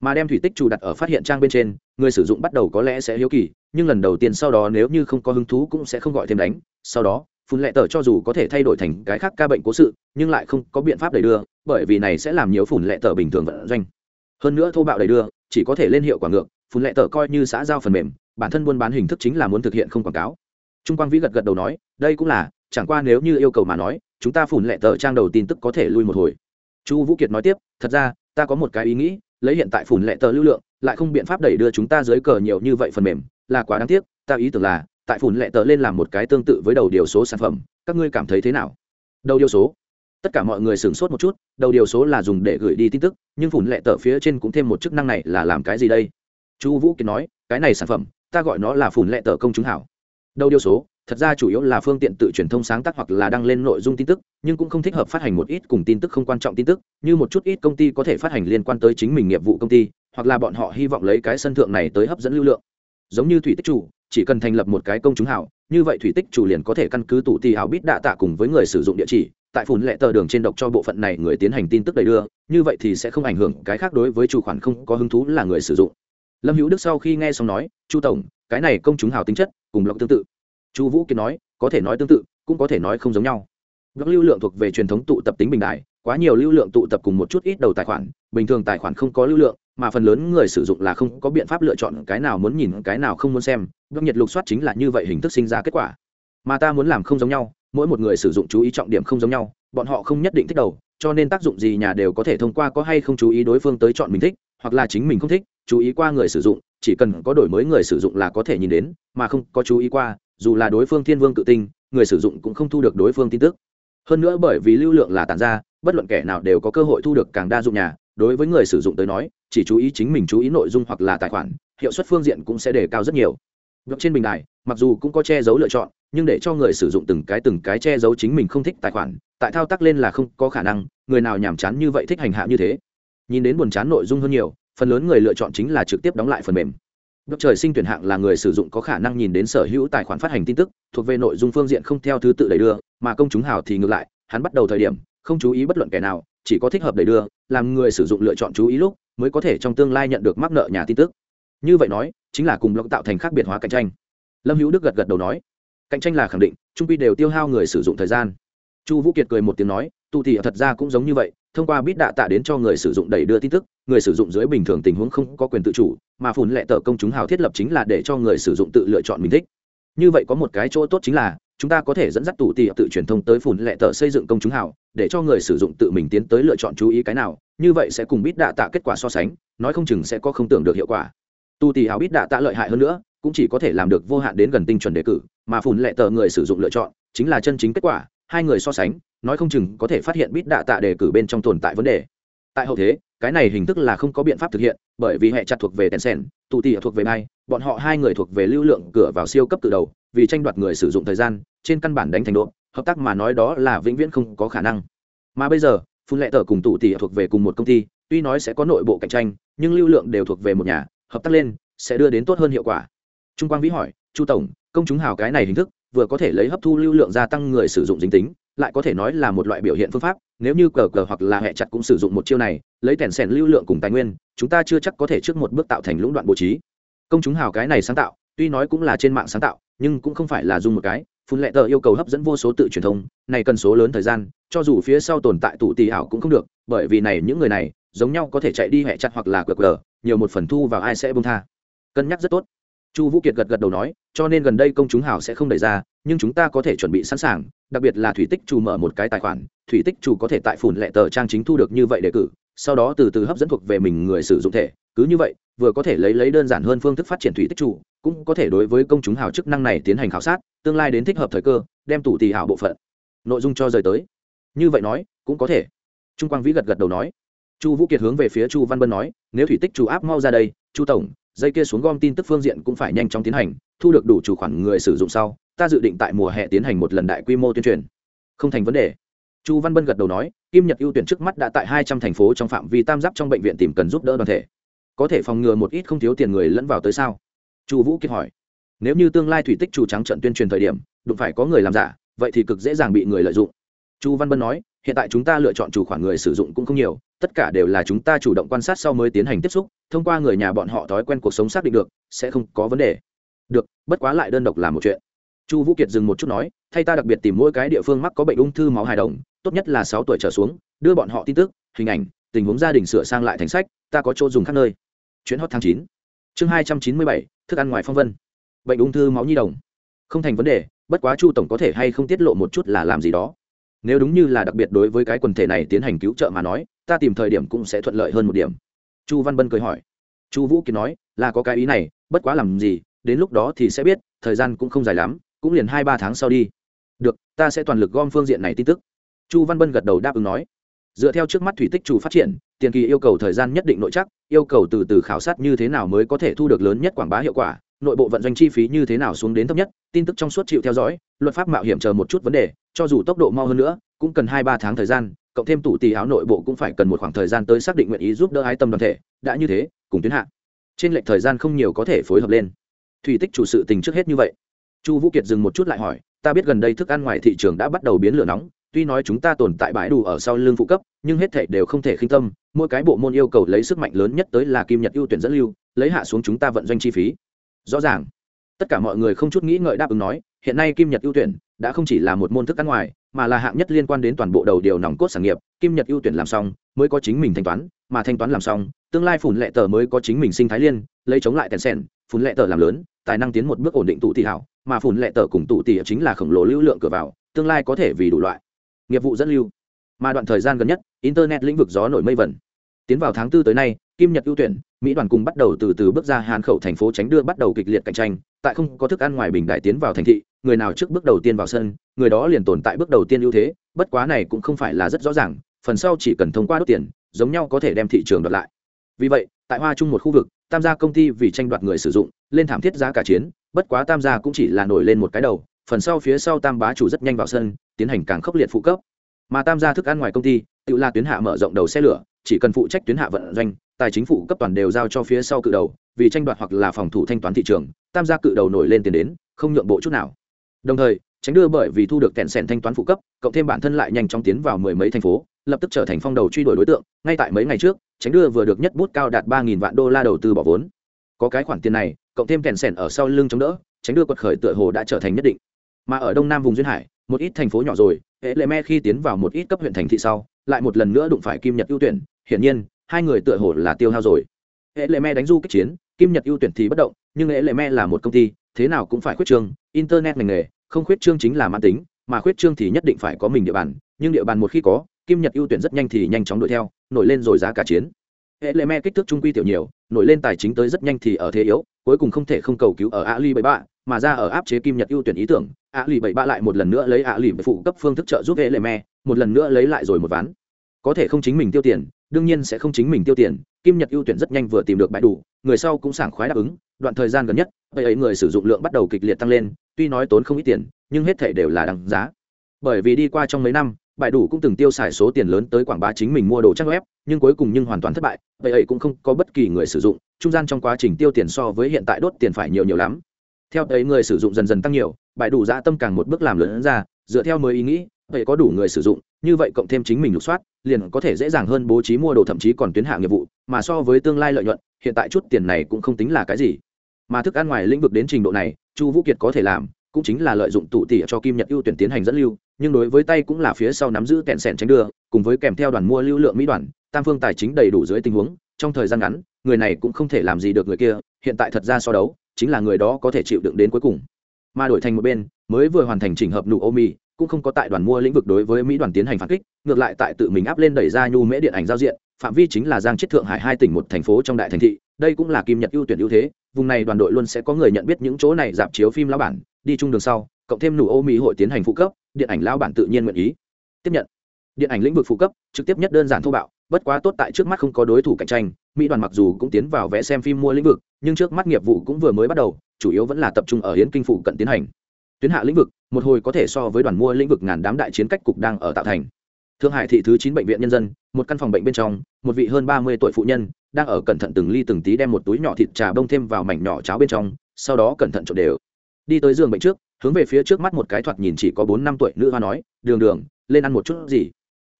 Mà đem thủy tích chủ đặt ở phát hiện trang bên trên, người sử dụng bắt đầu có lẽ sẽ hiếu kỳ, nhưng lần đầu tiên sau đó nếu như không có hứng thú cũng sẽ không gọi thêm đánh. Sau đó phun lệ tờ cho dù có thể thay đổi thành cái khác ca bệnh cố sự, nhưng lại không có biện pháp đẩy đưa, bởi vì này sẽ làm nhiều Phùn lệ tờ bình thường vận doanh hơn nữa thô bạo đẩy đưa, chỉ có thể lên hiệu quả ngược, phun lệ tờ coi như xã giao phần mềm, bản thân buôn bán hình thức chính là muốn thực hiện không quảng cáo. Trung quang vĩ gật gật đầu nói, đây cũng là, chẳng qua nếu như yêu cầu mà nói, chúng ta phủn lệ tờ trang đầu tin tức có thể lui một hồi. Chu vũ kiệt nói tiếp, thật ra, ta có một cái ý nghĩ, lấy hiện tại phủn lệ tờ lưu lượng, lại không biện pháp đẩy đưa chúng ta dưới cờ nhiều như vậy phần mềm, là quá đáng tiếc, ta ý tưởng là, tại phủn lệ tờ lên làm một cái tương tự với đầu điều số sản phẩm, các ngươi cảm thấy thế nào? Đầu điều số tất cả mọi người sửng sốt một chút, đầu điều số là dùng để gửi đi tin tức, nhưng phủn lệ tờ phía trên cũng thêm một chức năng này là làm cái gì đây? Chu vũ kiệt nói, cái này sản phẩm, ta gọi nó là phủn lệ tờ công chúng hảo. Đầu điều số, thật ra chủ yếu là phương tiện tự truyền thông sáng tác hoặc là đăng lên nội dung tin tức, nhưng cũng không thích hợp phát hành một ít cùng tin tức không quan trọng tin tức, như một chút ít công ty có thể phát hành liên quan tới chính mình nghiệp vụ công ty, hoặc là bọn họ hy vọng lấy cái sân thượng này tới hấp dẫn lưu lượng. Giống như thủy tích chủ, chỉ cần thành lập một cái công chúng hảo, như vậy thủy tích chủ liền có thể căn cứ tủ tì hảo bít đạ tạ cùng với người sử dụng địa chỉ tại phủn lệ tờ đường trên độc cho bộ phận này người tiến hành tin tức đầy đưa, như vậy thì sẽ không ảnh hưởng cái khác đối với chủ khoản không có hứng thú là người sử dụng. Lâm hữu đức sau khi nghe xong nói, chu tổng, cái này công chúng hào tính chất, cùng lộng tương tự. Chu vũ kiệt nói, có thể nói tương tự, cũng có thể nói không giống nhau. Các lưu lượng thuộc về truyền thống tụ tập tính bình đại, quá nhiều lưu lượng tụ tập cùng một chút ít đầu tài khoản, bình thường tài khoản không có lưu lượng, mà phần lớn người sử dụng là không có biện pháp lựa chọn cái nào muốn nhìn, cái nào không muốn xem blog nhiệt lục soát chính là như vậy hình thức sinh ra kết quả. Mà ta muốn làm không giống nhau mỗi một người sử dụng chú ý trọng điểm không giống nhau, bọn họ không nhất định thích đầu, cho nên tác dụng gì nhà đều có thể thông qua có hay không chú ý đối phương tới chọn mình thích, hoặc là chính mình không thích, chú ý qua người sử dụng, chỉ cần có đổi mới người sử dụng là có thể nhìn đến, mà không có chú ý qua, dù là đối phương thiên vương tự tinh, người sử dụng cũng không thu được đối phương tin tức. Hơn nữa bởi vì lưu lượng là tàn ra, bất luận kẻ nào đều có cơ hội thu được càng đa dụng nhà, đối với người sử dụng tới nói, chỉ chú ý chính mình chú ý nội dung hoặc là tài khoản, hiệu suất phương diện cũng sẽ đề cao rất nhiều. Blog trên bình đài, mặc dù cũng có che giấu lựa chọn nhưng để cho người sử dụng từng cái từng cái che giấu chính mình không thích tài khoản tại thao tác lên là không có khả năng người nào nhàm chán như vậy thích hành hạ như thế nhìn đến buồn chán nội dung hơn nhiều phần lớn người lựa chọn chính là trực tiếp đóng lại phần mềm Đốc trời sinh tuyển hạng là người sử dụng có khả năng nhìn đến sở hữu tài khoản phát hành tin tức, thuộc về nội dung phương diện không theo thứ tự đẩy đưa, mà công chúng hào thì ngược lại, hắn bắt đầu thời điểm, không chú ý bất luận kẻ nào, chỉ có thích hợp đẩy đưa, làm người sử dụng lựa chọn chú ý lúc, mới có thể trong tương lai nhận được mắc nợ nhà tin tức. Như vậy nói, chính là cùng blog tạo thành khác biệt hóa cạnh tranh. Lâm Hữu Đức gật gật đầu nói, cạnh tranh là khẳng định, trung pi đều tiêu hao người sử dụng thời gian. Chu Vũ Kiệt cười một tiếng nói, tu thì thật ra cũng giống như vậy, thông qua bit đạ tạ đến cho người sử dụng đẩy đưa tin tức người sử dụng dưới bình thường tình huống không có quyền tự chủ mà phùn lệ tờ công chúng hào thiết lập chính là để cho người sử dụng tự lựa chọn mình thích như vậy có một cái chỗ tốt chính là chúng ta có thể dẫn dắt tủ tị tự truyền thông tới phùn lệ tờ xây dựng công chúng hào để cho người sử dụng tự mình tiến tới lựa chọn chú ý cái nào như vậy sẽ cùng bit đạ tạ kết quả so sánh nói không chừng sẽ có không tưởng được hiệu quả tu tì hào bit đạ tạ lợi hại hơn nữa cũng chỉ có thể làm được vô hạn đến gần tinh chuẩn đề cử, mà phùn lệ tờ người sử dụng lựa chọn chính là chân chính kết quả, hai người so sánh, nói không chừng có thể phát hiện bít đạ tạ đề cử bên trong tồn tại vấn đề. Tại hậu thế, cái này hình thức là không có biện pháp thực hiện, bởi vì hệ chặt thuộc về tencent, tụ tỉ thuộc về mai bọn họ hai người thuộc về lưu lượng cửa vào siêu cấp từ đầu, vì tranh đoạt người sử dụng thời gian, trên căn bản đánh thành độ, hợp tác mà nói đó là vĩnh viễn không có khả năng. Mà bây giờ phun lệ tờ cùng tụ tỉ thuộc về cùng một công ty, tuy nói sẽ có nội bộ cạnh tranh, nhưng lưu lượng đều thuộc về một nhà, hợp tác lên, sẽ đưa đến tốt hơn hiệu quả trung quang vĩ hỏi, chu tổng, công chúng hào cái này hình thức, vừa có thể lấy hấp thu lưu lượng gia tăng người sử dụng dính tính, lại có thể nói là một loại biểu hiện phương pháp, nếu như cờ cờ hoặc là hệ chặt cũng sử dụng một chiêu này, lấy tèn sèn lưu lượng cùng tài nguyên, chúng ta chưa chắc có thể trước một bước tạo thành lũng đoạn bố trí. Công chúng hào cái này sáng tạo, tuy nói cũng là trên mạng sáng tạo, nhưng cũng không phải là dùng một cái, phun lệ tờ yêu cầu hấp dẫn vô số tự truyền thông, này cần số lớn thời gian, cho dù phía sau tồn tại tụ tỷ ảo cũng không được, bởi vì này những người này, giống nhau có thể chạy đi hệ chặt hoặc là qr nhiều một phần thu vào ai sẽ bông tha. Cân nhắc rất tốt chu vũ kiệt gật gật đầu nói, cho nên gần đây công chúng hảo sẽ không đẩy ra, nhưng chúng ta có thể chuẩn bị sẵn sàng, đặc biệt là thủy tích chủ mở một cái tài khoản, thủy tích chủ có thể tại phủn lệ tờ trang chính thu được như vậy đề cử, sau đó từ từ hấp dẫn thuộc về mình người sử dụng thể, cứ như vậy, vừa có thể lấy lấy đơn giản hơn phương thức phát triển thủy tích chủ cũng có thể đối với công chúng hào chức năng này tiến hành khảo sát, tương lai đến thích hợp thời cơ, đem tủ tì hảo bộ phận, nội dung cho rời tới. Như vậy nói, cũng có thể. Trung quang vĩ gật gật đầu nói. Chu vũ kiệt hướng về phía chu văn bân nói, nếu thủy tích chủ áp mau ra đây, chu tổng dây kia xuống gom tin tức phương diện cũng phải nhanh chóng tiến hành, thu được đủ chủ khoản người sử dụng sau, ta dự định tại mùa hè tiến hành một lần đại quy mô tuyên truyền. Không thành vấn đề. Chu văn bân gật đầu nói, kim nhật ưu tuyển trước mắt đã tại hai trăm thành phố trong phạm vi tam giác trong bệnh viện tìm cần giúp đỡ đoàn thể. Có thể phòng ngừa một ít không thiếu tiền người lẫn vào tới sao? Chu vũ kiệt hỏi. Nếu như tương lai thủy tích chủ trắng trận tuyên truyền thời điểm, đụng phải có người làm giả, vậy thì cực dễ dàng bị người lợi dụng. Chu văn bân nói hiện tại chúng ta lựa chọn chủ khoản người sử dụng cũng không nhiều, tất cả đều là chúng ta chủ động quan sát sau mới tiến hành tiếp xúc, thông qua người nhà bọn họ thói quen cuộc sống xác định được, sẽ không có vấn đề. Được, bất quá lại đơn độc làm một chuyện. Chu vũ kiệt dừng một chút nói, thay ta đặc biệt tìm mỗi cái địa phương mắc có bệnh ung thư máu hài đồng, tốt nhất là sáu tuổi trở xuống, đưa bọn họ tin tức, hình ảnh, tình huống gia đình sửa sang lại thành sách, ta có chỗ dùng khác nơi. Chuyến hot tháng chín. Chương hai trăm chín mươi bảy, thức ăn ngoài phong vân. Bệnh ung thư máu nhi đồng. Không thành vấn đề, bất quá chu tổng có thể hay không tiết lộ một chút là làm gì đó nếu đúng như là đặc biệt đối với cái quần thể này tiến hành cứu trợ mà nói, ta tìm thời điểm cũng sẽ thuận lợi hơn một điểm. Chu văn bân cười hỏi. Chu vũ kiệt nói, là có cái ý này, bất quá làm gì, đến lúc đó thì sẽ biết, thời gian cũng không dài lắm, cũng liền hai ba tháng sau đi. Được, ta sẽ toàn lực gom phương diện này tin tức. Chu văn bân gật đầu đáp ứng nói. Dựa theo trước mắt thủy tích chủ phát triển, tiền kỳ yêu cầu thời gian nhất định nội chắc, yêu cầu từ từ khảo sát như thế nào mới có thể thu được lớn nhất quảng bá hiệu quả, nội bộ vận doanh chi phí như thế nào xuống đến thấp nhất, tin tức trong suốt chịu theo dõi, luật pháp mạo hiểm chờ một chút vấn đề cho dù tốc độ mau hơn nữa, cũng cần hai ba tháng thời gian, cộng thêm tủ tì áo nội bộ cũng phải cần một khoảng thời gian tới xác định nguyện ý giúp đỡ ái tâm đoàn thể, đã như thế, cùng tuyến hạ. Trên lệch thời gian không nhiều có thể phối hợp lên. Thủy tích chủ sự tình trước hết như vậy. Chu vũ kiệt dừng một chút lại hỏi, ta biết gần đây thức ăn ngoài thị trường đã bắt đầu biến lửa nóng, tuy nói chúng ta tồn tại bãi đủ ở sau lương phụ cấp, nhưng hết thể đều không thể khinh tâm, mỗi cái bộ môn yêu cầu lấy sức mạnh lớn nhất tới là kim nhật ưu tuyển dẫn lưu, lấy hạ xuống chúng ta vận doanh chi phí. Rõ ràng, tất cả mọi người không chút nghĩ ngợi đáp ứng nói hiện nay kim nhật ưu tuyển đã không chỉ là một môn thức ăn ngoài, mà là hạng nhất liên quan đến toàn bộ đầu điều nòng cốt sản nghiệp. Kim nhật ưu tuyển làm xong mới có chính mình thanh toán, mà thanh toán làm xong, tương lai phủn lệ tờ mới có chính mình sinh thái liên, lấy chống lại tèn sen phủn lệ tờ làm lớn, tài năng tiến một bước ổn định tụ tỷ hảo, mà phủn lệ tờ cùng tụ tỷ chính là khổng lồ lưu lượng cửa vào, tương lai có thể vì đủ loại nghiệp vụ dẫn lưu. Mà đoạn thời gian gần nhất, internet lĩnh vực gió nổi mây vẩn tiến vào tháng tư tới nay, kim nhật ưu tuyển, mỹ đoàn cùng bắt đầu từ từ bước ra hàn khẩu thành phố tránh đưa bắt đầu kịch liệt cạnh tranh tại không có thức ăn ngoài bình đại tiến vào thành thị, người nào trước bước đầu tiên vào sân, người đó liền tồn tại bước đầu tiên ưu thế, bất quá này cũng không phải là rất rõ ràng, phần sau chỉ cần thông qua đốt tiền, giống nhau có thể đem thị trường đoạt lại. Vì vậy, tại hoa chung một khu vực, tam gia công ty vì tranh đoạt người sử dụng, lên thảm thiết giá cả chiến, bất quá tam gia cũng chỉ là nổi lên một cái đầu, phần sau phía sau tam bá chủ rất nhanh vào sân, tiến hành càng khốc liệt phụ cấp. Mà tam gia thức ăn ngoài công ty, tự là tuyến hạ mở rộng đầu xe lửa, chỉ cần phụ trách tuyến hạ vận doanh, tài chính phụ cấp toàn đều giao cho phía sau cự đầu, vì tranh đoạt hoặc là phòng thủ thanh toán thị trường tam gia cự đầu nổi lên tiền đến, không nhượng bộ chút nào. Đồng thời, tránh đưa bởi vì thu được kẹn sẻn thanh toán phụ cấp, cộng thêm bản thân lại nhanh chóng tiến vào mười mấy thành phố, lập tức trở thành phong đầu truy đuổi đối tượng. Ngay tại mấy ngày trước, tránh đưa vừa được nhất bút cao đạt ba nghìn vạn đô la đầu tư bỏ vốn. Có cái khoản tiền này, cộng thêm kẹn sẻn ở sau lưng chống đỡ, tránh đưa quật khởi tựa hồ đã trở thành nhất định. Mà ở đông nam vùng duyên hải, một ít thành phố nhỏ rồi hệ lệ me khi tiến vào một ít cấp huyện thành thị sau, lại một lần nữa đụng phải kim nhật ưu tuyển. Hiển nhiên, hai người tựa hồ là tiêu hao rồi. Hệ lệ me đánh du kích chiến, kim nhật ưu tuyển thì bất động nhưng lễ lệ me là một công ty thế nào cũng phải khuyết trương internet ngành nghề không khuyết trương chính là mãn tính mà khuyết trương thì nhất định phải có mình địa bàn nhưng địa bàn một khi có kim nhật ưu tuyển rất nhanh thì nhanh chóng đuổi theo nổi lên rồi giá cả chiến. Hệ lệ me kích thước trung quy tiểu nhiều nổi lên tài chính tới rất nhanh thì ở thế yếu cuối cùng không thể không cầu cứu ở ali bảy Ba, mà ra ở áp chế kim nhật ưu tuyển ý tưởng ali bảy Ba lại một lần nữa lấy ali phụ cấp phương thức trợ giúp hệ lệ me một lần nữa lấy lại rồi một ván. Có thể không chính mình tiêu tiền đương nhiên sẽ không chính mình tiêu tiền kim nhật ưu tuyển rất nhanh vừa tìm được bãi đủ, người sau cũng sảng khoái đáp ứng, đoạn thời gian gần nhất, vậy ấy người sử dụng lượng bắt đầu kịch liệt tăng lên, tuy nói tốn không ít tiền, nhưng hết thể đều là đằng giá. Bởi vì đi qua trong mấy năm, bãi đủ cũng từng tiêu xài số tiền lớn tới quảng bá chính mình mua đồ trang web, nhưng cuối cùng nhưng hoàn toàn thất bại, vậy ấy cũng không có bất kỳ người sử dụng, trung gian trong quá trình tiêu tiền so với hiện tại đốt tiền phải nhiều nhiều lắm. Theo ấy người sử dụng dần dần tăng nhiều, bãi đủ dã tâm càng một bước làm lớn ra, dựa theo mới ý nghĩ, vậy có đủ người sử dụng như vậy cộng thêm chính mình lục soát, liền có thể dễ dàng hơn bố trí mua đồ thậm chí còn tuyến hạ nghiệp vụ, mà so với tương lai lợi nhuận, hiện tại chút tiền này cũng không tính là cái gì. Mà thức ăn ngoài lĩnh vực đến trình độ này, chu vũ kiệt có thể làm, cũng chính là lợi dụng tụ tỉ cho kim nhật ưu tuyển tiến hành dẫn lưu, nhưng đối với tay cũng là phía sau nắm giữ kẹn sẻn tránh đưa, cùng với kèm theo đoàn mua lưu lượng mỹ đoàn, tam phương tài chính đầy đủ dưới tình huống, trong thời gian ngắn, người này cũng không thể làm gì được người kia, hiện tại thật ra so đấu, chính là người đó có thể chịu đựng đến cuối cùng. Mà đổi thành một bên, mới vừa hoàn thành chỉnh hợp nụ ô mi cũng không có tại đoàn mua lĩnh vực đối với mỹ đoàn tiến hành phản kích, ngược lại tại tự mình áp lên đẩy ra nhu mễ điện ảnh giao diện, phạm vi chính là giang chết thượng hải hai tỉnh một thành phố trong đại thành thị, đây cũng là kim nhật ưu tuyển ưu thế, vùng này đoàn đội luôn sẽ có người nhận biết những chỗ này dạp chiếu phim lão bản, đi chung đường sau, cộng thêm nụ ô mỹ hội tiến hành phụ cấp, điện ảnh lão bản tự nhiên nguyện ý. Tiếp nhận. Điện ảnh lĩnh vực phụ cấp, trực tiếp nhất đơn giản thô bạo, bất quá tốt tại trước mắt không có đối thủ cạnh tranh, mỹ đoàn mặc dù cũng tiến vào vẽ xem phim mua lĩnh vực, nhưng trước mắt nghiệp vụ cũng vừa mới bắt đầu, chủ yếu vẫn là tập trung ở hiến kinh phụ cận tiến hành. Tuyến hạ lĩnh vực một hồi có thể so với đoàn mua lĩnh vực ngàn đám đại chiến cách cục đang ở tạo thành. Thượng hải thị thứ chín bệnh viện nhân dân, một căn phòng bệnh bên trong, một vị hơn ba mươi tuổi phụ nhân, đang ở cẩn thận từng ly từng tí đem một túi nhỏ thịt trà bông thêm vào mảnh nhỏ cháo bên trong, sau đó cẩn thận trộn đều. Đi tới giường bệnh trước, hướng về phía trước mắt một cái thoạt nhìn chỉ có bốn năm tuổi nữ hoa nói, đường đường, lên ăn một chút gì?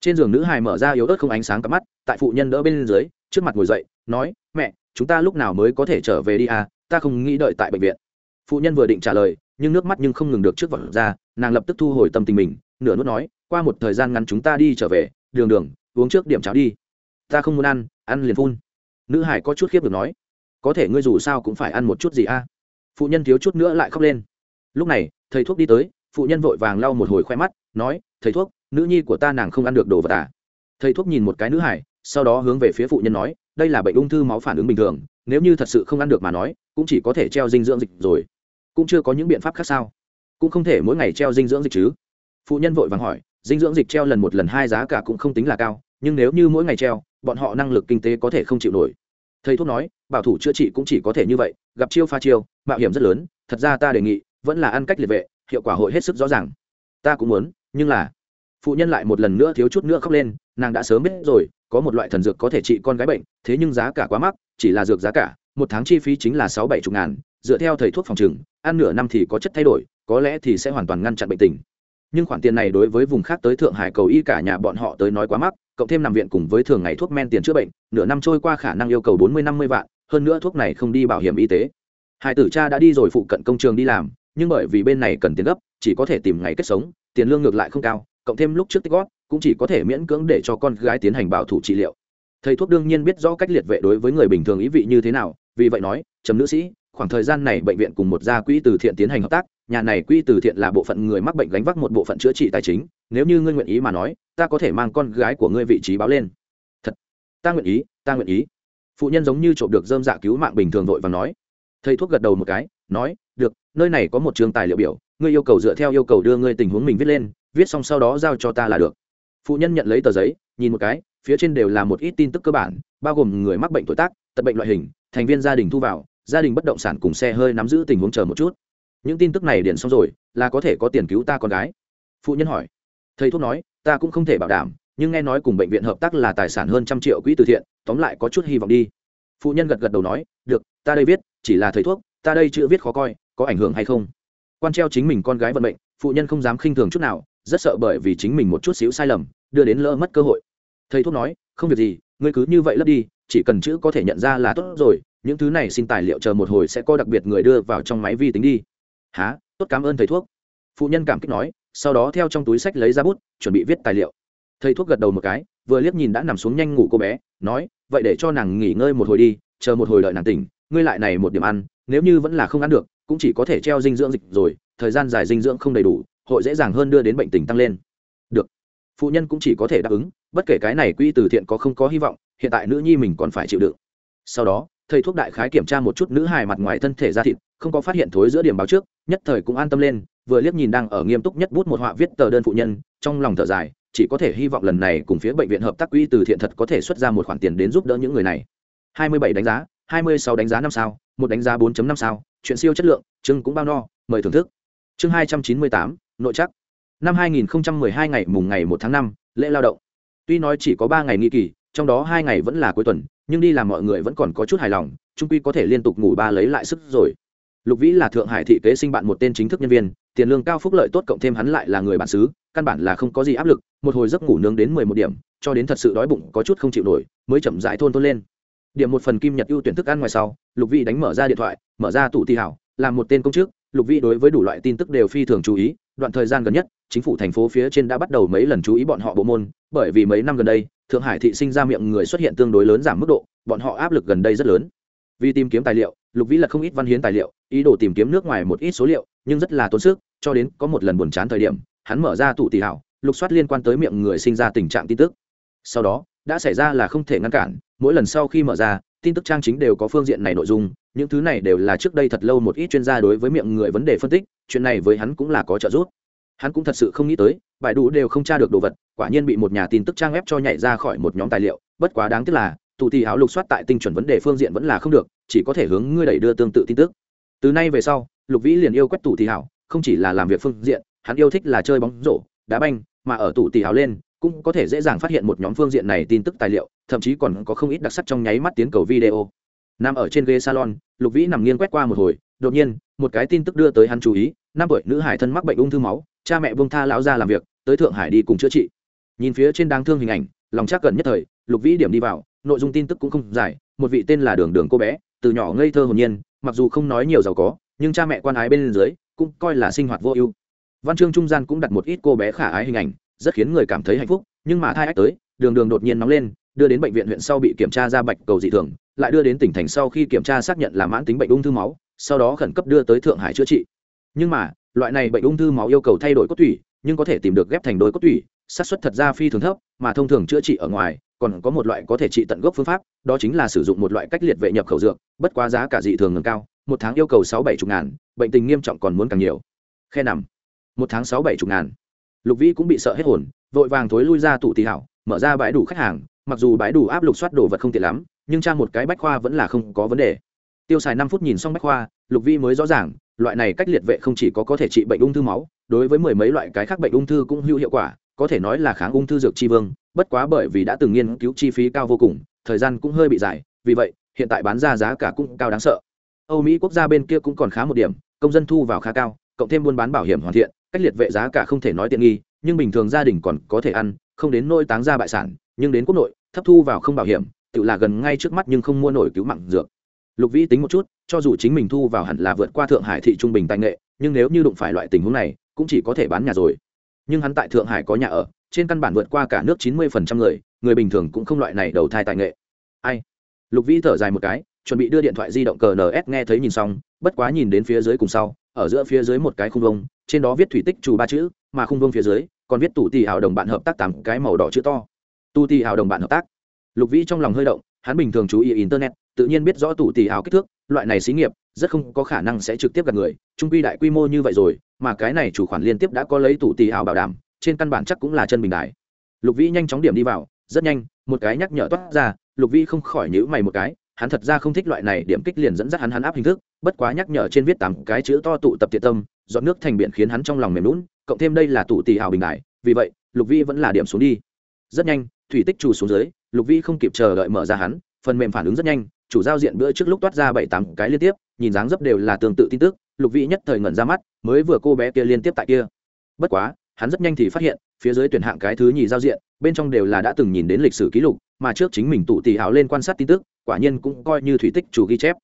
Trên giường nữ hài mở ra yếu ớt không ánh sáng cắm mắt, tại phụ nhân đỡ bên dưới, trước mặt ngồi dậy, nói, mẹ, chúng ta lúc nào mới có thể trở về đi à? Ta không nghĩ đợi tại bệnh viện phụ nhân vừa định trả lời, nhưng nước mắt nhưng không ngừng được trước vật ra, nàng lập tức thu hồi tâm tình mình, nửa nuốt nói, qua một thời gian ngắn chúng ta đi trở về, đường đường, uống trước điểm cháo đi. Ta không muốn ăn ăn liền phun. Nữ hải có chút khiếp được nói, có thể ngươi dù sao cũng phải ăn một chút gì a? Phụ nhân thiếu chút nữa lại khóc lên. Lúc này, thầy thuốc đi tới, phụ nhân vội vàng lau một hồi khoe mắt, nói, thầy thuốc, nữ nhi của ta nàng không ăn được đồ vật à? Thầy thuốc nhìn một cái nữ hải, sau đó hướng về phía phụ nhân nói, đây là bệnh ung thư máu phản ứng bình thường, nếu như thật sự không ăn được mà nói, cũng chỉ có thể treo dinh dưỡng dịch rồi cũng chưa có những biện pháp khác sao? Cũng không thể mỗi ngày treo dinh dưỡng dịch chứ. Phụ nhân vội vàng hỏi, dinh dưỡng dịch treo lần một lần hai giá cả cũng không tính là cao, nhưng nếu như mỗi ngày treo, bọn họ năng lực kinh tế có thể không chịu nổi. Thầy thuốc nói, bảo thủ chữa trị cũng chỉ có thể như vậy, gặp chiêu pha chiêu, mạo hiểm rất lớn, thật ra ta đề nghị, vẫn là ăn cách liệt vệ, hiệu quả hội hết sức rõ ràng. Ta cũng muốn, nhưng là phụ nhân lại một lần nữa thiếu chút nữa khóc lên, nàng đã sớm biết rồi, có một loại thần dược có thể trị con gái bệnh, thế nhưng giá cả quá mắc, chỉ là dược giá cả, một tháng chi phí chính là sáu bảy chục ngàn, dựa theo thầy thuốc phòng trừng ăn nửa năm thì có chất thay đổi, có lẽ thì sẽ hoàn toàn ngăn chặn bệnh tình. Nhưng khoản tiền này đối với vùng khác tới thượng hải cầu y cả nhà bọn họ tới nói quá mắc, cộng thêm nằm viện cùng với thường ngày thuốc men tiền chữa bệnh, nửa năm trôi qua khả năng yêu cầu bốn mươi năm mươi vạn, hơn nữa thuốc này không đi bảo hiểm y tế. Hai tử cha đã đi rồi phụ cận công trường đi làm, nhưng bởi vì bên này cần tiền gấp, chỉ có thể tìm ngày kết sống, tiền lương ngược lại không cao, cộng thêm lúc trước tích góp, cũng chỉ có thể miễn cưỡng để cho con gái tiến hành bảo thủ trị liệu. Thầy thuốc đương nhiên biết rõ cách liệt vệ đối với người bình thường ý vị như thế nào, vì vậy nói chấm nữ sĩ khoảng thời gian này bệnh viện cùng một gia quỹ từ thiện tiến hành hợp tác, nhà này quỹ từ thiện là bộ phận người mắc bệnh gánh vác một bộ phận chữa trị tài chính, nếu như ngươi nguyện ý mà nói, ta có thể mang con gái của ngươi vị trí báo lên. Thật, ta nguyện ý, ta nguyện ý. Phụ nhân giống như trộm được dơm dạ cứu mạng bình thường vội và nói. Thầy thuốc gật đầu một cái, nói, được, nơi này có một trường tài liệu biểu, ngươi yêu cầu dựa theo yêu cầu đưa ngươi tình huống mình viết lên, viết xong sau đó giao cho ta là được. Phụ nhân nhận lấy tờ giấy, nhìn một cái, phía trên đều là một ít tin tức cơ bản, bao gồm người mắc bệnh tuổi tác, tật bệnh loại hình, thành viên gia đình thu vào gia đình bất động sản cùng xe hơi nắm giữ tình huống chờ một chút. Những tin tức này điền xong rồi, là có thể có tiền cứu ta con gái. Phụ nhân hỏi. Thầy thuốc nói, ta cũng không thể bảo đảm, nhưng nghe nói cùng bệnh viện hợp tác là tài sản hơn trăm triệu quỹ từ thiện, tóm lại có chút hy vọng đi. Phụ nhân gật gật đầu nói, được, ta đây viết, chỉ là thầy thuốc, ta đây chữ viết khó coi, có ảnh hưởng hay không? Quan treo chính mình con gái vận mệnh, phụ nhân không dám khinh thường chút nào, rất sợ bởi vì chính mình một chút xíu sai lầm, đưa đến lỡ mất cơ hội. Thầy thuốc nói, không việc gì, ngươi cứ như vậy lấp đi, chỉ cần chữ có thể nhận ra là tốt rồi những thứ này xin tài liệu chờ một hồi sẽ có đặc biệt người đưa vào trong máy vi tính đi. Há tốt, cảm ơn thầy thuốc. Phụ nhân cảm kích nói, sau đó theo trong túi sách lấy ra bút, chuẩn bị viết tài liệu. Thầy thuốc gật đầu một cái, vừa liếc nhìn đã nằm xuống nhanh ngủ cô bé, nói, vậy để cho nàng nghỉ ngơi một hồi đi, chờ một hồi đợi nàng tỉnh, ngươi lại này một điểm ăn, nếu như vẫn là không ăn được, cũng chỉ có thể treo dinh dưỡng dịch rồi, thời gian dài dinh dưỡng không đầy đủ, hội dễ dàng hơn đưa đến bệnh tình tăng lên. Được. Phụ nhân cũng chỉ có thể đáp ứng, bất kể cái này quỹ từ thiện có không có hy vọng, hiện tại nữ nhi mình còn phải chịu đựng. Sau đó thầy thuốc đại khái kiểm tra một chút nữ hài mặt ngoài thân thể da thịt không có phát hiện thối giữa điểm báo trước nhất thời cũng an tâm lên vừa liếc nhìn đang ở nghiêm túc nhất bút một họa viết tờ đơn phụ nhân trong lòng thở dài chỉ có thể hy vọng lần này cùng phía bệnh viện hợp tác quỹ từ thiện thật có thể xuất ra một khoản tiền đến giúp đỡ những người này. 27 đánh giá 26 đánh giá năm sao một đánh giá 4.5 sao chuyện siêu chất lượng chương cũng bao no mời thưởng thức. Chương 298, nội chắc năm 2012 ngày mùng ngày 1 tháng 5, lễ lao động. Tuy nói chỉ có ba ngày nghỉ kỳ trong đó hai ngày vẫn là cuối tuần nhưng đi làm mọi người vẫn còn có chút hài lòng, trung quy có thể liên tục ngủ ba lấy lại sức rồi. Lục vĩ là thượng hải thị kế sinh bạn một tên chính thức nhân viên, tiền lương cao phúc lợi tốt cộng thêm hắn lại là người bản xứ, căn bản là không có gì áp lực, một hồi giấc ngủ nướng đến mười một điểm, cho đến thật sự đói bụng có chút không chịu nổi, mới chậm rãi thôn thôn lên. Điểm một phần kim nhật ưu tuyển thức ăn ngoài sau, lục vĩ đánh mở ra điện thoại, mở ra tủ thi hảo, làm một tên công chức, lục vĩ đối với đủ loại tin tức đều phi thường chú ý, đoạn thời gian gần nhất, chính phủ thành phố phía trên đã bắt đầu mấy lần chú ý bọn họ bộ môn, bởi vì mấy năm gần đây thượng hải thị sinh ra miệng người xuất hiện tương đối lớn giảm mức độ, bọn họ áp lực gần đây rất lớn. Vì tìm kiếm tài liệu, lục vĩ lật không ít văn hiến tài liệu, ý đồ tìm kiếm nước ngoài một ít số liệu, nhưng rất là tốn sức, cho đến có một lần buồn chán thời điểm, hắn mở ra tủ tỷ hảo, lục soát liên quan tới miệng người sinh ra tình trạng tin tức. Sau đó, đã xảy ra là không thể ngăn cản, mỗi lần sau khi mở ra, tin tức trang chính đều có phương diện này nội dung, những thứ này đều là trước đây thật lâu một ít chuyên gia đối với miệng người vấn đề phân tích, chuyện này với hắn cũng là có trợ giúp hắn cũng thật sự không nghĩ tới, bài đủ đều không tra được đồ vật, quả nhiên bị một nhà tin tức trang web cho nhảy ra khỏi một nhóm tài liệu. Bất quá đáng tiếc là, tụ tỷ áo lục soát tại tinh chuẩn vấn đề phương diện vẫn là không được, chỉ có thể hướng ngươi đẩy đưa tương tự tin tức. Từ nay về sau, lục vĩ liền yêu quét tụ tỷ hảo không chỉ là làm việc phương diện, hắn yêu thích là chơi bóng rổ, đá banh, mà ở tụ tỷ hảo lên, cũng có thể dễ dàng phát hiện một nhóm phương diện này tin tức tài liệu, thậm chí còn có không ít đặc sắc trong nháy mắt tiến cầu video. Nằm ở trên ghế salon, lục vĩ nằm nghiêng quét qua một hồi, đột nhiên, một cái tin tức đưa tới hắn chú ý, năm tuổi nữ hải thân mắc bệnh ung thư máu cha mẹ bông tha lão ra làm việc, tới thượng hải đi cùng chữa trị. Nhìn phía trên đáng thương hình ảnh, lòng chắc gần nhất thời, lục vĩ điểm đi vào, nội dung tin tức cũng không dài, một vị tên là đường đường cô bé, từ nhỏ ngây thơ hồn nhiên, mặc dù không nói nhiều giàu có, nhưng cha mẹ quan ái bên dưới, cũng coi là sinh hoạt vô ưu. Văn chương trung gian cũng đặt một ít cô bé khả ái hình ảnh, rất khiến người cảm thấy hạnh phúc, nhưng mà thai ách tới, đường đường đột nhiên nóng lên, đưa đến bệnh viện huyện sau bị kiểm tra ra bạch cầu dị thường, lại đưa đến tỉnh thành sau khi kiểm tra xác nhận là mãn tính bệnh ung thư máu, sau đó khẩn cấp đưa tới thượng hải chữa trị. Nhưng mà loại này bệnh ung thư máu yêu cầu thay đổi cốt tủy, nhưng có thể tìm được ghép thành đôi cốt tủy, xác suất thật ra phi thường thấp, mà thông thường chữa trị ở ngoài, còn có một loại có thể trị tận gốc phương pháp, đó chính là sử dụng một loại cách liệt vệ nhập khẩu dược, bất quá giá cả dị thường ngừng cao, một tháng yêu cầu sáu bảy chục ngàn, bệnh tình nghiêm trọng còn muốn càng nhiều. Khe nằm, một tháng sáu bảy chục ngàn. Lục vĩ cũng bị sợ hết hồn, vội vàng thối lui ra tủ tì hảo, mở ra bãi đủ khách hàng, mặc dù bãi đủ áp lục soát đồ vật không tiện lắm, nhưng trang một cái bách khoa vẫn là không có vấn đề. Tiêu xài năm phút nhìn xong bách khoa, lục vĩ mới rõ ràng loại này cách liệt vệ không chỉ có có thể trị bệnh ung thư máu, đối với mười mấy loại cái khác bệnh ung thư cũng hữu hiệu quả, có thể nói là kháng ung thư dược chi vương, bất quá bởi vì đã từng nghiên cứu chi phí cao vô cùng, thời gian cũng hơi bị dài, vì vậy, hiện tại bán ra giá cả cũng cao đáng sợ. Âu mỹ quốc gia bên kia cũng còn khá một điểm, công dân thu vào khá cao, cộng thêm buôn bán bảo hiểm hoàn thiện, cách liệt vệ giá cả không thể nói tiện nghi, nhưng bình thường gia đình còn có thể ăn, không đến nỗi táng ra bại sản, nhưng đến quốc nội, thấp thu vào không bảo hiểm, tự là gần ngay trước mắt nhưng không mua nổi cứu mạng dược. Lục vĩ tính một chút cho dù chính mình thu vào hẳn là vượt qua thượng hải thị trung bình tài nghệ, nhưng nếu như đụng phải loại tình huống này, cũng chỉ có thể bán nhà rồi. Nhưng hắn tại thượng hải có nhà ở, trên căn bản vượt qua cả nước chín mươi phần trăm người người bình thường cũng không loại này đầu thai tài nghệ. Ai? Lục vĩ thở dài một cái, chuẩn bị đưa điện thoại di động cờ ns nghe thấy nhìn xong, bất quá nhìn đến phía dưới cùng sau, ở giữa phía dưới một cái khung vông, trên đó viết thủy tích trù ba chữ, mà khung vông phía dưới còn viết tủ tì hào đồng bạn hợp tác tám cái màu đỏ chữ to. Tu tì hào đồng bạn hợp tác. Lục vĩ trong lòng hơi động, hắn bình thường chú ý internet tự nhiên biết rõ tủ tỷ hào kích thước, loại này xí nghiệp, rất không có khả năng sẽ trực tiếp gặp người, trung quy đại quy mô như vậy rồi, mà cái này chủ khoản liên tiếp đã có lấy tủ tỷ hào bảo đảm, trên căn bản chắc cũng là chân bình đại. Lục vĩ nhanh chóng điểm đi vào, rất nhanh, một cái nhắc nhở toát ra, lục vĩ không khỏi nhữ mày một cái, hắn thật ra không thích loại này điểm kích liền dẫn dắt hắn hắn áp hình thức, bất quá nhắc nhở trên viết tám cái chữ to tụ tập thiện tâm, dọn nước thành biển khiến hắn trong lòng mềm lún cộng thêm đây là tụ tỷ hào bình đại, vì vậy, lục vĩ vẫn là điểm xuống đi. Rất nhanh, thủy tích trù xuống dưới, lục vĩ không kịp chờ đợi mở ra hắn, phần mềm phản ứng rất nhanh chủ giao diện bữa trước lúc toát ra bảy tám cái liên tiếp, nhìn dáng dấp đều là tương tự tin tức, lục vĩ nhất thời ngẩn ra mắt, mới vừa cô bé kia liên tiếp tại kia. Bất quá, hắn rất nhanh thì phát hiện, phía dưới tuyển hạng cái thứ nhì giao diện, bên trong đều là đã từng nhìn đến lịch sử ký lục, mà trước chính mình tụ tỷ hào lên quan sát tin tức, quả nhiên cũng coi như thủy tích chủ ghi chép.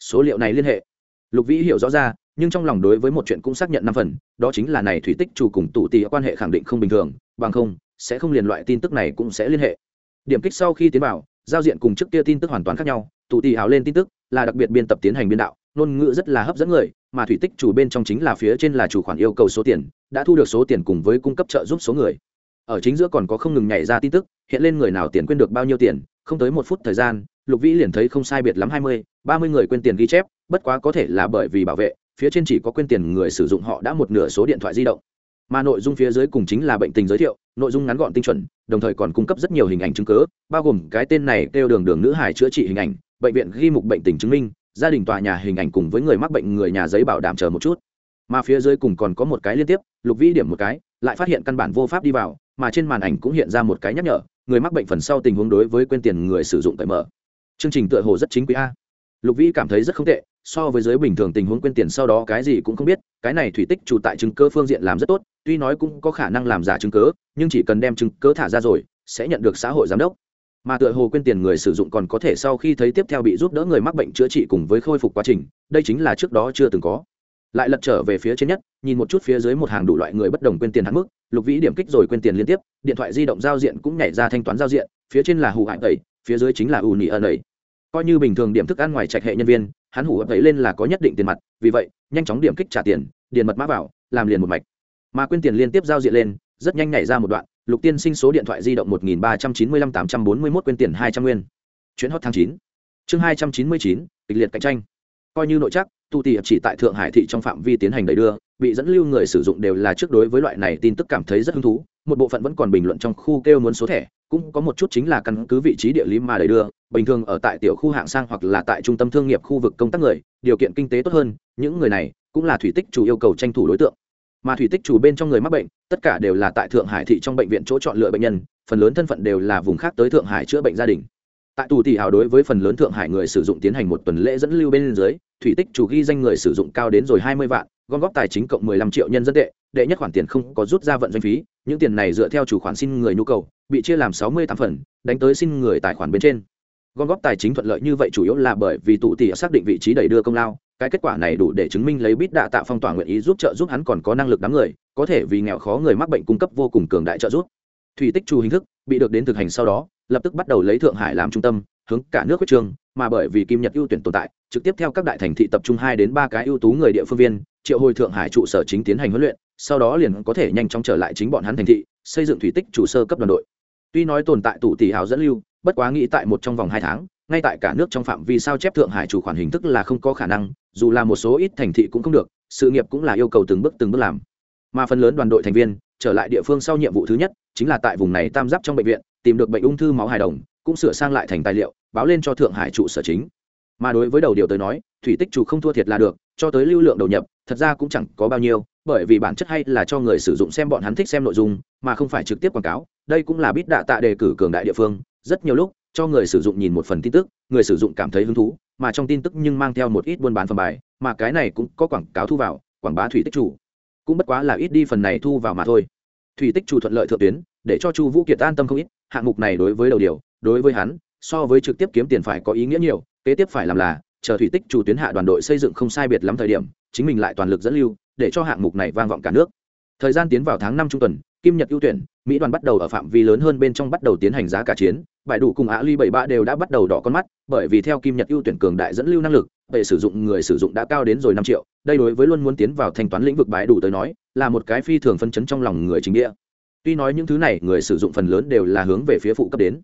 Số liệu này liên hệ. Lục vĩ hiểu rõ ra, nhưng trong lòng đối với một chuyện cũng xác nhận năm phần, đó chính là này thủy tích chủ cùng tụ tỷ quan hệ khẳng định không bình thường, bằng không, sẽ không liền loại tin tức này cũng sẽ liên hệ. Điểm kích sau khi tiến vào giao diện cùng trước kia tin tức hoàn toàn khác nhau, tụ tì hào lên tin tức là đặc biệt biên tập tiến hành biên đạo, ngôn ngữ rất là hấp dẫn người, mà thủy tích chủ bên trong chính là phía trên là chủ khoản yêu cầu số tiền, đã thu được số tiền cùng với cung cấp trợ giúp số người. Ở chính giữa còn có không ngừng nhảy ra tin tức, hiện lên người nào tiền quên được bao nhiêu tiền, không tới một phút thời gian, lục vĩ liền thấy không sai biệt lắm hai mươi, ba mươi người quên tiền ghi chép, bất quá có thể là bởi vì bảo vệ, phía trên chỉ có quên tiền người sử dụng họ đã một nửa số điện thoại di động mà nội dung phía dưới cùng chính là bệnh tình giới thiệu, nội dung ngắn gọn tinh chuẩn, đồng thời còn cung cấp rất nhiều hình ảnh chứng cứ, bao gồm cái tên này kêu đường đường nữ hải chữa trị hình ảnh, bệnh viện ghi mục bệnh tình chứng minh, gia đình tòa nhà hình ảnh cùng với người mắc bệnh người nhà giấy bảo đảm chờ một chút. Mà phía dưới cùng còn có một cái liên tiếp, lục vĩ điểm một cái, lại phát hiện căn bản vô pháp đi vào, mà trên màn ảnh cũng hiện ra một cái nhắc nhở, người mắc bệnh phần sau tình huống đối với quên tiền người sử dụng cởi mở. Chương trình tựa hồ rất chính quý a. Lục vĩ cảm thấy rất không tệ, so với giới bình thường tình huống quên tiền sau đó cái gì cũng không biết cái này thủy tích chủ tại chứng cơ phương diện làm rất tốt, tuy nói cũng có khả năng làm giả chứng cớ nhưng chỉ cần đem chứng cớ thả ra rồi, sẽ nhận được xã hội giám đốc. Mà tựa hồ quên tiền người sử dụng còn có thể sau khi thấy tiếp theo bị giúp đỡ người mắc bệnh chữa trị cùng với khôi phục quá trình, đây chính là trước đó chưa từng có. Lại lật trở về phía trên nhất, nhìn một chút phía dưới một hàng đủ loại người bất đồng quên tiền hạn mức, lục vĩ điểm kích rồi quên tiền liên tiếp, điện thoại di động giao diện cũng nhảy ra thanh toán giao diện, phía trên là hù hại tẩy, phía dưới chính là ù nị ẩn ấy coi như bình thường điểm thức ăn ngoài trạch hệ nhân viên hắn hủ ấp ấy lên là có nhất định tiền mặt, vì vậy, nhanh chóng điểm kích trả tiền, điền mật mã vào, làm liền một mạch. Mà quên tiền liên tiếp giao diện lên, rất nhanh nhảy ra một đoạn, lục tiên sinh số điện thoại di động một nghìn ba trăm chín mươi lăm tám trăm bốn mươi mốt quên tiền hai trăm nguyên. Chuyến hot tháng chín. Chương hai trăm chín mươi chín, kịch liệt cạnh tranh. Coi như nội chắc tu tì chỉ tại thượng hải thị trong phạm vi tiến hành đẩy đưa, bị dẫn lưu người sử dụng đều là trước đối với loại này tin tức cảm thấy rất hứng thú, một bộ phận vẫn còn bình luận trong khu kêu muốn số thẻ cũng có một chút chính là căn cứ vị trí địa lý mà đẩy đưa, bình thường ở tại tiểu khu hạng sang hoặc là tại trung tâm thương nghiệp khu vực công tác người, điều kiện kinh tế tốt hơn, những người này cũng là thủy tích chủ yêu cầu tranh thủ đối tượng. Mà thủy tích chủ bên trong người mắc bệnh, tất cả đều là tại thượng hải thị trong bệnh viện chỗ chọn lựa bệnh nhân, phần lớn thân phận đều là vùng khác tới thượng hải chữa bệnh gia đình. Tại tù tỷ hào đối với phần lớn thượng hải người sử dụng tiến hành một tuần lễ dẫn lưu bên dưới, thủy tích chủ ghi danh người sử dụng cao đến rồi hai mươi vạn, gom góp tài chính cộng mười lăm triệu nhân dân tệ, đệ nhất khoản tiền không có rút ra vận doanh phí những tiền này dựa theo chủ khoản xin người nhu cầu, bị chia làm sáu mươi tám phần, đánh tới xin người tài khoản bên trên. Gom góp tài chính thuận lợi như vậy chủ yếu là bởi vì tụ tỷ xác định vị trí đẩy đưa công lao, cái kết quả này đủ để chứng minh lấy bít đạ tạo phong tỏa nguyện ý giúp trợ giúp hắn còn có năng lực đám người, có thể vì nghèo khó người mắc bệnh cung cấp vô cùng cường đại trợ giúp. Thủy tích trù hình thức bị được đến thực hành sau đó, lập tức bắt đầu lấy thượng hải làm trung tâm, hướng cả nước quyết trường, mà bởi vì kim nhật ưu tuyển tồn tại, trực tiếp theo các đại thành thị tập trung hai đến ba cái ưu tú người địa phương viên, triệu hồi thượng hải trụ sở chính tiến hành huấn luyện sau đó liền có thể nhanh chóng trở lại chính bọn hắn thành thị, xây dựng thủy tích chủ sơ cấp đoàn đội. Tuy nói tồn tại tủ tỷ hào dẫn lưu, bất quá nghĩ tại một trong vòng hai tháng, ngay tại cả nước trong phạm vi sao chép thượng hải chủ khoản hình thức là không có khả năng, dù là một số ít thành thị cũng không được, sự nghiệp cũng là yêu cầu từng bước từng bước làm. Mà phần lớn đoàn đội thành viên trở lại địa phương sau nhiệm vụ thứ nhất, chính là tại vùng này tam giáp trong bệnh viện, tìm được bệnh ung thư máu hài đồng, cũng sửa sang lại thành tài liệu, báo lên cho thượng hải trụ sở chính. Mà đối với đầu điều tới nói, thủy tích chủ không thua thiệt là được, cho tới lưu lượng đầu nhập, thật ra cũng chẳng có bao nhiêu bởi vì bản chất hay là cho người sử dụng xem bọn hắn thích xem nội dung, mà không phải trực tiếp quảng cáo. Đây cũng là bít đạ tạ đề cử cường đại địa phương. Rất nhiều lúc, cho người sử dụng nhìn một phần tin tức, người sử dụng cảm thấy hứng thú, mà trong tin tức nhưng mang theo một ít buôn bán phần bài, mà cái này cũng có quảng cáo thu vào, quảng bá thủy tích chủ. Cũng bất quá là ít đi phần này thu vào mà thôi. Thủy tích chủ thuận lợi thượng tuyến, để cho chu vũ kiệt an tâm không ít, hạng mục này đối với đầu điều, đối với hắn, so với trực tiếp kiếm tiền phải có ý nghĩa nhiều, kế tiếp phải làm là, chờ thủy tích chủ tuyến hạ đoàn đội xây dựng không sai biệt lắm thời điểm, chính mình lại toàn lực dẫn lưu để cho hạng mục này vang vọng cả nước. Thời gian tiến vào tháng năm trung tuần, kim nhật ưu tuyển, mỹ đoàn bắt đầu ở phạm vi lớn hơn bên trong bắt đầu tiến hành giá cả chiến. Bãi đủ cùng á ly bảy ba đều đã bắt đầu đỏ con mắt, bởi vì theo kim nhật ưu tuyển cường đại dẫn lưu năng lực về sử dụng người sử dụng đã cao đến rồi năm triệu. Đây đối với luôn muốn tiến vào thanh toán lĩnh vực bãi đủ tới nói, là một cái phi thường phân chấn trong lòng người chính nghĩa. Tuy nói những thứ này người sử dụng phần lớn đều là hướng về phía phụ cấp đến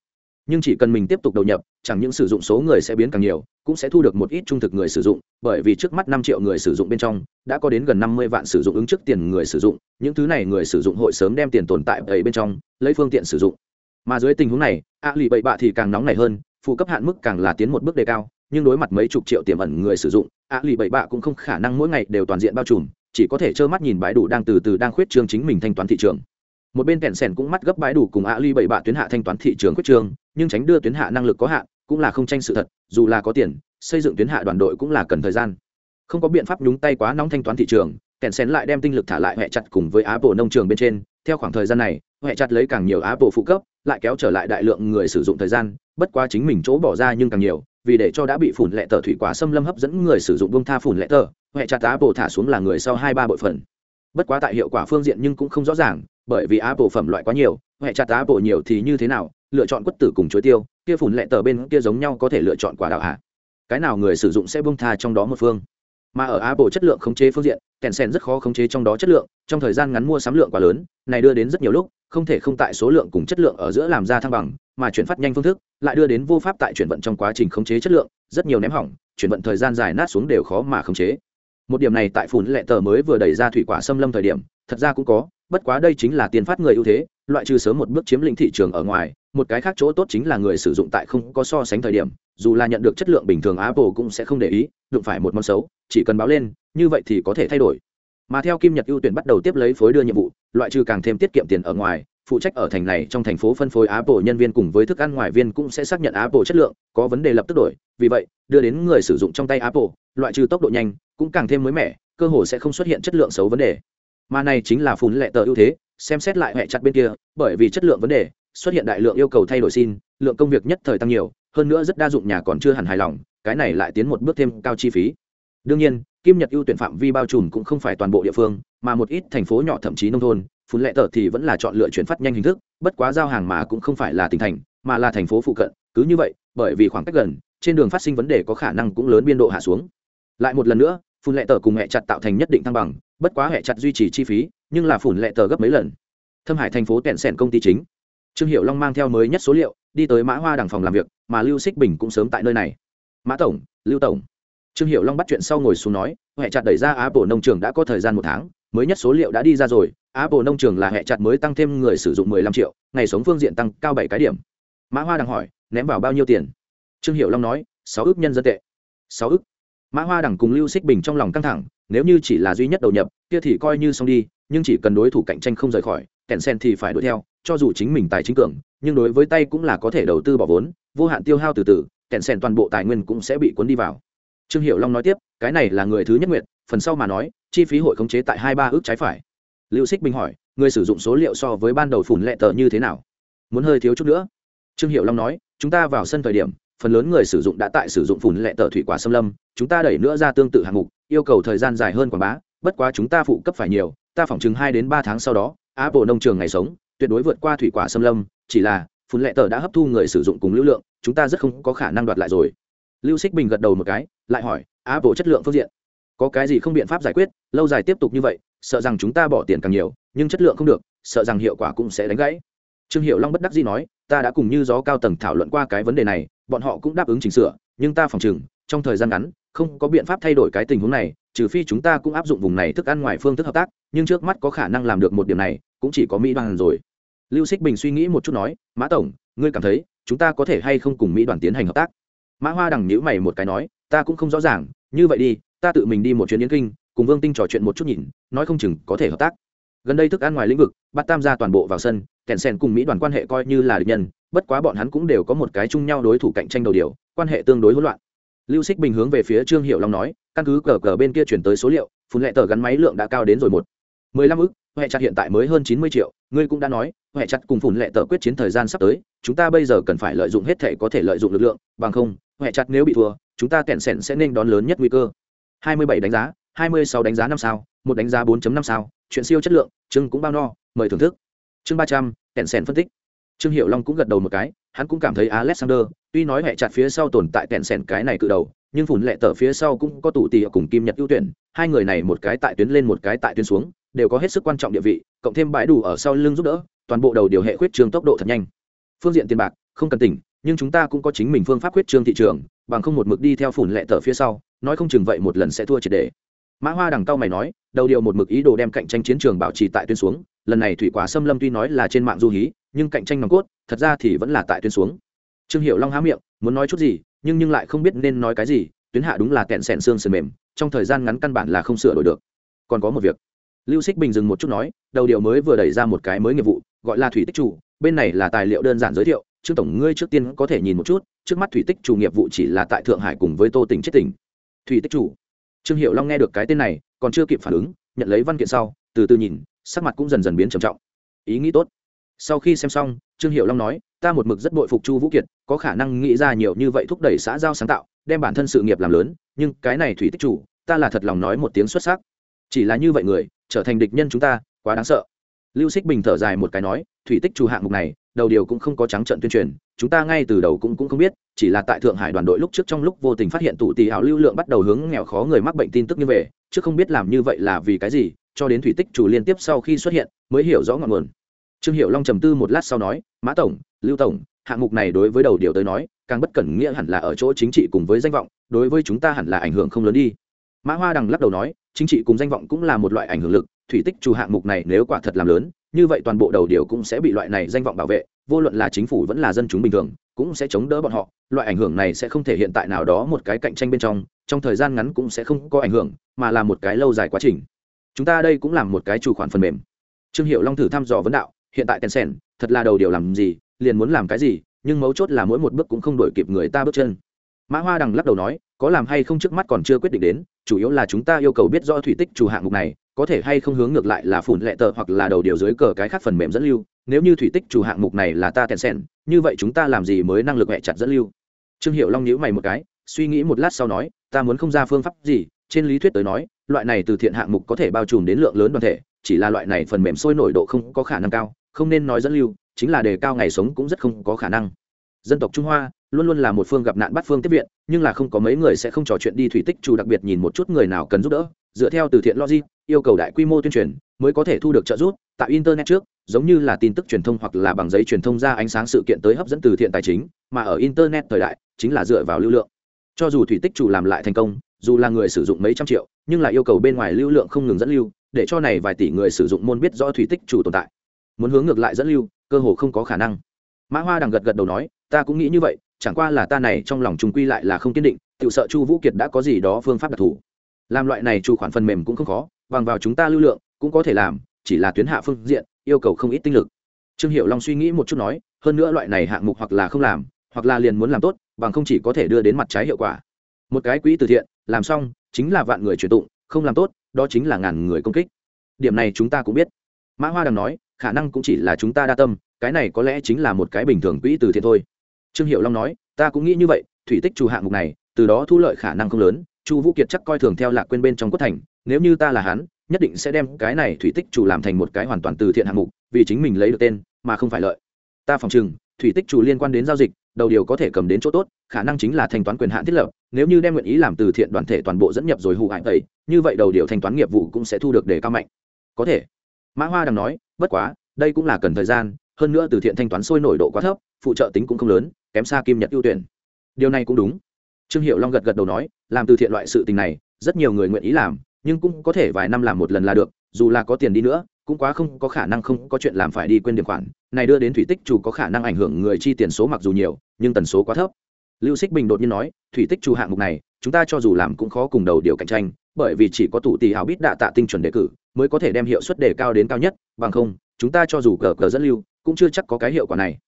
nhưng chỉ cần mình tiếp tục đầu nhập, chẳng những sử dụng số người sẽ biến càng nhiều, cũng sẽ thu được một ít trung thực người sử dụng, bởi vì trước mắt năm triệu người sử dụng bên trong, đã có đến gần năm mươi vạn sử dụng ứng trước tiền người sử dụng, những thứ này người sử dụng hội sớm đem tiền tồn tại ấy bên trong, lấy phương tiện sử dụng. Mà dưới tình huống này, a lì bậy bạ thì càng nóng này hơn, phụ cấp hạn mức càng là tiến một bước đề cao, nhưng đối mặt mấy chục triệu tiềm ẩn người sử dụng, a lì bậy bạ cũng không khả năng mỗi ngày đều toàn diện bao trùm, chỉ có thể trơ mắt nhìn bãi đủ đang từ từ đang khuyết trương chính mình thanh toán thị trường. Một bên kẹn sẻn cũng mắt gấp bãi đủ cùng a ly bảy bạ tuyến hạ thanh toán thị trường khuyết trường nhưng tránh đưa tuyến hạ năng lực có hạn cũng là không tranh sự thật, dù là có tiền, xây dựng tuyến hạ đoàn đội cũng là cần thời gian. Không có biện pháp nhúng tay quá nóng thanh toán thị trường kẹn xén lại đem tinh lực thả lại hệ chặt cùng với apple nông trường bên trên. Theo khoảng thời gian này, hệ chặt lấy càng nhiều apple phụ cấp, lại kéo trở lại đại lượng người sử dụng thời gian, bất quá chính mình chỗ bỏ ra nhưng càng nhiều, vì để cho đã bị phủn lệ tờ thủy quả xâm lâm hấp dẫn người sử dụng bông tha phủn lệ tờ, hệ chặt apple thả xuống là người sau hai ba bội phần bất quá tại hiệu quả phương diện nhưng cũng không rõ ràng, bởi vì apple phẩm loại quá nhiều, hệ chặt apple nhiều thì như thế nào lựa chọn quất tử cùng chuối tiêu, kia phủn lệ tờ bên kia giống nhau có thể lựa chọn quả đạo hạ. Cái nào người sử dụng sẽ bông tha trong đó một phương. Mà ở apple chất lượng khống chế phương diện kèn sen rất khó khống chế trong đó chất lượng, trong thời gian ngắn mua sắm lượng quá lớn, này đưa đến rất nhiều lúc, không thể không tại số lượng cùng chất lượng ở giữa làm ra thăng bằng, mà chuyển phát nhanh phương thức, lại đưa đến vô pháp tại chuyển vận trong quá trình khống chế chất lượng, rất nhiều ném hỏng, chuyển vận thời gian dài nát xuống đều khó mà khống chế. Một điểm này tại phủn lệ tờ mới vừa đẩy ra thủy quả xâm lâm thời điểm, thật ra cũng có, bất quá đây chính là tiền phát người ưu thế, loại trừ sớm một bước chiếm lĩnh thị trường ở ngoài một cái khác chỗ tốt chính là người sử dụng tại không có so sánh thời điểm, dù là nhận được chất lượng bình thường apple cũng sẽ không để ý, đụng phải một món xấu, chỉ cần báo lên, như vậy thì có thể thay đổi. Mà theo kim nhật ưu tuyển bắt đầu tiếp lấy phối đưa nhiệm vụ, loại trừ càng thêm tiết kiệm tiền ở ngoài, phụ trách ở thành này trong thành phố phân phối apple nhân viên cùng với thức ăn ngoài viên cũng sẽ xác nhận apple chất lượng, có vấn đề lập tức đổi. Vì vậy, đưa đến người sử dụng trong tay apple, loại trừ tốc độ nhanh, cũng càng thêm mới mẻ, cơ hồ sẽ không xuất hiện chất lượng xấu vấn đề. Mà này chính là phun lệ tờ ưu thế, xem xét lại hệ chặt bên kia, bởi vì chất lượng vấn đề xuất hiện đại lượng yêu cầu thay đổi xin, lượng công việc nhất thời tăng nhiều, hơn nữa rất đa dụng nhà còn chưa hẳn hài lòng, cái này lại tiến một bước thêm cao chi phí. Đương nhiên, kim nhật ưu tuyển phạm vi bao trùm cũng không phải toàn bộ địa phương, mà một ít thành phố nhỏ thậm chí nông thôn phun lệ tờ thì vẫn là chọn lựa chuyển phát nhanh hình thức, bất quá giao hàng mà cũng không phải là tỉnh thành, mà là thành phố phụ cận, cứ như vậy, bởi vì khoảng cách gần, trên đường phát sinh vấn đề có khả năng cũng lớn biên độ hạ xuống. Lại một lần nữa phun lệ tờ cùng hệ chặt tạo thành nhất định thăng bằng, bất quá hệ chặt duy trì chi phí, nhưng là phun lệ tờ gấp mấy lần. Thâm hải thành phố tẹn sẻn công ty chính trương hiệu long mang theo mới nhất số liệu, đi tới mã hoa đằng phòng làm việc, mà lưu xích bình cũng sớm tại nơi này. Mã tổng, lưu tổng. Trương hiệu long bắt chuyện sau ngồi xuống nói hệ chặt đẩy ra Á bộ nông trường đã có thời gian một tháng, mới nhất số liệu đã đi ra rồi, Á bộ nông trường là hệ chặt mới tăng thêm người sử dụng 15 triệu, ngày sống phương diện tăng cao bảy cái điểm. Mã hoa đằng hỏi, ném vào bao nhiêu tiền? Trương hiệu long nói, sáu ước nhân dân tệ. Sáu ước? Mã hoa đằng cùng lưu xích bình trong lòng căng thẳng, nếu như chỉ là duy nhất đầu nhập, kia thì coi như xong đi, nhưng chỉ cần đối thủ cạnh tranh không rời khỏi, kèn sen thì phải đuổi theo cho dù chính mình tài chính cường, nhưng đối với tay cũng là có thể đầu tư bỏ vốn, vô hạn tiêu hao từ từ kèn sen toàn bộ tài nguyên cũng sẽ bị cuốn đi vào. Trương hiệu long nói tiếp, cái này là người thứ nhất nguyện, phần sau mà nói, chi phí hội khống chế tại hai ba ước trái phải. Lưu xích bình hỏi, người sử dụng số liệu so với ban đầu phủn lệ tờ như thế nào? Muốn hơi thiếu chút nữa. Trương hiệu long nói, chúng ta vào sân thời điểm, phần lớn người sử dụng đã tại sử dụng phủn lệ tờ thủy quả xâm lâm, chúng ta đẩy nữa ra tương tự hạng mục, yêu cầu thời gian dài hơn quảng bá, bất quá chúng ta phụ cấp phải nhiều, ta phỏng chừng hai đến ba tháng sau đó, apple nông trường ngày sống tuyệt đối vượt qua thủy quả xâm lâm, chỉ là, phun lệ tờ đã hấp thu người sử dụng cùng lưu lượng, chúng ta rất không có khả năng đoạt lại rồi. Lưu xích bình gật đầu một cái, lại hỏi apple chất lượng phương diện? Có cái gì không biện pháp giải quyết? Lâu dài tiếp tục như vậy, sợ rằng chúng ta bỏ tiền càng nhiều, nhưng chất lượng không được, sợ rằng hiệu quả cũng sẽ đánh gãy. Trương hiệu long bất đắc dĩ nói, ta đã cùng như gió cao tầng thảo luận qua cái vấn đề này, bọn họ cũng đáp ứng chỉnh sửa, nhưng ta phòng chừng trong thời gian ngắn, không có biện pháp thay đổi cái tình huống này trừ phi chúng ta cũng áp dụng vùng này thức ăn ngoài phương thức hợp tác, nhưng trước mắt có khả năng làm được một điểm này, cũng chỉ có mỹ đoàn rồi. Lưu xích bình suy nghĩ một chút nói, mã tổng, ngươi cảm thấy chúng ta có thể hay không cùng mỹ đoàn tiến hành hợp tác? Mã hoa đằng nhữ mày một cái nói, ta cũng không rõ ràng, như vậy đi, ta tự mình đi một chuyến yến kinh, cùng vương tinh trò chuyện một chút nhìn, nói không chừng có thể hợp tác. Gần đây thức ăn ngoài lĩnh vực, bắt tam gia toàn bộ vào sân, kèn sen cùng mỹ đoàn quan hệ coi như là địch nhân, bất quá bọn hắn cũng đều có một cái chung nhau đối thủ cạnh tranh đầu điều, quan hệ tương đối hỗn loạn lưu xích bình hướng về phía trương hiệu long nói, căn cứ cờ cờ bên kia chuyển tới số liệu, phun lệ tờ gắn máy lượng đã cao đến rồi một. mười lăm ức huệ chặt hiện tại mới hơn chín mươi triệu, ngươi cũng đã nói huệ chặt cùng phun lệ tờ quyết chiến thời gian sắp tới, chúng ta bây giờ cần phải lợi dụng hết thể có thể lợi dụng lực lượng, bằng không huệ chặt nếu bị thua, chúng ta kẹn sẻn sẽ nên đón lớn nhất nguy cơ. hai mươi bảy đánh giá, hai mươi sáu đánh giá năm sao, một đánh giá bốn năm sao, chuyện siêu chất lượng, chương cũng bao no, mời thưởng thức. Chương ba trăm, kẹn sẻn phân tích. Trương hiệu long cũng gật đầu một cái hắn cũng cảm thấy alexander, tuy nói hệ chặt phía sau tồn tại kẹn sẻn cái này cự đầu, nhưng phủn lệ tờ phía sau cũng có tủ tì cùng kim nhật ưu tuyển, hai người này một cái tại tuyến lên một cái tại tuyến xuống, đều có hết sức quan trọng địa vị, cộng thêm bãi đủ ở sau lưng giúp đỡ, toàn bộ đầu điều hệ khuyết trường tốc độ thật nhanh. Phương diện tiền bạc, không cần tỉnh, nhưng chúng ta cũng có chính mình phương pháp khuyết trương thị trường, bằng không một mực đi theo phủn lệ tờ phía sau, nói không chừng vậy một lần sẽ thua triệt đề. Mã hoa đằng cao mày nói, đầu điều một mực ý đồ đem cạnh tranh chiến trường bảo trì tại tuyến xuống lần này thủy quả xâm lâm tuy nói là trên mạng du hí, nhưng cạnh tranh nòng cốt, thật ra thì vẫn là tại tuyến xuống. Trương hiệu long há miệng, muốn nói chút gì, nhưng nhưng lại không biết nên nói cái gì, tuyến hạ đúng là kẹn sẹn xương sườn mềm, trong thời gian ngắn căn bản là không sửa đổi được. Còn có một việc. Lưu xích bình dừng một chút nói, đầu điều mới vừa đẩy ra một cái mới nghiệp vụ, gọi là thủy tích chủ, bên này là tài liệu đơn giản giới thiệu, trương tổng ngươi trước tiên có thể nhìn một chút, trước mắt thủy tích chủ nghiệp vụ chỉ là tại thượng hải cùng với tô tỉnh chết tỉnh. Thủy tích chủ. Trương hiệu long nghe được cái tên này, còn chưa kịp phản ứng, nhận lấy văn kiện sau, từ từ nhìn sắc mặt cũng dần dần biến trầm trọng. Ý nghĩ tốt. Sau khi xem xong, trương hiệu long nói, ta một mực rất bội phục chu vũ kiệt, có khả năng nghĩ ra nhiều như vậy thúc đẩy xã giao sáng tạo, đem bản thân sự nghiệp làm lớn, nhưng cái này thủy tích chủ, ta là thật lòng nói một tiếng xuất sắc. Chỉ là như vậy người, trở thành địch nhân chúng ta, quá đáng sợ. Lưu xích bình thở dài một cái nói, thủy tích chủ hạng mục này, đầu điều cũng không có trắng trận tuyên truyền, chúng ta ngay từ đầu cũng cũng không biết, chỉ là tại thượng hải đoàn đội lúc trước trong lúc vô tình phát hiện tụ tì ảo lưu lượng bắt đầu hướng nghèo khó người mắc bệnh tin tức như vậy, chứ không biết làm như vậy là vì cái gì cho đến thủy tích chủ liên tiếp sau khi xuất hiện, mới hiểu rõ ngọn nguồn. Trương hiệu long trầm tư một lát sau nói, mã tổng, lưu tổng, hạng mục này đối với đầu điều tới nói, càng bất cẩn nghĩa hẳn là ở chỗ chính trị cùng với danh vọng, đối với chúng ta hẳn là ảnh hưởng không lớn đi. Mã hoa đằng lắc đầu nói, chính trị cùng danh vọng cũng là một loại ảnh hưởng lực, thủy tích chủ hạng mục này nếu quả thật làm lớn, như vậy toàn bộ đầu điều cũng sẽ bị loại này danh vọng bảo vệ, vô luận là chính phủ vẫn là dân chúng bình thường, cũng sẽ chống đỡ bọn họ. Loại ảnh hưởng này sẽ không thể hiện tại nào đó một cái cạnh tranh bên trong trong thời gian ngắn cũng sẽ không có ảnh hưởng, mà là một cái lâu dài quá trình chúng ta đây cũng làm một cái chủ khoản phần mềm. Trương hiệu long thử thăm dò vấn đạo, hiện tại tencent, thật là đầu điều làm gì, liền muốn làm cái gì, nhưng mấu chốt là mỗi một bước cũng không đổi kịp người ta bước chân. Mã hoa đằng lắc đầu nói, có làm hay không trước mắt còn chưa quyết định đến, chủ yếu là chúng ta yêu cầu biết do thủy tích chủ hạng mục này, có thể hay không hướng ngược lại là phủn lệ tờ hoặc là đầu điều dưới cờ cái khác phần mềm dẫn lưu, nếu như thủy tích chủ hạng mục này là ta sen như vậy chúng ta làm gì mới năng lực hẹ chặt dẫn lưu? Trương hiệu long nhíu mày một cái, suy nghĩ một lát sau nói, ta muốn không ra phương pháp gì, trên lý thuyết tới nói loại này từ thiện hạng mục có thể bao trùm đến lượng lớn đoàn thể, chỉ là loại này phần mềm sôi nổi độ không có khả năng cao, không nên nói dẫn lưu, chính là đề cao ngày sống cũng rất không có khả năng. Dân tộc trung hoa luôn luôn là một phương gặp nạn bắt phương tiếp viện, nhưng là không có mấy người sẽ không trò chuyện đi thủy tích chủ đặc biệt nhìn một chút người nào cần giúp đỡ. Dựa theo từ thiện logic, yêu cầu đại quy mô tuyên truyền mới có thể thu được trợ giúp tại internet trước, giống như là tin tức truyền thông hoặc là bằng giấy truyền thông ra ánh sáng sự kiện tới hấp dẫn từ thiện tài chính, mà ở internet thời đại, chính là dựa vào lưu lượng. Cho dù thủy tích chủ làm lại thành công dù là người sử dụng mấy trăm triệu, nhưng lại yêu cầu bên ngoài lưu lượng không ngừng dẫn lưu, để cho này vài tỷ người sử dụng môn biết rõ thủy tích chủ tồn tại. Muốn hướng ngược lại dẫn lưu, cơ hồ không có khả năng. Mã hoa đằng gật gật đầu nói, ta cũng nghĩ như vậy, chẳng qua là ta này trong lòng chúng quy lại là không kiên định tự sợ chu vũ kiệt đã có gì đó phương pháp đặc thù. Làm loại này chủ khoản phần mềm cũng không khó, bằng vào chúng ta lưu lượng, cũng có thể làm, chỉ là tuyến hạ phương diện, yêu cầu không ít tinh lực. Trương hiệu long suy nghĩ một chút nói, hơn nữa loại này hạng mục hoặc là không làm, hoặc là liền muốn làm tốt, bằng không chỉ có thể đưa đến mặt trái hiệu quả. Một cái quỹ từ thiện làm xong, chính là vạn người truyền tụng, không làm tốt, đó chính là ngàn người công kích. Điểm này chúng ta cũng biết. Mã hoa đằng nói, khả năng cũng chỉ là chúng ta đa tâm, cái này có lẽ chính là một cái bình thường quỹ từ thiện thôi. Trương hiệu long nói, ta cũng nghĩ như vậy, thủy tích chủ hạng mục này, từ đó thu lợi khả năng không lớn, chu vũ kiệt chắc coi thường theo lạc quên bên trong quốc thành, nếu như ta là hắn, nhất định sẽ đem cái này thủy tích chủ làm thành một cái hoàn toàn từ thiện hạng mục, vì chính mình lấy được tên, mà không phải lợi. Ta phòng chừng thủy tích chủ liên quan đến giao dịch đầu điều có thể cầm đến chỗ tốt, khả năng chính là thanh toán quyền hạn thiết lập, nếu như đem nguyện ý làm từ thiện đoàn thể toàn bộ dẫn nhập rồi hụ hại tẩy như vậy đầu điều thanh toán nghiệp vụ cũng sẽ thu được đề cao mạnh. Có thể. Mã hoa đang nói, bất quá, đây cũng là cần thời gian, hơn nữa từ thiện thanh toán sôi nổi độ quá thấp, phụ trợ tính cũng không lớn, kém xa kim nhật ưu tuyển. Điều này cũng đúng. Trương hiệu long gật gật đầu nói, làm từ thiện loại sự tình này, rất nhiều người nguyện ý làm, nhưng cũng có thể vài năm làm một lần là được, dù là có tiền đi nữa cũng quá không có khả năng không có chuyện làm phải đi quên điểm khoản, này đưa đến thủy tích chủ có khả năng ảnh hưởng người chi tiền số mặc dù nhiều, nhưng tần số quá thấp. Lưu xích bình đột nhiên nói, thủy tích chủ hạng mục này, chúng ta cho dù làm cũng khó cùng đầu điều cạnh tranh, bởi vì chỉ có tụ tỷ hào bít đạ tạ tinh chuẩn đề cử, mới có thể đem hiệu suất đề cao đến cao nhất, bằng không, chúng ta cho dù cờ cờ dẫn lưu, cũng chưa chắc có cái hiệu quả này.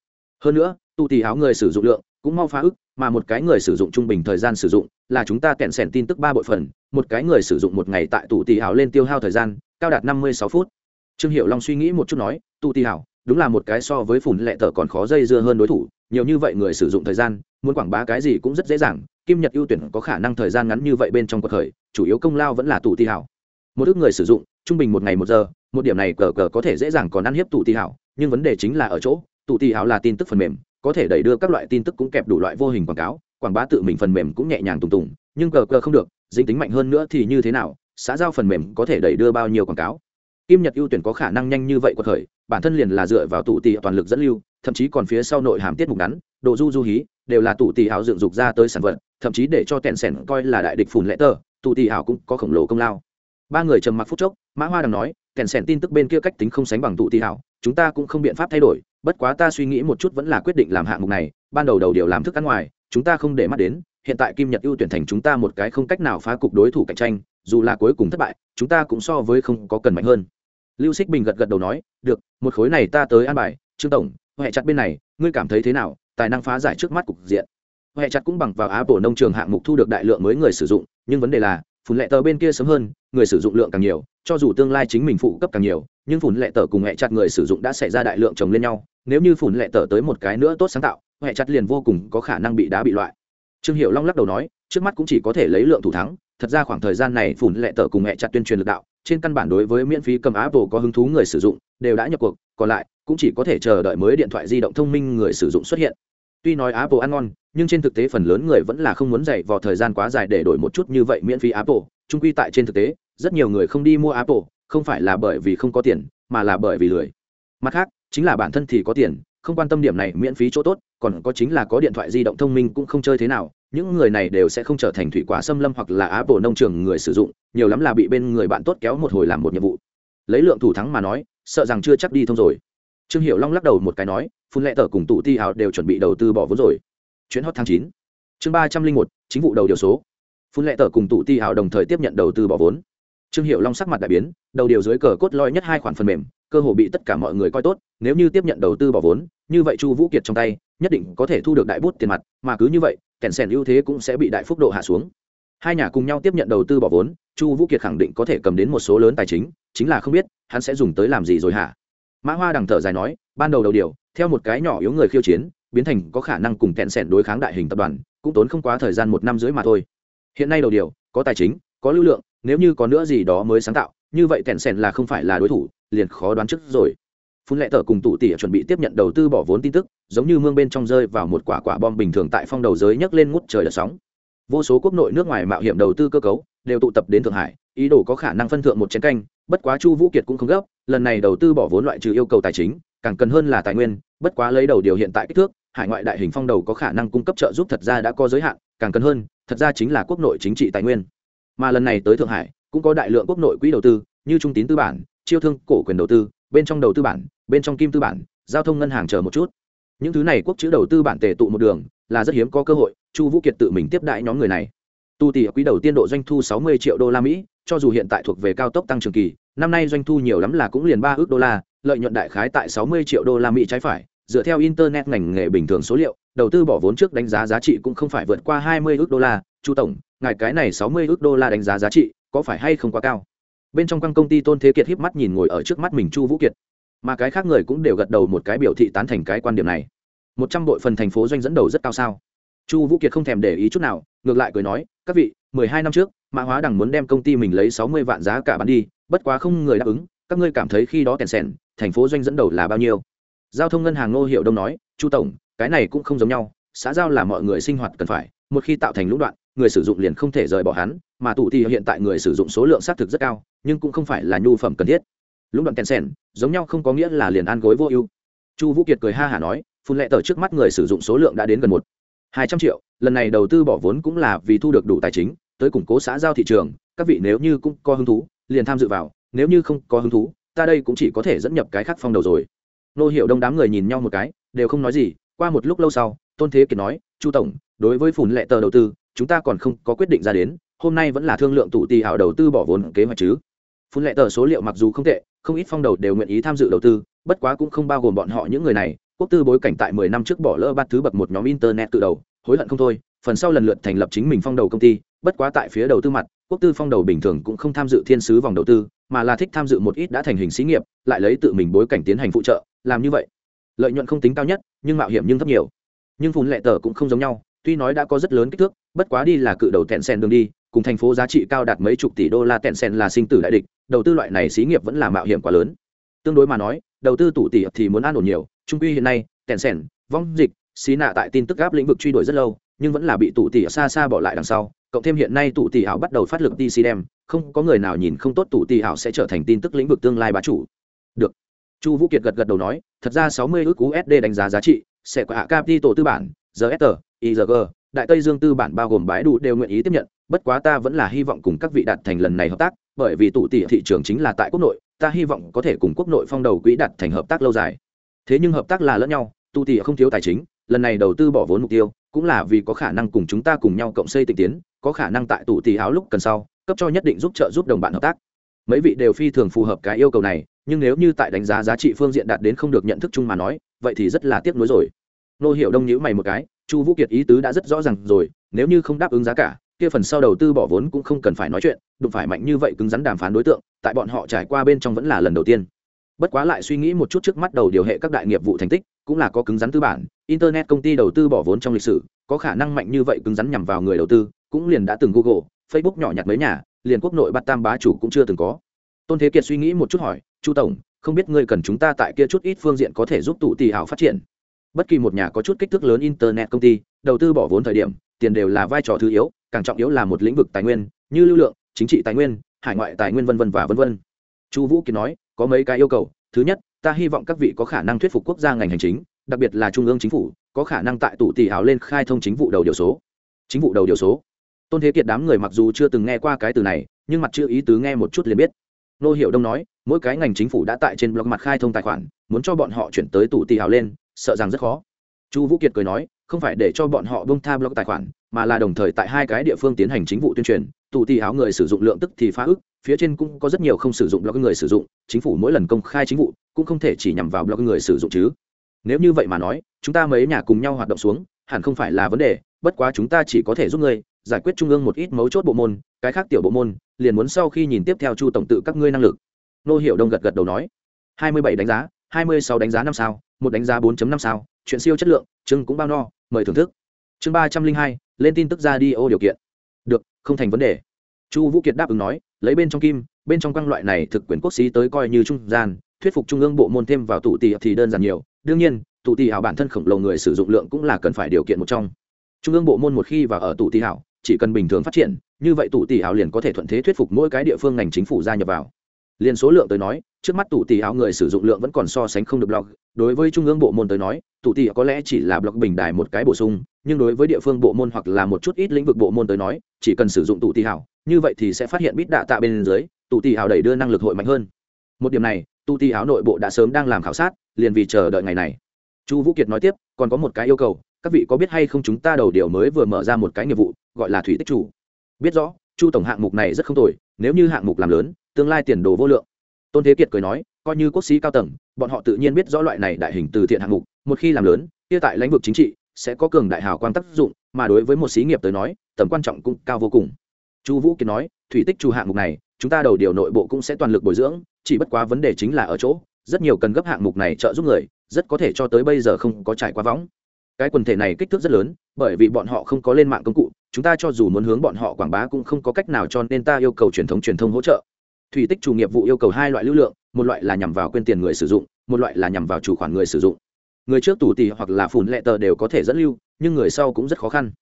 Hơn nữa, tụ tỷ hào người sử dụng lượng cũng mau phá ức, mà một cái người sử dụng trung bình thời gian sử dụng là chúng ta kẹn sẻn tin tức ba bội phần, một cái người sử dụng một ngày tại tụ tỷ hào lên tiêu hao thời gian, cao đạt năm mươi sáu phút trương hiệu long suy nghĩ một chút nói Tu tỷ Hảo, đúng là một cái so với phủn lệ tờ còn khó dây dưa hơn đối thủ nhiều như vậy người sử dụng thời gian muốn quảng bá cái gì cũng rất dễ dàng kim nhật ưu tuyển có khả năng thời gian ngắn như vậy bên trong cuộc khởi chủ yếu công lao vẫn là tù tỷ hảo. Một ước người sử dụng trung bình một ngày một giờ một điểm này cờ cờ có thể dễ dàng còn ăn hiếp tù tỷ hảo nhưng vấn đề chính là ở chỗ tù tỷ hảo là tin tức phần mềm có thể đẩy đưa các loại tin tức cũng kẹp đủ loại vô hình quảng cáo quảng bá tự mình phần mềm cũng nhẹ nhàng tùng tùng nhưng cờ cờ không được dính tính mạnh hơn nữa thì như thế nào xã giao phần mềm có thể đẩy đưa bao nhiêu quảng cáo? Kim nhật ưu tuyển có khả năng nhanh như vậy của thời bản thân liền là dựa vào tụ tỷ toàn lực dẫn lưu, thậm chí còn phía sau nội hàm tiết mục ngắn độ du du hí, đều là tụ tỷ ảo dựng dục ra tới sản vật, thậm chí để cho tẹn sẻn coi là đại địch phùn lẽ tờ tụ tỷ ảo cũng có khổng lồ công lao. Ba người trầm mặc phút chốc, mã hoa đang nói tẹn sẻn tin tức bên kia cách tính không sánh bằng tụ tỷ ảo, chúng ta cũng không biện pháp thay đổi, bất quá ta suy nghĩ một chút vẫn là quyết định làm hạng mục này, ban đầu đầu điều làm thức ăn ngoài, chúng ta không để mắt đến, hiện tại kim nhật ưu tuyển thành chúng ta một cái không cách nào phá cục đối thủ cạnh tranh, dù là cuối cùng thất bại, chúng ta cũng so với không có cần mạnh hơn lưu xích bình gật gật đầu nói, được, một khối này ta tới an bài. Trương tổng huệ chặt bên này, ngươi cảm thấy thế nào? Tài năng phá giải trước mắt cục diện. Huệ chặt cũng bằng vào apple nông trường hạng mục thu được đại lượng mới người sử dụng, nhưng vấn đề là phụn lệ tờ bên kia sớm hơn, người sử dụng lượng càng nhiều, cho dù tương lai chính mình phụ cấp càng nhiều, nhưng phụn lệ tờ cùng huệ chặt người sử dụng đã xảy ra đại lượng chồng lên nhau. Nếu như phụn lệ tờ tới một cái nữa tốt sáng tạo huệ chặt liền vô cùng có khả năng bị đá bị loại. Trương hiệu long lắc đầu nói, trước mắt cũng chỉ có thể lấy lượng thủ thắng. Thật ra khoảng thời gian này phụn lệ tờ cùng huệ chặt tuyên truyền lực đạo trên căn bản đối với miễn phí cầm apple có hứng thú người sử dụng, đều đã nhập cuộc, còn lại, cũng chỉ có thể chờ đợi mới điện thoại di động thông minh người sử dụng xuất hiện. Tuy nói apple ăn ngon, nhưng trên thực tế phần lớn người vẫn là không muốn dạy vào thời gian quá dài để đổi một chút như vậy miễn phí apple. Trung quy tại trên thực tế, rất nhiều người không đi mua apple, không phải là bởi vì không có tiền, mà là bởi vì lười. Mặt khác, chính là bản thân thì có tiền, không quan tâm điểm này miễn phí chỗ tốt, còn có chính là có điện thoại di động thông minh cũng không chơi thế nào những người này đều sẽ không trở thành thủy quả xâm lâm hoặc là apple nông trường người sử dụng, nhiều lắm là bị bên người bạn tốt kéo một hồi làm một nhiệm vụ. Lấy lượng thủ thắng mà nói, sợ rằng chưa chắc đi thông rồi. Trương hiệu long lắc đầu một cái nói, phun lệ tờ cùng tụ ti hào đều chuẩn bị đầu tư bỏ vốn rồi. Chuyến hot tháng chín. Chương ba trăm linh một, chính vụ đầu điều số. Phun lệ tờ cùng tụ ti hào đồng thời tiếp nhận đầu tư bỏ vốn. Trương hiệu long sắc mặt đại biến, đầu điều dưới cờ cốt lõi nhất hai khoản phần mềm, cơ hồ bị tất cả mọi người coi tốt, nếu như tiếp nhận đầu tư bỏ vốn, như vậy chu vũ kiệt trong tay, nhất định có thể thu được đại bút tiền mặt, mà cứ như vậy kèn sèn ưu thế cũng sẽ bị đại phúc độ hạ xuống. Hai nhà cùng nhau tiếp nhận đầu tư bỏ vốn, chu vũ kiệt khẳng định có thể cầm đến một số lớn tài chính chính là không biết hắn sẽ dùng tới làm gì rồi hả? Mã hoa đằng thở dài nói, ban đầu đầu điều, theo một cái nhỏ yếu người khiêu chiến, biến thành có khả năng cùng kẹn sẻn đối kháng đại hình tập đoàn, cũng tốn không quá thời gian một năm dưới mà thôi. Hiện nay đầu điều, có tài chính, có lưu lượng, nếu như có nữa gì đó mới sáng tạo, như vậy kẹn sẻn là không phải là đối thủ, liền khó đoán trước rồi phun lệ tờ cùng tụ tỉ chuẩn bị tiếp nhận đầu tư bỏ vốn tin tức, giống như mương bên trong rơi vào một quả quả bom bình thường tại phong đầu giới nhấc lên ngút trời đợt sóng. Vô số quốc nội nước ngoài mạo hiểm đầu tư cơ cấu, đều tụ tập đến thượng hải, ý đồ có khả năng phân thượng một chén canh, bất quá chu vũ kiệt cũng không gấp, lần này đầu tư bỏ vốn loại trừ yêu cầu tài chính, càng cần hơn là tài nguyên, bất quá lấy đầu điều hiện tại kích thước, hải ngoại đại hình phong đầu có khả năng cung cấp trợ giúp thật ra đã có giới hạn, càng cần hơn, thật ra chính là quốc nội chính trị tài nguyên. Mà lần này tới thượng hải, cũng có đại lượng quốc nội quỹ đầu tư, như trung tín tư bản, chiêu thương cổ quyền đầu tư bên trong đầu tư bản, bên trong kim tư bản, giao thông ngân hàng chờ một chút. Những thứ này quốc chữ đầu tư bản tề tụ một đường, là rất hiếm có cơ hội, chu vũ kiệt tự mình tiếp đại nhóm người này. Tu tỷ quý đầu tiên độ doanh thu 60 triệu đô la mỹ, cho dù hiện tại thuộc về cao tốc tăng trưởng kỳ, năm nay doanh thu nhiều lắm là cũng liền ba ước đô la, lợi nhuận đại khái tại 60 triệu đô la mỹ trái phải. Dựa theo internet ngành nghề bình thường số liệu, đầu tư bỏ vốn trước đánh giá giá trị cũng không phải vượt qua 20 ước đô la. Chu tổng, ngài cái này 60 ước đô la đánh giá giá trị có phải hay không quá cao? Bên trong căn công ty tôn thế kiệt híp mắt nhìn ngồi ở trước mắt mình chu vũ kiệt mà cái khác người cũng đều gật đầu một cái biểu thị tán thành cái quan điểm này một trăm bội phần thành phố doanh dẫn đầu rất cao sao chu vũ kiệt không thèm để ý chút nào ngược lại cười nói các vị mười hai năm trước mã hóa đằng muốn đem công ty mình lấy sáu mươi vạn giá cả bán đi bất quá không người đáp ứng các ngươi cảm thấy khi đó kèn sèn thành phố doanh dẫn đầu là bao nhiêu giao thông ngân hàng ngô hiệu đông nói chu tổng cái này cũng không giống nhau xã giao là mọi người sinh hoạt cần phải một khi tạo thành lũng đoạn người sử dụng liền không thể rời bỏ hắn, mà tụ thì hiện tại người sử dụng số lượng xác thực rất cao, nhưng cũng không phải là nhu phẩm cần thiết. Lũng đoạn kèn sèn, giống nhau không có nghĩa là liền ăn gối vô ưu. Chu vũ kiệt cười ha hả nói, phun lệ tờ trước mắt người sử dụng số lượng đã đến gần một, hai trăm triệu, lần này đầu tư bỏ vốn cũng là vì thu được đủ tài chính, tới củng cố xã giao thị trường, các vị nếu như cũng có hứng thú, liền tham dự vào, nếu như không có hứng thú, ta đây cũng chỉ có thể dẫn nhập cái khác phong đầu rồi. Nô hiệu đông đám người nhìn nhau một cái, đều không nói gì, qua một lúc lâu sau, tôn thế kiệt nói, chu tổng, đối với phùn lệ tờ đầu tư chúng ta còn không có quyết định ra đến, hôm nay vẫn là thương lượng tụ tì hảo đầu tư bỏ vốn kế hoạch chứ. Phun lệ tờ số liệu mặc dù không tệ, không ít phong đầu đều nguyện ý tham dự đầu tư, bất quá cũng không bao gồm bọn họ những người này. Quốc tư bối cảnh tại mười năm trước bỏ lỡ ba thứ bậc một nhóm internet tự đầu, hối hận không thôi, phần sau lần lượt thành lập chính mình phong đầu công ty, bất quá tại phía đầu tư mặt, quốc tư phong đầu bình thường cũng không tham dự thiên sứ vòng đầu tư, mà là thích tham dự một ít đã thành hình xí nghiệp, lại lấy tự mình bối cảnh tiến hành phụ trợ, làm như vậy. Lợi nhuận không tính cao nhất, nhưng mạo hiểm nhưng thấp nhiều. Nhưng phun lệ tờ cũng không giống nhau tuy nói đã có rất lớn kích thước, bất quá đi là cự đầu tẹn sen đường đi, cùng thành phố giá trị cao đạt mấy chục tỷ đô la tẹn sen là sinh tử đại địch, đầu tư loại này xí nghiệp vẫn là mạo hiểm quá lớn. Tương đối mà nói, đầu tư tủ tỷ thì muốn an ổn nhiều, trung quy hiện nay, tẹn sen vong dịch, xí nạ tại tin tức gáp lĩnh vực truy đuổi rất lâu, nhưng vẫn là bị tụ tỷ xa xa bỏ lại đằng sau. Cộng thêm hiện nay tụ tỷ ảo bắt đầu phát lực TC đem, không có người nào nhìn không tốt tụ tỷ ảo sẽ trở thành tin tức lĩnh vực tương lai bá chủ. Được. Chu vũ kiệt gật gật đầu nói, thật ra 60 ước usd đánh giá giá trị, sẽ có hạ capital tư bản giờ gsr igg đại tây dương tư bản bao gồm bãi đủ đều nguyện ý tiếp nhận, bất quá ta vẫn là hy vọng cùng các vị đạt thành lần này hợp tác, bởi vì tụ tỷ thị trường chính là tại quốc nội, ta hy vọng có thể cùng quốc nội phong đầu quỹ đạt thành hợp tác lâu dài. Thế nhưng hợp tác là lẫn nhau, tụ tỷ không thiếu tài chính, lần này đầu tư bỏ vốn mục tiêu, cũng là vì có khả năng cùng chúng ta cùng nhau cộng xây tịnh tiến, có khả năng tại tụ tỷ áo lúc cần sau, cấp cho nhất định giúp trợ giúp đồng bạn hợp tác. Mấy vị đều phi thường phù hợp cái yêu cầu này, nhưng nếu như tại đánh giá giá trị phương diện đạt đến không được nhận thức chung mà nói, vậy thì rất là tiếc nuối rồi. Nô hiểu đông nhữ mày một cái chu vũ kiệt ý tứ đã rất rõ ràng rồi, nếu như không đáp ứng giá cả, kia phần sau đầu tư bỏ vốn cũng không cần phải nói chuyện, đụng phải mạnh như vậy cứng rắn đàm phán đối tượng, tại bọn họ trải qua bên trong vẫn là lần đầu tiên. Bất quá lại suy nghĩ một chút trước mắt đầu điều hệ các đại nghiệp vụ thành tích, cũng là có cứng rắn tư bản, internet công ty đầu tư bỏ vốn trong lịch sử, có khả năng mạnh như vậy cứng rắn nhằm vào người đầu tư, cũng liền đã từng google, facebook nhỏ nhặt mấy nhà, liền quốc nội bắt tam bá chủ cũng chưa từng có. Tôn thế kiệt suy nghĩ một chút hỏi, chu tổng, không biết ngươi cần chúng ta tại kia chút ít phương diện có thể giúp tụ tỷ hảo phát triển? Bất kỳ một nhà có chút kích thước lớn internet công ty, đầu tư bỏ vốn thời điểm, tiền đều là vai trò thứ yếu, càng trọng yếu là một lĩnh vực tài nguyên, như lưu lượng, chính trị tài nguyên, hải ngoại tài nguyên vân vân và vân vân. Chu vũ kiệt nói, có mấy cái yêu cầu. Thứ nhất, ta hy vọng các vị có khả năng thuyết phục quốc gia ngành hành chính, đặc biệt là trung ương chính phủ, có khả năng tại tụ tỷ hào lên khai thông chính vụ đầu điều số. Chính vụ đầu điều số. Tôn thế kiệt đám người mặc dù chưa từng nghe qua cái từ này, nhưng mặt chưa ý tứ nghe một chút liền biết. Nô hiệu đông nói, mỗi cái ngành chính phủ đã tại trên blog mặt khai thông tài khoản, muốn cho bọn họ chuyển tới tủ tỷ hào lên sợ rằng rất khó. Chu vũ kiệt cười nói, không phải để cho bọn họ bông tha blog tài khoản, mà là đồng thời tại hai cái địa phương tiến hành chính vụ tuyên truyền. Tù tì áo người sử dụng lượng tức thì phá ức, phía trên cũng có rất nhiều không sử dụng blog người sử dụng, chính phủ mỗi lần công khai chính vụ cũng không thể chỉ nhằm vào blog người sử dụng chứ. Nếu như vậy mà nói, chúng ta mấy nhà cùng nhau hoạt động xuống, hẳn không phải là vấn đề, bất quá chúng ta chỉ có thể giúp ngươi, giải quyết trung ương một ít mấu chốt bộ môn, cái khác tiểu bộ môn, liền muốn sau khi nhìn tiếp theo chu tổng tự các ngươi năng lực. Nô hiệu đông gật gật đầu nói, hai mươi bảy đánh giá, hai mươi sáu đánh giá năm sao một đánh giá 4 năm sao, chuyện siêu chất lượng, chương cũng bao no, mời thưởng thức. Chương ba trăm linh hai, lên tin tức ra đi ô điều kiện. Được, không thành vấn đề. Chu vũ kiệt đáp ứng nói, lấy bên trong kim, bên trong quang loại này thực quyền quốc sĩ tới coi như trung gian, thuyết phục trung ương bộ môn thêm vào tụ tỷ thì đơn giản nhiều. Đương nhiên, tụ tỷ hảo bản thân khổng lồ người sử dụng lượng cũng là cần phải điều kiện một trong. Trung ương bộ môn một khi vào ở tụ tỷ hảo, chỉ cần bình thường phát triển, như vậy tụ tỷ hảo liền có thể thuận thế thuyết phục mỗi cái địa phương ngành chính phủ gia nhập vào. Liên số lượng tới nói, trước mắt tụ tỷ hảo người sử dụng lượng vẫn còn so sánh không được blog đối với trung ương bộ môn tới nói, tụ tỷ có lẽ chỉ là blog bình đài một cái bổ sung, nhưng đối với địa phương bộ môn hoặc là một chút ít lĩnh vực bộ môn tới nói, chỉ cần sử dụng tụ tỷ hảo, như vậy thì sẽ phát hiện bít đạ tạ bên dưới, tụ tỷ hảo đẩy đưa năng lực hội mạnh hơn. Một điểm này, tụ tỷ hảo nội bộ đã sớm đang làm khảo sát, liền vì chờ đợi ngày này. Chu vũ kiệt nói tiếp, còn có một cái yêu cầu, các vị có biết hay không chúng ta đầu điều mới vừa mở ra một cái nghiệp vụ, gọi là thủy tích chủ. Biết rõ, chu tổng hạng mục này rất không tồi, nếu như hạng mục làm lớn, tương lai tiền đồ vô lượng. Tôn thế kiệt cười nói, coi như quốc sĩ cao tầng bọn họ tự nhiên biết rõ loại này đại hình từ thiện hạng mục, một khi làm lớn, kia tại lĩnh vực chính trị sẽ có cường đại hào quan tác dụng, mà đối với một xí nghiệp tới nói, tầm quan trọng cũng cao vô cùng. Chu vũ kiệt nói, thủy tích chu hạng mục này, chúng ta đầu điều nội bộ cũng sẽ toàn lực bồi dưỡng, chỉ bất quá vấn đề chính là ở chỗ, rất nhiều cần gấp hạng mục này trợ giúp người, rất có thể cho tới bây giờ không có trải qua võng. Cái quần thể này kích thước rất lớn, bởi vì bọn họ không có lên mạng công cụ, chúng ta cho dù muốn hướng bọn họ quảng bá cũng không có cách nào cho nên ta yêu cầu truyền thống truyền thông hỗ trợ thủy tích chủ nghiệp vụ yêu cầu hai loại lưu lượng một loại là nhằm vào quên tiền người sử dụng một loại là nhằm vào chủ khoản người sử dụng. Người trước tủ tỷ hoặc là phùn lệ tờ đều có thể dẫn lưu nhưng người sau cũng rất khó khăn.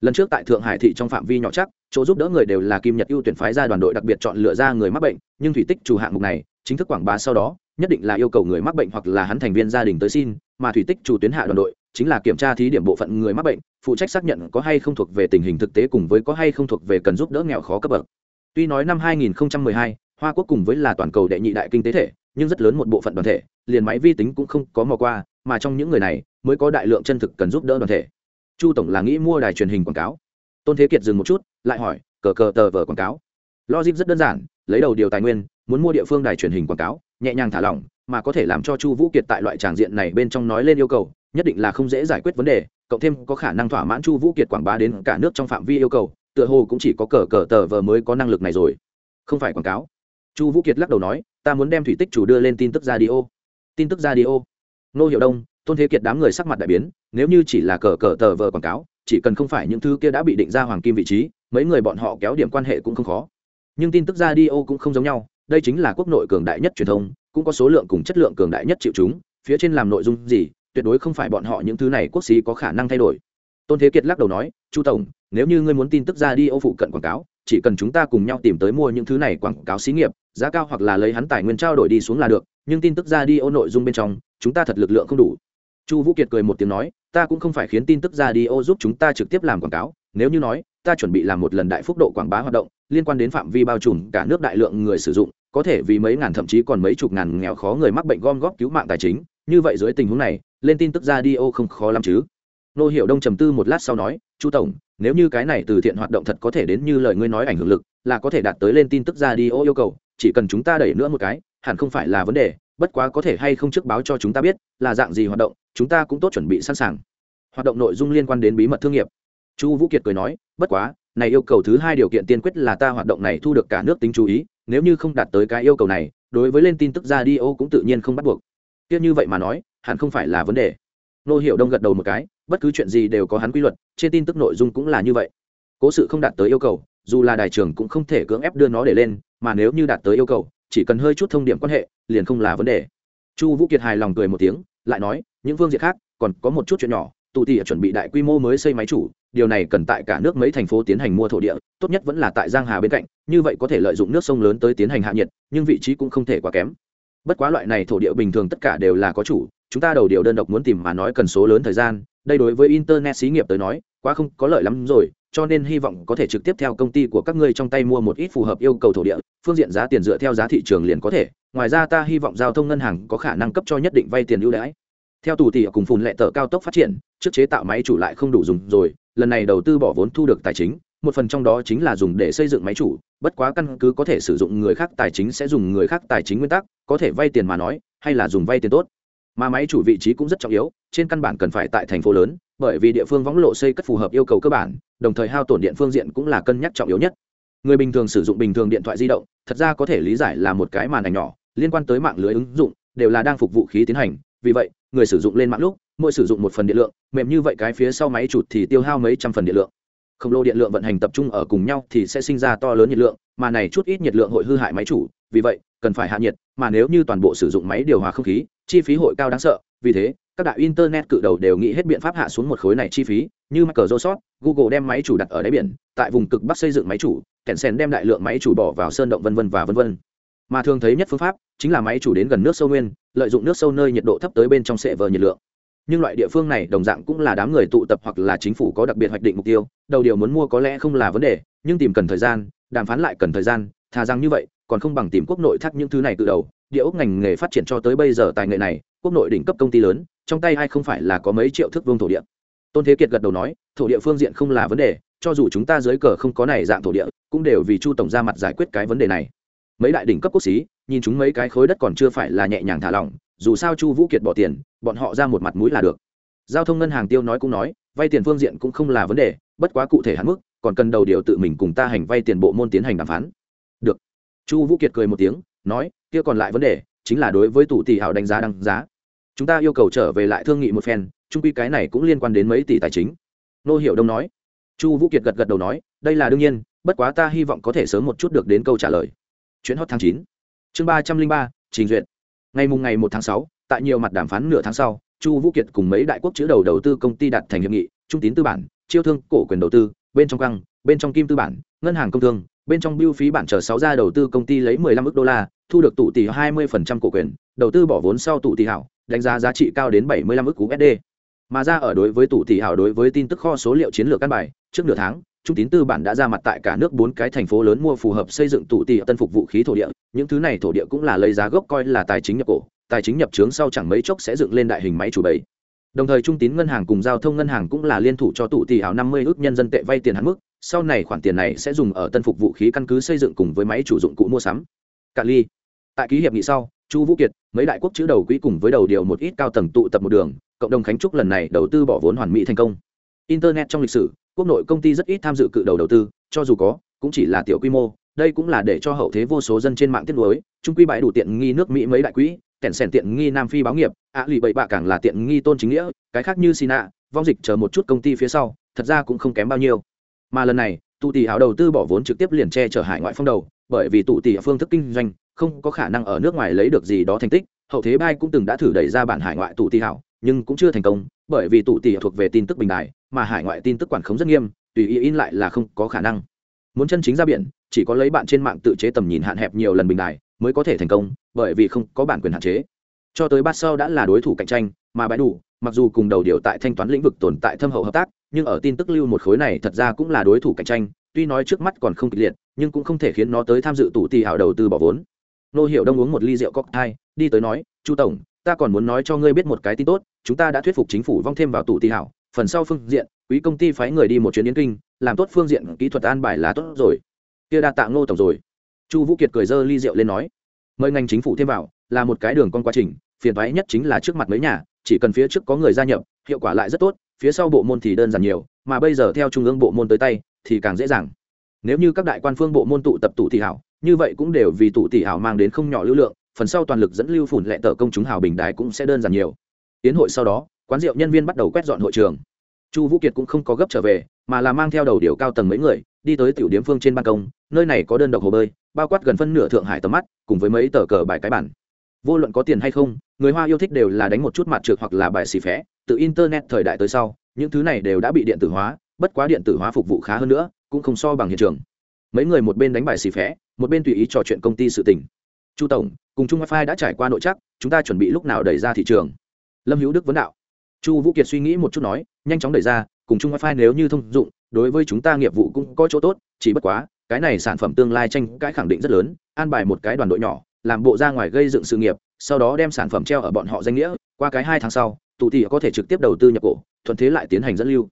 Lần trước tại thượng hải thị trong phạm vi nhỏ chắc chỗ giúp đỡ người đều là kim nhật ưu tuyển phái ra đoàn đội đặc biệt chọn lựa ra người mắc bệnh nhưng thủy tích chủ hạng mục này chính thức quảng bá sau đó nhất định là yêu cầu người mắc bệnh hoặc là hắn thành viên gia đình tới xin mà thủy tích chủ tuyến hạ đoàn đội chính là kiểm tra thí điểm bộ phận người mắc bệnh phụ trách xác nhận có hay không thuộc về tình hình thực tế cùng với có hay không thuộc về cần giúp đỡ nghèo khó cấp bậc. Tuy nói năm 2012, hoa quốc cùng với là toàn cầu đệ nhị đại kinh tế thể, nhưng rất lớn một bộ phận đoàn thể, liền máy vi tính cũng không có mò qua, mà trong những người này mới có đại lượng chân thực cần giúp đỡ đoàn thể. Chu tổng là nghĩ mua đài truyền hình quảng cáo. Tôn thế kiệt dừng một chút, lại hỏi, cờ cờ tờ vờ quảng cáo? Logic rất đơn giản, lấy đầu điều tài nguyên, muốn mua địa phương đài truyền hình quảng cáo, nhẹ nhàng thả lỏng, mà có thể làm cho chu vũ kiệt tại loại tràng diện này bên trong nói lên yêu cầu, nhất định là không dễ giải quyết vấn đề, cộng thêm có khả năng thỏa mãn chu vũ kiệt quảng bá đến cả nước trong phạm vi yêu cầu, tựa hồ cũng chỉ có cờ cờ tờ vờ mới có năng lực này rồi. Không phải quảng cáo chu vũ kiệt lắc đầu nói, ta muốn đem thủy tích chủ đưa lên tin tức ra đi ô tin tức ra đi ô nô hiệu đông, tôn thế kiệt đám người sắc mặt đại biến, nếu như chỉ là cờ cờ tờ vờ quảng cáo, chỉ cần không phải những thứ kia đã bị định ra hoàng kim vị trí, mấy người bọn họ kéo điểm quan hệ cũng không khó. Nhưng tin tức ra đi ô cũng không giống nhau, đây chính là quốc nội cường đại nhất truyền thông, cũng có số lượng cùng chất lượng cường đại nhất chịu chúng, phía trên làm nội dung gì, tuyệt đối không phải bọn họ những thứ này quốc xí có khả năng thay đổi. Tôn thế kiệt lắc đầu nói, chu tổng, nếu như ngươi muốn tin tức ra đi ô phụ cận quảng cáo chỉ cần chúng ta cùng nhau tìm tới mua những thứ này quảng cáo xí nghiệp, giá cao hoặc là lấy hắn tài nguyên trao đổi đi xuống là được, nhưng tin tức ra đi ô nội dung bên trong, chúng ta thật lực lượng không đủ. Chu vũ kiệt cười một tiếng nói, ta cũng không phải khiến tin tức ra đi ô giúp chúng ta trực tiếp làm quảng cáo, nếu như nói, ta chuẩn bị làm một lần đại phúc độ quảng bá hoạt động, liên quan đến phạm vi bao trùm cả nước đại lượng người sử dụng, có thể vì mấy ngàn thậm chí còn mấy chục ngàn nghèo khó người mắc bệnh gom góp cứu mạng tài chính, như vậy dưới tình huống này, lên tin tức ra đi ô không khó lắm chứ nô hiệu đông trầm tư một lát sau nói, chu tổng, nếu như cái này từ thiện hoạt động thật có thể đến như lời ngươi nói ảnh hưởng lực, là có thể đạt tới lên tin tức ra đi ô yêu cầu, chỉ cần chúng ta đẩy nữa một cái, hẳn không phải là vấn đề, bất quá có thể hay không trước báo cho chúng ta biết, là dạng gì hoạt động, chúng ta cũng tốt chuẩn bị sẵn sàng. Hoạt động nội dung liên quan đến bí mật thương nghiệp. Chu vũ kiệt cười nói, bất quá, này yêu cầu thứ hai điều kiện tiên quyết là ta hoạt động này thu được cả nước tính chú ý, nếu như không đạt tới cái yêu cầu này, đối với lên tin tức ra đi ô cũng tự nhiên không bắt buộc. Tiếc như vậy mà nói, hẳn không phải là vấn đề. Nô hiệu đông gật đầu một cái bất cứ chuyện gì đều có hắn quy luật, trên tin tức nội dung cũng là như vậy. Cố sự không đạt tới yêu cầu, dù là đài trưởng cũng không thể cưỡng ép đưa nó để lên, mà nếu như đạt tới yêu cầu, chỉ cần hơi chút thông điểm quan hệ, liền không là vấn đề. Chu vũ kiệt hài lòng cười một tiếng, lại nói, những phương diện khác, còn có một chút chuyện nhỏ tụ tỉ chuẩn bị đại quy mô mới xây máy chủ, điều này cần tại cả nước mấy thành phố tiến hành mua thổ địa, tốt nhất vẫn là tại giang hà bên cạnh, như vậy có thể lợi dụng nước sông lớn tới tiến hành hạ nhiệt, nhưng vị trí cũng không thể quá kém. Bất quá loại này thổ địa bình thường tất cả đều là có chủ, chúng ta đầu điều đơn độc muốn tìm mà nói cần số lớn thời gian đây đối với internet xí nghiệp tới nói, quá không có lợi lắm rồi, cho nên hy vọng có thể trực tiếp theo công ty của các ngươi trong tay mua một ít phù hợp yêu cầu thổ địa, phương diện giá tiền dựa theo giá thị trường liền có thể. Ngoài ra ta hy vọng giao thông ngân hàng có khả năng cấp cho nhất định vay tiền ưu đãi. Theo tù tỉ cùng phùn lệ tờ cao tốc phát triển, trước chế tạo máy chủ lại không đủ dùng rồi, lần này đầu tư bỏ vốn thu được tài chính, một phần trong đó chính là dùng để xây dựng máy chủ, bất quá căn cứ có thể sử dụng người khác tài chính sẽ dùng người khác tài chính nguyên tắc, có thể vay tiền mà nói, hay là dùng vay tiền tốt mà máy chủ vị trí cũng rất trọng yếu, trên căn bản cần phải tại thành phố lớn, bởi vì địa phương võng lộ xây cất phù hợp yêu cầu cơ bản, đồng thời hao tổn điện phương diện cũng là cân nhắc trọng yếu nhất. Người bình thường sử dụng bình thường điện thoại di động, thật ra có thể lý giải là một cái màn ảnh nhỏ, liên quan tới mạng lưới ứng dụng, đều là đang phục vụ khí tiến hành. Vì vậy, người sử dụng lên mạng lúc, mỗi sử dụng một phần điện lượng, mềm như vậy cái phía sau máy chủ thì tiêu hao mấy trăm phần điện lượng. Khổng lồ điện lượng vận hành tập trung ở cùng nhau thì sẽ sinh ra to lớn nhiệt lượng, mà này chút ít nhiệt lượng hội hư hại máy chủ, vì vậy cần phải hạ nhiệt, mà nếu như toàn bộ sử dụng máy điều hòa không khí, chi phí hội cao đáng sợ. Vì thế, các đại internet cự đầu đều nghĩ hết biện pháp hạ xuống một khối này chi phí, như microsoft, google đem máy chủ đặt ở đáy biển, tại vùng cực bắc xây dựng máy chủ, Tencent sen đem đại lượng máy chủ bỏ vào sơn động vân vân và vân vân. Mà thường thấy nhất phương pháp chính là máy chủ đến gần nước sâu nguyên, lợi dụng nước sâu nơi nhiệt độ thấp tới bên trong sệ vờ nhiệt lượng. Nhưng loại địa phương này đồng dạng cũng là đám người tụ tập hoặc là chính phủ có đặc biệt hoạch định mục tiêu, đầu điều muốn mua có lẽ không là vấn đề, nhưng tìm cần thời gian, đàm phán lại cần thời gian, thà rằng như vậy còn không bằng tìm quốc nội thắt những thứ này từ đầu, địa ốc ngành nghề phát triển cho tới bây giờ tài nghệ này, quốc nội đỉnh cấp công ty lớn, trong tay hay không phải là có mấy triệu thước vương thổ địa. Tôn thế kiệt gật đầu nói, thổ địa phương diện không là vấn đề, cho dù chúng ta dưới cờ không có này dạng thổ địa, cũng đều vì chu tổng ra mặt giải quyết cái vấn đề này. Mấy đại đỉnh cấp quốc xí nhìn chúng mấy cái khối đất còn chưa phải là nhẹ nhàng thả lỏng, dù sao chu vũ kiệt bỏ tiền, bọn họ ra một mặt mũi là được. Giao thông ngân hàng tiêu nói cũng nói, vay tiền phương diện cũng không là vấn đề, bất quá cụ thể hạn mức, còn cần đầu điều tự mình cùng ta hành vay tiền bộ môn tiến hành đàm phán. Được chu vũ kiệt cười một tiếng, nói, kia còn lại vấn đề chính là đối với tủ tỷ hảo đánh giá đăng giá. Chúng ta yêu cầu trở về lại thương nghị một phen trung quy cái này cũng liên quan đến mấy tỷ tài chính. Nô hiểu đông nói. Chu vũ kiệt gật gật đầu nói, đây là đương nhiên, bất quá ta hy vọng có thể sớm một chút được đến câu trả lời. Chuyến hot tháng chín. Chương ba trăm linh ba, trình duyệt. Ngày mùng ngày một tháng sáu, tại nhiều mặt đàm phán nửa tháng sau, chu vũ kiệt cùng mấy đại quốc chữ đầu đầu tư công ty đạt thành hiệp nghị, trung tín tư bản, chiêu thương cổ quyền đầu tư, bên trong căng bên trong kim tư bản, ngân hàng công thương bên trong biêu phí bản chờ sáu gia đầu tư công ty lấy 15 ức đô la, thu được tụ tỷ 20% cổ quyền, đầu tư bỏ vốn sau tụ tỷ hảo, đánh giá giá trị cao đến 75 ức USD mà ra ở đối với tụ tỷ hảo đối với tin tức kho số liệu chiến lược căn bài, trước nửa tháng, trung tín tư bản đã ra mặt tại cả nước bốn cái thành phố lớn mua phù hợp xây dựng tụ tỷ tân phục vũ khí thổ địa, những thứ này thổ địa cũng là lấy giá gốc coi là tài chính nhập cổ, tài chính nhập trướng sau chẳng mấy chốc sẽ dựng lên đại hình máy chủ bày đồng thời trung tín ngân hàng cùng giao thông ngân hàng cũng là liên thủ cho tụ tỷ hảo 50 ức nhân dân tệ vay tiền hạn mức sau này khoản tiền này sẽ dùng ở tân phục vũ khí căn cứ xây dựng cùng với máy chủ dụng cụ mua sắm. Cạn ly. Tại ký hiệp nghị sau, chu vũ kiệt, mấy đại quốc chữ đầu quỹ cùng với đầu điều một ít cao tầng tụ tập một đường, cộng đồng khánh trúc lần này đầu tư bỏ vốn hoàn mỹ thành công. Internet trong lịch sử, quốc nội công ty rất ít tham dự cự đầu đầu tư, cho dù có, cũng chỉ là tiểu quy mô, đây cũng là để cho hậu thế vô số dân trên mạng tiết lối trung quy bãi đủ tiện nghi nước mỹ mấy đại quỹ, kẻn sẻn tiện nghi nam phi báo nghiệp, ạ lì bậy bạ càng là tiện nghi tôn chính nghĩa, cái khác như sina, vong dịch chờ một chút công ty phía sau, thật ra cũng không kém bao nhiêu mà lần này, tụ tỷ hảo đầu tư bỏ vốn trực tiếp liền che chở hải ngoại phong đầu, bởi vì tụ tỷ phương thức kinh doanh, không có khả năng ở nước ngoài lấy được gì đó thành tích. Hậu thế bay cũng từng đã thử đẩy ra bản hải ngoại tụ tỷ hảo, nhưng cũng chưa thành công, bởi vì tụ tỷ thuộc về tin tức bình đại mà hải ngoại tin tức quản khống rất nghiêm, tùy ý in lại là không có khả năng. Muốn chân chính ra biển, chỉ có lấy bạn trên mạng tự chế tầm nhìn hạn hẹp nhiều lần bình đại mới có thể thành công, bởi vì không có bản quyền hạn chế. Cho tới bát sơ đã là đối thủ cạnh tranh, mà bãi đủ mặc dù cùng đầu điều tại thanh toán lĩnh vực tồn tại thâm hậu hợp tác, nhưng ở tin tức lưu một khối này thật ra cũng là đối thủ cạnh tranh, tuy nói trước mắt còn không kịch liệt, nhưng cũng không thể khiến nó tới tham dự tủ tỷ hảo đầu tư bỏ vốn. Nô hiệu đông uống một ly rượu cocktail, đi tới nói, chu tổng, ta còn muốn nói cho ngươi biết một cái tin tốt, chúng ta đã thuyết phục chính phủ vong thêm vào tủ tỷ hảo, phần sau phương diện, quý công ty phái người đi một chuyến yến kinh, làm tốt phương diện kỹ thuật an bài là tốt rồi. Kia đa tạ ngô tổng rồi. Chu vũ kiệt cười dơ ly rượu lên nói, mời ngành chính phủ thêm vào, là một cái đường con quá trình, phiền thoái nhất chính là trước mặt mấy nhà chỉ cần phía trước có người gia nhập, hiệu quả lại rất tốt, phía sau bộ môn thì đơn giản nhiều, mà bây giờ theo trung ương bộ môn tới tay, thì càng dễ dàng. Nếu như các đại quan phương bộ môn tụ tập tụ tỷ hảo, như vậy cũng đều vì tụ tỷ hảo mang đến không nhỏ lưu lượng, phần sau toàn lực dẫn lưu phủn lệ tờ công chúng hào bình đài cũng sẽ đơn giản nhiều. Tiến hội sau đó, quán rượu nhân viên bắt đầu quét dọn hội trường. Chu vũ kiệt cũng không có gấp trở về, mà là mang theo đầu điều cao tầng mấy người, đi tới tiểu điếm phương trên ban công, nơi này có đơn độc hồ bơi, bao quát gần phân nửa thượng hải tầm mắt, cùng với mấy tờ cờ bài cái bản vô luận có tiền hay không, người hoa yêu thích đều là đánh một chút mặt trượt hoặc là bài xì phé. Từ internet thời đại tới sau, những thứ này đều đã bị điện tử hóa, bất quá điện tử hóa phục vụ khá hơn nữa, cũng không so bằng hiện trường. Mấy người một bên đánh bài xì phé, một bên tùy ý trò chuyện công ty sự tình. Chu tổng, cùng chung wifi đã trải qua nội chắc chúng ta chuẩn bị lúc nào đẩy ra thị trường? Lâm hữu đức vấn đạo. Chu vũ kiệt suy nghĩ một chút nói, nhanh chóng đẩy ra, cùng chung wifi nếu như thông dụng, đối với chúng ta nghiệp vụ cũng có chỗ tốt, chỉ bất quá, cái này sản phẩm tương lai tranh cãi khẳng định rất lớn, an bài một cái đoàn đội nhỏ làm bộ ra ngoài gây dựng sự nghiệp, sau đó đem sản phẩm treo ở bọn họ danh nghĩa, qua cái hai tháng sau, tụ tỷ có thể trực tiếp đầu tư nhập cổ, thuận thế lại tiến hành dẫn lưu.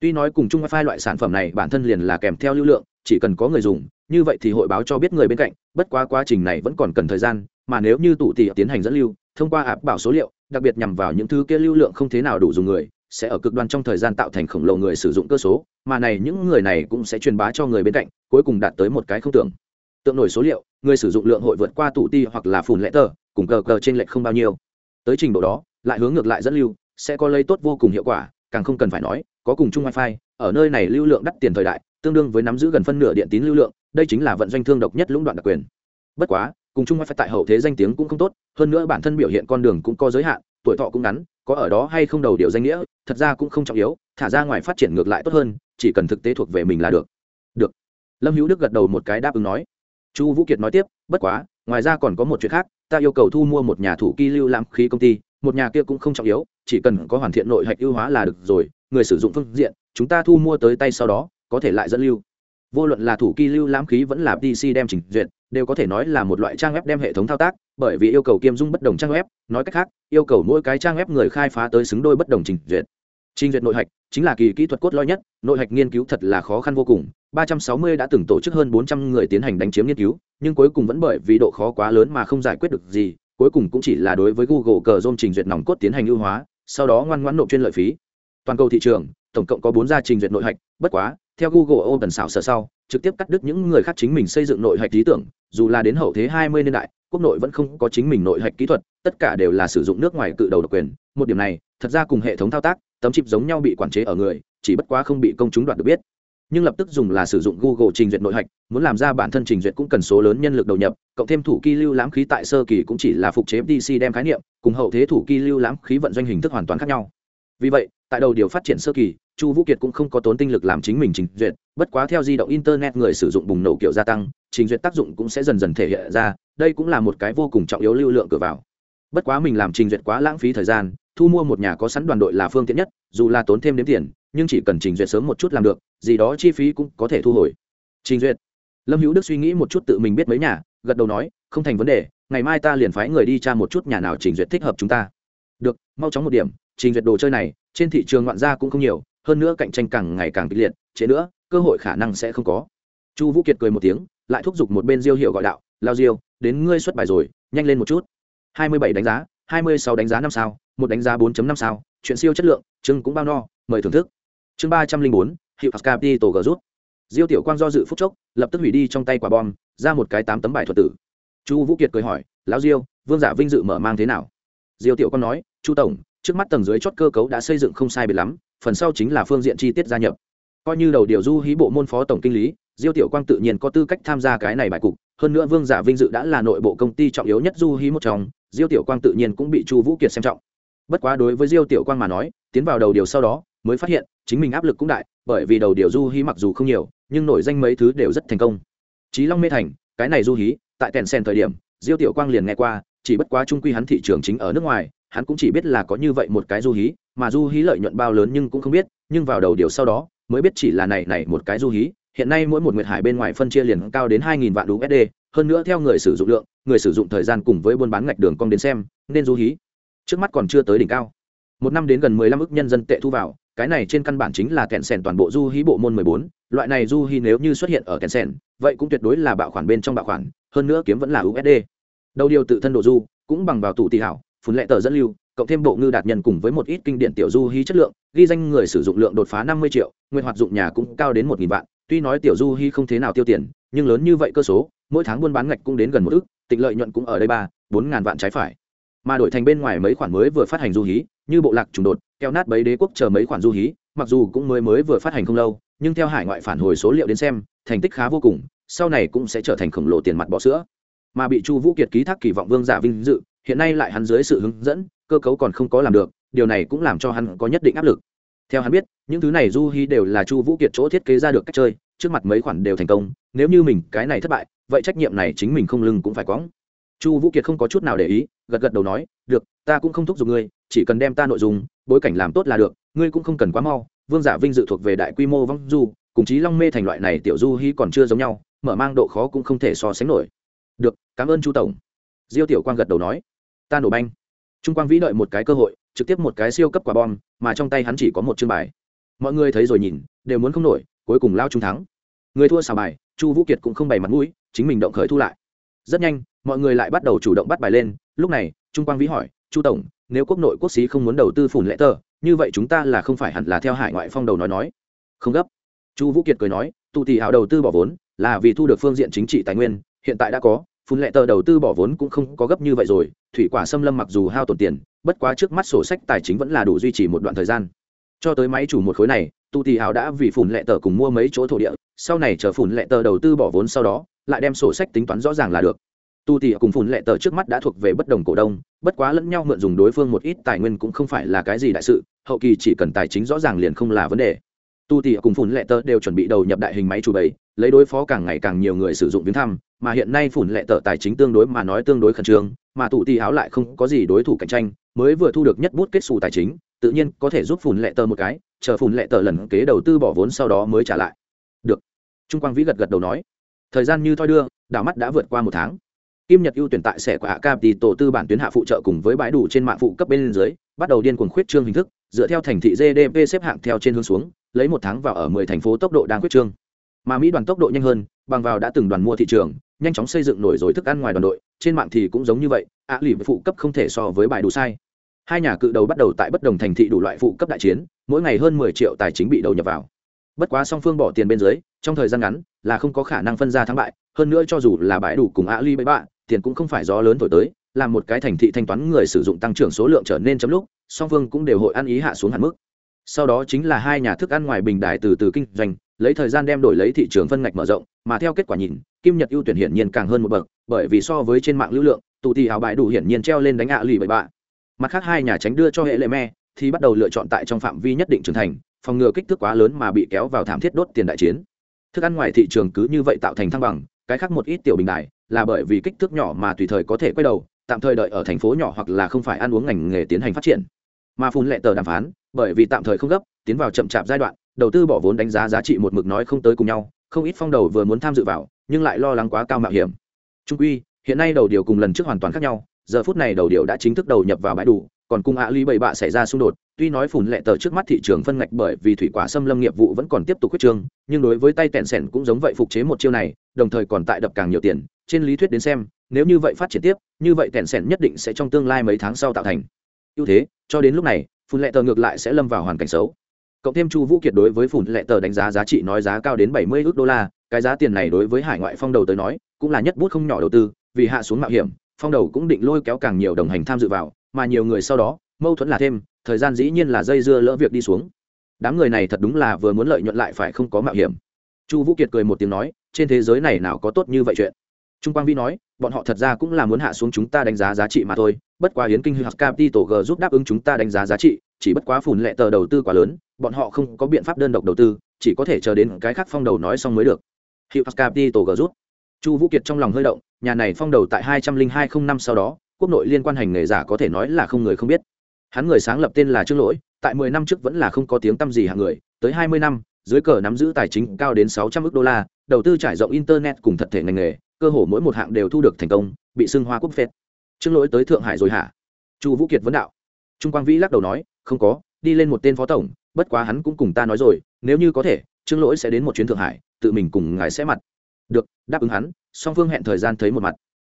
Tuy nói cùng chung wifi loại sản phẩm này bản thân liền là kèm theo lưu lượng, chỉ cần có người dùng, như vậy thì hội báo cho biết người bên cạnh, bất quá quá trình này vẫn còn cần thời gian, mà nếu như tụ tỷ tiến hành dẫn lưu, thông qua áp bảo số liệu, đặc biệt nhằm vào những thứ kia lưu lượng không thế nào đủ dùng người, sẽ ở cực đoan trong thời gian tạo thành khổng lồ người sử dụng cơ số, mà này những người này cũng sẽ truyền bá cho người bên cạnh, cuối cùng đạt tới một cái không tưởng tượng nổi số liệu, người sử dụng lượng hội vượt qua tụ ti hoặc là phùn lẽ tờ, cùng cờ cờ trên lệch không bao nhiêu. Tới trình độ đó, lại hướng ngược lại dẫn lưu, sẽ có lấy tốt vô cùng hiệu quả, càng không cần phải nói, có cùng chung wifi, ở nơi này lưu lượng đắt tiền thời đại, tương đương với nắm giữ gần phân nửa điện tín lưu lượng, đây chính là vận doanh thương độc nhất lũng đoạn đặc quyền. Bất quá, cùng chung wifi tại hậu thế danh tiếng cũng không tốt, hơn nữa bản thân biểu hiện con đường cũng có giới hạn, tuổi thọ cũng ngắn, có ở đó hay không đầu điều danh nghĩa, thật ra cũng không trọng yếu, thả ra ngoài phát triển ngược lại tốt hơn, chỉ cần thực tế thuộc về mình là được. Được. Lâm hữu đức gật đầu một cái đáp ứng nói chu vũ kiệt nói tiếp, bất quá, ngoài ra còn có một chuyện khác, ta yêu cầu thu mua một nhà thủ kỳ lưu lãm khí công ty, một nhà kia cũng không trọng yếu, chỉ cần có hoàn thiện nội hạch ưu hóa là được rồi, người sử dụng phương diện, chúng ta thu mua tới tay sau đó, có thể lại dẫn lưu. Vô luận là thủ kỳ lưu lãm khí vẫn là pc đem trình duyệt, đều có thể nói là một loại trang web đem hệ thống thao tác, bởi vì yêu cầu kiêm dung bất đồng trang web, nói cách khác, yêu cầu mỗi cái trang web người khai phá tới xứng đôi bất đồng trình duyệt trình duyệt nội hạch chính là kỳ kỹ thuật cốt lõi nhất, nội hạch nghiên cứu thật là khó khăn vô cùng. 360 đã từng tổ chức hơn 400 người tiến hành đánh chiếm nghiên cứu, nhưng cuối cùng vẫn bởi vì độ khó quá lớn mà không giải quyết được gì, cuối cùng cũng chỉ là đối với google cờ dôm trình duyệt nòng cốt tiến hành ưu hóa, sau đó ngoan ngoãn nộp chuyên lợi phí. Toàn cầu thị trường, tổng cộng có bốn gia trình duyệt nội hạch, bất quá, theo google open xảo sở sau, trực tiếp cắt đứt những người khác chính mình xây dựng nội hạch lý tưởng, dù là đến hậu thế 20 niên đại, quốc nội vẫn không có chính mình nội hạch kỹ thuật, tất cả đều là sử dụng nước ngoài cự đầu độc quyền. Một điểm này, thật ra cùng hệ thống thao tác tấm chip giống nhau bị quản chế ở người, chỉ bất quá không bị công chúng đoạt được biết. Nhưng lập tức dùng là sử dụng google trình duyệt nội hạch, muốn làm ra bản thân trình duyệt cũng cần số lớn nhân lực đầu nhập, cộng thêm thủ kỳ lưu lãm khí tại sơ kỳ cũng chỉ là phục chế fdc đem khái niệm, cùng hậu thế thủ kỳ lưu lãm khí vận doanh hình thức hoàn toàn khác nhau. Vì vậy, tại đầu điều phát triển sơ kỳ, chu vũ kiệt cũng không có tốn tinh lực làm chính mình trình duyệt, bất quá theo di động internet người sử dụng bùng nổ kiểu gia tăng, trình duyệt tác dụng cũng sẽ dần dần thể hiện ra, đây cũng là một cái vô cùng trọng yếu lưu lượng cửa vào. Bất quá mình làm trình duyệt quá lãng phí thời gian thu mua một nhà có sẵn đoàn đội là phương tiện nhất, dù là tốn thêm đến tiền, nhưng chỉ cần trình duyệt sớm một chút làm được, gì đó chi phí cũng có thể thu hồi. Trình duyệt. Lâm hữu đức suy nghĩ một chút tự mình biết mấy nhà, gật đầu nói, không thành vấn đề, ngày mai ta liền phái người đi tra một chút nhà nào trình duyệt thích hợp chúng ta. Được, mau chóng một điểm, trình duyệt đồ chơi này, trên thị trường ngoạn gia cũng không nhiều, hơn nữa cạnh tranh càng ngày càng kịch liệt, trễ nữa, cơ hội khả năng sẽ không có. Chu vũ kiệt cười một tiếng, lại thúc giục một bên diêu hiệu gọi đạo, lao diêu, đến ngươi xuất bài rồi, nhanh lên một chút. Hai mươi bảy đánh giá hai mươi sáu đánh giá năm sao, một đánh giá 4 năm sao, chuyện siêu chất lượng chưng cũng bao no, mời thưởng thức. Chương ba trăm linh bốn, hiệu capi tổ g rút. Diêu tiểu quang do dự phút chốc, lập tức hủy đi trong tay quả bom, ra một cái tám tấm bài thuật tử. Chu vũ kiệt cười hỏi, lão diêu, vương giả vinh dự mở mang thế nào? Diêu tiểu quang nói, chu tổng, trước mắt tầng dưới chót cơ cấu đã xây dựng không sai biệt lắm, phần sau chính là phương diện chi tiết gia nhập coi như đầu điều du hí bộ môn phó tổng kinh lý, diêu tiểu quang tự nhiên có tư cách tham gia cái này bài cục, hơn nữa vương giả vinh dự đã là nội bộ công ty trọng yếu nhất du hí một trong, diêu tiểu quang tự nhiên cũng bị chu vũ kiệt xem trọng. Bất quá đối với diêu tiểu quang mà nói, tiến vào đầu điều sau đó, mới phát hiện, chính mình áp lực cũng đại, bởi vì đầu điều du hí mặc dù không nhiều, nhưng nổi danh mấy thứ đều rất thành công. Trí long mê thành, cái này du hí, tại kèn sen thời điểm, diêu tiểu quang liền nghe qua, chỉ bất quá trung quy hắn thị trường chính ở nước ngoài, hắn cũng chỉ biết là có như vậy một cái du hí, mà du hí lợi nhuận bao lớn nhưng cũng không biết, nhưng vào đầu điều sau đó mới biết chỉ là này này một cái du hí hiện nay mỗi một nguyệt hải bên ngoài phân chia liền cao đến hai nghìn vạn USD, hơn nữa theo người sử dụng lượng, người sử dụng thời gian cùng với buôn bán ngạch đường cong đến xem, nên du hí. Trước mắt còn chưa tới đỉnh cao. Một năm đến gần mười lăm ức nhân dân tệ thu vào, cái này trên căn bản chính là kẹn sèn toàn bộ du hí bộ môn mười bốn. loại này du hí nếu như xuất hiện ở kẹn sèn, vậy cũng tuyệt đối là bạo khoản bên trong bạo khoản, hơn nữa kiếm vẫn là USD. Đầu điều tự thân độ du, cũng bằng vào tủ tỷ hảo, phun lệ tờ dẫn lưu, cộng thêm bộ ngư đạt nhân cùng với một ít kinh điển tiểu du hí chất lượng, ghi danh người sử dụng lượng đột phá năm mươi triệu, nguyên hoạt dụng nhà cũng cao đến một nghìn vạn, tuy nói tiểu du hy không thế nào tiêu tiền nhưng lớn như vậy cơ số mỗi tháng buôn bán ngạch cũng đến gần một ước tịnh lợi nhuận cũng ở đây ba bốn ngàn vạn trái phải. Mà đổi thành bên ngoài mấy khoản mới vừa phát hành du hí như bộ lạc trùng đột keo nát bấy đế quốc chờ mấy khoản du hí mặc dù cũng mới mới vừa phát hành không lâu nhưng theo hải ngoại phản hồi số liệu đến xem thành tích khá vô cùng sau này cũng sẽ trở thành khổng lồ tiền mặt bỏ sữa. Mà bị chu vũ kiệt ký thác kỳ vọng vương giả vinh dự hiện nay lại hắn dưới sự hướng dẫn cơ cấu còn không có làm được, điều này cũng làm cho hắn có nhất định áp lực. Theo hắn biết, những thứ này du hi đều là chu vũ kiệt chỗ thiết kế ra được cách chơi, trước mặt mấy khoản đều thành công, nếu như mình cái này thất bại, vậy trách nhiệm này chính mình không lưng cũng phải quõng. Chu vũ kiệt không có chút nào để ý, gật gật đầu nói, được, ta cũng không thúc giục ngươi, chỉ cần đem ta nội dung, bối cảnh làm tốt là được, ngươi cũng không cần quá mau, vương giả vinh dự thuộc về đại quy mô vong du, cùng chí long mê thành loại này tiểu du hy còn chưa giống nhau, mở mang độ khó cũng không thể so sánh nổi. Được, cảm ơn chu tổng. Diêu tiểu quang gật đầu nói, ta nổ banh trung quang vĩ đợi một cái cơ hội, trực tiếp một cái siêu cấp quả bom, mà trong tay hắn chỉ có một chương bài. Mọi người thấy rồi nhìn, đều muốn không nổi, cuối cùng lao trung thắng. Người thua xào bài, chu vũ kiệt cũng không bày mặt mũi, chính mình động khởi thu lại. Rất nhanh, mọi người lại bắt đầu chủ động bắt bài lên. Lúc này, trung quang vĩ hỏi, chu tổng, nếu quốc nội quốc xí không muốn đầu tư phủn lệ tờ, như vậy chúng ta là không phải hẳn là theo hải ngoại phong đầu nói nói? Không gấp. Chu vũ kiệt cười nói tụ tỷ hào đầu tư bỏ vốn, là vì thu được phương diện chính trị tài nguyên, hiện tại đã có phun lệ tờ đầu tư bỏ vốn cũng không có gấp như vậy rồi, thủy quả xâm lâm mặc dù hao tổn tiền, bất quá trước mắt sổ sách tài chính vẫn là đủ duy trì một đoạn thời gian. Cho tới máy chủ một khối này, tu tì hào đã vì phủn lệ tờ cùng mua mấy chỗ thổ địa, sau này chờ phủn lệ tờ đầu tư bỏ vốn sau đó, lại đem sổ sách tính toán rõ ràng là được. Tu tì cùng phủn lệ tờ trước mắt đã thuộc về bất đồng cổ đông, bất quá lẫn nhau mượn dùng đối phương một ít tài nguyên cũng không phải là cái gì đại sự, hậu kỳ chỉ cần tài chính rõ ràng liền không là vấn đề tu tỉ cùng phủn lệ tờ đều chuẩn bị đầu nhập đại hình máy chủ bấy lấy đối phó càng ngày càng nhiều người sử dụng viếng thăm, mà hiện nay phủn lệ tờ tài chính tương đối mà nói tương đối khẩn trương, mà tụ tỉ áo lại không có gì đối thủ cạnh tranh, mới vừa thu được nhất bút kết xù tài chính, tự nhiên có thể giúp phủn lệ tờ một cái, chờ phủn lệ tờ lần kế đầu tư bỏ vốn sau đó mới trả lại. Được. Trung quang vĩ gật gật đầu nói. Thời gian như thoi đưa, đảo mắt đã vượt qua một tháng. Kim nhật ưu tuyển tại sẻ của hạ cap thì tổ tư bản tuyến hạ phụ trợ cùng với bãi đủ trên mạng phụ cấp bên dưới, bắt đầu điên cuồng khuyết trương hình thức, dựa theo thành thị gdp xếp hạng theo trên hướng xuống lấy một tháng vào ở mười thành phố tốc độ đang quyết trương. Mà mỹ đoàn tốc độ nhanh hơn, bằng vào đã từng đoàn mua thị trường, nhanh chóng xây dựng nổi rồi thức ăn ngoài đoàn đội, trên mạng thì cũng giống như vậy, ạ lì phụ cấp không thể so với bài đủ sai. Hai nhà cự đầu bắt đầu tại bất đồng thành thị đủ loại phụ cấp đại chiến, mỗi ngày hơn mười triệu tài chính bị đầu nhập vào. Bất quá song phương bỏ tiền bên dưới, trong thời gian ngắn, là không có khả năng phân ra thắng bại, hơn nữa cho dù là bãi đủ cùng ạ ly bẫy bạ, tiền cũng không phải gió lớn thổi tới làm một cái thành thị thanh toán người sử dụng tăng trưởng số lượng trở nên chấm lúc, song phương cũng đều hội ăn ý hạ xuống hẳn mức sau đó chính là hai nhà thức ăn ngoài bình đại từ từ kinh doanh, lấy thời gian đem đổi lấy thị trường phân ngạch mở rộng, mà theo kết quả nhìn, kim nhật ưu tuyển hiển nhiên càng hơn một bậc, bởi vì so với trên mạng lưu lượng, tụ tì hào bại đủ hiển nhiên treo lên đánh ạ lì bậy bạ. Mặt khác hai nhà tránh đưa cho hệ lệ me, thì bắt đầu lựa chọn tại trong phạm vi nhất định trưởng thành, phòng ngừa kích thước quá lớn mà bị kéo vào thảm thiết đốt tiền đại chiến. Thức ăn ngoài thị trường cứ như vậy tạo thành thăng bằng, cái khác một ít tiểu bình đại là bởi vì kích thước nhỏ mà tùy thời có thể quay đầu, tạm thời đợi ở thành phố nhỏ hoặc là không phải ăn uống ngành nghề tiến hành phát triển mà phun lệ tờ đàm phán, bởi vì tạm thời không gấp, tiến vào chậm chạp giai đoạn, đầu tư bỏ vốn đánh giá giá trị một mực nói không tới cùng nhau, không ít phong đầu vừa muốn tham dự vào, nhưng lại lo lắng quá cao mạo hiểm. Trung quy, hiện nay đầu điều cùng lần trước hoàn toàn khác nhau, giờ phút này đầu điều đã chính thức đầu nhập vào bãi đủ, còn cung ạ ly bảy bạ xảy ra xung đột, tuy nói phủn lệ tờ trước mắt thị trường phân ngạch bởi vì thủy quả xâm lâm nghiệp vụ vẫn còn tiếp tục quyết trương, nhưng đối với tay tẹn sẻn cũng giống vậy phục chế một chiêu này, đồng thời còn tại đập càng nhiều tiền, trên lý thuyết đến xem, nếu như vậy phát triển tiếp, như vậy tẹn sẻn nhất định sẽ trong tương lai mấy tháng sau tạo thành ưu thế, cho đến lúc này, phun lệ tờ ngược lại sẽ lâm vào hoàn cảnh xấu. Cộng thêm chu vũ kiệt đối với phun lệ tờ đánh giá giá trị nói giá cao đến bảy mươi ước đô la, cái giá tiền này đối với hải ngoại phong đầu tới nói, cũng là nhất bút không nhỏ đầu tư, vì hạ xuống mạo hiểm, phong đầu cũng định lôi kéo càng nhiều đồng hành tham dự vào, mà nhiều người sau đó, mâu thuẫn là thêm, thời gian dĩ nhiên là dây dưa lỡ việc đi xuống. Đám người này thật đúng là vừa muốn lợi nhuận lại phải không có mạo hiểm. Chu vũ kiệt cười một tiếng nói, trên thế giới này nào có tốt như vậy chuyện? Trung quang vi nói, bọn họ thật ra cũng là muốn hạ xuống chúng ta đánh giá giá trị mà thôi, bất quá hiến kinh hư hạt capital g giúp đáp ứng chúng ta đánh giá giá trị, chỉ bất quá phùn lệ tờ đầu tư quá lớn, bọn họ không có biện pháp đơn độc đầu tư, chỉ có thể chờ đến cái khác phong đầu nói xong mới được. Hiệu hạt capital g giúp. Chu vũ kiệt trong lòng hơi động, nhà này phong đầu tại hai trăm linh hai không năm sau đó, quốc nội liên quan hành nghề giả có thể nói là không người không biết. Hắn người sáng lập tên là trương lỗi, tại mười năm trước vẫn là không có tiếng tăm gì hạng người, tới hai mươi năm, dưới cờ nắm giữ tài chính cao đến sáu trăm ước đô la, đầu tư trải rộng internet cùng thật thể ngành nghề cơ hồ mỗi một hạng đều thu được thành công, bị xưng hoa quốc phết. Trương lỗi tới thượng hải rồi hả? Chu vũ kiệt vấn đạo. Trung quang vĩ lắc đầu nói, không có, đi lên một tên phó tổng, bất quá hắn cũng cùng ta nói rồi, nếu như có thể trương lỗi sẽ đến một chuyến thượng hải, tự mình cùng ngài sẽ mặt. Được, đáp ứng hắn, song phương hẹn thời gian thấy một mặt.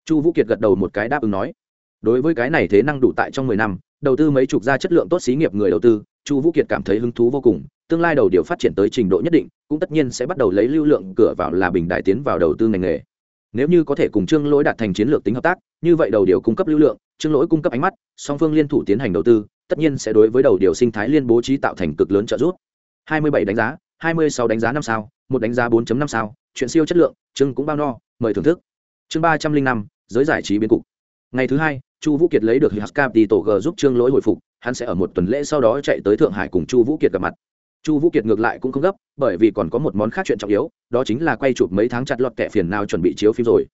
Chu vũ kiệt gật đầu một cái đáp ứng nói. Đối với cái này thế năng đủ tại trong mười năm, đầu tư mấy chục gia chất lượng tốt xí nghiệp người đầu tư, chu vũ kiệt cảm thấy hứng thú vô cùng, tương lai đầu điều phát triển tới trình độ nhất định, cũng tất nhiên sẽ bắt đầu lấy lưu lượng cửa vào là bình đại tiến vào đầu tư ngành nghề nếu như có thể cùng trương lỗi đạt thành chiến lược tính hợp tác, như vậy đầu điều cung cấp lưu lượng, trương lỗi cung cấp ánh mắt, song phương liên thủ tiến hành đầu tư, tất nhiên sẽ đối với đầu điều sinh thái liên bố trí tạo thành cực lớn trợ giúp. 27 đánh giá 26 đánh giá năm sao, một đánh giá 4.5 sao, chuyện siêu chất lượng chương cũng bao no, mời thưởng thức. Chương ba trăm linh năm, giới giải trí biến cục. Ngày thứ hai, chu vũ kiệt lấy được hạt đi tổ g giúp trương lỗi hồi phục, hắn sẽ ở một tuần lễ sau đó chạy tới thượng hải cùng chu vũ kiệt gặp mặt chu vũ kiệt ngược lại cũng không gấp, bởi vì còn có một món khác chuyện trọng yếu, đó chính là quay chụp mấy tháng chặt lọt kẻ phiền nào chuẩn bị chiếu phim rồi.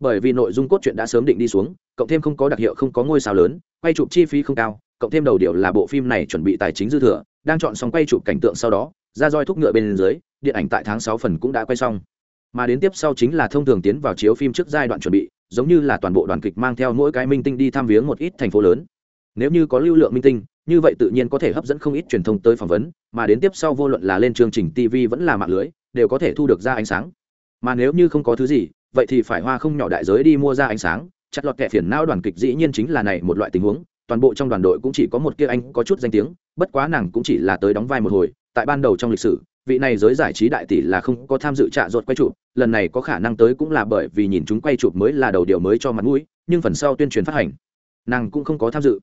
Bởi vì nội dung cốt truyện đã sớm định đi xuống, cộng thêm không có đặc hiệu, không có ngôi sao lớn, quay chụp chi phí không cao, cộng thêm đầu điều là bộ phim này chuẩn bị tài chính dư thừa, đang chọn xong quay chụp cảnh tượng sau đó, ra roi thúc ngựa bên dưới, điện ảnh tại tháng sáu phần cũng đã quay xong. Mà đến tiếp sau chính là thông thường tiến vào chiếu phim trước giai đoạn chuẩn bị, giống như là toàn bộ đoàn kịch mang theo mỗi cái minh tinh đi thăm viếng một ít thành phố lớn nếu như có lưu lượng minh tinh, như vậy tự nhiên có thể hấp dẫn không ít truyền thông tới phỏng vấn, mà đến tiếp sau vô luận là lên chương trình tv vẫn là mạng lưới, đều có thể thu được ra ánh sáng. Mà nếu như không có thứ gì, vậy thì phải hoa không nhỏ đại giới đi mua ra ánh sáng, chặt lọt kẻ phiền não đoàn kịch dĩ nhiên chính là này một loại tình huống, toàn bộ trong đoàn đội cũng chỉ có một kia anh có chút danh tiếng, bất quá nàng cũng chỉ là tới đóng vai một hồi, tại ban đầu trong lịch sử, vị này giới giải trí đại tỷ là không có tham dự trạ ruột quay chụp, lần này có khả năng tới cũng là bởi vì nhìn chúng quay chụp mới là đầu điều mới cho mặt mũi, nhưng phần sau tuyên truyền phát hành, nàng cũng không có tham dự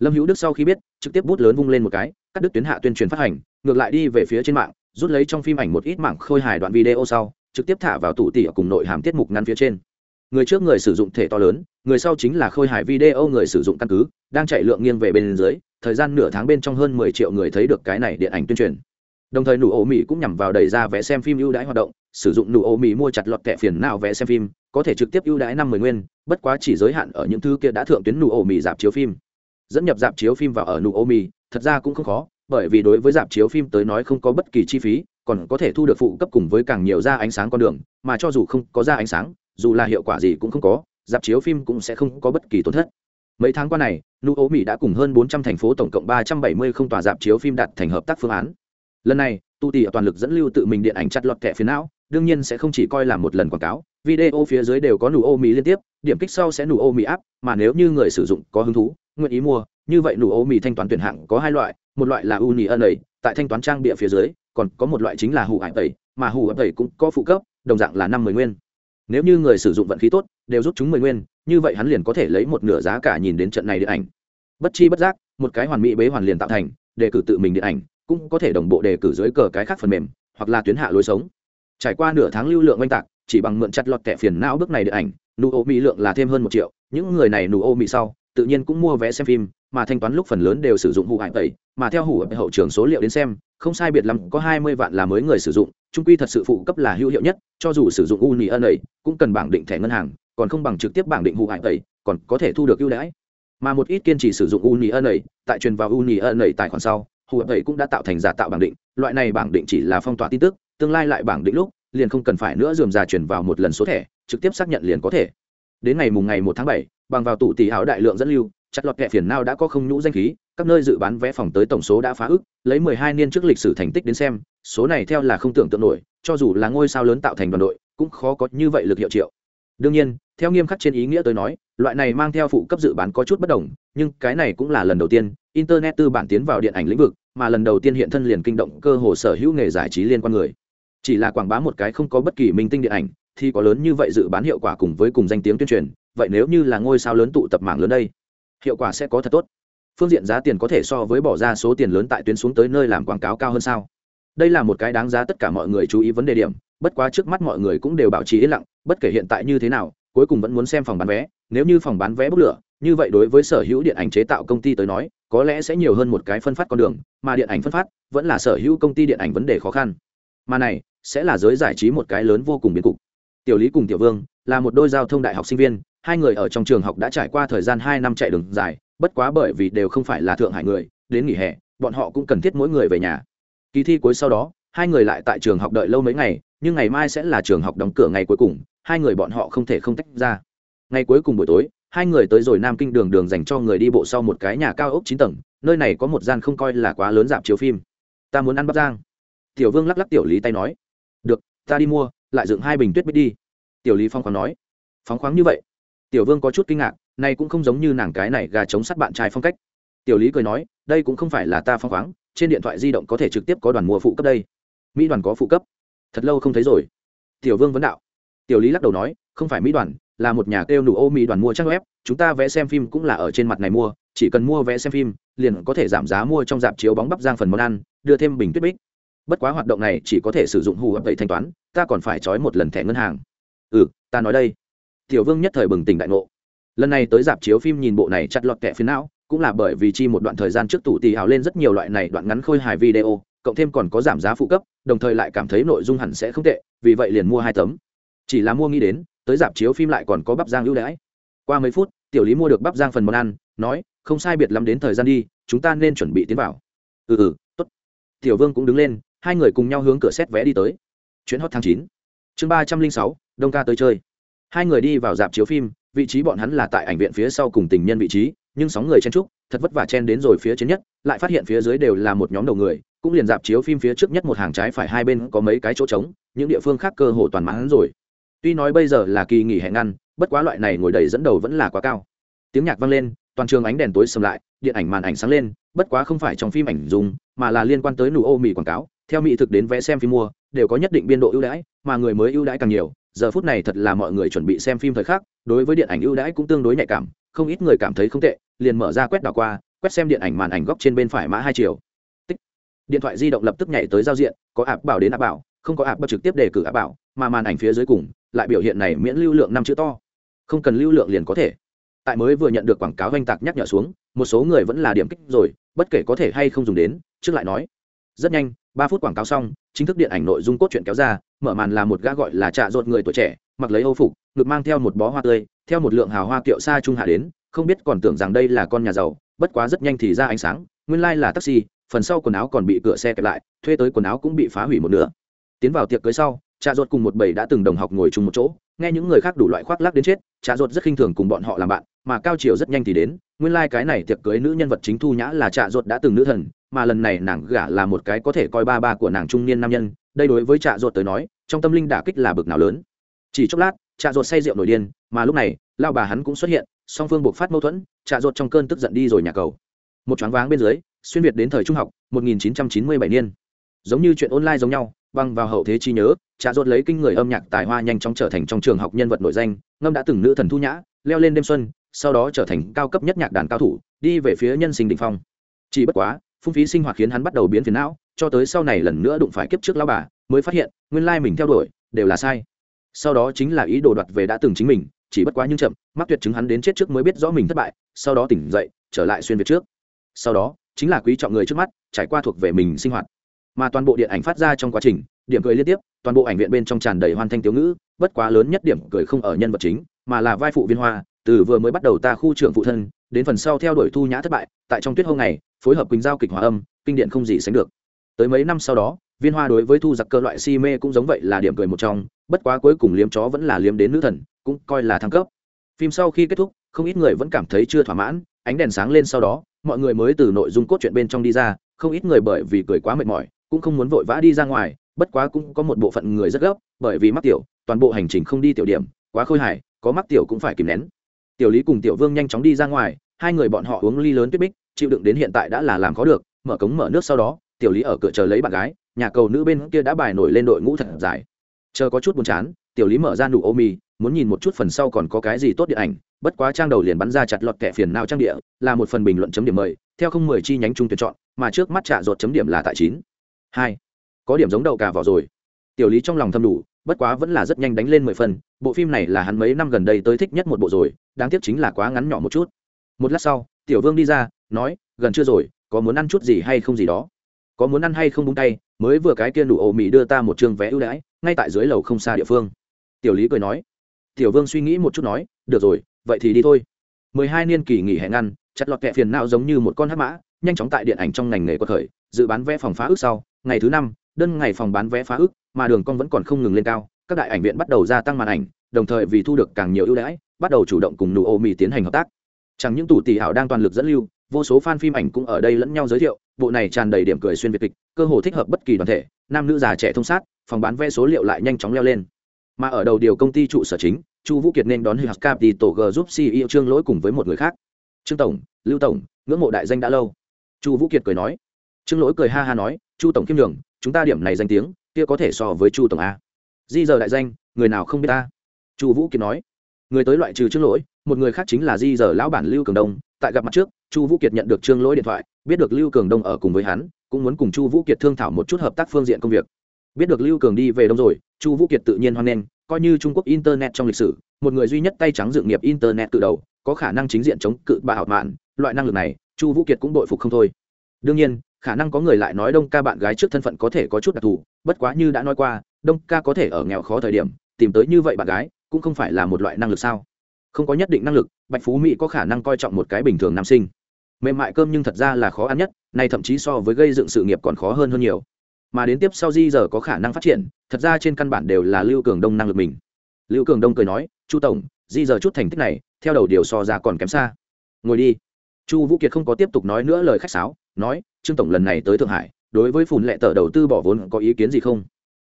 lâm hữu đức sau khi biết, trực tiếp bút lớn vung lên một cái, cắt đứt tuyến hạ tuyên truyền phát hành, ngược lại đi về phía trên mạng, rút lấy trong phim ảnh một ít mảng khôi hài đoạn video sau, trực tiếp thả vào tủ tỉ cùng nội hàm tiết mục ngăn phía trên. Người trước người sử dụng thể to lớn, người sau chính là khôi hài video người sử dụng căn cứ, đang chạy lượng nghiêng về bên dưới, thời gian nửa tháng bên trong hơn mười triệu người thấy được cái này điện ảnh tuyên truyền. Đồng thời nụ ổ mỹ cũng nhằm vào đẩy ra vé xem phim ưu đãi hoạt động, sử dụng nụ ổ mỹ mua chặt lọt kẻ phiền nào vé xem phim, có thể trực tiếp ưu đãi năm mươi nguyên, bất quá chỉ giới hạn ở những thứ kia đã thượng tuyến nụ ổ mỹ dạp chiếu phim dẫn nhập dạp chiếu phim vào ở nụ ô mi thật ra cũng không khó, bởi vì đối với dạp chiếu phim tới nói không có bất kỳ chi phí, còn có thể thu được phụ cấp cùng với càng nhiều ra ánh sáng con đường, mà cho dù không có ra ánh sáng, dù là hiệu quả gì cũng không có, dạp chiếu phim cũng sẽ không có bất kỳ tổn thất. Mấy tháng qua này nụ ô mỹ đã cùng hơn bốn trăm thành phố tổng cộng ba trăm bảy mươi không tòa dạp chiếu phim đặt thành hợp tác phương án. Lần này tu tỉ toàn lực dẫn lưu tự mình điện ảnh chặt lọt kẻ phía não đương nhiên sẽ không chỉ coi là một lần quảng cáo, video phía dưới đều có nụ ô mỹ liên tiếp, điểm kích sau sẽ nụ ô mỹ áp, mà nếu như người sử dụng có hứng thú, nguyện ý mua, như vậy nụ ô mỹ thanh toán tuyển hạng có hai loại, một loại là uni ân ấy tại thanh toán trang bịa phía dưới, còn có một loại chính là hủ hải tẩy, mà hủ hải tẩy cũng có phụ cấp, đồng dạng là năm mươi nguyên. Nếu như người sử dụng vận khí tốt, đều rút chúng mười nguyên, như vậy hắn liền có thể lấy một nửa giá cả nhìn đến trận này điện ảnh. Bất chi bất giác, một cái hoàn mỹ bế hoàn liền tạo thành, đề cử tự mình điện ảnh, cũng có thể đồng bộ đề cử dưới cờ cái khác phần mềm, hoặc là tuyến hạ lối sống trải qua nửa tháng lưu lượng oanh tạc, chỉ bằng mượn chặt lọt kẻ phiền não bước này được ảnh, nụ ô mỹ lượng là thêm hơn một triệu. Những người này nụ ô mỹ sau, tự nhiên cũng mua vé xem phim, mà thanh toán lúc phần lớn đều sử dụng hụ hải tẩy, mà theo hủ hậu trường số liệu đến xem, không sai biệt lắm có hai mươi vạn là mới người sử dụng trung quy thật sự phụ cấp là hữu hiệu nhất, cho dù sử dụng uni ân ấy, cũng cần bảng định thẻ ngân hàng, còn không bằng trực tiếp bảng định hụ hải tẩy, còn có thể thu được ưu đãi. Mà một ít kiên trì sử dụng uni ân ấy, tại truyền vào uni ân ấy tài khoản sau, hủ hải tẩy cũng đã tạo thành giả tạo bảng định, loại này bảng định chỉ là phong tỏa tin tức tương lai lại bảng định lúc, liền không cần phải nữa dườm già chuyển vào một lần số thẻ, trực tiếp xác nhận liền có thể. Đến ngày mùng ngày một tháng bảy, bằng vào tủ tỷ hảo đại lượng dẫn lưu, chặt lọt kẹ phiền nào đã có không nhũ danh khí, các nơi dự bán vé phòng tới tổng số đã phá ức, lấy mười hai niên trước lịch sử thành tích đến xem, số này theo là không tưởng tượng nổi, cho dù là ngôi sao lớn tạo thành đoàn đội, cũng khó có như vậy lực hiệu triệu. Đương nhiên, theo nghiêm khắc trên ý nghĩa tôi nói, loại này mang theo phụ cấp dự bán có chút bất đồng, nhưng cái này cũng là lần đầu tiên, internet tư bản tiến vào điện ảnh lĩnh vực, mà lần đầu tiên hiện thân liền kinh động cơ hồ sở hữu nghề giải trí liên quan người chỉ là quảng bá một cái không có bất kỳ minh tinh điện ảnh, thì có lớn như vậy dự bán hiệu quả cùng với cùng danh tiếng tuyên truyền, vậy nếu như là ngôi sao lớn tụ tập mạng lớn đây, hiệu quả sẽ có thật tốt. Phương diện giá tiền có thể so với bỏ ra số tiền lớn tại tuyến xuống tới nơi làm quảng cáo cao hơn sao? Đây là một cái đáng giá tất cả mọi người chú ý vấn đề điểm, bất quá trước mắt mọi người cũng đều bảo trì yên lặng, bất kể hiện tại như thế nào, cuối cùng vẫn muốn xem phòng bán vé, nếu như phòng bán vé bốc lửa, như vậy đối với sở hữu điện ảnh chế tạo công ty tới nói, có lẽ sẽ nhiều hơn một cái phân phát con đường, mà điện ảnh phân phát vẫn là sở hữu công ty điện ảnh vấn đề khó khăn. Mà này sẽ là giới giải trí một cái lớn vô cùng biến cục. Tiểu lý cùng tiểu vương là một đôi giao thông đại học sinh viên, hai người ở trong trường học đã trải qua thời gian hai năm chạy đường dài, bất quá bởi vì đều không phải là thượng hải người, đến nghỉ hè, bọn họ cũng cần thiết mỗi người về nhà. Kỳ thi cuối sau đó, hai người lại tại trường học đợi lâu mấy ngày, nhưng ngày mai sẽ là trường học đóng cửa ngày cuối cùng, hai người bọn họ không thể không tách ra. Ngày cuối cùng buổi tối, hai người tới rồi nam kinh đường đường dành cho người đi bộ sau một cái nhà cao ốc chín tầng, nơi này có một gian không coi là quá lớn dạp chiếu phim. Ta muốn ăn bắp giang tiểu vương lắc lắc tiểu lý tay nói được, ta đi mua, lại dựng hai bình tuyết bích đi. Tiểu lý phong khoáng nói. Phóng khoáng như vậy? Tiểu vương có chút kinh ngạc này cũng không giống như nàng cái này gà chống sắt bạn trai phong cách. Tiểu lý cười nói, đây cũng không phải là ta phóng khoáng, trên điện thoại di động có thể trực tiếp có đoàn mua phụ cấp đây. Mỹ đoàn có phụ cấp. Thật lâu không thấy rồi. Tiểu vương vấn đạo. Tiểu lý lắc đầu nói, không phải mỹ đoàn, là một nhà kêu nụ ô mỹ đoàn mua trang web, chúng ta vẽ xem phim cũng là ở trên mặt này mua, chỉ cần mua vé xem phim, liền có thể giảm giá mua trong dạp chiếu bóng bắp giang phần món ăn, đưa thêm bình tuyết bích bất quá hoạt động này chỉ có thể sử dụng hù ấp vậy thanh toán, ta còn phải trói một lần thẻ ngân hàng. Ừ ta nói đây. Tiểu vương nhất thời bừng tỉnh đại ngộ. Lần này tới dạp chiếu phim nhìn bộ này chặt lọt kẻ phiến não, cũng là bởi vì chi một đoạn thời gian trước tủ tì hào lên rất nhiều loại này đoạn ngắn khôi hài video, cộng thêm còn có giảm giá phụ cấp, đồng thời lại cảm thấy nội dung hẳn sẽ không tệ, vì vậy liền mua hai tấm. Chỉ là mua nghĩ đến, tới dạp chiếu phim lại còn có bắp giang ưu đãi. Qua mấy phút, tiểu lý mua được bắp giang phần món ăn, nói, không sai biệt lắm đến thời gian đi, chúng ta nên chuẩn bị tiến vào. Ừ ừ tốt. Tiểu vương cũng đứng lên hai người cùng nhau hướng cửa xét vé đi tới. Chuyến hot tháng chín. Chương ba trăm linh sáu, đông ca tới chơi. Hai người đi vào dạp chiếu phim, vị trí bọn hắn là tại ảnh viện phía sau cùng tình nhân vị trí, nhưng sóng người chen trúc thật vất vả chen đến rồi phía trên nhất, lại phát hiện phía dưới đều là một nhóm đầu người, cũng liền dạp chiếu phim phía trước nhất một hàng trái phải hai bên có mấy cái chỗ trống, những địa phương khác cơ hồ toàn mãn rồi. Tuy nói bây giờ là kỳ nghỉ hè ngăn, bất quá loại này ngồi đầy dẫn đầu vẫn là quá cao. Tiếng nhạc vang lên, toàn trường ánh đèn tối sầm lại, điện ảnh màn ảnh sáng lên, bất quá không phải trong phim ảnh dùng, mà là liên quan tới nụ ô mì quảng cáo theo mỹ thực đến vé xem phim mua, đều có nhất định biên độ ưu đãi, mà người mới ưu đãi càng nhiều, giờ phút này thật là mọi người chuẩn bị xem phim thời khắc, đối với điện ảnh ưu đãi cũng tương đối nhạy cảm, không ít người cảm thấy không tệ, liền mở ra quét đảo qua, quét xem điện ảnh màn ảnh góc trên bên phải mã hai chiều. Tích. điện thoại di động lập tức nhảy tới giao diện, có ạp bảo đến ạp bảo, không có ạp bảo trực tiếp đề cử ạp bảo, mà màn ảnh phía dưới cùng, lại biểu hiện này miễn lưu lượng năm chữ to. Không cần lưu lượng liền có thể. Tại mới vừa nhận được quảng cáo oanh tạc nhắc nhở xuống, một số người vẫn là điểm kích rồi, bất kể có thể hay không dùng đến, trước lại nói rất nhanh, ba phút quảng cáo xong, chính thức điện ảnh nội dung cốt truyện kéo ra, mở màn là một gã gọi là trạ rột người tuổi trẻ, mặc lấy âu phục, ngực mang theo một bó hoa tươi, theo một lượng hào hoa kiệu xa trung hạ đến, không biết còn tưởng rằng đây là con nhà giàu, bất quá rất nhanh thì ra ánh sáng, nguyên lai、like、là taxi, phần sau quần áo còn bị cửa xe kẹp lại, thuê tới quần áo cũng bị phá hủy một nửa. Tiến vào tiệc cưới sau trà ruột cùng một bầy đã từng đồng học ngồi chung một chỗ, nghe những người khác đủ loại khoác lác đến chết trà ruột rất khinh thường cùng bọn họ làm bạn mà cao chiều rất nhanh thì đến, nguyên lai、like、cái này tiệc cưới nữ nhân vật chính thu nhã là trạ ruột đã từng nữ thần, mà lần này nàng gả là một cái có thể coi ba ba của nàng trung niên nam nhân, đây đối với trạ ruột tới nói, trong tâm linh đả kích là bực nào lớn. Chỉ chốc lát, trạ ruột say rượu nổi điên, mà lúc này lao bà hắn cũng xuất hiện, song phương buộc phát mâu thuẫn trà ruột trong cơn tức giận đi rồi nhà cầu. Một choáng váng bên dưới, xuyên việt đến thời trung học 1997 niên. Giống như chuyện online giống nhau băng vào hậu thế chi nhớ trà ruột lấy kinh người âm nhạc tài hoa nhanh chóng trở thành trong trường học nhân vật nổi danh, ngâm đã từng nữ thần thu nhã, leo lên đêm xuân sau đó trở thành cao cấp nhất nhạc đàn cao thủ, đi về phía nhân sinh đỉnh phong. Chỉ bất quá, phung phí sinh hoạt khiến hắn bắt đầu biến phiền não, cho tới sau này lần nữa đụng phải kiếp trước lão bà, mới phát hiện, nguyên lai mình theo đuổi, đều là sai. Sau đó chính là ý đồ đoạt về đã từng chính mình, chỉ bất quá nhưng chậm, mắc tuyệt chứng hắn đến chết trước mới biết rõ mình thất bại, sau đó tỉnh dậy, trở lại xuyên việt trước. Sau đó, chính là quý trọng người trước mắt, trải qua thuộc về mình sinh hoạt. Mà toàn bộ điện ảnh phát ra trong quá trình, điểm cười liên tiếp, toàn bộ ảnh viện bên trong tràn đầy hoàn thanh thiếu ngữ, bất quá lớn nhất điểm cười không ở nhân vật chính, mà là vai phụ viên hoa từ vừa mới bắt đầu ta khu trưởng phụ thân, đến phần sau theo đuổi thu nhã thất bại, tại trong tuyết hôm này, phối hợp quỳnh giao kịch hòa âm, kinh điện không gì sánh được. Tới mấy năm sau đó, viên hoa đối với thu giặc cơ loại si mê cũng giống vậy là điểm cười một trong, bất quá cuối cùng liếm chó vẫn là liếm đến nữ thần, cũng coi là thăng cấp. Phim sau khi kết thúc, không ít người vẫn cảm thấy chưa thỏa mãn, ánh đèn sáng lên sau đó, mọi người mới từ nội dung cốt truyện bên trong đi ra, không ít người bởi vì cười quá mệt mỏi, cũng không muốn vội vã đi ra ngoài, bất quá cũng có một bộ phận người rất gấp, bởi vì mắc tiểu, toàn bộ hành trình không đi tiểu điểm, quá khôi hài, có mắc tiểu cũng phải kìm nén tiểu lý cùng tiểu vương nhanh chóng đi ra ngoài, hai người bọn họ uống ly lớn tuyết bích, chịu đựng đến hiện tại đã là làm khó được, mở cống mở nước sau đó, tiểu lý ở cửa chờ lấy bạn gái, nhà cầu nữ bên kia đã bài nổi lên đội ngũ thật dài. Chờ có chút buồn chán, tiểu lý mở ra nụ ô mì muốn nhìn một chút phần sau còn có cái gì tốt điện ảnh, bất quá trang đầu liền bắn ra chặt lọt kẻ phiền nào trang địa, là một phần bình luận chấm điểm mời, theo không mười chi nhánh trung tuyển chọn, mà trước mắt trả ruột chấm điểm là tại chín. Hai. Có điểm giống đầu cả vào rồi. Tiểu lý trong lòng thâm đủ bất quá vẫn là rất nhanh đánh lên mười phần, bộ phim này là hắn mấy năm gần đây tới thích nhất một bộ rồi, đáng tiếc chính là quá ngắn nhỏ một chút. Một lát sau, tiểu vương đi ra, nói, gần chưa rồi, có muốn ăn chút gì hay không gì đó? Có muốn ăn hay không bung tay, mới vừa cái kia nụ ổ mì đưa ta một chương vé ưu đãi, ngay tại dưới lầu không xa địa phương. Tiểu lý cười nói. Tiểu vương suy nghĩ một chút nói, được rồi, vậy thì đi thôi. Mười hai niên kỳ nghỉ hè ngăn, chặt lọt kẹ phiền não giống như một con hắc mã, nhanh chóng tại điện ảnh trong ngành nghề quật khởi, dự bán vé phòng phá ước sau, ngày thứ năm, đơn ngày phòng bán vé phá ước mà đường con vẫn còn không ngừng lên cao, các đại ảnh viện bắt đầu gia tăng màn ảnh, đồng thời vì thu được càng nhiều ưu đãi, bắt đầu chủ động cùng nụ ô mì tiến hành hợp tác. Chẳng những tủ tỷ hảo đang toàn lực dẫn lưu, vô số fan phim ảnh cũng ở đây lẫn nhau giới thiệu, bộ này tràn đầy điểm cười xuyên việt kịch, cơ hồ thích hợp bất kỳ đoàn thể, nam nữ già trẻ thông sát, phòng bán vé số liệu lại nhanh chóng leo lên. Mà ở đầu điều công ty trụ sở chính, chu vũ kiệt nên đón hữu cap đi tổ g giúp ceo trương lỗi cùng với một người khác. Trương tổng, lưu tổng, ngưỡng mộ đại danh đã lâu. Chu vũ kiệt cười nói. Trương lỗi cười ha ha nói, chu tổng kim đường chúng ta điểm này danh tiếng kia có thể so với chu tổng a. Di giờ đại danh, người nào không biết ta? Chu vũ kiệt nói. Người tới loại trừ trương lỗi, một người khác chính là di giờ lão bản lưu cường đông. Tại gặp mặt trước, chu vũ kiệt nhận được trương lỗi điện thoại, biết được lưu cường đông ở cùng với hắn, cũng muốn cùng chu vũ kiệt thương thảo một chút hợp tác phương diện công việc. Biết được lưu cường đi về đông rồi, chu vũ kiệt tự nhiên hoan nghênh, coi như trung quốc internet trong lịch sử, một người duy nhất tay trắng dự nghiệp internet từ đầu, có khả năng chính diện chống cự bà hảo mạn. Loại năng lực này, chu vũ kiệt cũng đội phục không thôi. Đương nhiên khả năng có người lại nói đông ca bạn gái trước thân phận có thể có chút đặc thù, bất quá như đã nói qua, đông ca có thể ở nghèo khó thời điểm, tìm tới như vậy bạn gái, cũng không phải là một loại năng lực sao? Không có nhất định năng lực, bạch phú mỹ có khả năng coi trọng một cái bình thường nam sinh. Mềm mại cơm nhưng thật ra là khó ăn nhất này thậm chí so với gây dựng sự nghiệp còn khó hơn hơn nhiều. Mà đến tiếp sau di giờ có khả năng phát triển, thật ra trên căn bản đều là lưu cường đông năng lực mình. Lưu cường đông cười nói, chu tổng, di giờ chút thành tích này, theo đầu điều so ra còn kém xa. Ngồi đi. Chu vũ kiệt không có tiếp tục nói nữa lời khách sáo nói, trương tổng lần này tới thượng hải, đối với phùn lệ tờ đầu tư bỏ vốn có ý kiến gì không?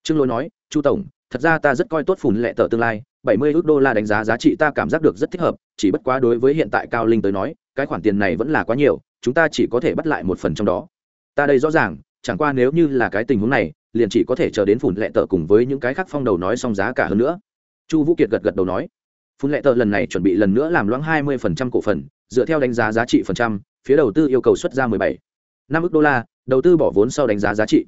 Trương lỗi nói, chu tổng, thật ra ta rất coi tốt phùn lệ tờ tương lai, bảy mươi ước đô la đánh giá giá trị ta cảm giác được rất thích hợp, chỉ bất quá đối với hiện tại cao linh tới nói, cái khoản tiền này vẫn là quá nhiều, chúng ta chỉ có thể bắt lại một phần trong đó. Ta đây rõ ràng, chẳng qua nếu như là cái tình huống này, liền chỉ có thể chờ đến phùn lệ tờ cùng với những cái khác phong đầu nói xong giá cả hơn nữa. Chu vũ kiệt gật gật đầu nói phun lệ tờ lần này chuẩn bị lần nữa làm loãng hai mươi phần trăm cổ phần, dựa theo đánh giá giá trị phần trăm, phía đầu tư yêu cầu xuất ra mười bảy năm ước đô la, đầu tư bỏ vốn sau đánh giá giá trị.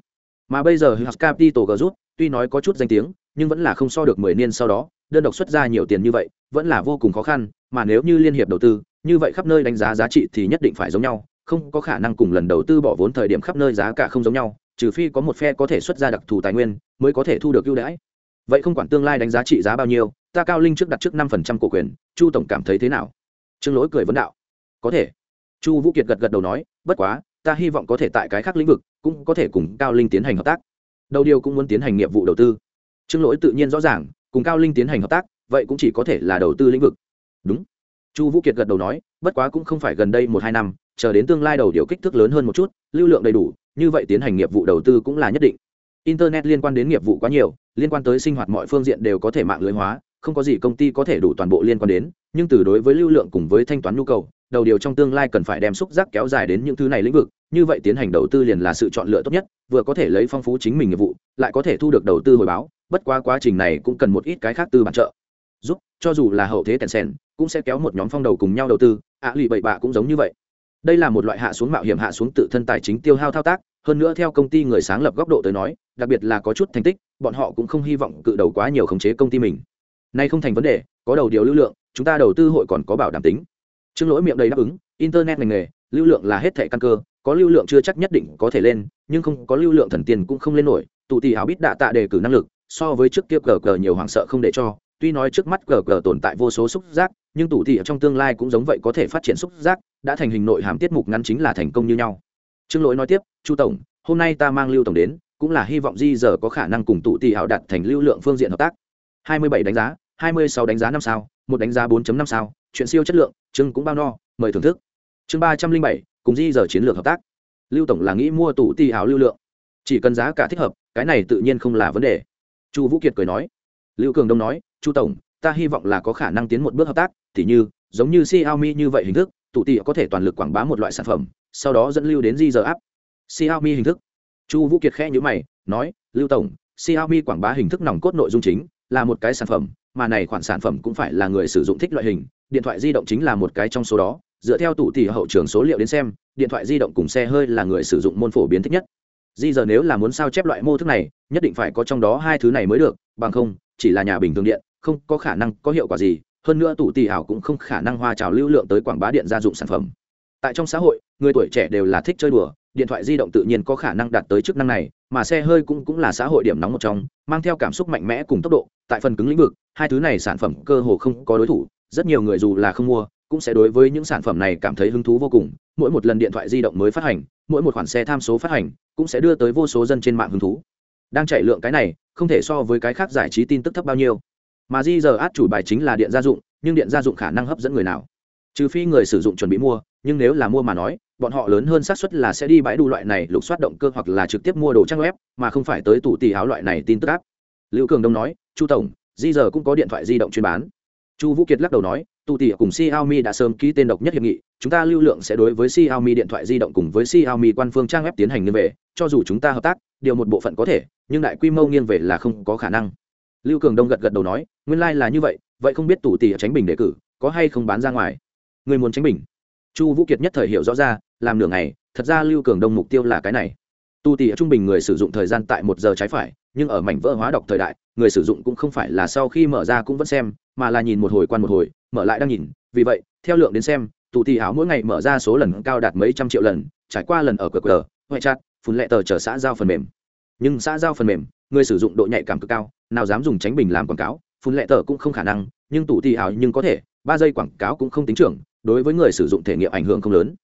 Mà bây giờ Hughes Capital g rút tuy nói có chút danh tiếng, nhưng vẫn là không so được mười niên sau đó, đơn độc xuất ra nhiều tiền như vậy, vẫn là vô cùng khó khăn, mà nếu như liên hiệp đầu tư, như vậy khắp nơi đánh giá giá trị thì nhất định phải giống nhau, không có khả năng cùng lần đầu tư bỏ vốn thời điểm khắp nơi giá cả không giống nhau, trừ phi có một phe có thể xuất ra đặc thù tài nguyên mới có thể thu được ưu đãi. Vậy không quản tương lai đánh giá trị giá bao nhiêu, ta cao linh trước đặt trước năm phần trăm cổ quyền, chu tổng cảm thấy thế nào? Trương lỗi cười vấn đạo. Có thể. Chu vũ kiệt gật gật đầu nói, bất quá ta hy vọng có thể tại cái khác lĩnh vực cũng có thể cùng cao linh tiến hành hợp tác. Đầu điều cũng muốn tiến hành nghiệp vụ đầu tư. Trương lỗi tự nhiên rõ ràng, cùng cao linh tiến hành hợp tác, vậy cũng chỉ có thể là đầu tư lĩnh vực. Đúng. Chu vũ kiệt gật đầu nói, bất quá cũng không phải gần đây một hai năm, chờ đến tương lai đầu điều kích thước lớn hơn một chút, lưu lượng đầy đủ, như vậy tiến hành nghiệp vụ đầu tư cũng là nhất định. Internet liên quan đến nghiệp vụ quá nhiều, liên quan tới sinh hoạt mọi phương diện đều có thể mạng lưới hóa, không có gì công ty có thể đủ toàn bộ liên quan đến, nhưng từ đối với lưu lượng cùng với thanh toán nhu cầu đầu điều trong tương lai cần phải đem xúc giác kéo dài đến những thứ này lĩnh vực, như vậy tiến hành đầu tư liền là sự chọn lựa tốt nhất, vừa có thể lấy phong phú chính mình nghiệp vụ, lại có thể thu được đầu tư hồi báo, bất quá quá trình này cũng cần một ít cái khác tư bản trợ. Giúp, cho dù là hậu thế tèn sen cũng sẽ kéo một nhóm phong đầu cùng nhau đầu tư, ạ lì bậy bạ cũng giống như vậy. Đây là một loại hạ xuống mạo hiểm, hạ xuống tự thân tài chính tiêu hao thao tác, hơn nữa theo công ty người sáng lập góc độ tới nói, đặc biệt là có chút thành tích, bọn họ cũng không hy vọng cự đầu quá nhiều khống chế công ty mình. Nay không thành vấn đề, có đầu điều lưu lượng, chúng ta đầu tư hội còn có bảo đảm tính trương lỗi miệng đầy đáp ứng, internet ngành nghề, lưu lượng là hết thảy căn cơ, có lưu lượng chưa chắc nhất định có thể lên, nhưng không có lưu lượng thần tiền cũng không lên nổi, tụ tỷ áo biết đạ tạ đề cử năng lực, so với trước kia cờ cờ nhiều hoảng sợ không để cho, tuy nói trước mắt cờ cờ tồn tại vô số xúc giác, nhưng tụ tỷ trong tương lai cũng giống vậy có thể phát triển xúc giác, đã thành hình nội hàm tiết mục ngắn chính là thành công như nhau. Trương lỗi nói tiếp, chu tổng, hôm nay ta mang lưu tổng đến, cũng là hy vọng di giờ có khả năng cùng tụ tỷ ảo đạt thành lưu lượng phương diện hợp tác. 27 đánh giá 26 đánh giá năm sao, một đánh giá 4.5 sao, chuyện siêu chất lượng, chương cũng bao no, mời thưởng thức. Chương ba trăm linh bảy, cùng di giờ chiến lược hợp tác. Lưu tổng là nghĩ mua tủ ti ảo lưu lượng. Chỉ cần giá cả thích hợp, cái này tự nhiên không là vấn đề. Chu vũ kiệt cười nói. Lưu cường đông nói, chu tổng, ta hy vọng là có khả năng tiến một bước hợp tác thì như, giống như xiaomi như vậy hình thức tụ tị có thể toàn lực quảng bá một loại sản phẩm, sau đó dẫn lưu đến di giờ áp xiaomi hình thức. Chu vũ kiệt khẽ nhữ mày, nói, lưu tổng, xiaomi quảng bá hình thức nòng cốt nội dung chính là một cái sản phẩm mà này khoản sản phẩm cũng phải là người sử dụng thích loại hình, điện thoại di động chính là một cái trong số đó, dựa theo tụ tỷ hậu trường số liệu đến xem, điện thoại di động cùng xe hơi là người sử dụng môn phổ biến thích nhất. Di giờ nếu là muốn sao chép loại mô thức này, nhất định phải có trong đó hai thứ này mới được, bằng không, chỉ là nhà bình thường điện, không có khả năng có hiệu quả gì, hơn nữa tụ tỷ ảo cũng không khả năng hoa trào lưu lượng tới quảng bá điện gia dụng sản phẩm. Tại trong xã hội, người tuổi trẻ đều là thích chơi đùa điện thoại di động tự nhiên có khả năng đạt tới chức năng này, mà xe hơi cũng cũng là xã hội điểm nóng một trong, mang theo cảm xúc mạnh mẽ cùng tốc độ, tại phần cứng lĩnh vực, hai thứ này sản phẩm cơ hồ không có đối thủ, rất nhiều người dù là không mua, cũng sẽ đối với những sản phẩm này cảm thấy hứng thú vô cùng. Mỗi một lần điện thoại di động mới phát hành, mỗi một khoản xe tham số phát hành, cũng sẽ đưa tới vô số dân trên mạng hứng thú. Đang chạy lượng cái này, không thể so với cái khác giải trí tin tức thấp bao nhiêu. Mà di giờ át chủ bài chính là điện gia dụng, nhưng điện gia dụng khả năng hấp dẫn người nào? Trừ phi người sử dụng chuẩn bị mua nhưng nếu là mua mà nói, bọn họ lớn hơn xác suất là sẽ đi bãi đu loại này lục soát động cơ hoặc là trực tiếp mua đồ trang web, mà không phải tới tủ tỷ áo loại này tin tức áp lưu cường đông nói, chu tổng, di giờ cũng có điện thoại di động chuyên bán. Chu vũ kiệt lắc đầu nói tụ tỷ cùng xiaomi đã sớm ký tên độc nhất hiệp nghị, chúng ta lưu lượng sẽ đối với xiaomi điện thoại di động cùng với xiaomi quan phương trang web tiến hành nghiêng về, cho dù chúng ta hợp tác, điều một bộ phận có thể, nhưng đại quy mô nghiêng về là không có khả năng. Lưu cường đông gật gật đầu nói, nguyên lai、like、là như vậy vậy không biết tụ tỷ tránh bình đề cử, có hay không bán ra ngoài? Người muốn tránh bình chu vũ kiệt nhất thời hiểu rõ ra, làm nửa ngày, thật ra lưu cường đông mục tiêu là cái này. Tu tỷ trung bình người sử dụng thời gian tại một giờ trái phải, nhưng ở mảnh vỡ hóa đọc thời đại, người sử dụng cũng không phải là sau khi mở ra cũng vẫn xem, mà là nhìn một hồi quan một hồi, mở lại đang nhìn. Vì vậy, theo lượng đến xem tù tì áo mỗi ngày mở ra số lần cao đạt mấy trăm triệu lần, trải qua lần ở cờ cờ huệ chặt phun lệ tờ chở xã giao phần mềm. Nhưng xã giao phần mềm, người sử dụng độ nhạy cảm cực cao, nào dám dùng tránh bình làm quảng cáo, phun lệ tờ cũng không khả năng, nhưng tù tì áo nhưng có thể ba giây quảng cáo cũng không tính trưởng, đối với người sử dụng thể nghiệm ảnh hưởng không lớn.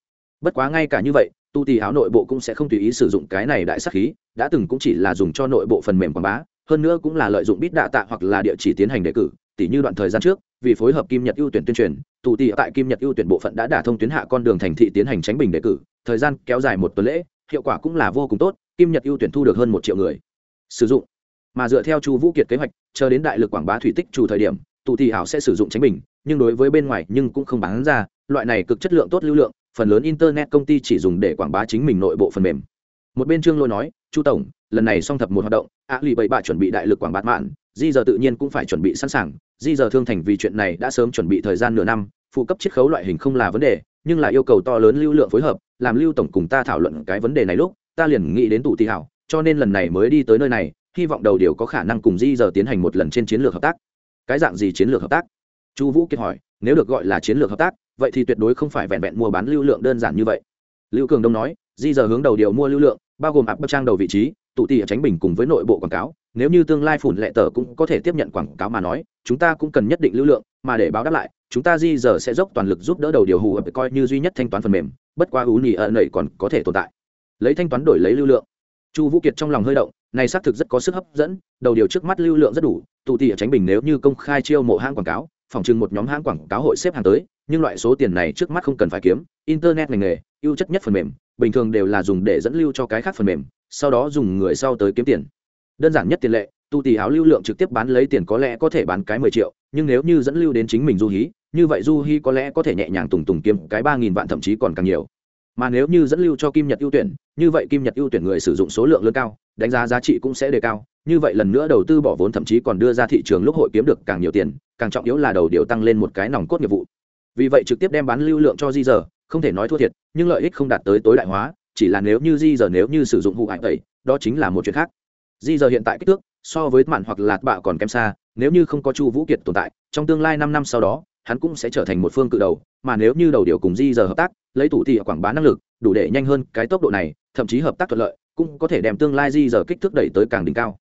Bất quá ngay cả như vậy, tu tì áo nội bộ cũng sẽ không tùy ý sử dụng cái này đại sắc khí, đã từng cũng chỉ là dùng cho nội bộ phần mềm quảng bá, hơn nữa cũng là lợi dụng bít đạ tạ hoặc là địa chỉ tiến hành đề cử tỷ như đoạn thời gian trước, vì phối hợp kim nhật ưu tuyển tuyên truyền, Tu Tì tại kim nhật ưu tuyển bộ phận đã đả thông tuyến hạ con đường thành thị tiến hành tránh bình đề cử, thời gian kéo dài một tuần lễ, hiệu quả cũng là vô cùng tốt, kim nhật ưu tuyển thu được hơn một triệu người sử dụng. Mà dựa theo chu vũ kiệt kế hoạch, chờ đến đại lực quảng bá thủy tích trù thời điểm tù tì ảo sẽ sử dụng tránh bình nhưng đối với bên ngoài nhưng cũng không bán ra, loại này cực chất lượng tốt lưu lượng, phần lớn internet công ty chỉ dùng để quảng bá chính mình nội bộ phần mềm. Một bên trương lôi nói, chu tổng, lần này song thập một hoạt động, ạ lì bảy bạ chuẩn bị đại lực quảng bá mạn, di giờ tự nhiên cũng phải chuẩn bị sẵn sàng. Di giờ thương thành vì chuyện này đã sớm chuẩn bị thời gian nửa năm, phụ cấp chiết khấu loại hình không là vấn đề, nhưng là yêu cầu to lớn lưu lượng phối hợp, làm lưu tổng cùng ta thảo luận cái vấn đề này lúc, ta liền nghĩ đến tụ tị hảo, cho nên lần này mới đi tới nơi này, hy vọng đầu điều có khả năng cùng di giờ tiến hành một lần trên chiến lược hợp tác. Cái dạng gì chiến lược hợp tác? Chu vũ kiệt hỏi, nếu được gọi là chiến lược hợp tác, vậy thì tuyệt đối không phải vẹn vẹn mua bán lưu lượng đơn giản như vậy. Lưu cường đông nói, di giờ hướng đầu điều mua lưu lượng, bao gồm áp trang đầu vị trí, tụ tỉ tránh bình cùng với nội bộ quảng cáo. Nếu như tương lai phủn lệ tờ cũng có thể tiếp nhận quảng cáo mà nói, chúng ta cũng cần nhất định lưu lượng, mà để báo đáp lại, chúng ta di giờ sẽ dốc toàn lực giúp đỡ đầu điều hù ập coi như duy nhất thanh toán phần mềm, bất quá ú nhì ợ nầy còn có thể tồn tại. Lấy thanh toán đổi lấy lưu lượng. Chu vũ kiệt trong lòng hơi động, này xác thực rất có sức hấp dẫn, đầu điều trước mắt lưu lượng rất đủ, tụ tỉ tránh bình nếu như công khai chiêu mộ hãng quảng cáo phòng trưng một nhóm hãng quảng cáo hội xếp hàng tới, nhưng loại số tiền này trước mắt không cần phải kiếm, internet ngành nghề, ưu chất nhất phần mềm, bình thường đều là dùng để dẫn lưu cho cái khác phần mềm, sau đó dùng người sau tới kiếm tiền. Đơn giản nhất tiền lệ, tu tỷ áo lưu lượng trực tiếp bán lấy tiền có lẽ có thể bán cái mười triệu, nhưng nếu như dẫn lưu đến chính mình du hí, như vậy du hí có lẽ có thể nhẹ nhàng tùng tùng kiếm cái ba nghìn vạn thậm chí còn càng nhiều. Mà nếu như dẫn lưu cho kim nhật ưu tuyển, như vậy kim nhật ưu tuyển người sử dụng số lượng lớn cao đánh giá giá trị cũng sẽ đề cao. Như vậy lần nữa đầu tư bỏ vốn thậm chí còn đưa ra thị trường lúc hội kiếm được càng nhiều tiền, càng trọng yếu là đầu điều tăng lên một cái nòng cốt nghiệp vụ. Vì vậy trực tiếp đem bán lưu lượng cho di giờ không thể nói thua thiệt, nhưng lợi ích không đạt tới tối đại hóa, chỉ là nếu như di giờ nếu như sử dụng hụ ảnh tẩy đó chính là một chuyện khác. Di giờ hiện tại kích thước, so với mạn hoặc lạt bạ còn kém xa, nếu như không có chu vũ kiệt tồn tại, trong tương lai năm năm sau đó, hắn cũng sẽ trở thành một phương cự đầu, mà nếu như đầu điều cùng di giờ hợp tác, lấy tủ thị quảng bá năng lực, đủ để nhanh hơn cái tốc độ này, thậm chí hợp tác thuận lợi cũng có thể đem tương lai di giờ kích thước đẩy tới càng đỉnh cao.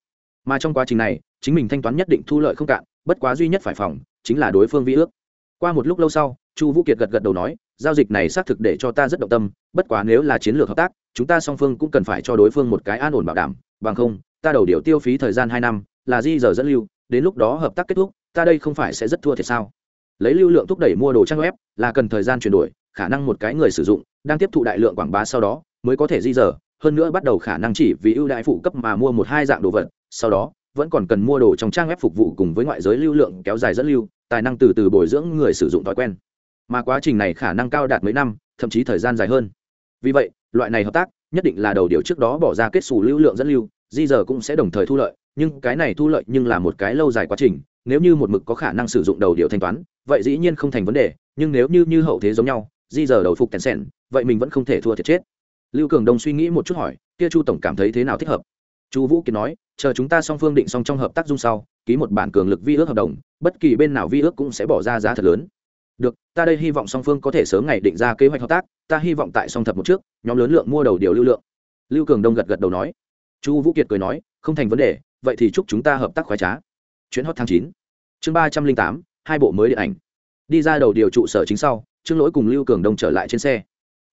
Mà trong quá trình này, chính mình thanh toán nhất định thu lợi không cạn, bất quá duy nhất phải phòng, chính là đối phương vi ước. Qua một lúc lâu sau, chu vũ kiệt gật gật đầu nói, giao dịch này xác thực để cho ta rất động tâm, bất quá nếu là chiến lược hợp tác, chúng ta song phương cũng cần phải cho đối phương một cái an ổn bảo đảm, bằng không, ta đầu điều tiêu phí thời gian hai năm, là di giờ dẫn lưu, đến lúc đó hợp tác kết thúc, ta đây không phải sẽ rất thua thiệt sao? Lấy lưu lượng thúc đẩy mua đồ trang web, là cần thời gian chuyển đổi, khả năng một cái người sử dụng, đang tiếp thụ đại lượng quảng bá sau đó, mới có thể di dở hơn nữa bắt đầu khả năng chỉ vì ưu đại phụ cấp mà mua một hai dạng đồ vật, sau đó, vẫn còn cần mua đồ trong trang web phục vụ cùng với ngoại giới lưu lượng kéo dài dẫn lưu, tài năng từ từ bồi dưỡng người sử dụng thói quen. Mà quá trình này khả năng cao đạt mấy năm, thậm chí thời gian dài hơn. Vì vậy, loại này hợp tác, nhất định là đầu điều trước đó bỏ ra kết xù lưu lượng dẫn lưu, di giờ cũng sẽ đồng thời thu lợi, nhưng cái này thu lợi nhưng là một cái lâu dài quá trình, nếu như một mực có khả năng sử dụng đầu điều thanh toán, vậy dĩ nhiên không thành vấn đề, nhưng nếu như như hậu thế giống nhau, di giờ đầu phục tèn sẻn vậy mình vẫn không thể thua thiệt chết lưu cường đông suy nghĩ một chút hỏi, kia chu tổng cảm thấy thế nào thích hợp? Chu vũ kiệt nói, chờ chúng ta song phương định xong trong hợp tác dung sau, ký một bản cường lực vi ước hợp đồng, bất kỳ bên nào vi ước cũng sẽ bỏ ra giá thật lớn. Được, ta đây hy vọng song phương có thể sớm ngày định ra kế hoạch hợp tác, ta hy vọng tại song thập một trước, nhóm lớn lượng mua đầu điều lưu lượng. Lưu cường đông gật gật đầu nói. Chu vũ kiệt cười nói, không thành vấn đề, vậy thì chúc chúng ta hợp tác khoái trá. Chuyến hot tháng chín. Chương ba trăm linh tám, hai bộ mới điện ảnh. Đi ra đầu điều trụ sở chính sau, trương lỗi cùng lưu cường đông trở lại trên xe.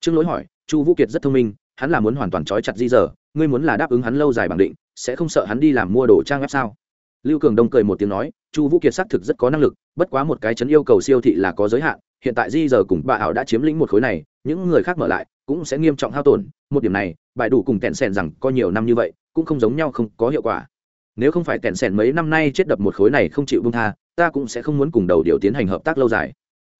Trương lỗi hỏi chu vũ kiệt rất thông minh, hắn là muốn hoàn toàn trói chặt di dở, ngươi muốn là đáp ứng hắn lâu dài bằng định, sẽ không sợ hắn đi làm mua đồ trang web sao? Lưu cường đông cười một tiếng nói, chu vũ kiệt xác thực rất có năng lực, bất quá một cái chấn yêu cầu siêu thị là có giới hạn, hiện tại di dở cùng bà ảo đã chiếm lĩnh một khối này, những người khác mở lại cũng sẽ nghiêm trọng hao tổn, một điểm này, bài đủ cùng tẹn sẻn rằng có nhiều năm như vậy, cũng không giống nhau không có hiệu quả. Nếu không phải tẹn sẻn mấy năm nay chết đập một khối này không chịu bông tha, ta cũng sẽ không muốn cùng đầu điều tiến hành hợp tác lâu dài.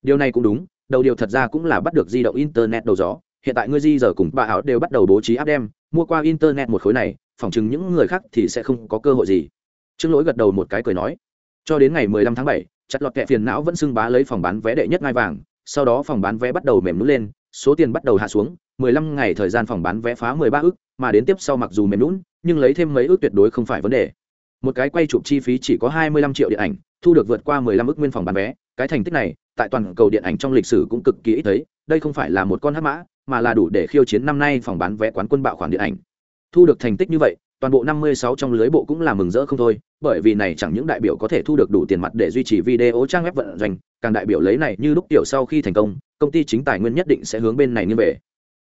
Điều này cũng đúng, đầu điều thật ra cũng là bắt được di động internet đầu gió hiện tại ngươi di giờ cùng bà ảo đều bắt đầu bố trí áp đem mua qua internet một khối này phỏng chừng những người khác thì sẽ không có cơ hội gì. Trương lỗi gật đầu một cái cười nói cho đến ngày 15 tháng 7, chặt lọt kẹ phiền não vẫn xưng bá lấy phòng bán vé đệ nhất ngai vàng sau đó phòng bán vé bắt đầu mềm nút lên số tiền bắt đầu hạ xuống 15 ngày thời gian phòng bán vé phá 13 ức mà đến tiếp sau mặc dù mềm nút nhưng lấy thêm mấy ước tuyệt đối không phải vấn đề. Một cái quay chụp chi phí chỉ có 25 triệu điện ảnh thu được vượt qua 15 ức nguyên phòng bán vé. Cái thành tích này tại toàn cầu điện ảnh trong lịch sử cũng cực kỳ ít thấy đây không phải là một con hắc mã mà là đủ để khiêu chiến năm nay phòng bán vé quán quân bạo khoản điện ảnh. Thu được thành tích như vậy, toàn bộ 56 trong lưới bộ cũng là mừng rỡ không thôi, bởi vì này chẳng những đại biểu có thể thu được đủ tiền mặt để duy trì video trang web vận doanh, càng đại biểu lấy này như lúc tiểu sau khi thành công công ty chính tài nguyên nhất định sẽ hướng bên này như về.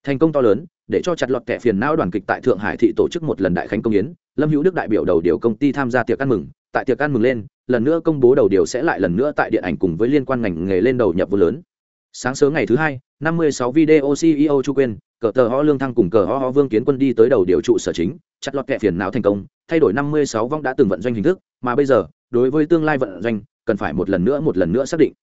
Thành công to lớn, để cho chặt lọt kẻ phiền não đoàn kịch tại thượng hải thị tổ chức một lần đại khánh công yến, lâm hữu đức đại biểu đầu điều công ty tham gia tiệc ăn mừng, tại tiệc ăn mừng lên, lần nữa công bố đầu điều sẽ lại lần nữa tại điện ảnh cùng với liên quan ngành nghề lên đầu nhập vô lớn sáng sớm ngày thứ hai, năm mươi sáu video ceo chu quyên, cờ tờ ho lương thăng cùng cờ ho ho vương kiến quân đi tới đầu điều trụ sở chính, chặt lọt kẹ phiền não thành công, thay đổi năm mươi sáu vong đã từng vận doanh hình thức, mà bây giờ, đối với tương lai vận doanh, cần phải một lần nữa một lần nữa xác định.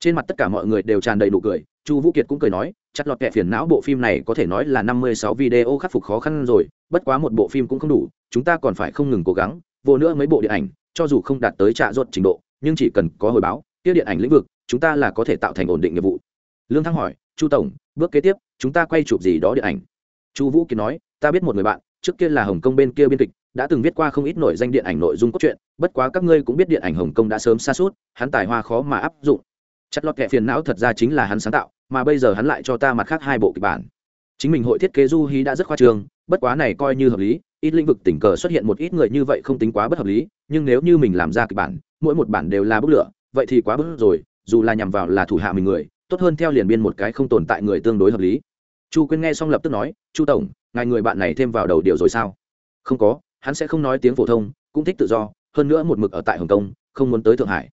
Trên mặt tất cả mọi người đều tràn đầy nụ cười, chu vũ kiệt cũng cười nói, chặt lọt kẹ phiền não bộ phim này có thể nói là năm mươi sáu video khắc phục khó khăn rồi, bất quá một bộ phim cũng không đủ, chúng ta còn phải không ngừng cố gắng, vô nữa mấy bộ điện ảnh, cho dù không đạt tới trạ ruột trình độ, nhưng chỉ cần có hồi báo, kia điện ảnh lĩnh vực, chúng ta là có thể tạo thành ổn định nghiệp vụ lương thăng hỏi, chu tổng, bước kế tiếp, chúng ta quay chụp gì đó điện ảnh? Chu vũ kiến nói, ta biết một người bạn, trước kia là hồng kông bên kia biên kịch, đã từng viết qua không ít nổi danh điện ảnh nội dung cốt truyện, bất quá các ngươi cũng biết điện ảnh hồng kông đã sớm xa suốt hắn tài hoa khó mà áp dụng. Chặt lọt kẹ phiền não thật ra chính là hắn sáng tạo, mà bây giờ hắn lại cho ta mặt khác hai bộ kịch bản. Chính mình hội thiết kế du hí đã rất khoa trương, bất quá này coi như hợp lý, ít lĩnh vực tình cờ xuất hiện một ít người như vậy không tính quá bất hợp lý, nhưng nếu như mình làm ra kịch bản, mỗi một bản đều là bức lửa, vậy thì quá bức rồi, dù là nhằm vào là thủ hạ mình người tốt hơn theo liền biên một cái không tồn tại người tương đối hợp lý. Chu quyên nghe xong lập tức nói, chu tổng, ngài người bạn này thêm vào đầu điều rồi sao? Không có, hắn sẽ không nói tiếng phổ thông, cũng thích tự do, hơn nữa một mực ở tại hồng kông, không muốn tới thượng hải.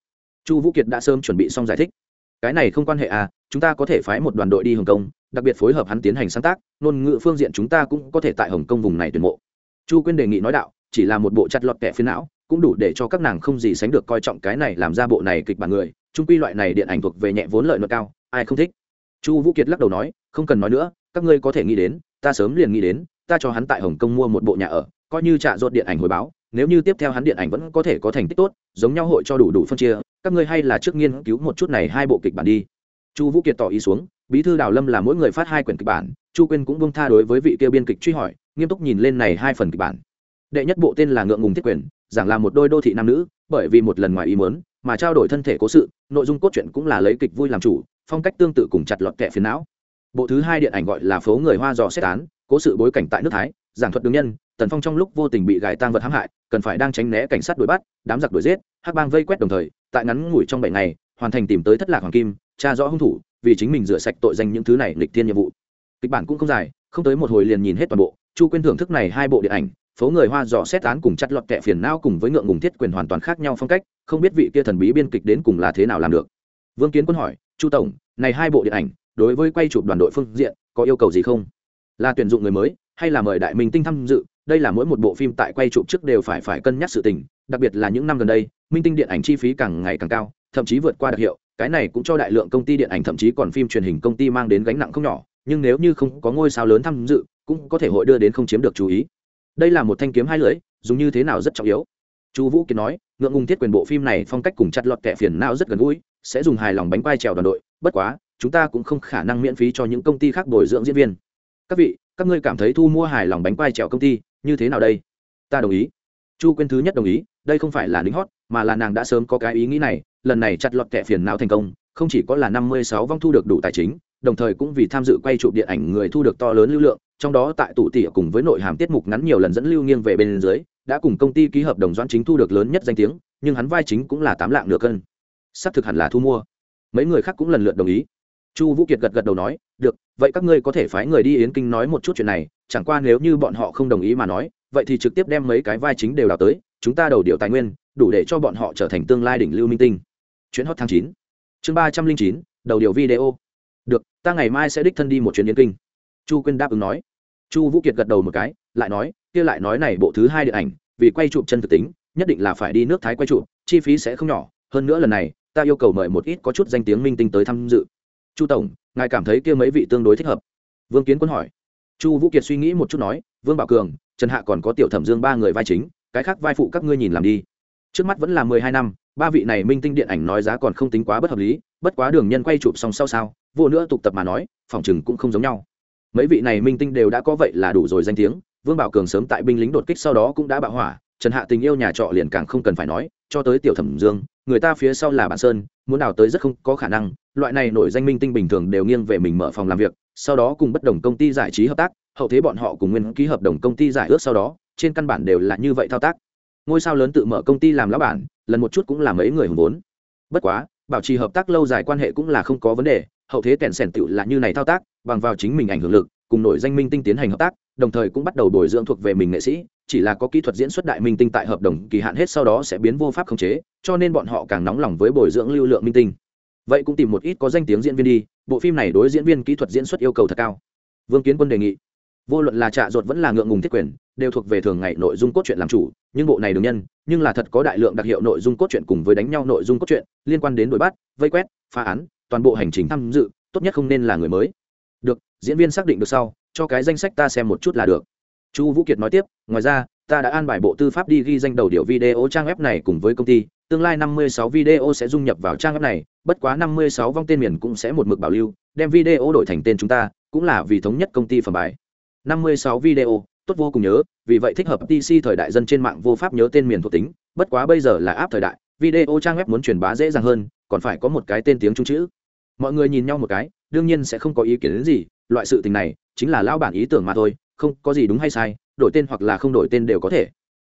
Chu vũ kiệt đã sớm chuẩn bị xong giải thích. Cái này không quan hệ à chúng ta có thể phái một đoàn đội đi hồng kông, đặc biệt phối hợp hắn tiến hành sáng tác, ngôn ngữ phương diện chúng ta cũng có thể tại hồng kông vùng này tuyển mộ. Chu quyên đề nghị nói đạo, chỉ là một bộ chặt lọt kẻ phiến não, cũng đủ để cho các nàng không gì sánh được coi trọng cái này làm ra bộ này kịch bản người trung quy loại này điện ảnh thuộc về nhẹ vốn lợi nhuận cao ai không thích? Chu vũ kiệt lắc đầu nói, không cần nói nữa, các ngươi có thể nghĩ đến, ta sớm liền nghĩ đến, ta cho hắn tại hồng kông mua một bộ nhà ở, coi như trạ ruột điện ảnh hồi báo, nếu như tiếp theo hắn điện ảnh vẫn có thể có thành tích tốt, giống nhau hội cho đủ đủ phân chia, các ngươi hay là trước nghiên cứu một chút này hai bộ kịch bản đi. Chu vũ kiệt tỏ ý xuống, bí thư đào lâm là mỗi người phát hai quyển kịch bản, chu quyên cũng bông tha đối với vị tiêu biên kịch truy hỏi, nghiêm túc nhìn lên này hai phần kịch bản. Đệ nhất bộ tên là ngượng ngùng thiết quyền, giảng là một đôi đô thị nam nữ, bởi vì một lần ngoài ý mớn mà trao đổi thân thể cố sự, nội dung cốt truyện cũng là lấy kịch vui làm chủ, phong cách tương tự cùng chặt lọt kẻ phiền não. Bộ thứ hai điện ảnh gọi là phố người hoa dò xét án, cố sự bối cảnh tại nước thái, giảng thuật đường nhân, tần phong trong lúc vô tình bị gài tang vật hãm hại, cần phải đang tránh né cảnh sát đuổi bắt, đám giặc đuổi giết, hắc bang vây quét đồng thời, tại ngắn ngủi trong bảy ngày, hoàn thành tìm tới thất lạc hoàng kim, tra rõ hung thủ, vì chính mình rửa sạch tội danh những thứ này lịch thiên nhiệm vụ. Kịch bản cũng không dài, không tới một hồi liền nhìn hết toàn bộ, chu quyên thưởng thức này hai bộ điện ảnh phố người hoa dò xét án cùng chặt lọt kẹ phiền não cùng với ngượng ngùng thiết quyền hoàn toàn khác nhau phong cách, không biết vị kia thần bí biên kịch đến cùng là thế nào làm được. Vương kiến quân hỏi, chu tổng, này hai bộ điện ảnh, đối với quay chụp đoàn đội phương diện, có yêu cầu gì không? Là tuyển dụng người mới, hay là mời đại minh tinh tham dự? Đây là mỗi một bộ phim tại quay chụp trước đều phải phải cân nhắc sự tình, đặc biệt là những năm gần đây, minh tinh điện ảnh chi phí càng ngày càng cao, thậm chí vượt qua đặc hiệu, cái này cũng cho đại lượng công ty điện ảnh thậm chí còn phim truyền hình công ty mang đến gánh nặng không nhỏ, nhưng nếu như không có ngôi sao lớn tham dự, cũng có thể hội đưa đến không chiếm được chú ý đây là một thanh kiếm hai lưỡi, dùng như thế nào rất trọng yếu. Chu vũ kiệt nói, ngượng ngùng thiết quyền bộ phim này phong cách cùng chặt lọt kẻ phiền não rất gần gũi, sẽ dùng hài lòng bánh quai trèo đoàn đội, bất quá, chúng ta cũng không khả năng miễn phí cho những công ty khác bồi dưỡng diễn viên. Các vị, các ngươi cảm thấy thu mua hài lòng bánh quai trèo công ty, như thế nào đây? Ta đồng ý. Chu quyên thứ nhất đồng ý, đây không phải là lính hót, mà là nàng đã sớm có cái ý nghĩ này, lần này chặt lọt kẻ phiền não thành công, không chỉ có là năm mươi sáu vong thu được đủ tài chính, đồng thời cũng vì tham dự quay chụp điện ảnh người thu được to lớn lưu lượng trong đó tại tụ tỉa cùng với nội hàm tiết mục ngắn nhiều lần dẫn lưu nghiêng về bên dưới, đã cùng công ty ký hợp đồng doãn chính thu được lớn nhất danh tiếng, nhưng hắn vai chính cũng là tám lạng nửa cân. Xác thực hẳn là thu mua. Mấy người khác cũng lần lượt đồng ý. Chu vũ kiệt gật gật đầu nói, được, vậy các ngươi có thể phái người đi yến kinh nói một chút chuyện này, chẳng qua nếu như bọn họ không đồng ý mà nói, vậy thì trực tiếp đem mấy cái vai chính đều đào tới, chúng ta đầu điều tài nguyên, đủ để cho bọn họ trở thành tương lai đỉnh lưu minh tinh. Chuyến hot tháng chín. Chương ba trăm linh chín, đầu điều video. Được, ta ngày mai sẽ đích thân đi một chuyến yến kinh. Chu quyên đáp ứng nói chu vũ kiệt gật đầu một cái, lại nói, kia lại nói này bộ thứ hai điện ảnh, vì quay chụp chân thực tính, nhất định là phải đi nước thái quay chụp, chi phí sẽ không nhỏ. Hơn nữa lần này, ta yêu cầu mời một ít có chút danh tiếng minh tinh tới tham dự. Chu tổng, ngài cảm thấy kia mấy vị tương đối thích hợp? Vương kiến quân hỏi. Chu vũ kiệt suy nghĩ một chút nói, vương bảo cường, trần hạ còn có tiểu thẩm dương ba người vai chính, cái khác vai phụ các ngươi nhìn làm đi. Trước mắt vẫn là mười hai năm, ba vị này minh tinh điện ảnh nói giá còn không tính quá bất hợp lý, bất quá đường nhân quay chụp xong sau sao, vô nữa tục tập mà nói, phòng chừng cũng không giống nhau mấy vị này minh tinh đều đã có vậy là đủ rồi danh tiếng, vương bảo cường sớm tại binh lính đột kích sau đó cũng đã bạo hỏa, trần hạ tình yêu nhà trọ liền càng không cần phải nói, cho tới tiểu thẩm dương, người ta phía sau là bản sơn, muốn đào tới rất không có khả năng, loại này nổi danh minh tinh bình thường đều nghiêng về mình mở phòng làm việc, sau đó cùng bất đồng công ty giải trí hợp tác, hậu thế bọn họ cùng nguyên ký hợp đồng công ty giải ước sau đó, trên căn bản đều là như vậy thao tác. Ngôi sao lớn tự mở công ty làm lão bản, lần một chút cũng là mấy người hùng vốn. Bất quá, bảo trì hợp tác lâu dài quan hệ cũng là không có vấn đề, hậu thế kèn sèn tựu là như này thao tác bằng vào chính mình ảnh hưởng lực, cùng nổi danh minh tinh tiến hành hợp tác, đồng thời cũng bắt đầu bồi dưỡng thuộc về mình nghệ sĩ, chỉ là có kỹ thuật diễn xuất đại minh tinh tại hợp đồng kỳ hạn hết sau đó sẽ biến vô pháp khống chế, cho nên bọn họ càng nóng lòng với bồi dưỡng lưu lượng minh tinh. Vậy cũng tìm một ít có danh tiếng diễn viên đi, bộ phim này đối diễn viên kỹ thuật diễn xuất yêu cầu thật cao. Vương kiến quân đề nghị, vô luận là trạ ruột vẫn là ngượng ngùng thiết quyền, đều thuộc về thường ngày nội dung cốt truyện làm chủ, nhưng bộ này đừng nhân, nhưng là thật có đại lượng đặc hiệu nội dung cốt truyện cùng với đánh nhau nội dung cốt truyện, liên quan đến đuổi bắt, vây quét, phá án, toàn bộ hành trình tham dự, tốt nhất không nên là người mới được, diễn viên xác định được sau, cho cái danh sách ta xem một chút là được. Chu vũ kiệt nói tiếp, ngoài ra, ta đã an bài bộ tư pháp đi ghi danh đầu điệu video trang web này cùng với công ty, tương lai 56 video sẽ dung nhập vào trang web này, bất quá 56 vong tên miền cũng sẽ một mực bảo lưu, đem video đổi thành tên chúng ta, cũng là vì thống nhất công ty phẩm bài. 56 video, tốt vô cùng nhớ, vì vậy thích hợp pc thời đại dân trên mạng vô pháp nhớ tên miền thuộc tính, bất quá bây giờ là áp thời đại, video trang web muốn truyền bá dễ dàng hơn, còn phải có một cái tên tiếng trung chữ mọi người nhìn nhau một cái, đương nhiên sẽ không có ý kiến đến gì, loại sự tình này chính là lão bản ý tưởng mà thôi, không có gì đúng hay sai, đổi tên hoặc là không đổi tên đều có thể.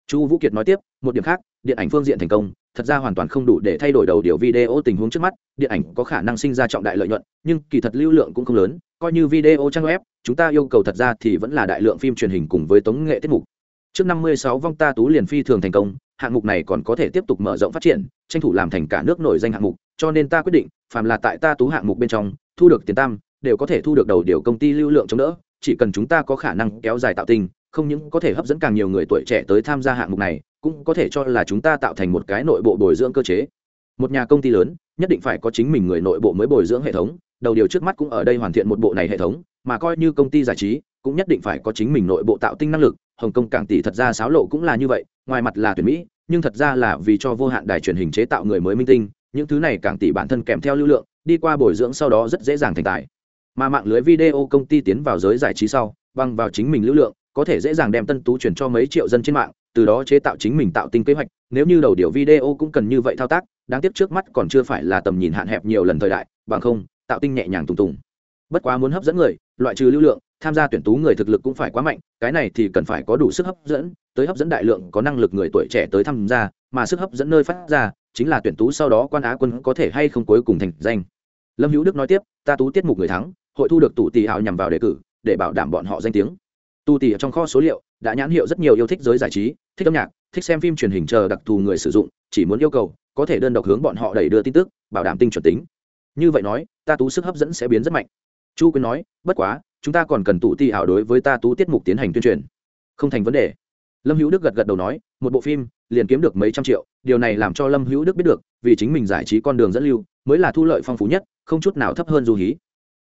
Chu vũ kiệt nói tiếp, một điểm khác, điện ảnh phương diện thành công, thật ra hoàn toàn không đủ để thay đổi đầu điều video tình huống trước mắt, điện ảnh có khả năng sinh ra trọng đại lợi nhuận, nhưng kỳ thật lưu lượng cũng không lớn, coi như video trang web, chúng ta yêu cầu thật ra thì vẫn là đại lượng phim truyền hình cùng với tống nghệ tiết mục. Trước năm mươi sáu vong ta tú liền phi thường thành công hạng mục này còn có thể tiếp tục mở rộng phát triển, tranh thủ làm thành cả nước nổi danh hạng mục, cho nên ta quyết định, phàm là tại ta tú hạng mục bên trong, thu được tiền tam, đều có thể thu được đầu điều công ty lưu lượng chống đỡ, chỉ cần chúng ta có khả năng kéo dài tạo tình, không những có thể hấp dẫn càng nhiều người tuổi trẻ tới tham gia hạng mục này, cũng có thể cho là chúng ta tạo thành một cái nội bộ bồi dưỡng cơ chế. Một nhà công ty lớn, nhất định phải có chính mình người nội bộ mới bồi dưỡng hệ thống, đầu điều trước mắt cũng ở đây hoàn thiện một bộ này hệ thống, mà coi như công ty giải trí, cũng nhất định phải có chính mình nội bộ tạo tinh năng lực hồng kông cảng tỷ thật ra sáo lộ cũng là như vậy, ngoài mặt là tuyển mỹ, nhưng thật ra là vì cho vô hạn đài truyền hình chế tạo người mới minh tinh, những thứ này cảng tỷ bản thân kèm theo lưu lượng, đi qua bồi dưỡng sau đó rất dễ dàng thành tài. Mà mạng lưới video công ty tiến vào giới giải trí sau băng vào chính mình lưu lượng, có thể dễ dàng đem tân tú chuyển cho mấy triệu dân trên mạng, từ đó chế tạo chính mình tạo tinh kế hoạch, nếu như đầu điều video cũng cần như vậy thao tác, đáng tiếc trước mắt còn chưa phải là tầm nhìn hạn hẹp nhiều lần thời đại, bằng không, tạo tinh nhẹ nhàng tùng tùng. Bất quá muốn hấp dẫn người, loại trừ lưu lượng tham gia tuyển tú người thực lực cũng phải quá mạnh, cái này thì cần phải có đủ sức hấp dẫn, tới hấp dẫn đại lượng có năng lực người tuổi trẻ tới tham gia, mà sức hấp dẫn nơi phát ra, chính là tuyển tú sau đó quan á quân có thể hay không cuối cùng thành danh. Lâm hữu đức nói tiếp, ta tú tiết mục người thắng, hội thu được tụ tỷ hảo nhằm vào đề cử, để bảo đảm bọn họ danh tiếng. Tu tỷ trong kho số liệu đã nhãn hiệu rất nhiều yêu thích giới giải trí, thích âm nhạc, thích xem phim truyền hình chờ đặc thù người sử dụng, chỉ muốn yêu cầu có thể đơn độc hướng bọn họ đẩy đưa tin tức, bảo đảm tinh chuẩn tính. Như vậy nói, ta tú sức hấp dẫn sẽ biến rất mạnh. Chu quyên nói, bất quá chúng ta còn cần tụ ti ảo đối với ta tú tiết mục tiến hành tuyên truyền. Không thành vấn đề. Lâm hữu đức gật gật đầu nói, một bộ phim, liền kiếm được mấy trăm triệu, điều này làm cho lâm hữu đức biết được, vì chính mình giải trí con đường dẫn lưu, mới là thu lợi phong phú nhất, không chút nào thấp hơn du hí.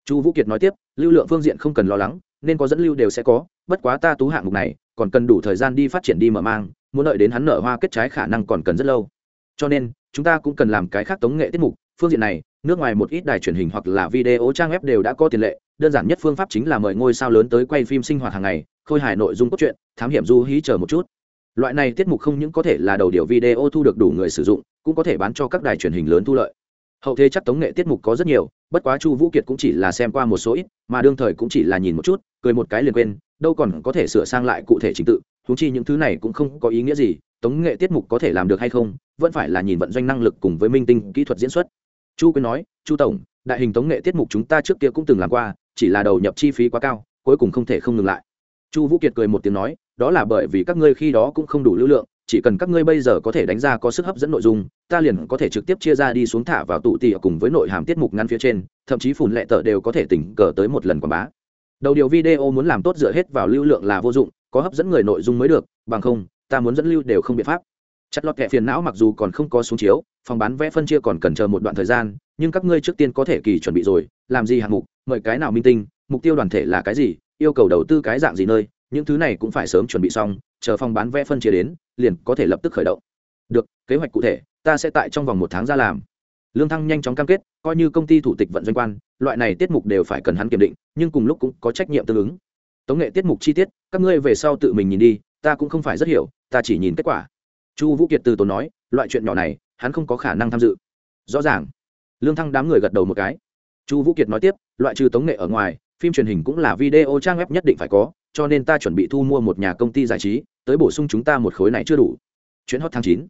Chu vũ kiệt nói tiếp, lưu lượng phương diện không cần lo lắng, nên có dẫn lưu đều sẽ có, bất quá ta tú hạng mục này, còn cần đủ thời gian đi phát triển đi mở mang, muốn đợi đến hắn nở hoa kết trái khả năng còn cần rất lâu. Cho nên, chúng ta cũng cần làm cái khác tống nghệ tiết mục, phương diện này, nước ngoài một ít đài truyền hình hoặc là video trang web đều đã có tiền lệ đơn giản nhất phương pháp chính là mời ngôi sao lớn tới quay phim sinh hoạt hàng ngày, khôi hài nội dung cốt truyện, thám hiểm du hí chờ một chút. Loại này tiết mục không những có thể là đầu điều video thu được đủ người sử dụng, cũng có thể bán cho các đài truyền hình lớn thu lợi. Hậu thế chắc tống nghệ tiết mục có rất nhiều, bất quá chu vũ kiệt cũng chỉ là xem qua một số ít, mà đương thời cũng chỉ là nhìn một chút, cười một cái liền quên, đâu còn có thể sửa sang lại cụ thể trình tự thú chi những thứ này cũng không có ý nghĩa gì, tống nghệ tiết mục có thể làm được hay không, vẫn phải là nhìn vận doanh năng lực cùng với minh tinh kỹ thuật diễn xuất. Chu quyên nói, chu tổng đại hình tống nghệ tiết mục chúng ta trước kia cũng từng làm qua, chỉ là đầu nhập chi phí quá cao, cuối cùng không thể không ngừng lại. Chu vũ kiệt cười một tiếng nói, đó là bởi vì các ngươi khi đó cũng không đủ lưu lượng, chỉ cần các ngươi bây giờ có thể đánh ra có sức hấp dẫn nội dung, ta liền có thể trực tiếp chia ra đi xuống thả vào tụ tỉ cùng với nội hàm tiết mục ngăn phía trên, thậm chí phùn lệ tờ đều có thể tỉnh cờ tới một lần quảng bá. Đầu điều video muốn làm tốt dựa hết vào lưu lượng là vô dụng, có hấp dẫn người nội dung mới được, bằng không, ta muốn dẫn lưu đều không biện pháp chặt lọt kẹ phiền não mặc dù còn không có xuống chiếu, phòng bán vẽ phân chia còn cần chờ một đoạn thời gian, nhưng các ngươi trước tiên có thể kỳ chuẩn bị rồi, làm gì hạng mục, mời cái nào minh tinh, mục tiêu đoàn thể là cái gì, yêu cầu đầu tư cái dạng gì nơi, những thứ này cũng phải sớm chuẩn bị xong, chờ phòng bán vẽ phân chia đến, liền có thể lập tức khởi động. Được, kế hoạch cụ thể, ta sẽ tại trong vòng một tháng ra làm. Lương thăng nhanh chóng cam kết, coi như công ty thủ tịch vận doanh quan, loại này tiết mục đều phải cần hắn kiểm định, nhưng cùng lúc cũng có trách nhiệm tương ứng. Tống nghệ tiết mục chi tiết, các ngươi về sau tự mình nhìn đi, ta cũng không phải rất hiểu, ta chỉ nhìn kết quả chu vũ kiệt từ tốn nói, loại chuyện nhỏ này, hắn không có khả năng tham dự. Rõ ràng. Lương thăng đám người gật đầu một cái. Chu vũ kiệt nói tiếp, loại trừ tống nghệ ở ngoài, phim truyền hình cũng là video trang web nhất định phải có, cho nên ta chuẩn bị thu mua một nhà công ty giải trí, tới bổ sung chúng ta một khối này chưa đủ. Chuyến hot tháng chín.